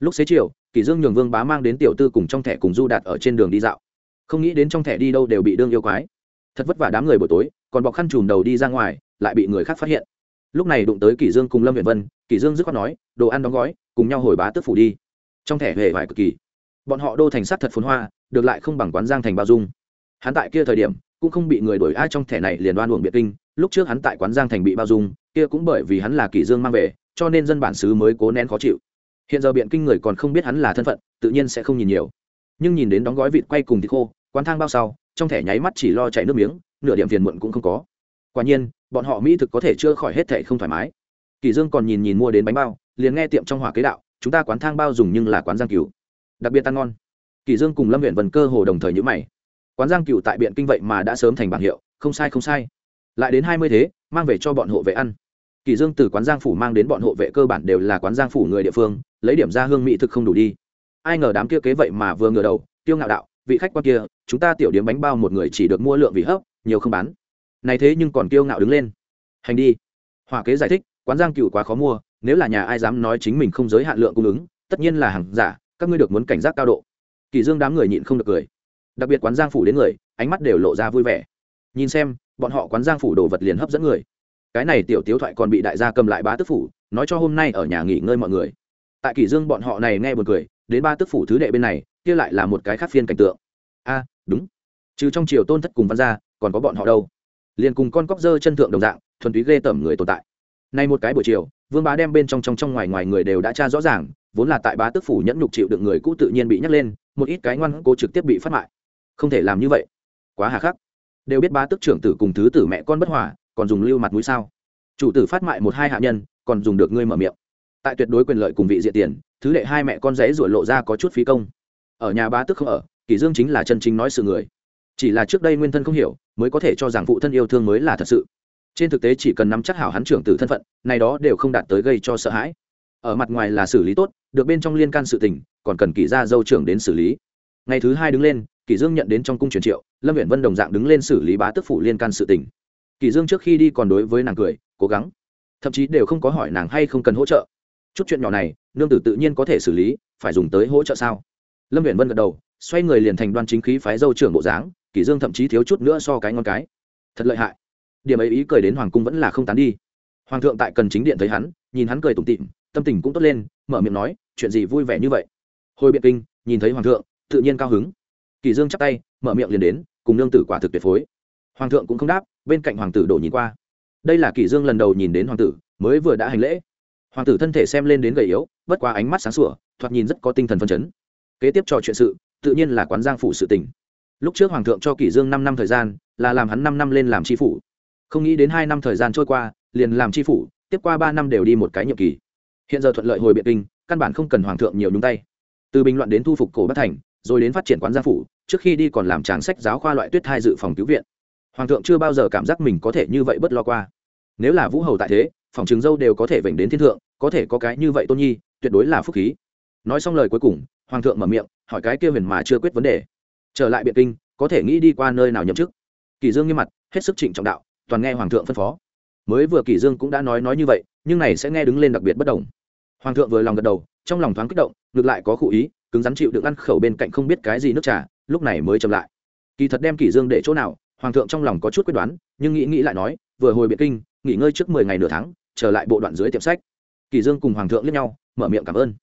Lúc xế chiều kỷ dương nhường vương bá mang đến tiểu tư cùng trong thẻ cùng du đạt ở trên đường đi dạo. Không nghĩ đến trong thẻ đi đâu đều bị đương yêu quái thật vất vả đám người buổi tối, còn bọc khăn chùm đầu đi ra ngoài, lại bị người khác phát hiện. Lúc này đụng tới kỷ dương cùng lâm viện vân, kỷ dương dứt khoát nói, đồ ăn đóng gói, cùng nhau hồi bá tước phủ đi. Trong thẻ hề vải cực kỳ. Bọn họ đô thành sát thật phồn hoa, được lại không bằng quán giang thành bao dung. Hắn tại kia thời điểm, cũng không bị người đuổi, ai trong thẻ này liền đoan uổng biệt kinh, lúc trước hắn tại quán giang thành bị bao dung, kia cũng bởi vì hắn là kỷ dương mang về, cho nên dân bản xứ mới cố nén khó chịu. Hiện giờ biện kinh người còn không biết hắn là thân phận, tự nhiên sẽ không nhìn nhiều. Nhưng nhìn đến đóng gói vịt quay cùng thịt khô quán thang bao sau trong thẻ nháy mắt chỉ lo chạy nước miếng nửa điểm phiền muộn cũng không có. Quả nhiên bọn họ mỹ thực có thể chưa khỏi hết thẻ không thoải mái. Kỳ dương còn nhìn nhìn mua đến bánh bao liền nghe tiệm trong hỏa kế đạo chúng ta quán thang bao dùng nhưng là quán giang cửu, đặc biệt ăn ngon. Kỳ dương cùng lâm huyện vần cơ hồ đồng thời nhữ mày. Quán giang cửu tại biện kinh vậy mà đã sớm thành bảng hiệu không sai không sai. Lại đến hai mươi thế mang về cho bọn hộ vệ ăn. Kỳ dương từ quán giang phủ mang đến bọn hộ vệ cơ bản đều là quán giang phủ người địa phương lấy điểm ra hương mỹ thực không đủ đi. Ai ngờ đám kia kế vậy mà vừa ngửa đầu tiêu ngạo đạo vị khách quan kia, chúng ta tiểu điếm bánh bao một người chỉ được mua lượng vị hấp, nhiều không bán. Này thế nhưng còn kiêu ngạo đứng lên. Hành đi. Hòa kế giải thích, quán giang cựu quá khó mua, nếu là nhà ai dám nói chính mình không giới hạn lượng cung ứng, tất nhiên là hàng giả, các ngươi được muốn cảnh giác cao độ. Kỳ dương đám người nhịn không được cười. Đặc biệt quán giang phủ đến người, ánh mắt đều lộ ra vui vẻ. Nhìn xem, bọn họ quán giang phủ đồ vật liền hấp dẫn người. Cái này tiểu tiếu thoại còn bị đại gia cầm lại bá tức phủ, nói cho hôm nay ở nhà nghỉ ngơi mọi người. Tại kỳ dương bọn họ này nghe buồn cười, đến ba tức phủ thứ đệ bên này kia lại là một cái khác phiên cảnh tượng. A, đúng. Trừ trong triều tôn thất cùng văn gia, còn có bọn họ đâu? Liền cùng con cóc dơ chân thượng đồng dạng, thuần túy ghê tởm người tồn tại. Nay một cái buổi chiều, vương bá đem bên trong trong trong ngoài ngoài người đều đã tra rõ ràng, vốn là tại bá tức phủ nhẫn nhục chịu được người cũ tự nhiên bị nhắc lên, một ít cái ngoan cố trực tiếp bị phát mại. Không thể làm như vậy. Quá hà khắc. Đều biết bá tức trưởng tử cùng thứ tử mẹ con bất hòa, còn dùng lưu mặt mũi sao? Chủ tử phát mại một hai hạ nhân, còn dùng được ngươi mở miệng. Tại tuyệt đối quyền lợi cùng vị diện tiền, thứ đệ hai mẹ con giấy ruổi lộ ra có chút phí công ở nhà bá tức không ở kỷ dương chính là chân chính nói sự người. Chỉ là trước đây nguyên thân không hiểu, mới có thể cho rằng phụ thân yêu thương mới là thật sự. Trên thực tế chỉ cần nắm chắc hảo hắn trưởng tử thân phận, này đó đều không đạt tới gây cho sợ hãi. Ở mặt ngoài là xử lý tốt, được bên trong liên can sự tình, còn cần kỷ ra dâu trưởng đến xử lý. Ngày thứ hai đứng lên kỷ dương nhận đến trong cung truyền triệu, lâm viện vân đồng dạng đứng lên xử lý bá tức phủ liên can sự tình. Kỷ dương trước khi đi còn đối với nàng cười, cố gắng. Thậm chí đều không có hỏi nàng hay không cần hỗ trợ. Chút chuyện nhỏ này, nương tử tự nhiên có thể xử lý, phải dùng tới hỗ trợ sao? Lâm viện vân gật đầu, xoay người liền thành đoan chính khí phái dâu trưởng bộ dáng, kỷ dương thậm chí thiếu chút nữa so cái ngon cái. Thật lợi hại. Điểm ấy ý cười đến hoàng cung vẫn là không tán đi. Hoàng thượng tại cần chính điện thấy hắn, nhìn hắn cười tủm tỉm, tâm tình cũng tốt lên, mở miệng nói, chuyện gì vui vẻ như vậy? Hồi biện kinh, nhìn thấy hoàng thượng, tự nhiên cao hứng. Kỳ dương chắp tay, mở miệng liền đến, cùng nương tử quả thực tuyệt phối. Hoàng thượng cũng không đáp, bên cạnh hoàng tử đổ nhìn qua. Đây là kỳ dương lần đầu nhìn đến hoàng tử, mới vừa đã hành lễ. Hoàng tử thân thể xem lên đến gầy yếu, bất quá ánh mắt sáng sủa, thoạt nhìn rất có tinh thần phấn chấn kế tiếp trò chuyện sự, tự nhiên là quán giang phủ sự tình. Lúc trước hoàng thượng cho kỷ dương năm năm thời gian, là làm hắn năm năm lên làm tri phủ. Không nghĩ đến hai năm thời gian trôi qua, liền làm tri phủ, tiếp qua ba năm đều đi một cái nhiệm kỳ. Hiện giờ thuận lợi hồi biện kinh, căn bản không cần hoàng thượng nhiều nhúng tay. Từ bình loạn đến thu phục cổ bắc thành, rồi đến phát triển quán gia phủ, trước khi đi còn làm tràng sách giáo khoa loại tuyết thai dự phòng cứu viện. Hoàng thượng chưa bao giờ cảm giác mình có thể như vậy bất lo qua. Nếu là vũ hầu tại thế, phòng trường dâu đều có thể vểnh đến thiên thượng, có thể có cái như vậy tôn nhi, tuyệt đối là phúc khí. Nói xong lời cuối cùng hoàng thượng mở miệng, hỏi cái kia huyền mà chưa quyết vấn đề. Trở lại biện kinh, có thể nghĩ đi qua nơi nào nhậm chức? Kỳ dương nghiêm mặt, hết sức trịnh trọng đạo, toàn nghe hoàng thượng phân phó. Mới vừa kỳ dương cũng đã nói nói như vậy, nhưng này sẽ nghe đứng lên đặc biệt bất đồng. Hoàng thượng vừa lòng gật đầu, trong lòng thoáng kích động, ngược lại có khu ý, cứng rắn chịu được ăn khẩu bên cạnh không biết cái gì nước trà, lúc này mới chậm lại. Kỳ thật đem kỳ dương để chỗ nào, hoàng thượng trong lòng có chút quyết đoán, nhưng nghĩ nghĩ lại nói, vừa hồi biện kinh, nghỉ ngơi trước mười ngày nửa tháng, trở lại bộ đoạn dưới tiệm sách. Kỳ dương cùng hoàng thượng liếc nhau, mở miệng cảm ơn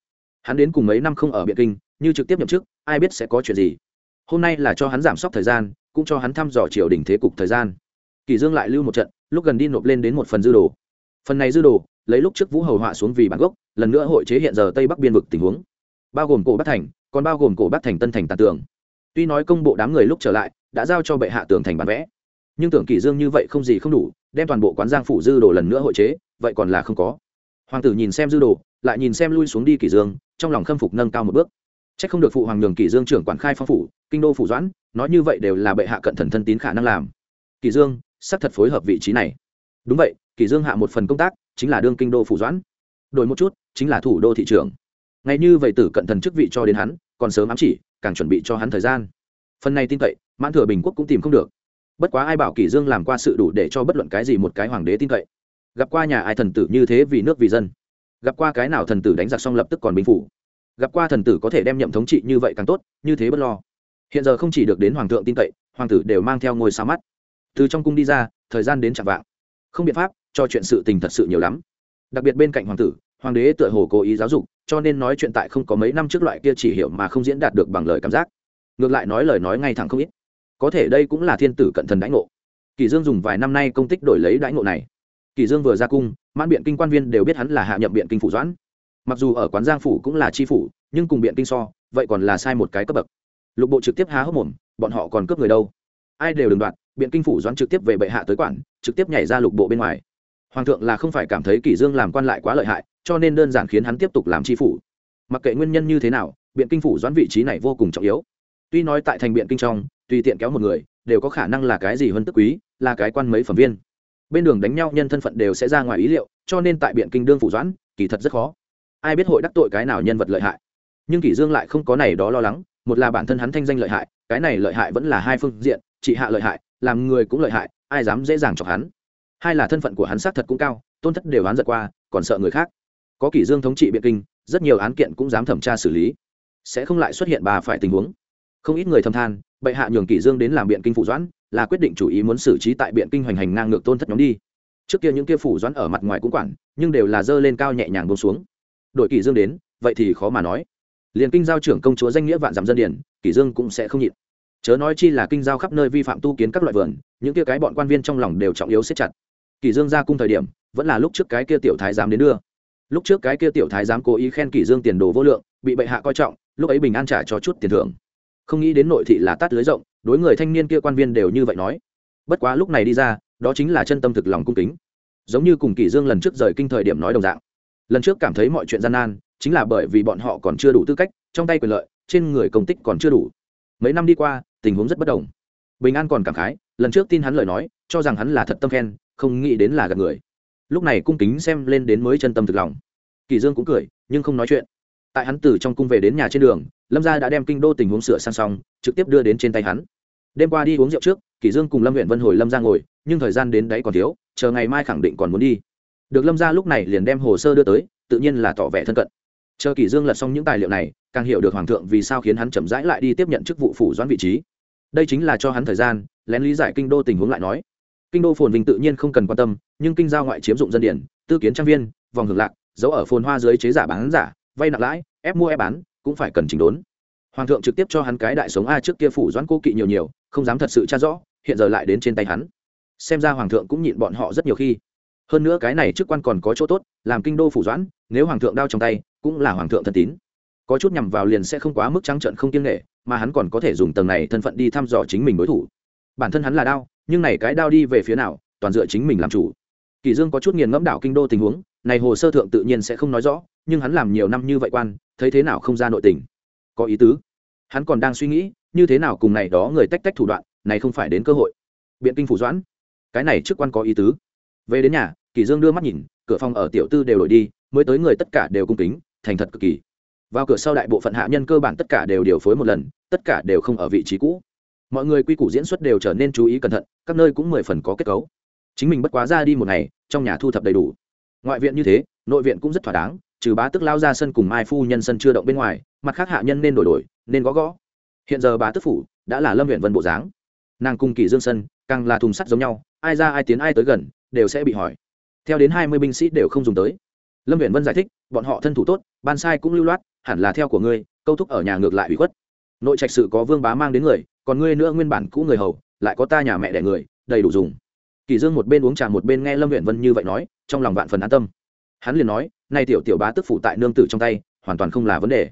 hắn đến cùng mấy năm không ở biện kinh, như trực tiếp nhậm chức, ai biết sẽ có chuyện gì. Hôm nay là cho hắn giảm sốc thời gian, cũng cho hắn thăm dò triều đình thế cục thời gian. Kỳ dương lại lưu một trận, lúc gần đi nộp lên đến một phần dư đồ. Phần này dư đồ, lấy lúc trước vũ hầu họa xuống vì bản gốc, lần nữa hội chế hiện giờ tây bắc biên vực tình huống. Bao gồm cổ bắc thành, còn bao gồm cổ bắc thành tân thành tàn tường. Tuy nói công bộ đám người lúc trở lại, đã giao cho bệ hạ tường thành bản vẽ, nhưng tưởng kỳ dương như vậy không gì không đủ, đem toàn bộ quán giang phủ dư đồ lần nữa hội chế, vậy còn là không có. Hoàng tử nhìn xem dư đồ, lại nhìn xem lui xuống đi kỳ dương trong lòng khâm phục nâng cao một bước Chắc không được phụ hoàng nhường kỷ Dương trưởng quản khai phong phủ, kinh đô phủ doãn, nói như vậy đều là bệ hạ cận thần thân tín khả năng làm. kỷ Dương, sắp thật phối hợp vị trí này. Đúng vậy, kỷ Dương hạ một phần công tác, chính là đương kinh đô phủ doãn. Đổi một chút, chính là thủ đô thị trưởng. Ngay như vậy tử cận thần chức vị cho đến hắn, còn sớm ám chỉ, càng chuẩn bị cho hắn thời gian. Phần này tin cậy, Mãn Thừa Bình Quốc cũng tìm không được. Bất quá ai bảo kỷ Dương làm qua sự đủ để cho bất luận cái gì một cái hoàng đế tin cậy. Gặp qua nhà ai thần tử như thế vì nước vì dân. Gặp qua cái nào thần tử đánh giặc xong lập tức còn bình phủ. Gặp qua thần tử có thể đem nhậm thống trị như vậy càng tốt, như thế bất lo. Hiện giờ không chỉ được đến hoàng thượng tin cậy, hoàng tử đều mang theo ngôi sao mắt. Từ trong cung đi ra, thời gian đến chạm vạng. Không biện pháp, cho chuyện sự tình thật sự nhiều lắm. Đặc biệt bên cạnh hoàng tử, hoàng đế tựa hồ cố ý giáo dục, cho nên nói chuyện tại không có mấy năm trước loại kia chỉ hiểu mà không diễn đạt được bằng lời cảm giác. Ngược lại nói lời nói ngay thẳng không ít. Có thể đây cũng là thiên tử cận thần đãi ngộ. Kỳ dương dùng vài năm nay công tích đổi lấy đãi ngộ này. Kỳ dương vừa ra cung mãn biện kinh quan viên đều biết hắn là hạ nhậm biện kinh phủ doãn. Mặc dù ở quán giang phủ cũng là tri phủ, nhưng cùng biện kinh so, vậy còn là sai một cái cấp bậc. Lục bộ trực tiếp há hốc mồm, bọn họ còn cướp người đâu? Ai đều đừng đoạt, biện kinh phủ doãn trực tiếp về bệ hạ tới quản, trực tiếp nhảy ra lục bộ bên ngoài. Hoàng thượng là không phải cảm thấy kỷ dương làm quan lại quá lợi hại, cho nên đơn giản khiến hắn tiếp tục làm tri phủ. Mặc kệ nguyên nhân như thế nào, biện kinh phủ doãn vị trí này vô cùng trọng yếu. Tuy nói tại thành biện kinh trong, tùy tiện kéo một người, đều có khả năng là cái gì hơn tức quý, là cái quan mấy phẩm viên bên đường đánh nhau nhân thân phận đều sẽ ra ngoài ý liệu, cho nên tại biện kinh đương phủ doãn, kỳ thật rất khó. Ai biết hội đắc tội cái nào nhân vật lợi hại. Nhưng kỷ dương lại không có này đó lo lắng, một là bản thân hắn thanh danh lợi hại, cái này lợi hại vẫn là hai phương diện, trị hạ lợi hại, làm người cũng lợi hại, ai dám dễ dàng chọc hắn. Hai là thân phận của hắn xác thật cũng cao, tôn thất đều hắn giật qua, còn sợ người khác. Có kỷ dương thống trị biện kinh, rất nhiều án kiện cũng dám thẩm tra xử lý. Sẽ không lại xuất hiện bà phải tình huống. Không ít người thầm than, bệ hạ nhường kỷ dương đến làm biện kinh phụ doãn là quyết định chủ ý muốn xử trí tại biện kinh hoành hành ngang ngược tôn thất nhóm đi. Trước kia những kia phủ doãn ở mặt ngoài cũng quản, nhưng đều là dơ lên cao nhẹ nhàng buông xuống. Đội kỷ dương đến, vậy thì khó mà nói. Liền kinh giao trưởng công chúa danh nghĩa vạn giảm dân điển, kỷ dương cũng sẽ không nhịn. Chớ nói chi là kinh giao khắp nơi vi phạm tu kiến các loại vườn, những kia cái bọn quan viên trong lòng đều trọng yếu siết chặt. Kỷ dương ra cung thời điểm, vẫn là lúc trước cái kia tiểu thái giám đến đưa. Lúc trước cái kia tiểu thái giám cố ý khen kỷ dương tiền đồ vô lượng, bị bệ hạ coi trọng, lúc ấy bình an trả cho chút tiền thưởng. Không nghĩ đến nội thị là tát lưới rộng đối người thanh niên kia quan viên đều như vậy nói. Bất quá lúc này đi ra, đó chính là chân tâm thực lòng cung kính. Giống như cùng kỷ dương lần trước rời kinh thời điểm nói đồng dạng. Lần trước cảm thấy mọi chuyện gian nan, chính là bởi vì bọn họ còn chưa đủ tư cách, trong tay quyền lợi, trên người công tích còn chưa đủ. Mấy năm đi qua, tình huống rất bất đồng. Bình an còn cảm khái, lần trước tin hắn lời nói, cho rằng hắn là thật tâm khen, không nghĩ đến là gạt người. Lúc này cung kính xem lên đến mới chân tâm thực lòng. Kỳ dương cũng cười, nhưng không nói chuyện. Tại hắn từ trong cung về đến nhà trên đường, lâm gia đã đem kinh đô tình huống sửa sang xong, trực tiếp đưa đến trên tay hắn đêm qua đi uống rượu trước Kỷ dương cùng lâm huyện vân hồi lâm ra ngồi, nhưng thời gian đến đấy còn thiếu, chờ ngày mai khẳng định còn muốn đi. Được lâm ra lúc này liền đem hồ sơ đưa tới, tự nhiên là tỏ vẻ thân cận. Chờ Kỷ dương lật xong những tài liệu này, càng hiểu được hoàng thượng vì sao khiến hắn chậm rãi lại đi tiếp nhận chức vụ phủ doãn vị trí. Đây chính là cho hắn thời gian, lén lý giải kinh đô tình huống lại nói. Kinh đô phồn vinh tự nhiên không cần quan tâm, nhưng kinh giao ngoại chiếm dụng dân điển, tư kiến trang viên, vòng hưởng lạc giấu ở phồn hoa dưới chế giả bán giả, vay nặng lãi, ép mua ép bán, cũng phải cần chỉnh đốn. Hoàng thượng trực tiếp cho hắn cái đại sống a trước kia phủ doãn cô kỵ nhiều nhiều không dám thật sự tra rõ, hiện giờ lại đến trên tay hắn. Xem ra hoàng thượng cũng nhịn bọn họ rất nhiều khi. Hơn nữa cái này chức quan còn có chỗ tốt, làm kinh đô phủ doãn, nếu hoàng thượng đao trong tay, cũng là hoàng thượng thân tín. Có chút nhằm vào liền sẽ không quá mức trắng trận không kiêng nghệ mà hắn còn có thể dùng tầng này thân phận đi thăm dò chính mình đối thủ. Bản thân hắn là đao, nhưng này cái đao đi về phía nào, toàn dựa chính mình làm chủ. Kỳ dương có chút nghiền ngẫm đảo kinh đô tình huống, này hồ sơ thượng tự nhiên sẽ không nói rõ, nhưng hắn làm nhiều năm như vậy quan, thấy thế nào không ra nội tình. Có ý tứ. Hắn còn đang suy nghĩ như thế nào cùng này đó người tách tách thủ đoạn, này không phải đến cơ hội. Biện kinh phủ doãn, cái này trước quan có ý tứ. Về đến nhà, kỳ dương đưa mắt nhìn, cửa phòng ở tiểu tư đều đổi đi, mới tới người tất cả đều cung kính, thành thật cực kỳ. Vào cửa sau đại bộ phận hạ nhân cơ bản tất cả đều điều phối một lần, tất cả đều không ở vị trí cũ. Mọi người quy củ diễn xuất đều trở nên chú ý cẩn thận, các nơi cũng mười phần có kết cấu. Chính mình bất quá ra đi một ngày, trong nhà thu thập đầy đủ. Ngoại viện như thế, nội viện cũng rất thỏa đáng, trừ bá tức lao ra sân cùng mai phu nhân sân chưa động bên ngoài, mặt khác hạ nhân nên đổi đổi, nên gõ gõ hiện giờ bá tức phủ đã là lâm huyện vân bộ dáng. Nàng cùng kỳ dương sân càng là thùng sắt giống nhau, ai ra ai tiến ai tới gần, đều sẽ bị hỏi. Theo đến hai mươi binh sĩ đều không dùng tới. Lâm huyện vân giải thích, bọn họ thân thủ tốt, ban sai cũng lưu loát, hẳn là theo của ngươi, câu thúc ở nhà ngược lại ủy khuất. Nội trạch sự có vương bá mang đến người, còn ngươi nữa nguyên bản cũ người hầu, lại có ta nhà mẹ đẻ người, đầy đủ dùng. Kỳ dương một bên uống trà một bên nghe lâm huyện vân như vậy nói, trong lòng vạn phần an tâm. Hắn liền nói, nay tiểu tiểu bá tức phủ tại nương tử trong tay, hoàn toàn không là vấn đề.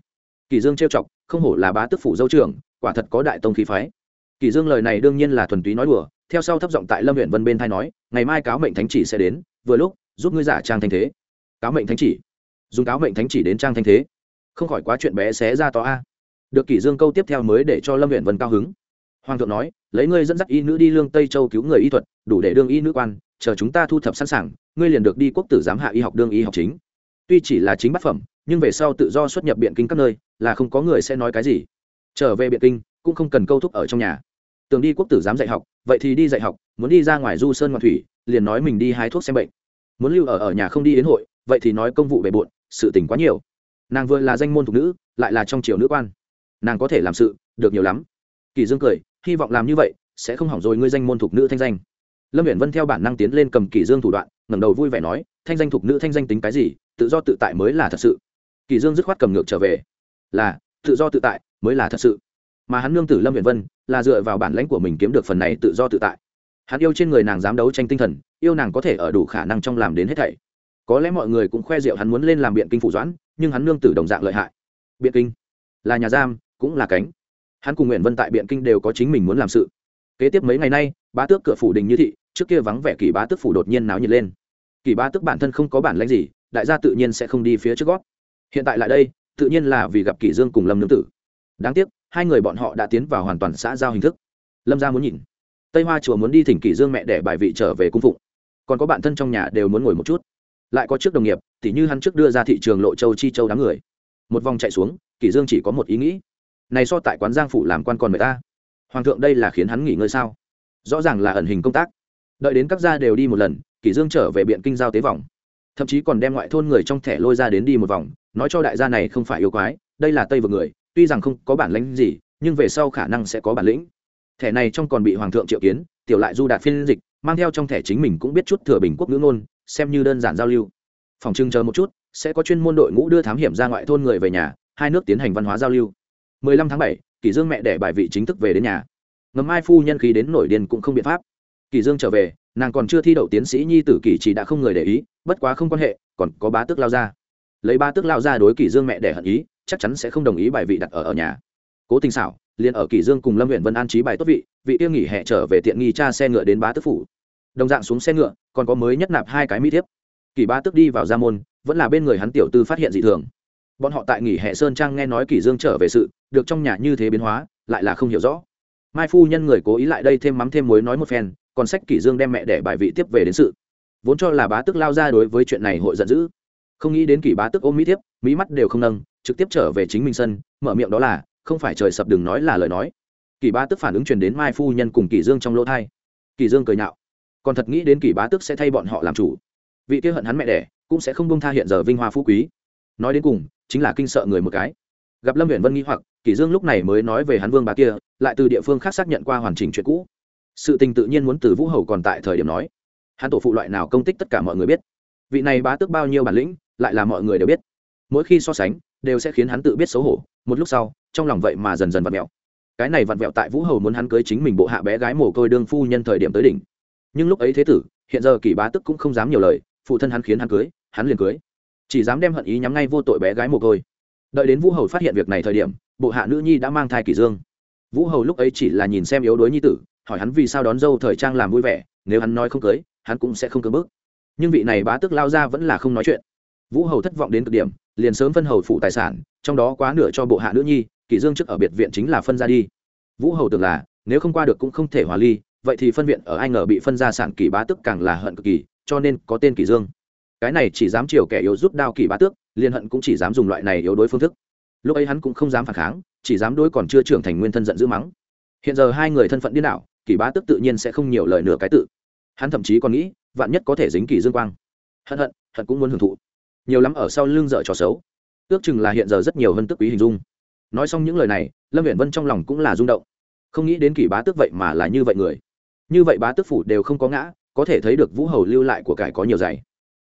Kỳ dương trêu chọc, không hổ là bá tức phủ dâu trưởng quả thật có đại tông khí phái. Kỳ dương lời này đương nhiên là thuần túy nói đùa, theo sau thấp giọng tại lâm huyện vân bên thay nói, ngày mai cáo mệnh thánh chỉ sẽ đến, vừa lúc, giúp ngươi giả trang thanh thế. Cáo mệnh thánh chỉ? Dùng cáo mệnh thánh chỉ đến trang thanh thế? Không khỏi quá chuyện bé xé ra to a. Được kỷ dương câu tiếp theo mới để cho lâm huyện vân cao hứng. Hoàng thượng nói, lấy ngươi dẫn dắt y nữ đi lương tây châu cứu người y thuật, đủ để đương y nữ quan, chờ chúng ta thu thập sẵn sàng, ngươi liền được đi quốc tử giám hạ y học đương y học chính. Tuy chỉ là chính bát phẩm, nhưng về sau tự do xuất nhập biện kinh các nơi, là không có người sẽ nói cái gì trở về biện kinh, cũng không cần câu thúc ở trong nhà. Tưởng đi quốc tử giám dạy học, vậy thì đi dạy học, muốn đi ra ngoài du sơn ngoại thủy, liền nói mình đi hái thuốc xem bệnh. Muốn lưu ở ở nhà không đi đến hội, vậy thì nói công vụ bề bộn, sự tình quá nhiều. Nàng vừa là danh môn thục nữ, lại là trong triều nữ quan. Nàng có thể làm sự, được nhiều lắm. Kỳ dương cười, hy vọng làm như vậy, sẽ không hỏng rồi ngươi danh môn thục nữ thanh danh. Lâm uyển vân theo bản năng tiến lên cầm kỳ dương thủ đoạn, ngẩng đầu vui vẻ nói, thanh danh thục nữ thanh danh tính cái gì, tự do tự tại mới là thật sự. Kỳ dương dứt khoát cầm ngược trở về. Là, tự do tự tại mới là thật sự. Mà hắn nương tử lâm viện vân là dựa vào bản lãnh của mình kiếm được phần này tự do tự tại. Hắn yêu trên người nàng dám đấu tranh tinh thần, yêu nàng có thể ở đủ khả năng trong làm đến hết thảy. Có lẽ mọi người cũng khoe rượu hắn muốn lên làm biện kinh phủ doãn, nhưng hắn nương tử đồng dạng lợi hại. Biện kinh? Là nhà giam, cũng là cánh. Hắn cùng nguyện vân tại biện kinh đều có chính mình muốn làm sự. Kế tiếp mấy ngày nay, bá tước cửa phủ đình như thị, trước kia vắng vẻ kỳ bá tước phủ đột nhiên náo nhiệt lên. Kỳ bá tước bản thân không có bản lãnh gì, đại gia tự nhiên sẽ không đi phía trước gót. Hiện tại lại đây, tự nhiên là vì gặp kỳ dương cùng lâm nương tử đáng tiếc, hai người bọn họ đã tiến vào hoàn toàn xã giao hình thức. Lâm gia muốn nhìn. Tây hoa chùa muốn đi thỉnh kỷ dương mẹ để bài vị trở về cung phụng. Còn có bạn thân trong nhà đều muốn ngồi một chút. Lại có trước đồng nghiệp, tỉ như hắn trước đưa ra thị trường lộ châu chi châu đám người. Một vòng chạy xuống, kỷ dương chỉ có một ý nghĩ. Này so tại quán giang phủ làm quan còn người ta. Hoàng thượng đây là khiến hắn nghỉ ngơi sao? Rõ ràng là ẩn hình công tác. Đợi đến các gia đều đi một lần, kỷ dương trở về biện kinh giao tế vòng. Thậm chí còn đem ngoại thôn người trong thẻ lôi ra đến đi một vòng, nói cho đại gia này không phải yêu quái, đây là tây vực người tuy rằng không có bản lĩnh gì nhưng về sau khả năng sẽ có bản lĩnh. Thẻ này trong còn bị hoàng thượng triệu kiến tiểu lại du đạt phiên dịch mang theo trong thẻ chính mình cũng biết chút thừa bình quốc ngữ ngôn xem như đơn giản giao lưu. Phòng trưng chờ một chút sẽ có chuyên môn đội ngũ đưa thám hiểm ra ngoại thôn người về nhà hai nước tiến hành văn hóa giao lưu. 15 tháng 7, kỷ dương mẹ đẻ bài vị chính thức về đến nhà. Ngầm mai phu nhân khí đến nổi điên cũng không biện pháp. Kỷ dương trở về nàng còn chưa thi đậu tiến sĩ nhi tử kỷ chỉ đã không người để ý bất quá không quan hệ còn có bá tước lao ra lấy ba tước lao ra đối kỷ dương mẹ để hận ý, chắc chắn sẽ không đồng ý bài vị đặt ở ở nhà. Cố tình xảo liền ở kỷ dương cùng lâm huyện vân an trí bài tốt vị vị tiêu nghỉ hè trở về tiện nghi cha xe ngựa đến bá tước phủ. Đồng dạng xuống xe ngựa, còn có mới nhất nạp hai cái mỹ thiếp. Kỷ bá tước đi vào gia môn, vẫn là bên người hắn tiểu tư phát hiện dị thường. Bọn họ tại nghỉ hè sơn trang nghe nói kỷ dương trở về sự, được trong nhà như thế biến hóa, lại là không hiểu rõ. Mai phu nhân người cố ý lại đây thêm mắm thêm muối nói một phen, còn sách kỷ dương đem mẹ để bài vị tiếp về đến sự. Vốn cho là bá tước lao ra đối với chuyện này hội giận dữ không nghĩ đến kỷ bá tước ôm mỹ tiếp mỹ mắt đều không nâng, trực tiếp trở về chính mình sân, mở miệng đó là, không phải trời sập đừng nói là lời nói. Kỷ bá tước phản ứng truyền đến mai phu nhân cùng kỷ dương trong lỗ thai. Kỷ dương cười nhạo. Còn thật nghĩ đến kỷ bá tước sẽ thay bọn họ làm chủ. Vị kia hận hắn mẹ đẻ, cũng sẽ không bông tha hiện giờ vinh hoa phú quý. Nói đến cùng, chính là kinh sợ người một cái. Gặp lâm huyện vân nghi hoặc kỷ dương lúc này mới nói về hắn vương bà kia, lại từ địa phương khác xác nhận qua hoàn chỉnh chuyện cũ. Sự tình tự nhiên muốn từ vũ hầu còn tại thời điểm nói. Hắn tổ phụ loại nào công tích tất cả mọi người biết. Vị này bá tước bao nhiêu bản lĩnh lại là mọi người đều biết. Mỗi khi so sánh, đều sẽ khiến hắn tự biết xấu hổ. Một lúc sau, trong lòng vậy mà dần dần vặn vẹo. Cái này vặn vẹo tại vũ hầu muốn hắn cưới chính mình bộ hạ bé gái mồ côi đương phu nhân thời điểm tới đỉnh. Nhưng lúc ấy thế tử, hiện giờ kỷ bá tức cũng không dám nhiều lời, phụ thân hắn khiến hắn cưới, hắn liền cưới. Chỉ dám đem hận ý nhắm ngay vô tội bé gái mồ côi. Đợi đến vũ hầu phát hiện việc này thời điểm, bộ hạ nữ nhi đã mang thai kỷ dương. Vũ hầu lúc ấy chỉ là nhìn xem yếu đuối nhi tử, hỏi hắn vì sao đón dâu thời trang làm vui vẻ, nếu hắn nói không cưới, hắn cũng sẽ không cưỡng bước nhưng vị này bá tức lao ra vẫn là không nói chuyện vũ hầu thất vọng đến cực điểm, liền sớm phân hầu phụ tài sản, trong đó quá nửa cho bộ hạ nữ nhi, kỷ dương trước ở biệt viện chính là phân ra đi. Vũ hầu tưởng là, nếu không qua được cũng không thể hòa ly, vậy thì phân viện ở ai ngờ bị phân ra sản kỷ bá tức càng là hận cực kỳ, cho nên có tên kỷ dương. Cái này chỉ dám chiều kẻ yếu rút đao kỷ bá tước, liền hận cũng chỉ dám dùng loại này yếu đối phương thức. Lúc ấy hắn cũng không dám phản kháng, chỉ dám đối còn chưa trưởng thành nguyên thân giận dữ mắng. Hiện giờ hai người thân phận điên đảo, kỷ bá tước tự nhiên sẽ không nhiều lời nửa cái tự. Hắn thậm chí còn nghĩ, vạn nhất có thể dính kỷ dương quang. Hận hận hận cũng muốn hưởng thụ nhiều lắm ở sau lưng dở trò xấu. Ước chừng là hiện giờ rất nhiều hơn tức quý hình dung. Nói xong những lời này, lâm viện vân trong lòng cũng là rung động. Không nghĩ đến kỷ bá tước vậy mà là như vậy người. Như vậy bá tước phủ đều không có ngã, có thể thấy được vũ hầu lưu lại của cải có nhiều giày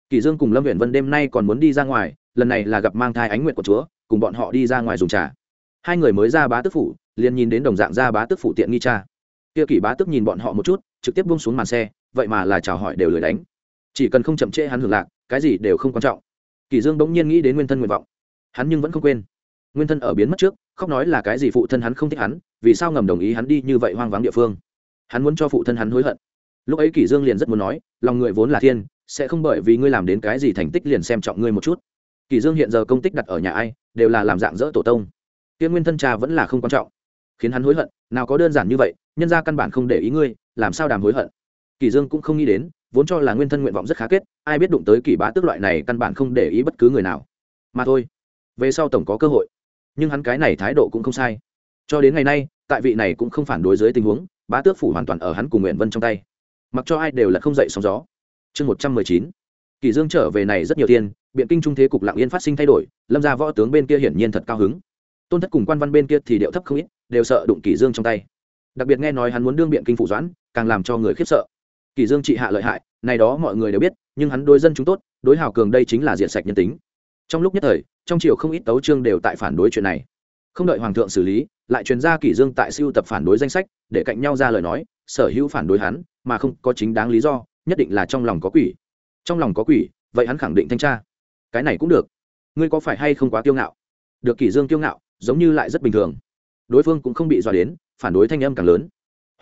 Kỷ dương cùng lâm viện vân đêm nay còn muốn đi ra ngoài, lần này là gặp mang thai ánh nguyện của chúa, cùng bọn họ đi ra ngoài dùng trà. Hai người mới ra bá tước phủ, liền nhìn đến đồng dạng ra bá tước phủ tiện nghi cha. Kia kỷ bá tước nhìn bọn họ một chút, trực tiếp buông xuống màn xe, vậy mà là chào hỏi đều lười đánh. Chỉ cần không chậm trễ hắn hưởng lạc, cái gì đều không quan trọng kỳ dương bỗng nhiên nghĩ đến nguyên thân nguyện vọng. Hắn nhưng vẫn không quên. Nguyên thân ở biến mất trước, khóc nói là cái gì phụ thân hắn không thích hắn, vì sao ngầm đồng ý hắn đi như vậy hoang vắng địa phương. Hắn muốn cho phụ thân hắn hối hận. Lúc ấy kỷ dương liền rất muốn nói, lòng người vốn là thiên, sẽ không bởi vì ngươi làm đến cái gì thành tích liền xem trọng ngươi một chút. Kỷ dương hiện giờ công tích đặt ở nhà ai, đều là làm dạng dỡ tổ tông. Tiên nguyên thân cha vẫn là không quan trọng. Khiến hắn hối hận, nào có đơn giản như vậy, nhân gia căn bản không để ý ngươi, làm sao đàm hối hận. Kỷ dương cũng không nghĩ đến vốn cho là nguyên thân nguyện vọng rất khá kết, ai biết đụng tới kỷ bá tước loại này căn bản không để ý bất cứ người nào. Mà thôi, về sau tổng có cơ hội. Nhưng hắn cái này thái độ cũng không sai. Cho đến ngày nay, tại vị này cũng không phản đối dưới tình huống, bá tước phủ hoàn toàn ở hắn cùng nguyện vân trong tay. Mặc cho ai đều là không dậy sóng gió. Chương một trăm mười chín. Kỳ dương trở về này rất nhiều tiền, biện kinh trung thế cục lặng yên phát sinh thay đổi, lâm gia võ tướng bên kia hiển nhiên thật cao hứng. Tôn thất cùng quan văn bên kia thì điệu thấp không ít, đều sợ đụng kỳ dương trong tay. Đặc biệt nghe nói hắn muốn đương biện kinh phủ doãn, càng làm cho người khiếp sợ kỳ dương trị hạ lợi hại, này đó mọi người đều biết, nhưng hắn đối dân chúng tốt, đối hào cường đây chính là diện sạch nhân tính. Trong lúc nhất thời, trong triều không ít tấu trương đều tại phản đối chuyện này. Không đợi hoàng thượng xử lý, lại truyền ra kỷ dương tại siêu tập phản đối danh sách, để cạnh nhau ra lời nói, sở hữu phản đối hắn, mà không có chính đáng lý do, nhất định là trong lòng có quỷ. Trong lòng có quỷ, vậy hắn khẳng định thanh tra. Cái này cũng được. Ngươi có phải hay không quá kiêu ngạo? Được kỷ dương kiêu ngạo, giống như lại rất bình thường. Đối phương cũng không bị dọa đến, phản đối thanh âm càng lớn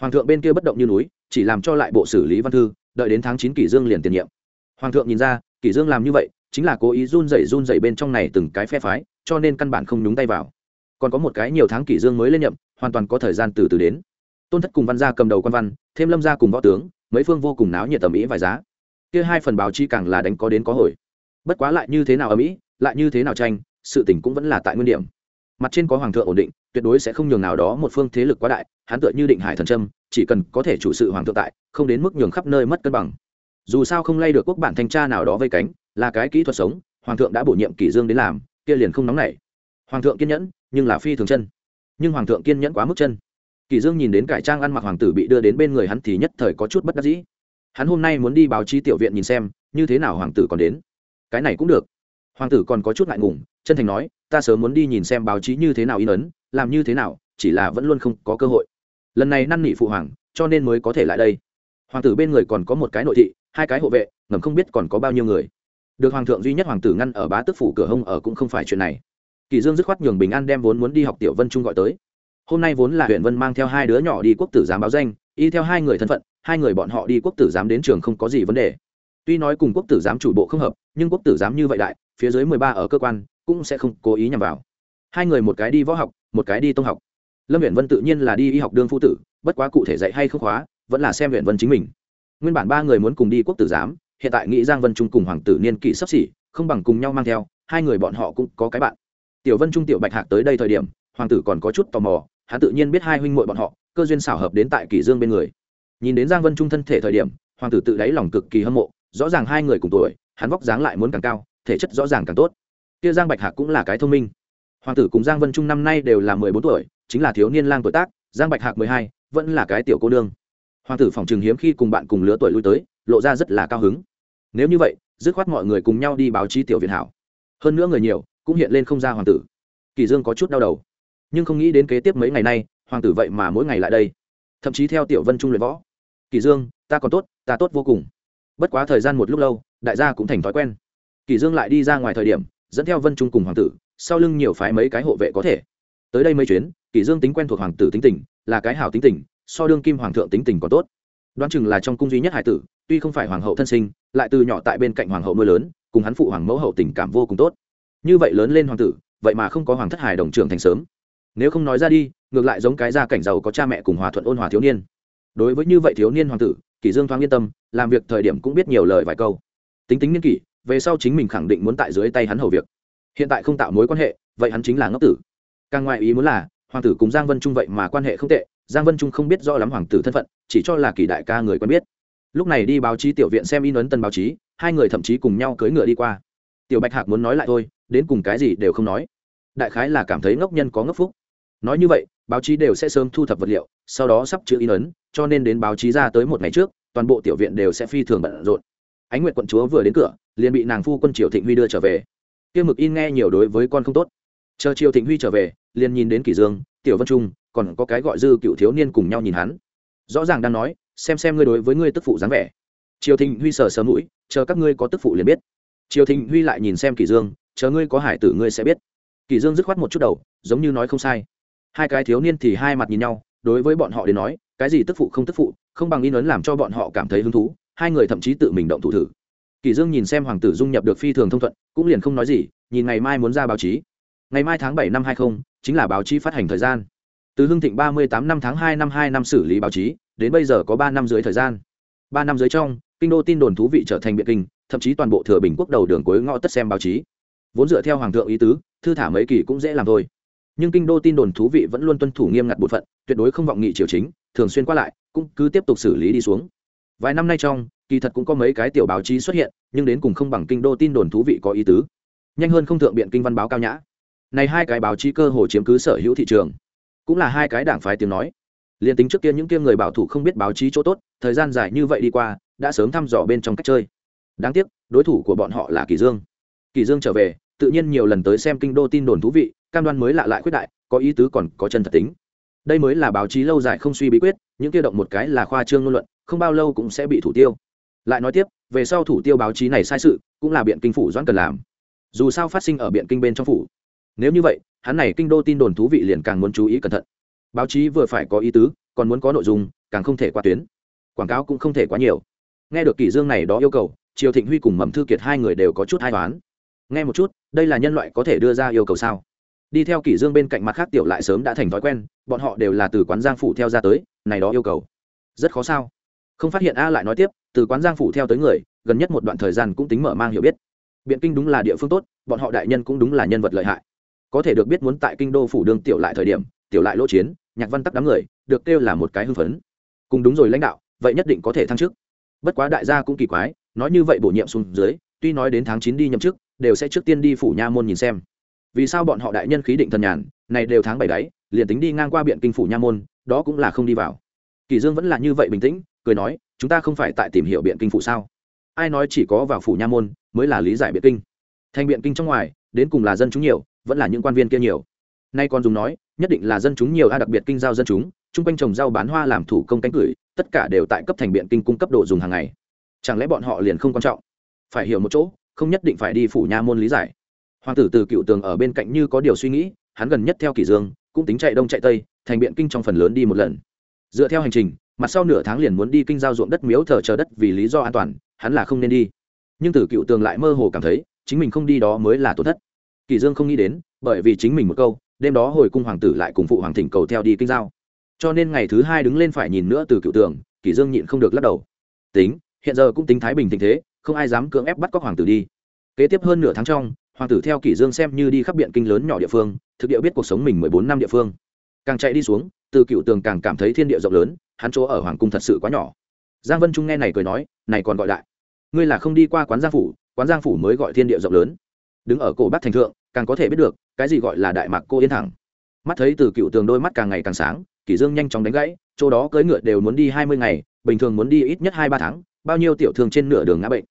hoàng thượng bên kia bất động như núi, chỉ làm cho lại bộ xử lý văn thư, đợi đến tháng chín kỷ dương liền tiền nhiệm. Hoàng thượng nhìn ra, kỷ dương làm như vậy, chính là cố ý run rẩy run rẩy bên trong này từng cái phe phái, cho nên căn bản không nhúng tay vào. Còn có một cái nhiều tháng kỷ dương mới lên nhậm, hoàn toàn có thời gian từ từ đến. Tôn thất cùng văn gia cầm đầu quan văn, thêm lâm gia cùng võ tướng, mấy phương vô cùng náo nhiệt tầm ý vài giá. Kia hai phần báo chi càng là đánh có đến có hồi. Bất quá lại như thế nào ở mỹ lại như thế nào tranh, sự tình cũng vẫn là tại nguyên điểm mặt trên có hoàng thượng ổn định, tuyệt đối sẽ không nhường nào đó một phương thế lực quá đại, hắn tựa như định hải thần trâm chỉ cần có thể chủ sự hoàng thượng tại, không đến mức nhường khắp nơi mất cân bằng. Dù sao không lay được quốc bản thanh tra nào đó vây cánh, là cái kỹ thuật sống, hoàng thượng đã bổ nhiệm kỷ dương đến làm, kia liền không nóng nảy. Hoàng thượng kiên nhẫn, nhưng là phi thường chân. Nhưng hoàng thượng kiên nhẫn quá mức chân. Kỷ dương nhìn đến cải trang ăn mặc hoàng tử bị đưa đến bên người hắn thì nhất thời có chút bất đắc dĩ. Hắn hôm nay muốn đi báo chí tiểu viện nhìn xem, như thế nào hoàng tử còn đến. Cái này cũng được. Hoàng tử còn có chút ngại ngùng, chân thành nói ta sớm muốn đi nhìn xem báo chí như thế nào in ấn, làm như thế nào, chỉ là vẫn luôn không có cơ hội. Lần này năn nỉ phụ hoàng, cho nên mới có thể lại đây. Hoàng tử bên người còn có một cái nội thị, hai cái hộ vệ, ngầm không biết còn có bao nhiêu người. Được hoàng thượng duy nhất hoàng tử ngăn ở bá tức phủ cửa hông ở cũng không phải chuyện này. Kỳ dương dứt khoát nhường bình an đem vốn muốn đi học tiểu vân trung gọi tới. Hôm nay vốn là huyện vân mang theo hai đứa nhỏ đi quốc tử giám báo danh, y theo hai người thân phận, hai người bọn họ đi quốc tử giám đến trường không có gì vấn đề. Tuy nói cùng quốc tử giám chủ bộ không hợp, nhưng quốc tử giám như vậy đại, phía dưới mười ba ở cơ quan cũng sẽ không cố ý nhằm vào. Hai người một cái đi võ học, một cái đi tông học. Lâm huyện vân tự nhiên là đi y học đương phu tử, bất quá cụ thể dạy hay không khóa, vẫn là xem huyện vân chính mình. Nguyên bản ba người muốn cùng đi quốc tử giám, hiện tại nghĩ giang vân trung cùng hoàng tử niên kỷ sắp xỉ, không bằng cùng nhau mang theo, hai người bọn họ cũng có cái bạn. Tiểu vân trung, tiểu bạch hạc tới đây thời điểm, hoàng tử còn có chút tò mò, hắn tự nhiên biết hai huynh muội bọn họ, cơ duyên xảo hợp đến tại kỷ dương bên người. Nhìn đến giang vân trung thân thể thời điểm, hoàng tử tự đáy lòng cực kỳ hâm mộ, rõ ràng hai người cùng tuổi, hắn vóc dáng lại muốn càng cao, thể chất rõ ràng càng tốt kia giang bạch hạc cũng là cái thông minh. Hoàng tử cùng giang vân trung năm nay đều là mười bốn tuổi, chính là thiếu niên lang tuổi tác, giang bạch hạc mười hai, vẫn là cái tiểu cô nương. Hoàng tử phòng trường hiếm khi cùng bạn cùng lứa tuổi lui tới, lộ ra rất là cao hứng. Nếu như vậy, dứt khoát mọi người cùng nhau đi báo chí tiểu viện hảo. Hơn nữa người nhiều, cũng hiện lên không ra hoàng tử. Kỳ dương có chút đau đầu. Nhưng không nghĩ đến kế tiếp mấy ngày nay, hoàng tử vậy mà mỗi ngày lại đây. Thậm chí theo tiểu vân trung luyện võ. Kỳ dương, ta còn tốt, ta tốt vô cùng. Bất quá thời gian một lúc lâu, đại gia cũng thành thói quen. Kỳ dương lại đi ra ngoài thời điểm dẫn theo vân trung cùng hoàng tử, sau lưng nhiều phái mấy cái hộ vệ có thể. Tới đây mấy chuyến, kỷ dương tính quen thuộc hoàng tử tính tình, là cái hảo tính tình, so đương kim hoàng thượng tính tình còn tốt. Đoán chừng là trong cung duy nhất hải tử, tuy không phải hoàng hậu thân sinh, lại từ nhỏ tại bên cạnh hoàng hậu nuôi lớn, cùng hắn phụ hoàng mẫu hậu tình cảm vô cùng tốt. Như vậy lớn lên hoàng tử, vậy mà không có hoàng thất hải đồng trưởng thành sớm. Nếu không nói ra đi, ngược lại giống cái gia cảnh giàu có cha mẹ cùng hòa thuận ôn hòa thiếu niên. Đối với như vậy thiếu niên hoàng tử, kỷ dương thoáng yên tâm, làm việc thời điểm cũng biết nhiều lời vài câu. Tính tính niên kỷ về sau chính mình khẳng định muốn tại dưới tay hắn hầu việc. Hiện tại không tạo mối quan hệ, vậy hắn chính là ngốc tử. Càng ngoại ý muốn là, hoàng tử cùng giang vân trung vậy mà quan hệ không tệ, giang vân trung không biết rõ lắm hoàng tử thân phận, chỉ cho là kỳ đại ca người quen biết. Lúc này đi báo chí tiểu viện xem in ấn tân báo chí, hai người thậm chí cùng nhau cưỡi ngựa đi qua. Tiểu bạch hạc muốn nói lại thôi, đến cùng cái gì đều không nói. Đại khái là cảm thấy ngốc nhân có ngốc phúc. Nói như vậy, báo chí đều sẽ sớm thu thập vật liệu, sau đó sắp chữ in ấn, cho nên đến báo chí ra tới một ngày trước, toàn bộ tiểu viện đều sẽ phi thường bận rộn ánh nguyệt quận chúa vừa đến cửa, liền bị nàng phu quân triều thịnh huy đưa trở về. Tiêu mực in nghe nhiều đối với con không tốt. Chờ triều thịnh huy trở về, liền nhìn đến kỷ dương, tiểu vân trung, còn có cái gọi dư cựu thiếu niên cùng nhau nhìn hắn. Rõ ràng đang nói, xem xem ngươi đối với ngươi tức phụ dáng vẻ. Triều thịnh huy sờ sờ mũi, chờ các ngươi có tức phụ liền biết. Triều thịnh huy lại nhìn xem kỷ dương, chờ ngươi có hải tử ngươi sẽ biết. Kỷ dương dứt khoát một chút đầu, giống như nói không sai. Hai cái thiếu niên thì hai mặt nhìn nhau, đối với bọn họ đến nói, cái gì tức phụ không tức phụ, không bằng in ấn làm cho bọn họ cảm thấy hứng thú hai người thậm chí tự mình động thủ thử. Kỳ dương nhìn xem hoàng tử dung nhập được phi thường thông thuận, cũng liền không nói gì, nhìn ngày mai muốn ra báo chí. Ngày mai tháng bảy năm hai không, chính là báo chí phát hành thời gian. Từ hưng thịnh ba mươi tám năm tháng hai năm hai năm xử lý báo chí, đến bây giờ có ba năm dưới thời gian. Ba năm dưới trong, kinh đô tin đồn thú vị trở thành biện kinh, thậm chí toàn bộ thừa bình quốc đầu đường cuối ngõ tất xem báo chí. Vốn dựa theo hoàng thượng ý tứ, thư thả mấy kỳ cũng dễ làm thôi. Nhưng kinh đô tin đồn thú vị vẫn luôn tuân thủ nghiêm ngặt bổn phận, tuyệt đối không vọng nghị triều chính, thường xuyên qua lại, cũng cứ tiếp tục xử lý đi xuống vài năm nay trong, kỳ thật cũng có mấy cái tiểu báo chí xuất hiện, nhưng đến cùng không bằng kinh đô tin đồn thú vị có ý tứ. Nhanh hơn không thượng biện kinh văn báo cao nhã. Này hai cái báo chí cơ hồ chiếm cứ sở hữu thị trường. Cũng là hai cái đảng phái tiếng nói. Liền tính trước kia những kia người bảo thủ không biết báo chí chỗ tốt, thời gian dài như vậy đi qua, đã sớm thăm dò bên trong cách chơi. Đáng tiếc, đối thủ của bọn họ là kỳ dương. Kỳ dương trở về, tự nhiên nhiều lần tới xem kinh đô tin đồn thú vị, cam đoan mới lạ lại khuyết đại, có ý tứ còn có chân thật tính. Đây mới là báo chí lâu dài không suy bí quyết, những kia động một cái là khoa trương ngôn luận không bao lâu cũng sẽ bị thủ tiêu. Lại nói tiếp, về sau thủ tiêu báo chí này sai sự, cũng là biện kinh phủ doãn cần làm. Dù sao phát sinh ở biện kinh bên trong phủ. Nếu như vậy, hắn này kinh đô tin đồn thú vị liền càng muốn chú ý cẩn thận. Báo chí vừa phải có ý tứ, còn muốn có nội dung, càng không thể qua tuyến. Quảng cáo cũng không thể quá nhiều. Nghe được kỷ dương này đó yêu cầu, triều thịnh huy cùng mầm thư kiệt hai người đều có chút hai toán nghe một chút, đây là nhân loại có thể đưa ra yêu cầu sao? Đi theo kỷ dương bên cạnh mặt khác tiểu lại sớm đã thành thói quen, bọn họ đều là từ quán giang phủ theo ra tới, này đó yêu cầu. Rất khó sao? Không phát hiện a lại nói tiếp, từ quán giang phủ theo tới người, gần nhất một đoạn thời gian cũng tính mở mang hiểu biết. Biện kinh đúng là địa phương tốt, bọn họ đại nhân cũng đúng là nhân vật lợi hại. Có thể được biết muốn tại kinh đô phủ đương tiểu lại thời điểm, tiểu lại lỗ chiến, nhạc văn tắc đám người, được kêu là một cái hưng phấn. Cùng đúng rồi lãnh đạo, vậy nhất định có thể thăng chức. Bất quá đại gia cũng kỳ quái, nói như vậy bổ nhiệm xuống dưới, tuy nói đến tháng chín đi nhậm chức, đều sẽ trước tiên đi phủ nha môn nhìn xem. Vì sao bọn họ đại nhân khí định thần nhàn, này đều tháng bảy đáy liền tính đi ngang qua biện kinh phủ nha môn, đó cũng là không đi vào. Kỳ dương vẫn là như vậy bình tĩnh cười nói, chúng ta không phải tại tìm hiểu biện kinh phủ sao? Ai nói chỉ có vào phủ nha môn mới là lý giải biện kinh? Thành biện kinh trong ngoài, đến cùng là dân chúng nhiều, vẫn là những quan viên kia nhiều. Nay còn dùng nói, nhất định là dân chúng nhiều, a, đặc biệt kinh giao dân chúng, chung quanh trồng rau bán hoa làm thủ công cánh gửi tất cả đều tại cấp thành biện kinh cung cấp đồ dùng hàng ngày. Chẳng lẽ bọn họ liền không quan trọng? Phải hiểu một chỗ, không nhất định phải đi phủ nha môn lý giải. Hoàng tử từ cựu tường ở bên cạnh như có điều suy nghĩ, hắn gần nhất theo kỷ dương, cũng tính chạy đông chạy tây, thành biện kinh trong phần lớn đi một lần. Dựa theo hành trình mặt sau nửa tháng liền muốn đi kinh giao ruộng đất miếu thờ chờ đất vì lý do an toàn, hắn là không nên đi. Nhưng từ cựu tường lại mơ hồ cảm thấy, chính mình không đi đó mới là tổn thất. Kỳ dương không nghĩ đến, bởi vì chính mình một câu, đêm đó hồi cung hoàng tử lại cùng phụ hoàng thỉnh cầu theo đi kinh giao. Cho nên ngày thứ hai đứng lên phải nhìn nữa từ cựu tường, kỳ dương nhịn không được lắc đầu. Tính, hiện giờ cũng tính thái bình tình thế, không ai dám cưỡng ép bắt cóc hoàng tử đi. Kế tiếp hơn nửa tháng trong, hoàng tử theo kỷ dương xem như đi khắp biện kinh lớn nhỏ địa phương, thực địa biết cuộc sống mình mười bốn năm địa phương càng chạy đi xuống, từ cựu tường càng cảm thấy thiên địa rộng lớn, hắn chỗ ở hoàng cung thật sự quá nhỏ. Giang vân trung nghe này cười nói, này còn gọi đại. Ngươi là không đi qua quán giang phủ, quán giang phủ mới gọi thiên địa rộng lớn. Đứng ở cổ bắc thành thượng, càng có thể biết được, cái gì gọi là đại mạc cô yên thẳng. Mắt thấy từ cựu tường đôi mắt càng ngày càng sáng, kỷ dương nhanh chóng đánh gãy, chỗ đó cưỡi ngựa đều muốn đi hai mươi ngày, bình thường muốn đi ít nhất hai ba tháng, bao nhiêu tiểu thương trên nửa đường ngã bệnh.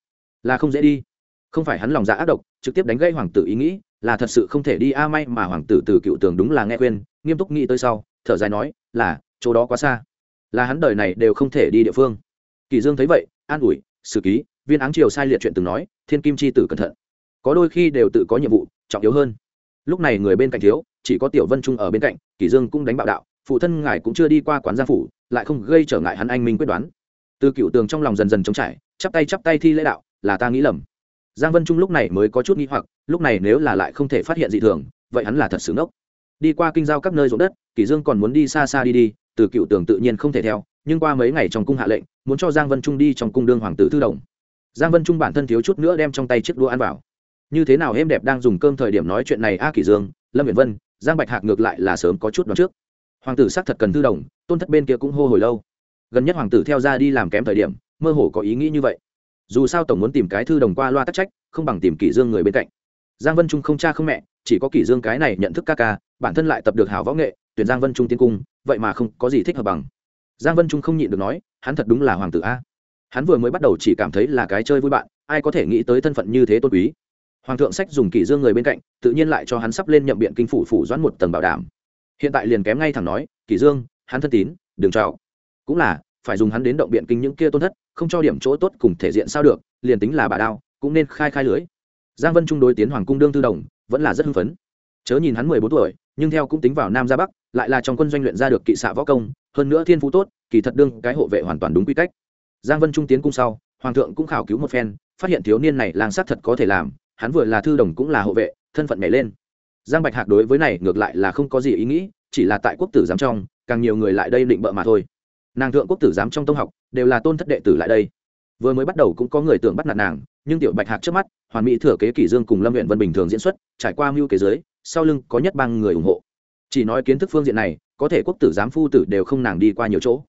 Là không dễ đi không phải hắn lòng dạ ác độc, trực tiếp đánh gãy hoàng tử ý nghĩ, là thật sự không thể đi a may mà hoàng tử từ cựu tường đúng là nghe khuyên, nghiêm túc nghĩ tới sau, thở dài nói, là, chỗ đó quá xa. Là hắn đời này đều không thể đi địa phương. Kỳ dương thấy vậy, an ủi, sử ký, viên áng triều sai liệt chuyện từng nói, thiên kim chi tử cẩn thận. Có đôi khi đều tự có nhiệm vụ, trọng yếu hơn. Lúc này người bên cạnh thiếu, chỉ có tiểu vân trung ở bên cạnh, kỳ dương cũng đánh bạo đạo, phụ thân ngài cũng chưa đi qua quán gia phủ, lại không gây trở ngại hắn anh minh quyết đoán. Từ cựu tường trong lòng dần dần chống trải, chắp tay chắp tay thi lễ đạo, là ta nghĩ lầm giang vân trung lúc này mới có chút nghi hoặc, lúc này nếu là lại không thể phát hiện dị thường, vậy hắn là thật xứng ngốc. Đi qua kinh giao các nơi ruộng đất, kỷ dương còn muốn đi xa xa đi đi, từ cựu tường tự nhiên không thể theo, nhưng qua mấy ngày trong cung hạ lệnh, muốn cho giang vân trung đi trong cung đương hoàng tử thư đồng. Giang vân trung bản thân thiếu chút nữa đem trong tay chiếc đũa ăn vào. Như thế nào em đẹp đang dùng cơm thời điểm nói chuyện này a kỷ dương, lâm viễn vân, giang bạch hạc ngược lại là sớm có chút đoán trước. Hoàng tử xác thật cần thư đồng, tôn thất bên kia cũng hô hồi lâu. Gần nhất hoàng tử theo ra đi làm kém thời điểm, mơ hồ có ý nghĩ như vậy dù sao tổng muốn tìm cái thư đồng qua loa tắc trách, không bằng tìm kỷ dương người bên cạnh. Giang vân trung không cha không mẹ, chỉ có kỷ dương cái này nhận thức ca ca, bản thân lại tập được hảo võ nghệ, tuyển giang vân trung tiến cung, vậy mà không có gì thích hợp bằng. Giang vân trung không nhịn được nói, hắn thật đúng là hoàng tử a. Hắn vừa mới bắt đầu chỉ cảm thấy là cái chơi vui bạn, ai có thể nghĩ tới thân phận như thế tôn quý. Hoàng thượng sách dùng kỷ dương người bên cạnh, tự nhiên lại cho hắn sắp lên nhậm biện kinh phủ phủ doãn một tầng bảo đảm. Hiện tại liền kém ngay thẳng nói, kỷ dương, hắn thân tín, đừng chào cũng là, phải dùng hắn đến động biện kinh những kia tôn thất không cho điểm chỗ tốt cùng thể diện sao được, liền tính là bà đao, cũng nên khai khai lưới. Giang vân trung đối tiến hoàng cung đương tư đồng, vẫn là rất hưng phấn. Chớ nhìn hắn mười bốn tuổi, nhưng theo cũng tính vào nam ra bắc, lại là trong quân doanh luyện ra được kỵ xạ võ công, hơn nữa thiên phú tốt, kỳ thật đương cái hộ vệ hoàn toàn đúng quy cách. Giang vân trung tiến cung sau, hoàng thượng cũng khảo cứu một phen, phát hiện thiếu niên này lang sát thật có thể làm, hắn vừa là thư đồng cũng là hộ vệ, thân phận nhảy lên. Giang bạch hạc đối với này ngược lại là không có gì ý nghĩ, chỉ là tại quốc tử giám trong, càng nhiều người lại đây định bợ mà thôi nàng thượng quốc tử giám trong tông học đều là tôn thất đệ tử lại đây. Vừa mới bắt đầu cũng có người tưởng bắt nạt nàng, nhưng tiểu bạch hạc trước mắt, hoàn mỹ thừa kế kỷ dương cùng lâm huyện vân bình thường diễn xuất, trải qua mưu kế giới sau lưng có nhất bang người ủng hộ. Chỉ nói kiến thức phương diện này, có thể quốc tử giám phu tử đều không nàng đi qua nhiều chỗ.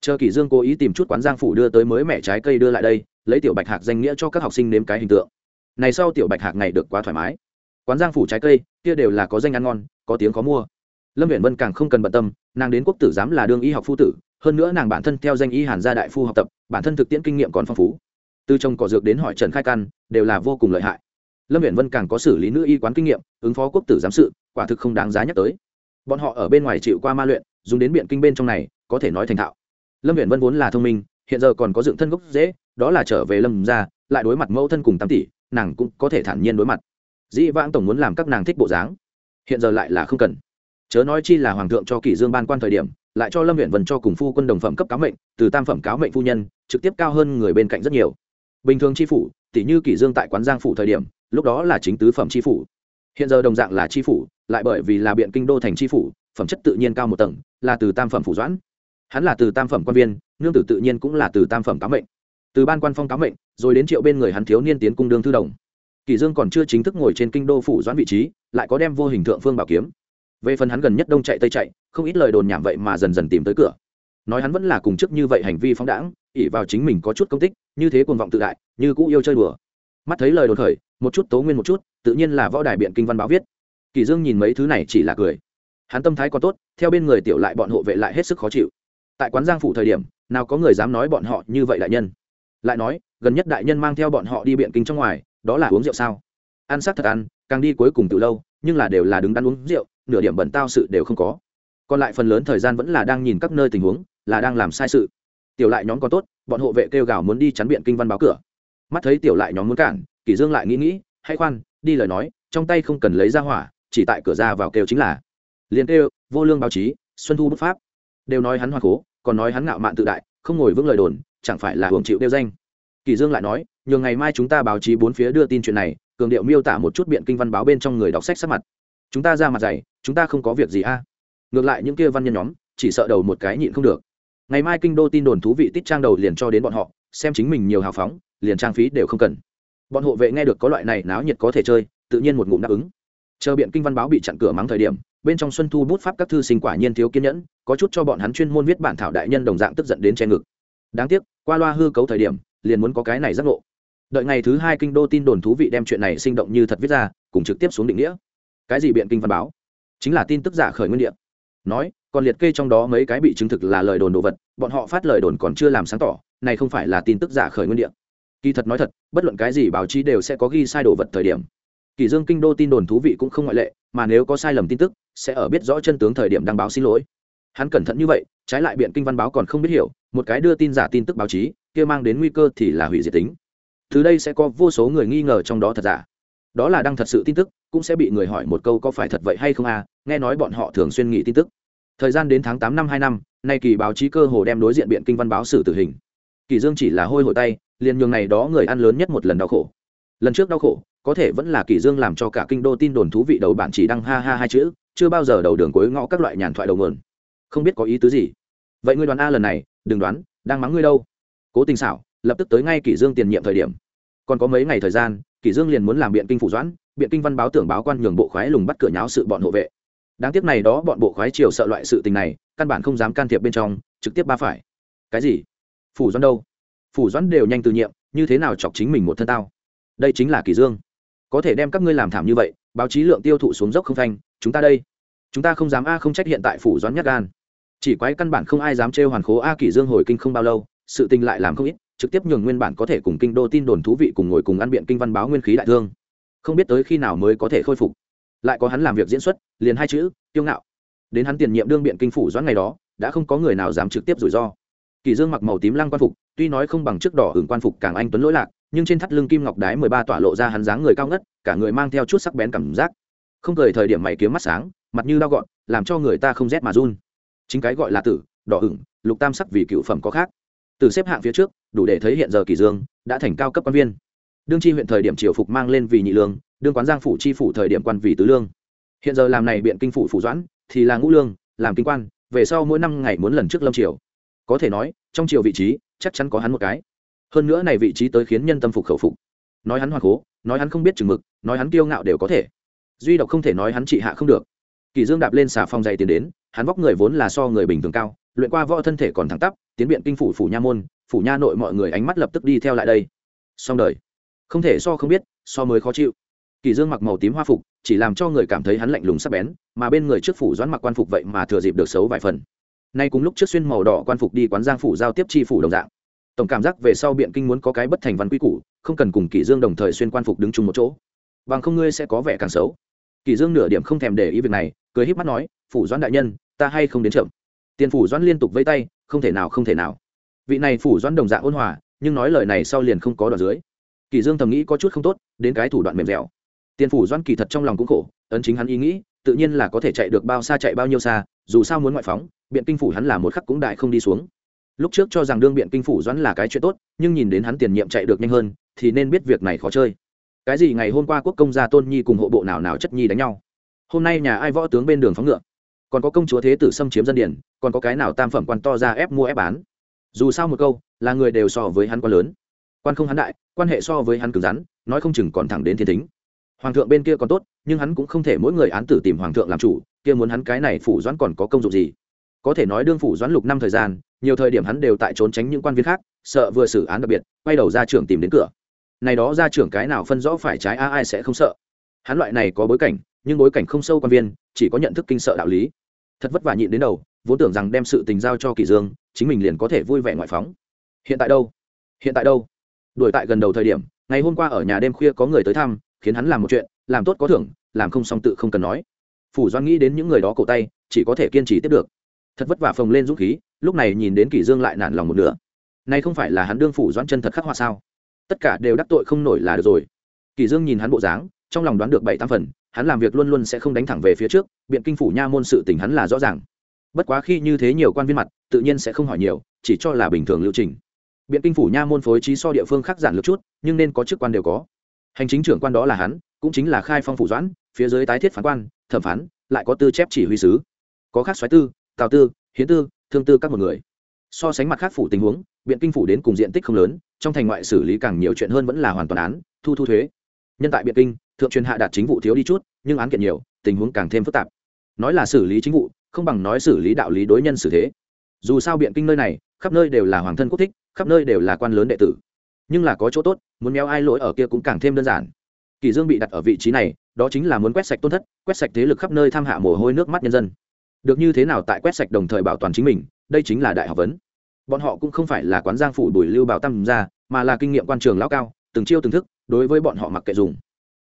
Chờ kỷ dương cố ý tìm chút quán giang phủ đưa tới mới mẻ trái cây đưa lại đây, lấy tiểu bạch hạc danh nghĩa cho các học sinh nếm cái hình tượng. Này sau tiểu bạch hạc ngày được quá thoải mái. Quán giang phủ trái cây, kia đều là có danh ăn ngon, có tiếng có mua. Lâm huyện vân càng không cần bận tâm, nàng đến quốc tử giám là đương y học phu tử hơn nữa nàng bản thân theo danh y hàn gia đại phu học tập, bản thân thực tiễn kinh nghiệm còn phong phú. Từ trồng cỏ dược đến hỏi trần khai căn, đều là vô cùng lợi hại. Lâm viện vân càng có xử lý nữ y quán kinh nghiệm, ứng phó quốc tử giám sự, quả thực không đáng giá nhắc tới. Bọn họ ở bên ngoài chịu qua ma luyện, dùng đến biện kinh bên trong này, có thể nói thành thạo. Lâm viện vân vốn là thông minh, hiện giờ còn có dựng thân gốc dễ, đó là trở về lâm ra lại đối mặt mẫu thân cùng tám tỷ, nàng cũng có thể thản nhiên đối mặt. Dĩ vãng tổng muốn làm các nàng thích bộ dáng, hiện giờ lại là không cần. Chớ nói chi là hoàng thượng cho kỷ dương ban quan thời điểm lại cho lâm huyện vân cho cùng phu quân đồng phẩm cấp cáo mệnh, từ tam phẩm cáo mệnh phu nhân, trực tiếp cao hơn người bên cạnh rất nhiều. Bình thường tri phủ tỷ như kỷ dương tại quán giang phủ thời điểm, lúc đó là chính tứ phẩm tri phủ. Hiện giờ đồng dạng là tri phủ, lại bởi vì là biện kinh đô thành tri phủ, phẩm chất tự nhiên cao một tầng, là từ tam phẩm phủ doãn. Hắn là từ tam phẩm quan viên, nương tử tự nhiên cũng là từ tam phẩm cáo mệnh. Từ ban quan phong cáo mệnh, rồi đến triệu bên người hắn thiếu niên tiến cung đương thư đồng. Kỷ dương còn chưa chính thức ngồi trên kinh đô phủ doãn vị trí, lại có đem vô hình thượng phương bảo kiếm về phần hắn gần nhất đông chạy tây chạy, không ít lời đồn nhảm vậy mà dần dần tìm tới cửa. Nói hắn vẫn là cùng chức như vậy hành vi phóng đãng ỉ vào chính mình có chút công tích, như thế cuồng vọng tự đại, như cũ yêu chơi đùa. Mắt thấy lời đồn khởi, một chút tố nguyên một chút, tự nhiên là võ đài biện kinh văn báo viết. Kỳ dương nhìn mấy thứ này chỉ là cười. Hắn tâm thái có tốt, theo bên người tiểu lại bọn hộ vệ lại hết sức khó chịu. Tại quán giang phủ thời điểm, nào có người dám nói bọn họ như vậy đại nhân. Lại nói, gần nhất đại nhân mang theo bọn họ đi biện kinh trong ngoài, đó là uống rượu sao? Ăn sắc thật ăn, càng đi cuối cùng từ lâu, nhưng là đều là đứng đắn uống rượu nửa điểm bẩn tao sự đều không có. Còn lại phần lớn thời gian vẫn là đang nhìn các nơi tình huống, là đang làm sai sự. Tiểu lại nhóm có tốt, bọn hộ vệ kêu gào muốn đi chắn biện kinh văn báo cửa. Mắt thấy tiểu lại nhóm muốn cản kỷ dương lại nghĩ nghĩ, hãy khoan, đi lời nói, trong tay không cần lấy ra hỏa, chỉ tại cửa ra vào kêu chính là. Liền kêu, vô lương báo chí, xuân thu bút pháp. Đều nói hắn hoa cố, còn nói hắn ngạo mạn tự đại, không ngồi vững lời đồn, chẳng phải là hưởng chịu đeo danh. Kỳ dương lại nói nhường ngày mai chúng ta báo chí bốn phía đưa tin chuyện này, cường điệu miêu tả một chút biện kinh văn báo bên trong người đọc sách sắc mặt chúng ta ra mặt dày, chúng ta không có việc gì a. Ngược lại những kia văn nhân nhóm, chỉ sợ đầu một cái nhịn không được. Ngày mai kinh đô tin đồn thú vị tít trang đầu liền cho đến bọn họ, xem chính mình nhiều hào phóng, liền trang phí đều không cần. Bọn hộ vệ nghe được có loại này náo nhiệt có thể chơi, tự nhiên một ngụm đáp ứng. Chờ biện kinh văn báo bị chặn cửa mắng thời điểm, bên trong xuân thu bút pháp các thư sinh quả nhiên thiếu kiên nhẫn, có chút cho bọn hắn chuyên môn viết bản thảo đại nhân đồng dạng tức giận đến che ngực. Đáng tiếc, qua loa hư cấu thời điểm, liền muốn có cái này giác ngộ. Đợi ngày thứ hai kinh đô tin đồn thú vị đem chuyện này sinh động như thật viết ra, cùng trực tiếp xuống định nghĩa cái gì biện kinh văn báo? Chính là tin tức giả khởi nguyên địa. Nói, còn liệt kê trong đó mấy cái bị chứng thực là lời đồn đồ vật, bọn họ phát lời đồn còn chưa làm sáng tỏ, này không phải là tin tức giả khởi nguyên địa. Kỳ thật nói thật, bất luận cái gì báo chí đều sẽ có ghi sai đồ vật thời điểm. Kỳ dương kinh đô tin đồn thú vị cũng không ngoại lệ, mà nếu có sai lầm tin tức, sẽ ở biết rõ chân tướng thời điểm đăng báo xin lỗi. Hắn cẩn thận như vậy, trái lại biện kinh văn báo còn không biết hiểu, một cái đưa tin giả tin tức báo chí, kia mang đến nguy cơ thì là hủy diệt tính. Từ đây sẽ có vô số người nghi ngờ trong đó thật giả. Đó là đăng thật sự tin tức cũng sẽ bị người hỏi một câu có phải thật vậy hay không à nghe nói bọn họ thường xuyên nghĩ tin tức. Thời gian đến tháng tám năm hai năm, nay kỳ báo chí cơ hồ đem đối diện biện kinh văn báo xử tử hình. Kỳ dương chỉ là hôi hồi tay, liền nhường này đó người ăn lớn nhất một lần đau khổ. Lần trước đau khổ, có thể vẫn là kỳ dương làm cho cả kinh đô tin đồn thú vị đầu bản chỉ đăng ha ha hai chữ, chưa bao giờ đầu đường cuối ngõ các loại nhàn thoại đầu nguồn. Không biết có ý tứ gì. Vậy ngươi đoán a lần này, đừng đoán, đang mắng ngươi đâu. Cố tình xảo, lập tức tới ngay kỷ dương tiền nhiệm thời điểm. Còn có mấy ngày thời gian kỷ dương liền muốn làm biện kinh phủ doãn biện kinh văn báo tưởng báo quan nhường bộ khoái lùng bắt cửa nháo sự bọn hộ vệ. Đáng tiếc này đó bọn bộ khoái triều sợ loại sự tình này, căn bản không dám can thiệp bên trong, trực tiếp ba phải. Cái gì? Phủ doãn đâu? Phủ doãn đều nhanh từ nhiệm, như thế nào chọc chính mình một thân tao? Đây chính là kỳ dương. Có thể đem các ngươi làm thảm như vậy, báo chí lượng tiêu thụ xuống dốc không thanh chúng ta đây. Chúng ta không dám a không trách hiện tại phủ doãn nhát gan. Chỉ quái căn bản không ai dám trêu hoàn khố a kỳ dương hồi kinh không bao lâu, sự tình lại làm không ít, trực tiếp nhường nguyên bản có thể cùng kinh đô tin đồn thú vị cùng ngồi cùng ăn biện kinh văn báo nguyên khí đại thương không biết tới khi nào mới có thể khôi phục. Lại có hắn làm việc diễn xuất, liền hai chữ tiêu ngạo. Đến hắn tiền nhiệm đương biện kinh phủ doãn ngày đó, đã không có người nào dám trực tiếp rủi ro. Kỳ dương mặc màu tím lăng quan phục, tuy nói không bằng trước đỏ hưởng quan phục càng anh tuấn lỗi lạc, nhưng trên thắt lưng kim ngọc đái mười ba tỏa lộ ra hắn dáng người cao ngất, cả người mang theo chút sắc bén cảm giác. Không cười thời điểm mày kiếm mắt sáng, mặt như đau gọn, làm cho người ta không rét mà run. Chính cái gọi là tử, đỏ ửng lục tam sắc vì cựu phẩm có khác. Từ xếp hạng phía trước, đủ để thấy hiện giờ kỳ dương đã thành cao cấp quan viên đương chi huyện thời điểm triều phục mang lên vì nhị lương, đương quán giang phủ chi phủ thời điểm quan vì tứ lương. Hiện giờ làm này biện kinh phủ phủ doãn, thì là ngũ lương, làm kinh quan, về sau mỗi năm ngày muốn lần trước lâm triều. Có thể nói, trong triều vị trí, chắc chắn có hắn một cái. Hơn nữa này vị trí tới khiến nhân tâm phục khẩu phục. Nói hắn hoa cố nói hắn không biết chừng mực, nói hắn kiêu ngạo đều có thể. Duy độc không thể nói hắn trị hạ không được. Kỳ dương đạp lên xà phong dày tiền đến, hắn vóc người vốn là so người bình thường cao, luyện qua võ thân thể còn thẳng tắp, tiến biện kinh phủ phủ nha môn, phủ nha nội mọi người ánh mắt lập tức đi theo lại đây. Xong đời không thể so không biết, so mới khó chịu. Kỳ dương mặc màu tím hoa phục, chỉ làm cho người cảm thấy hắn lạnh lùng sắc bén, mà bên người trước phủ doãn mặc quan phục vậy mà thừa dịp được xấu vài phần. Nay cùng lúc trước xuyên màu đỏ quan phục đi quán giang phủ giao tiếp chi phủ đồng dạng. Tổng cảm giác về sau biện kinh muốn có cái bất thành văn quy củ, không cần cùng kỳ dương đồng thời xuyên quan phục đứng chung một chỗ. Bằng không ngươi sẽ có vẻ càng xấu. Kỳ dương nửa điểm không thèm để ý việc này, cười híp mắt nói, phủ doãn đại nhân, ta hay không đến chậm? Tiền phủ doãn liên tục vây tay, không thể nào, không thể nào. Vị này phủ doãn đồng dạng ôn hòa, nhưng nói lời này sau liền không có đoạn dưới kỳ dương thầm nghĩ có chút không tốt, đến cái thủ đoạn mềm dẻo. Tiền phủ doãn kỳ thật trong lòng cũng khổ, ấn chính hắn ý nghĩ, tự nhiên là có thể chạy được bao xa chạy bao nhiêu xa, dù sao muốn ngoại phóng, biện kinh phủ hắn là một khắc cũng đại không đi xuống. Lúc trước cho rằng đương biện kinh phủ doãn là cái chuyện tốt, nhưng nhìn đến hắn tiền nhiệm chạy được nhanh hơn, thì nên biết việc này khó chơi. Cái gì ngày hôm qua quốc công gia tôn nhi cùng hộ bộ nào nào chất nhi đánh nhau. Hôm nay nhà ai võ tướng bên đường phóng ngựa. Còn có công chúa thế tử xâm chiếm dân điển, còn có cái nào tam phẩm quan to ra ép mua ép bán. Dù sao một câu, là người đều so với hắn quá lớn. Quan không hắn đại quan hệ so với hắn cứng rắn, nói không chừng còn thẳng đến thiên tính hoàng thượng bên kia còn tốt, nhưng hắn cũng không thể mỗi người án tử tìm hoàng thượng làm chủ, kia muốn hắn cái này phủ doãn còn có công dụng gì? Có thể nói đương phủ doãn lục năm thời gian, nhiều thời điểm hắn đều tại trốn tránh những quan viên khác, sợ vừa xử án đặc biệt, quay đầu ra trưởng tìm đến cửa. Này đó ra trưởng cái nào phân rõ phải trái a, ai sẽ không sợ? Hắn loại này có bối cảnh, nhưng bối cảnh không sâu quan viên, chỉ có nhận thức kinh sợ đạo lý. Thật vất vả nhịn đến đầu, vốn tưởng rằng đem sự tình giao cho kỳ dương, chính mình liền có thể vui vẻ ngoại phóng. Hiện tại đâu? Hiện tại đâu? Đuổi tại gần đầu thời điểm, ngày hôm qua ở nhà đêm khuya có người tới thăm, khiến hắn làm một chuyện, làm tốt có thưởng, làm không xong tự không cần nói. Phủ doan nghĩ đến những người đó cổ tay, chỉ có thể kiên trì tiếp được. Thật vất vả phồng lên dũng khí, lúc này nhìn đến kỷ dương lại nản lòng một nửa. Nay không phải là hắn đương phủ doãn chân thật khắc họa sao? Tất cả đều đắc tội không nổi là được rồi. Kỷ dương nhìn hắn bộ dáng, trong lòng đoán được bảy tam phần, hắn làm việc luôn luôn sẽ không đánh thẳng về phía trước, biện kinh phủ nha môn sự tình hắn là rõ ràng. Bất quá khi như thế nhiều quan viên mặt, tự nhiên sẽ không hỏi nhiều, chỉ cho là bình thường lưu trình biện kinh phủ nha môn phối trí so địa phương khác giản lược chút, nhưng nên có chức quan đều có. Hành chính trưởng quan đó là hắn, cũng chính là khai phong phủ doãn, phía dưới tái thiết phán quan, thẩm phán, lại có tư chép chỉ huy sứ. Có khác xoáy tư, tào tư, hiến tư, thương tư các một người. So sánh mặt khác phủ tình huống, biện kinh phủ đến cùng diện tích không lớn, trong thành ngoại xử lý càng nhiều chuyện hơn vẫn là hoàn toàn án, thu thu thuế. Nhân tại biện kinh, thượng truyền hạ đạt chính vụ thiếu đi chút, nhưng án kiện nhiều, tình huống càng thêm phức tạp. Nói là xử lý chính vụ, không bằng nói xử lý đạo lý đối nhân xử thế. Dù sao biện kinh nơi này, khắp nơi đều là hoàng thân quốc thích khắp nơi đều là quan lớn đệ tử. Nhưng là có chỗ tốt, muốn méo ai lỗi ở kia cũng càng thêm đơn giản. Kỳ dương bị đặt ở vị trí này, đó chính là muốn quét sạch tôn thất, quét sạch thế lực khắp nơi tham hạ mồ hôi nước mắt nhân dân. Được như thế nào tại quét sạch đồng thời bảo toàn chính mình, đây chính là đại học vấn. Bọn họ cũng không phải là quán giang phủ bùi lưu bảo tâm ra mà là kinh nghiệm quan trường lão cao, từng chiêu từng thức, đối với bọn họ mặc kệ dùng.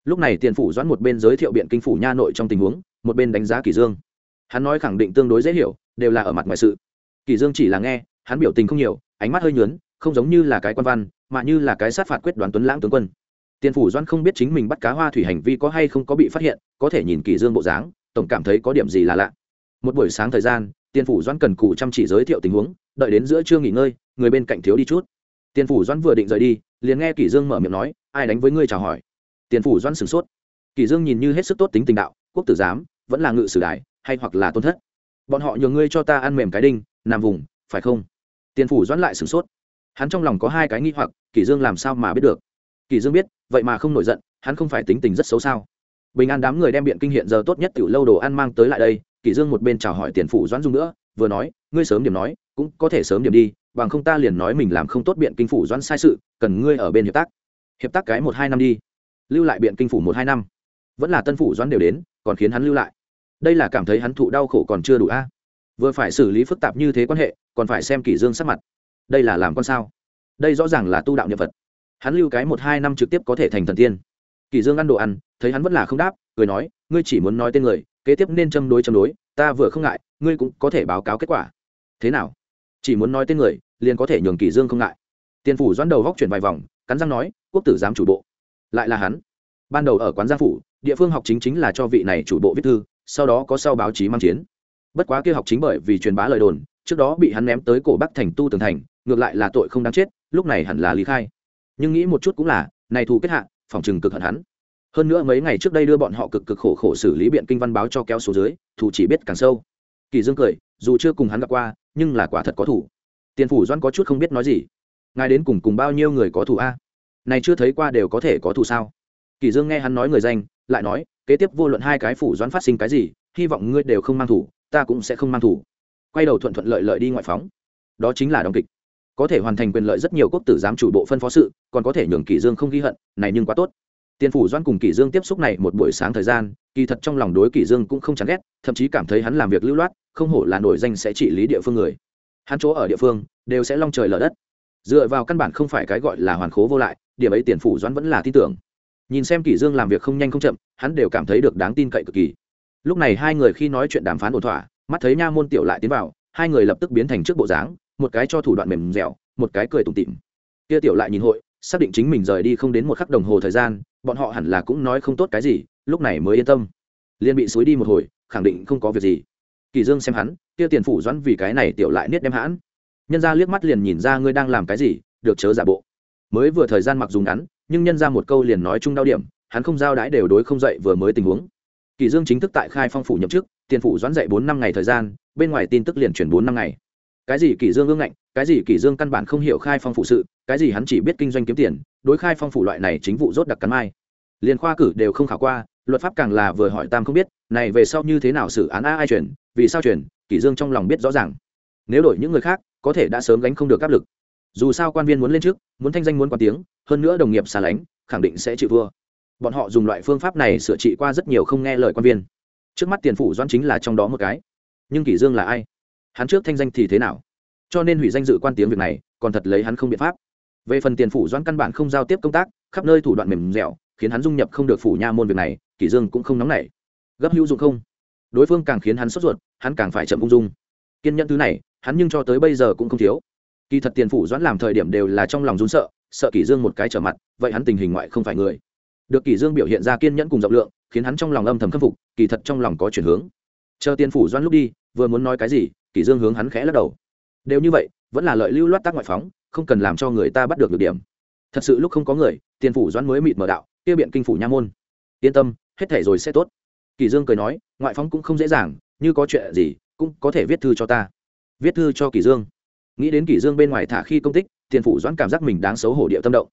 Lúc này tiền phủ doãn một bên giới thiệu biện kinh phủ nha nội trong tình huống, một bên đánh giá kỳ dương. Hắn nói khẳng định tương đối dễ hiểu, đều là ở mặt ngoài sự. Kỳ dương chỉ là nghe hắn biểu tình không nhiều, ánh mắt hơi nhướng không giống như là cái quan văn, mà như là cái sát phạt quyết đoán tuấn lãng tướng quân. Tiền phủ doãn không biết chính mình bắt cá hoa thủy hành vi có hay không có bị phát hiện, có thể nhìn kỷ dương bộ dáng, tổng cảm thấy có điểm gì là lạ. Một buổi sáng thời gian tiền phủ doãn cần cù chăm chỉ giới thiệu tình huống, đợi đến giữa trưa nghỉ ngơi, người bên cạnh thiếu đi chút. Tiền phủ doãn vừa định rời đi, liền nghe kỷ dương mở miệng nói, ai đánh với ngươi chào hỏi? Tiền phủ doãn sửng sốt. Kỷ dương nhìn như hết sức tốt tính tình đạo, quốc tử giám, vẫn là ngự sử đại, hay hoặc là tôn thất? Bọn họ nhường ngươi cho ta ăn mềm cái đinh, nằm vùng phải không? Tiền phủ doãn lại sửng sốt. Hắn trong lòng có hai cái nghi hoặc, kỷ dương làm sao mà biết được? Kỷ dương biết, vậy mà không nổi giận, hắn không phải tính tình rất xấu sao? Bình an đám người đem biện kinh hiện giờ tốt nhất tiểu lâu đồ ăn mang tới lại đây, kỷ dương một bên chào hỏi tiền phủ doãn dung nữa, vừa nói, ngươi sớm điểm nói, cũng có thể sớm điểm đi, bằng không ta liền nói mình làm không tốt biện kinh phủ doãn sai sự, cần ngươi ở bên hiệp tác. Hiệp tác cái một hai năm đi. Lưu lại biện kinh phủ một hai năm. Vẫn là tân phủ doãn đều đến, còn khiến hắn lưu lại. Đây là cảm thấy hắn thụ đau khổ còn chưa đủ a vừa phải xử lý phức tạp như thế quan hệ, còn phải xem kỷ dương sắc mặt. Đây là làm con sao? Đây rõ ràng là tu đạo niệm phật. Hắn lưu cái một hai năm trực tiếp có thể thành thần tiên. Kỷ dương ăn đồ ăn, thấy hắn vẫn là không đáp, cười nói, ngươi chỉ muốn nói tên người, kế tiếp nên châm đối châm đối, ta vừa không ngại, ngươi cũng có thể báo cáo kết quả. Thế nào? Chỉ muốn nói tên người, liền có thể nhường kỷ dương không ngại. Tiền phủ doãn đầu góc chuyển vài vòng, cắn răng nói, quốc tử giám chủ bộ. Lại là hắn. Ban đầu ở quán gia phủ, địa phương học chính chính là cho vị này chủ bộ viết thư, sau đó có sau báo chí mang chiến bất quá kia học chính bởi vì truyền bá lời đồn, trước đó bị hắn ném tới cổ bắc thành tu tường thành, ngược lại là tội không đáng chết, lúc này hẳn là lý khai. Nhưng nghĩ một chút cũng là, này thù kết hạ, phòng trừng cực hận hắn. Hơn nữa mấy ngày trước đây đưa bọn họ cực cực khổ khổ xử lý biện kinh văn báo cho kéo số dưới thủ chỉ biết càng sâu. Kỳ dương cười, dù chưa cùng hắn gặp qua, nhưng là quả thật có thủ tiền phủ doãn có chút không biết nói gì. Ngài đến cùng cùng bao nhiêu người có thủ a? Này chưa thấy qua đều có thể có thủ sao? Kỳ dương nghe hắn nói người danh, lại nói, kế tiếp vô luận hai cái phủ doãn phát sinh cái gì, hy vọng ngươi đều không mang thủ ta cũng sẽ không mang thủ quay đầu thuận thuận lợi lợi đi ngoại phóng đó chính là đóng kịch có thể hoàn thành quyền lợi rất nhiều quốc tử giám chủ bộ phân phó sự còn có thể nhường kỷ dương không ghi hận này nhưng quá tốt Tiên phủ Doãn cùng Kỷ Dương tiếp xúc này một buổi sáng thời gian, kỳ thật trong lòng đối Kỷ Dương cũng không chán ghét, thậm chí cảm thấy hắn làm việc lưu loát, không hổ là nổi danh sẽ trị lý địa phương người. Hắn chỗ ở địa phương đều sẽ long trời lở đất. Dựa vào căn bản không phải cái gọi là hoàn khố vô lại, điểm ấy Tiền phủ Doãn vẫn là tin tưởng. Nhìn xem Kỷ Dương làm việc không nhanh không chậm, hắn đều cảm thấy được đáng tin cậy cực kỳ. Lúc này hai người khi nói chuyện đàm phán ổn thỏa, mắt thấy Nha môn tiểu lại tiến vào, hai người lập tức biến thành trước bộ dáng, một cái cho thủ đoạn mềm dẻo, một cái cười tủm tỉm. Kia tiểu lại nhìn hội, xác định chính mình rời đi không đến một khắc đồng hồ thời gian bọn họ hẳn là cũng nói không tốt cái gì lúc này mới yên tâm. Liên bị suối đi một hồi khẳng định không có việc gì. Kỳ dương xem hắn kia tiền phủ doãn vì cái này tiểu lại niết đem hãn. Nhân ra liếc mắt liền nhìn ra ngươi đang làm cái gì được chớ giả bộ. Mới vừa thời gian mặc dùng ngắn nhưng nhân ra một câu liền nói chung đau điểm hắn không giao đãi đều đối không dậy vừa mới tình huống kỳ dương chính thức tại khai phong phủ nhậm chức, tiền phủ doãn dạy bốn năm ngày thời gian, bên ngoài tin tức liền chuyển bốn năm ngày. Cái gì kỳ dương ương ngạnh, cái gì kỳ dương căn bản không hiểu khai phong phủ sự, cái gì hắn chỉ biết kinh doanh kiếm tiền, đối khai phong phủ loại này chính vụ rốt đặc cắn mai. Liền khoa cử đều không khảo qua, luật pháp càng là vừa hỏi tam không biết, này về sau như thế nào xử án a ai chuyển, vì sao chuyển, Kỳ dương trong lòng biết rõ ràng. Nếu đổi những người khác, có thể đã sớm gánh không được áp lực. Dù sao quan viên muốn lên trước, muốn thanh danh muốn quan tiếng, hơn nữa đồng nghiệp xa lánh, khẳng định sẽ chịu thua bọn họ dùng loại phương pháp này sửa trị qua rất nhiều không nghe lời quan viên. Trước mắt tiền phủ doãn chính là trong đó một cái. Nhưng kỷ dương là ai? Hắn trước thanh danh thì thế nào? Cho nên hủy danh dự quan tiếng việc này, còn thật lấy hắn không biện pháp. Về phần tiền phủ doãn căn bản không giao tiếp công tác, khắp nơi thủ đoạn mềm dẻo, khiến hắn dung nhập không được phủ nha môn việc này, kỷ dương cũng không nóng nảy. Gấp hữu dụng không? Đối phương càng khiến hắn sốt ruột, hắn càng phải chậm ung dung. Kiên nhẫn thứ này, hắn nhưng cho tới bây giờ cũng không thiếu. Kỳ thật tiền phủ doãn làm thời điểm đều là trong lòng run sợ sợ kỷ dương một cái trở mặt, vậy hắn tình hình ngoại không phải người được kỷ dương biểu hiện ra kiên nhẫn cùng rộng lượng, khiến hắn trong lòng âm thầm khâm phục, kỳ thật trong lòng có chuyển hướng. Chờ tiên phủ doan lúc đi, vừa muốn nói cái gì, kỷ dương hướng hắn khẽ lắc đầu. Đều như vậy, vẫn là lợi lưu loát tác ngoại phóng, không cần làm cho người ta bắt được được điểm. Thật sự lúc không có người tiền phủ doan mới mịt mở đạo, kia biện kinh phủ nha môn. Yên tâm, hết thể rồi sẽ tốt. Kỳ dương cười nói, ngoại phóng cũng không dễ dàng, như có chuyện gì, cũng có thể viết thư cho ta. Viết thư cho kỳ dương. Nghĩ đến kỳ dương bên ngoài thả khi công tích tiền phủ doãn cảm giác mình đáng xấu hổ địa tâm động.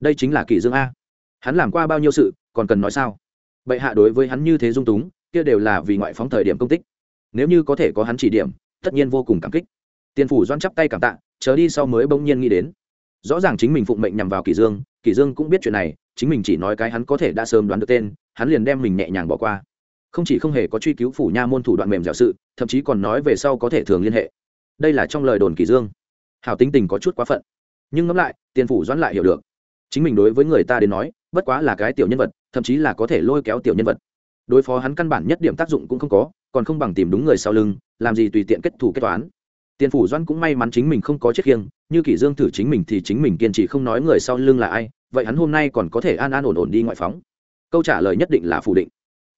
Đây chính là kỳ dương a hắn làm qua bao nhiêu sự, còn cần nói sao? Bệ hạ đối với hắn như thế dung túng, kia đều là vì ngoại phóng thời điểm công tích. Nếu như có thể có hắn chỉ điểm, tất nhiên vô cùng cảm kích. Tiền phủ doãn chắp tay cảm tạ, chờ đi sau mới bỗng nhiên nghĩ đến. Rõ ràng chính mình phụng mệnh nhằm vào kỳ dương kỳ dương cũng biết chuyện này, chính mình chỉ nói cái hắn có thể đã sớm đoán được tên, hắn liền đem mình nhẹ nhàng bỏ qua. Không chỉ không hề có truy cứu phủ nha môn thủ đoạn mềm dẻo sự, thậm chí còn nói về sau có thể thường liên hệ. Đây là trong lời đồn kỳ dương. Hảo tính tình có chút quá phận. Nhưng ngẫm lại tiền phủ doãn lại hiểu được. Chính mình đối với người ta đến nói bất quá là cái tiểu nhân vật, thậm chí là có thể lôi kéo tiểu nhân vật. Đối phó hắn căn bản nhất điểm tác dụng cũng không có, còn không bằng tìm đúng người sau lưng, làm gì tùy tiện kết thủ kết toán. Tiền phủ doãn cũng may mắn chính mình không có chết khiêng, như kỷ dương thử chính mình thì chính mình kiên trì không nói người sau lưng là ai, vậy hắn hôm nay còn có thể an an ổn ổn đi ngoại phóng. Câu trả lời nhất định là phủ định.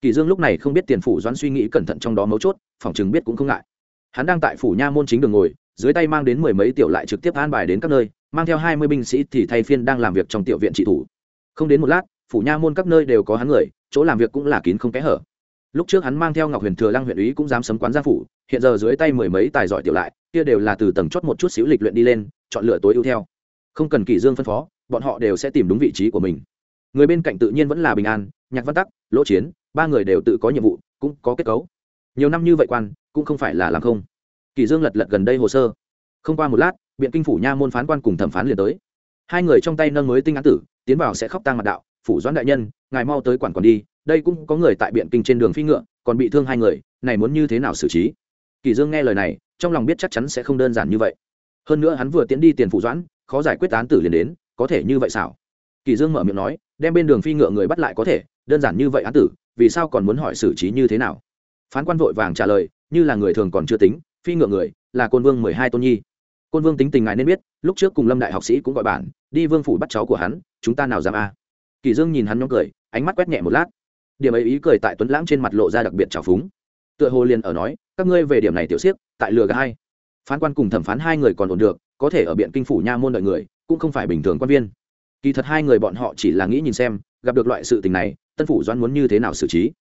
Kỳ dương lúc này không biết tiền phủ doãn suy nghĩ cẩn thận trong đó mấu chốt, phòng chừng biết cũng không ngại. Hắn đang tại phủ nha môn chính đường ngồi, dưới tay mang đến mười mấy tiểu lại trực tiếp an bài đến các nơi, mang theo hai mươi binh sĩ thì thay phiên đang làm việc trong tiểu viện trị thủ không đến một lát, phủ nha môn các nơi đều có hắn người, chỗ làm việc cũng là kín không kẽ hở. Lúc trước hắn mang theo ngọc huyền thừa lăng huyện ý cũng dám sấm quán gia phủ, hiện giờ dưới tay mười mấy tài giỏi tiểu lại, kia đều là từ tầng chốt một chút xíu lịch luyện đi lên, chọn lựa tối ưu theo. Không cần kỳ dương phân phó, bọn họ đều sẽ tìm đúng vị trí của mình. Người bên cạnh tự nhiên vẫn là bình an, nhạc văn tắc, lỗ chiến, ba người đều tự có nhiệm vụ, cũng có kết cấu. Nhiều năm như vậy quan, cũng không phải là làm không. Kỳ dương lật lật gần đây hồ sơ. Không qua một lát, biện kinh phủ nha môn phán quan cùng thẩm phán liền tới hai người trong tay nâng mới tinh án tử, tiến vào sẽ khóc tang mặt đạo, phủ doãn đại nhân, ngài mau tới quản quản đi, đây cũng có người tại biện kinh trên đường phi ngựa, còn bị thương hai người, này muốn như thế nào xử trí? Kỳ dương nghe lời này, trong lòng biết chắc chắn sẽ không đơn giản như vậy. Hơn nữa hắn vừa tiến đi tiền phủ doãn, khó giải quyết án tử liền đến, có thể như vậy sao? Kỳ dương mở miệng nói, đem bên đường phi ngựa người bắt lại có thể, đơn giản như vậy án tử, vì sao còn muốn hỏi xử trí như thế nào? Phán quan vội vàng trả lời, như là người thường còn chưa tính, phi ngựa người, là côn vương mười hai tôn nhi. Côn vương tính tình ngài nên biết, lúc trước cùng lâm đại học sĩ cũng gọi bản đi vương phủ bắt cháu của hắn, chúng ta nào dám a? Kỳ dương nhìn hắn nhóm cười, ánh mắt quét nhẹ một lát. Điểm ấy ý cười tại tuấn lãng trên mặt lộ ra đặc biệt trào phúng. Tựa hồ liền ở nói, các ngươi về điểm này tiểu xiếc tại lừa gà hay phán quan cùng thẩm phán hai người còn ổn được, có thể ở biện kinh phủ nha môn đợi người, cũng không phải bình thường quan viên. Kỳ thật hai người bọn họ chỉ là nghĩ nhìn xem, gặp được loại sự tình này, tân phủ doan muốn như thế nào xử trí?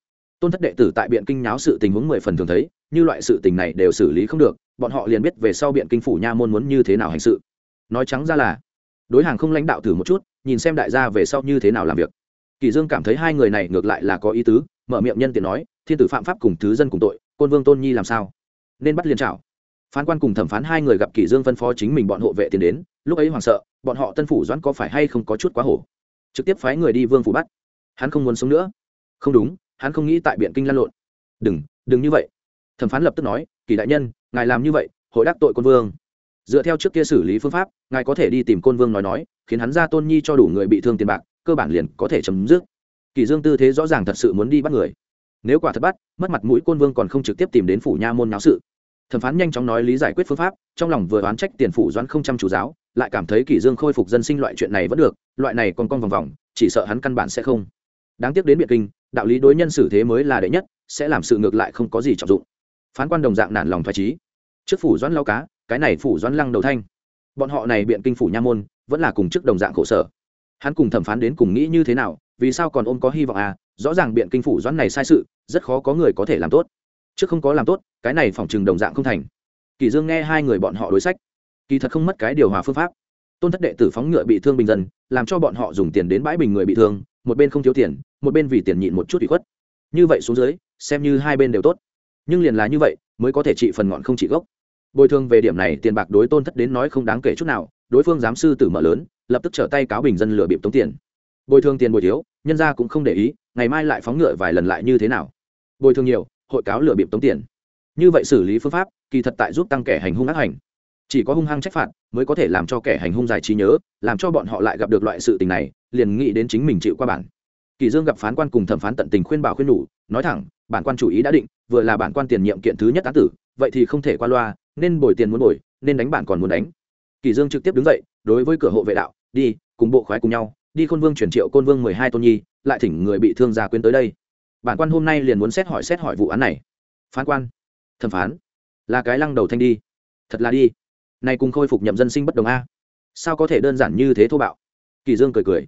Tôn thất đệ tử tại biện kinh nháo sự tình huống mười phần thường thấy, như loại sự tình này đều xử lý không được, bọn họ liền biết về sau biện kinh phủ nha môn muốn như thế nào hành sự. Nói trắng ra là đối hàng không lãnh đạo thử một chút, nhìn xem đại gia về sau như thế nào làm việc. Kỳ dương cảm thấy hai người này ngược lại là có ý tứ, mở miệng nhân tiện nói, thiên tử phạm pháp cùng thứ dân cùng tội, côn vương tôn nhi làm sao? Nên bắt liên trảo. Phán quan cùng thẩm phán hai người gặp kỳ dương phân phó chính mình bọn hộ vệ tiến đến, lúc ấy hoảng sợ, bọn họ tân phủ doãn có phải hay không có chút quá hổ? Trực tiếp phái người đi vương phủ bắt. Hắn không muốn sống nữa. Không đúng, hắn không nghĩ tại biện kinh lan lộn. Đừng đừng như vậy. Thẩm phán lập tức nói, kỳ đại nhân, ngài làm như vậy, hội đắc tội côn vương dựa theo trước kia xử lý phương pháp, ngài có thể đi tìm côn vương nói nói, khiến hắn ra tôn nhi cho đủ người bị thương tiền bạc, cơ bản liền có thể chấm dứt. Kỳ dương tư thế rõ ràng thật sự muốn đi bắt người. Nếu quả thật bắt, mất mặt mũi côn vương còn không trực tiếp tìm đến phủ nha môn náo sự. Thẩm phán nhanh chóng nói lý giải quyết phương pháp, trong lòng vừa oán trách tiền phủ doãn không chăm chủ giáo, lại cảm thấy kỷ dương khôi phục dân sinh loại chuyện này vẫn được, loại này còn con vòng vòng, chỉ sợ hắn căn bản sẽ không. Đáng tiếc đến biệt kinh, đạo lý đối nhân xử thế mới là đệ nhất, sẽ làm sự ngược lại không có gì trọng dụng. Phán quan đồng dạng nản lòng thoái trí trước phủ doãn lao cá cái này phủ doãn lăng đầu thanh. Bọn họ này biện kinh phủ nha môn, vẫn là cùng trước đồng dạng khổ sở. Hắn cùng thẩm phán đến cùng nghĩ như thế nào, vì sao còn ôm có hy vọng à? Rõ ràng biện kinh phủ doãn này sai sự, rất khó có người có thể làm tốt. Trước không có làm tốt, cái này phòng trừng đồng dạng không thành. Kỳ dương nghe hai người bọn họ đối sách. Kỳ thật không mất cái điều hòa phương pháp. Tôn thất đệ tử phóng ngựa bị thương bình dân, làm cho bọn họ dùng tiền đến bãi bình người bị thương, một bên không thiếu tiền, một bên vì tiền nhịn một chút ủy khuất. Như vậy xuống dưới, xem như hai bên đều tốt. Nhưng liền là như vậy, mới có thể trị phần ngọn không trị gốc bồi thường về điểm này, tiền bạc đối tôn thất đến nói không đáng kể chút nào, đối phương giám sư tử mở lớn, lập tức trở tay cáo bình dân lừa bịp tống tiền. Bồi thường tiền bồi thiếu, nhân ra cũng không để ý, ngày mai lại phóng ngựa vài lần lại như thế nào? Bồi thường nhiều, hội cáo lừa bịp tống tiền. Như vậy xử lý phương pháp, kỳ thật tại giúp tăng kẻ hành hung ác hành. Chỉ có hung hăng trách phạt mới có thể làm cho kẻ hành hung dài trí nhớ, làm cho bọn họ lại gặp được loại sự tình này, liền nghĩ đến chính mình chịu qua bản. Kỳ dương gặp phán quan cùng thẩm phán tận tình khuyên bảo khuyên nhủ, nói thẳng, bản quan chủ ý đã định, vừa là bản quan tiền nhiệm kiện thứ nhất án tử, vậy thì không thể qua loa nên bồi tiền muốn bồi, nên đánh bản còn muốn đánh. Kỳ dương trực tiếp đứng dậy, đối với cửa hộ vệ đạo, đi, cùng bộ khoái cùng nhau, đi khôn vương chuyển triệu côn vương mười hai tôn nhi, lại thỉnh người bị thương gia quyến tới đây. Bản quan hôm nay liền muốn xét hỏi xét hỏi vụ án này. Phán quan. Thẩm phán. Là cái lăng đầu thanh đi. Thật là đi. Nay cùng khôi phục nhậm dân sinh bất đồng a. Sao có thể đơn giản như thế thô bạo? Kỳ dương cười cười.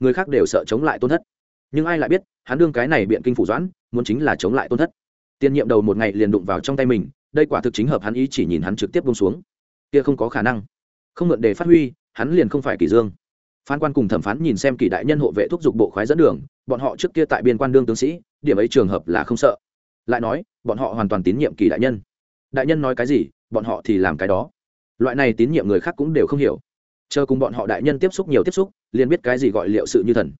Người khác đều sợ chống lại tôn thất. Nhưng ai lại biết, hắn đương cái này biện kinh phủ doãn, muốn chính là chống lại tôn thất. Tiên nhiệm đầu một ngày liền đụng vào trong tay mình đây quả thực chính hợp hắn ý chỉ nhìn hắn trực tiếp bông xuống. Kia không có khả năng. Không mượn để phát huy, hắn liền không phải kỷ dương. Phán quan cùng thẩm phán nhìn xem kỳ đại nhân hộ vệ thúc giục bộ khoái dẫn đường, bọn họ trước kia tại biên quan đương tướng sĩ, điểm ấy trường hợp là không sợ. Lại nói, bọn họ hoàn toàn tín nhiệm kỳ đại nhân. Đại nhân nói cái gì, bọn họ thì làm cái đó. Loại này tín nhiệm người khác cũng đều không hiểu. Chờ cùng bọn họ đại nhân tiếp xúc nhiều tiếp xúc, liền biết cái gì gọi liệu sự như thần.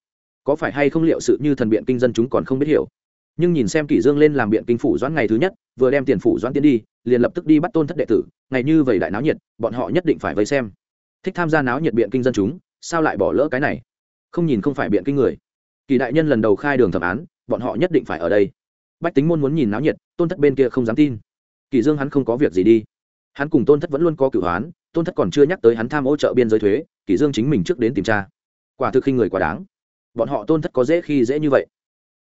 Có phải hay không liệu sự như thần biện kinh dân chúng còn không biết hiểu nhưng nhìn xem kỷ dương lên làm biện kinh phủ doãn ngày thứ nhất, vừa đem tiền phủ doãn tiến đi, liền lập tức đi bắt tôn thất đệ tử, ngày như vậy đại náo nhiệt, bọn họ nhất định phải vây xem. Thích tham gia náo nhiệt biện kinh dân chúng, sao lại bỏ lỡ cái này? Không nhìn không phải biện kinh người. Kỳ đại nhân lần đầu khai đường thẩm án, bọn họ nhất định phải ở đây. Bách tính môn muốn nhìn náo nhiệt, tôn thất bên kia không dám tin. Kỳ dương hắn không có việc gì đi. Hắn cùng tôn thất vẫn luôn có cửu hoán tôn thất còn chưa nhắc tới hắn tham ô trợ biên giới thuế kỳ dương chính mình trước đến tìm tra. Quả thực khi người quá đáng. Bọn họ tôn thất có dễ khi dễ như vậy.